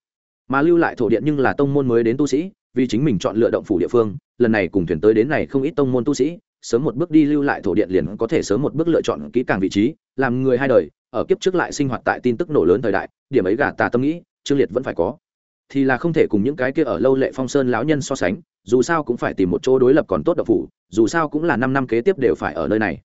Mà lưu lại thổ điện nhưng là tông môn mới đến tu sĩ, vì chính mình chọn lựa động phủ địa phương, lần này cùng thuyền tới đến này không ít tông môn tu sĩ, sớm một bước đi lưu lại thổ điện liền có thể sớm một bước lựa chọn kỹ càng vị trí, làm người hai đời, ở kiếp trước lại sinh hoạt tại tin tức nổ lớn thời đại, điểm ấy gà tà tâm nghĩ, trương liệt vẫn phải có. Thì là không thể cùng những cái kia ở lâu lệ phong sơn lão nhân so sánh, dù sao cũng phải tìm một chỗ đối lập còn tốt độc phủ, dù sao cũng là năm năm kế tiếp đều phải ở nơi này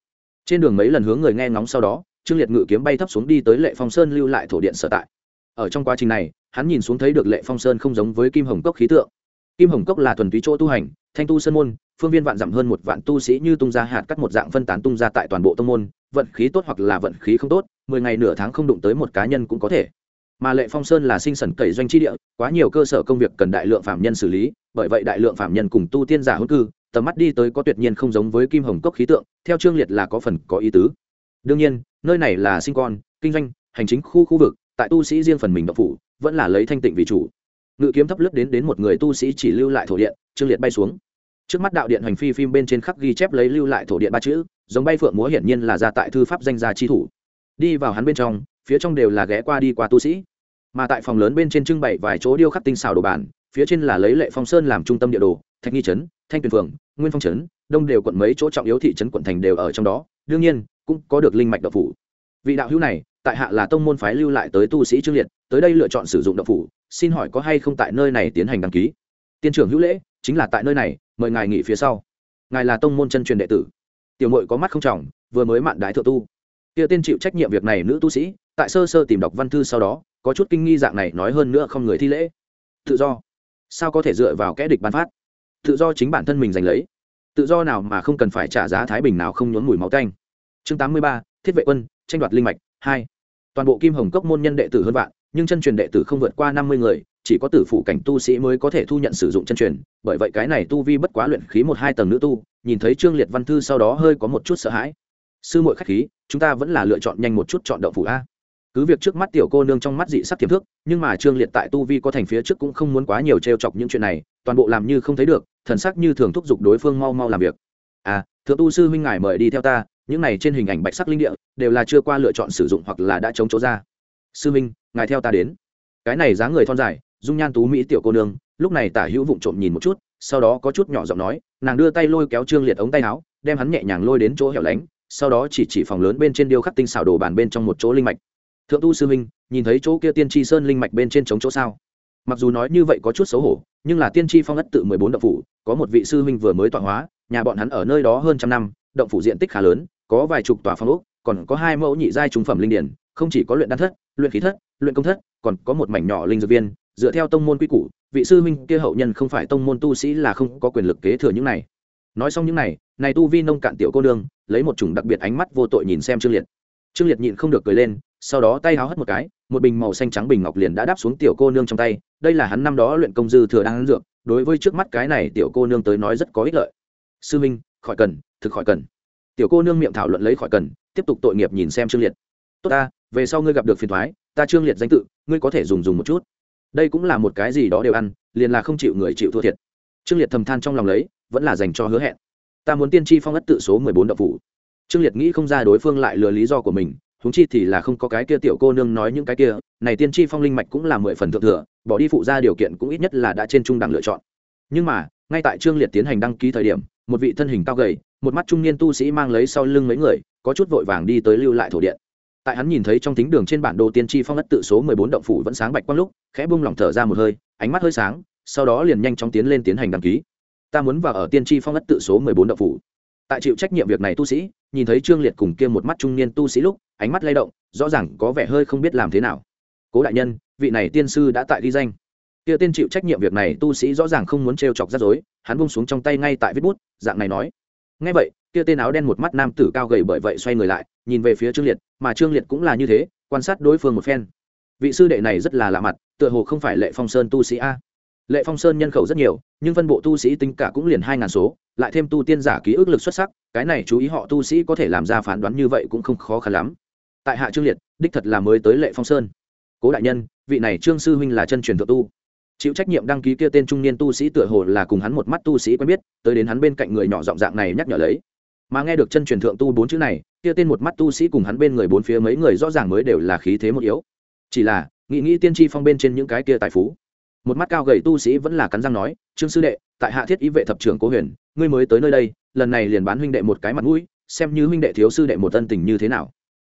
trên đường mấy lần hướng người nghe ngóng sau đó, trương liệt ngự kiếm bay thấp xuống đi tới lệ phong sơn lưu lại thổ điện sở tại. Ở trong quá trình này, hắn nhìn xuống thấy được lệ phong sơn không giống với kim hồng cốc khí tượng. Kim hồng cốc là thuần túy chỗ tu hành, thanh tu sơn môn, phương viên vạn dặm hơn một vạn tu sĩ như tung ra hạt cắt một dạng phân tán tung ra tại toàn bộ tông môn, vận khí tốt hoặc là vận khí không tốt, mười ngày nửa tháng không đụng tới một cá nhân cũng có thể. Mà lệ phong sơn là sinh sẩn cậy doanh tri địa, quá nhiều cơ sở công việc cần đại lượng phạm nhân xử lý, bởi vậy đại lượng phạm nhân cùng tu tiên giả hôn cư tầm mắt đi tới có tuyệt nhiên không giống với kim hồng cốc khí tượng, theo trương liệt là có phần có ý tứ. Đương nhiên, nơi này là sinh con, kinh doanh, hành chính khu khu vực, tại tu sĩ riêng phần mình độc phủ, vẫn là lấy thanh tịnh vì chủ. Ngự kiếm thấp lướt đến đến một người tu sĩ chỉ lưu lại thổ điện trương liệt bay xuống. Trước mắt đạo điện hành phi phim bên trên khắc ghi chép lấy lưu lại thổ điện ba chữ, giống bay phượng múa hiển nhiên là ra tại thư pháp danh gia chi thủ. Đi vào hắn bên trong, phía trong đều là ghé qua đi qua tu sĩ. Mà tại phòng lớn bên trên trưng bày vài chỗ điêu khắc tinh xào đồ bàn phía trên là lấy lệ phong sơn làm trung tâm địa đồ, thạch nghi trấn thanh tuyền phường, nguyên phong trấn, đông đều quận mấy chỗ trọng yếu thị trấn quận thành đều ở trong đó, đương nhiên, cũng có được linh mạch độc phủ. Vị đạo hữu này, tại hạ là tông môn phái lưu lại tới tu sĩ trương liệt, tới đây lựa chọn sử dụng độc phủ, xin hỏi có hay không tại nơi này tiến hành đăng ký? Tiên trưởng hữu lễ, chính là tại nơi này, mời ngài nghỉ phía sau. Ngài là tông môn chân truyền đệ tử. Tiểu mội có mắt không trọng, vừa mới mạn đái thượng tu. Kia tên chịu trách nhiệm việc này nữ tu sĩ, tại sơ sơ tìm đọc văn thư sau đó, có chút kinh nghi dạng này nói hơn nữa không người thi lễ. Tự do. Sao có thể dựa vào kẽ địch ban phát? Tự do chính bản thân mình giành lấy. Tự do nào mà không cần phải trả giá thái bình nào không nhốn mùi máu canh chương tám mươi ba, thiết vệ quân, tranh đoạt linh mạch, hai. Toàn bộ kim hồng cốc môn nhân đệ tử hơn vạn, nhưng chân truyền đệ tử không vượt qua năm mươi người, chỉ có tử phụ cảnh tu sĩ mới có thể thu nhận sử dụng chân truyền, bởi vậy cái này tu vi bất quá luyện khí một hai tầng nữ tu, nhìn thấy trương liệt văn thư sau đó hơi có một chút sợ hãi. Sư muội khách khí, chúng ta vẫn là lựa chọn nhanh một chút chọn đậu phủ a cứ việc trước mắt tiểu cô nương trong mắt dị sắc tiềm thức nhưng mà trương liệt tại tu vi có thành phía trước cũng không muốn quá nhiều trêu chọc những chuyện này, toàn bộ làm như không thấy được, thần sắc như thường thúc giục đối phương mau mau làm việc. À thượng tu sư huynh ngài mời đi theo ta, những này trên hình ảnh bạch sắc linh địa, đều là chưa qua lựa chọn sử dụng hoặc là đã chống chỗ ra. Sư huynh, ngài theo ta đến. Cái này dáng người thon dài, dung nhan tú mỹ tiểu cô nương, lúc này tả hữu vụng trộm nhìn một chút, sau đó có chút nhỏ giọng nói, nàng đưa tay lôi kéo trương liệt ống tay áo, đem hắn nhẹ nhàng lôi đến chỗ hẻo lánh, sau đó chỉ chỉ phòng lớn bên trên điêu khắc tinh xảo đồ bàn bên trong một chỗ linh mạch thượng tu sư minh, nhìn thấy chỗ kia tiên tri sơn linh mạch bên trên trống chỗ sao? Mặc dù nói như vậy có chút xấu hổ, nhưng là tiên tri phong ất tự mười bốn động phủ, có một vị sư minh vừa mới tọa hóa, nhà bọn hắn ở nơi đó hơn trăm năm, động phủ diện tích khá lớn, có vài chục tòa phong ốc, còn có hai mẫu nhị giai trung phẩm linh điển, không chỉ có luyện đan thất, luyện khí thất, luyện công thất, còn có một mảnh nhỏ linh dược viên, dựa theo tông môn quy củ, vị sư minh kia hậu nhân không phải tông môn tu sĩ là không có quyền lực kế thừa những này. Nói xong những này này tu vi nông cạn tiểu cô đương lấy một chủng đặc biệt ánh mắt vô tội nhìn xem trương liệt. Trương liệt nhịn không được cười lên sau đó tay háo hất một cái, một bình màu xanh trắng bình ngọc liền đã đáp xuống tiểu cô nương trong tay. Đây là hắn năm đó luyện công dư thừa đang dược, đối với trước mắt cái này tiểu cô nương tới nói rất có ích lợi. Sư minh, khỏi cần, thực khỏi cần. Tiểu cô nương miệng thảo luận lấy khỏi cần, tiếp tục tội nghiệp nhìn xem trương liệt. Tốt ta, về sau ngươi gặp được phiền thoái, ta trương liệt danh tự, ngươi có thể dùng dùng một chút. Đây cũng là một cái gì đó đều ăn, liền là không chịu người chịu thua thiệt. Trương liệt thầm than trong lòng lấy, vẫn là dành cho hứa hẹn. Ta muốn tiên tri phong ất tự số mười bốn đậu phủ. Trương liệt nghĩ không ra đối phương lại lừa lý do của mình huống chi thì là không có cái kia tiểu cô nương nói những cái kia, này tiên tri phong linh mạch cũng là mười phần thượng thừa, bỏ đi phụ ra điều kiện cũng ít nhất là đã trên trung đẳng lựa chọn. Nhưng mà, ngay tại trương liệt tiến hành đăng ký thời điểm, một vị thân hình cao gầy, một mắt trung niên tu sĩ mang lấy sau lưng mấy người, có chút vội vàng đi tới lưu lại thổ điện. Tại hắn nhìn thấy trong thính đường trên bản đồ tiên tri phong ất tự số mười bốn động phủ vẫn sáng bạch quang lúc, khẽ bung lỏng thở ra một hơi, ánh mắt hơi sáng, sau đó liền nhanh chóng tiến lên tiến hành đăng ký. Ta muốn vào ở tiên tri phong ất tự số mười bốn động phủ tại chịu trách nhiệm việc này tu sĩ, nhìn thấy trương liệt cùng kia một mắt trung niên tu sĩ lúc, ánh mắt lay động, rõ ràng có vẻ hơi không biết làm thế nào. Cố đại nhân, vị này tiên sư đã tại ghi danh. Kia tên chịu trách nhiệm việc này tu sĩ rõ ràng không muốn t chọc rắc rối, hắn bung xuống trong tay ngay tại viết bút, dạng này nói. Ngay vậy, kia tên áo đen một mắt nam tử cao gầy bởi vậy xoay người lại, nhìn về phía trương liệt, mà trương liệt cũng là như thế, quan sát đối phương một phen. Vị sư đệ này rất là lạ mặt, tựa hồ không phải lệ phong sơn tu sĩ a lệ phong sơn nhân khẩu rất nhiều, nhưng phân bộ tu sĩ tính cả cũng liền hai ngàn số, lại thêm tu tiên giả ký ức lực xuất sắc, cái này chú ý họ tu sĩ có thể làm ra phán đoán như vậy cũng không khó khăn lắm. Tại hạ trương liệt, đích thật là mới tới lệ phong sơn. Cố đại nhân, vị này trương sư huynh là chân truyền thượng tu. Chịu trách nhiệm đăng ký kia tên trung niên tu sĩ tựa hồ là cùng hắn một mắt tu sĩ quen biết, tới đến hắn bên cạnh người nhỏ giọng dạng này nhắc nhở lấy. Mà nghe được chân truyền thượng tu bốn chữ này, kia tên một mắt tu sĩ cùng hắn bên người bốn phía mấy người rõ ràng mới đều là khí thế một yếu. Chỉ là, nghĩ nghĩ tiên tri phong bên trên những cái kia tài phú một mắt cao gầy tu sĩ vẫn là cắn răng nói, trương sư đệ, tại hạ thiết ý vệ thập trưởng cố huyền, ngươi mới tới nơi đây, lần này liền bán huynh đệ một cái mặt mũi, xem như huynh đệ thiếu sư đệ một tân tình như thế nào.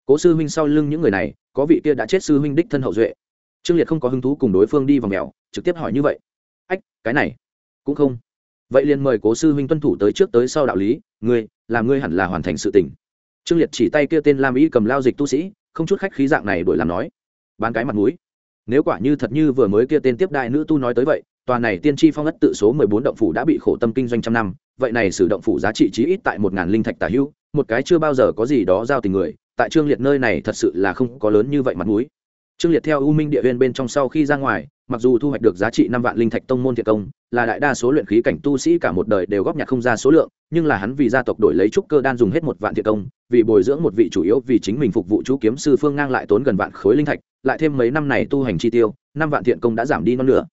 Cố sư huynh sau lưng những người này, có vị kia đã chết sư huynh đích thân hậu duệ. Trương liệt không có hứng thú cùng đối phương đi vào mèo, trực tiếp hỏi như vậy. Ách, cái này, cũng không. Vậy liền mời cố sư huynh tuân thủ tới trước tới sau đạo lý, ngươi, làm ngươi hẳn là hoàn thành sự tình. Trương liệt chỉ tay kia tên lam ý cầm lao dịch tu sĩ, không chút khách khí dạng này đổi làm nói. Bán cái mặt mũi nếu quả như thật như vừa mới kia tên tiếp đại nữ tu nói tới vậy, tòa này tiên tri phong ất tự số mười bốn động phủ đã bị khổ tâm kinh doanh trăm năm, vậy này sử động phủ giá trị chí ít tại một ngàn linh thạch tả hữu một cái chưa bao giờ có gì đó giao tình người, tại trương liệt nơi này thật sự là không có lớn như vậy mặt mũi. Trương liệt theo u minh địa viên bên trong sau khi ra ngoài mặc dù thu hoạch được giá trị năm vạn linh thạch tông môn thiệt công, là đại đa số luyện khí cảnh tu sĩ cả một đời đều góp nhặt không ra số lượng, nhưng là hắn vì gia tộc đổi lấy trúc cơ đan dùng hết một vạn thiệt công, vì bồi dưỡng một vị chủ yếu vì chính mình phục vụ chú kiếm sư phương ngang lại tốn gần vạn khối linh thạch, lại thêm mấy năm này tu hành chi tiêu, năm vạn thiện công đã giảm đi non nửa.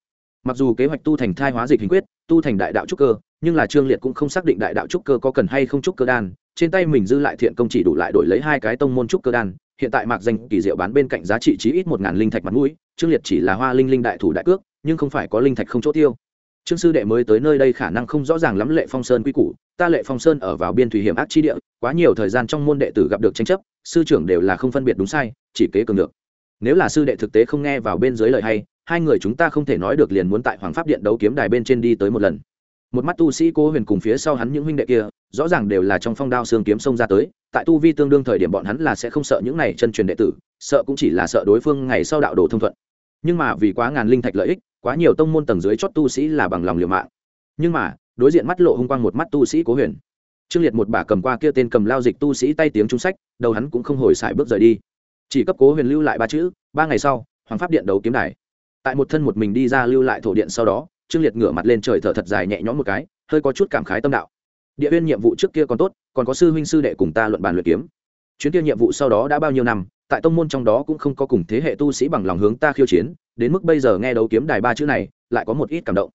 Mặc dù kế hoạch tu thành thai hóa dịch hình quyết, tu thành đại đạo trúc cơ, nhưng là trương liệt cũng không xác định đại đạo trúc cơ có cần hay không trúc cơ đan, trên tay mình dư lại thiện công chỉ đủ lại đổi lấy hai cái tông môn trúc cơ đan hiện tại mạc danh kỳ diệu bán bên cạnh giá trị chí ít một ngàn linh thạch mặt mũi, trương liệt chỉ là hoa linh linh đại thủ đại cước, nhưng không phải có linh thạch không chỗ tiêu. Trương sư đệ mới tới nơi đây khả năng không rõ ràng lắm lệ phong sơn quy củ, ta lệ phong sơn ở vào biên thủy hiểm ác chi địa, quá nhiều thời gian trong môn đệ tử gặp được tranh chấp, sư trưởng đều là không phân biệt đúng sai, chỉ kế cường được. Nếu là sư đệ thực tế không nghe vào bên dưới lời hay, hai người chúng ta không thể nói được liền muốn tại hoàng pháp điện đấu kiếm đài bên trên đi tới một lần một mắt tu sĩ cố huyền cùng phía sau hắn những huynh đệ kia, rõ ràng đều là trong phong đao xương kiếm xông ra tới, tại tu vi tương đương thời điểm bọn hắn là sẽ không sợ những này chân truyền đệ tử, sợ cũng chỉ là sợ đối phương ngày sau đạo đồ thông thuận. Nhưng mà vì quá ngàn linh thạch lợi ích, quá nhiều tông môn tầng dưới chót tu sĩ là bằng lòng liều mạng. Nhưng mà, đối diện mắt lộ hung quang một mắt tu sĩ cố huyền. Trương liệt một bà cầm qua kia tên cầm lao dịch tu sĩ tay tiếng trung sách, đầu hắn cũng không hồi xài bước rời đi. Chỉ cấp cố huyền lưu lại ba chữ, ba ngày sau, hoàng pháp điện đấu kiếm đài. Tại một thân một mình đi ra lưu lại thổ điện sau đó trương liệt ngửa mặt lên trời thở thật dài nhẹ nhõm một cái, hơi có chút cảm khái tâm đạo. Địa viên nhiệm vụ trước kia còn tốt, còn có sư huynh sư đệ cùng ta luận bàn luyện kiếm. Chuyến kia nhiệm vụ sau đó đã bao nhiêu năm, tại tông môn trong đó cũng không có cùng thế hệ tu sĩ bằng lòng hướng ta khiêu chiến, đến mức bây giờ nghe đấu kiếm đài ba chữ này, lại có một ít cảm động.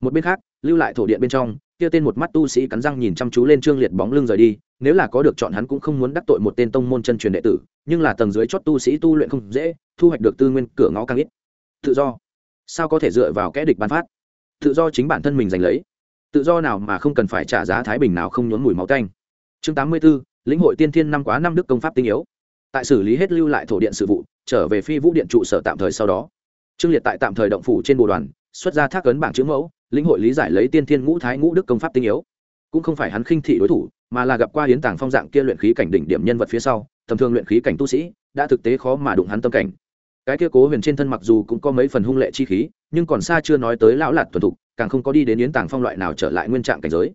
Một bên khác, lưu lại thổ điện bên trong, kia tên một mắt tu sĩ cắn răng nhìn chăm chú lên trương liệt bóng lưng rời đi, nếu là có được chọn hắn cũng không muốn đắc tội một tên tông môn chân truyền đệ tử, nhưng là tầng dưới chót tu sĩ tu luyện không dễ, thu hoạch được tư nguyên cửa ngõ càng ít. Tự do. Sao có thể dựa vào kẽ địch ban phát? Tự do chính bản thân mình giành lấy. Tự do nào mà không cần phải trả giá thái bình nào không nhốn mùi máu canh chương tám mươi 84, lĩnh hội tiên thiên năm quá năm đức công pháp tinh yếu. Tại xử lý hết lưu lại thổ điện sự vụ trở về phi vũ điện trụ sở tạm thời sau đó. Trương liệt tại tạm thời động phủ trên bộ đoàn xuất ra thác ấn bảng chữ mẫu lĩnh hội lý giải lấy tiên thiên ngũ thái ngũ đức công pháp tinh yếu. Cũng không phải hắn khinh thị đối thủ mà là gặp qua hiến tàng phong dạng kia luyện khí cảnh đỉnh điểm nhân vật phía sau tầm thường luyện khí cảnh tu sĩ đã thực tế khó mà đụng hắn tâm cảnh cái kia cố huyền trên thân mặc dù cũng có mấy phần hung lệ chi khí, nhưng còn xa chưa nói tới lão lạt thuần thục, càng không có đi đến yến tàng phong loại nào trở lại nguyên trạng cảnh giới.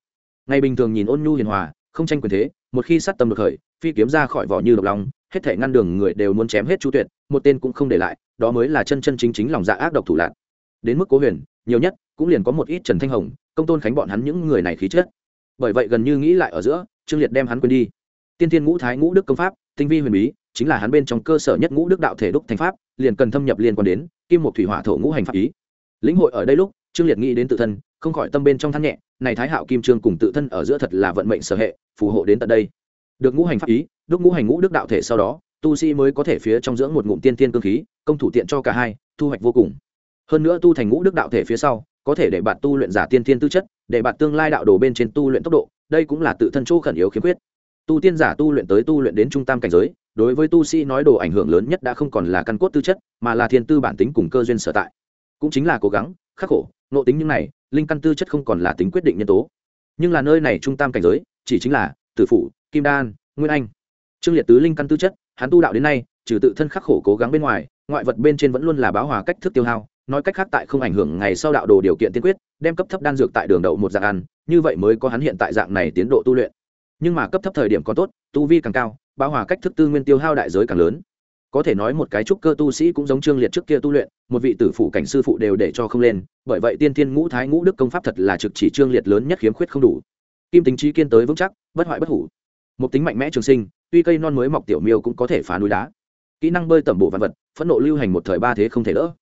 Ngày bình thường nhìn ôn nhu hiền hòa, không tranh quyền thế, một khi sát tâm được khởi, phi kiếm ra khỏi vỏ như độc lòng hết thể ngăn đường người đều muốn chém hết chu tuyệt, một tên cũng không để lại, đó mới là chân chân chính chính lòng dạ ác độc thủ lạc đến mức cố huyền, nhiều nhất cũng liền có một ít trần thanh hồng, công tôn khánh bọn hắn những người này khí chết. bởi vậy gần như nghĩ lại ở giữa, trương liệt đem hắn quên đi. Tiên tiên ngũ thái ngũ đức công pháp, tinh vi huyền bí chính là hắn bên trong cơ sở nhất ngũ đức đạo thể đúc thành pháp, liền cần thâm nhập liên quan đến, kim một thủy hỏa thổ ngũ hành pháp ý. Lĩnh hội ở đây lúc, trương liệt nghĩ đến tự thân, không khỏi tâm bên trong thắt nhẹ, này thái hạo kim trương cùng tự thân ở giữa thật là vận mệnh sở hệ, phù hộ đến tận đây. Được ngũ hành pháp ý, đúc ngũ hành ngũ đức đạo thể sau đó, tu sĩ mới có thể phía trong dưỡng một ngụm tiên tiên cương khí, công thủ tiện cho cả hai, thu hoạch vô cùng. Hơn nữa tu thành ngũ đức đạo thể phía sau, có thể để bạn tu luyện giả tiên tiên tư chất, để bạn tương lai đạo đồ bên trên tu luyện tốc độ, đây cũng là tự thân chỗ khẩn yếu khiếm khuyết. Tu tiên giả tu luyện tới tu luyện đến trung tam cảnh giới đối với tu sĩ nói đồ ảnh hưởng lớn nhất đã không còn là căn cốt tư chất, mà là thiên tư bản tính cùng cơ duyên sở tại. Cũng chính là cố gắng, khắc khổ, nộ tính những này, linh căn tư chất không còn là tính quyết định nhân tố. Nhưng là nơi này trung tam cảnh giới, chỉ chính là tử phủ, kim đan, nguyên anh. Trương liệt tứ linh căn tư chất, hắn tu đạo đến nay, trừ tự thân khắc khổ cố gắng bên ngoài, ngoại vật bên trên vẫn luôn là báo hòa cách thức tiêu hao, nói cách khác tại không ảnh hưởng ngày sau đạo đồ điều kiện tiên quyết, đem cấp thấp đan dược tại đường đậu một dạng ăn, như vậy mới có hắn hiện tại dạng này tiến độ tu luyện. Nhưng mà cấp thấp thời điểm còn tốt, tu vi càng cao báo hòa cách thức tư nguyên tiêu hao đại giới càng lớn. Có thể nói một cái trúc cơ tu sĩ cũng giống trương liệt trước kia tu luyện, một vị tử phụ cảnh sư phụ đều để cho không lên, bởi vậy tiên thiên ngũ thái ngũ đức công pháp thật là trực chỉ trương liệt lớn nhất khiếm khuyết không đủ. Kim tính trí kiên tới vững chắc, bất hoại bất hủ. Một tính mạnh mẽ trường sinh, tuy cây non mới mọc tiểu miêu cũng có thể phá núi đá. Kỹ năng bơi tẩm bộ văn vật, phẫn nộ lưu hành một thời ba thế không thể đỡ.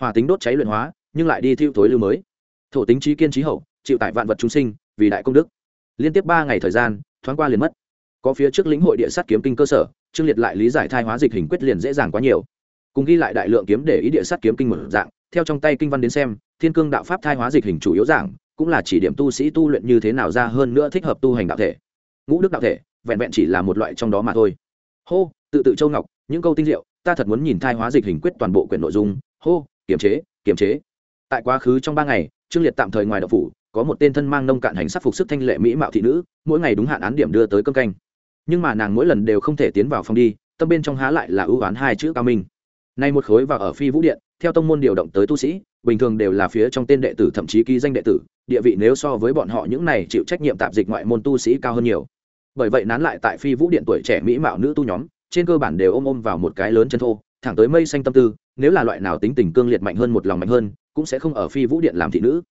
Hòa tính đốt cháy luyện hóa, nhưng lại đi thiêu thối lưu mới. Thổ tính trí kiên trí hậu, chịu tại vạn vật chúng sinh, vì đại công đức. Liên tiếp ba ngày thời gian, thoáng qua liền mất có phía trước lĩnh hội địa sát kiếm kinh cơ sở, trương liệt lại lý giải thai hóa dịch hình quyết liền dễ dàng quá nhiều. Cùng ghi lại đại lượng kiếm để ý địa sát kiếm kinh một dạng, theo trong tay kinh văn đến xem, thiên cương đạo pháp thai hóa dịch hình chủ yếu giảng cũng là chỉ điểm tu sĩ tu luyện như thế nào ra hơn nữa thích hợp tu hành đạo thể. Ngũ đức đạo thể, vẹn vẹn chỉ là một loại trong đó mà thôi. Hô, tự tự châu ngọc, những câu tinh diệu, ta thật muốn nhìn thai hóa dịch hình quyết toàn bộ quyển nội dung. Hô, kiềm chế kiềm chế. Tại quá khứ trong ba ngày, trương liệt tạm thời ngoài đạo phủ, có một tên thân mang nông cạn hành sắc phục sức thanh lệ mỹ mạo thị nữ, mỗi ngày đúng hạn án điểm đưa tới cơm canh nhưng mà nàng mỗi lần đều không thể tiến vào phòng đi, tâm bên trong há lại là ưu oán hai chữ cao minh. Nay một khối vào ở phi vũ điện, theo tông môn điều động tới tu sĩ, bình thường đều là phía trong tên đệ tử thậm chí ký danh đệ tử, địa vị nếu so với bọn họ những này chịu trách nhiệm tạp dịch ngoại môn tu sĩ cao hơn nhiều. Bởi vậy nán lại tại phi vũ điện tuổi trẻ mỹ mạo nữ tu nhóm, trên cơ bản đều ôm ôm vào một cái lớn chân thô, thẳng tới mây xanh tâm tư, nếu là loại nào tính tình cương liệt mạnh hơn một lòng mạnh hơn, cũng sẽ không ở phi vũ điện làm thị nữ.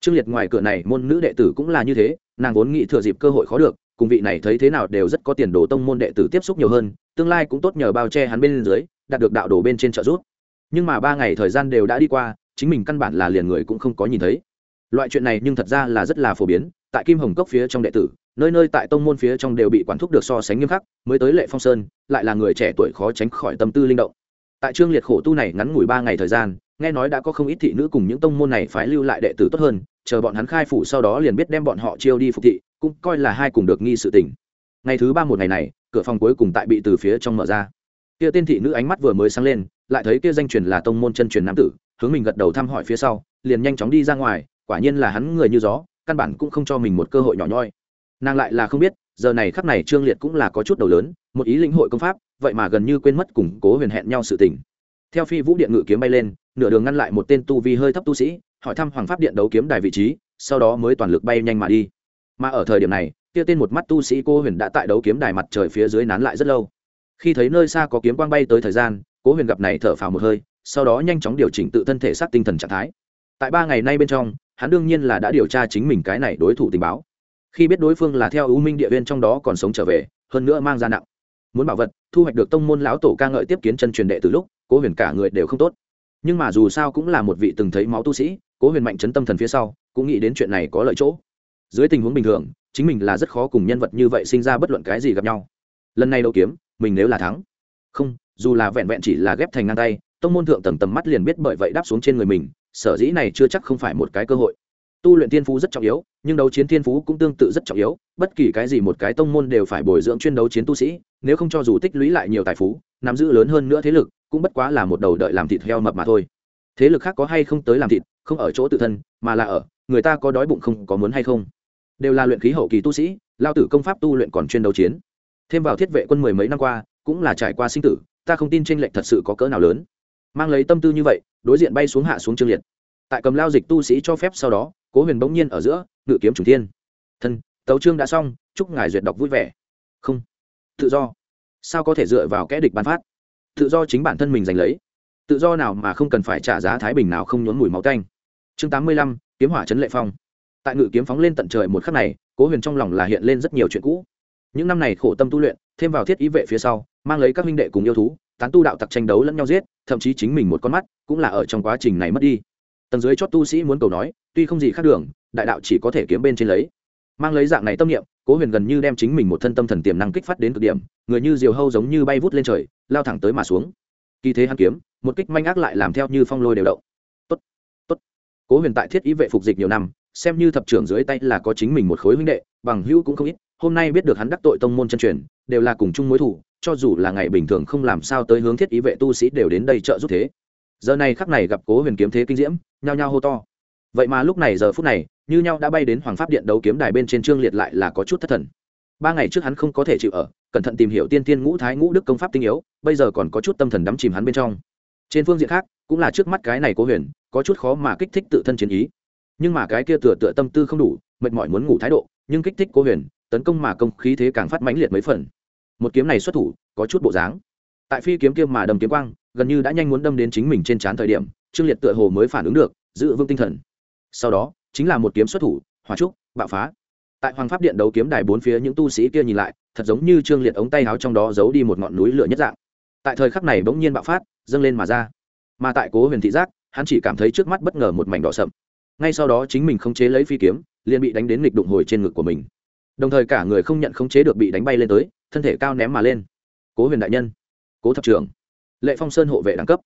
Trương liệt ngoài cửa này, môn nữ đệ tử cũng là như thế, nàng vốn nghĩ thừa dịp cơ hội khó được cùng vị này thấy thế nào đều rất có tiền đồ tông môn đệ tử tiếp xúc nhiều hơn, tương lai cũng tốt nhờ bao che hắn bên dưới, đạt được đạo đồ bên trên trợ giúp. Nhưng mà ba ngày thời gian đều đã đi qua, chính mình căn bản là liền người cũng không có nhìn thấy. Loại chuyện này nhưng thật ra là rất là phổ biến, tại kim hồng cốc phía trong đệ tử, nơi nơi tại tông môn phía trong đều bị quản thúc được so sánh nghiêm khắc, mới tới lệ phong sơn, lại là người trẻ tuổi khó tránh khỏi tâm tư linh động. Tại trương liệt khổ tu này ngắn ngủi ba ngày thời gian nghe nói đã có không ít thị nữ cùng những tông môn này phái lưu lại đệ tử tốt hơn, chờ bọn hắn khai phủ sau đó liền biết đem bọn họ chiêu đi phục thị, cũng coi là hai cùng được nghi sự tình. Ngày thứ ba một ngày này, cửa phòng cuối cùng tại bị từ phía trong mở ra. Kia tên thị nữ ánh mắt vừa mới sáng lên, lại thấy kia danh truyền là tông môn chân truyền nam tử, hướng mình gật đầu thăm hỏi phía sau, liền nhanh chóng đi ra ngoài, quả nhiên là hắn người như gió, căn bản cũng không cho mình một cơ hội nhỏ nhoi. Nàng lại là không biết, giờ này khắc này trương liệt cũng là có chút đầu lớn, một ý lĩnh hội công pháp, vậy mà gần như quên mất củng cố huyền hẹn nhau sự tình theo phi vũ điện ngự kiếm bay lên, nửa đường ngăn lại một tên tu vi hơi thấp tu sĩ, hỏi thăm hoàng pháp điện đấu kiếm đài vị trí, sau đó mới toàn lực bay nhanh mà đi. Mà ở thời điểm này, kia tên một mắt tu sĩ cô huyền đã tại đấu kiếm đài mặt trời phía dưới nán lại rất lâu. Khi thấy nơi xa có kiếm quang bay tới thời gian, cố huyền gặp này thở phào một hơi, sau đó nhanh chóng điều chỉnh tự thân thể xác tinh thần trạng thái. Tại ba ngày nay bên trong, hắn đương nhiên là đã điều tra chính mình cái này đối thủ tình báo. Khi biết đối phương là theo ưu minh địa viên trong đó còn sống trở về, hơn nữa mang ra nặng. Muốn bảo vật, thu hoạch được tông môn lão tổ ca ngợi tiếp kiến chân truyền đệ từ lúc cố huyền cả người đều không tốt. Nhưng mà dù sao cũng là một vị từng thấy máu tu sĩ, cố huyền mạnh chấn tâm thần phía sau, cũng nghĩ đến chuyện này có lợi chỗ. Dưới tình huống bình thường, chính mình là rất khó cùng nhân vật như vậy sinh ra bất luận cái gì gặp nhau. Lần này đấu kiếm, mình nếu là thắng, không, dù là vẹn vẹn chỉ là ghép thành ngang tay, tông môn thượng tầng tầm mắt liền biết bởi vậy đáp xuống trên người mình, sở dĩ này chưa chắc không phải một cái cơ hội. Tu luyện thiên phú rất trọng yếu, nhưng đấu chiến thiên phú cũng tương tự rất trọng yếu, bất kỳ cái gì một cái tông môn đều phải bồi dưỡng chuyên đấu chiến tu sĩ, nếu không cho dù tích lũy lại nhiều tài phú nắm giữ lớn hơn nữa thế lực, cũng bất quá là một đầu đợi làm thịt heo mập mà thôi. Thế lực khác có hay không tới làm thịt, không ở chỗ tự thân, mà là ở, người ta có đói bụng không, có muốn hay không. Đều là luyện khí hậu kỳ tu sĩ, lao tử công pháp tu luyện còn chuyên đấu chiến. Thêm vào thiết vệ quân mười mấy năm qua, cũng là trải qua sinh tử, ta không tin tranh lệch thật sự có cỡ nào lớn. Mang lấy tâm tư như vậy, đối diện bay xuống hạ xuống trương liệt. Tại cầm lao dịch tu sĩ cho phép sau đó, cố huyền bỗng nhiên ở giữa, ngự kiếm trùng thiên. Thân, tấu trương đã xong, chúc ngài duyệt đọc vui vẻ. Không. Tự do sao có thể dựa vào kẽ địch ban phát? Tự do chính bản thân mình giành lấy. Tự do nào mà không cần phải trả giá thái bình nào không nhốn mùi máu canh chương tám mươi lăm, kiếm hỏa trấn lệ phong. Tại ngự kiếm phóng lên tận trời một khắc này, cố huyền trong lòng là hiện lên rất nhiều chuyện cũ. Những năm này khổ tâm tu luyện, thêm vào thiết ý vệ phía sau, mang lấy các huynh đệ cùng yêu thú, tán tu đạo tặc tranh đấu lẫn nhau giết, thậm chí chính mình một con mắt cũng là ở trong quá trình này mất đi. Tầng dưới chót tu sĩ muốn cầu nói, tuy không gì khác đường, đại đạo chỉ có thể kiếm bên trên lấy mang lấy dạng này tâm niệm, cố huyền gần như đem chính mình một thân tâm thần tiềm năng kích phát đến cực điểm, người như diều hâu giống như bay vút lên trời, lao thẳng tới mà xuống. Kỳ thế hắn kiếm, một kích manh ác lại làm theo như phong lôi đều động. Tốt tốt. Cố huyền tại thiết ý vệ phục dịch nhiều năm, xem như thập trưởng dưới tay là có chính mình một khối huynh đệ, bằng hữu cũng không ít, hôm nay biết được hắn đắc tội tông môn chân truyền, đều là cùng chung mối thủ cho dù là ngày bình thường không làm sao tới hướng thiết ý vệ tu sĩ đều đến đây trợ giúp thế. Giờ này khắc này gặp cố huyền kiếm thế kinh diễm, nhao nhao hô to vậy mà lúc này giờ phút này, như nhau đã bay đến hoàng pháp điện đấu kiếm đài bên trên trương liệt lại là có chút thất thần. Ba ngày trước hắn không có thể chịu ở, cẩn thận tìm hiểu tiên tiên ngũ thái ngũ đức công pháp tinh yếu, bây giờ còn có chút tâm thần đắm chìm hắn bên trong. Trên phương diện khác, cũng là trước mắt cái này cố huyền, có chút khó mà kích thích tự thân chiến ý. Nhưng mà cái kia tựa tựa tâm tư không đủ, mệt mỏi muốn ngủ thái độ, nhưng kích thích cố huyền, tấn công mà công khí thế càng phát mãnh liệt mấy phần. Một kiếm này xuất thủ, có chút bộ dáng. Tại phi kiếm kia mà đâm kiếm quang, gần như đã nhanh muốn đâm đến chính mình trên trán thời điểm, trương liệt tựa hồ mới phản ứng được, giữ vững tinh thần sau đó, chính là một kiếm xuất thủ hòa trúc, bạo phá. Tại hoàng pháp điện đấu kiếm đài bốn phía những tu sĩ kia nhìn lại, thật giống như trương liệt ống tay áo trong đó giấu đi một ngọn núi lửa nhất dạng. Tại thời khắc này bỗng nhiên bạo phát, dâng lên mà ra. Mà tại cố huyền thị giác, hắn chỉ cảm thấy trước mắt bất ngờ một mảnh đỏ sậm. Ngay sau đó chính mình không chế lấy phi kiếm, liền bị đánh đến nghịch đụng hồi trên ngực của mình. Đồng thời cả người không nhận khống chế được bị đánh bay lên tới, thân thể cao ném mà lên. Cố huyền đại nhân, cố thập trưởng, lệ phong sơn hộ vệ đẳng cấp,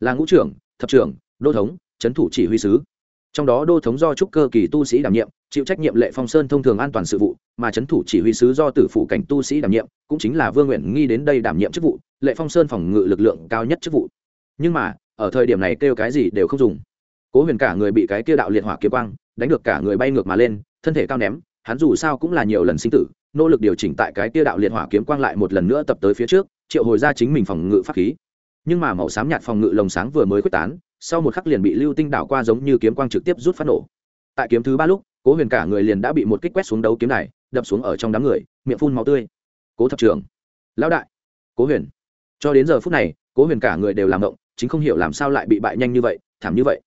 là ngũ trưởng, thập trưởng, đô thống trấn thủ chỉ huy sứ trong đó đô thống do trúc cơ kỳ tu sĩ đảm nhiệm, chịu trách nhiệm lệ phong sơn thông thường an toàn sự vụ, mà trấn thủ chỉ huy sứ do tử phủ cảnh tu sĩ đảm nhiệm, cũng chính là vương nguyện nghi đến đây đảm nhiệm chức vụ, lệ phong sơn phòng ngự lực lượng cao nhất chức vụ. Nhưng mà, ở thời điểm này kêu cái gì đều không dùng. Cố huyền cả người bị cái kia đạo liệt hỏa kiếm quang, đánh được cả người bay ngược mà lên, thân thể cao ném, hắn dù sao cũng là nhiều lần sinh tử, nỗ lực điều chỉnh tại cái kia đạo liệt hỏa kiếm quang lại một lần nữa tập tới phía trước, triệu hồi ra chính mình phòng ngự pháp khí. Nhưng mà màu xám nhạt phòng ngự lồng sáng vừa mới quyết tán sau một khắc liền bị lưu tinh đảo qua giống như kiếm quang trực tiếp rút phát nổ. Tại kiếm thứ ba lúc, cố huyền cả người liền đã bị một kích quét xuống đấu kiếm này, đập xuống ở trong đám người, miệng phun máu tươi. Cố thập trưởng, lão đại, cố huyền. Cho đến giờ phút này, cố huyền cả người đều làm động chính không hiểu làm sao lại bị bại nhanh như vậy, thảm như vậy.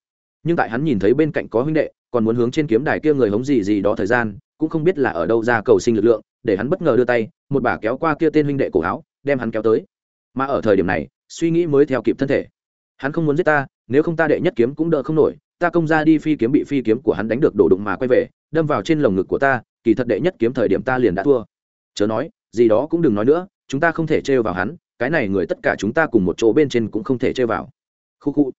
Nhưng tại hắn nhìn thấy bên cạnh có huynh đệ, còn muốn hướng trên kiếm đài kia người hống gì gì đó thời gian, cũng không biết là ở đâu ra cầu sinh lực lượng, để hắn bất ngờ đưa tay, một bà kéo qua kia tên huynh đệ cổ áo, đem hắn kéo tới. Mà ở thời điểm này, suy nghĩ mới theo kịp thân thể hắn không muốn giết ta, nếu không ta đệ nhất kiếm cũng đỡ không nổi, ta công ra đi phi kiếm bị phi kiếm của hắn đánh được đổ đụng mà quay về, đâm vào trên lồng ngực của ta, kỳ thật đệ nhất kiếm thời điểm ta liền đã thua. Chớ nói, gì đó cũng đừng nói nữa, chúng ta không thể trêu vào hắn, cái này người tất cả chúng ta cùng một chỗ bên trên cũng không thể trêu vào. Khu khu.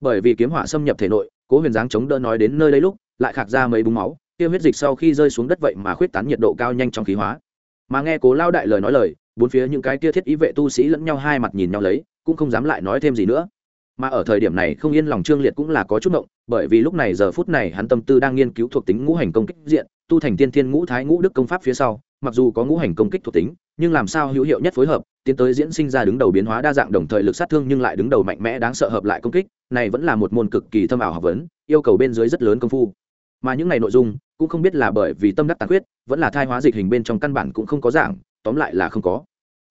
Bởi vì kiếm hỏa xâm nhập thể nội, cố huyền giáng chống đỡ nói đến nơi đây lúc, lại khạc ra mấy búng máu tiêu huyết dịch sau khi rơi xuống đất vậy mà khuyết tán nhiệt độ cao nhanh trong khí hóa. Mà nghe cố lao đại lời nói lời, bốn phía những cái kia thiết ý vệ tu sĩ lẫn nhau hai mặt nhìn nhau lấy, cũng không dám lại nói thêm gì nữa mà ở thời điểm này không yên lòng trương liệt cũng là có chút động bởi vì lúc này giờ phút này hắn tâm tư đang nghiên cứu thuộc tính ngũ hành công kích diện, tu thành tiên thiên ngũ thái ngũ đức công pháp phía sau, mặc dù có ngũ hành công kích thuộc tính, nhưng làm sao hữu hiệu nhất phối hợp, tiến tới diễn sinh ra đứng đầu biến hóa đa dạng đồng thời lực sát thương nhưng lại đứng đầu mạnh mẽ đáng sợ hợp lại công kích, này vẫn là một môn cực kỳ thâm ảo học vấn, yêu cầu bên dưới rất lớn công phu. Mà những ngày nội dung cũng không biết là bởi vì tâm đắc tàn khuyết, vẫn là thai hóa dịch hình bên trong căn bản cũng không có giảng tóm lại là không có.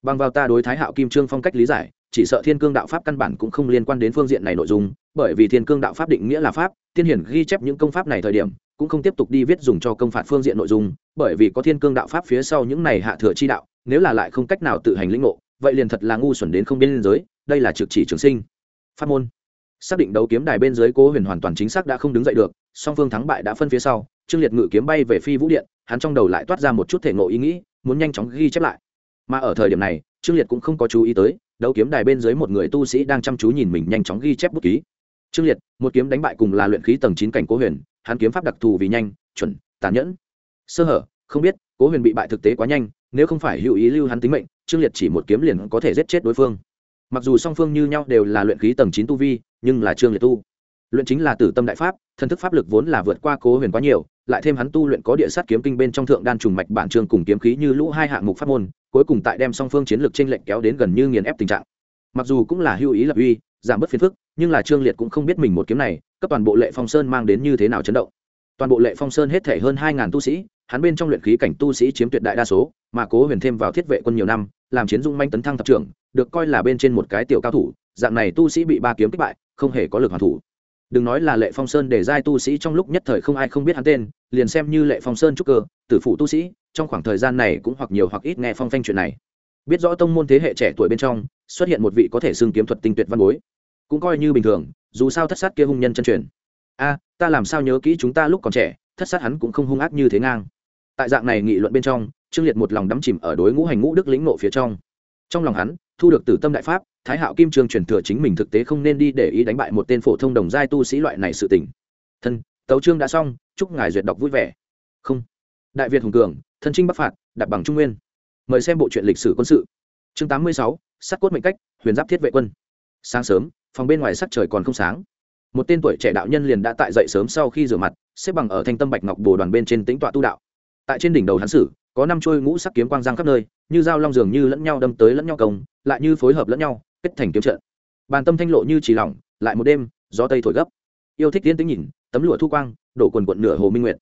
Bằng vào ta đối thái hạo kim trương phong cách lý giải chỉ sợ thiên cương đạo pháp căn bản cũng không liên quan đến phương diện này nội dung, bởi vì thiên cương đạo pháp định nghĩa là pháp, tiên hiển ghi chép những công pháp này thời điểm, cũng không tiếp tục đi viết dùng cho công phạt phương diện nội dung, bởi vì có thiên cương đạo pháp phía sau những này hạ thừa chi đạo, nếu là lại không cách nào tự hành lĩnh ngộ, vậy liền thật là ngu xuẩn đến không biên giới, đây là trực chỉ trường sinh. Phát môn. Xác định đấu kiếm đài bên dưới cố huyền hoàn toàn chính xác đã không đứng dậy được, song phương thắng bại đã phân phía sau, trương liệt ngự kiếm bay về phi vũ điện, hắn trong đầu lại toát ra một chút thể ngộ ý nghĩ, muốn nhanh chóng ghi chép lại. Mà ở thời điểm này, trương liệt cũng không có chú ý tới đấu kiếm đài bên dưới một người tu sĩ đang chăm chú nhìn mình nhanh chóng ghi chép bút ký. Trương liệt, một kiếm đánh bại cùng là luyện khí tầng chín cảnh cố huyền, hắn kiếm pháp đặc thù vì nhanh, chuẩn, tàn nhẫn. Sơ hở, không biết, cố huyền bị bại thực tế quá nhanh, nếu không phải hữu ý lưu hắn tính mệnh, trương liệt chỉ một kiếm liền có thể giết chết đối phương. Mặc dù song phương như nhau đều là luyện khí tầng chín tu vi, nhưng là trương liệt tu luyện chính là tử tâm đại pháp, thần thức pháp lực vốn là vượt qua cố huyền quá nhiều, lại thêm hắn tu luyện có địa sát kiếm kinh bên trong thượng đan trùng mạch bản trương cùng kiếm khí như lũ hai hạng mục pháp môn cuối cùng tại đem song phương chiến lược tranh lệnh kéo đến gần như nghiền ép tình trạng. Mặc dù cũng là hưu ý lập uy, giảm bớt phiền phức, nhưng là trương liệt cũng không biết mình một kiếm này, cấp toàn bộ lệ phong sơn mang đến như thế nào chấn động. Toàn bộ lệ phong sơn hết thể hơn hai ngàn tu sĩ, hắn bên trong luyện khí cảnh tu sĩ chiếm tuyệt đại đa số, mà cố huyền thêm vào thiết vệ quân nhiều năm, làm chiến dung manh tấn thăng thập trưởng, được coi là bên trên một cái tiểu cao thủ, dạng này tu sĩ bị ba kiếm kích bại, không hề có lực hoàn thủ. Đừng nói là lệ phong sơn để giai tu sĩ trong lúc nhất thời không ai không biết hắn tên, liền xem như lệ phong sơn trúc cơ, tử phụ tu sĩ trong khoảng thời gian này cũng hoặc nhiều hoặc ít nghe phong phanh chuyện này. Biết rõ tông môn thế hệ trẻ tuổi bên trong, xuất hiện một vị có thể xưng kiếm thuật tinh tuyệt văn bối. Cũng coi như bình thường, dù sao thất sát kia hung nhân chân truyền. A, ta làm sao nhớ kỹ chúng ta lúc còn trẻ, thất sát hắn cũng không hung ác như thế ngang. Tại dạng này nghị luận bên trong, trương liệt một lòng đắm chìm ở đối ngũ hành ngũ đức lĩnh nộ phía trong. Trong lòng hắn, thu được tử tâm đại pháp, thái hạo kim trường truyền thừa chính mình thực tế không nên đi để ý đánh bại một tên phổ thông đồng giai tu sĩ loại này sự tình. Thân, tấu chương đã xong, chúc ngài duyệt đọc vui vẻ. Không đại việt hùng cường thân trinh bắc phạt đặt bằng trung nguyên. Mời xem bộ truyện lịch sử quân sự. Chương tám mươi sáu, sắt cốt mệnh cách, huyền giáp thiết vệ quân. Sáng sớm, phòng bên ngoài sắc trời còn không sáng. Một tên tuổi trẻ đạo nhân liền đã tại dậy sớm sau khi rửa mặt, xếp bằng ở thanh tâm bạch ngọc bồ đoàn bên trên tính tọa tu đạo. Tại trên đỉnh đầu hắn sử, có năm trôi ngũ sắc kiếm quang giang khắp nơi, như dao long dường như lẫn nhau đâm tới lẫn nhau công, lại như phối hợp lẫn nhau, kết thành kiếm trận. Bàn tâm thanh lộ như chỉ lỏng, lại một đêm, gió tây thổi gấp. Yêu thích tiến tính nhìn, tấm lụa thu quang, đổ quần quận nửa hồ minh nguyệt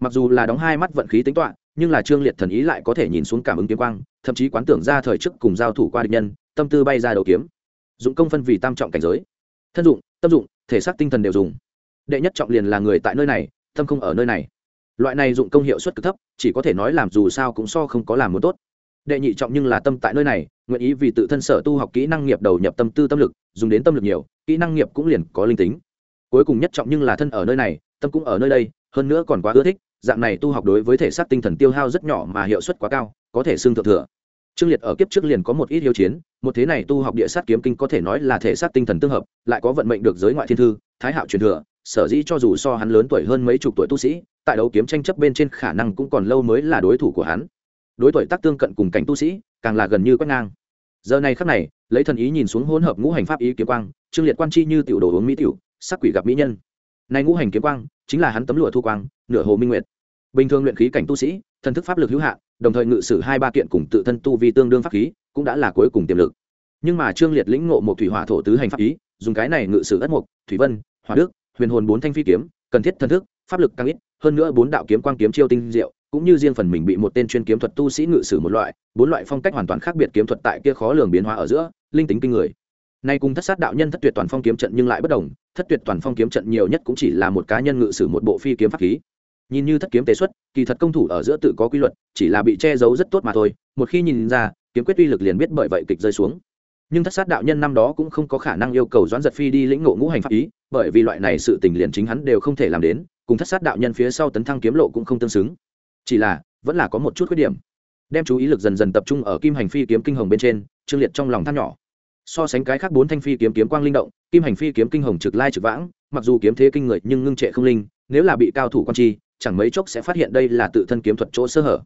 mặc dù là đóng hai mắt vận khí tính toạ nhưng là trương liệt thần ý lại có thể nhìn xuống cảm ứng kiếm quang, thậm chí quán tưởng ra thời chức cùng giao thủ qua địch nhân, tâm tư bay ra đầu kiếm. Dụng công phân vì tam trọng cảnh giới. Thân dụng, tâm dụng, thể xác tinh thần đều dùng. Đệ nhất trọng liền là người tại nơi này, tâm không ở nơi này. Loại này dụng công hiệu suất cực thấp, chỉ có thể nói làm dù sao cũng so không có làm muốn tốt. Đệ nhị trọng nhưng là tâm tại nơi này, nguyện ý vì tự thân sở tu học kỹ năng nghiệp đầu nhập tâm tư tâm lực, dùng đến tâm lực nhiều, kỹ năng nghiệp cũng liền có linh tính. Cuối cùng nhất trọng nhưng là thân ở nơi này, tâm cũng ở nơi đây, hơn nữa còn quá ưa thích dạng này tu học đối với thể xác tinh thần tiêu hao rất nhỏ mà hiệu suất quá cao, có thể xương thượng thừa. Trương liệt ở kiếp trước liền có một ít hiếu chiến, một thế này tu học địa sát kiếm kinh có thể nói là thể xác tinh thần tương hợp, lại có vận mệnh được giới ngoại thiên thư, thái hạo truyền thừa, sở dĩ cho dù so hắn lớn tuổi hơn mấy chục tuổi tu sĩ, tại đấu kiếm tranh chấp bên trên khả năng cũng còn lâu mới là đối thủ của hắn. Đối tuổi tác tương cận cùng cảnh tu sĩ, càng là gần như quét ngang. Giờ này khắc này, lấy thần ý nhìn xuống hỗn hợp ngũ hành pháp ý kiếm quang, trương liệt quan chi như tiểu đồ uống mỹ tiểu, sắc quỷ gặp mỹ nhân. Nay ngũ hành kiếm quang chính là hắn tấm lụa thu quang, nửa hồ minh nguyệt. Bình thường luyện khí cảnh tu sĩ, thần thức pháp lực hữu hạn, đồng thời ngự sử hai ba kiện cùng tự thân tu vi tương đương pháp khí, cũng đã là cuối cùng tiềm lực. Nhưng mà trương liệt lĩnh ngộ một thủy hỏa thổ tứ hành pháp ý, dùng cái này ngự sử ất mục, thủy vân, hỏa đức, huyền hồn bốn thanh phi kiếm, cần thiết thần thức, pháp lực càng ít, hơn nữa bốn đạo kiếm quang kiếm chiêu tinh diệu, cũng như riêng phần mình bị một tên chuyên kiếm thuật tu sĩ ngự sử một loại, bốn loại phong cách hoàn toàn khác biệt kiếm thuật tại kia khó lường biến hóa ở giữa, linh tính kinh người nay cùng thất sát đạo nhân thất tuyệt toàn phong kiếm trận nhưng lại bất đồng, thất tuyệt toàn phong kiếm trận nhiều nhất cũng chỉ là một cá nhân ngự sử một bộ phi kiếm pháp khí. Nhìn như thất kiếm tế xuất, kỳ thật công thủ ở giữa tự có quy luật, chỉ là bị che giấu rất tốt mà thôi, một khi nhìn ra, kiếm quyết uy lực liền biết bởi vậy kịch rơi xuống. Nhưng thất sát đạo nhân năm đó cũng không có khả năng yêu cầu doãn giật phi đi lĩnh ngộ ngũ hành pháp ý, bởi vì loại này sự tình liền chính hắn đều không thể làm đến, cùng thất sát đạo nhân phía sau tấn thăng kiếm lộ cũng không tương xứng. Chỉ là, vẫn là có một chút khuyết điểm. Đem chú ý lực dần dần tập trung ở kim hành phi kiếm kinh hồng bên trên, trương liệt trong lòng than nhỏ so sánh cái khác bốn thanh phi kiếm kiếm quang linh động, kim hành phi kiếm kinh hồng trực lai trực vãng, mặc dù kiếm thế kinh người nhưng ngưng trệ không linh, nếu là bị cao thủ quan chi, chẳng mấy chốc sẽ phát hiện đây là tự thân kiếm thuật chỗ sơ hở.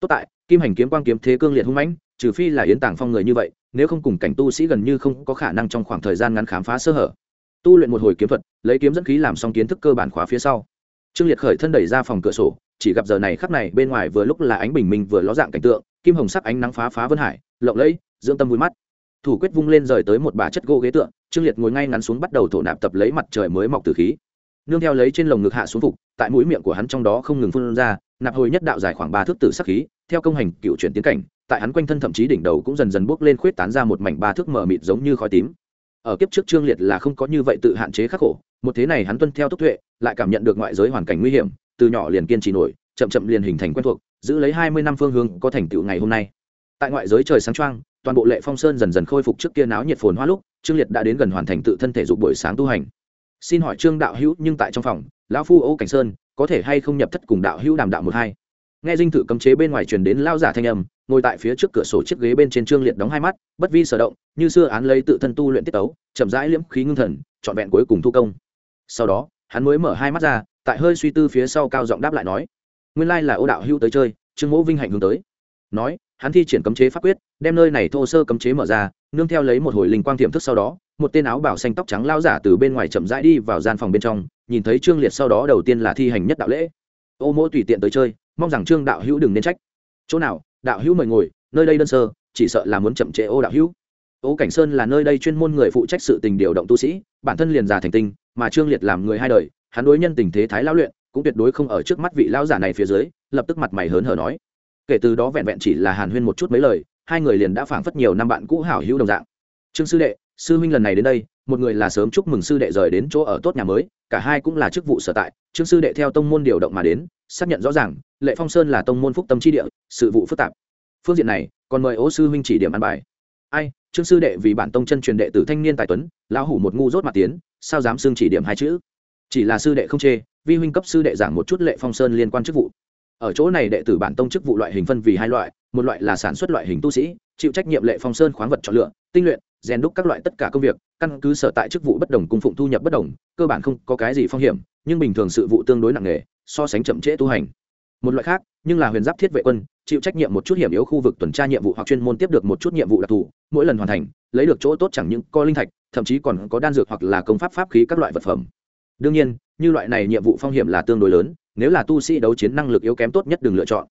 Tốt tại, kim hành kiếm quang kiếm thế cương liệt hung mãnh, trừ phi là yến tàng phong người như vậy, nếu không cùng cảnh tu sĩ gần như không có khả năng trong khoảng thời gian ngắn khám phá sơ hở. Tu luyện một hồi kiếm thuật, lấy kiếm dẫn khí làm xong kiến thức cơ bản khóa phía sau. Trương liệt khởi thân đẩy ra phòng cửa sổ, chỉ gặp giờ này khắc này bên ngoài vừa lúc là ánh bình minh vừa ló dạng cảnh tượng, kim hồng sắc ánh nắng phá phá vân hải, lộng lẫy, dưỡng tâm vui mắt thủ quyết vung lên rời tới một bà chất gỗ ghế tượng trương liệt ngồi ngay ngắn xuống bắt đầu thổ nạp tập lấy mặt trời mới mọc từ khí. Nương theo lấy trên lồng ngực hạ xuống phục, tại mũi miệng của hắn trong đó không ngừng phun ra, nạp hồi nhất đạo dài khoảng ba thước tử sắc khí, theo công hành cựu chuyển tiến cảnh, tại hắn quanh thân thậm chí đỉnh đầu cũng dần dần bốc lên khuyết tán ra một mảnh ba thước mờ mịt giống như khói tím. Ở kiếp trước trương liệt là không có như vậy tự hạn chế khắc khổ, một thế này hắn tuân theo tốc tuệ, lại cảm nhận được ngoại giới hoàn cảnh nguy hiểm, từ nhỏ liền kiên trì nổi, chậm chậm liền hình thành quen thuộc, giữ lấy hai mươi năm phương hướng có thành tựu ngày hôm nay tại ngoại giới trời sáng trăng toàn bộ lệ phong sơn dần dần khôi phục trước kia náo nhiệt phồn hoa lúc, trương liệt đã đến gần hoàn thành tự thân thể dục buổi sáng tu hành. Xin hỏi trương đạo hữu, nhưng tại trong phòng, lão phu ô cảnh sơn, có thể hay không nhập thất cùng đạo hữu đàm đạo một hai? Nghe dinh thự cấm chế bên ngoài truyền đến lao giả thanh âm, ngồi tại phía trước cửa sổ chiếc ghế bên trên trương liệt đóng hai mắt, bất vi sở động, như xưa án lấy tự thân tu luyện tiết tấu, chậm rãi liễm khí ngưng thần, trọn vẹn cuối cùng thu công. Sau đó, hắn mới mở hai mắt ra, tại hơi suy tư phía sau cao giọng đáp lại nói, nguyên lai là ô đạo hữu tới chơi, trương mỗ vinh hạnh hướng tới nói, hắn thi triển cấm chế pháp quyết, đem nơi này thô sơ cấm chế mở ra, nương theo lấy một hồi linh quang tiềm thức sau đó, một tên áo bảo xanh tóc trắng lao giả từ bên ngoài chậm rãi đi vào gian phòng bên trong, nhìn thấy trương liệt sau đó đầu tiên là thi hành nhất đạo lễ. Ô mỗ tùy tiện tới chơi, mong rằng trương đạo hữu đừng nên trách. Chỗ nào, đạo hữu mời ngồi, nơi đây đơn sơ, chỉ sợ là muốn chậm trễ ô đạo hữu. Ô cảnh sơn là nơi đây chuyên môn người phụ trách sự tình điều động tu sĩ, bản thân liền già thành tinh, mà trương liệt làm người hai đời, hắn đối nhân tình thế thái lao luyện, cũng tuyệt đối không ở trước mắt vị lao giả này phía dưới, lập tức mặt mày hớn hở nói kể từ đó vẹn vẹn chỉ là hàn huyên một chút mấy lời, hai người liền đã phảng phất nhiều năm bạn cũ hảo hữu đồng dạng. Trương sư đệ, sư huynh lần này đến đây, một người là sớm chúc mừng sư đệ rời đến chỗ ở tốt nhà mới, cả hai cũng là chức vụ sở tại, trương sư đệ theo tông môn điều động mà đến, xác nhận rõ ràng, lệ phong sơn là tông môn phúc tâm tri địa, sự vụ phức tạp. Phương diện này, còn mời ô sư huynh chỉ điểm ăn bài. Ai, trương sư đệ vì bản tông chân truyền đệ tử thanh niên tài tuấn, lão hủ một ngu dốt mặt tiến, sao dám xưng chỉ điểm hai chữ? Chỉ là sư đệ không chê, vi huynh cấp sư đệ giảng một chút lệ phong sơn liên quan chức vụ ở chỗ này đệ tử bản tông chức vụ loại hình phân vì hai loại, một loại là sản xuất loại hình tu sĩ, chịu trách nhiệm lệ phong sơn khoáng vật chọn lựa, tinh luyện, rèn đúc các loại tất cả công việc, căn cứ sở tại chức vụ bất đồng cung phụng thu nhập bất đồng, cơ bản không có cái gì phong hiểm, nhưng bình thường sự vụ tương đối nặng nề, so sánh chậm trễ tu hành. Một loại khác, nhưng là huyền giáp thiết vệ quân, chịu trách nhiệm một chút hiểm yếu khu vực tuần tra nhiệm vụ hoặc chuyên môn tiếp được một chút nhiệm vụ đặc thù, mỗi lần hoàn thành, lấy được chỗ tốt chẳng những có linh thạch, thậm chí còn có đan dược hoặc là công pháp pháp khí các loại vật phẩm. Đương nhiên, như loại này nhiệm vụ phong hiểm là tương đối lớn nếu là tu sĩ đấu chiến năng lực yếu kém tốt nhất đừng lựa chọn.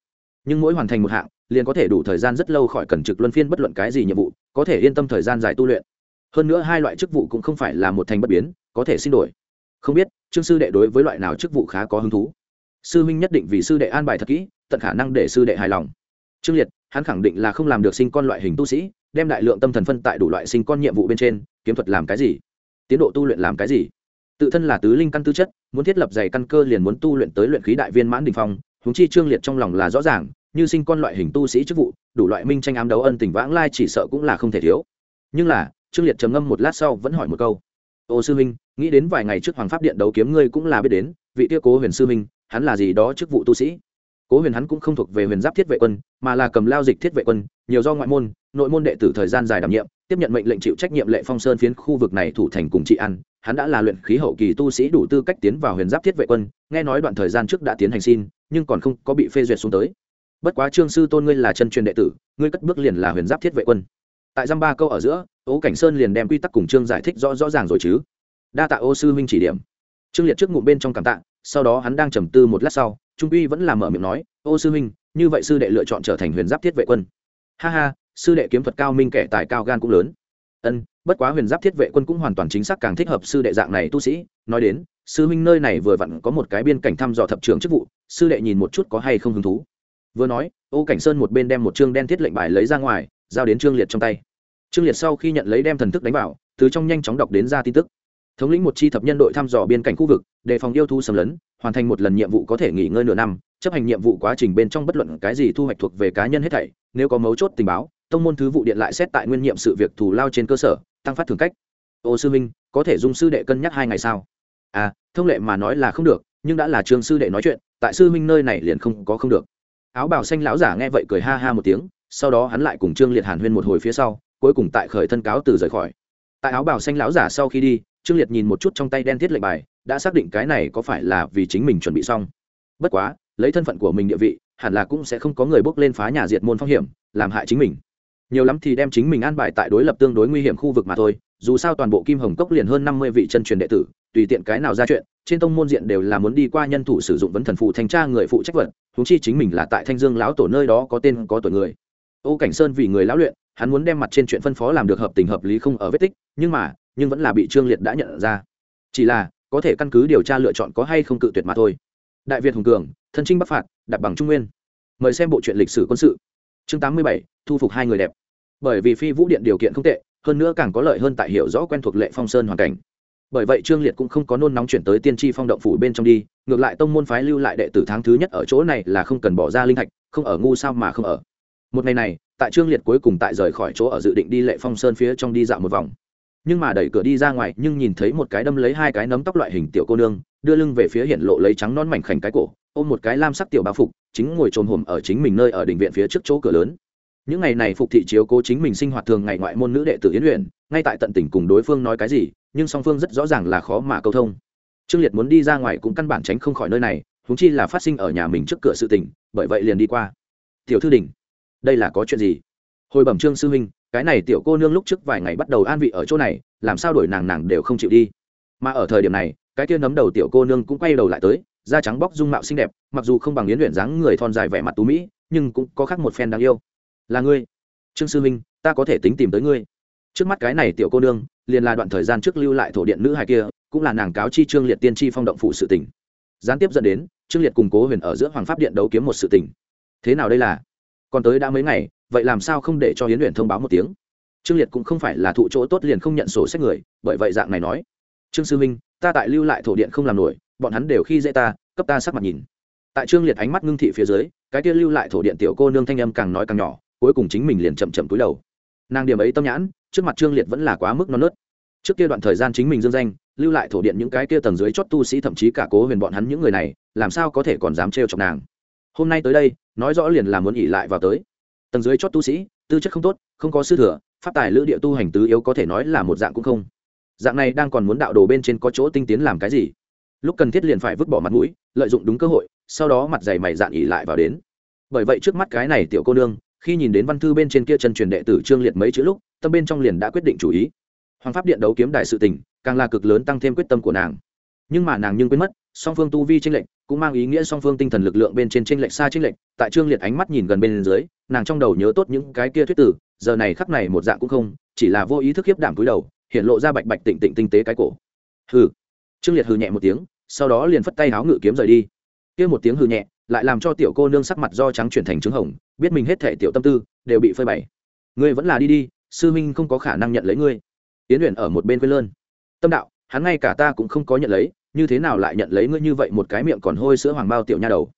Nhưng mỗi hoàn thành một hạng, liền có thể đủ thời gian rất lâu khỏi cần trực luân phiên bất luận cái gì nhiệm vụ, có thể yên tâm thời gian dài tu luyện. Hơn nữa hai loại chức vụ cũng không phải là một thành bất biến, có thể xin đổi. Không biết, trương sư đệ đối với loại nào chức vụ khá có hứng thú? Sư huynh nhất định vì sư đệ an bài thật kỹ, tận khả năng để sư đệ hài lòng. Trương liệt, hắn khẳng định là không làm được sinh con loại hình tu sĩ, đem đại lượng tâm thần phân tại đủ loại sinh con nhiệm vụ bên trên, kiếm thuật làm cái gì? Tiến độ tu luyện làm cái gì? Tự thân là tứ linh căn tư chất, muốn thiết lập dày căn cơ liền muốn tu luyện tới luyện khí đại viên mãn đình phong húng chi trương liệt trong lòng là rõ ràng, như sinh con loại hình tu sĩ chức vụ, đủ loại minh tranh ám đấu ân tình vãng lai chỉ sợ cũng là không thể thiếu. Nhưng là, trương liệt trầm ngâm một lát sau vẫn hỏi một câu. Ô sư minh nghĩ đến vài ngày trước hoàng pháp điện đấu kiếm ngươi cũng là biết đến, vị tiêu cố huyền sư minh hắn là gì đó chức vụ tu sĩ? Cố huyền hắn cũng không thuộc về huyền giáp thiết vệ quân, mà là cầm lao dịch thiết vệ quân, nhiều do ngoại môn, nội môn đệ tử thời gian dài đảm nhiệm tiếp nhận mệnh lệnh chịu trách nhiệm lệ phong sơn phiến khu vực này thủ thành cùng trị ăn hắn đã là luyện khí hậu kỳ tu sĩ đủ tư cách tiến vào huyền giáp thiết vệ quân, nghe nói đoạn thời gian trước đã tiến hành xin, nhưng còn không có bị phê duyệt xuống tới. Bất quá trương sư tôn ngươi là chân truyền đệ tử, ngươi cất bước liền là huyền giáp thiết vệ quân. Tại dăm ba câu ở giữa ô cảnh sơn liền đem quy tắc cùng trương giải thích rõ rõ ràng rồi chứ. Đa tạ ô sư huynh chỉ điểm. Trương liệt trước ngụm bên trong cảm tạ, sau đó hắn đang trầm tư một lát sau, trung uy vẫn làm mở miệng nói, ô sư huynh, như vậy sư đệ lựa chọn trở thành huyền giáp thiết vệ quân. Ha ha sư đệ kiếm thuật cao minh kẻ tài cao gan cũng lớn. Ân, bất quá huyền giáp thiết vệ quân cũng hoàn toàn chính xác càng thích hợp sư đệ dạng này tu sĩ. Nói đến, sư huynh nơi này vừa vặn có một cái biên cảnh thăm dò thập trường chức vụ, sư đệ nhìn một chút có hay không hứng thú. Vừa nói, ô cảnh sơn một bên đem một chương đen thiết lệnh bài lấy ra ngoài, giao đến trương liệt trong tay. Trương liệt sau khi nhận lấy đem thần thức đánh vào, từ trong nhanh chóng đọc đến ra tin tức. Thống lĩnh một chi thập nhân đội thăm dò biên cảnh khu vực, đề phòng yêu thu xâm lấn, hoàn thành một lần nhiệm vụ có thể nghỉ ngơi nửa năm, chấp hành nhiệm vụ quá trình bên trong bất luận cái gì thu hoạch thuộc về cá nhân hết thảy, nếu có mấu chốt tình báo tông môn thứ vụ điện lại xét tại nguyên nhiệm sự việc thù lao trên cơ sở, tăng phát thường cách. Ô sư minh có thể dung sư đệ cân nhắc hai ngày sau à thông lệ mà nói là không được, nhưng đã là trường sư đệ nói chuyện, tại sư minh nơi này liền không có không được. Áo bào xanh lão giả nghe vậy cười ha ha một tiếng, sau đó hắn lại cùng trương liệt hàn huyên một hồi phía sau, cuối cùng tại khởi thân cáo từ rời khỏi. Tại áo bào xanh lão giả sau khi đi, trương liệt nhìn một chút trong tay đen thiết lệnh bài, đã xác định cái này có phải là vì chính mình chuẩn bị xong. Bất quá, lấy thân phận của mình địa vị, hẳn là cũng sẽ không có người bước lên phá nhà diệt môn phong hiểm, làm hại chính mình nhiều lắm thì đem chính mình an bài tại đối lập tương đối nguy hiểm khu vực mà thôi, dù sao toàn bộ kim hồng cốc liền hơn năm mươi vị chân truyền đệ tử, tùy tiện cái nào ra chuyện, trên tông môn diện đều là muốn đi qua nhân thủ sử dụng vấn thần phụ thanh tra người phụ trách vật thú chi chính mình là tại thanh dương lão tổ nơi đó có tên, có tuổi người. Ô cảnh sơn vì người lão luyện, hắn muốn đem mặt trên chuyện phân phó làm được hợp tình hợp lý không ở vết tích, nhưng mà, nhưng vẫn là bị trương liệt đã nhận ra. Chỉ là, có thể căn cứ điều tra lựa chọn có hay không cự tuyệt mà thôi. Đại việt hùng cường, thân trinh bắc phạt đặt bằng trung nguyên. Mời xem bộ truyện lịch sử quân sự chương tám mươi bảy, thu phục hai người đẹp. Bởi vì phi vũ điện điều kiện không tệ, hơn nữa càng có lợi hơn tại hiểu rõ quen thuộc lệ phong sơn hoàn cảnh. Bởi vậy trương liệt cũng không có nôn nóng chuyển tới tiên tri phong động phủ bên trong đi, ngược lại tông môn phái lưu lại đệ tử tháng thứ nhất ở chỗ này là không cần bỏ ra linh thạch, không ở ngu sao mà không ở. Một ngày này, tại trương liệt cuối cùng tại rời khỏi chỗ ở dự định đi lệ phong sơn phía trong đi dạo một vòng. Nhưng mà đẩy cửa đi ra ngoài, nhưng nhìn thấy một cái đâm lấy hai cái nấm tóc loại hình tiểu cô nương, đưa lưng về phía hiện lộ lấy trắng non mảnh khảnh cái cổ ôm một cái lam sắc tiểu bao phục, chính ngồi trồn hồm ở chính mình nơi ở đình viện phía trước chỗ cửa lớn. Những ngày này phục thị chiếu cố chính mình sinh hoạt thường ngày ngoại môn nữ đệ tử yến luyện ngay tại tận tỉnh cùng đối phương nói cái gì, nhưng song phương rất rõ ràng là khó mà câu thông. Trương liệt muốn đi ra ngoài cũng căn bản tránh không khỏi nơi này húng chi là phát sinh ở nhà mình trước cửa sự tỉnh bởi vậy liền đi qua. Tiểu thư đình đây là có chuyện gì? Hồi bẩm trương sư huynh, cái này tiểu cô nương lúc trước vài ngày bắt đầu an vị ở chỗ này, làm sao đổi nàng nàng đều không chịu đi? Mà ở thời điểm này, cái kia nấm đầu tiểu cô nương cũng quay đầu lại tới da trắng bóc dung mạo xinh đẹp, mặc dù không bằng yến luyện dáng người thon dài vẻ mặt tú mỹ, nhưng cũng có khác một phen đáng yêu. Là ngươi. Trương sư minh, ta có thể tính tìm tới ngươi. Trước mắt cái này tiểu cô nương, liền là đoạn thời gian trước lưu lại thổ điện nữ hài kia, cũng là nàng cáo chi trương liệt tiên tri phong động phụ sự tỉnh gián tiếp dẫn đến, trương liệt cùng cố huyền ở giữa hoàng pháp điện đấu kiếm một sự tỉnh thế nào đây là? Còn tới đã mấy ngày, vậy làm sao không để cho hiến luyện thông báo một tiếng? Trương liệt cũng không phải là thụ chỗ tốt liền không nhận sổ sách người, bởi vậy dạng này nói. Trương sư minh, ta tại lưu lại thổ điện không làm nổi bọn hắn đều khi dễ ta, cấp ta sắc mặt nhìn. Tại trương liệt ánh mắt ngưng thị phía dưới, cái kia lưu lại thổ điện tiểu cô nương thanh âm càng nói càng nhỏ, cuối cùng chính mình liền chậm chậm cúi đầu. Nàng điểm ấy tâm nhãn, trước mặt trương liệt vẫn là quá mức non nớt. Trước kia đoạn thời gian chính mình dương danh, lưu lại thổ điện những cái kia tầng dưới chót tu sĩ thậm chí cả cố huyền bọn hắn những người này, làm sao có thể còn dám trêu chọc nàng? Hôm nay tới đây, nói rõ liền là muốn ỉ lại vào tới. Tầng dưới chót tu sĩ, tư chất không tốt, không có sư thừa, pháp tài lữ địa tu hành tứ yếu có thể nói là một dạng cũng không. Dạng này đang còn muốn đạo đồ bên trên có chỗ tinh tiến làm cái gì? Lúc cần thiết liền phải vứt bỏ mặt mũi, lợi dụng đúng cơ hội, sau đó mặt dày mày dạn ỉ lại vào đến. Bởi vậy trước mắt cái này tiểu cô nương, khi nhìn đến văn thư bên trên kia chân truyền đệ tử trương liệt mấy chữ lúc, tâm bên trong liền đã quyết định chủ ý. Hoàng pháp điện đấu kiếm đại sự tình, càng là cực lớn tăng thêm quyết tâm của nàng. Nhưng mà nàng nhưng quên mất, song phương tu vi tranh lệch, cũng mang ý nghĩa song phương tinh thần lực lượng bên trên tranh lệch xa tranh lệch, tại trương liệt ánh mắt nhìn gần bên dưới, nàng trong đầu nhớ tốt những cái kia thuyết tử, giờ này khắc này một dạng cũng không, chỉ là vô ý thức hiếp đảm cúi đầu, hiện lộ ra bạch bạch tịnh tịnh tinh tế cái cổ. Hừ trương liệt hừ nhẹ một tiếng, sau đó liền phất tay háo ngự kiếm rời đi. Kia một tiếng hừ nhẹ, lại làm cho tiểu cô nương sắc mặt do trắng chuyển thành trứng hồng, biết mình hết thể tiểu tâm tư, đều bị phơi bày. Ngươi vẫn là đi đi, sư minh không có khả năng nhận lấy ngươi. Tiến luyện ở một bên quê lơn. Tâm đạo, hắn ngay cả ta cũng không có nhận lấy, như thế nào lại nhận lấy ngươi như vậy một cái miệng còn hôi sữa hoàng bao tiểu nha đầu?